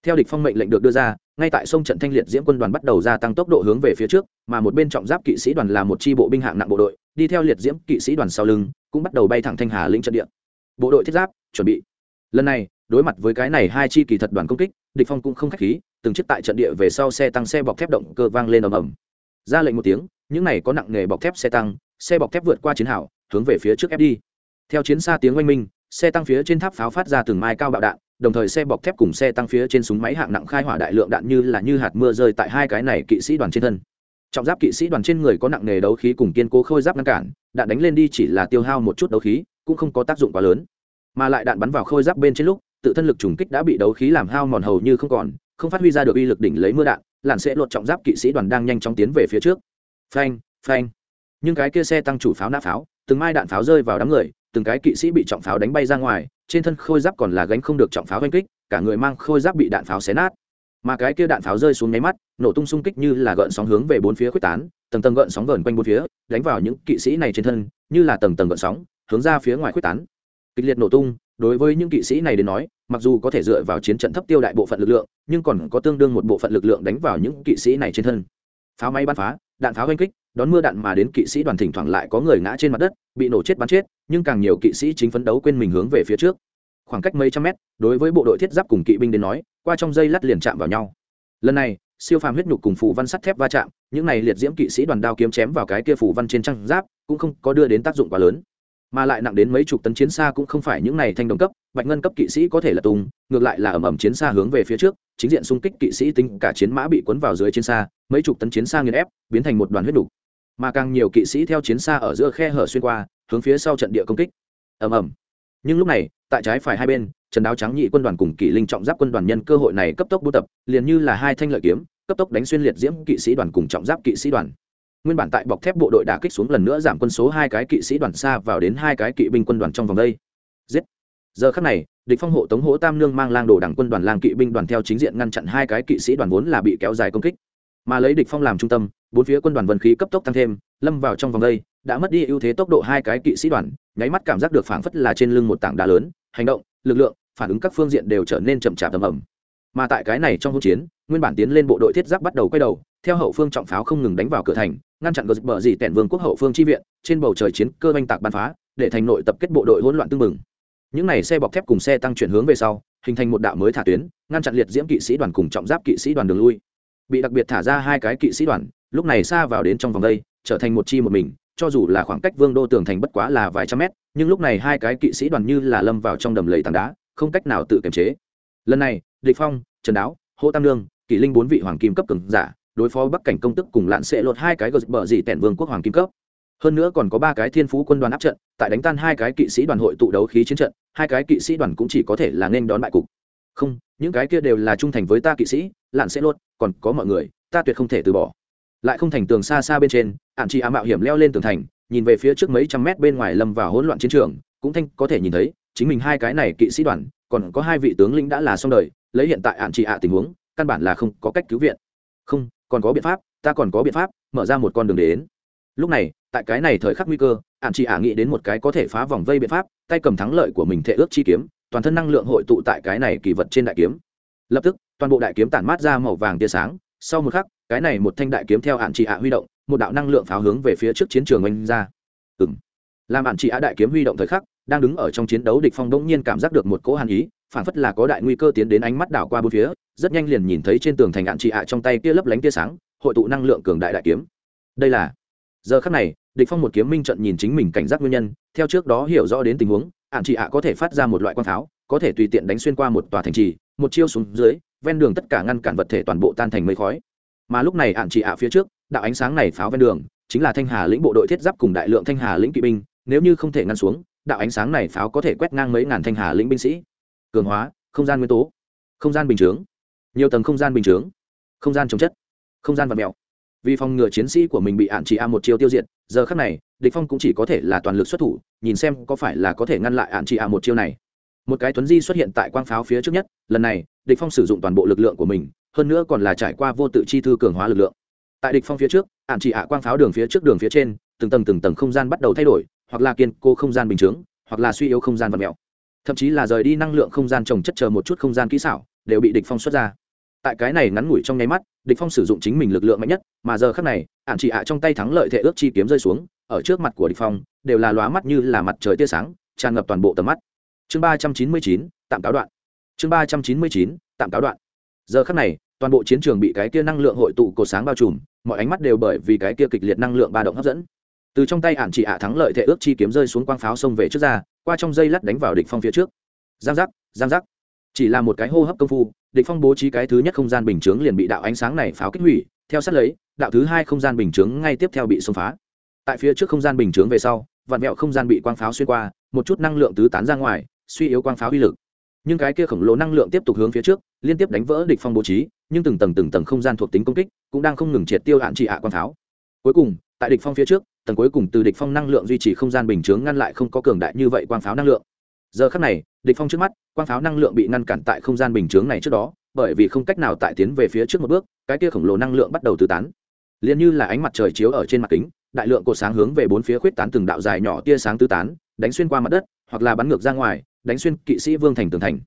theo địch phong mệnh lệnh được đưa ra, ngay tại sông trận thanh liệt diễm quân đoàn bắt đầu gia tăng tốc độ hướng về phía trước, mà một bên trọng giáp kỵ sĩ đoàn là một chi bộ binh hạng nặng bộ đội, đi theo liệt diễm kỵ sĩ đoàn sau lưng, cũng bắt đầu bay thẳng thanh hà lĩnh trận địa. Bộ đội thiết giáp, chuẩn bị. Lần này, đối mặt với cái này hai chi kỳ thật đoàn công kích, địch phong cũng không khách khí, từng chiếc tại trận địa về sau xe tăng xe bọc thép động cơ vang lên ầm ầm. Ra lệnh một tiếng, những này có nặng nghề bọc thép xe tăng, xe bọc thép vượt qua chiến hào, hướng về phía trước ép đi. Theo chiến xa tiếng oanh minh, xe tăng phía trên tháp pháo phát ra từng mai cao bạo đạn đồng thời xe bọc thép cùng xe tăng phía trên súng máy hạng nặng khai hỏa đại lượng đạn như là như hạt mưa rơi tại hai cái này kỵ sĩ đoàn trên thân. Trọng giáp kỵ sĩ đoàn trên người có nặng nghề đấu khí cùng kiên cố khôi giáp ngăn cản, đạn đánh lên đi chỉ là tiêu hao một chút đấu khí, cũng không có tác dụng quá lớn. Mà lại đạn bắn vào khôi giáp bên trên lúc, tự thân lực trùng kích đã bị đấu khí làm hao mòn hầu như không còn, không phát huy ra được uy lực đỉnh lấy mưa đạn lặn sẽ lột trọng giáp kỵ sĩ đoàn đang nhanh chóng tiến về phía trước. Phanh phanh. Nhưng cái kia xe tăng chủ pháo nã pháo, từng mai đạn pháo rơi vào đám người từng cái kỵ sĩ bị trọng pháo đánh bay ra ngoài, trên thân khôi giáp còn là gánh không được trọng pháo oanh kích, cả người mang khôi giáp bị đạn pháo xé nát. Mà cái kia đạn pháo rơi xuống nháy mắt, nổ tung xung kích như là gợn sóng hướng về bốn phía quyết tán, tầng tầng gợn sóng vờn quanh bốn phía, đánh vào những kỵ sĩ này trên thân, như là tầng tầng gợn sóng, hướng ra phía ngoài quyết tán. Kịch liệt nổ tung, đối với những kỵ sĩ này đến nói, mặc dù có thể dựa vào chiến trận thấp tiêu đại bộ phận lực lượng, nhưng còn có tương đương một bộ phận lực lượng đánh vào những kỵ sĩ này trên thân. Pháo máy bắn phá, đạn pháo oanh kích đón mưa đạn mà đến kỵ sĩ đoàn thỉnh thoảng lại có người ngã trên mặt đất, bị nổ chết bắn chết, nhưng càng nhiều kỵ sĩ chính phấn đấu quên mình hướng về phía trước. Khoảng cách mấy trăm mét, đối với bộ đội thiết giáp cùng kỵ binh đến nói, qua trong dây lắt liền chạm vào nhau. Lần này, siêu phàm huyết nhục cùng phù văn sắt thép va chạm, những này liệt diễm kỵ sĩ đoàn đao kiếm chém vào cái kia phù văn trên trang giáp, cũng không có đưa đến tác dụng quá lớn. Mà lại nặng đến mấy chục tấn chiến xa cũng không phải những này thanh đồng cấp, bạch ngân cấp kỵ sĩ có thể là tung ngược lại là ẩm ẩm chiến xa hướng về phía trước, chính diện xung kích kỵ sĩ tính cả chiến mã bị cuốn vào dưới chiến xa, mấy chục tấn chiến xa nghiền ép, biến thành một đoàn huyết đục mà càng nhiều kỵ sĩ theo chiến xa ở giữa khe hở xuyên qua, hướng phía sau trận địa công kích. Ầm ầm. Nhưng lúc này, tại trái phải hai bên, trần đáo trắng nhị quân đoàn cùng kỵ linh trọng giáp quân đoàn nhân cơ hội này cấp tốc buôn tập, liền như là hai thanh lợi kiếm, cấp tốc đánh xuyên liệt diễm kỵ sĩ đoàn cùng trọng giáp kỵ sĩ đoàn. Nguyên bản tại bọc thép bộ đội đã kích xuống lần nữa giảm quân số hai cái kỵ sĩ đoàn xa vào đến hai cái kỵ binh quân đoàn trong vòng đây. Giết. Giờ khắc này, địch phong hộ tống hỗ tam nương mang lang đồ đảng quân đoàn lang kỵ binh đoàn theo chính diện ngăn chặn hai cái kỵ sĩ đoàn vốn là bị kéo dài công kích. Mà lấy địch phong làm trung tâm bốn phía quân đoàn vân khí cấp tốc tăng thêm, lâm vào trong vòng đây, đã mất đi ưu thế tốc độ hai cái kỵ sĩ đoàn, nháy mắt cảm giác được phảng phất là trên lưng một tảng đá lớn, hành động, lực lượng, phản ứng các phương diện đều trở nên chậm chạp tầm ẩm mà tại cái này trong hỗn chiến, nguyên bản tiến lên bộ đội thiết giáp bắt đầu quay đầu, theo hậu phương trọng pháo không ngừng đánh vào cửa thành, ngăn chặn gợt bờ dì tẻn vương quốc hậu phương chi viện, trên bầu trời chiến cơ oanh tạc bắn phá, để thành nội tập kết bộ đội hỗn loạn tương mừng những này xe bọc thép cùng xe tăng chuyển hướng về sau, hình thành một đạo mới thả tuyến, ngăn chặn liệt diễm kỵ sĩ đoàn cùng trọng giáp kỵ sĩ đoàn đường lui. Bị đặc biệt thả ra hai cái kỵ sĩ đoàn lúc này xa vào đến trong vòng đây, trở thành một chi một mình, cho dù là khoảng cách vương đô tường thành bất quá là vài trăm mét, nhưng lúc này hai cái kỵ sĩ đoàn như là lâm vào trong đầm lầy tảng đá, không cách nào tự kiềm chế. Lần này, địch phong, trần đáo hô tam lương kỷ linh bốn vị hoàng kim cấp cường giả, đối phó bắc cảnh công tức cùng lạn sẽ lột hai cái gờ bờ gì tẻn vương quốc hoàng kim cấp. Hơn nữa còn có ba cái thiên phú quân đoàn áp trận, tại đánh tan hai cái kỵ sĩ đoàn hội tụ đấu khí chiến trận, hai cái kỵ sĩ đoàn cũng chỉ có thể là nên đón bại cục. Không, những cái kia đều là trung thành với ta kỵ sĩ, lạn sẽ lột, còn có mọi người, ta tuyệt không thể từ bỏ lại không thành tường xa xa bên trên ạn chị á mạo hiểm leo lên tường thành, nhìn về phía trước mấy trăm mét bên ngoài lâm vào hỗn loạn chiến trường, cũng thanh có thể nhìn thấy, chính mình hai cái này kỵ sĩ đoàn, còn có hai vị tướng lĩnh đã là xong đời, lấy hiện tại ạn chị ạ tình huống, căn bản là không có cách cứu viện. Không, còn có biện pháp, ta còn có biện pháp, mở ra một con đường đến. Lúc này, tại cái này thời khắc nguy cơ ạn chị ả nghĩ đến một cái có thể phá vòng vây biện pháp, tay cầm thắng lợi của mình thể ước chi kiếm, toàn thân năng lượng hội tụ tại cái này kỳ vật trên đại kiếm. Lập tức, toàn bộ đại kiếm tản mát ra màu vàng tia sáng, sau một khắc cái này một thanh đại kiếm theo hạn chị hạ huy động, một đạo năng lượng pháo hướng về phía trước chiến trường oanh ra. Ừ m làm hạn chị hạ đại kiếm huy động thời khắc, đang đứng ở trong chiến đấu địch phong đống nhiên cảm giác được một cỗ hàn ý, phản phất là có đại nguy cơ tiến đến ánh mắt đảo qua bốn phía, rất nhanh liền nhìn thấy trên tường thành hạn chị ạ trong tay kia lấp lánh tia sáng, hội tụ năng lượng cường đại đại kiếm. Đây là, giờ khắc này, địch phong một kiếm minh trận nhìn chính mình cảnh giác nguyên nhân, theo trước đó hiểu rõ đến tình huống, hạn chị ạ có thể phát ra một loại quang pháo, có thể tùy tiện đánh xuyên qua một tòa thành trì, một chiêu xuống dưới, ven đường tất cả ngăn cản vật thể toàn bộ tan thành mây khói mà lúc này ạn chỉ ạ phía trước, đạo ánh sáng này pháo ven đường, chính là thanh hà lĩnh bộ đội thiết giáp cùng đại lượng thanh hà lĩnh kỵ binh, nếu như không thể ngăn xuống, đạo ánh sáng này pháo có thể quét ngang mấy ngàn thanh hà lĩnh binh sĩ. Cường hóa, không gian nguyên tố, không gian bình chướng, nhiều tầng không gian bình chướng, không gian chống chất, không gian vật mèo. Vì phòng ngừa chiến sĩ của mình bị ạn chỉ a một chiêu tiêu diệt, giờ khắc này, địch phong cũng chỉ có thể là toàn lực xuất thủ, nhìn xem có phải là có thể ngăn lại ạn chỉ a một chiêu này. Một cái tuấn di xuất hiện tại quang pháo phía trước nhất, lần này, địch phong sử dụng toàn bộ lực lượng của mình hơn nữa còn là trải qua vô tự chi thư cường hóa lực lượng. Tại địch phong phía trước, ạn chỉ a quang pháo đường phía trước đường phía trên, từng tầng từng tầng không gian bắt đầu thay đổi, hoặc là kiên cố không gian bình thường hoặc là suy yếu không gian vật mèo thậm chí là rời đi năng lượng không gian trồng chất chờ một chút không gian kỹ xảo, đều bị địch phong xuất ra. Tại cái này ngắn ngủi trong nháy mắt, địch phong sử dụng chính mình lực lượng mạnh nhất, mà giờ khắc này ản chỉ ạ trong tay thắng lợi thể ước chi kiếm rơi xuống, ở trước mặt của địch phong, đều là lóa mắt như là mặt trời tia sáng, tràn ngập toàn bộ tầm mắt. Chương ba trăm chín mươi chín, tạm cáo đoạn. Chương ba trăm chín mươi chín, tạm cáo đoạn. Giờ khắc này toàn bộ chiến trường bị cái kia năng lượng hội tụ cổ sáng bao trùm, mọi ánh mắt đều bởi vì cái kia kịch liệt năng lượng ba động hấp dẫn. Từ trong tay ản chỉ ạ thắng lợi thể ước chi kiếm rơi xuống quang pháo xông về trước ra, qua trong dây lát đánh vào địch phong phía trước. Giang giác giang giác. Chỉ là một cái hô hấp công phu, địch phong bố trí cái thứ nhất không gian bình chướng liền bị đạo ánh sáng này pháo kích hủy, theo sát lấy, đạo thứ hai không gian bình chướng ngay tiếp theo bị xông phá. Tại phía trước không gian bình chướng về sau, vạn mẹo không gian bị quang pháo xuyên qua, một chút năng lượng tứ tán ra ngoài, suy yếu quang pháo uy lực nhưng cái kia khổng lồ năng lượng tiếp tục hướng phía trước, liên tiếp đánh vỡ địch phong bố trí, nhưng từng tầng từng tầng không gian thuộc tính công kích cũng đang không ngừng triệt tiêu hạn trị hạ quang pháo cuối cùng, tại địch phong phía trước, tầng cuối cùng từ địch phong năng lượng duy trì không gian bình chướng ngăn lại không có cường đại như vậy quang pháo năng lượng. Giờ khắc này, địch phong trước mắt, quang pháo năng lượng bị ngăn cản tại không gian bình chướng này trước đó, bởi vì không cách nào tại tiến về phía trước một bước, cái kia khổng lồ năng lượng bắt đầu tứ tán. Liền như là ánh mặt trời chiếu ở trên mặt kính, đại lượng cột sáng hướng về bốn phía khuyết tán từng đạo dài nhỏ tia sáng tứ tán đánh xuyên qua mặt đất, hoặc là bắn ngược ra ngoài, đánh xuyên kỵ sĩ vương thành tường thành.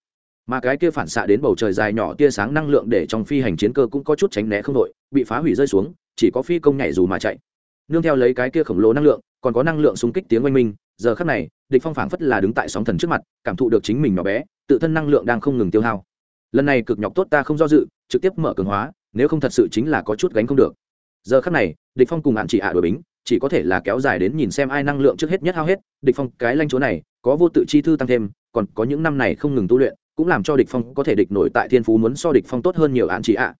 Mà cái kia phản xạ đến bầu trời dài nhỏ tia sáng năng lượng để trong phi hành chiến cơ cũng có chút tránh né không đội, bị phá hủy rơi xuống, chỉ có phi công nhảy dù mà chạy. Nương theo lấy cái kia khổng lồ năng lượng, còn có năng lượng xung kích tiếng oanh minh, giờ khắc này, địch phong phảng phất là đứng tại sóng thần trước mặt, cảm thụ được chính mình nhỏ bé, tự thân năng lượng đang không ngừng tiêu hao. Lần này cực nhọc tốt ta không do dự, trực tiếp mở cường hóa, nếu không thật sự chính là có chút gánh không được. Giờ khắc này, địch phong cùng hạn chỉ ạ đội bính chỉ có thể là kéo dài đến nhìn xem ai năng lượng trước hết nhất hao hết, địch phong cái lanh chỗ này, có vô tự chi thư tăng thêm, còn có những năm này không ngừng tu luyện, cũng làm cho địch phong có thể địch nổi tại thiên phú muốn so địch phong tốt hơn nhiều án chỉ ạ.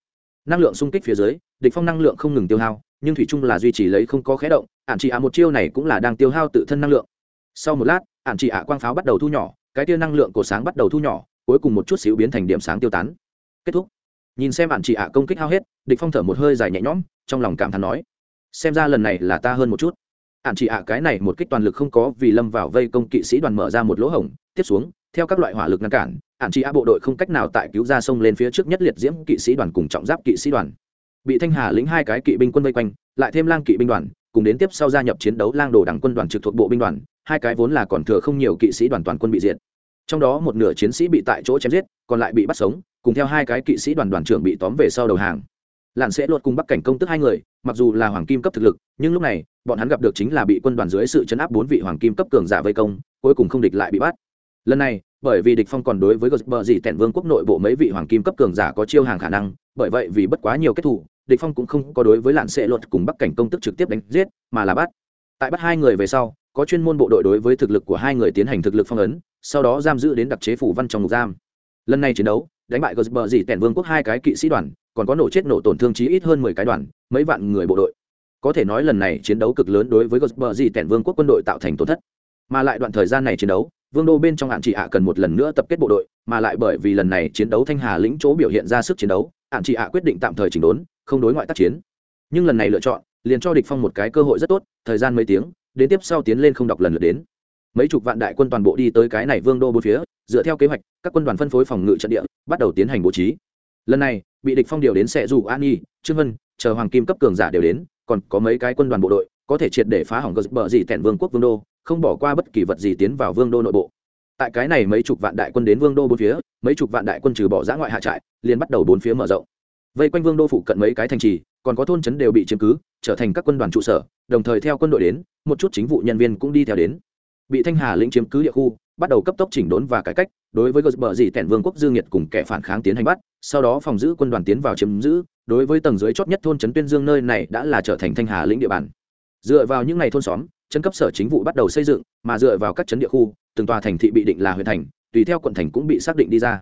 Năng lượng xung kích phía dưới, địch phong năng lượng không ngừng tiêu hao, nhưng thủy chung là duy trì lấy không có khé động ản chỉ ạ một chiêu này cũng là đang tiêu hao tự thân năng lượng. Sau một lát ản chỉ ạ quang pháo bắt đầu thu nhỏ, cái tia năng lượng cổ sáng bắt đầu thu nhỏ, cuối cùng một chút xíu biến thành điểm sáng tiêu tán. Kết thúc. Nhìn xem ản chỉ ạ công kích hao hết, địch phong thở một hơi dài nhẹ nhõm, trong lòng cảm thán nói xem ra lần này là ta hơn một chút. Ạn chỉ ạ, cái này một kích toàn lực không có vì lâm vào vây công kỵ sĩ đoàn mở ra một lỗ hổng. Tiếp xuống, theo các loại hỏa lực ngăn cản ạn chỉ ạ bộ đội không cách nào tại cứu ra sông lên phía trước nhất liệt diễm kỵ sĩ đoàn cùng trọng giáp kỵ sĩ đoàn. Bị thanh hà lĩnh hai cái kỵ binh quân vây quanh, lại thêm lang kỵ binh đoàn, cùng đến tiếp sau gia nhập chiến đấu lang đồ đảng quân đoàn trực thuộc bộ binh đoàn, hai cái vốn là còn thừa không nhiều kỵ sĩ đoàn toàn quân bị diệt. Trong đó một nửa chiến sĩ bị tại chỗ chém giết, còn lại bị bắt sống, cùng theo hai cái kỵ sĩ đoàn đoàn trưởng bị tóm về sau đầu hàng lặn sẽ luật cùng bắc cảnh công tức hai người, mặc dù là hoàng kim cấp thực lực, nhưng lúc này, bọn hắn gặp được chính là bị quân đoàn dưới sự chấn áp bốn vị hoàng kim cấp cường giả vây công, cuối cùng không địch lại bị bắt. Lần này, bởi vì địch phong còn đối với bờ gì tẻn vương quốc nội bộ mấy vị hoàng kim cấp cường giả có chiêu hàng khả năng, bởi vậy vì bất quá nhiều kết thủ địch phong cũng không có đối với lạn sẽ luật cùng bắc cảnh công tức trực tiếp đánh giết, mà là bắt. Tại bắt hai người về sau, có chuyên môn bộ đội đối với thực lực của hai người tiến hành thực lực phong ấn, sau đó giam giữ đến đặc chế phủ văn trong ngục giam. Lần này chiến đấu, đánh bại gờ gì tẻn vương quốc hai cái kỵ sĩ đoàn còn có nổ chết nổ tổn thương chí ít hơn mười cái đoàn, mấy vạn người bộ đội. Có thể nói lần này chiến đấu cực lớn đối với gờ tẻn vương quốc quân đội tạo thành tổn thất. Mà lại đoạn thời gian này chiến đấu, vương đô bên trong hạn chị ạ cần một lần nữa tập kết bộ đội, mà lại bởi vì lần này chiến đấu thanh hà lĩnh chỗ biểu hiện ra sức chiến đấu, hạn chị ạ quyết định tạm thời chỉnh đốn, không đối ngoại tác chiến. Nhưng lần này lựa chọn, liền cho địch phong một cái cơ hội rất tốt, thời gian mấy tiếng, đến tiếp sau tiến lên không đọc lần lượt đến. Mấy chục vạn đại quân toàn bộ đi tới cái này vương đô bốn phía, dựa theo kế hoạch, các quân đoàn phân phối phòng ngự trận địa, bắt đầu tiến hành bố trí lần này, bị địch phong điều đến sẽ dù an nhi, trương vân, chờ hoàng kim cấp cường giả đều đến, còn có mấy cái quân đoàn bộ đội, có thể triệt để phá hỏng gờ bờ gì tẻn vương quốc vương đô, không bỏ qua bất kỳ vật gì tiến vào vương đô nội bộ. Tại cái này mấy chục vạn đại quân đến vương đô bốn phía, mấy chục vạn đại quân trừ bỏ giã ngoại hạ trại, liền bắt đầu bốn phía mở rộng. Vây quanh vương đô phụ cận mấy cái thành trì, còn có thôn trấn đều bị chiếm cứ, trở thành các quân đoàn trụ sở, đồng thời theo quân đội đến, một chút chính vụ nhân viên cũng đi theo đến. Bị thanh hà lĩnh chiếm cứ địa khu, bắt đầu cấp tốc chỉnh đốn và cải cách đối với gờ bờ dì tẻn vương quốc dương nhiệt cùng kẻ phản kháng tiến hành bắt, sau đó phòng giữ quân đoàn tiến vào chiếm giữ, đối với tầng dưới chót nhất thôn trấn tuyên dương nơi này đã là trở thành thanh hà lĩnh địa bàn. Dựa vào những ngày thôn xóm, chân cấp sở chính vụ bắt đầu xây dựng, mà dựa vào các trấn địa khu, từng tòa thành thị bị định là huyện thành, tùy theo quận thành cũng bị xác định đi ra.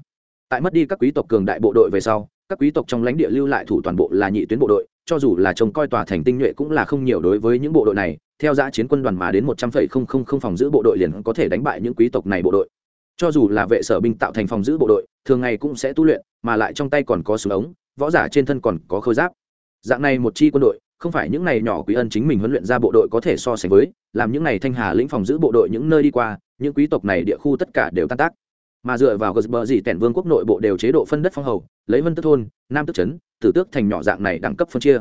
Tại mất đi các quý tộc cường đại bộ đội về sau, các quý tộc trong lãnh địa lưu lại thủ toàn bộ là nhị tuyến bộ đội, cho dù là trông coi tòa thành tinh nhuệ cũng là không nhiều đối với những bộ đội này, theo giã chiến quân đoàn mà đến một trăm phẩy không không không phòng giữ bộ đội liền có thể đánh bại những quý tộc này bộ đội cho dù là vệ sở binh tạo thành phòng giữ bộ đội, thường ngày cũng sẽ tu luyện, mà lại trong tay còn có súng ống, võ giả trên thân còn có khôi giáp. Dạng này một chi quân đội, không phải những này nhỏ quý ân chính mình huấn luyện ra bộ đội có thể so sánh với, làm những này thanh hà lĩnh phòng giữ bộ đội những nơi đi qua, những quý tộc này địa khu tất cả đều tan tác. Mà dựa vào gờ bờ gì tẻn vương quốc nội bộ đều chế độ phân đất phong hầu, lấy vân tức thôn, nam tức trấn, tử tước thành nhỏ dạng này đẳng cấp phân chia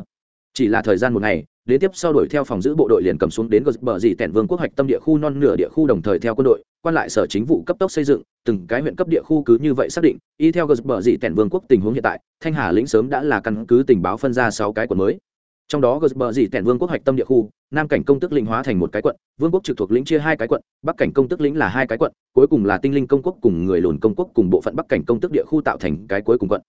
chỉ là thời gian một ngày, đến tiếp sau đuổi theo phòng giữ bộ đội liền cầm xuống đến gờ bờ dì tẻn vương quốc hoạch tâm địa khu non nửa địa khu đồng thời theo quân đội, quan lại sở chính vụ cấp tốc xây dựng, từng cái huyện cấp địa khu cứ như vậy xác định, y theo gờ bờ dì tẻn vương quốc tình huống hiện tại, thanh hà lĩnh sớm đã là căn cứ tình báo phân ra sáu cái quận mới. Trong đó gờ bờ dì tẻn vương quốc hoạch tâm địa khu, nam cảnh công tức lĩnh hóa thành một cái quận, vương quốc trực thuộc lĩnh chia hai cái quận, bắc cảnh công tức lĩnh là hai cái quận, cuối cùng là tinh linh công quốc cùng người lùn công quốc cùng bộ phận bắc cảnh công tức địa khu tạo thành cái cuối cùng quận.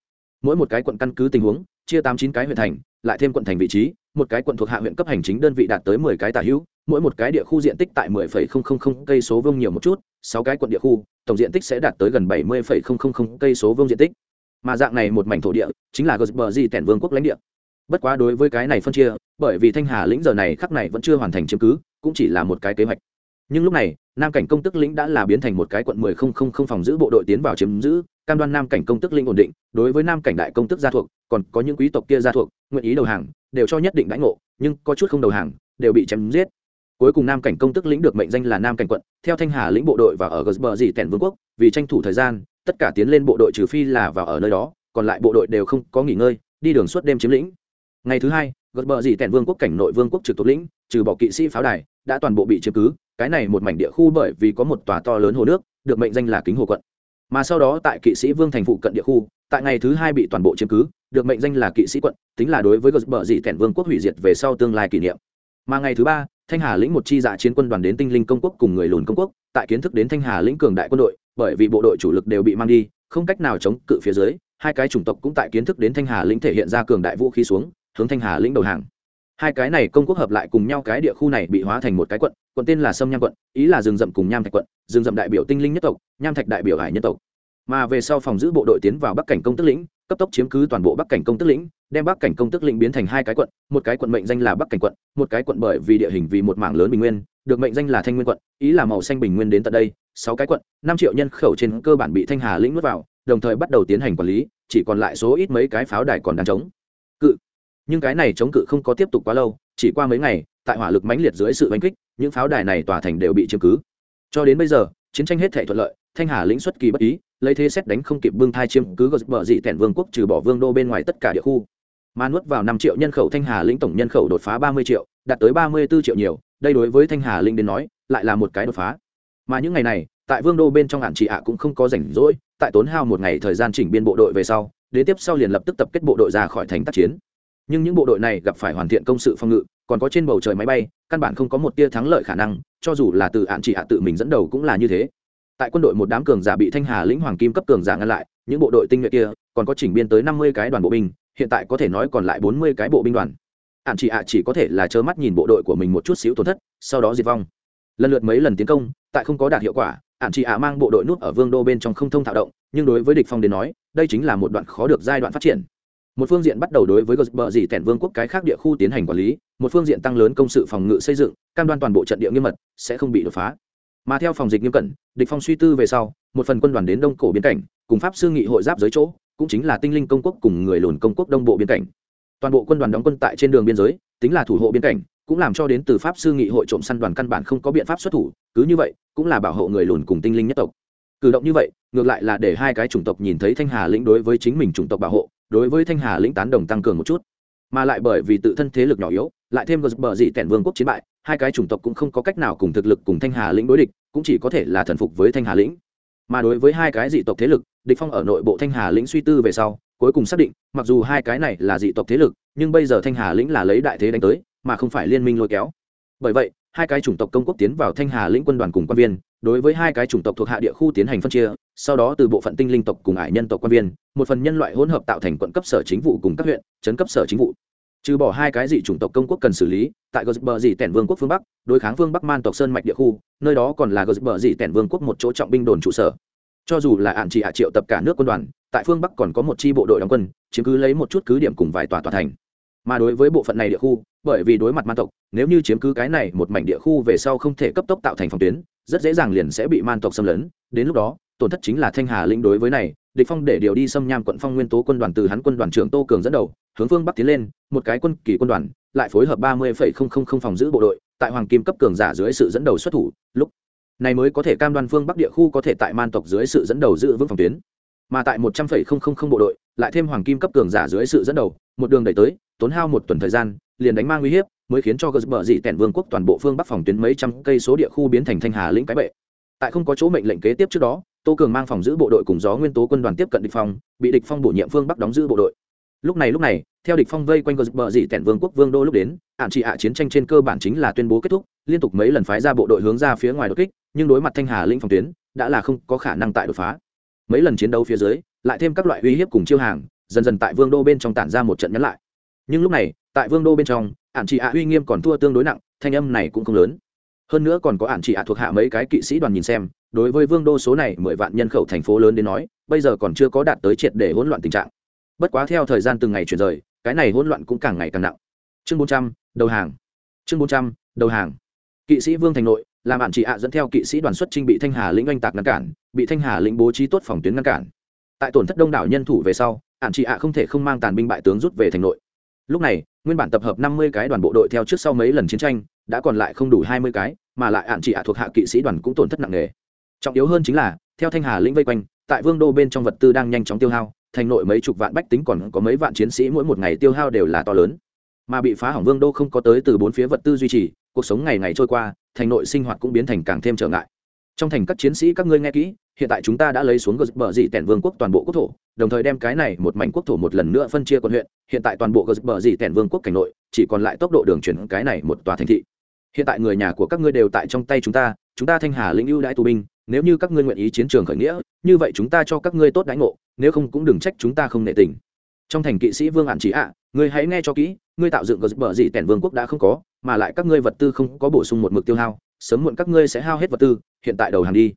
Mỗi một cái quận căn cứ tình huống, chia tám chín cái huyện thành lại thêm quận thành vị trí, một cái quận thuộc hạ huyện cấp hành chính đơn vị đạt tới mười cái tả hữu, mỗi một cái địa khu diện tích tại mười phẩy không không không cây số vương nhiều một chút, sáu cái quận địa khu, tổng diện tích sẽ đạt tới gần bảy mươi phẩy không không không cây số vương diện tích. Mà dạng này một mảnh thổ địa chính là gờ di tẻn vương quốc lãnh địa. Bất quá đối với cái này phân chia, bởi vì thanh hà lĩnh giờ này khắc này vẫn chưa hoàn thành chiếm cứ, cũng chỉ là một cái kế hoạch. Nhưng lúc này, nam cảnh công tức lĩnh đã là biến thành một cái quận mười không không không phòng giữ bộ đội tiến vào chiếm giữ cam đoan nam cảnh công tức linh ổn định, đối với nam cảnh đại công tức gia thuộc, còn có những quý tộc kia gia thuộc, nguyện ý đầu hàng, đều cho nhất định đãi ngộ, nhưng có chút không đầu hàng, đều bị chém giết. Cuối cùng nam cảnh công tức lĩnh được mệnh danh là nam cảnh quận, theo thanh hà lĩnh bộ đội và ở gờ dị tẻn vương quốc, vì tranh thủ thời gian, tất cả tiến lên bộ đội trừ phi là vào ở nơi đó, còn lại bộ đội đều không có nghỉ ngơi, đi đường suốt đêm chiếm lĩnh. Ngày thứ hai gật bờ dì tẻn vương quốc cảnh nội vương quốc trực thuộc lĩnh, trừ bỏ kỵ sĩ pháo đài, đã toàn bộ bị chiếm cứ. Cái này một mảnh địa khu bởi vì có một tòa to lớn hồ nước, được mệnh danh là kính hồ quận mà sau đó tại kỵ sĩ vương thành phụ cận địa khu, tại ngày thứ hai bị toàn bộ chiếm cứ, được mệnh danh là kỵ sĩ quận, tính là đối với gật bờ dì tẻn vương quốc hủy diệt về sau tương lai kỷ niệm. Mà ngày thứ ba, thanh hà lĩnh một chi dạ chiến quân đoàn đến tinh linh công quốc cùng người lùn công quốc, tại kiến thức đến thanh hà lĩnh cường đại quân đội, bởi vì bộ đội chủ lực đều bị mang đi, không cách nào chống cự phía dưới, hai cái chủng tộc cũng tại kiến thức đến thanh hà lĩnh thể hiện ra cường đại vũ khí xuống, hướng thanh hà lĩnh đầu hàng hai cái này công quốc hợp lại cùng nhau cái địa khu này bị hóa thành một cái quận quận tên là sâm nham quận, ý là rừng rậm cùng nham thạch quận, rừng rậm đại biểu tinh linh nhất tộc, nham thạch đại biểu hải nhân tộc. Mà về sau phòng giữ bộ đội tiến vào bắc cảnh công tức lĩnh, cấp tốc chiếm cứ toàn bộ bắc cảnh công tức lĩnh, đem bắc cảnh công tức lĩnh biến thành hai cái quận, một cái quận mệnh danh là bắc cảnh quận, một cái quận bởi vì địa hình vì một mảng lớn bình nguyên, được mệnh danh là thanh nguyên quận, ý là màu xanh bình nguyên đến tận đây, sáu cái quận, năm triệu nhân khẩu trên cơ bản bị thanh hà lĩnh nuốt vào, đồng thời bắt đầu tiến hành quản lý, chỉ còn lại số ít mấy cái pháo đài còn đang chống. Cự nhưng cái này chống cự không có tiếp tục quá lâu, chỉ qua mấy ngày, tại hỏa lực mãnh liệt dưới sự đánh kích, những pháo đài này tòa thành đều bị chiếm cứ. Cho đến bây giờ, chiến tranh hết thể thuận lợi, thanh hà lĩnh xuất kỳ bất ý, lấy thế xét đánh không kịp bưng thai chiếm cứ gợt bờ dị tẻn vương quốc trừ bỏ vương đô bên ngoài tất cả địa khu. Mà nuốt vào năm triệu nhân khẩu, thanh hà lĩnh tổng nhân khẩu đột phá ba mươi triệu, đạt tới ba mươi 34 triệu nhiều, đây đối với thanh hà lĩnh đến nói, lại là một cái đột phá. Mà những ngày này, tại vương đô bên trong hạn chị ạ cũng không có rảnh rỗi, tại tốn hao một ngày thời gian chỉnh biên bộ đội về sau, đến tiếp sau liền lập tức tập kết bộ đội ra khỏi thành tác chiến nhưng những bộ đội này gặp phải hoàn thiện công sự phòng ngự, còn có trên bầu trời máy bay, căn bản không có một tia thắng lợi khả năng, cho dù là từ hạn chỉ hạ tự mình dẫn đầu cũng là như thế. Tại quân đội một đám cường giả bị thanh hà lĩnh hoàng kim cấp cường giả ngăn lại, những bộ đội tinh nhuệ kia còn có chỉnh biên tới năm mươi cái đoàn bộ binh, hiện tại có thể nói còn lại bốn mươi cái bộ binh đoàn. Hạn chỉ hạ chỉ có thể là trơ mắt nhìn bộ đội của mình một chút xíu tổn thất, sau đó diệt vong. Lần lượt mấy lần tiến công, tại không có đạt hiệu quả hạn chỉ hạ mang bộ đội nút ở vương đô bên trong không thông thạo động, nhưng đối với địch phong đến nói, đây chính là một đoạn khó được giai đoạn phát triển một phương diện bắt đầu đối với gờ dị tẻn vương quốc cái khác địa khu tiến hành quản lý, một phương diện tăng lớn công sự phòng ngự xây dựng, cam đoan toàn bộ trận địa nghiêm mật, sẽ không bị đột phá. Mà theo phòng dịch nghiêm cẩn, địch phong suy tư về sau, một phần quân đoàn đến đông cổ biên cảnh, cùng pháp sư nghị hội giáp giới chỗ, cũng chính là tinh linh công quốc cùng người lùn công quốc đông bộ biên cảnh. Toàn bộ quân đoàn đóng quân tại trên đường biên giới, tính là thủ hộ biên cảnh, cũng làm cho đến từ pháp sư nghị hội trộm săn đoàn căn bản không có biện pháp xuất thủ, cứ như vậy, cũng là bảo hộ người lùn cùng tinh linh nhất tộc. Cử động như vậy, ngược lại là để hai cái chủng tộc nhìn thấy thanh hà lĩnh đối với chính mình chủng tộc bảo hộ đối với thanh hà lĩnh tán đồng tăng cường một chút, mà lại bởi vì tự thân thế lực nhỏ yếu, lại thêm gờ bờ dị tẻn vương quốc chiến bại, hai cái chủng tộc cũng không có cách nào cùng thực lực cùng thanh hà lĩnh đối địch, cũng chỉ có thể là thần phục với thanh hà lĩnh. Mà đối với hai cái dị tộc thế lực, địch phong ở nội bộ thanh hà lĩnh suy tư về sau, cuối cùng xác định, mặc dù hai cái này là dị tộc thế lực, nhưng bây giờ thanh hà lĩnh là lấy đại thế đánh tới, mà không phải liên minh lôi kéo. Bởi vậy, hai cái chủng tộc công quốc tiến vào thanh hà lĩnh quân đoàn cùng quan viên, đối với hai cái chủng tộc thuộc hạ địa khu tiến hành phân chia sau đó từ bộ phận tinh linh tộc cùng ải nhân tộc quan viên, một phần nhân loại hỗn hợp tạo thành quận cấp sở chính vụ cùng các huyện, chấn cấp sở chính vụ. Trừ bỏ hai cái dị chủng tộc công quốc cần xử lý, tại gờ bờ dị tẻn vương quốc phương bắc, đối kháng vương bắc man tộc sơn mạch địa khu, nơi đó còn là gờ bờ dị tẻn vương quốc một chỗ trọng binh đồn trụ sở. Cho dù là ạn chỉ hạ triệu tập cả nước quân đoàn, tại phương bắc còn có một chi bộ đội đóng quân, chiếm cứ lấy một chút cứ điểm cùng vài tòa tòa thành. Mà đối với bộ phận này địa khu, bởi vì đối mặt man tộc, nếu như chiếm cứ cái này một mảnh địa khu về sau không thể cấp tốc tạo thành phòng tuyến, rất dễ dàng liền sẽ bị man tộc xâm lấn, đến lúc đó tổn thất chính là thanh hà lĩnh đối với này, địch phong để điều đi xâm nham quận phong nguyên tố quân đoàn từ hắn quân đoàn trưởng tô cường dẫn đầu, hướng phương bắc tiến lên, một cái quân kỳ quân đoàn, lại phối hợp ba mươi phòng giữ bộ đội, tại hoàng kim cấp cường giả dưới sự dẫn đầu xuất thủ, lúc này mới có thể cam đoan phương bắc địa khu có thể tại man tộc dưới sự dẫn đầu giữ vững phòng tuyến. Mà tại một trăm linh bộ đội, lại thêm hoàng kim cấp cường giả dưới sự dẫn đầu, một đường đẩy tới, tốn hao một tuần thời gian, liền đánh mang uy hiếp, mới khiến cho gờ bờ dị tẻn vương quốc toàn bộ phương bắc phòng tuyến mấy trăm cây số địa khu biến thành thanh hà lĩnh cái bệ. Tại không có chỗ mệnh lệnh kế tiếp trước đó tô cường mang phòng giữ bộ đội cùng gió nguyên tố quân đoàn tiếp cận địch phong, bị địch phong bổ nhiệm phương bắc đóng giữ bộ đội. Lúc này lúc này, theo địch phong vây quanh gờ bờ dị tẻn vương quốc vương đô lúc đến, ạn trị hạ chiến tranh trên cơ bản chính là tuyên bố kết thúc, liên tục mấy lần phái ra bộ đội hướng ra phía ngoài đột kích, nhưng đối mặt thanh hà lĩnh phòng tuyến, đã là không có khả năng tại đột phá. Mấy lần chiến đấu phía dưới, lại thêm các loại uy hiếp cùng chiêu hàng, dần dần tại vương đô bên trong tản ra một trận nhẫn lại. Nhưng lúc này, tại vương đô bên trong, ạn trị ạ uy nghiêm còn thua tương đối nặng, thanh âm này cũng không lớn hơn nữa còn có ạn chị ạ thuộc hạ mấy cái kỵ sĩ đoàn nhìn xem, đối với vương đô số này mười vạn nhân khẩu thành phố lớn đến nói, bây giờ còn chưa có đạt tới triệt để hỗn loạn tình trạng. Bất quá theo thời gian từng ngày chuyển rời, cái này hỗn loạn cũng càng ngày càng nặng. Chương bốn trăm, đầu hàng. Chương bốn trăm, đầu hàng. Kỵ sĩ vương thành nội, làm ạn chị ạ dẫn theo kỵ sĩ đoàn xuất trinh bị thanh hà lĩnh oanh tạc ngăn cản, bị thanh hà lĩnh bố trí tốt phòng tuyến ngăn cản. Tại tổn thất đông đảo nhân thủ về sau ạn chị ạ không thể không mang tàn binh bại tướng rút về thành nội. Lúc này nguyên bản tập hợp năm mươi cái đoàn bộ đội theo trước sau mấy lần chiến tranh, đã còn lại không đủ hai mươi cái, mà lại ạn chỉ ạ thuộc hạ kỵ sĩ đoàn cũng tổn thất nặng nề. Trọng yếu hơn chính là, theo thanh hà lĩnh vây quanh, tại vương đô bên trong vật tư đang nhanh chóng tiêu hao, thành nội mấy chục vạn bách tính còn có mấy vạn chiến sĩ mỗi một ngày tiêu hao đều là to lớn. Mà bị phá hỏng vương đô không có tới từ bốn phía vật tư duy trì, cuộc sống ngày ngày trôi qua, thành nội sinh hoạt cũng biến thành càng thêm trở ngại. Trong thành các chiến sĩ các ngươi nghe kỹ, hiện tại chúng ta đã lấy xuống gờ bờ dị tẻn vương quốc toàn bộ quốc thổ đồng thời đem cái này một mảnh quốc thổ một lần nữa phân chia quận huyện, hiện tại toàn bộ gờ bờ dì tẻn vương quốc cảnh nội, chỉ còn lại tốc độ đường chuyển cái này một tòa thành thị. Hiện tại người nhà của các ngươi đều tại trong tay chúng ta chúng ta thanh hà lĩnh ưu đãi tù binh, nếu như các ngươi nguyện ý chiến trường khởi nghĩa, như vậy chúng ta cho các ngươi tốt đãi ngộ, nếu không cũng đừng trách chúng ta không nệ tình. Trong thành kỵ sĩ vương ạn chỉ ạ, ngươi hãy nghe cho kỹ, ngươi tạo dựng gờ bờ dì tẻn vương quốc đã không có, mà lại các ngươi vật tư không có bổ sung một mực tiêu hao, sớm muộn các ngươi sẽ hao hết vật tư, hiện tại đầu hàng đi.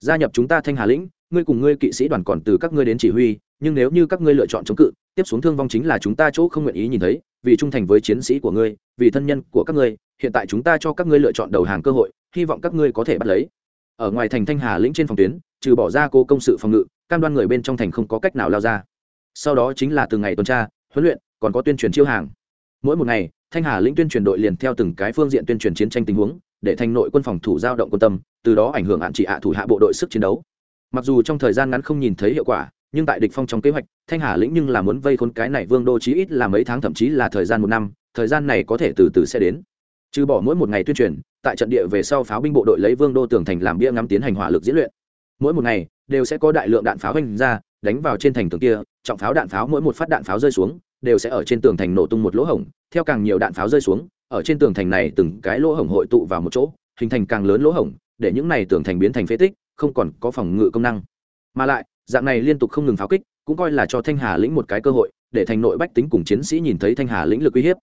Gia nhập chúng ta thanh hà lĩnh ngươi cùng ngươi kỵ sĩ đoàn còn từ các ngươi đến chỉ huy, nhưng nếu như các ngươi lựa chọn chống cự, tiếp xuống thương vong chính là chúng ta chỗ không nguyện ý nhìn thấy, vì trung thành với chiến sĩ của ngươi, vì thân nhân của các ngươi, hiện tại chúng ta cho các ngươi lựa chọn đầu hàng cơ hội, hy vọng các ngươi có thể bắt lấy. Ở ngoài thành thanh hà lĩnh trên phòng tuyến, trừ bỏ ra cô công sự phòng ngự, cam đoan người bên trong thành không có cách nào lao ra. Sau đó chính là từng ngày tuần tra, huấn luyện, còn có tuyên truyền chiêu hàng. Mỗi một ngày, thanh hà lĩnh tuyên truyền đội liền theo từng cái phương diện tuyên truyền chiến tranh tình huống, để thành nội quân phòng thủ giao động quân tâm, từ đó ảnh hưởng hạn trị hạ thủ hạ bộ đội sức chiến đấu mặc dù trong thời gian ngắn không nhìn thấy hiệu quả, nhưng tại địch phong trong kế hoạch, thanh hà lĩnh nhưng là muốn vây khốn cái này vương đô chí ít là mấy tháng, thậm chí là thời gian một năm, thời gian này có thể từ từ sẽ đến. Trừ bỏ mỗi một ngày tuyên truyền, tại trận địa về sau pháo binh bộ đội lấy vương đô tường thành làm bia ngắm tiến hành hỏa lực diễn luyện. Mỗi một ngày, đều sẽ có đại lượng đạn pháo hành ra, đánh vào trên thành tường kia, trọng pháo đạn pháo mỗi một phát đạn pháo rơi xuống, đều sẽ ở trên tường thành nổ tung một lỗ hổng, theo càng nhiều đạn pháo rơi xuống, ở trên tường thành này từng cái lỗ hổng hội tụ vào một chỗ, hình thành càng lớn lỗ hổng, để những này tường thành biến thành phế tích không còn có phòng ngự công năng. Mà lại, dạng này liên tục không ngừng pháo kích, cũng coi là cho thanh hà lĩnh một cái cơ hội, để thành nội bách tính cùng chiến sĩ nhìn thấy thanh hà lĩnh lực uy hiếp.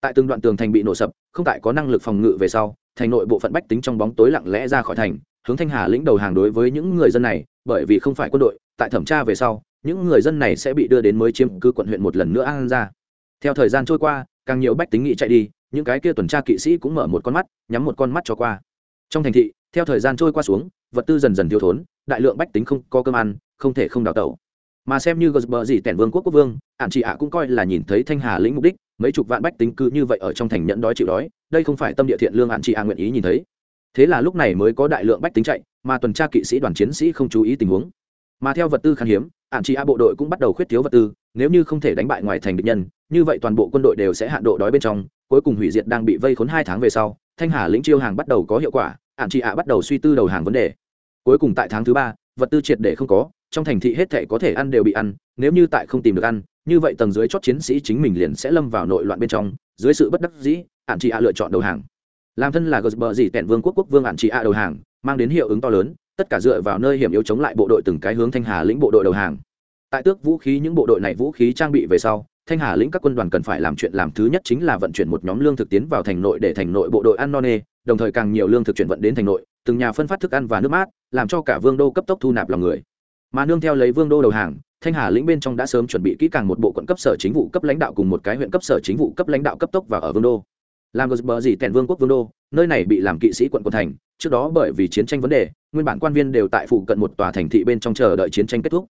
Tại từng đoạn tường thành bị nổ sập, không tại có năng lực phòng ngự về sau, thành nội bộ phận bách tính trong bóng tối lặng lẽ ra khỏi thành, hướng thanh hà lĩnh đầu hàng đối với những người dân này, bởi vì không phải quân đội, tại thẩm tra về sau, những người dân này sẽ bị đưa đến mới chiếm cứ quận huyện một lần nữa an ra. Theo thời gian trôi qua, càng nhiều bách tính nghị chạy đi, những cái kia tuần tra kỵ sĩ cũng mở một con mắt, nhắm một con mắt cho qua. Trong thành thị theo thời gian trôi qua xuống, vật tư dần dần thiếu thốn, đại lượng bách tính không có cơm ăn, không thể không đào tẩu. Mà xem như gờ gì tẻn vương quốc quốc vương ạn chị ạ cũng coi là nhìn thấy thanh hà lĩnh mục đích, mấy chục vạn bách tính cứ như vậy ở trong thành nhẫn đói chịu đói, đây không phải tâm địa thiện lương ạn chị ạ nguyện ý nhìn thấy. Thế là lúc này mới có đại lượng bách tính chạy, mà tuần tra kỵ sĩ đoàn chiến sĩ không chú ý tình huống. Mà theo vật tư khan hiếm ạn chị ạ bộ đội cũng bắt đầu khuyết thiếu vật tư, nếu như không thể đánh bại ngoài thành địch nhân, như vậy toàn bộ quân đội đều sẽ hạn độ đói bên trong, cuối cùng hủy diệt đang bị vây khốn hai tháng về sau, thanh hà lĩnh chiêu hàng bắt đầu có hiệu quả ạn chị ạ bắt đầu suy tư đầu hàng vấn đề. Cuối cùng tại tháng thứ ba, vật tư triệt để không có, trong thành thị hết thể có thể ăn đều bị ăn, nếu như tại không tìm được ăn, như vậy tầng dưới chót chiến sĩ chính mình liền sẽ lâm vào nội loạn bên trong, dưới sự bất đắc dĩ, ạn chị ạ lựa chọn đầu hàng. Làm thân là gờ bờ gì tẹn vương quốc quốc vương ạn chị ạ đầu hàng, mang đến hiệu ứng to lớn, tất cả dựa vào nơi hiểm yếu chống lại bộ đội từng cái hướng thanh hà lĩnh bộ đội đầu hàng. Tại tước vũ khí những bộ đội này vũ khí trang bị về sau, thanh hà lĩnh các quân đoàn cần phải làm chuyện làm thứ nhất chính là vận chuyển một nhóm lương thực tiến vào thành nội để thành nội bộ đội ăn no nê đồng thời càng nhiều lương thực chuyển vận đến thành nội, từng nhà phân phát thức ăn và nước mát, làm cho cả vương đô cấp tốc thu nạp lòng người. Mà nương theo lấy vương đô đầu hàng, thanh hà lĩnh bên trong đã sớm chuẩn bị kỹ càng một bộ quận cấp sở chính vụ cấp lãnh đạo cùng một cái huyện cấp sở chính vụ cấp lãnh đạo cấp tốc và ở vương đô. Làm bờ gì tèn vương quốc vương đô, nơi này bị làm kỵ sĩ quận quận thành, trước đó bởi vì chiến tranh vấn đề, nguyên bản quan viên đều tại phụ cận một tòa thành thị bên trong chờ đợi chiến tranh kết thúc.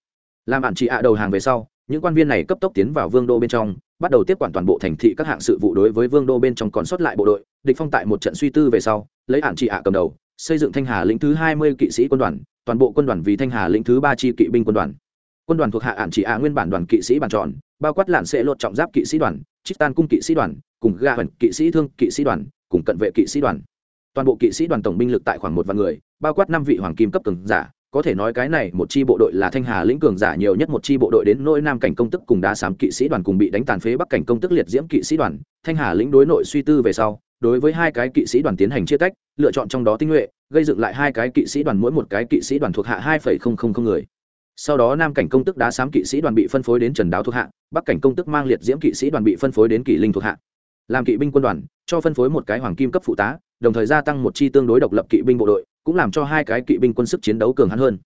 Làm bạn chị ạ đầu hàng về sau, những quan viên này cấp tốc tiến vào vương đô bên trong bắt đầu tiếp quản toàn bộ thành thị các hạng sự vụ đối với vương đô bên trong còn sót lại bộ đội, địch phong tại một trận suy tư về sau, lấy ản trị ạ cầm đầu, xây dựng thanh hà lĩnh thứ hai mươi kỵ sĩ quân đoàn, toàn bộ quân đoàn vì thanh hà lĩnh thứ ba chi kỵ binh quân đoàn. Quân đoàn thuộc hạ ản trị ạ nguyên bản đoàn kỵ sĩ bàn tròn, bao quát lạn sẽ lột trọng giáp kỵ sĩ đoàn trích tan cung kỵ sĩ đoàn, cùng ga hẩn kỵ sĩ thương kỵ sĩ đoàn, cùng cận vệ kỵ sĩ đoàn. Toàn bộ kỵ sĩ đoàn tổng binh lực tại khoảng một vạn người, bao quát năm vị hoàng kim cấp cường giả có thể nói cái này một chi bộ đội là thanh hà lĩnh cường giả nhiều nhất, một chi bộ đội đến nỗi nam cảnh công tức cùng đá sám kỵ sĩ đoàn cùng bị đánh tàn phế bắc cảnh công tức liệt diễm kỵ sĩ đoàn. Thanh hà lĩnh đối nội suy tư về sau, đối với hai cái kỵ sĩ đoàn tiến hành chia tách, lựa chọn trong đó tinh nhuệ, gây dựng lại hai cái kỵ sĩ đoàn, mỗi một cái kỵ sĩ đoàn thuộc hạ hai người. Sau đó nam cảnh công tức đá sám kỵ sĩ đoàn bị phân phối đến trần đáo thuộc hạ, bắc cảnh công tức mang liệt diễm kỵ sĩ đoàn bị phân phối đến kỵ linh thuộc hạ. Làm kỵ binh quân đoàn, cho phân phối một cái hoàng kim cấp phụ tá, đồng thời gia tăng một chi tương đối độc lập kỵ binh bộ đội cũng làm cho hai cái kỵ binh quân sức chiến đấu cường hắn hơn.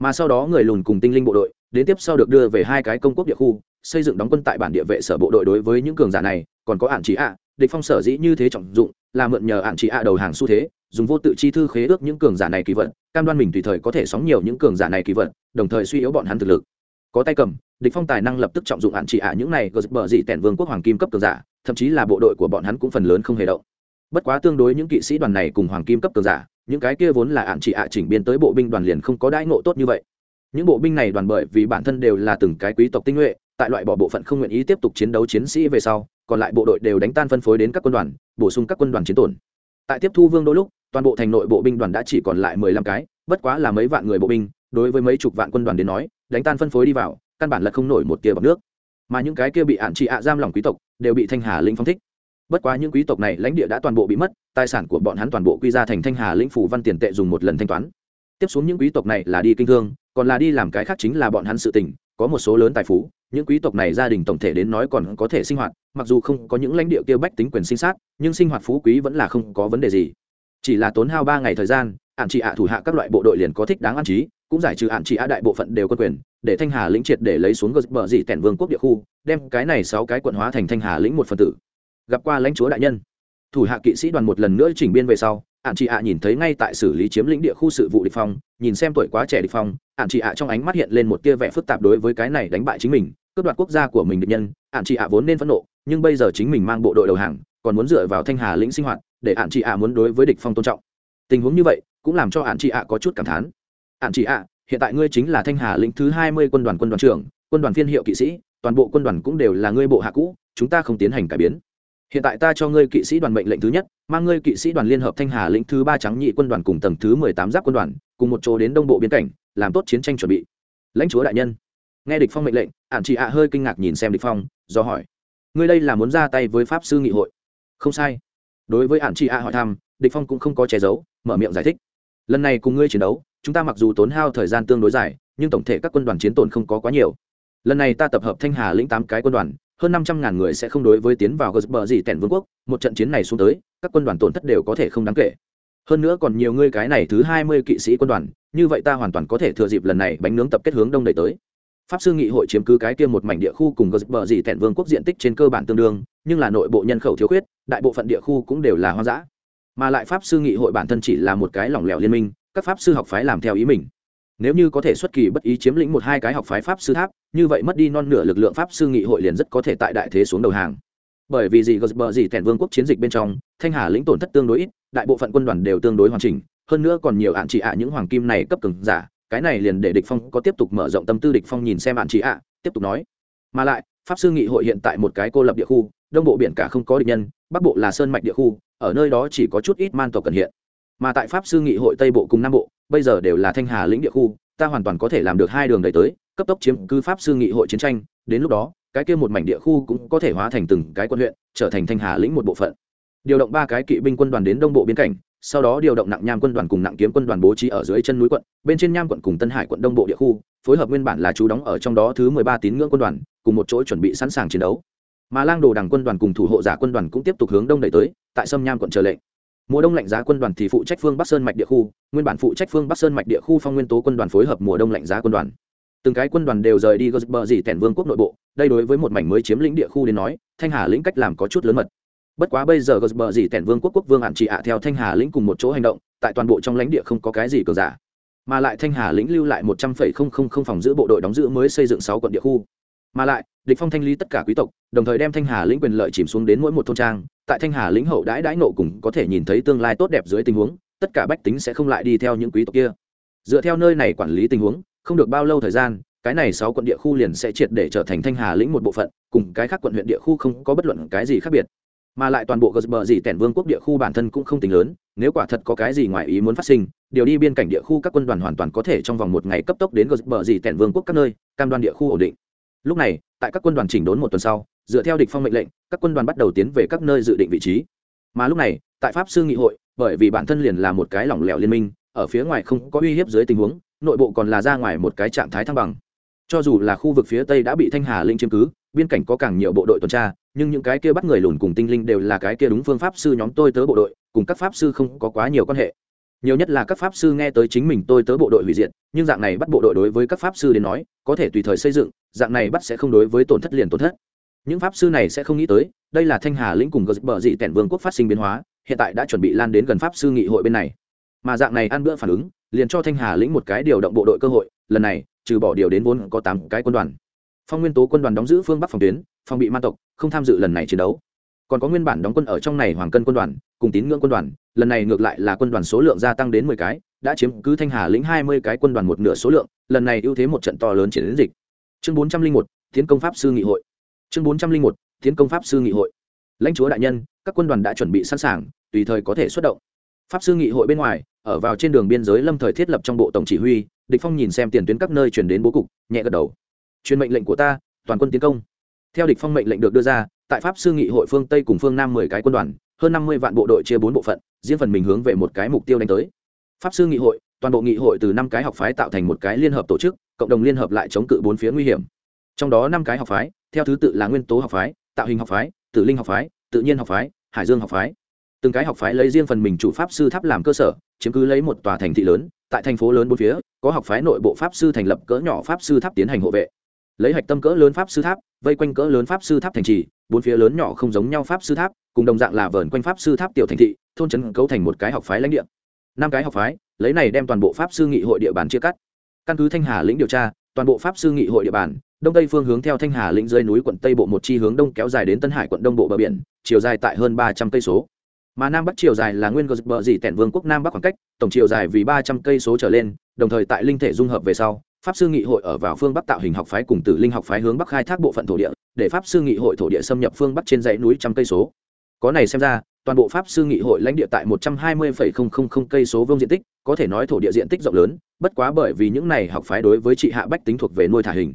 Mà sau đó người lùn cùng tinh linh bộ đội, đến tiếp sau được đưa về hai cái công quốc địa khu, xây dựng đóng quân tại bản địa vệ sở bộ đội đối với những cường giả này, còn có ạn chỉ ạ, địch phong sở dĩ như thế trọng dụng, là mượn nhờ ạn chỉ ạ đầu hàng xu thế, dùng vô tự chi thư khế ước những cường giả này kỳ vận, cam đoan mình tùy thời có thể sóng nhiều những cường giả này kỳ vận, đồng thời suy yếu bọn hắn thực lực. Có tay cầm, địch phong tài năng lập tức trọng dụng ạn chỉ ạ những này gờ bờ dị tẻn vương quốc hoàng kim cấp cường giả, thậm chí là bộ đội của bọn hắn cũng phần lớn không hề động. Bất quá tương đối những kỵ sĩ đoàn này cùng hoàng kim cấp cường giả những cái kia vốn là ạn chỉ ạ chỉnh biên tới bộ binh đoàn liền không có đãi ngộ tốt như vậy. Những bộ binh này đoàn bởi vì bản thân đều là từng cái quý tộc tinh nhuệ, tại loại bỏ bộ phận không nguyện ý tiếp tục chiến đấu chiến sĩ về sau, còn lại bộ đội đều đánh tan phân phối đến các quân đoàn, bổ sung các quân đoàn chiến tổn. Tại tiếp thu vương đôi lúc, toàn bộ thành nội bộ binh đoàn đã chỉ còn lại mười lăm cái, bất quá là mấy vạn người bộ binh, đối với mấy chục vạn quân đoàn đến nói, đánh tan phân phối đi vào, căn bản là không nổi một tia bọc nước. Mà những cái kia bị ạn trị ạ giam lòng quý tộc, đều bị thanh hà linh phong thích bất quá những quý tộc này lãnh địa đã toàn bộ bị mất, tài sản của bọn hắn toàn bộ quy ra thành thanh hà lĩnh phủ văn tiền tệ dùng một lần thanh toán. Tiếp xuống những quý tộc này là đi kinh thương, còn là đi làm cái khác chính là bọn hắn sự tình, có một số lớn tài phú, những quý tộc này gia đình tổng thể đến nói còn có thể sinh hoạt, mặc dù không có những lãnh địa kia bách tính quyền sinh sát, nhưng sinh hoạt phú quý vẫn là không có vấn đề gì. Chỉ là tốn hao ba ngày thời gian ạn chị ạ thủ hạ các loại bộ đội liền có thích đáng an trí, cũng giải trừ ạn chị ạ đại bộ phận đều có quyền, để thanh hà lĩnh triệt để lấy xuống gờ bờ dị tẻn vương quốc địa khu, đem cái này sáu cái quận hóa thành thanh hà lĩnh một phần tử gặp qua lãnh chúa đại nhân. Thủ hạ kỵ sĩ đoàn một lần nữa chỉnh biên về sau ạn chị ạ nhìn thấy ngay tại xử lý chiếm lĩnh địa khu sự vụ địch phong, nhìn xem tuổi quá trẻ địch phong ạn chị ạ trong ánh mắt hiện lên một tia vẻ phức tạp đối với cái này đánh bại chính mình, cướp đoạt quốc gia của mình địch nhân ạn chị ạ vốn nên phẫn nộ, nhưng bây giờ chính mình mang bộ đội đầu hàng, còn muốn dựa vào thanh hà lĩnh sinh hoạt, để ạn chị ạ muốn đối với địch phong tôn trọng. Tình huống như vậy, cũng làm cho ạn chị ạ có chút cảm thán. Ạn chị ạ, hiện tại ngươi chính là thanh hà lĩnh thứ hai mươi quân đoàn quân đoàn trưởng, quân đoàn phiên hiệu kỵ sĩ, toàn bộ quân đoàn cũng đều là ngươi bộ hạ cũ, chúng ta không tiến hành cải biến hiện tại ta cho ngươi kỵ sĩ đoàn mệnh lệnh thứ nhất, mang ngươi kỵ sĩ đoàn liên hợp thanh hà lĩnh thứ ba trắng nhị quân đoàn cùng tầng thứ mười tám giáp quân đoàn, cùng một chỗ đến đông bộ biên cảnh, làm tốt chiến tranh chuẩn bị. Lãnh chúa đại nhân. Nghe địch phong mệnh lệnh, ản chị ạ hơi kinh ngạc nhìn xem địch phong, do hỏi. Ngươi đây là muốn ra tay với pháp sư nghị hội? Không sai. Đối với ản chị ạ hỏi thăm, địch phong cũng không có che giấu, mở miệng giải thích. Lần này cùng ngươi chiến đấu, chúng ta mặc dù tốn hao thời gian tương đối dài, nhưng tổng thể các quân đoàn chiến tổn không có quá nhiều. Lần này ta tập hợp thanh hà lĩnh tám cái quân đoàn hơn năm trăm ngàn người sẽ không đối với tiến vào gờ bờ gì tẻn vương quốc, một trận chiến này xuống tới, các quân đoàn tổn thất đều có thể không đáng kể. Hơn nữa còn nhiều ngươi cái này thứ hai mươi kỵ sĩ quân đoàn, như vậy ta hoàn toàn có thể thừa dịp lần này bánh nướng tập kết hướng đông đẩy tới. Pháp sư nghị hội chiếm cứ cái kia một mảnh địa khu cùng gờ bờ gì tẻn vương quốc diện tích trên cơ bản tương đương, nhưng là nội bộ nhân khẩu thiếu khuyết, đại bộ phận địa khu cũng đều là hoang dã. Mà lại pháp sư nghị hội bản thân chỉ là một cái lỏng lẻo liên minh, các pháp sư học phái làm theo ý mình nếu như có thể xuất kỳ bất ý chiếm lĩnh một hai cái học phái pháp sư tháp, như vậy mất đi non nửa lực lượng pháp sư nghị hội liền rất có thể tại đại thế xuống đầu hàng. Bởi vì gì gờ bờ gì tẻn vương quốc chiến dịch bên trong, thanh hà lĩnh tổn thất tương đối ít, đại bộ phận quân đoàn đều tương đối hoàn chỉnh, hơn nữa còn nhiều hạn chỉ ạ những hoàng kim này cấp cường giả, cái này liền để địch phong có tiếp tục mở rộng tâm tư địch phong nhìn xem hạn chỉ ạ, tiếp tục nói. Mà lại, pháp sư nghị hội hiện tại một cái cô lập địa khu, đông bộ biển cả không có địch nhân, bắc bộ là sơn mạch địa khu, ở nơi đó chỉ có chút ít man tộc cần hiện mà tại pháp sư nghị hội tây bộ cùng nam bộ, bây giờ đều là thanh hà lĩnh địa khu, ta hoàn toàn có thể làm được hai đường đẩy tới, cấp tốc chiếm cứ pháp sư nghị hội chiến tranh, đến lúc đó, cái kia một mảnh địa khu cũng có thể hóa thành từng cái quân huyện, trở thành thanh hà lĩnh một bộ phận. Điều động ba cái kỵ binh quân đoàn đến đông bộ biên cảnh, sau đó điều động nặng nham quân đoàn cùng nặng kiếm quân đoàn bố trí ở dưới chân núi quận, bên trên nham quận cùng tân hải quận đông bộ địa khu, phối hợp nguyên bản là chú đóng ở trong đó thứ mười ba tín ngưỡng quân đoàn, cùng một chỗ chuẩn bị sẵn sàng chiến đấu. Mà lang đồ đằng quân đoàn cùng thủ hộ giả quân đoàn cũng tiếp tục hướng đông đẩy tới, tại sâm nham quận chờ lệnh mùa đông lạnh giá quân đoàn thì phụ trách phương bắc sơn mạch địa khu, nguyên bản phụ trách phương bắc sơn mạch địa khu phong nguyên tố quân đoàn phối hợp mùa đông lạnh giá quân đoàn. Từng cái quân đoàn đều rời đi gosper dì tẻn vương quốc nội bộ, đây đối với một mảnh mới chiếm lĩnh địa khu đến nói, thanh hà lĩnh cách làm có chút lớn mật. Bất quá bây giờ gosper dì tẻn vương quốc quốc vương hạn trị ạ theo thanh hà lĩnh cùng một chỗ hành động, tại toàn bộ trong lãnh địa không có cái gì cờ giả. Mà lại thanh hà lĩnh lưu lại một trăm phẩy không không không phòng giữ bộ đội đóng giữ mới xây dựng sáu quận địa khu. Mà lại địch phong thanh lý tất cả quý tộc, đồng thời đem thanh hà lĩnh quyền lợi chìm xuống đến mỗi một thôn trang. Tại thanh hà lĩnh hậu đãi đãi nộ cùng có thể nhìn thấy tương lai tốt đẹp dưới tình huống, tất cả bách tính sẽ không lại đi theo những quý tộc kia. Dựa theo nơi này quản lý tình huống, không được bao lâu thời gian, cái này sáu quận địa khu liền sẽ triệt để trở thành thanh hà lĩnh một bộ phận, cùng cái khác quận huyện địa khu không có bất luận cái gì khác biệt. Mà lại toàn bộ gờ bờ gì tẻn vương quốc địa khu bản thân cũng không tính lớn, nếu quả thật có cái gì ngoài ý muốn phát sinh, điều đi biên cảnh địa khu các quân đoàn hoàn toàn có thể trong vòng một ngày cấp tốc đến gờ bờ gì tẻn vương quốc các nơi, cam đoan địa khu ổn định lúc này, tại các quân đoàn chỉnh đốn một tuần sau, dựa theo địch phong mệnh lệnh, các quân đoàn bắt đầu tiến về các nơi dự định vị trí. Mà lúc này, tại pháp sư nghị hội, bởi vì bản thân liền là một cái lỏng lẻo liên minh, ở phía ngoài không có uy hiếp dưới tình huống, nội bộ còn là ra ngoài một cái trạng thái thăng bằng. Cho dù là khu vực phía tây đã bị thanh hà linh chiếm cứ, biên cảnh có càng nhiều bộ đội tuần tra, nhưng những cái kia bắt người lùn cùng tinh linh đều là cái kia đúng phương pháp sư nhóm tôi tớ bộ đội, cùng các pháp sư không có quá nhiều quan hệ nhiều nhất là các pháp sư nghe tới chính mình tôi tớ bộ đội hủy diệt, nhưng dạng này bắt bộ đội đối với các pháp sư đến nói, có thể tùy thời xây dựng, dạng này bắt sẽ không đối với tổn thất liền tổn thất. Những pháp sư này sẽ không nghĩ tới, đây là thanh hà lĩnh cùng gờ bờ dị tẻn vương quốc phát sinh biến hóa, hiện tại đã chuẩn bị lan đến gần pháp sư nghị hội bên này. Mà dạng này ăn bữa phản ứng, liền cho thanh hà lĩnh một cái điều động bộ đội cơ hội, lần này, trừ bỏ điều đến vốn có tám cái quân đoàn. Phong nguyên tố quân đoàn đóng giữ phương bắc phòng tuyến, phòng bị man tộc, không tham dự lần này chiến đấu còn có nguyên bản đóng quân ở trong này hoàng cân quân đoàn, cùng tín ngưỡng quân đoàn, lần này ngược lại là quân đoàn số lượng gia tăng đến mười cái, đã chiếm cứ thanh hà lĩnh hai mươi cái quân đoàn một nửa số lượng, lần này ưu thế một trận to lớn chiến dịch. Chương bốn trăm linh một, tiến công pháp sư nghị hội. Chương bốn trăm linh một, tiến công pháp sư nghị hội. Lãnh chúa đại nhân, các quân đoàn đã chuẩn bị sẵn sàng, tùy thời có thể xuất động. Pháp sư nghị hội bên ngoài, ở vào trên đường biên giới lâm thời thiết lập trong bộ tổng chỉ huy, địch phong nhìn xem tiền tuyến các nơi chuyển đến bố cục, nhẹ gật đầu. Truyền mệnh lệnh của ta, toàn quân tiến công. Theo địch phong mệnh lệnh được đưa ra tại pháp sư nghị hội phương tây cùng phương nam mười cái quân đoàn, hơn năm mươi vạn bộ đội chia bốn bộ phận, riêng phần mình hướng về một cái mục tiêu đánh tới. Pháp sư nghị hội, toàn bộ nghị hội từ năm cái học phái tạo thành một cái liên hợp tổ chức, cộng đồng liên hợp lại chống cự bốn phía nguy hiểm. Trong đó năm cái học phái, theo thứ tự là nguyên tố học phái, tạo hình học phái, tử linh học phái, tự nhiên học phái, hải dương học phái. Từng cái học phái lấy riêng phần mình chủ pháp sư tháp làm cơ sở, chiếm cứ lấy một tòa thành thị lớn, tại thành phố lớn bốn phía, có học phái nội bộ pháp sư thành lập cỡ nhỏ pháp sư tháp tiến hành hộ vệ lấy hạch tâm cỡ lớn pháp sư tháp, vây quanh cỡ lớn pháp sư tháp thành trì, bốn phía lớn nhỏ không giống nhau pháp sư tháp, cùng đồng dạng là vờn quanh pháp sư tháp tiểu thành thị, thôn trấn cấu thành một cái học phái lãnh địa. Năm cái học phái, lấy này đem toàn bộ pháp sư nghị hội địa bàn chia cắt. Căn cứ thanh hà lĩnh điều tra, toàn bộ pháp sư nghị hội địa bàn, đông tây phương hướng theo thanh hà lĩnh dưới núi quận tây bộ một chi hướng đông kéo dài đến tân hải quận đông bộ bờ biển, chiều dài tại hơn ba trăm cây số. Mà nam bắc chiều dài là nguyên gờ bờ dì tẻn vương quốc nam bắc khoảng cách, tổng chiều dài vì ba trăm cây số trở lên, đồng thời tại linh thể dung hợp về sau pháp sư nghị hội ở vào phương bắc tạo hình học phái cùng tử linh học phái hướng bắc khai thác bộ phận thổ địa, để pháp sư nghị hội thổ địa xâm nhập phương bắc trên dãy núi trăm cây số. Có này xem ra, toàn bộ pháp sư nghị hội lãnh địa tại một trăm hai mươi cây số vuông diện tích, có thể nói thổ địa diện tích rộng lớn, bất quá bởi vì những này học phái đối với trị hạ bách tính thuộc về nuôi thả hình.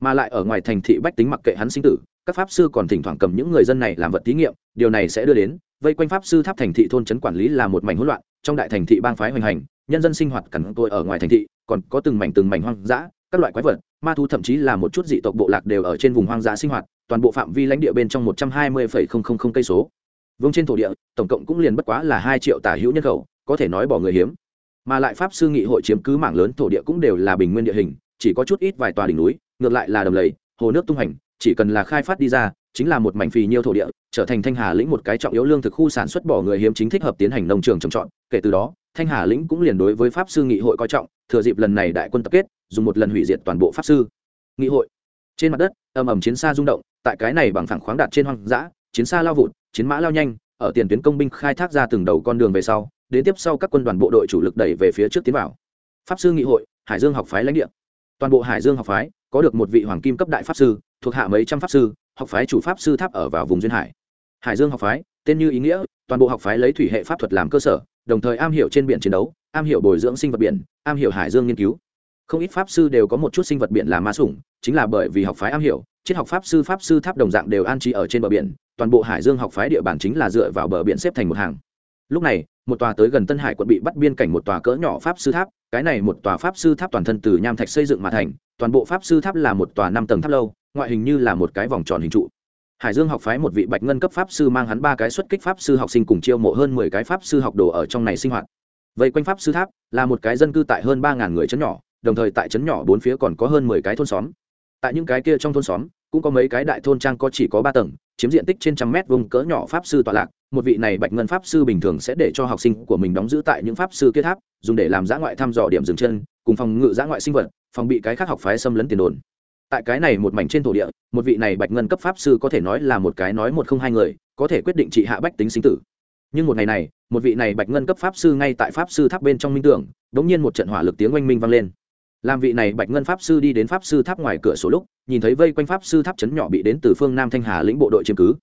Mà lại ở ngoài thành thị bách tính mặc kệ hắn sinh tử, các pháp sư còn thỉnh thoảng cầm những người dân này làm vật thí nghiệm, điều này sẽ đưa đến, vây quanh pháp sư tháp thành thị thôn trấn quản lý là một mảnh hỗn loạn, trong đại thành thị bang phái hoành hành nhân dân sinh hoạt cằn tôi ở ngoài thành thị, còn có từng mảnh từng mảnh hoang dã, các loại quái vật, ma thú thậm chí là một chút dị tộc bộ lạc đều ở trên vùng hoang dã sinh hoạt, toàn bộ phạm vi lãnh địa bên trong một trăm hai mươi cây số. Vương trên thổ địa, tổng cộng cũng liền bất quá là hai triệu tả hữu nhân khẩu, có thể nói bỏ người hiếm. Mà lại pháp sư nghị hội chiếm cứ mảng lớn thổ địa cũng đều là bình nguyên địa hình, chỉ có chút ít vài tòa đỉnh núi, ngược lại là đầm lầy, hồ nước tung hành, chỉ cần là khai phát đi ra, chính là một mảnh phì nhiêu thổ địa, trở thành thanh hà lĩnh một cái trọng yếu lương thực khu sản xuất bỏ người hiếm chính thích hợp tiến hành nông trường trồng trọt, kể từ đó thanh hà lĩnh cũng liền đối với pháp sư nghị hội coi trọng, thừa dịp lần này đại quân tập kết, dùng một lần hủy diệt toàn bộ pháp sư nghị hội. Trên mặt đất, ầm ầm chiến xa rung động, tại cái này bằng phẳng khoáng đạt trên hoang dã, chiến xa lao vụt, chiến mã lao nhanh, ở tiền tuyến công binh khai thác ra từng đầu con đường về sau, đến tiếp sau các quân đoàn bộ đội chủ lực đẩy về phía trước tiến vào. Pháp sư nghị hội, hải dương học phái lãnh địa. Toàn bộ hải dương học phái, có được một vị hoàng kim cấp đại pháp sư, thuộc hạ mấy trăm pháp sư, học phái chủ pháp sư tháp ở vào vùng duyên hải. Hải dương học phái, tên như ý nghĩa, toàn bộ học phái lấy thủy hệ pháp thuật làm cơ sở đồng thời am hiểu trên biển chiến đấu, am hiểu bồi dưỡng sinh vật biển, am hiểu hải dương nghiên cứu. Không ít pháp sư đều có một chút sinh vật biển làm ma sủng, chính là bởi vì học phái am hiểu, triết học pháp sư pháp sư tháp đồng dạng đều an trí ở trên bờ biển, toàn bộ hải dương học phái địa bàn chính là dựa vào bờ biển xếp thành một hàng. Lúc này, một tòa tới gần tân hải quận bị bắt biên cảnh một tòa cỡ nhỏ pháp sư tháp, cái này một tòa pháp sư tháp toàn thân từ nham thạch xây dựng mà thành, toàn bộ pháp sư tháp là một tòa năm tầng tháp lâu, ngoại hình như là một cái vòng tròn hình trụ hải dương học phái một vị bạch ngân cấp pháp sư mang hắn ba cái xuất kích pháp sư học sinh cùng chiêu mộ hơn mười cái pháp sư học đồ ở trong này sinh hoạt. Vây quanh pháp sư tháp là một cái dân cư tại hơn ba ngàn người chấn nhỏ, đồng thời tại chấn nhỏ bốn phía còn có hơn mười cái thôn xóm. Tại những cái kia trong thôn xóm, cũng có mấy cái đại thôn trang có chỉ có ba tầng, chiếm diện tích trên trăm mét vùng cỡ nhỏ pháp sư tọa lạc. Một vị này bạch ngân pháp sư bình thường sẽ để cho học sinh của mình đóng giữ tại những pháp sư kia tháp, dùng để làm giã ngoại thăm dò điểm dừng chân, cùng phòng ngự giã ngoại sinh vật, phòng bị cái khác học phái xâm lấn tiền đồn tại cái này một mảnh trên thổ địa, một vị này bạch ngân cấp pháp sư có thể nói là một cái nói một không hai người, có thể quyết định trị hạ bách tính sinh tử. Nhưng một ngày này, một vị này bạch ngân cấp pháp sư ngay tại pháp sư tháp bên trong minh tưởng đ ỗ n g nhiên một trận hỏa lực tiếng oanh minh vang lên. Làm vị này bạch ngân pháp sư đi đến pháp sư tháp ngoài cửa số lúc, nhìn thấy vây quanh pháp sư tháp chấn nhỏ bị đến từ phương nam thanh hà lĩnh bộ đội chiếm cứ.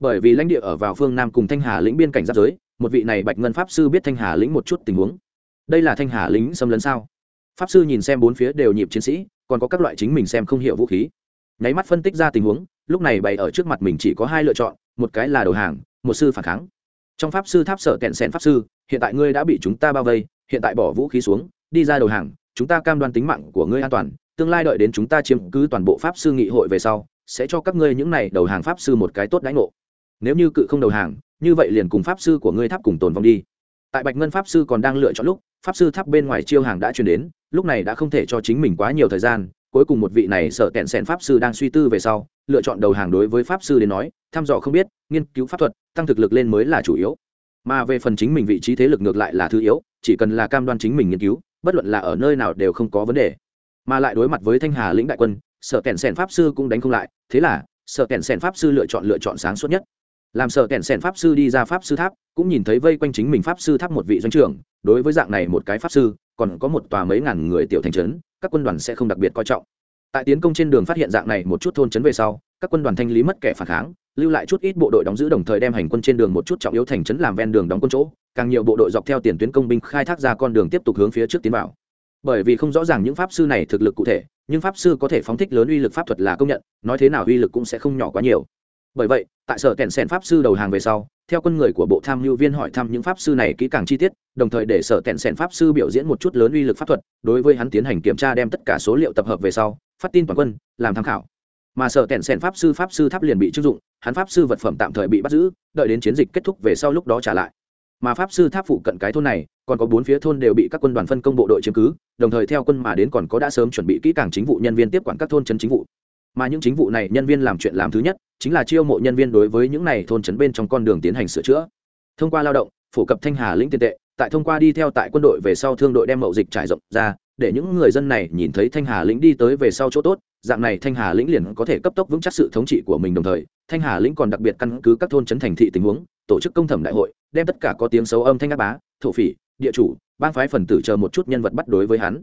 Bởi vì lãnh địa ở vào phương nam cùng thanh hà lĩnh biên cảnh giáp giới, một vị này bạch ngân pháp sư biết thanh hà lĩnh một chút tình huống. Đây là thanh hà lĩnh xâm lấn sao? Pháp sư nhìn xem bốn phía đều nhịp chiến sĩ còn có các loại chính mình xem không hiểu vũ khí. Nháy mắt phân tích ra tình huống, lúc này bày ở trước mặt mình chỉ có hai lựa chọn, một cái là đầu hàng, một sư phản kháng. Trong pháp sư tháp sở kẹn sẻn pháp sư, hiện tại ngươi đã bị chúng ta bao vây, hiện tại bỏ vũ khí xuống, đi ra đầu hàng, chúng ta cam đoan tính mạng của ngươi an toàn, tương lai đợi đến chúng ta chiếm cứ toàn bộ pháp sư nghị hội về sau, sẽ cho các ngươi những này đầu hàng pháp sư một cái tốt đãi ngộ. Nếu như cự không đầu hàng, như vậy liền cùng pháp sư của ngươi tháp cùng tồn vong đi. Tại bạch ngân pháp sư còn đang lựa chọn lúc, pháp sư tháp bên ngoài chiêu hàng đã chuyển đến lúc này đã không thể cho chính mình quá nhiều thời gian, cuối cùng một vị này sợ kẹn sẻn pháp sư đang suy tư về sau, lựa chọn đầu hàng đối với pháp sư đến nói, thăm dò không biết, nghiên cứu pháp thuật, tăng thực lực lên mới là chủ yếu. Mà về phần chính mình vị trí thế lực ngược lại là thứ yếu, chỉ cần là cam đoan chính mình nghiên cứu, bất luận là ở nơi nào đều không có vấn đề. Mà lại đối mặt với thanh hà lĩnh đại quân sợ kẹn sèn pháp sư cũng đánh không lại, thế là sợ kẹn sèn pháp sư lựa chọn lựa chọn sáng suốt nhất. Làm sợ kẹn sèn pháp sư đi ra pháp sư tháp, cũng nhìn thấy vây quanh chính mình pháp sư tháp một vị doanh trưởng, đối với dạng này một cái pháp sư còn có một tòa mấy ngàn người tiểu thành trấn, các quân đoàn sẽ không đặc biệt coi trọng. Tại tiến công trên đường phát hiện dạng này một chút thôn trấn về sau, các quân đoàn thanh lý mất kẻ phản kháng, lưu lại chút ít bộ đội đóng giữ đồng thời đem hành quân trên đường một chút trọng yếu thành trấn làm ven đường đóng quân chỗ, càng nhiều bộ đội dọc theo tiền tuyến công binh khai thác ra con đường tiếp tục hướng phía trước tiến vào. Bởi vì không rõ ràng những pháp sư này thực lực cụ thể, nhưng pháp sư có thể phóng thích lớn uy lực pháp thuật là công nhận, nói thế nào uy lực cũng sẽ không nhỏ quá nhiều bởi vậy, tại sở kèn sèn pháp sư đầu hàng về sau, theo quân người của bộ tham mưu viên hỏi thăm những pháp sư này kỹ càng chi tiết, đồng thời để sở kèn sèn pháp sư biểu diễn một chút lớn uy lực pháp thuật, đối với hắn tiến hành kiểm tra đem tất cả số liệu tập hợp về sau, phát tin toàn quân, làm tham khảo. Mà sở kèn sèn pháp sư pháp sư tháp liền bị chưng dụng, hắn pháp sư vật phẩm tạm thời bị bắt giữ, đợi đến chiến dịch kết thúc về sau lúc đó trả lại. Mà pháp sư tháp phụ cận cái thôn này, còn có bốn phía thôn đều bị các quân đoàn phân công bộ đội chiếm cứ, đồng thời theo quân mà đến còn có đã sớm chuẩn bị kỹ càng chính vụ nhân viên tiếp quản các thôn chân chính vụ mà những chính vụ này nhân viên làm chuyện làm thứ nhất, chính là chiêu mộ nhân viên đối với những này thôn trấn bên trong con đường tiến hành sửa chữa. Thông qua lao động, phổ cập thanh hà lĩnh tiền tệ, tại thông qua đi theo tại quân đội về sau thương đội đem mậu dịch trải rộng ra, để những người dân này nhìn thấy thanh hà lĩnh đi tới về sau chỗ tốt, dạng này thanh hà lĩnh liền có thể cấp tốc vững chắc sự thống trị của mình đồng thời, thanh hà lĩnh còn đặc biệt căn cứ các thôn trấn thành thị tình huống, tổ chức công thẩm đại hội, đem tất cả có tiếng xấu âm thanh ác bá, thổ phỉ, địa chủ, bang phái phần tử chờ một chút nhân vật bắt đối với hắn.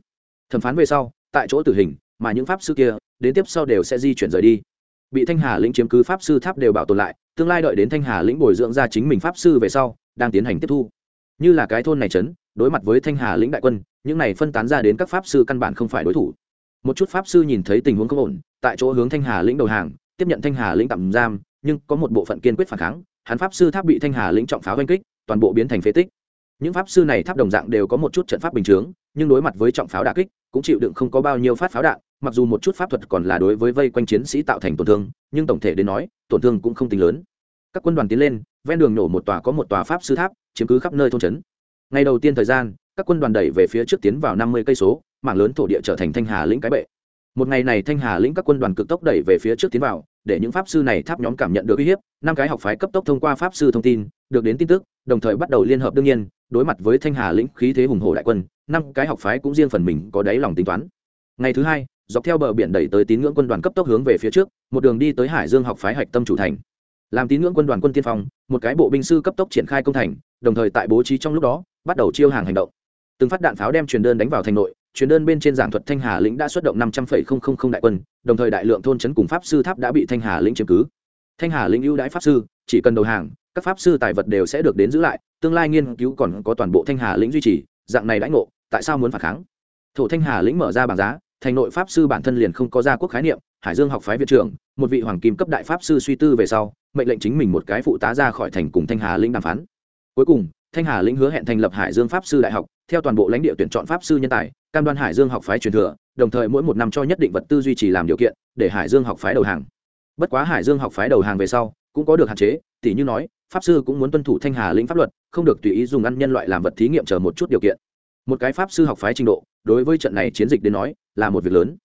Thẩm phán về sau, tại chỗ tử hình mà những pháp sư kia, đến tiếp sau đều sẽ di chuyển rời đi. Bị thanh hà lĩnh chiếm cứ, pháp sư tháp đều bảo tồn lại, tương lai đợi đến thanh hà lĩnh bồi dưỡng ra chính mình pháp sư về sau, đang tiến hành tiếp thu. Như là cái thôn này trấn, đối mặt với thanh hà lĩnh đại quân, những này phân tán ra đến các pháp sư căn bản không phải đối thủ. Một chút pháp sư nhìn thấy tình huống không ổn, tại chỗ hướng thanh hà lĩnh đầu hàng, tiếp nhận thanh hà lĩnh tạm giam, nhưng có một bộ phận kiên quyết phản kháng, hắn pháp sư tháp bị thanh hà lĩnh trọng pháo oanh kích, toàn bộ biến thành phế tích. Những pháp sư này tháp đồng dạng đều có một chút trận pháp bình chướng, nhưng đối mặt với trọng pháo đà kích, cũng chịu đựng không có bao nhiêu phát pháo đạn mặc dù một chút pháp thuật còn là đối với vây quanh chiến sĩ tạo thành tổn thương, nhưng tổng thể đến nói, tổn thương cũng không tính lớn. Các quân đoàn tiến lên, ven đường nổ một tòa có một tòa pháp sư tháp, chiếm cứ khắp nơi thôn trấn. Ngày đầu tiên thời gian, các quân đoàn đẩy về phía trước tiến vào năm mươi cây số, mảng lớn thổ địa trở thành thanh hà lĩnh cái bệ. Một ngày này thanh hà lĩnh các quân đoàn cực tốc đẩy về phía trước tiến vào, để những pháp sư này tháp nhóm cảm nhận được uy hiếp, năm cái học phái cấp tốc thông qua pháp sư thông tin, được đến tin tức, đồng thời bắt đầu liên hợp đương nhiên, đối mặt với thanh hà lĩnh khí thế hùng hồ đại quân, năm cái học phái cũng riêng phần mình có đáy lòng tính toán. Ngày thứ hai dọc theo bờ biển đẩy tới tín ngưỡng quân đoàn cấp tốc hướng về phía trước, một đường đi tới hải dương học phái hạch tâm chủ thành. Làm tín ngưỡng quân đoàn quân tiên phong, một cái bộ binh sư cấp tốc triển khai công thành, đồng thời tại bố trí trong lúc đó, bắt đầu chiêu hàng hành động. Từng phát đạn pháo đem truyền đơn đánh vào thành nội, truyền đơn bên trên giảng thuật thanh hà lĩnh đã xuất động năm trăm linh đại quân, đồng thời đại lượng thôn trấn cùng pháp sư tháp đã bị thanh hà lĩnh chiếm cứ. Thanh hà lĩnh ưu đãi pháp sư, chỉ cần đầu hàng, các pháp sư tài vật đều sẽ được đến giữ lại, tương lai nghiên cứu còn có toàn bộ thanh hà lĩnh duy trì, dạng này đãi ngộ, tại sao muốn phản kháng? Thổ thanh hà lĩnh mở ra bảng giá thành nội pháp sư bản thân liền không có gia quốc khái niệm, hải dương học phái viện trưởng, một vị hoàng kim cấp đại pháp sư suy tư về sau, mệnh lệnh chính mình một cái phụ tá ra khỏi thành cùng thanh hà lĩnh đàm phán. Cuối cùng, thanh hà lĩnh hứa hẹn thành lập hải dương pháp sư đại học, theo toàn bộ lãnh địa tuyển chọn pháp sư nhân tài, cam đoan hải dương học phái truyền thừa, đồng thời mỗi một năm cho nhất định vật tư duy trì làm điều kiện, để hải dương học phái đầu hàng. Bất quá hải dương học phái đầu hàng về sau, cũng có được hạn chế tỷ như nói, pháp sư cũng muốn tuân thủ thanh hà lĩnh pháp luật, không được tùy ý dùng ăn nhân loại làm vật thí nghiệm chờ một chút điều kiện một cái pháp sư học phái trình độ, đối với trận này chiến dịch đến nói, là một việc lớn.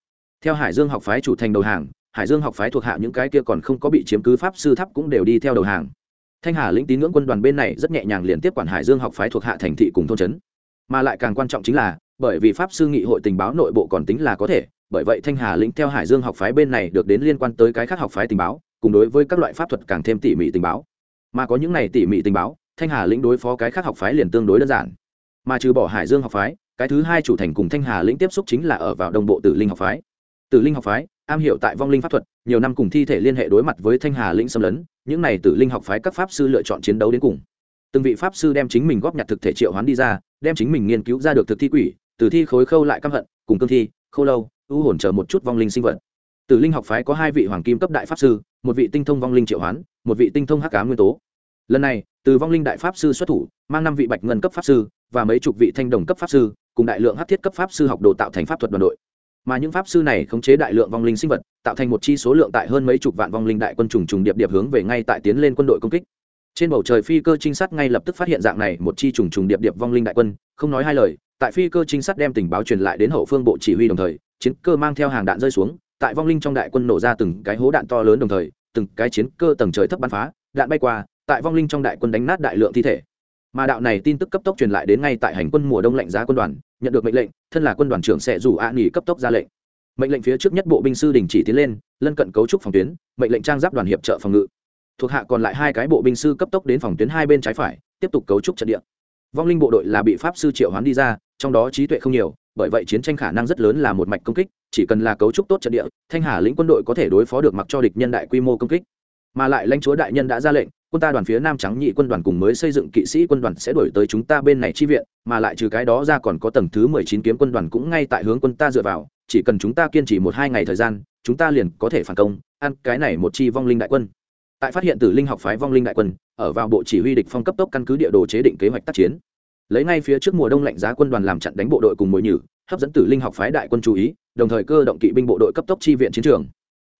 Theo hải dương học phái chủ thành đầu hàng, hải dương học phái thuộc hạ những cái kia còn không có bị chiếm cứ pháp sư tháp cũng đều đi theo đầu hàng. Thanh hà lĩnh tín ngưỡng quân đoàn bên này rất nhẹ nhàng liền tiếp quản hải dương học phái thuộc hạ thành thị cùng thôn trấn. Mà lại càng quan trọng chính là, bởi vì pháp sư nghị hội tình báo nội bộ còn tính là có thể, bởi vậy thanh hà lĩnh theo hải dương học phái bên này được đến liên quan tới cái khác học phái tình báo, cùng đối với các loại pháp thuật càng thêm tỉ mỉ tình báo. Mà có những này tỉ mỉ tình báo, thanh hà lĩnh đối phó cái khác học phái liền tương đối đơn giản mà trừ bỏ hải dương học phái, cái thứ hai chủ thành cùng thanh hà lĩnh tiếp xúc chính là ở vào đồng bộ tử linh học phái. Tử linh học phái, am hiểu tại vong linh pháp thuật, nhiều năm cùng thi thể liên hệ đối mặt với thanh hà lĩnh xâm lấn, những này tử linh học phái các pháp sư lựa chọn chiến đấu đến cùng. Từng vị pháp sư đem chính mình góp nhặt thực thể triệu hoán đi ra, đem chính mình nghiên cứu ra được thực thi quỷ, từ thi khối khâu lại căm hận, cùng cương thi khâu lâu ưu hồn chờ một chút vong linh sinh vật. Tử linh học phái có hai vị hoàng kim cấp đại pháp sư, một vị tinh thông vong linh triệu hoán, một vị tinh thông hắc cá nguyên tố. Lần này, từ vong linh đại pháp sư xuất thủ, mang năm vị bạch ngân cấp pháp sư và mấy chục vị thanh đồng cấp pháp sư, cùng đại lượng hát thiết cấp pháp sư học đồ tạo thành pháp thuật đoàn đội. Mà những pháp sư này khống chế đại lượng vong linh sinh vật, tạo thành một chi số lượng tại hơn mấy chục vạn vong linh đại quân trùng trùng điệp điệp hướng về ngay tại tiến lên quân đội công kích. Trên bầu trời phi cơ trinh sát ngay lập tức phát hiện dạng này một chi trùng trùng điệp điệp vong linh đại quân, không nói hai lời, tại phi cơ trinh sát đem tình báo truyền lại đến hậu phương bộ chỉ huy đồng thời, chiến cơ mang theo hàng đạn rơi xuống, tại vong linh trong đại quân nổ ra từng cái hố đạn to lớn đồng thời, từng cái chiến cơ tầng trời thấp bắn phá, đạn bay qua, tại vong linh trong đại quân đánh nát đại lượng thi thể mà đạo này tin tức cấp tốc truyền lại đến ngay tại hành quân mùa đông lạnh giá quân đoàn, nhận được mệnh lệnh, thân là quân đoàn trưởng sẽ rủ ạ nghỉ cấp tốc ra lệnh. Mệnh lệnh phía trước nhất bộ binh sư đình chỉ tiến lên, lân cận cấu trúc phòng tuyến, mệnh lệnh trang giáp đoàn hiệp trợ phòng ngự. Thuộc hạ còn lại hai cái bộ binh sư cấp tốc đến phòng tuyến hai bên trái phải, tiếp tục cấu trúc trận địa. Vong linh bộ đội là bị pháp sư triệu hoán đi ra, trong đó trí tuệ không nhiều, bởi vậy chiến tranh khả năng rất lớn là một mạch công kích, chỉ cần là cấu trúc tốt trận địa, thanh hà lĩnh quân đội có thể đối phó được mặc cho địch nhân đại quy mô công kích mà lại lãnh chúa đại nhân đã ra lệnh, quân ta đoàn phía nam trắng nhị quân đoàn cùng mới xây dựng kỵ sĩ quân đoàn sẽ đổi tới chúng ta bên này chi viện, mà lại trừ cái đó ra còn có tầng thứ mười chín kiếm quân đoàn cũng ngay tại hướng quân ta dựa vào, chỉ cần chúng ta kiên trì một hai ngày thời gian, chúng ta liền có thể phản công, ăn cái này một chi vong linh đại quân. Tại phát hiện tử linh học phái vong linh đại quân, ở vào bộ chỉ huy địch phong cấp tốc căn cứ địa đồ chế định kế hoạch tác chiến. Lấy ngay phía trước mùa đông lạnh giá quân đoàn làm chặn đánh bộ đội cùng mồi nhử, hấp dẫn tử linh học phái đại quân chú ý, đồng thời cơ động kỵ binh bộ đội cấp tốc chi viện chiến trường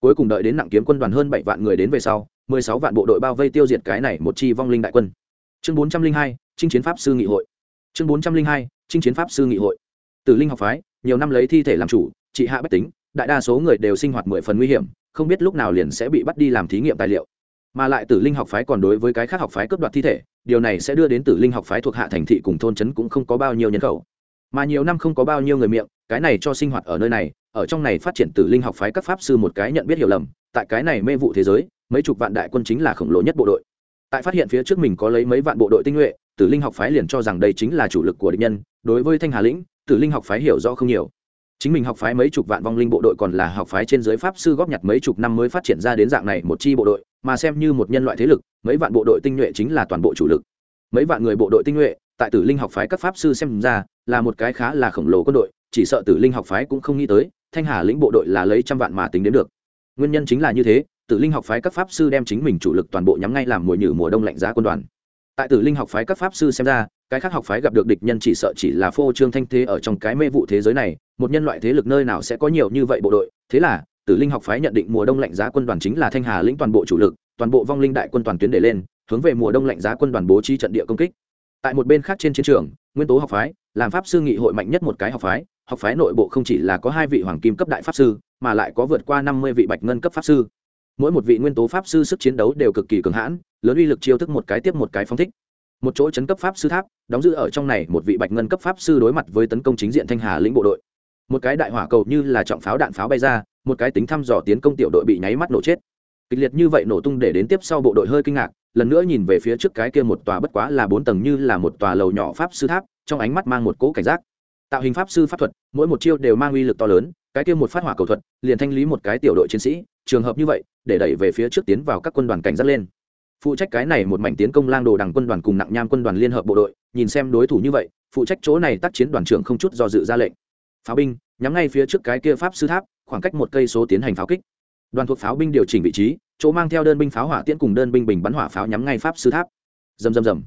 cuối cùng đợi đến nặng kiếm quân đoàn hơn bảy vạn người đến về sau, mười sáu vạn bộ đội bao vây tiêu diệt cái này một chi vong linh đại quân. Chương bốn trăm linh hai, chinh chiến pháp sư nghị hội. Chương bốn trăm linh hai, chinh chiến pháp sư nghị hội. Tử linh học phái, nhiều năm lấy thi thể làm chủ, trị hạ bách tính, đại đa số người đều sinh hoạt mười phần nguy hiểm, không biết lúc nào liền sẽ bị bắt đi làm thí nghiệm tài liệu. Mà lại tử linh học phái còn đối với cái khác học phái cướp đoạt thi thể, điều này sẽ đưa đến tử linh học phái thuộc hạ thành thị cùng thôn trấn cũng không có bao nhiêu nhân khẩu. Mà nhiều năm không có bao nhiêu người miệng, cái này cho sinh hoạt ở nơi này ở trong này phát triển tử linh học phái các pháp sư một cái nhận biết hiểu lầm, tại cái này mê vụ thế giới, mấy chục vạn đại quân chính là khổng lồ nhất bộ đội. Tại phát hiện phía trước mình có lấy mấy vạn bộ đội tinh nhuệ, tử linh học phái liền cho rằng đây chính là chủ lực của địch nhân, đối với thanh hà lĩnh, tử linh học phái hiểu rõ không nhiều. Chính mình học phái mấy chục vạn vong linh bộ đội còn là học phái trên giới pháp sư góp nhặt mấy chục năm mới phát triển ra đến dạng này một chi bộ đội, mà xem như một nhân loại thế lực, mấy vạn bộ đội tinh nhuệ chính là toàn bộ chủ lực. Mấy vạn người bộ đội tinh nhuệ, tại tử linh học phái các pháp sư xem ra, là một cái khá là khổng lồ quân đội, chỉ sợ tử linh học phái cũng không nghĩ tới thanh hà lĩnh bộ đội là lấy trăm vạn mà tính đến được. Nguyên nhân chính là như thế, tử linh học phái các pháp sư đem chính mình chủ lực toàn bộ nhắm ngay làm mùa nhử mùa đông lạnh giá quân đoàn. Tại tử linh học phái các pháp sư xem ra, cái khác học phái gặp được địch nhân chỉ sợ chỉ là phô trương thanh thế ở trong cái mê vụ thế giới này, một nhân loại thế lực nơi nào sẽ có nhiều như vậy bộ đội. Thế là, tử linh học phái nhận định mùa đông lạnh giá quân đoàn chính là thanh hà lĩnh toàn bộ chủ lực, toàn bộ vong linh đại quân toàn tuyến để lên, hướng về mùa đông lạnh giá quân đoàn bố trí trận địa công kích. Tại một bên khác trên chiến trường, nguyên tố học phái, làm pháp sư nghị hội mạnh nhất một cái học phái học phái nội bộ không chỉ là có hai vị hoàng kim cấp đại pháp sư, mà lại có vượt qua năm mươi vị bạch ngân cấp pháp sư. Mỗi một vị nguyên tố pháp sư sức chiến đấu đều cực kỳ cường hãn, lớn uy lực chiêu thức một cái tiếp một cái phong thích. Một chỗ chấn cấp pháp sư tháp, đóng giữ ở trong này một vị bạch ngân cấp pháp sư đối mặt với tấn công chính diện thanh hà lĩnh bộ đội. Một cái đại hỏa cầu như là trọng pháo đạn pháo bay ra, một cái tính thăm dò tiến công tiểu đội bị nháy mắt nổ chết. Kịch liệt như vậy nổ tung để đến tiếp sau bộ đội hơi kinh ngạc, lần nữa nhìn về phía trước cái kia một tòa bất quá là bốn tầng như là một tòa lầu nhỏ pháp sư tháp, trong ánh mắt mang một cỗ cảnh giác tạo hình pháp sư pháp thuật, mỗi một chiêu đều mang uy lực to lớn, cái kia một phát hỏa cầu thuật, liền thanh lý một cái tiểu đội chiến sĩ, trường hợp như vậy, để đẩy về phía trước tiến vào các quân đoàn cảnh giác lên. Phụ trách cái này một mảnh tiến công lang đồ đằng quân đoàn cùng nặng nham quân đoàn liên hợp bộ đội, nhìn xem đối thủ như vậy, phụ trách chỗ này tác chiến đoàn trưởng không chút do dự ra lệnh. Pháo binh, nhắm ngay phía trước cái kia pháp sư tháp, khoảng cách một cây số tiến hành pháo kích. Đoàn thuộc pháo binh điều chỉnh vị trí, chỗ mang theo đơn binh pháo hỏa tiễn cùng đơn binh bình bắn hỏa pháo nhắm ngay pháp sư tháp. Rầm rầm rầm.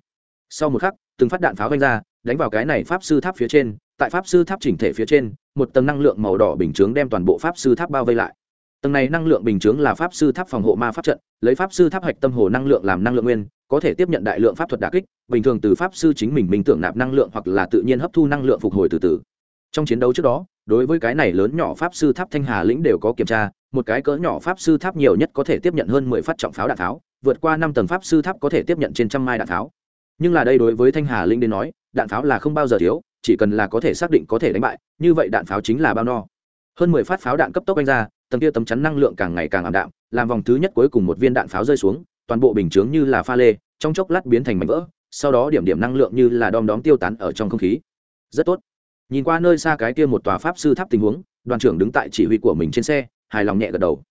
Sau một khắc, từng phát đạn pháo vanh ra đánh vào cái này pháp sư tháp phía trên, tại pháp sư tháp chỉnh thể phía trên, một tầng năng lượng màu đỏ bình chướng đem toàn bộ pháp sư tháp bao vây lại. Tầng này năng lượng bình chướng là pháp sư tháp phòng hộ ma pháp trận, lấy pháp sư tháp hạch tâm hồ năng lượng làm năng lượng nguyên, có thể tiếp nhận đại lượng pháp thuật đà kích, bình thường từ pháp sư chính mình bình tưởng nạp năng lượng hoặc là tự nhiên hấp thu năng lượng phục hồi từ từ. Trong chiến đấu trước đó, đối với cái này lớn nhỏ pháp sư tháp thanh hà lĩnh đều có kiểm tra, một cái cỡ nhỏ pháp sư tháp nhiều nhất có thể tiếp nhận hơn mười phát trọng pháo đạn pháo vượt qua năm tầng pháp sư tháp có thể tiếp nhận trên trăm mai đạn pháo nhưng là đây đối với thanh hà lĩnh đến nói đạn pháo là không bao giờ thiếu, chỉ cần là có thể xác định có thể đánh bại, như vậy đạn pháo chính là bao no. Hơn mười phát pháo đạn cấp tốc đánh ra, tầng kia tấm chắn năng lượng càng ngày càng ảm đạm, làm vòng thứ nhất cuối cùng một viên đạn pháo rơi xuống, toàn bộ bình chướng như là pha lê, trong chốc lát biến thành mảnh vỡ, sau đó điểm điểm năng lượng như là đom đóm tiêu tán ở trong không khí. Rất tốt. Nhìn qua nơi xa cái kia một tòa pháp sư tháp tình huống, đoàn trưởng đứng tại chỉ huy của mình trên xe, hài lòng nhẹ gật đầu.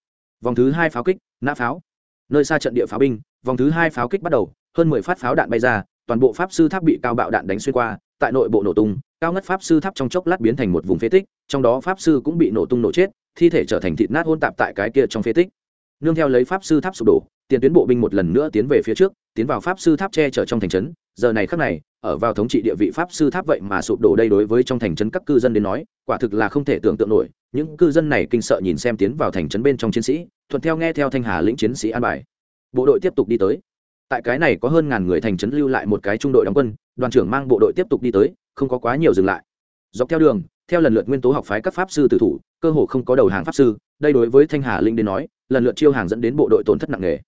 Vòng thứ hai pháo kích, nã pháo. Nơi xa trận địa pháo binh, vòng thứ hai pháo kích bắt đầu, hơn mười phát pháo đạn bay ra toàn bộ pháp sư tháp bị cao bạo đạn đánh xuyên qua, tại nội bộ nổ tung, cao ngất pháp sư tháp trong chốc lát biến thành một vùng phế tích, trong đó pháp sư cũng bị nổ tung nổ chết, thi thể trở thành thịt nát hôn tạp tại cái kia trong phế tích. Nương theo lấy pháp sư tháp sụp đổ, tiền tuyến bộ binh một lần nữa tiến về phía trước, tiến vào pháp sư tháp che chở trong thành trấn. Giờ này khắc này, ở vào thống trị địa vị pháp sư tháp vậy mà sụp đổ đây đối với trong thành trấn các cư dân đến nói, quả thực là không thể tưởng tượng nổi. Những cư dân này kinh sợ nhìn xem tiến vào thành trấn bên trong chiến sĩ, thuận theo nghe theo thanh hà lĩnh chiến sĩ an bài. Bộ đội tiếp tục đi tới tại cái này có hơn ngàn người thành trấn lưu lại một cái trung đội đóng quân, đoàn trưởng mang bộ đội tiếp tục đi tới, không có quá nhiều dừng lại. Dọc theo đường, theo lần lượt nguyên tố học phái các pháp sư tử thủ, cơ hồ không có đầu hàng pháp sư, đây đối với thanh hà linh đến nói, lần lượt chiêu hàng dẫn đến bộ đội tổn thất nặng nề.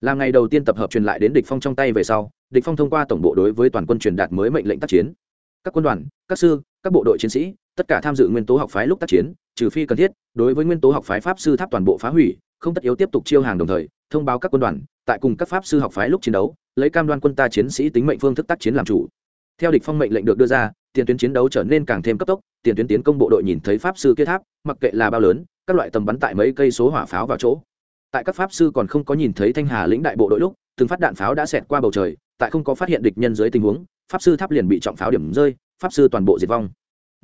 Là ngày đầu tiên tập hợp truyền lại đến địch phong trong tay về sau, địch phong thông qua tổng bộ đối với toàn quân truyền đạt mới mệnh lệnh tác chiến. Các quân đoàn, các sư, các bộ đội chiến sĩ, tất cả tham dự nguyên tố học phái lúc tác chiến, trừ phi cần thiết, đối với nguyên tố học phái pháp sư tháp toàn bộ phá hủy, không tất yếu tiếp tục chiêu hàng đồng thời thông báo các quân đoàn, tại cùng các pháp sư học phái lúc chiến đấu, lấy cam đoan quân ta chiến sĩ tính mệnh phương thức tác chiến làm chủ. Theo địch phong mệnh lệnh được đưa ra, tiền tuyến chiến đấu trở nên càng thêm cấp tốc, tiền tuyến tiến công bộ đội nhìn thấy pháp sư kia tháp, mặc kệ là bao lớn, các loại tầm bắn tại mấy cây số hỏa pháo vào chỗ. Tại các pháp sư còn không có nhìn thấy thanh hà lĩnh đại bộ đội lúc, từng phát đạn pháo đã xẹt qua bầu trời, tại không có phát hiện địch nhân dưới tình huống, pháp sư tháp liền bị trọng pháo điểm rơi, pháp sư toàn bộ diệt vong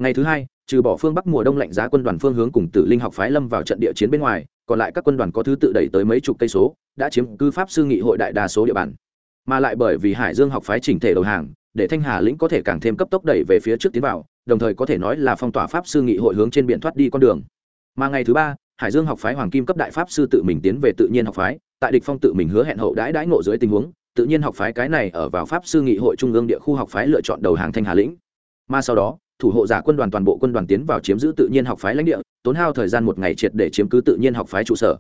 ngày thứ hai, trừ bỏ phương bắc mùa đông lạnh giá quân đoàn phương hướng cùng tử linh học phái lâm vào trận địa chiến bên ngoài, còn lại các quân đoàn có thứ tự đẩy tới mấy chục cây số, đã chiếm cư pháp sư nghị hội đại đa số địa bàn. Mà lại bởi vì hải dương học phái chỉnh thể đầu hàng, để thanh hà lĩnh có thể càng thêm cấp tốc đẩy về phía trước tiến vào, đồng thời có thể nói là phong tỏa pháp sư nghị hội hướng trên biển thoát đi con đường. Mà ngày thứ ba, hải dương học phái hoàng kim cấp đại pháp sư tự mình tiến về tự nhiên học phái, tại địch phong tự mình hứa hẹn hậu đãi đãi ngộ dưới tình huống, tự nhiên học phái cái này ở vào pháp sư nghị hội trung ương địa khu học phái lựa chọn đầu hàng thanh hà lĩnh. Mà sau đó thủ hộ giả quân đoàn toàn bộ quân đoàn tiến vào chiếm giữ tự nhiên học phái lãnh địa, tốn hao thời gian một ngày triệt để chiếm cứ tự nhiên học phái trụ sở.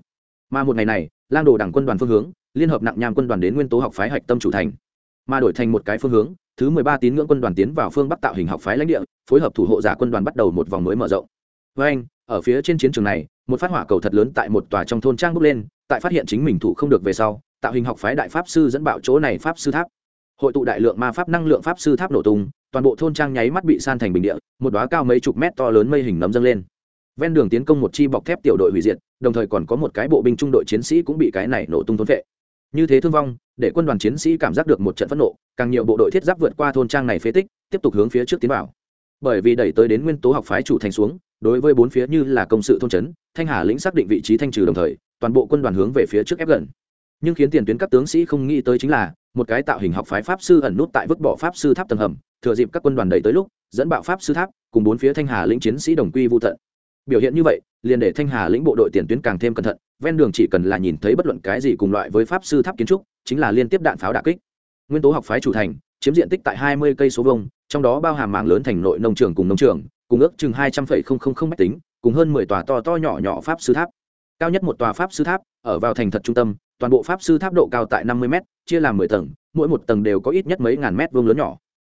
Mà một ngày này, lang đồ đảng quân đoàn phương hướng, liên hợp nặng nham quân đoàn đến nguyên tố học phái hạch tâm chủ thành. Mà đổi thành một cái phương hướng, thứ mười ba tín ngưỡng quân đoàn tiến vào phương bắc tạo hình học phái lãnh địa, phối hợp thủ hộ giả quân đoàn bắt đầu một vòng mới mở rộng. Với anh, ở phía trên chiến trường này, một phát hỏa cầu thật lớn tại một tòa trong thôn trang bốc lên, tại phát hiện chính mình thủ không được về sau, tạo hình học phái đại pháp sư dẫn bạo chỗ này pháp sư tháp. Hội tụ đại lượng ma pháp năng lượng pháp sư tháp nổ tung toàn bộ thôn trang nháy mắt bị san thành bình địa, một đoá cao mấy chục mét to lớn mây hình nấm dâng lên. Ven đường tiến công một chi bọc thép tiểu đội hủy diệt, đồng thời còn có một cái bộ binh trung đội chiến sĩ cũng bị cái này nổ tung thôn vệ. Như thế thương vong, để quân đoàn chiến sĩ cảm giác được một trận phẫn nộ, càng nhiều bộ đội thiết giáp vượt qua thôn trang này phế tích, tiếp tục hướng phía trước tiến vào. Bởi vì đẩy tới đến nguyên tố học phái chủ thành xuống, đối với bốn phía như là công sự thôn trấn, thanh hà lĩnh xác định vị trí thanh trừ đồng thời, toàn bộ quân đoàn hướng về phía trước ép gần nhưng khiến tiền tuyến các tướng sĩ không nghĩ tới chính là, một cái tạo hình học phái pháp sư ẩn nút tại vứt bỏ pháp sư tháp tầng hầm, thừa dịp các quân đoàn đẩy tới lúc, dẫn bạo pháp sư tháp, cùng bốn phía thanh hà lĩnh chiến sĩ đồng quy vô tận. Biểu hiện như vậy, liền để thanh hà lĩnh bộ đội tiền tuyến càng thêm cẩn thận, ven đường chỉ cần là nhìn thấy bất luận cái gì cùng loại với pháp sư tháp kiến trúc, chính là liên tiếp đạn pháo đả kích. Nguyên tố học phái chủ thành, chiếm diện tích tại hai mươi cây số vông trong đó bao hàm mảng lớn thành nội nông trường cùng nông trường, cùng ước chừng hai trăm phẩy không không không mét tính, cùng hơn mười tòa to to nhỏ nhỏ pháp sư tháp. Cao nhất một tòa pháp sư tháp, ở vào thành thật trung tâm toàn bộ pháp sư tháp độ cao tại năm mươi m chia làm mười tầng, mỗi một tầng đều có ít nhất mấy ngàn mét vuông lớn nhỏ.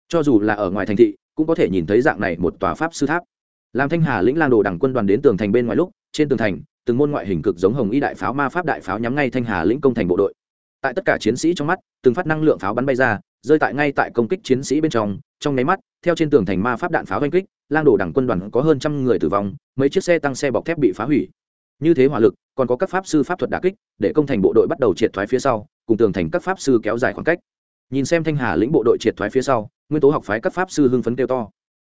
Cho dù là ở ngoài thành thị, cũng có thể nhìn thấy dạng này một tòa pháp sư tháp. Làm thanh hà lĩnh lang đồ đảng quân đoàn đến tường thành bên ngoài lúc, trên tường thành, từng môn ngoại hình cực giống hồng y đại pháo ma pháp đại pháo nhắm ngay thanh hà lĩnh công thành bộ đội. Tại tất cả chiến sĩ trong mắt, từng phát năng lượng pháo bắn bay ra, rơi tại ngay tại công kích chiến sĩ bên trong. Trong nháy mắt, theo trên tường thành ma pháp đạn pháo oanh kích, lang đồ đảng quân đoàn có hơn trăm người tử vong, mấy chiếc xe tăng xe bọc thép bị phá hủy như thế hỏa lực, còn có các pháp sư pháp thuật đà kích, để công thành bộ đội bắt đầu triệt thoái phía sau, cùng tường thành các pháp sư kéo dài khoảng cách. Nhìn xem thanh hà lĩnh bộ đội triệt thoái phía sau, nguyên tố học phái các pháp sư hưng phấn kêu to.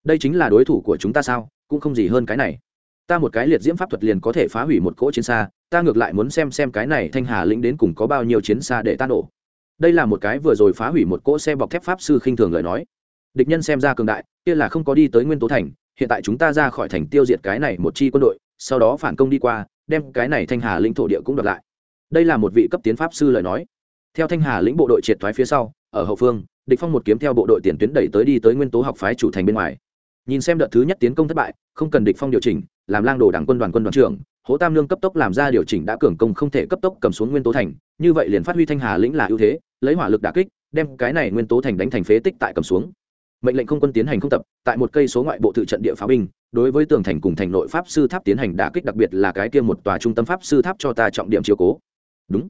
Đây chính là đối thủ của chúng ta sao? Cũng không gì hơn cái này. Ta một cái liệt diễm pháp thuật liền có thể phá hủy một cỗ chiến xa, ta ngược lại muốn xem xem cái này thanh hà lĩnh đến cùng có bao nhiêu chiến xa để ta nổ. Đây là một cái vừa rồi phá hủy một cỗ xe bọc thép pháp sư khinh thường lời nói. Địch nhân xem ra cường đại, kia là không có đi tới nguyên tố thành, hiện tại chúng ta ra khỏi thành tiêu diệt cái này một chi quân đội sau đó phản công đi qua, đem cái này thanh hà lĩnh thổ địa cũng đoạt lại. Đây là một vị cấp tiến pháp sư lời nói. Theo thanh hà lĩnh bộ đội triệt thoái phía sau, ở hậu phương, địch phong một kiếm theo bộ đội tiền tuyến đẩy tới đi tới nguyên tố học phái chủ thành bên ngoài. Nhìn xem đợt thứ nhất tiến công thất bại, không cần địch phong điều chỉnh, làm lang đồ đảng quân đoàn quân đoàn trưởng hỗ tam lương cấp tốc làm ra điều chỉnh đã cường công không thể cấp tốc cầm xuống nguyên tố thành, như vậy liền phát huy thanh hà lĩnh là ưu thế, lấy hỏa lực đả kích, đem cái này nguyên tố thành đánh thành phế tích tại cầm xuống mệnh lệnh không quân tiến hành không tập, tại một cây số ngoại bộ tự trận địa pháo binh, đối với tường thành cùng thành nội pháp sư tháp tiến hành đả kích, đặc biệt là cái kia một tòa trung tâm pháp sư tháp cho ta trọng điểm chiếu cố. Đúng.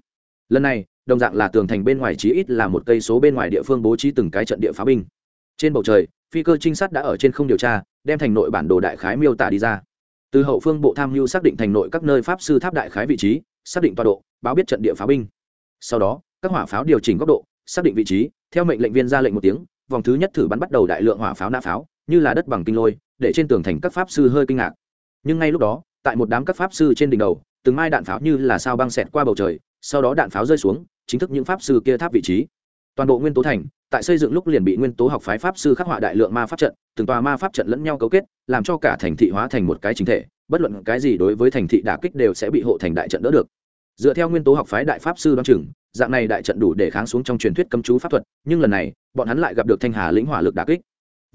Lần này, đồng dạng là tường thành bên ngoài chí ít là một cây số bên ngoài địa phương bố trí từng cái trận địa pháo binh. Trên bầu trời, phi cơ trinh sát đã ở trên không điều tra, đem thành nội bản đồ đại khái miêu tả đi ra. Từ hậu phương bộ tham mưu xác định thành nội các nơi pháp sư tháp đại khái vị trí, xác định tọa độ, báo biết trận địa pháo binh. Sau đó, các hỏa pháo điều chỉnh góc độ, xác định vị trí, theo mệnh lệnh viên ra lệnh một tiếng vòng thứ nhất thử bắn bắt đầu đại lượng hỏa pháo nã pháo, như là đất bằng kinh lôi, để trên tường thành các pháp sư hơi kinh ngạc. Nhưng ngay lúc đó, tại một đám các pháp sư trên đỉnh đầu, từng mai đạn pháo như là sao băng xẹt qua bầu trời, sau đó đạn pháo rơi xuống, chính thức những pháp sư kia tháp vị trí. Toàn bộ nguyên tố thành, tại xây dựng lúc liền bị nguyên tố học phái pháp sư khắc họa đại lượng ma pháp trận, từng tòa ma pháp trận lẫn nhau cấu kết, làm cho cả thành thị hóa thành một cái chính thể, bất luận cái gì đối với thành thị đả kích đều sẽ bị hộ thành đại trận đỡ được. Dựa theo nguyên tố học phái đại pháp sư đoan chừng, dạng này đại trận đủ để kháng xuống trong truyền thuyết cấm chú pháp thuật, nhưng lần này bọn hắn lại gặp được thanh hà lĩnh hỏa lực đả kích.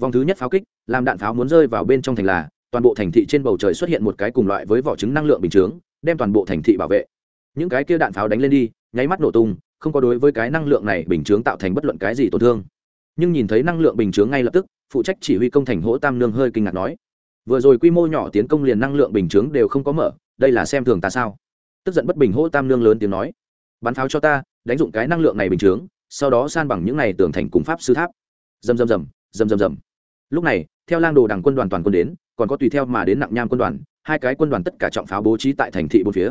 Vòng thứ nhất pháo kích, làm đạn pháo muốn rơi vào bên trong thành là, toàn bộ thành thị trên bầu trời xuất hiện một cái cùng loại với vỏ trứng năng lượng bình chướng, đem toàn bộ thành thị bảo vệ. Những cái kia đạn pháo đánh lên đi, nháy mắt nổ tung, không có đối với cái năng lượng này bình chướng tạo thành bất luận cái gì tổn thương. Nhưng nhìn thấy năng lượng bình chướng ngay lập tức, phụ trách chỉ huy công thành hỗ tam nương hơi kinh ngạc nói, vừa rồi quy mô nhỏ tiến công liền năng lượng bình chướng đều không có mở, đây là xem thường ta sao? Tức giận bất bình hỗ tam nương lớn tiếng nói, bắn pháo cho ta, đánh dụng cái năng lượng này bình chướng sau đó san bằng những này tường thành cùng pháp sư tháp. Dầm dầm dầm dầm dầm dầm lúc này, theo lang đồ đảng quân đoàn toàn quân đến, còn có tùy theo mà đến nặng nham quân đoàn, hai cái quân đoàn tất cả trọng pháo bố trí tại thành thị bốn phía.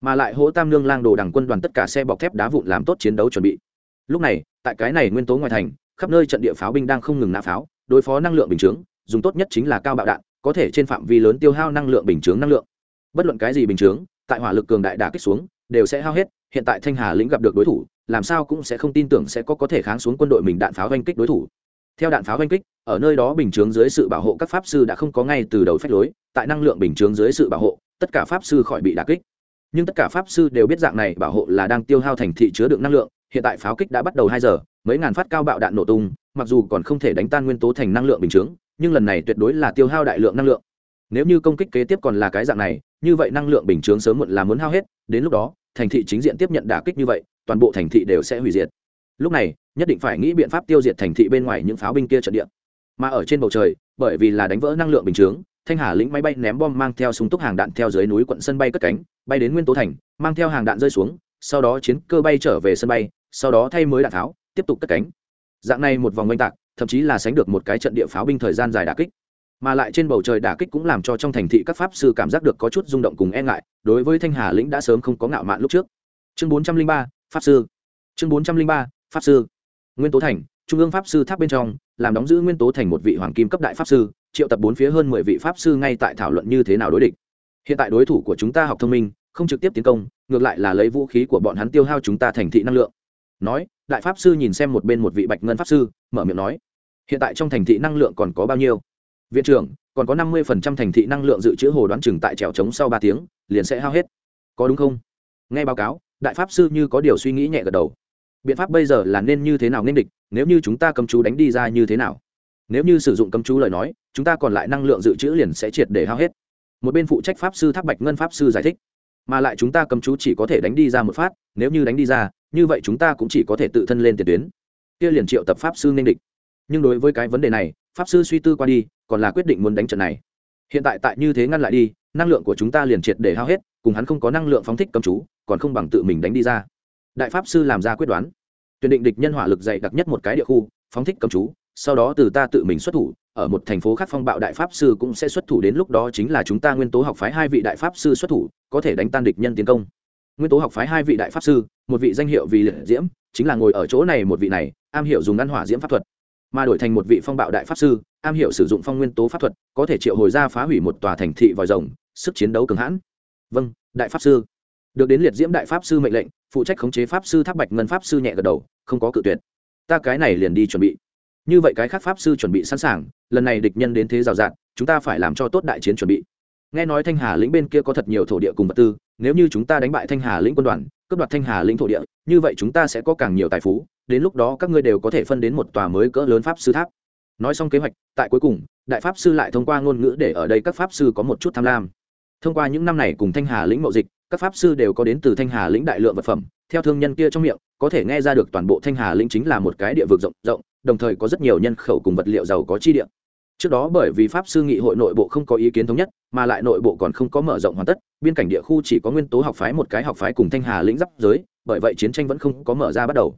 Mà lại hỗ tam nương lang đồ đảng quân đoàn tất cả xe bọc thép đá vụn làm tốt chiến đấu chuẩn bị. Lúc này, tại cái này nguyên tố ngoài thành, khắp nơi trận địa pháo binh đang không ngừng nã pháo, đối phó năng lượng bình chướng, dùng tốt nhất chính là cao bạo đạn, có thể trên phạm vi lớn tiêu hao năng lượng bình chướng năng lượng. Bất luận cái gì bình chướng, tại hỏa lực cường đại đả kích xuống, đều sẽ hao hết, hiện tại thanh hà lĩnh gặp được đối thủ làm sao cũng sẽ không tin tưởng sẽ có có thể kháng xuống quân đội mình đạn pháo oanh kích đối thủ. Theo đạn pháo oanh kích, ở nơi đó bình chướng dưới sự bảo hộ các pháp sư đã không có ngay từ đầu phách lối, tại năng lượng bình chướng dưới sự bảo hộ, tất cả pháp sư khỏi bị đả kích. Nhưng tất cả pháp sư đều biết dạng này bảo hộ là đang tiêu hao thành thị chứa đựng năng lượng, hiện tại pháo kích đã bắt đầu hai giờ, mấy ngàn phát cao bạo đạn nổ tung, mặc dù còn không thể đánh tan nguyên tố thành năng lượng bình chướng, nhưng lần này tuyệt đối là tiêu hao đại lượng năng lượng. Nếu như công kích kế tiếp còn là cái dạng này, như vậy năng lượng bình chướng sớm muộn là muốn hao hết, đến lúc đó, thành thị chính diện tiếp nhận đả kích như vậy toàn bộ thành thị đều sẽ hủy diệt. Lúc này, nhất định phải nghĩ biện pháp tiêu diệt thành thị bên ngoài những pháo binh kia trận địa. Mà ở trên bầu trời, bởi vì là đánh vỡ năng lượng bình chướng, thanh hà lĩnh máy bay ném bom mang theo súng túc hàng đạn theo dưới núi quận sân bay cất cánh, bay đến nguyên tố thành, mang theo hàng đạn rơi xuống, sau đó chiến cơ bay trở về sân bay, sau đó thay mới đạn tháo tiếp tục cất cánh. Dạng này một vòng oanh tạc, thậm chí là sánh được một cái trận địa pháo binh thời gian dài đà kích. Mà lại trên bầu trời đả kích cũng làm cho trong thành thị các pháp sư cảm giác được có chút rung động cùng e ngại, đối với thanh hà lĩnh đã sớm không có ngạo mạn lúc trước. Chương bốn trăm linh ba pháp sư. Chương bốn trăm linh ba, pháp sư. Nguyên tố thành, trung ương pháp sư tháp bên trong, làm đóng giữ nguyên tố thành một vị hoàng kim cấp đại pháp sư, triệu tập bốn phía hơn mười vị pháp sư ngay tại thảo luận như thế nào đối địch. Hiện tại đối thủ của chúng ta học thông minh, không trực tiếp tiến công, ngược lại là lấy vũ khí của bọn hắn tiêu hao chúng ta thành thị năng lượng. Nói, đại pháp sư nhìn xem một bên một vị bạch ngân pháp sư, mở miệng nói, hiện tại trong thành thị năng lượng còn có bao nhiêu? Viện trưởng, còn có năm mươi phần trăm thành thị năng lượng dự trữ hồ đoán chừng tại trèo trống sau ba tiếng, liền sẽ hao hết. Có đúng không? Nghe báo cáo đại pháp sư như có điều suy nghĩ nhẹ gật đầu. Biện pháp bây giờ là nên như thế nào nên địch, nếu như chúng ta cầm chú đánh đi ra như thế nào? Nếu như sử dụng cầm chú lời nói, chúng ta còn lại năng lượng dự trữ liền sẽ triệt để hao hết. Một bên phụ trách pháp sư tháp bạch ngân pháp sư giải thích, mà lại chúng ta cầm chú chỉ có thể đánh đi ra một phát, nếu như đánh đi ra, như vậy chúng ta cũng chỉ có thể tự thân lên tiền tuyến. Kia liền triệu tập pháp sư nên địch. Nhưng đối với cái vấn đề này, pháp sư suy tư qua đi, còn là quyết định muốn đánh trận này. Hiện tại tại như thế ngăn lại đi, năng lượng của chúng ta liền triệt để hao hết cùng hắn không có năng lượng phóng thích cấm chú, còn không bằng tự mình đánh đi ra. Đại pháp sư làm ra quyết đoán. Tuyển định địch nhân hỏa lực dày đặc nhất một cái địa khu, phóng thích cấm chú, sau đó từ ta tự mình xuất thủ, ở một thành phố khác phong bạo đại pháp sư cũng sẽ xuất thủ đến lúc đó chính là chúng ta nguyên tố học phái hai vị đại pháp sư xuất thủ, có thể đánh tan địch nhân tiến công. Nguyên tố học phái hai vị đại pháp sư, một vị danh hiệu vì liệt diễm, chính là ngồi ở chỗ này một vị này, am hiểu dùng ngăn hỏa diễm pháp thuật. Mà đổi thành một vị phong bạo đại pháp sư, am hiểu sử dụng phong nguyên tố pháp thuật, có thể triệu hồi ra phá hủy một tòa thành thị vòi rồng, sức chiến đấu cường hãn. Vâng đại pháp sư. Được đến liệt diễm đại pháp sư mệnh lệnh, phụ trách khống chế pháp sư tháp bạch ngân pháp sư nhẹ gật đầu, không có cự tuyệt. Ta cái này liền đi chuẩn bị. Như vậy cái khác pháp sư chuẩn bị sẵn sàng, lần này địch nhân đến thế rào rạt, chúng ta phải làm cho tốt đại chiến chuẩn bị. Nghe nói thanh hà lĩnh bên kia có thật nhiều thổ địa cùng vật tư, nếu như chúng ta đánh bại thanh hà lĩnh quân đoàn, cướp đoạt thanh hà lĩnh thổ địa, như vậy chúng ta sẽ có càng nhiều tài phú, đến lúc đó các ngươi đều có thể phân đến một tòa mới cỡ lớn pháp sư tháp. Nói xong kế hoạch, tại cuối cùng, đại pháp sư lại thông qua ngôn ngữ để ở đây các pháp sư có một chút tham lam thông qua những năm này cùng thanh hà lĩnh mậu dịch, các pháp sư đều có đến từ thanh hà lĩnh đại lượng vật phẩm. Theo thương nhân kia trong miệng, có thể nghe ra được toàn bộ thanh hà lĩnh chính là một cái địa vực rộng rộng, đồng thời có rất nhiều nhân khẩu cùng vật liệu giàu có chi địa. Trước đó bởi vì pháp sư nghị hội nội bộ không có ý kiến thống nhất, mà lại nội bộ còn không có mở rộng hoàn tất, biên cảnh địa khu chỉ có nguyên tố học phái một cái học phái cùng thanh hà lĩnh giáp giới, bởi vậy chiến tranh vẫn không có mở ra bắt đầu.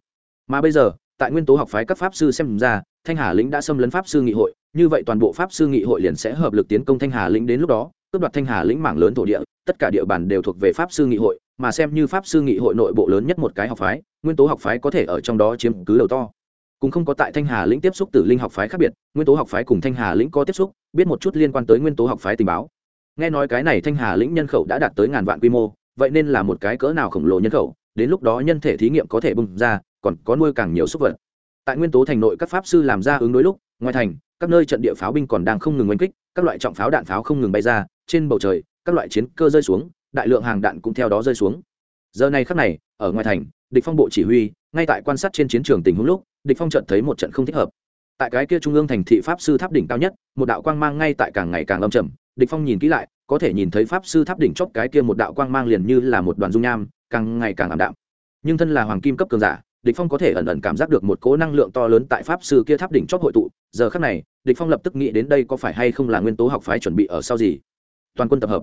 Mà bây giờ, tại nguyên tố học phái các pháp sư xem ra, thanh hà lĩnh đã xâm lấn pháp sư nghị hội, như vậy toàn bộ pháp sư nghị hội liền sẽ hợp lực tiến công thanh hà lĩnh đến lúc đó cướp đoạt thanh hà lĩnh mảng lớn thổ địa, tất cả địa bàn đều thuộc về pháp sư nghị hội, mà xem như pháp sư nghị hội nội bộ lớn nhất một cái học phái, nguyên tố học phái có thể ở trong đó chiếm cứ đầu to. Cũng không có tại thanh hà lĩnh tiếp xúc từ linh học phái khác biệt, nguyên tố học phái cùng thanh hà lĩnh có tiếp xúc, biết một chút liên quan tới nguyên tố học phái tình báo. Nghe nói cái này thanh hà lĩnh nhân khẩu đã đạt tới ngàn vạn quy mô, vậy nên là một cái cỡ nào khổng lồ nhân khẩu, đến lúc đó nhân thể thí nghiệm có thể bùng ra, còn có nuôi càng nhiều súc vật. Tại nguyên tố thành nội các pháp sư làm ra ứng đối lúc, ngoài thành, các nơi trận địa pháo binh còn đang không ngừng oanh kích, các loại trọng pháo đạn pháo không ngừng bay ra trên bầu trời, các loại chiến cơ rơi xuống, đại lượng hàng đạn cũng theo đó rơi xuống. Giờ này khắc này, ở ngoài thành, địch phong bộ chỉ huy, ngay tại quan sát trên chiến trường tình huống lúc, địch phong trận thấy một trận không thích hợp. Tại cái kia trung ương thành thị pháp sư tháp đỉnh cao nhất, một đạo quang mang ngay tại càng ngày càng âm trầm, địch phong nhìn kỹ lại, có thể nhìn thấy pháp sư tháp đỉnh chóp cái kia một đạo quang mang liền như là một đoàn dung nham, càng ngày càng ảm đạm. Nhưng thân là hoàng kim cấp cường giả, địch phong có thể ẩn ẩn cảm giác được một cỗ năng lượng to lớn tại pháp sư kia tháp đỉnh chóp hội tụ. Giờ khắc này, địch phong lập tức nghĩ đến đây có phải hay không là nguyên tố học phái chuẩn bị ở sau gì toàn quân tập hợp.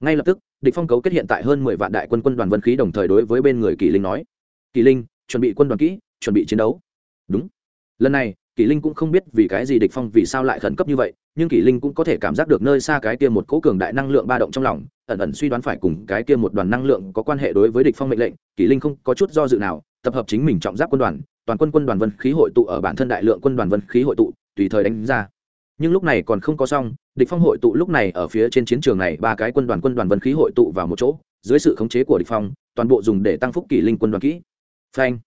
Ngay lập tức, địch phong cấu kết hiện tại hơn mười vạn đại quân quân đoàn vân khí đồng thời đối với bên người kỳ linh nói kỳ linh, chuẩn bị quân đoàn kỹ, chuẩn bị chiến đấu. Đúng. Lần này kỳ linh cũng không biết vì cái gì địch phong vì sao lại khẩn cấp như vậy, nhưng kỳ linh cũng có thể cảm giác được nơi xa cái kia một cỗ cường đại năng lượng ba động trong lòng, ẩn ẩn suy đoán phải cùng cái kia một đoàn năng lượng có quan hệ đối với địch phong mệnh lệnh kỳ linh không có chút do dự nào, tập hợp chính mình trọng giáp quân đoàn, toàn quân quân đoàn vân khí hội tụ ở bản thân đại lượng quân đoàn vân khí hội tụ, tùy thời đánh ra. Nhưng lúc này còn không có xong địch phong hội tụ lúc này ở phía trên chiến trường này, ba cái quân đoàn quân đoàn vân khí hội tụ vào một chỗ, dưới sự khống chế của địch phong, toàn bộ dùng để tăng phúc kỷ linh quân đoàn kỹ. Phanh.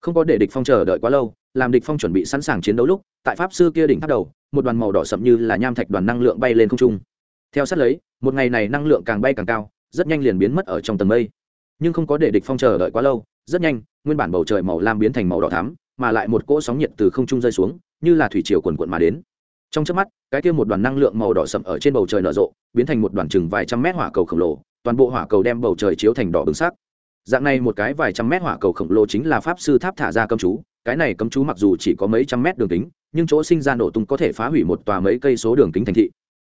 Không có để địch phong chờ đợi quá lâu, làm địch phong chuẩn bị sẵn sàng chiến đấu lúc, tại pháp sư kia đỉnh tháp đầu, một đoàn màu đỏ sậm như là nham thạch đoàn năng lượng bay lên không trung. Theo sát lấy, một ngày này năng lượng càng bay càng cao, rất nhanh liền biến mất ở trong tầng mây. Nhưng không có để địch phong chờ đợi quá lâu, rất nhanh, nguyên bản bầu trời màu lam biến thành màu đỏ thắm, mà lại một cỗ sóng nhiệt từ không trung rơi xuống, như là thủy triều cuồn cuộn mà đến trong chớp mắt, cái kia một đoàn năng lượng màu đỏ sậm ở trên bầu trời nở rộ, biến thành một đoàn chừng vài trăm mét hỏa cầu khổng lồ, toàn bộ hỏa cầu đem bầu trời chiếu thành đỏ bừng sắc. Dạng này một cái vài trăm mét hỏa cầu khổng lồ chính là pháp sư tháp thả ra cấm chú, cái này cấm chú mặc dù chỉ có mấy trăm mét đường kính, nhưng chỗ sinh ra nổ tung có thể phá hủy một tòa mấy cây số đường kính thành thị.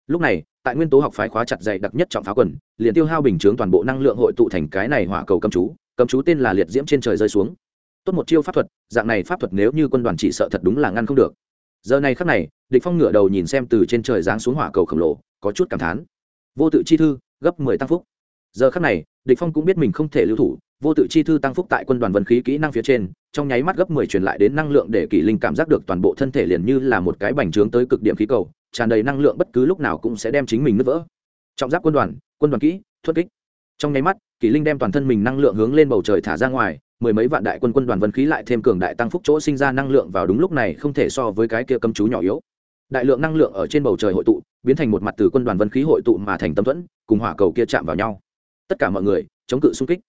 Lúc này, tại nguyên tố học phái khóa chặt dày đặc nhất trọng phá quần, liền tiêu hao bình chướng toàn bộ năng lượng hội tụ thành cái này hỏa cầu cấm chú cấm chú tên là liệt diễm trên trời rơi xuống. Tốt một chiêu pháp thuật, dạng này pháp thuật nếu như quân đoàn chỉ sợ thật đúng là ngăn không được giờ này khắc này, địch phong ngửa đầu nhìn xem từ trên trời giáng xuống hỏa cầu khổng lồ, có chút cảm thán. Vô tự chi thư, gấp mười tăng phúc. Giờ khắc này, địch phong cũng biết mình không thể lưu thủ, vô tự chi thư tăng phúc tại quân đoàn vân khí kỹ năng phía trên, trong nháy mắt gấp mười truyền lại đến năng lượng để kỷ linh cảm giác được toàn bộ thân thể liền như là một cái bành trướng tới cực điểm khí cầu, tràn đầy năng lượng bất cứ lúc nào cũng sẽ đem chính mình nứt vỡ. Trọng giáp quân đoàn quân đoàn kỹ, thuật kích. Trong nháy mắt kỷ linh đem toàn thân mình năng lượng hướng lên bầu trời thả ra ngoài, mười mấy vạn đại quân quân đoàn vân khí lại thêm cường đại tăng phúc chỗ sinh ra năng lượng vào đúng lúc này không thể so với cái kia cấm chú nhỏ yếu. Đại lượng năng lượng ở trên bầu trời hội tụ, biến thành một mặt từ quân đoàn vân khí hội tụ mà thành tâm thuẫn, cùng hỏa cầu kia chạm vào nhau. Tất cả mọi người, chống cự xung kích.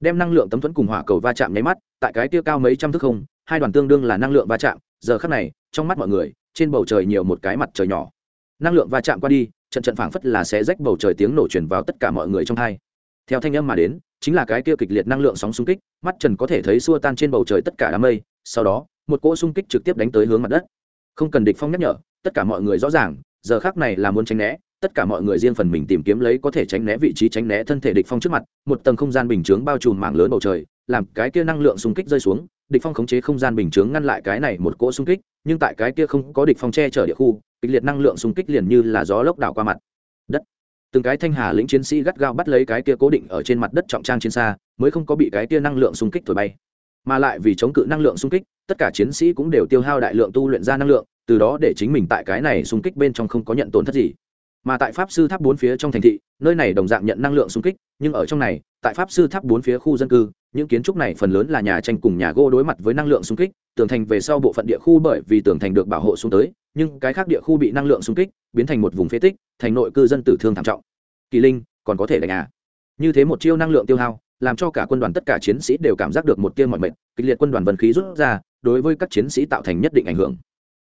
Đem năng lượng tấm thuẫn cùng hỏa cầu va chạm nháy mắt, tại cái kia cao mấy trăm thước không, hai đoàn tương đương là năng lượng va chạm, giờ khắc này, trong mắt mọi người, trên bầu trời nhiều một cái mặt trời nhỏ. Năng lượng va chạm qua đi, trận trận phảng phất là sẽ rách bầu trời tiếng nổ truyền vào tất cả mọi người trong hai theo thanh âm mà đến, chính là cái kia kịch liệt năng lượng sóng xung kích, mắt trần có thể thấy xua tan trên bầu trời tất cả đám mây, sau đó, một cỗ xung kích trực tiếp đánh tới hướng mặt đất. Không cần địch phong nhắc nhở, tất cả mọi người rõ ràng, giờ khắc này là muốn tránh né, tất cả mọi người riêng phần mình tìm kiếm lấy có thể tránh né vị trí tránh né thân thể địch phong trước mặt, một tầng không gian bình chướng bao trùm mảng lớn bầu trời, làm cái kia năng lượng xung kích rơi xuống, địch phong khống chế không gian bình chướng ngăn lại cái này một cỗ xung kích, nhưng tại cái kia không có địch phong che chở địa khu, kịch liệt năng lượng xung kích liền như là gió lốc đảo qua mặt từng cái thanh hà lĩnh chiến sĩ gắt gao bắt lấy cái kia cố định ở trên mặt đất trọng trang chiến xa, mới không có bị cái kia năng lượng xung kích thổi bay. Mà lại vì chống cự năng lượng xung kích, tất cả chiến sĩ cũng đều tiêu hao đại lượng tu luyện ra năng lượng, từ đó để chính mình tại cái này xung kích bên trong không có nhận tổn thất gì. Mà tại pháp sư tháp bốn phía trong thành thị, nơi này đồng dạng nhận năng lượng xung kích, nhưng ở trong này, tại pháp sư tháp bốn phía khu dân cư, những kiến trúc này phần lớn là nhà tranh cùng nhà gỗ đối mặt với năng lượng xung kích, tường thành về sau bộ phận địa khu bởi vì tường thành được bảo hộ xuống tới nhưng cái khác địa khu bị năng lượng xung kích biến thành một vùng phế tích thành nội cư dân tử thương thảm trọng. Kỳ linh còn có thể đánh à? Như thế một chiêu năng lượng tiêu hao làm cho cả quân đoàn tất cả chiến sĩ đều cảm giác được một tia mọi mệt, kịch liệt quân đoàn vận khí rút ra đối với các chiến sĩ tạo thành nhất định ảnh hưởng.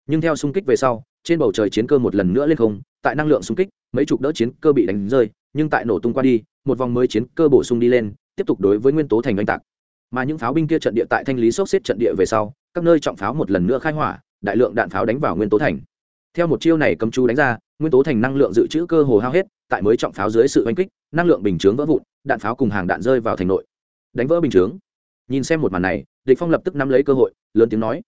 Nhưng theo xung kích về sau trên bầu trời chiến cơ một lần nữa lên không tại năng lượng xung kích mấy chục đỡ chiến cơ bị đánh rơi nhưng tại nổ tung qua đi một vòng mới chiến cơ bổ sung đi lên tiếp tục đối với nguyên tố thành oanh tạc. Mà những pháo binh kia trận địa tại thanh lý sốc xếp trận địa về sau các nơi trọng pháo một lần nữa khai hỏa đại lượng đạn pháo đánh vào nguyên tố thành. Theo một chiêu này cấm chú đánh ra, nguyên tố thành năng lượng dự trữ cơ hồ hao hết, tại mới trọng pháo dưới sự oanh kích, năng lượng bình chướng vỡ vụn, đạn pháo cùng hàng đạn rơi vào thành nội. Đánh vỡ bình chướng. Nhìn xem một màn này, địch phong lập tức nắm lấy cơ hội, lớn tiếng nói.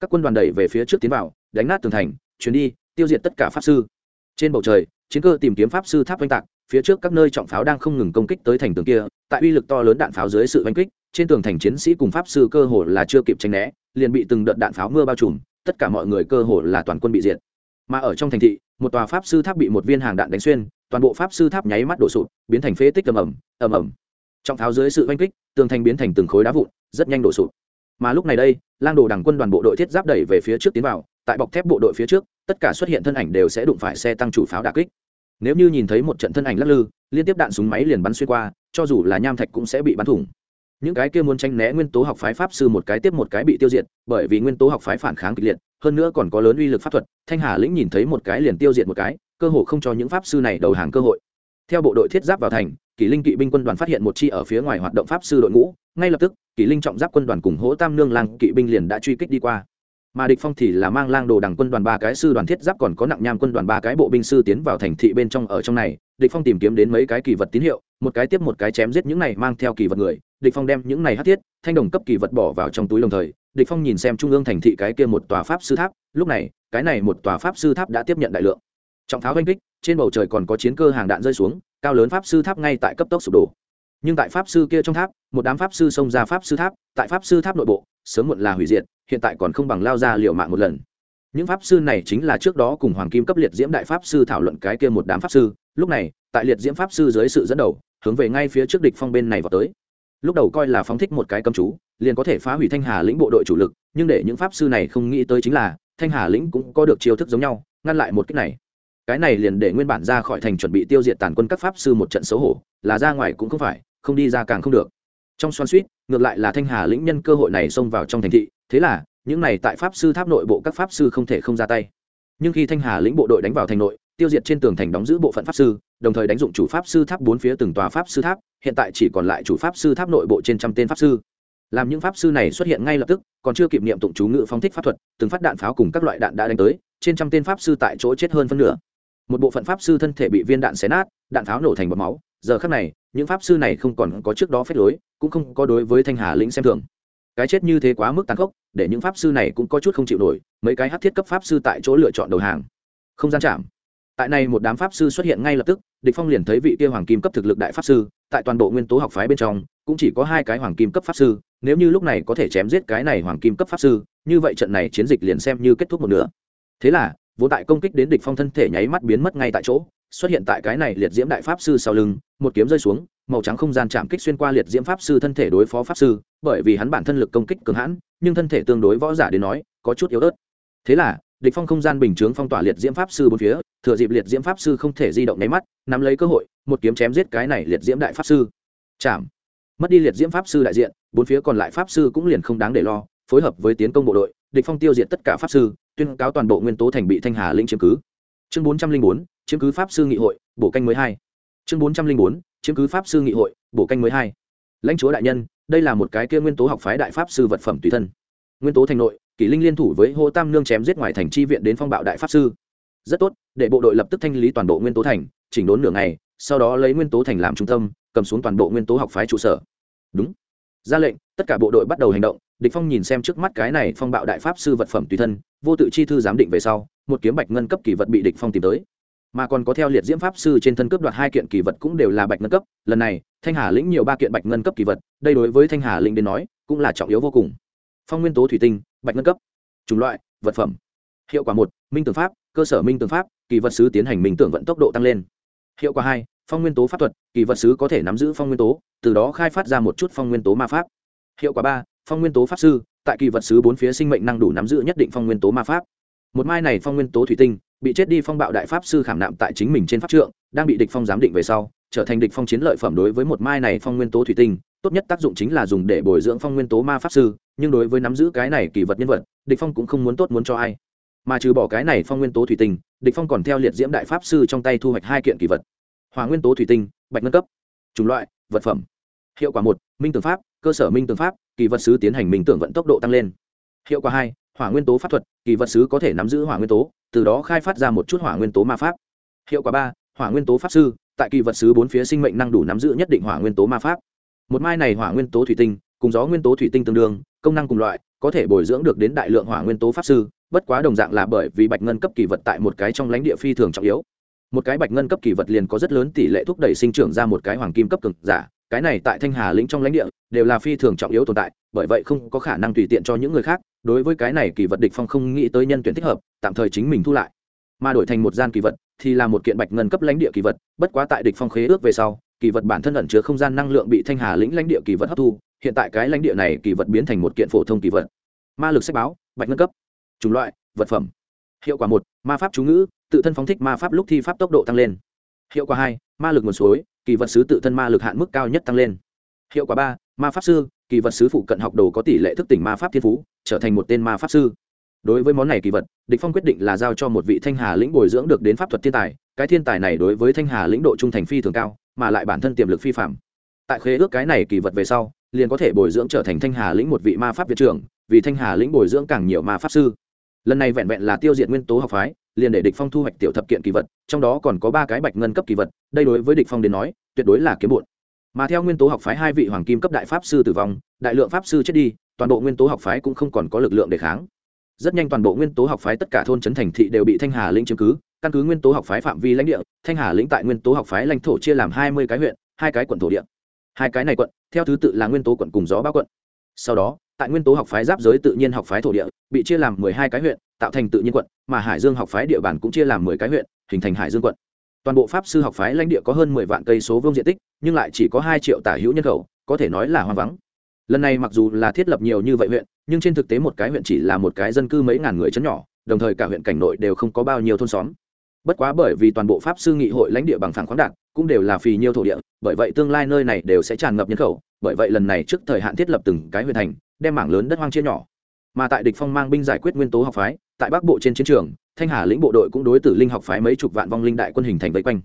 Các quân đoàn đẩy về phía trước tiến vào, đánh nát tường thành, chuyến đi, tiêu diệt tất cả pháp sư. Trên bầu trời, chiến cơ tìm kiếm pháp sư tháp oanh tạc, phía trước các nơi trọng pháo đang không ngừng công kích tới thành tường kia, tại uy lực to lớn đạn pháo dưới sự oanh kích, trên tường thành chiến sĩ cùng pháp sư cơ hồ là chưa kịp tránh né, liền bị từng đợt đạn pháo mưa bao trùm tất cả mọi người cơ hồ là toàn quân bị diệt. Mà ở trong thành thị một tòa pháp sư tháp bị một viên hàng đạn đánh xuyên toàn bộ pháp sư tháp nháy mắt đổ sụp, biến thành phế tích ầm ầm ầm ầm. Trọng tháo dưới sự oanh kích tường thành biến thành từng khối đá vụn rất nhanh đổ sụp. mà lúc này đây lang đồ đằng quân đoàn bộ đội thiết giáp đẩy về phía trước tiến vào tại bọc thép bộ đội phía trước tất cả xuất hiện thân ảnh đều sẽ đụng phải xe tăng chủ pháo đà kích. Nếu như nhìn thấy một trận thân ảnh lắc lư liên tiếp đạn súng máy liền bắn xuyên qua cho dù là nham thạch cũng sẽ bị bắn thủng những cái kia muốn tranh né nguyên tố học phái pháp sư một cái tiếp một cái bị tiêu diệt, bởi vì nguyên tố học phái phản kháng kịch liệt, hơn nữa còn có lớn uy lực pháp thuật, thanh hà lĩnh nhìn thấy một cái liền tiêu diệt một cái, cơ hội không cho những pháp sư này đầu hàng cơ hội. Theo bộ đội thiết giáp vào thành, kỷ linh kỵ binh quân đoàn phát hiện một chi ở phía ngoài hoạt động pháp sư đội ngũ, ngay lập tức, kỷ linh trọng giáp quân đoàn cùng hỗ tam nương lang kỵ binh liền đã truy kích đi qua. Mà địch phong thì là mang lang đồ đằng quân đoàn ba cái sư đoàn thiết giáp còn có nặng nham quân đoàn ba cái bộ binh sư tiến vào thành thị bên trong ở trong này, địch phong tìm kiếm đến mấy cái kỳ vật tín hiệu, một cái tiếp một cái chém giết những này mang theo kỳ vật người địch phong đem những này hắc thiết thanh đồng cấp kỳ vật bỏ vào trong túi đồng thời địch phong nhìn xem trung ương thành thị cái kia một tòa pháp sư tháp lúc này cái này một tòa pháp sư tháp đã tiếp nhận đại lượng trọng tháo oanh kích trên bầu trời còn có chiến cơ hàng đạn rơi xuống cao lớn pháp sư tháp ngay tại cấp tốc sụp đổ nhưng tại pháp sư kia trong tháp một đám pháp sư xông ra pháp sư tháp tại pháp sư tháp nội bộ sớm muộn là hủy diệt hiện tại còn không bằng lao ra liều mạng một lần những pháp sư này chính là trước đó cùng hoàng kim cấp liệt diễm đại pháp sư thảo luận cái kia một đám pháp sư lúc này tại liệt diễm pháp sư dưới sự dẫn đầu hướng về ngay phía trước địch phong bên này vào tới lúc đầu coi là phóng thích một cái cấm chú, liền có thể phá hủy thanh hà lĩnh bộ đội chủ lực, nhưng để những pháp sư này không nghĩ tới chính là, thanh hà lĩnh cũng có được chiêu thức giống nhau, ngăn lại một cách này. Cái này liền để nguyên bản ra khỏi thành chuẩn bị tiêu diệt tàn quân các pháp sư một trận xấu hổ, là ra ngoài cũng không phải, không đi ra càng không được. Trong xoan suýt, ngược lại là thanh hà lĩnh nhân cơ hội này xông vào trong thành thị, thế là, những này tại pháp sư tháp nội bộ các pháp sư không thể không ra tay. Nhưng khi thanh hà lĩnh bộ đội đánh vào thành nội tiêu diệt trên tường thành đóng giữ bộ phận pháp sư, đồng thời đánh dụng chủ pháp sư tháp bốn phía từng tòa pháp sư tháp, hiện tại chỉ còn lại chủ pháp sư tháp nội bộ trên trăm tên pháp sư. Làm những pháp sư này xuất hiện ngay lập tức, còn chưa kịp niệm tụng chú ngữ phóng thích pháp thuật, từng phát đạn pháo cùng các loại đạn đã đánh tới, trên trăm tên pháp sư tại chỗ chết hơn phân nửa. Một bộ phận pháp sư thân thể bị viên đạn xé nát, đạn pháo nổ thành bọt máu. Giờ khắc này, những pháp sư này không còn có trước đó phép lối, cũng không có đối với thanh hà lĩnh xem thường. Cái chết như thế quá mức tàn khốc, để những pháp sư này cũng có chút không chịu nổi, mấy cái hát thiết cấp pháp sư tại chỗ lựa chọn đầu hàng. Không gian chạm tại này một đám pháp sư xuất hiện ngay lập tức, địch phong liền thấy vị kia hoàng kim cấp thực lực đại pháp sư, tại toàn bộ nguyên tố học phái bên trong, cũng chỉ có hai cái hoàng kim cấp pháp sư, nếu như lúc này có thể chém giết cái này hoàng kim cấp pháp sư, như vậy trận này chiến dịch liền xem như kết thúc một nửa. Thế là vô tại công kích đến địch phong thân thể nháy mắt biến mất ngay tại chỗ, xuất hiện tại cái này liệt diễm đại pháp sư sau lưng, một kiếm rơi xuống, màu trắng không gian chạm kích xuyên qua liệt diễm pháp sư thân thể đối phó pháp sư, bởi vì hắn bản thân lực công kích cường hãn, nhưng thân thể tương đối võ giả đến nói, có chút yếu ớt. Thế là địch phong không gian bình chướng phong tỏa liệt diễm pháp sư bốn phía, thừa dịp liệt diễm pháp sư không thể di động nháy mắt, nắm lấy cơ hội, một kiếm chém giết cái này liệt diễm đại pháp sư. Chạm mất đi liệt diễm pháp sư đại diện, bốn phía còn lại pháp sư cũng liền không đáng để lo, phối hợp với tiến công bộ đội, địch phong tiêu diệt tất cả pháp sư, tuyên cáo toàn bộ nguyên tố thành bị thanh hà lĩnh chiếm cứ. Chương bốn trăm linh bốn, chiếm cứ pháp sư nghị hội, bổ canh mới hai. Chương bốn trăm linh bốn, chiếm cứ pháp sư nghị hội, bổ canh mới hai. Lãnh chúa đại nhân, đây là một cái kia nguyên tố học phái đại pháp sư vật phẩm tùy thân. Nguyên tố thành nội kỷ linh liên thủ với hô tam nương chém giết ngoài thành chi viện đến phong bạo đại pháp sư. Rất tốt, để bộ đội lập tức thanh lý toàn bộ nguyên tố thành, chỉnh đốn nửa ngày, sau đó lấy nguyên tố thành làm trung tâm, cầm xuống toàn bộ nguyên tố học phái trụ sở. Đúng. Ra lệnh, tất cả bộ đội bắt đầu hành động, địch phong nhìn xem trước mắt cái này phong bạo đại pháp sư vật phẩm tùy thân, vô tự chi thư giám định về sau, một kiếm bạch ngân cấp kỳ vật bị địch phong tìm tới. Mà còn có theo liệt diễm pháp sư trên thân cướp đoạt hai kiện kỳ vật cũng đều là bạch ngân cấp, lần này, thanh hà lĩnh nhiều ba kiện bạch ngân cấp kỳ vật, đây đối với thanh hà lĩnh đến nói, cũng là trọng yếu vô cùng. Phong nguyên tố thủy tinh bạch ngân cấp, chủng loại, vật phẩm. Hiệu quả một, minh tưởng pháp, cơ sở minh tưởng pháp, kỳ vật sứ tiến hành minh tưởng vận tốc độ tăng lên. Hiệu quả hai, phong nguyên tố pháp thuật, kỳ vật sứ có thể nắm giữ phong nguyên tố, từ đó khai phát ra một chút phong nguyên tố ma pháp. Hiệu quả ba, phong nguyên tố pháp sư, tại kỳ vật sứ bốn phía sinh mệnh năng đủ nắm giữ nhất định phong nguyên tố ma pháp. Một mai này phong nguyên tố thủy tinh, bị chết đi phong bạo đại pháp sư khảm nạm tại chính mình trên pháp trượng, đang bị địch phong giám định về sau trở thành địch phong chiến lợi phẩm đối với một mai này phong nguyên tố thủy tinh, tốt nhất tác dụng chính là dùng để bồi dưỡng phong nguyên tố ma pháp sư, nhưng đối với nắm giữ cái này kỳ vật nhân vật, địch phong cũng không muốn tốt muốn cho ai. Mà trừ bỏ cái này phong nguyên tố thủy tinh, địch phong còn theo liệt diễm đại pháp sư trong tay thu hoạch hai kiện kỳ vật. Hỏa nguyên tố thủy tinh, bạch ngân cấp, chủng loại, vật phẩm. Hiệu quả một, minh tường pháp, cơ sở minh tường pháp, kỳ vật sứ tiến hành minh tưởng vận tốc độ tăng lên. Hiệu quả hai, hỏa nguyên tố pháp thuật, kỳ vật sứ có thể nắm giữ hỏa nguyên tố, từ đó khai phát ra một chút hỏa nguyên tố ma pháp. Hiệu quả ba, hỏa nguyên tố pháp sư tại kỳ vật sứ bốn phía sinh mệnh năng đủ nắm giữ nhất định hỏa nguyên tố ma pháp. Một mai này hỏa nguyên tố thủy tinh, cùng gió nguyên tố thủy tinh tương đương, công năng cùng loại, có thể bồi dưỡng được đến đại lượng hỏa nguyên tố pháp sư, bất quá đồng dạng là bởi vì bạch ngân cấp kỳ vật tại một cái trong lãnh địa phi thường trọng yếu. Một cái bạch ngân cấp kỳ vật liền có rất lớn tỷ lệ thúc đẩy sinh trưởng ra một cái hoàng kim cấp cực giả, cái này tại thanh hà lĩnh trong lãnh địa, đều là phi thường trọng yếu tồn tại, bởi vậy không có khả năng tùy tiện cho những người khác, đối với cái này kỳ vật địch phong không nghĩ tới nhân tuyển thích hợp, tạm thời chính mình thu lại. Mà đổi thành một gian kỳ vật thì là một kiện bạch ngân cấp lãnh địa kỳ vật, bất quá tại địch phong khế ước về sau, kỳ vật bản thân ẩn chứa không gian năng lượng bị thanh hà lĩnh lãnh địa kỳ vật hấp thu, hiện tại cái lãnh địa này kỳ vật biến thành một kiện phổ thông kỳ vật. Ma lực sách báo, bạch ngân cấp, chủng loại, vật phẩm. Hiệu quả một, ma pháp chú ngữ, tự thân phóng thích ma pháp lúc thi pháp tốc độ tăng lên. Hiệu quả hai, ma lực nguồn suối, kỳ vật sứ tự thân ma lực hạn mức cao nhất tăng lên. Hiệu quả ba, ma pháp sư, kỳ vật sứ phụ cận học đồ có tỷ lệ thức tỉnh ma pháp thiên phú, trở thành một tên ma pháp sư đối với món này kỳ vật, địch phong quyết định là giao cho một vị thanh hà lĩnh bồi dưỡng được đến pháp thuật thiên tài. Cái thiên tài này đối với thanh hà lĩnh độ trung thành phi thường cao, mà lại bản thân tiềm lực phi phạm tại khế ước cái này kỳ vật về sau, liền có thể bồi dưỡng trở thành thanh hà lĩnh một vị ma pháp viện trưởng, vì thanh hà lĩnh bồi dưỡng càng nhiều ma pháp sư. Lần này vẹn vẹn là tiêu diệt nguyên tố học phái, liền để địch phong thu hoạch tiểu thập kiện kỳ vật, trong đó còn có ba cái bạch ngân cấp kỳ vật, đây đối với địch phong đến nói, tuyệt đối là kiếm bụn. Mà theo nguyên tố học phái hai vị hoàng kim cấp đại pháp sư tử vong, đại lượng pháp sư chết đi, toàn bộ nguyên tố học phái cũng không còn có lực lượng để kháng rất nhanh toàn bộ nguyên tố học phái tất cả thôn trấn thành thị đều bị thanh hà lĩnh chiếm cứ. Căn cứ nguyên tố học phái phạm vi lãnh địa, thanh hà lĩnh tại nguyên tố học phái lãnh thổ chia làm hai mươi cái huyện, hai cái quận thổ địa. Hai cái này quận, theo thứ tự là nguyên tố quận cùng gió bao quận. Sau đó, tại nguyên tố học phái giáp giới tự nhiên học phái thổ địa, bị chia làm mười hai cái huyện, tạo thành tự nhiên quận, mà hải dương học phái địa bàn cũng chia làm mười cái huyện, hình thành hải dương quận. Toàn bộ pháp sư học phái lãnh địa có hơn mười vạn cây số vương diện tích, nhưng lại chỉ có hai triệu tả hữu nhân khẩu, có thể nói là hoang vắng lần này mặc dù là thiết lập nhiều như vậy huyện, nhưng trên thực tế một cái huyện chỉ là một cái dân cư mấy ngàn người chấn nhỏ, đồng thời cả huyện cảnh nội đều không có bao nhiêu thôn xóm. Bất quá bởi vì toàn bộ pháp sư nghị hội lãnh địa bằng phẳng khoáng đạt, cũng đều là phì nhiêu thổ địa, bởi vậy tương lai nơi này đều sẽ tràn ngập nhân khẩu, bởi vậy lần này trước thời hạn thiết lập từng cái huyện thành, đem mảng lớn đất hoang chia nhỏ. Mà tại địch phong mang binh giải quyết nguyên tố học phái, tại bắc bộ trên chiến trường, thanh hà lĩnh bộ đội cũng đối tử linh học phái mấy chục vạn vong linh đại quân hình thành vây quanh.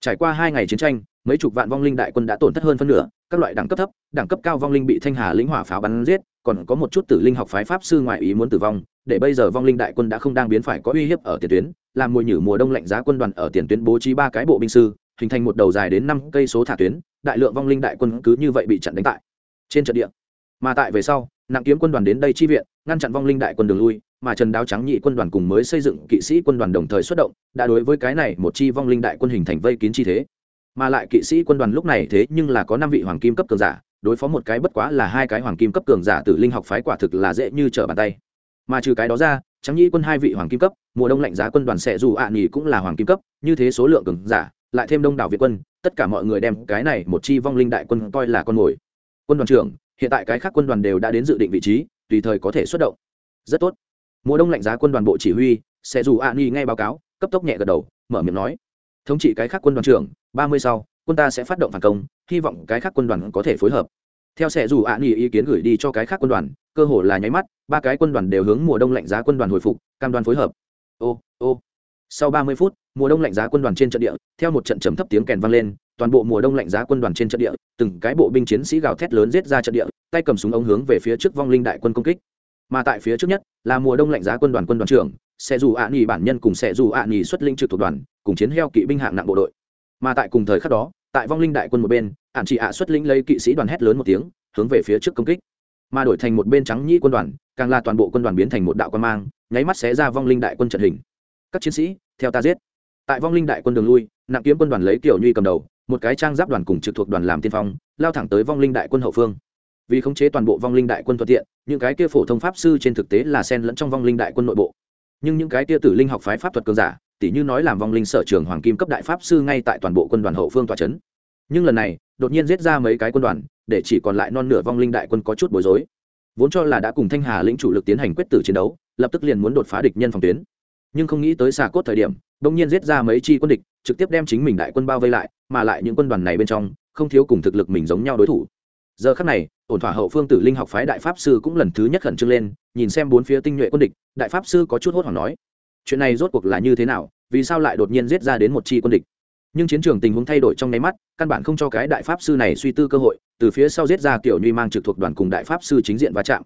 Trải qua hai ngày chiến tranh, mấy chục vạn vong linh đại quân đã tổn thất hơn phân nửa các loại đẳng cấp thấp, đẳng cấp cao vong linh bị thanh hà lĩnh hỏa pháo bắn giết, còn có một chút tử linh học phái pháp sư ngoại ý muốn tử vong, để bây giờ vong linh đại quân đã không đang biến phải có uy hiếp ở tiền tuyến, làm mùi nhử mùa đông lạnh giá quân đoàn ở tiền tuyến bố trí ba cái bộ binh sư, hình thành một đầu dài đến năm cây số thả tuyến, đại lượng vong linh đại quân cứ như vậy bị chặn đánh tại trên trận địa. Mà tại về sau, nặng kiếm quân đoàn đến đây chi viện, ngăn chặn vong linh đại quân đường lui, mà trần đáo trắng nhị quân đoàn cùng mới xây dựng kỵ sĩ quân đoàn đồng thời xuất động, đã đối với cái này một chi vong linh đại quân hình thành vây kín chi thế mà lại kỵ sĩ quân đoàn lúc này thế nhưng là có năm vị hoàng kim cấp cường giả, đối phó một cái bất quá là hai cái hoàng kim cấp cường giả từ linh học phái quả thực là dễ như trở bàn tay. Mà trừ cái đó ra trắng nhĩ quân hai vị hoàng kim cấp, mùa đông lạnh giá quân đoàn sẽ dù ạ à nghỉ cũng là hoàng kim cấp, như thế số lượng cường giả, lại thêm đông đảo việt quân, tất cả mọi người đem cái này một chi vong linh đại quân coi là con mồi. Quân đoàn trưởng, hiện tại cái khác quân đoàn đều đã đến dự định vị trí, tùy thời có thể xuất động. Rất tốt. Mùa đông lạnh giá quân đoàn bộ chỉ huy, sẽ dù ạ à nghỉ ngay báo cáo, cấp tốc nhẹ gật đầu, mở miệng nói. Thống trị cái khác quân đoàn trưởng ba mươi sau, quân ta sẽ phát động phản công, hy vọng cái khác quân đoàn có thể phối hợp. Theo sẽ dù ạ nghỉ ý kiến gửi đi cho cái khác quân đoàn, cơ hồ là nháy mắt, ba cái quân đoàn đều hướng mùa đông lạnh giá quân đoàn hồi phục, cam đoan phối hợp. Ô ô. Sau ba mươi phút, mùa đông lạnh giá quân đoàn trên trận địa, theo một trận trầm thấp tiếng kèn vang lên, toàn bộ mùa đông lạnh giá quân đoàn trên trận địa, từng cái bộ binh chiến sĩ gào thét lớn giết ra trận địa, tay cầm súng ống hướng về phía trước vong linh đại quân công kích. Mà tại phía trước nhất, là mùa đông lạnh giá quân đoàn quân đoàn trưởng sẽ dù ạ nghỉ bản nhân cùng sẽ dù ạ nghỉ xuất linh trực thuộc đoàn, cùng chiến heo kỵ binh hạng nặng bộ đội mà tại cùng thời khắc đó, tại vong linh đại quân một bên ạn chị ạ xuất linh lấy kỵ sĩ đoàn hét lớn một tiếng, hướng về phía trước công kích. Mà đổi thành một bên trắng nhĩ quân đoàn, càng là toàn bộ quân đoàn biến thành một đạo quan mang, nháy mắt xé ra vong linh đại quân trận hình. Các chiến sĩ, theo ta giết. Tại vong linh đại quân đường lui, nặng kiếm quân đoàn lấy kiểu nhuy cầm đầu, một cái trang giáp đoàn cùng trực thuộc đoàn làm tiên phong, lao thẳng tới vong linh đại quân hậu phương. Vì khống chế toàn bộ vong linh đại quân thuận tiện, những cái kia phổ thông pháp sư trên thực tế là sen lẫn trong vong linh đại quân nội bộ. Nhưng những cái kia tử linh học phái pháp thuật cường giả tỉ như nói làm vong linh sở trường hoàng kim cấp đại pháp sư ngay tại toàn bộ quân đoàn hậu phương tòa c h ấ n nhưng lần này, đột nhiên giết ra mấy cái quân đoàn, để chỉ còn lại non nửa vong linh đại quân có chút bối rối. Vốn cho là đã cùng thanh hà lĩnh chủ lực tiến hành quyết tử chiến đấu, lập tức liền muốn đột phá địch nhân phòng tuyến. Nhưng không nghĩ tới xà cốt thời điểm đông nhiên giết ra mấy chi quân địch, trực tiếp đem chính mình đại quân bao vây lại, mà lại những quân đoàn này bên trong, không thiếu cùng thực lực mình giống nhau đối thủ. Giờ khắc này, ổn thỏa hậu phương tử linh học phái đại pháp sư cũng lần thứ nhất khẩn trương lên, nhìn xem bốn phía tinh nhuệ quân địch, đại pháp sư có chút hốt hoảng nói chuyện này rốt cuộc là như thế nào, vì sao lại đột nhiên giết ra đến một chi quân địch? Nhưng chiến trường tình huống thay đổi trong nháy mắt, căn bản không cho cái đại pháp sư này suy tư cơ hội, từ phía sau giết ra kiểu nhuy mang trực thuộc đoàn cùng đại pháp sư chính diện va chạm.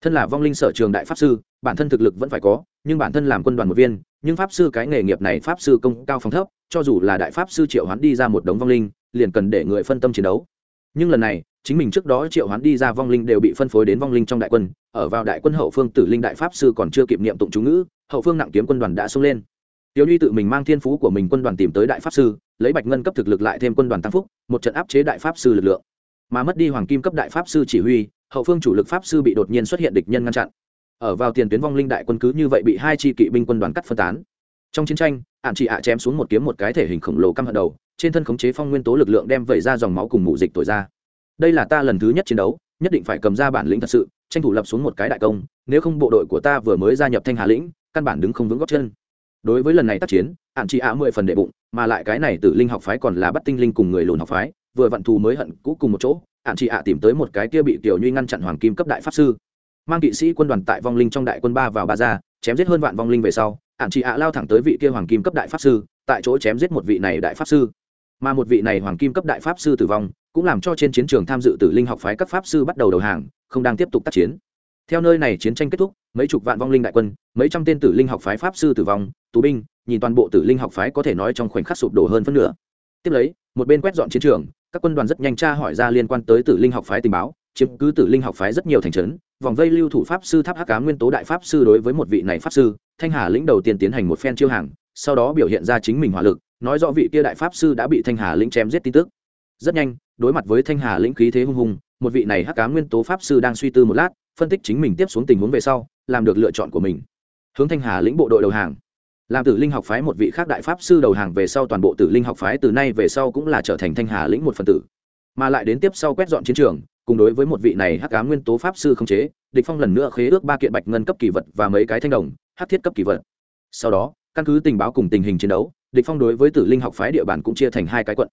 Thân là vong linh sở trường đại pháp sư, bản thân thực lực vẫn phải có, nhưng bản thân làm quân đoàn một viên, nhưng pháp sư cái nghề nghiệp này pháp sư công cao phòng thấp, cho dù là đại pháp sư triệu hoán đi ra một đống vong linh, liền cần để người phân tâm chiến đấu nhưng lần này chính mình trước đó triệu hoán đi ra vong linh đều bị phân phối đến vong linh trong đại quân ở vào đại quân hậu phương tử linh đại pháp sư còn chưa kịp niệm tụng chú ngữ hậu phương nặng kiếm quân đoàn đã xông lên tiểu Ly tự mình mang thiên phú của mình quân đoàn tìm tới đại pháp sư, lấy bạch ngân cấp thực lực lại thêm quân đoàn tăng phúc, một trận áp chế đại pháp sư lực lượng. Mà mất đi hoàng kim cấp đại pháp sư chỉ huy, hậu phương chủ lực pháp sư bị đột nhiên xuất hiện địch nhân ngăn chặn. Ở vào tiền tuyến vong linh đại quân cứ như vậy bị hai chi kỵ binh quân đoàn cắt phân tán. Trong chiến tranh, ản chị ạ chém xuống một kiếm một cái thể hình khổng lồ căm hận đầu, trên thân khống chế phong nguyên tố lực lượng đem vẩy ra dòng máu cùng mù dịch tối ra. Đây là ta lần thứ nhất chiến đấu, nhất định phải cầm ra bản lĩnh thật sự, tranh thủ lập xuống một cái đại công, nếu không bộ đội của ta vừa mới gia nhập Thanh Hà lĩnh, căn bản đứng không vững gót chân. Đối với lần này tác chiến ạn chị ạ mười phần đệ bụng mà lại cái này tử linh học phái còn là bắt tinh linh cùng người lùn học phái vừa vặn thù mới hận cũ cùng một chỗ ạn chị ạ tìm tới một cái kia bị tiểu nhuy ngăn chặn hoàng kim cấp đại pháp sư. Mang kỵ sĩ quân đoàn tại vong linh trong đại quân ba vào ba ra chém giết hơn vạn vong linh về sau ạn chị ạ lao thẳng tới vị kia hoàng kim cấp đại pháp sư tại chỗ chém giết một vị này đại pháp sư mà một vị này hoàng kim cấp đại pháp sư tử vong, cũng làm cho trên chiến trường tham dự tử linh học phái các pháp sư bắt đầu đầu hàng, không đang tiếp tục tác chiến. Theo nơi này chiến tranh kết thúc, mấy chục vạn vong linh đại quân, mấy trăm tên tử linh học phái pháp sư tử vong, tù binh, nhìn toàn bộ tử linh học phái có thể nói trong khoảnh khắc sụp đổ hơn phân nửa. Tiếp lấy, một bên quét dọn chiến trường, các quân đoàn rất nhanh tra hỏi ra liên quan tới tử linh học phái tình báo, chiếm cứ tử linh học phái rất nhiều thành trấn, vòng vây lưu thủ pháp sư tháp hắc cá nguyên tố đại pháp sư đối với một vị này pháp sư, thanh hà lĩnh đầu tiên tiến hành một phen chiêu hàng, sau đó biểu hiện ra chính mình hỏa lực nói rõ vị kia đại pháp sư đã bị thanh hà lĩnh chém giết tin tức. Rất nhanh, đối mặt với thanh hà lĩnh khí thế hung hùng, một vị này hắc cá nguyên tố pháp sư đang suy tư một lát, phân tích chính mình tiếp xuống tình huống về sau, làm được lựa chọn của mình. Hướng thanh hà lĩnh bộ đội đầu hàng. Làm tử linh học phái một vị khác đại pháp sư đầu hàng về sau toàn bộ tử linh học phái từ nay về sau cũng là trở thành thanh hà lĩnh một phần tử. Mà lại đến tiếp sau quét dọn chiến trường, cùng đối với một vị này hắc cá nguyên tố pháp sư không chế, địch phong lần nữa khế ước ba kiện bạch ngân cấp kỳ vật và mấy cái thanh đồng, hắc thiết cấp kỳ vật. Sau đó, căn cứ tình báo cùng tình hình chiến đấu địch phong đối với tử linh học phái địa bàn cũng chia thành hai cái quận.